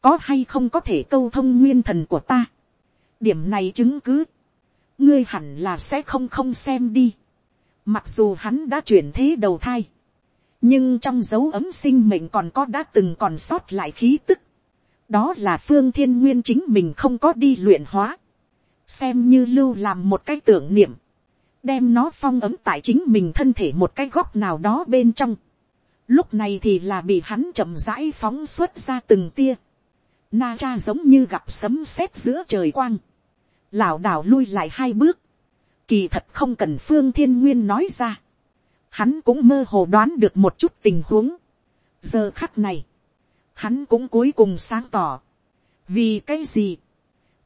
có hay không có thể câu thông nguyên thần của ta. điểm này chứng cứ, ngươi hẳn là sẽ không không xem đi. mặc dù hắn đã chuyển thế đầu thai, nhưng trong dấu ấm sinh mệnh còn có đã từng còn sót lại khí tức. đó là phương thiên nguyên chính mình không có đi luyện hóa, xem như lưu làm một cái tưởng niệm đem nó phong ấm tại chính mình thân thể một cái góc nào đó bên trong. lúc này thì là bị hắn chậm rãi phóng xuất ra từng tia, na cha giống như gặp sấm sét giữa trời quang, Lão đảo lui lại hai bước, kỳ thật không cần phương thiên nguyên nói ra, hắn cũng mơ hồ đoán được một chút tình huống, giờ khắc này, hắn cũng cuối cùng sáng tỏ, vì cái gì,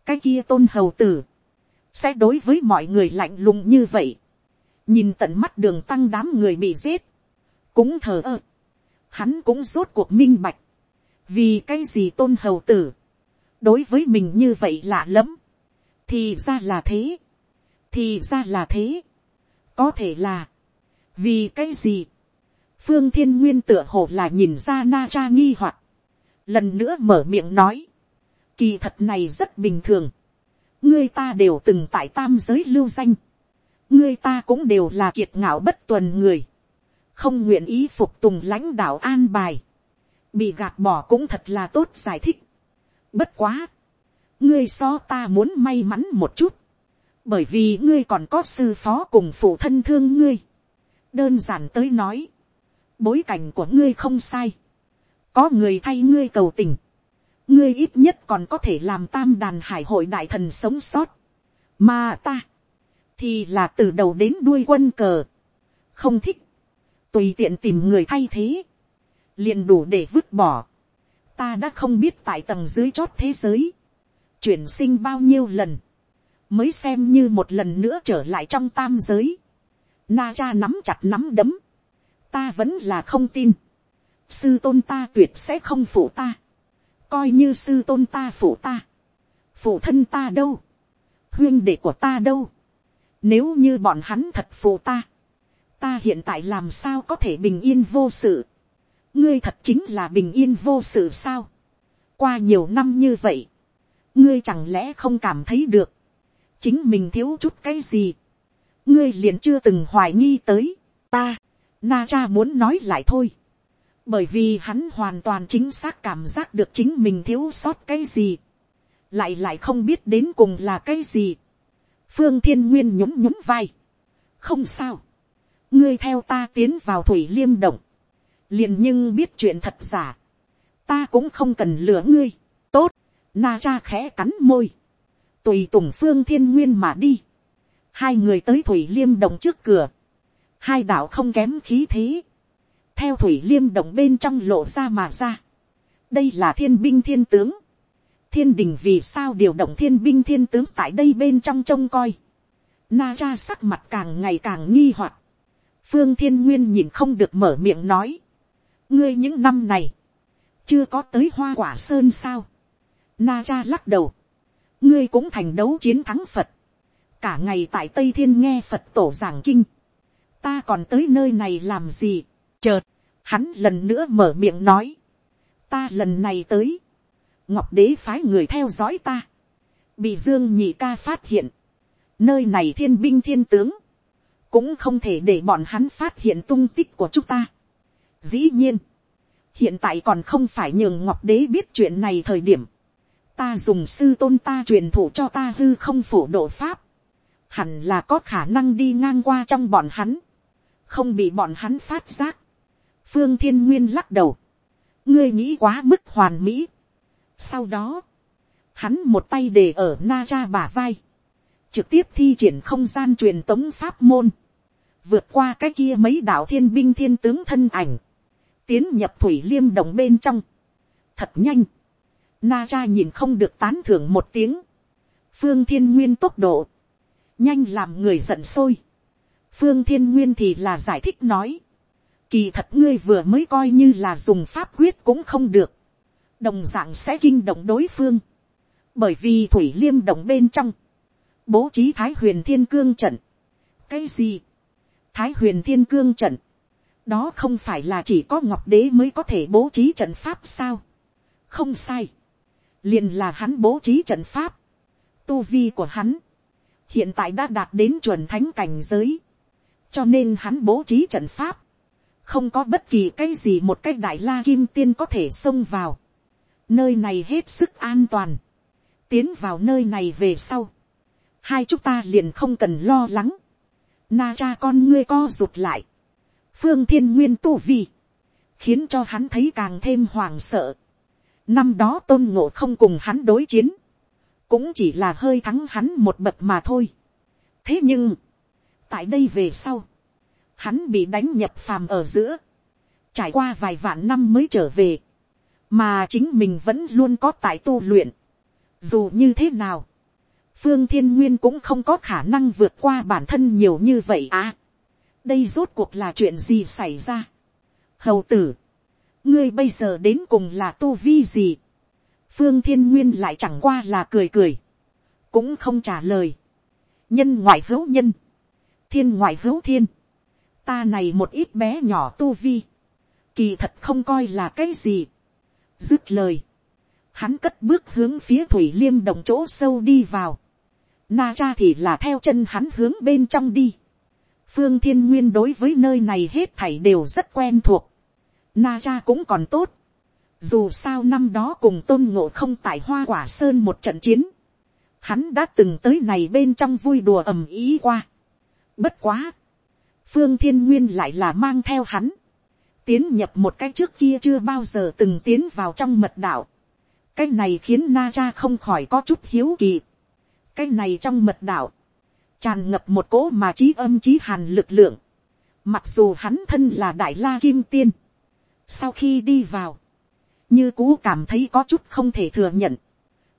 cái kia tôn hầu tử, sẽ đối với mọi người lạnh lùng như vậy, nhìn tận mắt đường tăng đám người bị giết, cũng thờ ơ, hắn cũng rốt cuộc minh bạch, vì cái gì tôn hầu tử, đối với mình như vậy lạ lắm, thì ra là thế, thì ra là thế, có thể là, vì cái gì, phương thiên nguyên tựa hồ là nhìn ra na cha nghi hoặc, lần nữa mở miệng nói, kỳ thật này rất bình thường, ngươi ta đều từng tại tam giới lưu danh, ngươi ta cũng đều là kiệt ngạo bất tuần người, không nguyện ý phục tùng lãnh đạo an bài, bị gạt bỏ cũng thật là tốt giải thích. Bất quá, ngươi so ta muốn may mắn một chút, bởi vì ngươi còn có sư phó cùng phụ thân thương ngươi. đơn giản tới nói, bối cảnh của ngươi không sai, có người thay ngươi cầu tình, ngươi ít nhất còn có thể làm tam đàn hải hội đại thần sống sót, mà ta, thì là từ đầu đến đuôi quân cờ, không thích, tùy tiện tìm người thay thế, liền đủ để vứt bỏ. Ta đã không biết tại tầng dưới chót thế giới, chuyển sinh bao nhiêu lần, mới xem như một lần nữa trở lại trong tam giới. Na cha nắm chặt nắm đấm, ta vẫn là không tin. Sư tôn ta tuyệt sẽ không phụ ta, coi như sư tôn ta phụ ta, phụ thân ta đâu, huyên đệ của ta đâu, nếu như bọn hắn thật phụ ta, ta hiện tại làm sao có thể bình yên vô sự. ngươi thật chính là bình yên vô sự sao. qua nhiều năm như vậy, ngươi chẳng lẽ không cảm thấy được, chính mình thiếu chút cái gì. ngươi liền chưa từng hoài nghi tới, ta, na cha muốn nói lại thôi bởi vì hắn hoàn toàn chính xác cảm giác được chính mình thiếu sót cái gì. lại lại không biết đến cùng là cái gì. phương thiên nguyên nhún nhún vai. không sao. Ngươi theo ta tiến vào thủy liêm động, liền nhưng biết chuyện thật giả, ta cũng không cần lừa ngươi, tốt, na cha khẽ cắn môi, tùy tùng phương thiên nguyên mà đi, hai người tới thủy liêm động trước cửa, hai đạo không kém khí thế, theo thủy liêm động bên trong lộ ra mà ra, đây là thiên binh thiên tướng, thiên đình vì sao điều động thiên binh thiên tướng tại đây bên trong trông coi, na cha sắc mặt càng ngày càng nghi hoặc, phương thiên nguyên nhìn không được mở miệng nói, ngươi những năm này, chưa có tới hoa quả sơn sao, na cha lắc đầu, ngươi cũng thành đấu chiến thắng phật, cả ngày tại tây thiên nghe phật tổ giảng kinh, ta còn tới nơi này làm gì, chợt, hắn lần nữa mở miệng nói, ta lần này tới, ngọc đế phái người theo dõi ta, bị dương nhị ca phát hiện, nơi này thiên binh thiên tướng, cũng không thể để bọn hắn phát hiện tung tích của chúng ta. Dĩ nhiên, hiện tại còn không phải nhường ngọc đế biết chuyện này thời điểm, ta dùng sư tôn ta truyền thụ cho ta hư không phủ độ pháp, hẳn là có khả năng đi ngang qua trong bọn hắn, không bị bọn hắn phát giác phương thiên nguyên lắc đầu, ngươi nghĩ quá mức hoàn mỹ. sau đó, hắn một tay để ở na cha bả vai, trực tiếp thi triển không gian truyền tống pháp môn, vượt qua cái kia mấy đạo thiên binh thiên tướng thân ảnh, tiến nhập thủy liêm đồng bên trong, thật nhanh, na cha nhìn không được tán thưởng một tiếng, phương thiên nguyên tốc độ, nhanh làm người giận sôi, phương thiên nguyên thì là giải thích nói, kỳ thật ngươi vừa mới coi như là dùng pháp quyết cũng không được, đồng d ạ n g sẽ kinh động đối phương, bởi vì thủy liêm động bên trong, bố trí thái huyền thiên cương trận, cái gì, thái huyền thiên cương trận, đó không phải là chỉ có ngọc đế mới có thể bố trí trận pháp sao. không sai, liền là hắn bố trí trận pháp, tu vi của hắn, hiện tại đã đạt đến chuẩn thánh cảnh giới, cho nên hắn bố trí trận pháp, không có bất kỳ cái gì một cái đại la kim tiên có thể xông vào, nơi này hết sức an toàn, tiến vào nơi này về sau, hai chúng ta liền không cần lo lắng, Na cha con ngươi co rụt lại. Phương thiên nguyên tu vi. khiến cho hắn thấy càng thêm hoàng sợ. Năm đó tôn ngộ không cùng hắn đối chiến, cũng chỉ là hơi thắng hắn một bậc mà thôi. thế nhưng, tại đây về sau, hắn bị đánh nhập phàm ở giữa, trải qua vài vạn năm mới trở về, mà chính mình vẫn luôn có tại tu luyện. Dù như thế nào, phương thiên nguyên cũng không có khả năng vượt qua bản thân nhiều như vậy à. đây rốt cuộc là chuyện gì xảy ra. hầu tử, ngươi bây giờ đến cùng là tu vi gì. phương thiên nguyên lại chẳng qua là cười cười, cũng không trả lời. nhân ngoại hữu nhân, thiên ngoại hữu thiên, ta này một ít bé nhỏ tu vi, kỳ thật không coi là cái gì. dứt lời, hắn cất bước hướng phía thủy liêm đồng chỗ sâu đi vào. Na cha thì là theo chân hắn hướng bên trong đi. Phương thiên nguyên đối với nơi này hết thảy đều rất quen thuộc. Na cha cũng còn tốt. Dù sao năm đó cùng tôn ngộ không tại hoa quả sơn một trận chiến. Hắn đã từng tới này bên trong vui đùa ầm ý qua. Bất quá. Phương thiên nguyên lại là mang theo hắn. Tiến nhập một cái trước kia chưa bao giờ từng tiến vào trong mật đạo. Cái này khiến Na cha không khỏi có chút hiếu kỳ cái này trong mật đạo, tràn ngập một cỗ mà trí âm trí hàn lực lượng, mặc dù hắn thân là đại la kim tiên, sau khi đi vào, như cũ cảm thấy có chút không thể thừa nhận,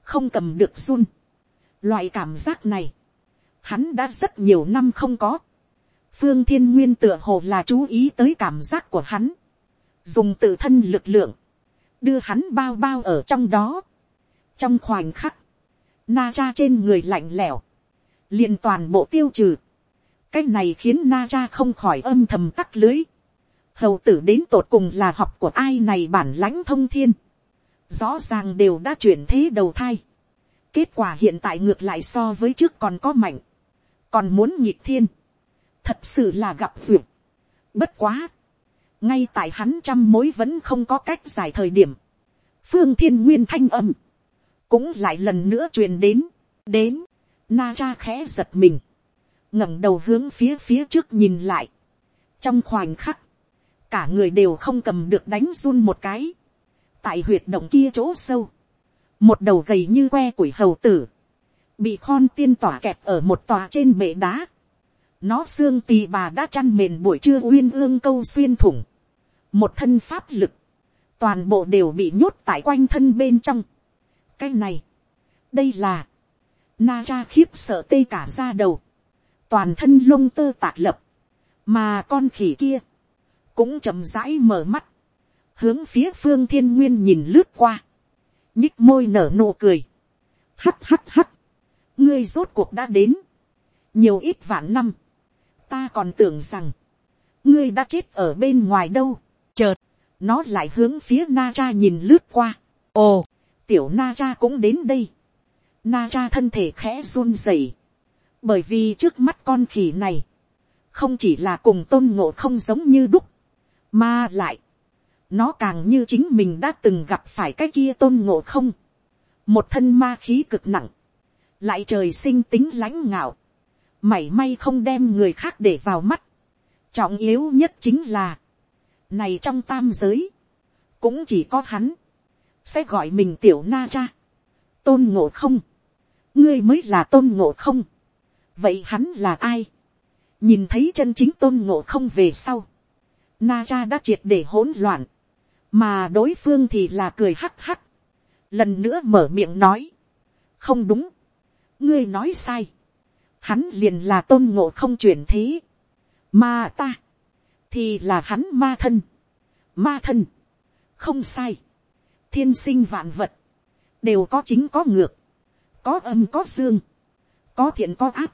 không cầm được run. Loại cảm giác này, hắn đã rất nhiều năm không có. Phương thiên nguyên tựa hồ là chú ý tới cảm giác của hắn, dùng tự thân lực lượng, đưa hắn bao bao ở trong đó. trong khoảnh khắc, na cha trên người lạnh lẽo, liền toàn bộ tiêu trừ. cái này khiến na cha không khỏi âm thầm tắt lưới. hầu tử đến tột cùng là học của ai này bản lãnh thông thiên. rõ ràng đều đã chuyển thế đầu thai. kết quả hiện tại ngược lại so với trước còn có mạnh. còn muốn nhịp thiên thật sự là gặp duyệt. bất quá. ngay tại hắn trăm mối vẫn không có cách giải thời điểm. phương thiên nguyên thanh âm cũng lại lần nữa truyền đến, đến, na cha khẽ giật mình, ngẩng đầu hướng phía phía trước nhìn lại, trong khoảnh khắc, cả người đều không cầm được đánh run một cái, tại huyệt động kia chỗ sâu, một đầu gầy như que củi hầu tử, bị khon tiên tỏa kẹp ở một tòa trên bệ đá, nó xương tì bà đã chăn mền buổi trưa uyên ương câu xuyên thủng, một thân pháp lực, toàn bộ đều bị nhốt tại quanh thân bên trong, cái này, đây là, na cha khiếp sợ tê cả ra đầu, toàn thân lông tơ tạc lập, mà con khỉ kia, cũng chậm rãi mở mắt, hướng phía phương thiên nguyên nhìn lướt qua, nhích môi nở nụ cười, hắt hắt hắt, ngươi rốt cuộc đã đến, nhiều ít vạn năm, ta còn tưởng rằng, ngươi đã chết ở bên ngoài đâu, chợt, nó lại hướng phía na cha nhìn lướt qua, ồ, tiểu na cha cũng đến đây. Na cha thân thể khẽ run rẩy. Bởi vì trước mắt con khỉ này. Không chỉ là cùng tôn ngộ không giống như đúc. Mà lại. Nó càng như chính mình đã từng gặp phải cái kia tôn ngộ không. Một thân ma khí cực nặng. Lại trời sinh tính lãnh ngạo. Mảy may không đem người khác để vào mắt. Trọng yếu nhất chính là. Này trong tam giới. Cũng chỉ có hắn sẽ gọi mình tiểu na cha, tôn ngộ không, ngươi mới là tôn ngộ không, vậy hắn là ai, nhìn thấy chân chính tôn ngộ không về sau, na cha đã triệt để hỗn loạn, mà đối phương thì là cười hắc hắc, lần nữa mở miệng nói, không đúng, ngươi nói sai, hắn liền là tôn ngộ không chuyển thế, mà ta, thì là hắn ma thân, ma thân, không sai, thiên sinh vạn vật, đều có chính có ngược, có âm có dương, có thiện có áp,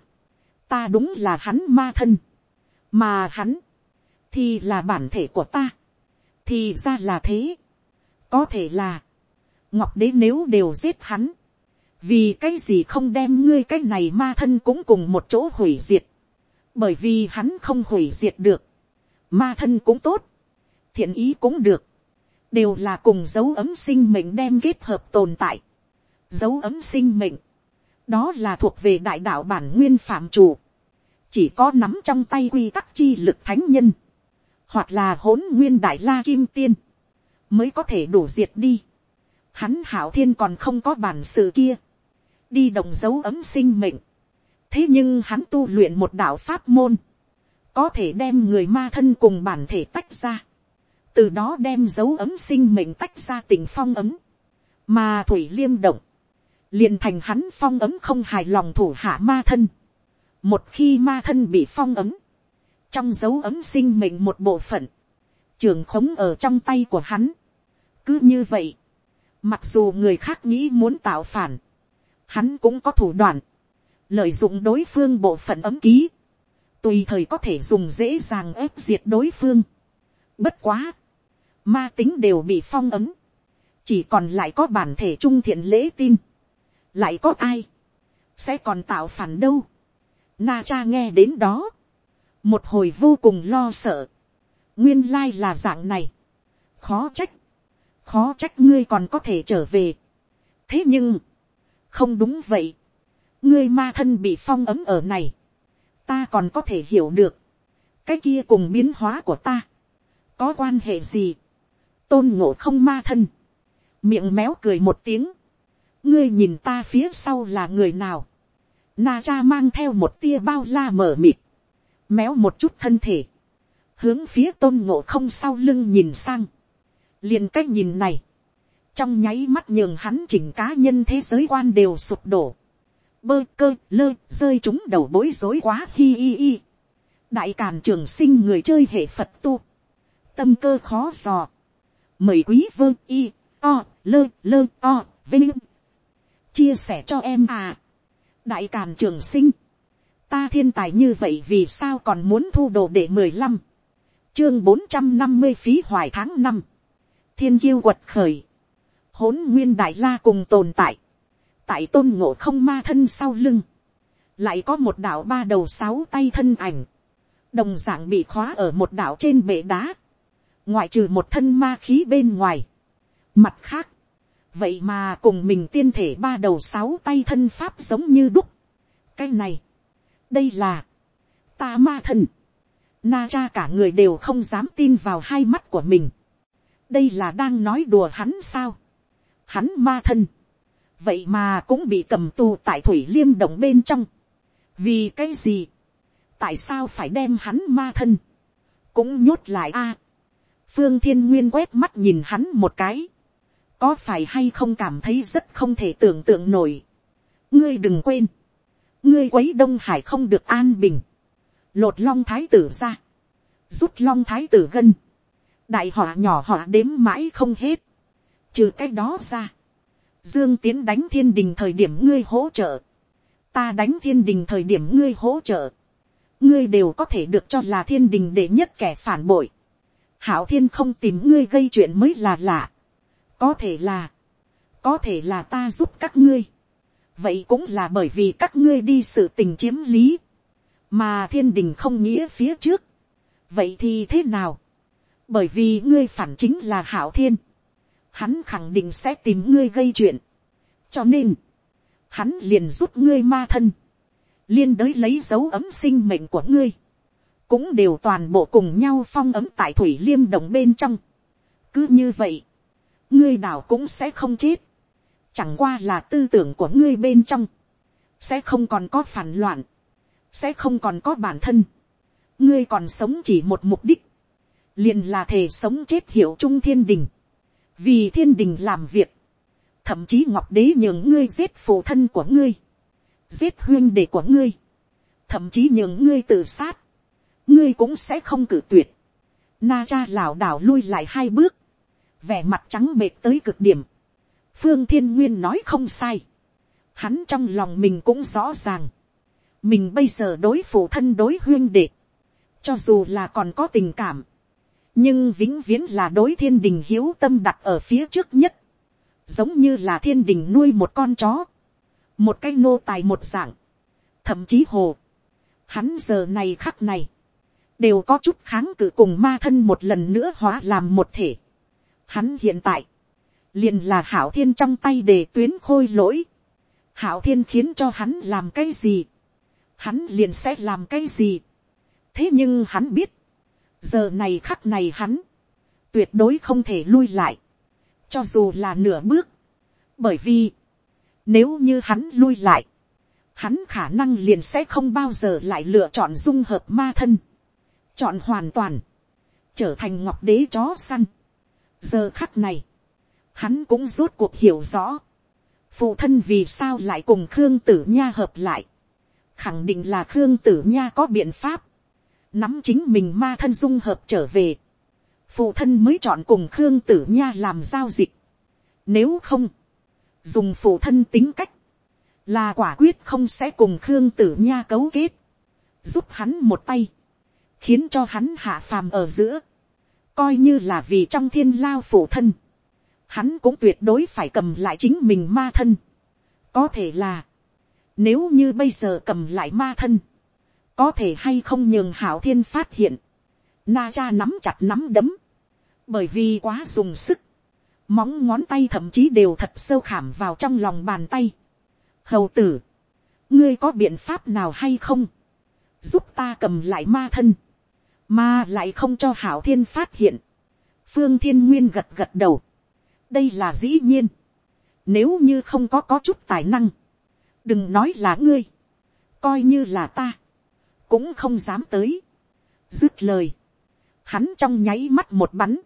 ta đúng là hắn ma thân, mà hắn, thì là bản thể của ta, thì ra là thế, có thể là, ngọc đế nếu đều giết hắn, vì cái gì không đem ngươi cái này ma thân cũng cùng một chỗ hủy diệt, bởi vì hắn không hủy diệt được, ma thân cũng tốt, thiện ý cũng được, đều là cùng dấu ấm sinh mệnh đem kết hợp tồn tại. Dấu ấm sinh mệnh, đó là thuộc về đại đạo bản nguyên phạm chủ, chỉ có nắm trong tay quy tắc chi lực thánh nhân, hoặc là hỗn nguyên đại la kim tiên, mới có thể đủ diệt đi. Hắn hảo thiên còn không có bản sự kia, đi đồng dấu ấm sinh mệnh. thế nhưng hắn tu luyện một đạo pháp môn, có thể đem người ma thân cùng bản thể tách ra, từ đó đem dấu ấm sinh mệnh tách ra tình phong ấm, mà thủy liêm động, liền thành hắn phong ấm không hài lòng thủ hạ ma thân. một khi ma thân bị phong ấm, trong dấu ấm sinh mệnh một bộ phận, trường khống ở trong tay của hắn. cứ như vậy, mặc dù người khác nghĩ muốn tạo phản, hắn cũng có thủ đoạn, lợi dụng đối phương bộ phận ấm ký, tùy thời có thể dùng dễ dàng ép diệt đối phương. bất quá, ma tính đều bị phong ấm, chỉ còn lại có bản thể trung thiện lễ tin, lại có ai, sẽ còn tạo phản đâu. Na cha nghe đến đó, một hồi vô cùng lo sợ, nguyên lai là dạng này, khó trách, khó trách ngươi còn có thể trở về. thế nhưng, không đúng vậy, ngươi ma thân bị phong ấm ở này, ta còn có thể hiểu được, cái kia cùng biến hóa của ta, có quan hệ gì, tôn ngộ không ma thân, miệng méo cười một tiếng, ngươi nhìn ta phía sau là người nào, na cha mang theo một tia bao la mở mịt, méo một chút thân thể, hướng phía tôn ngộ không sau lưng nhìn sang, liền cách nhìn này, trong nháy mắt nhường hắn chỉnh cá nhân thế giới quan đều sụp đổ, bơ cơ lơ rơi chúng đầu bối rối quá hi hi hi, đại càn trường sinh người chơi hệ phật tu, tâm cơ khó dò, mời quý vơ y o lơ lơ o vinh. Chia sẻ cho em à. đại càn trường sinh, ta thiên tài như vậy vì sao còn muốn thu đồ để mười lăm, chương bốn trăm năm mươi phí hoài tháng năm, thiên kiêu quật khởi, hỗn nguyên đại la cùng tồn tại, tại tôn ngộ không ma thân sau lưng, lại có một đạo ba đầu sáu tay thân ảnh, đồng d ạ n g bị khóa ở một đạo trên bệ đá, ngoại trừ một thân ma khí bên ngoài. Mặt khác, vậy mà cùng mình tiên thể ba đầu sáu tay thân pháp giống như đúc. cái này, đây là, ta ma thân, na cha cả người đều không dám tin vào hai mắt của mình. đây là đang nói đùa hắn sao hắn ma thân, vậy mà cũng bị cầm tù tại thủy liêm động bên trong. vì cái gì, tại sao phải đem hắn ma thân, cũng nhốt lại a. phương thiên nguyên quét mắt nhìn hắn một cái, có phải hay không cảm thấy rất không thể tưởng tượng nổi. ngươi đừng quên, ngươi quấy đông hải không được an bình, lột long thái tử ra, rút long thái tử gân, đại họa nhỏ họa đếm mãi không hết, trừ cái đó ra, dương tiến đánh thiên đình thời điểm ngươi hỗ trợ, ta đánh thiên đình thời điểm ngươi hỗ trợ, ngươi đều có thể được cho là thiên đình để nhất kẻ phản bội, hảo thiên không tìm ngươi gây chuyện mới là lạ, có thể là, có thể là ta giúp các ngươi, vậy cũng là bởi vì các ngươi đi sự tình chiếm lý, mà thiên đình không nghĩa phía trước, vậy thì thế nào, bởi vì ngươi phản chính là hảo thiên, hắn khẳng định sẽ tìm ngươi gây chuyện, cho nên, hắn liền giúp ngươi ma thân, liên đới lấy dấu ấm sinh mệnh của ngươi, cũng đều toàn bộ cùng nhau phong ấm tại thủy liêm đồng bên trong. cứ như vậy, ngươi nào cũng sẽ không chết, chẳng qua là tư tưởng của ngươi bên trong, sẽ không còn có phản loạn, sẽ không còn có bản thân, ngươi còn sống chỉ một mục đích, liền là thể sống chết hiệu trung thiên đình, vì thiên đình làm việc, thậm chí ngọc đế nhường ngươi giết phụ thân của ngươi, giết huyên đệ của ngươi, thậm chí nhường ngươi tự sát, ngươi cũng sẽ không cử tuyệt. Na cha lảo đảo lui lại hai bước, vẻ mặt trắng bệt tới cực điểm. phương thiên nguyên nói không sai. hắn trong lòng mình cũng rõ ràng. mình bây giờ đối phụ thân đối huyên đệ. cho dù là còn có tình cảm nhưng vĩnh viễn là đối thiên đình hiếu tâm đặt ở phía trước nhất. giống như là thiên đình nuôi một con chó. một cái nô tài một dạng. thậm chí hồ. hắn giờ này khắc này đều có chút kháng cự cùng ma thân một lần nữa hóa làm một thể. Hắn hiện tại, liền là hảo thiên trong tay để tuyến khôi lỗi. Hảo thiên khiến cho hắn làm cái gì, hắn liền sẽ làm cái gì. thế nhưng hắn biết, giờ này khắc này hắn, tuyệt đối không thể lui lại, cho dù là nửa bước, bởi vì, nếu như hắn lui lại, hắn khả năng liền sẽ không bao giờ lại lựa chọn dung hợp ma thân, chọn hoàn toàn, trở thành ngọc đế chó săn. giờ khắc này, hắn cũng rốt cuộc hiểu rõ, phụ thân vì sao lại cùng khương tử nha hợp lại, khẳng định là khương tử nha có biện pháp, nắm chính mình ma thân dung hợp trở về, phụ thân mới chọn cùng khương tử nha làm giao dịch. Nếu không, dùng phụ thân tính cách, là quả quyết không sẽ cùng khương tử nha cấu kết, giúp hắn một tay, khiến cho hắn hạ phàm ở giữa, coi như là vì trong thiên lao phụ thân, hắn cũng tuyệt đối phải cầm lại chính mình ma thân. có thể là, nếu như bây giờ cầm lại ma thân, có thể hay không nhường hảo thiên phát hiện, na cha nắm chặt nắm đấm, bởi vì quá dùng sức, móng ngón tay thậm chí đều thật sâu khảm vào trong lòng bàn tay. hầu tử, ngươi có biện pháp nào hay không, giúp ta cầm lại ma thân, mà lại không cho hảo thiên phát hiện. phương thiên nguyên gật gật đầu, đây là dĩ nhiên, nếu như không có có chút tài năng, đừng nói là ngươi, coi như là ta, cũng không dám tới. dứt lời, hắn trong nháy mắt một bắn,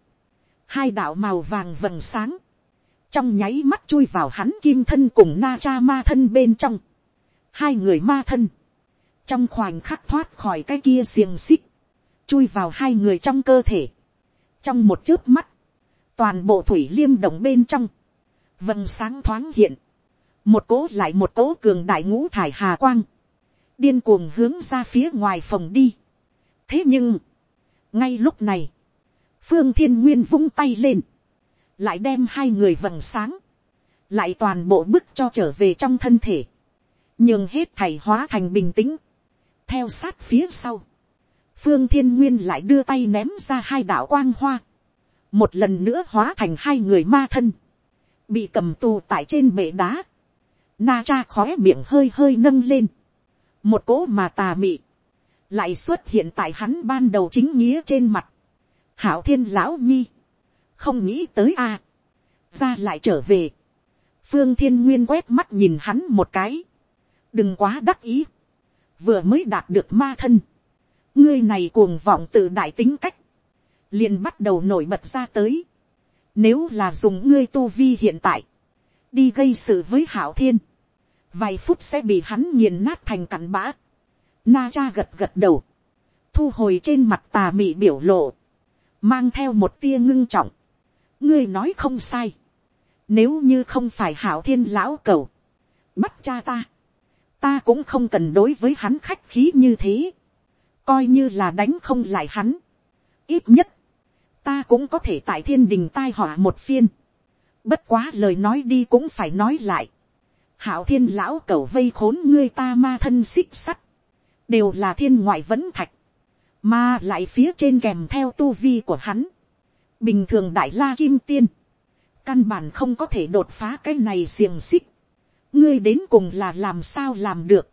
hai đạo màu vàng vầng sáng, trong nháy mắt chui vào hắn kim thân cùng na cha ma thân bên trong, hai người ma thân, trong khoảnh khắc thoát khỏi cái kia xiềng xích, chui vào hai người trong cơ thể, trong một chớp mắt, toàn bộ thủy liêm động bên trong, vầng sáng thoáng hiện, một cố lại một cố cường đại ngũ thải hà quang, điên cuồng hướng ra phía ngoài phòng đi. thế nhưng, ngay lúc này, phương thiên nguyên vung tay lên, lại đem hai người vầng sáng, lại toàn bộ bức cho trở về trong thân thể, nhưng hết thầy hóa thành bình tĩnh, theo sát phía sau, phương thiên nguyên lại đưa tay ném ra hai đạo quang hoa, một lần nữa hóa thành hai người ma thân, bị cầm tù tại trên bệ đá, na cha khói miệng hơi hơi nâng lên, một cỗ mà tà mị, lại xuất hiện tại hắn ban đầu chính nghĩa trên mặt, hảo thiên lão nhi, không nghĩ tới a, ra lại trở về, phương thiên nguyên quét mắt nhìn hắn một cái, đừng quá đắc ý, vừa mới đạt được ma thân, ngươi này cuồng vọng tự đại tính cách, liền bắt đầu nổi bật ra tới, nếu là dùng ngươi tu vi hiện tại, đi gây sự với hảo thiên, vài phút sẽ bị hắn nghiền nát thành cặn bã. Na cha gật gật đầu, thu hồi trên mặt tà mị biểu lộ, mang theo một tia ngưng trọng. ngươi nói không sai, nếu như không phải hảo thiên lão cầu, bắt cha ta, ta cũng không cần đối với hắn khách khí như thế, coi như là đánh không lại hắn, ít nhất, ta cũng có thể tại thiên đình tai họa một phiên, bất quá lời nói đi cũng phải nói lại, hảo thiên lão cầu vây khốn ngươi ta ma thân xích sắt, đều là thiên ngoại vẫn thạch, mà lại phía trên kèm theo tu vi của hắn, bình thường đại la kim tiên, căn bản không có thể đột phá cái này xiềng xích, ngươi đến cùng là làm sao làm được,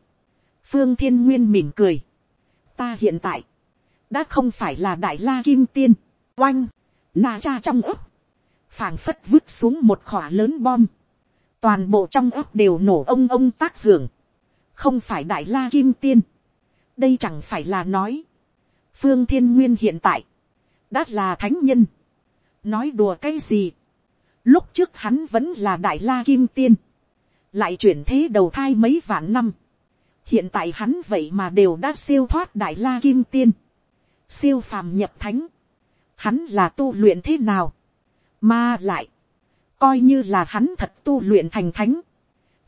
phương thiên nguyên mỉm cười, ta hiện tại, đã không phải là đại la kim tiên, oanh, na cha trong ấp, phảng phất vứt xuống một khỏa lớn bom, toàn bộ trong ấp đều nổ ông ông tác hưởng, không phải đại la kim tiên, đây chẳng phải là nói, phương thiên nguyên hiện tại, đã là thánh nhân, nói đùa cái gì, lúc trước hắn vẫn là đại la kim tiên, lại chuyển thế đầu thai mấy vạn năm, hiện tại hắn vậy mà đều đã siêu thoát đại la kim tiên, siêu phàm nhập thánh, hắn là tu luyện thế nào, mà lại, coi như là hắn thật tu luyện thành thánh,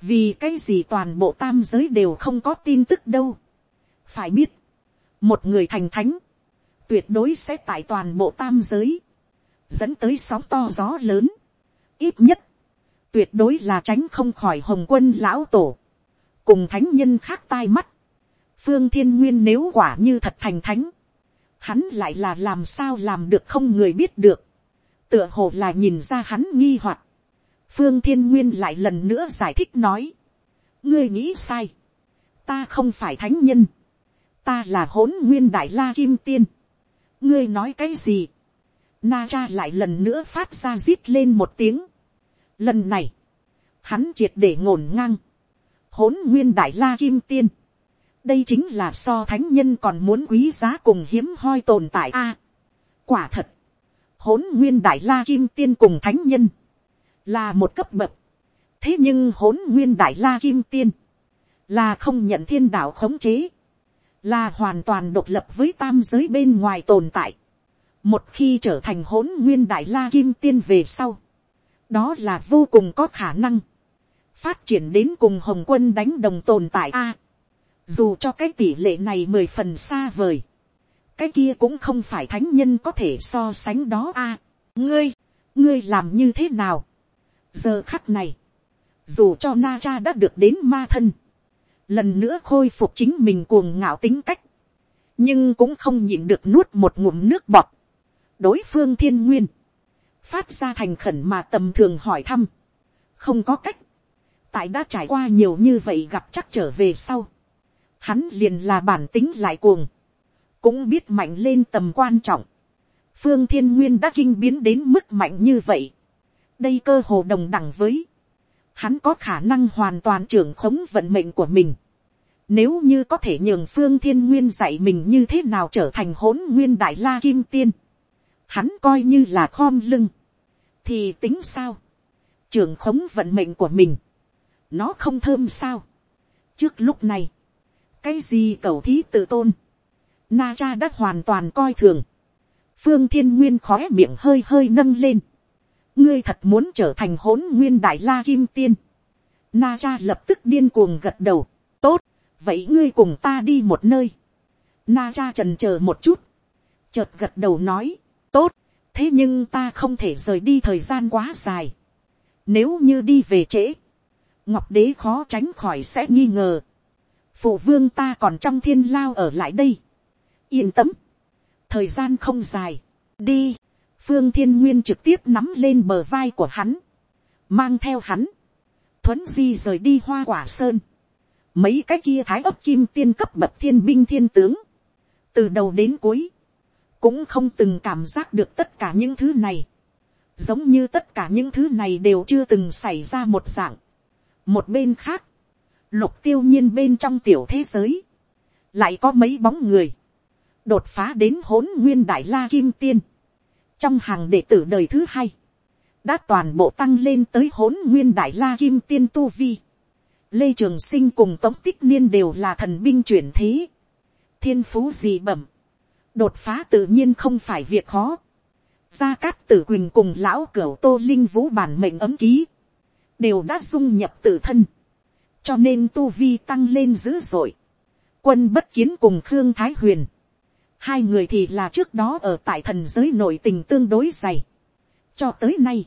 vì cái gì toàn bộ tam giới đều không có tin tức đâu. phải biết, một người thành thánh, tuyệt đối sẽ tại toàn bộ tam giới, dẫn tới sóng to gió lớn, ít nhất, tuyệt đối là tránh không khỏi hồng quân lão tổ, cùng thánh nhân khác tai mắt, phương thiên nguyên nếu quả như thật thành thánh, hắn lại là làm sao làm được không người biết được, tựa hồ là nhìn ra hắn nghi hoặc, phương thiên nguyên lại lần nữa giải thích nói, ngươi nghĩ sai, ta không phải thánh nhân, ta là hỗn nguyên đại la kim tiên, ngươi nói cái gì, na cha lại lần nữa phát ra rít lên một tiếng, lần này, hắn triệt để ngổn ngang, hỗn nguyên đại la kim tiên, đây chính là so thánh nhân còn muốn quý giá cùng hiếm hoi tồn tại a. À, quả thật, hỗn nguyên đại la kim tiên cùng thánh nhân, là một cấp bậc. thế nhưng hỗn nguyên đại la kim tiên, là không nhận thiên đạo khống chế, là hoàn toàn độc lập với tam giới bên ngoài tồn tại. một khi trở thành hỗn nguyên đại la kim tiên về sau, đó là vô cùng có khả năng, phát triển đến cùng hồng quân đánh đồng tồn tại a. dù cho cái tỷ lệ này mười phần xa vời, cái kia cũng không phải thánh nhân có thể so sánh đó a. ngươi, ngươi làm như thế nào giờ khắc này, dù cho na cha đã được đến ma thân, lần nữa khôi phục chính mình cuồng ngạo tính cách, nhưng cũng không nhịn được nuốt một ngụm nước bọt. đối phương thiên nguyên, phát ra thành khẩn mà tầm thường hỏi thăm, không có cách, tại đã trải qua nhiều như vậy gặp chắc trở về sau, hắn liền là bản tính lại cuồng, cũng biết mạnh lên tầm quan trọng, phương thiên nguyên đã kinh biến đến mức mạnh như vậy, đây cơ hồ đồng đẳng với, hắn có khả năng hoàn toàn trưởng khống vận mệnh của mình, nếu như có thể nhường phương thiên nguyên dạy mình như thế nào trở thành hỗn nguyên đại la kim tiên, hắn coi như là khom lưng, thì tính sao, trưởng khống vận mệnh của mình, nó không thơm sao. trước lúc này, cái gì cầu thí tự tôn, na cha đã hoàn toàn coi thường, phương thiên nguyên khó miệng hơi hơi nâng lên, ngươi thật muốn trở thành hỗn nguyên đại la kim tiên, na cha lập tức điên cuồng gật đầu, tốt, vậy ngươi cùng ta đi một nơi, na cha trần chờ một chút, chợt gật đầu nói, tốt, thế nhưng ta không thể rời đi thời gian quá dài, nếu như đi về trễ, ngọc đế khó tránh khỏi sẽ nghi ngờ. phụ vương ta còn trong thiên lao ở lại đây. yên tâm. thời gian không dài. đi phương thiên nguyên trực tiếp nắm lên bờ vai của hắn. mang theo hắn. thuấn di rời đi hoa quả sơn. mấy cái kia thái ấp kim tiên cấp bậc thiên binh thiên tướng. từ đầu đến cuối. cũng không từng cảm giác được tất cả những thứ này giống như tất cả những thứ này đều chưa từng xảy ra một dạng. Một bên khác, lục tiêu nhiên bên trong tiểu thế giới, lại có mấy bóng người, đột phá đến hỗn nguyên đại la kim tiên, trong hàng đệ tử đời thứ hai, đã toàn bộ tăng lên tới hỗn nguyên đại la kim tiên tu vi. Lê Trường Sinh cùng Tống Tích Niên đều là thần binh chuyển thế. Thiên phú gì bẩm. Đột phá tự nhiên không phải việc khó. Gia Cát Tử Quỳnh cùng lão cửu Tô Linh Vũ bản mệnh ấm ký đều đã dung nhập tự thân, cho nên tu vi tăng lên dữ dội. Quân bất kiến cùng khương thái huyền, hai người thì là trước đó ở tại thần giới nội tình tương đối dày. cho tới nay,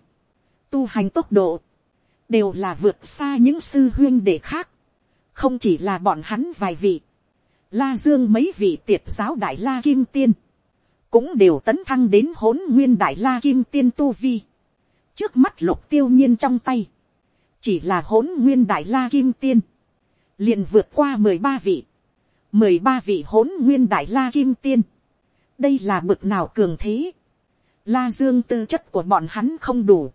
tu hành tốc độ, đều là vượt xa những sư huyên đệ khác, không chỉ là bọn hắn vài vị, la dương mấy vị tiệt giáo đại la kim tiên, cũng đều tấn thăng đến hỗn nguyên đại la kim tiên tu vi. trước mắt lục tiêu nhiên trong tay, chỉ là hỗn nguyên đại la kim tiên, liền vượt qua mười ba vị, mười ba vị hỗn nguyên đại la kim tiên, đây là bực nào cường thế, la dương tư chất của bọn hắn không đủ,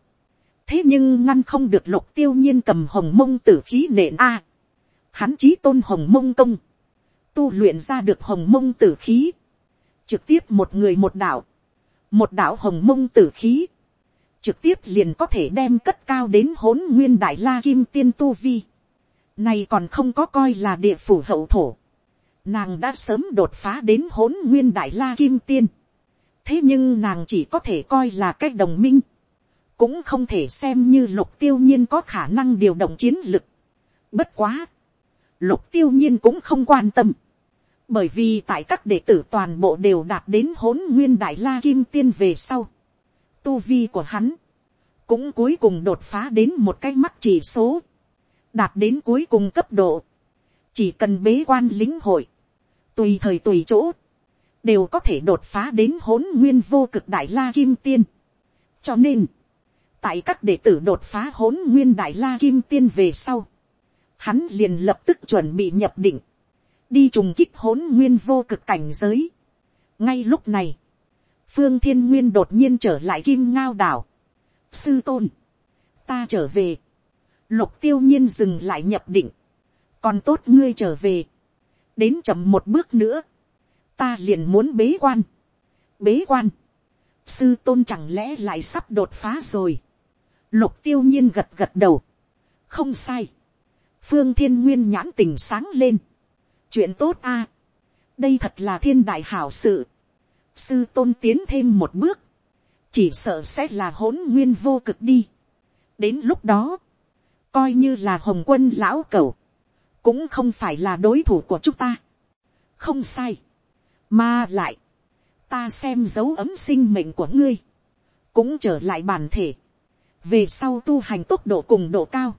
thế nhưng ngăn không được lục tiêu nhiên cầm hồng mông tử khí nện a, hắn chí tôn hồng mông công, tu luyện ra được hồng mông tử khí, trực tiếp một người một đạo, một đạo hồng mông tử khí, trực tiếp liền có thể đem cất cao đến hỗn nguyên đại la kim tiên tu vi. Này còn không có coi là địa phủ hậu thổ. Nàng đã sớm đột phá đến hỗn nguyên đại la kim tiên. Thế nhưng nàng chỉ có thể coi là cách đồng minh. Cũng không thể xem như lục tiêu nhiên có khả năng điều động chiến lực. Bất quá. Lục tiêu nhiên cũng không quan tâm. Bởi vì tại các đệ tử toàn bộ đều đạt đến hỗn nguyên đại la kim tiên về sau tu vi của hắn, cũng cuối cùng đột phá đến một cái mắt chỉ số, đạt đến cuối cùng cấp độ, chỉ cần bế quan lính hội, tùy thời tùy chỗ, đều có thể đột phá đến hỗn nguyên vô cực đại la kim tiên. cho nên, tại các đệ tử đột phá hỗn nguyên đại la kim tiên về sau, hắn liền lập tức chuẩn bị nhập định, đi trùng kích hỗn nguyên vô cực cảnh giới. ngay lúc này, phương thiên nguyên đột nhiên trở lại kim ngao đảo. sư tôn, ta trở về, lục tiêu nhiên dừng lại nhập định, còn tốt ngươi trở về, đến chậm một bước nữa, ta liền muốn bế quan, bế quan, sư tôn chẳng lẽ lại sắp đột phá rồi, lục tiêu nhiên gật gật đầu, không sai, phương thiên nguyên nhãn tình sáng lên, chuyện tốt a, đây thật là thiên đại hảo sự, sư tôn tiến thêm một bước, chỉ sợ sẽ là hỗn nguyên vô cực đi. đến lúc đó, coi như là hồng quân lão cẩu, cũng không phải là đối thủ của chúng ta. không sai, mà lại, ta xem dấu ấm sinh mệnh của ngươi, cũng trở lại bản thể, về sau tu hành tốc độ cùng độ cao,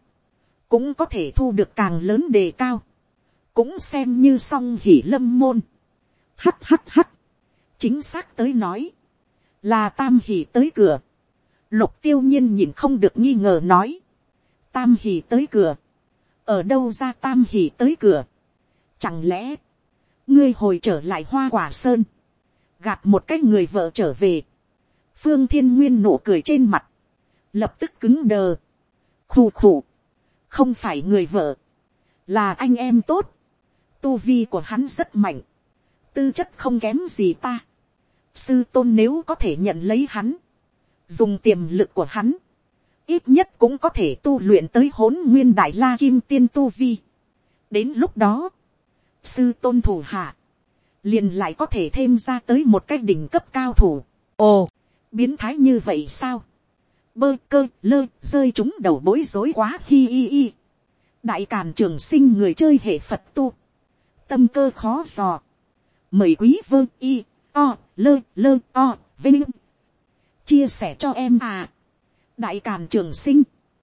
cũng có thể thu được càng lớn đề cao, cũng xem như song hỉ lâm môn. hắt hắt hắt, chính xác tới nói, là tam hỉ tới cửa, lục tiêu nhiên nhìn không được nghi ngờ nói, tam hỉ tới cửa, ở đâu ra tam hỉ tới cửa, chẳng lẽ, ngươi hồi trở lại hoa quả sơn, gạt một cái người vợ trở về, phương thiên nguyên nụ cười trên mặt, lập tức cứng đờ, khù khù, không phải người vợ, là anh em tốt, tu vi của hắn rất mạnh, tư chất không kém gì ta, sư tôn nếu có thể nhận lấy hắn, dùng tiềm lực của hắn, ít nhất cũng có thể tu luyện tới hỗn nguyên đại la kim tiên tu vi. đến lúc đó, sư tôn thủ hạ, liền lại có thể thêm ra tới một cái đỉnh cấp cao thủ. ồ, biến thái như vậy sao, bơ cơ lơ rơi chúng đầu bối rối quá hi hi hi. đại càn trường sinh người chơi hệ phật tu, tâm cơ khó dò, mời quý vơ y o lơ lơ o vinh chia sẻ cho em à đại càn trường sinh.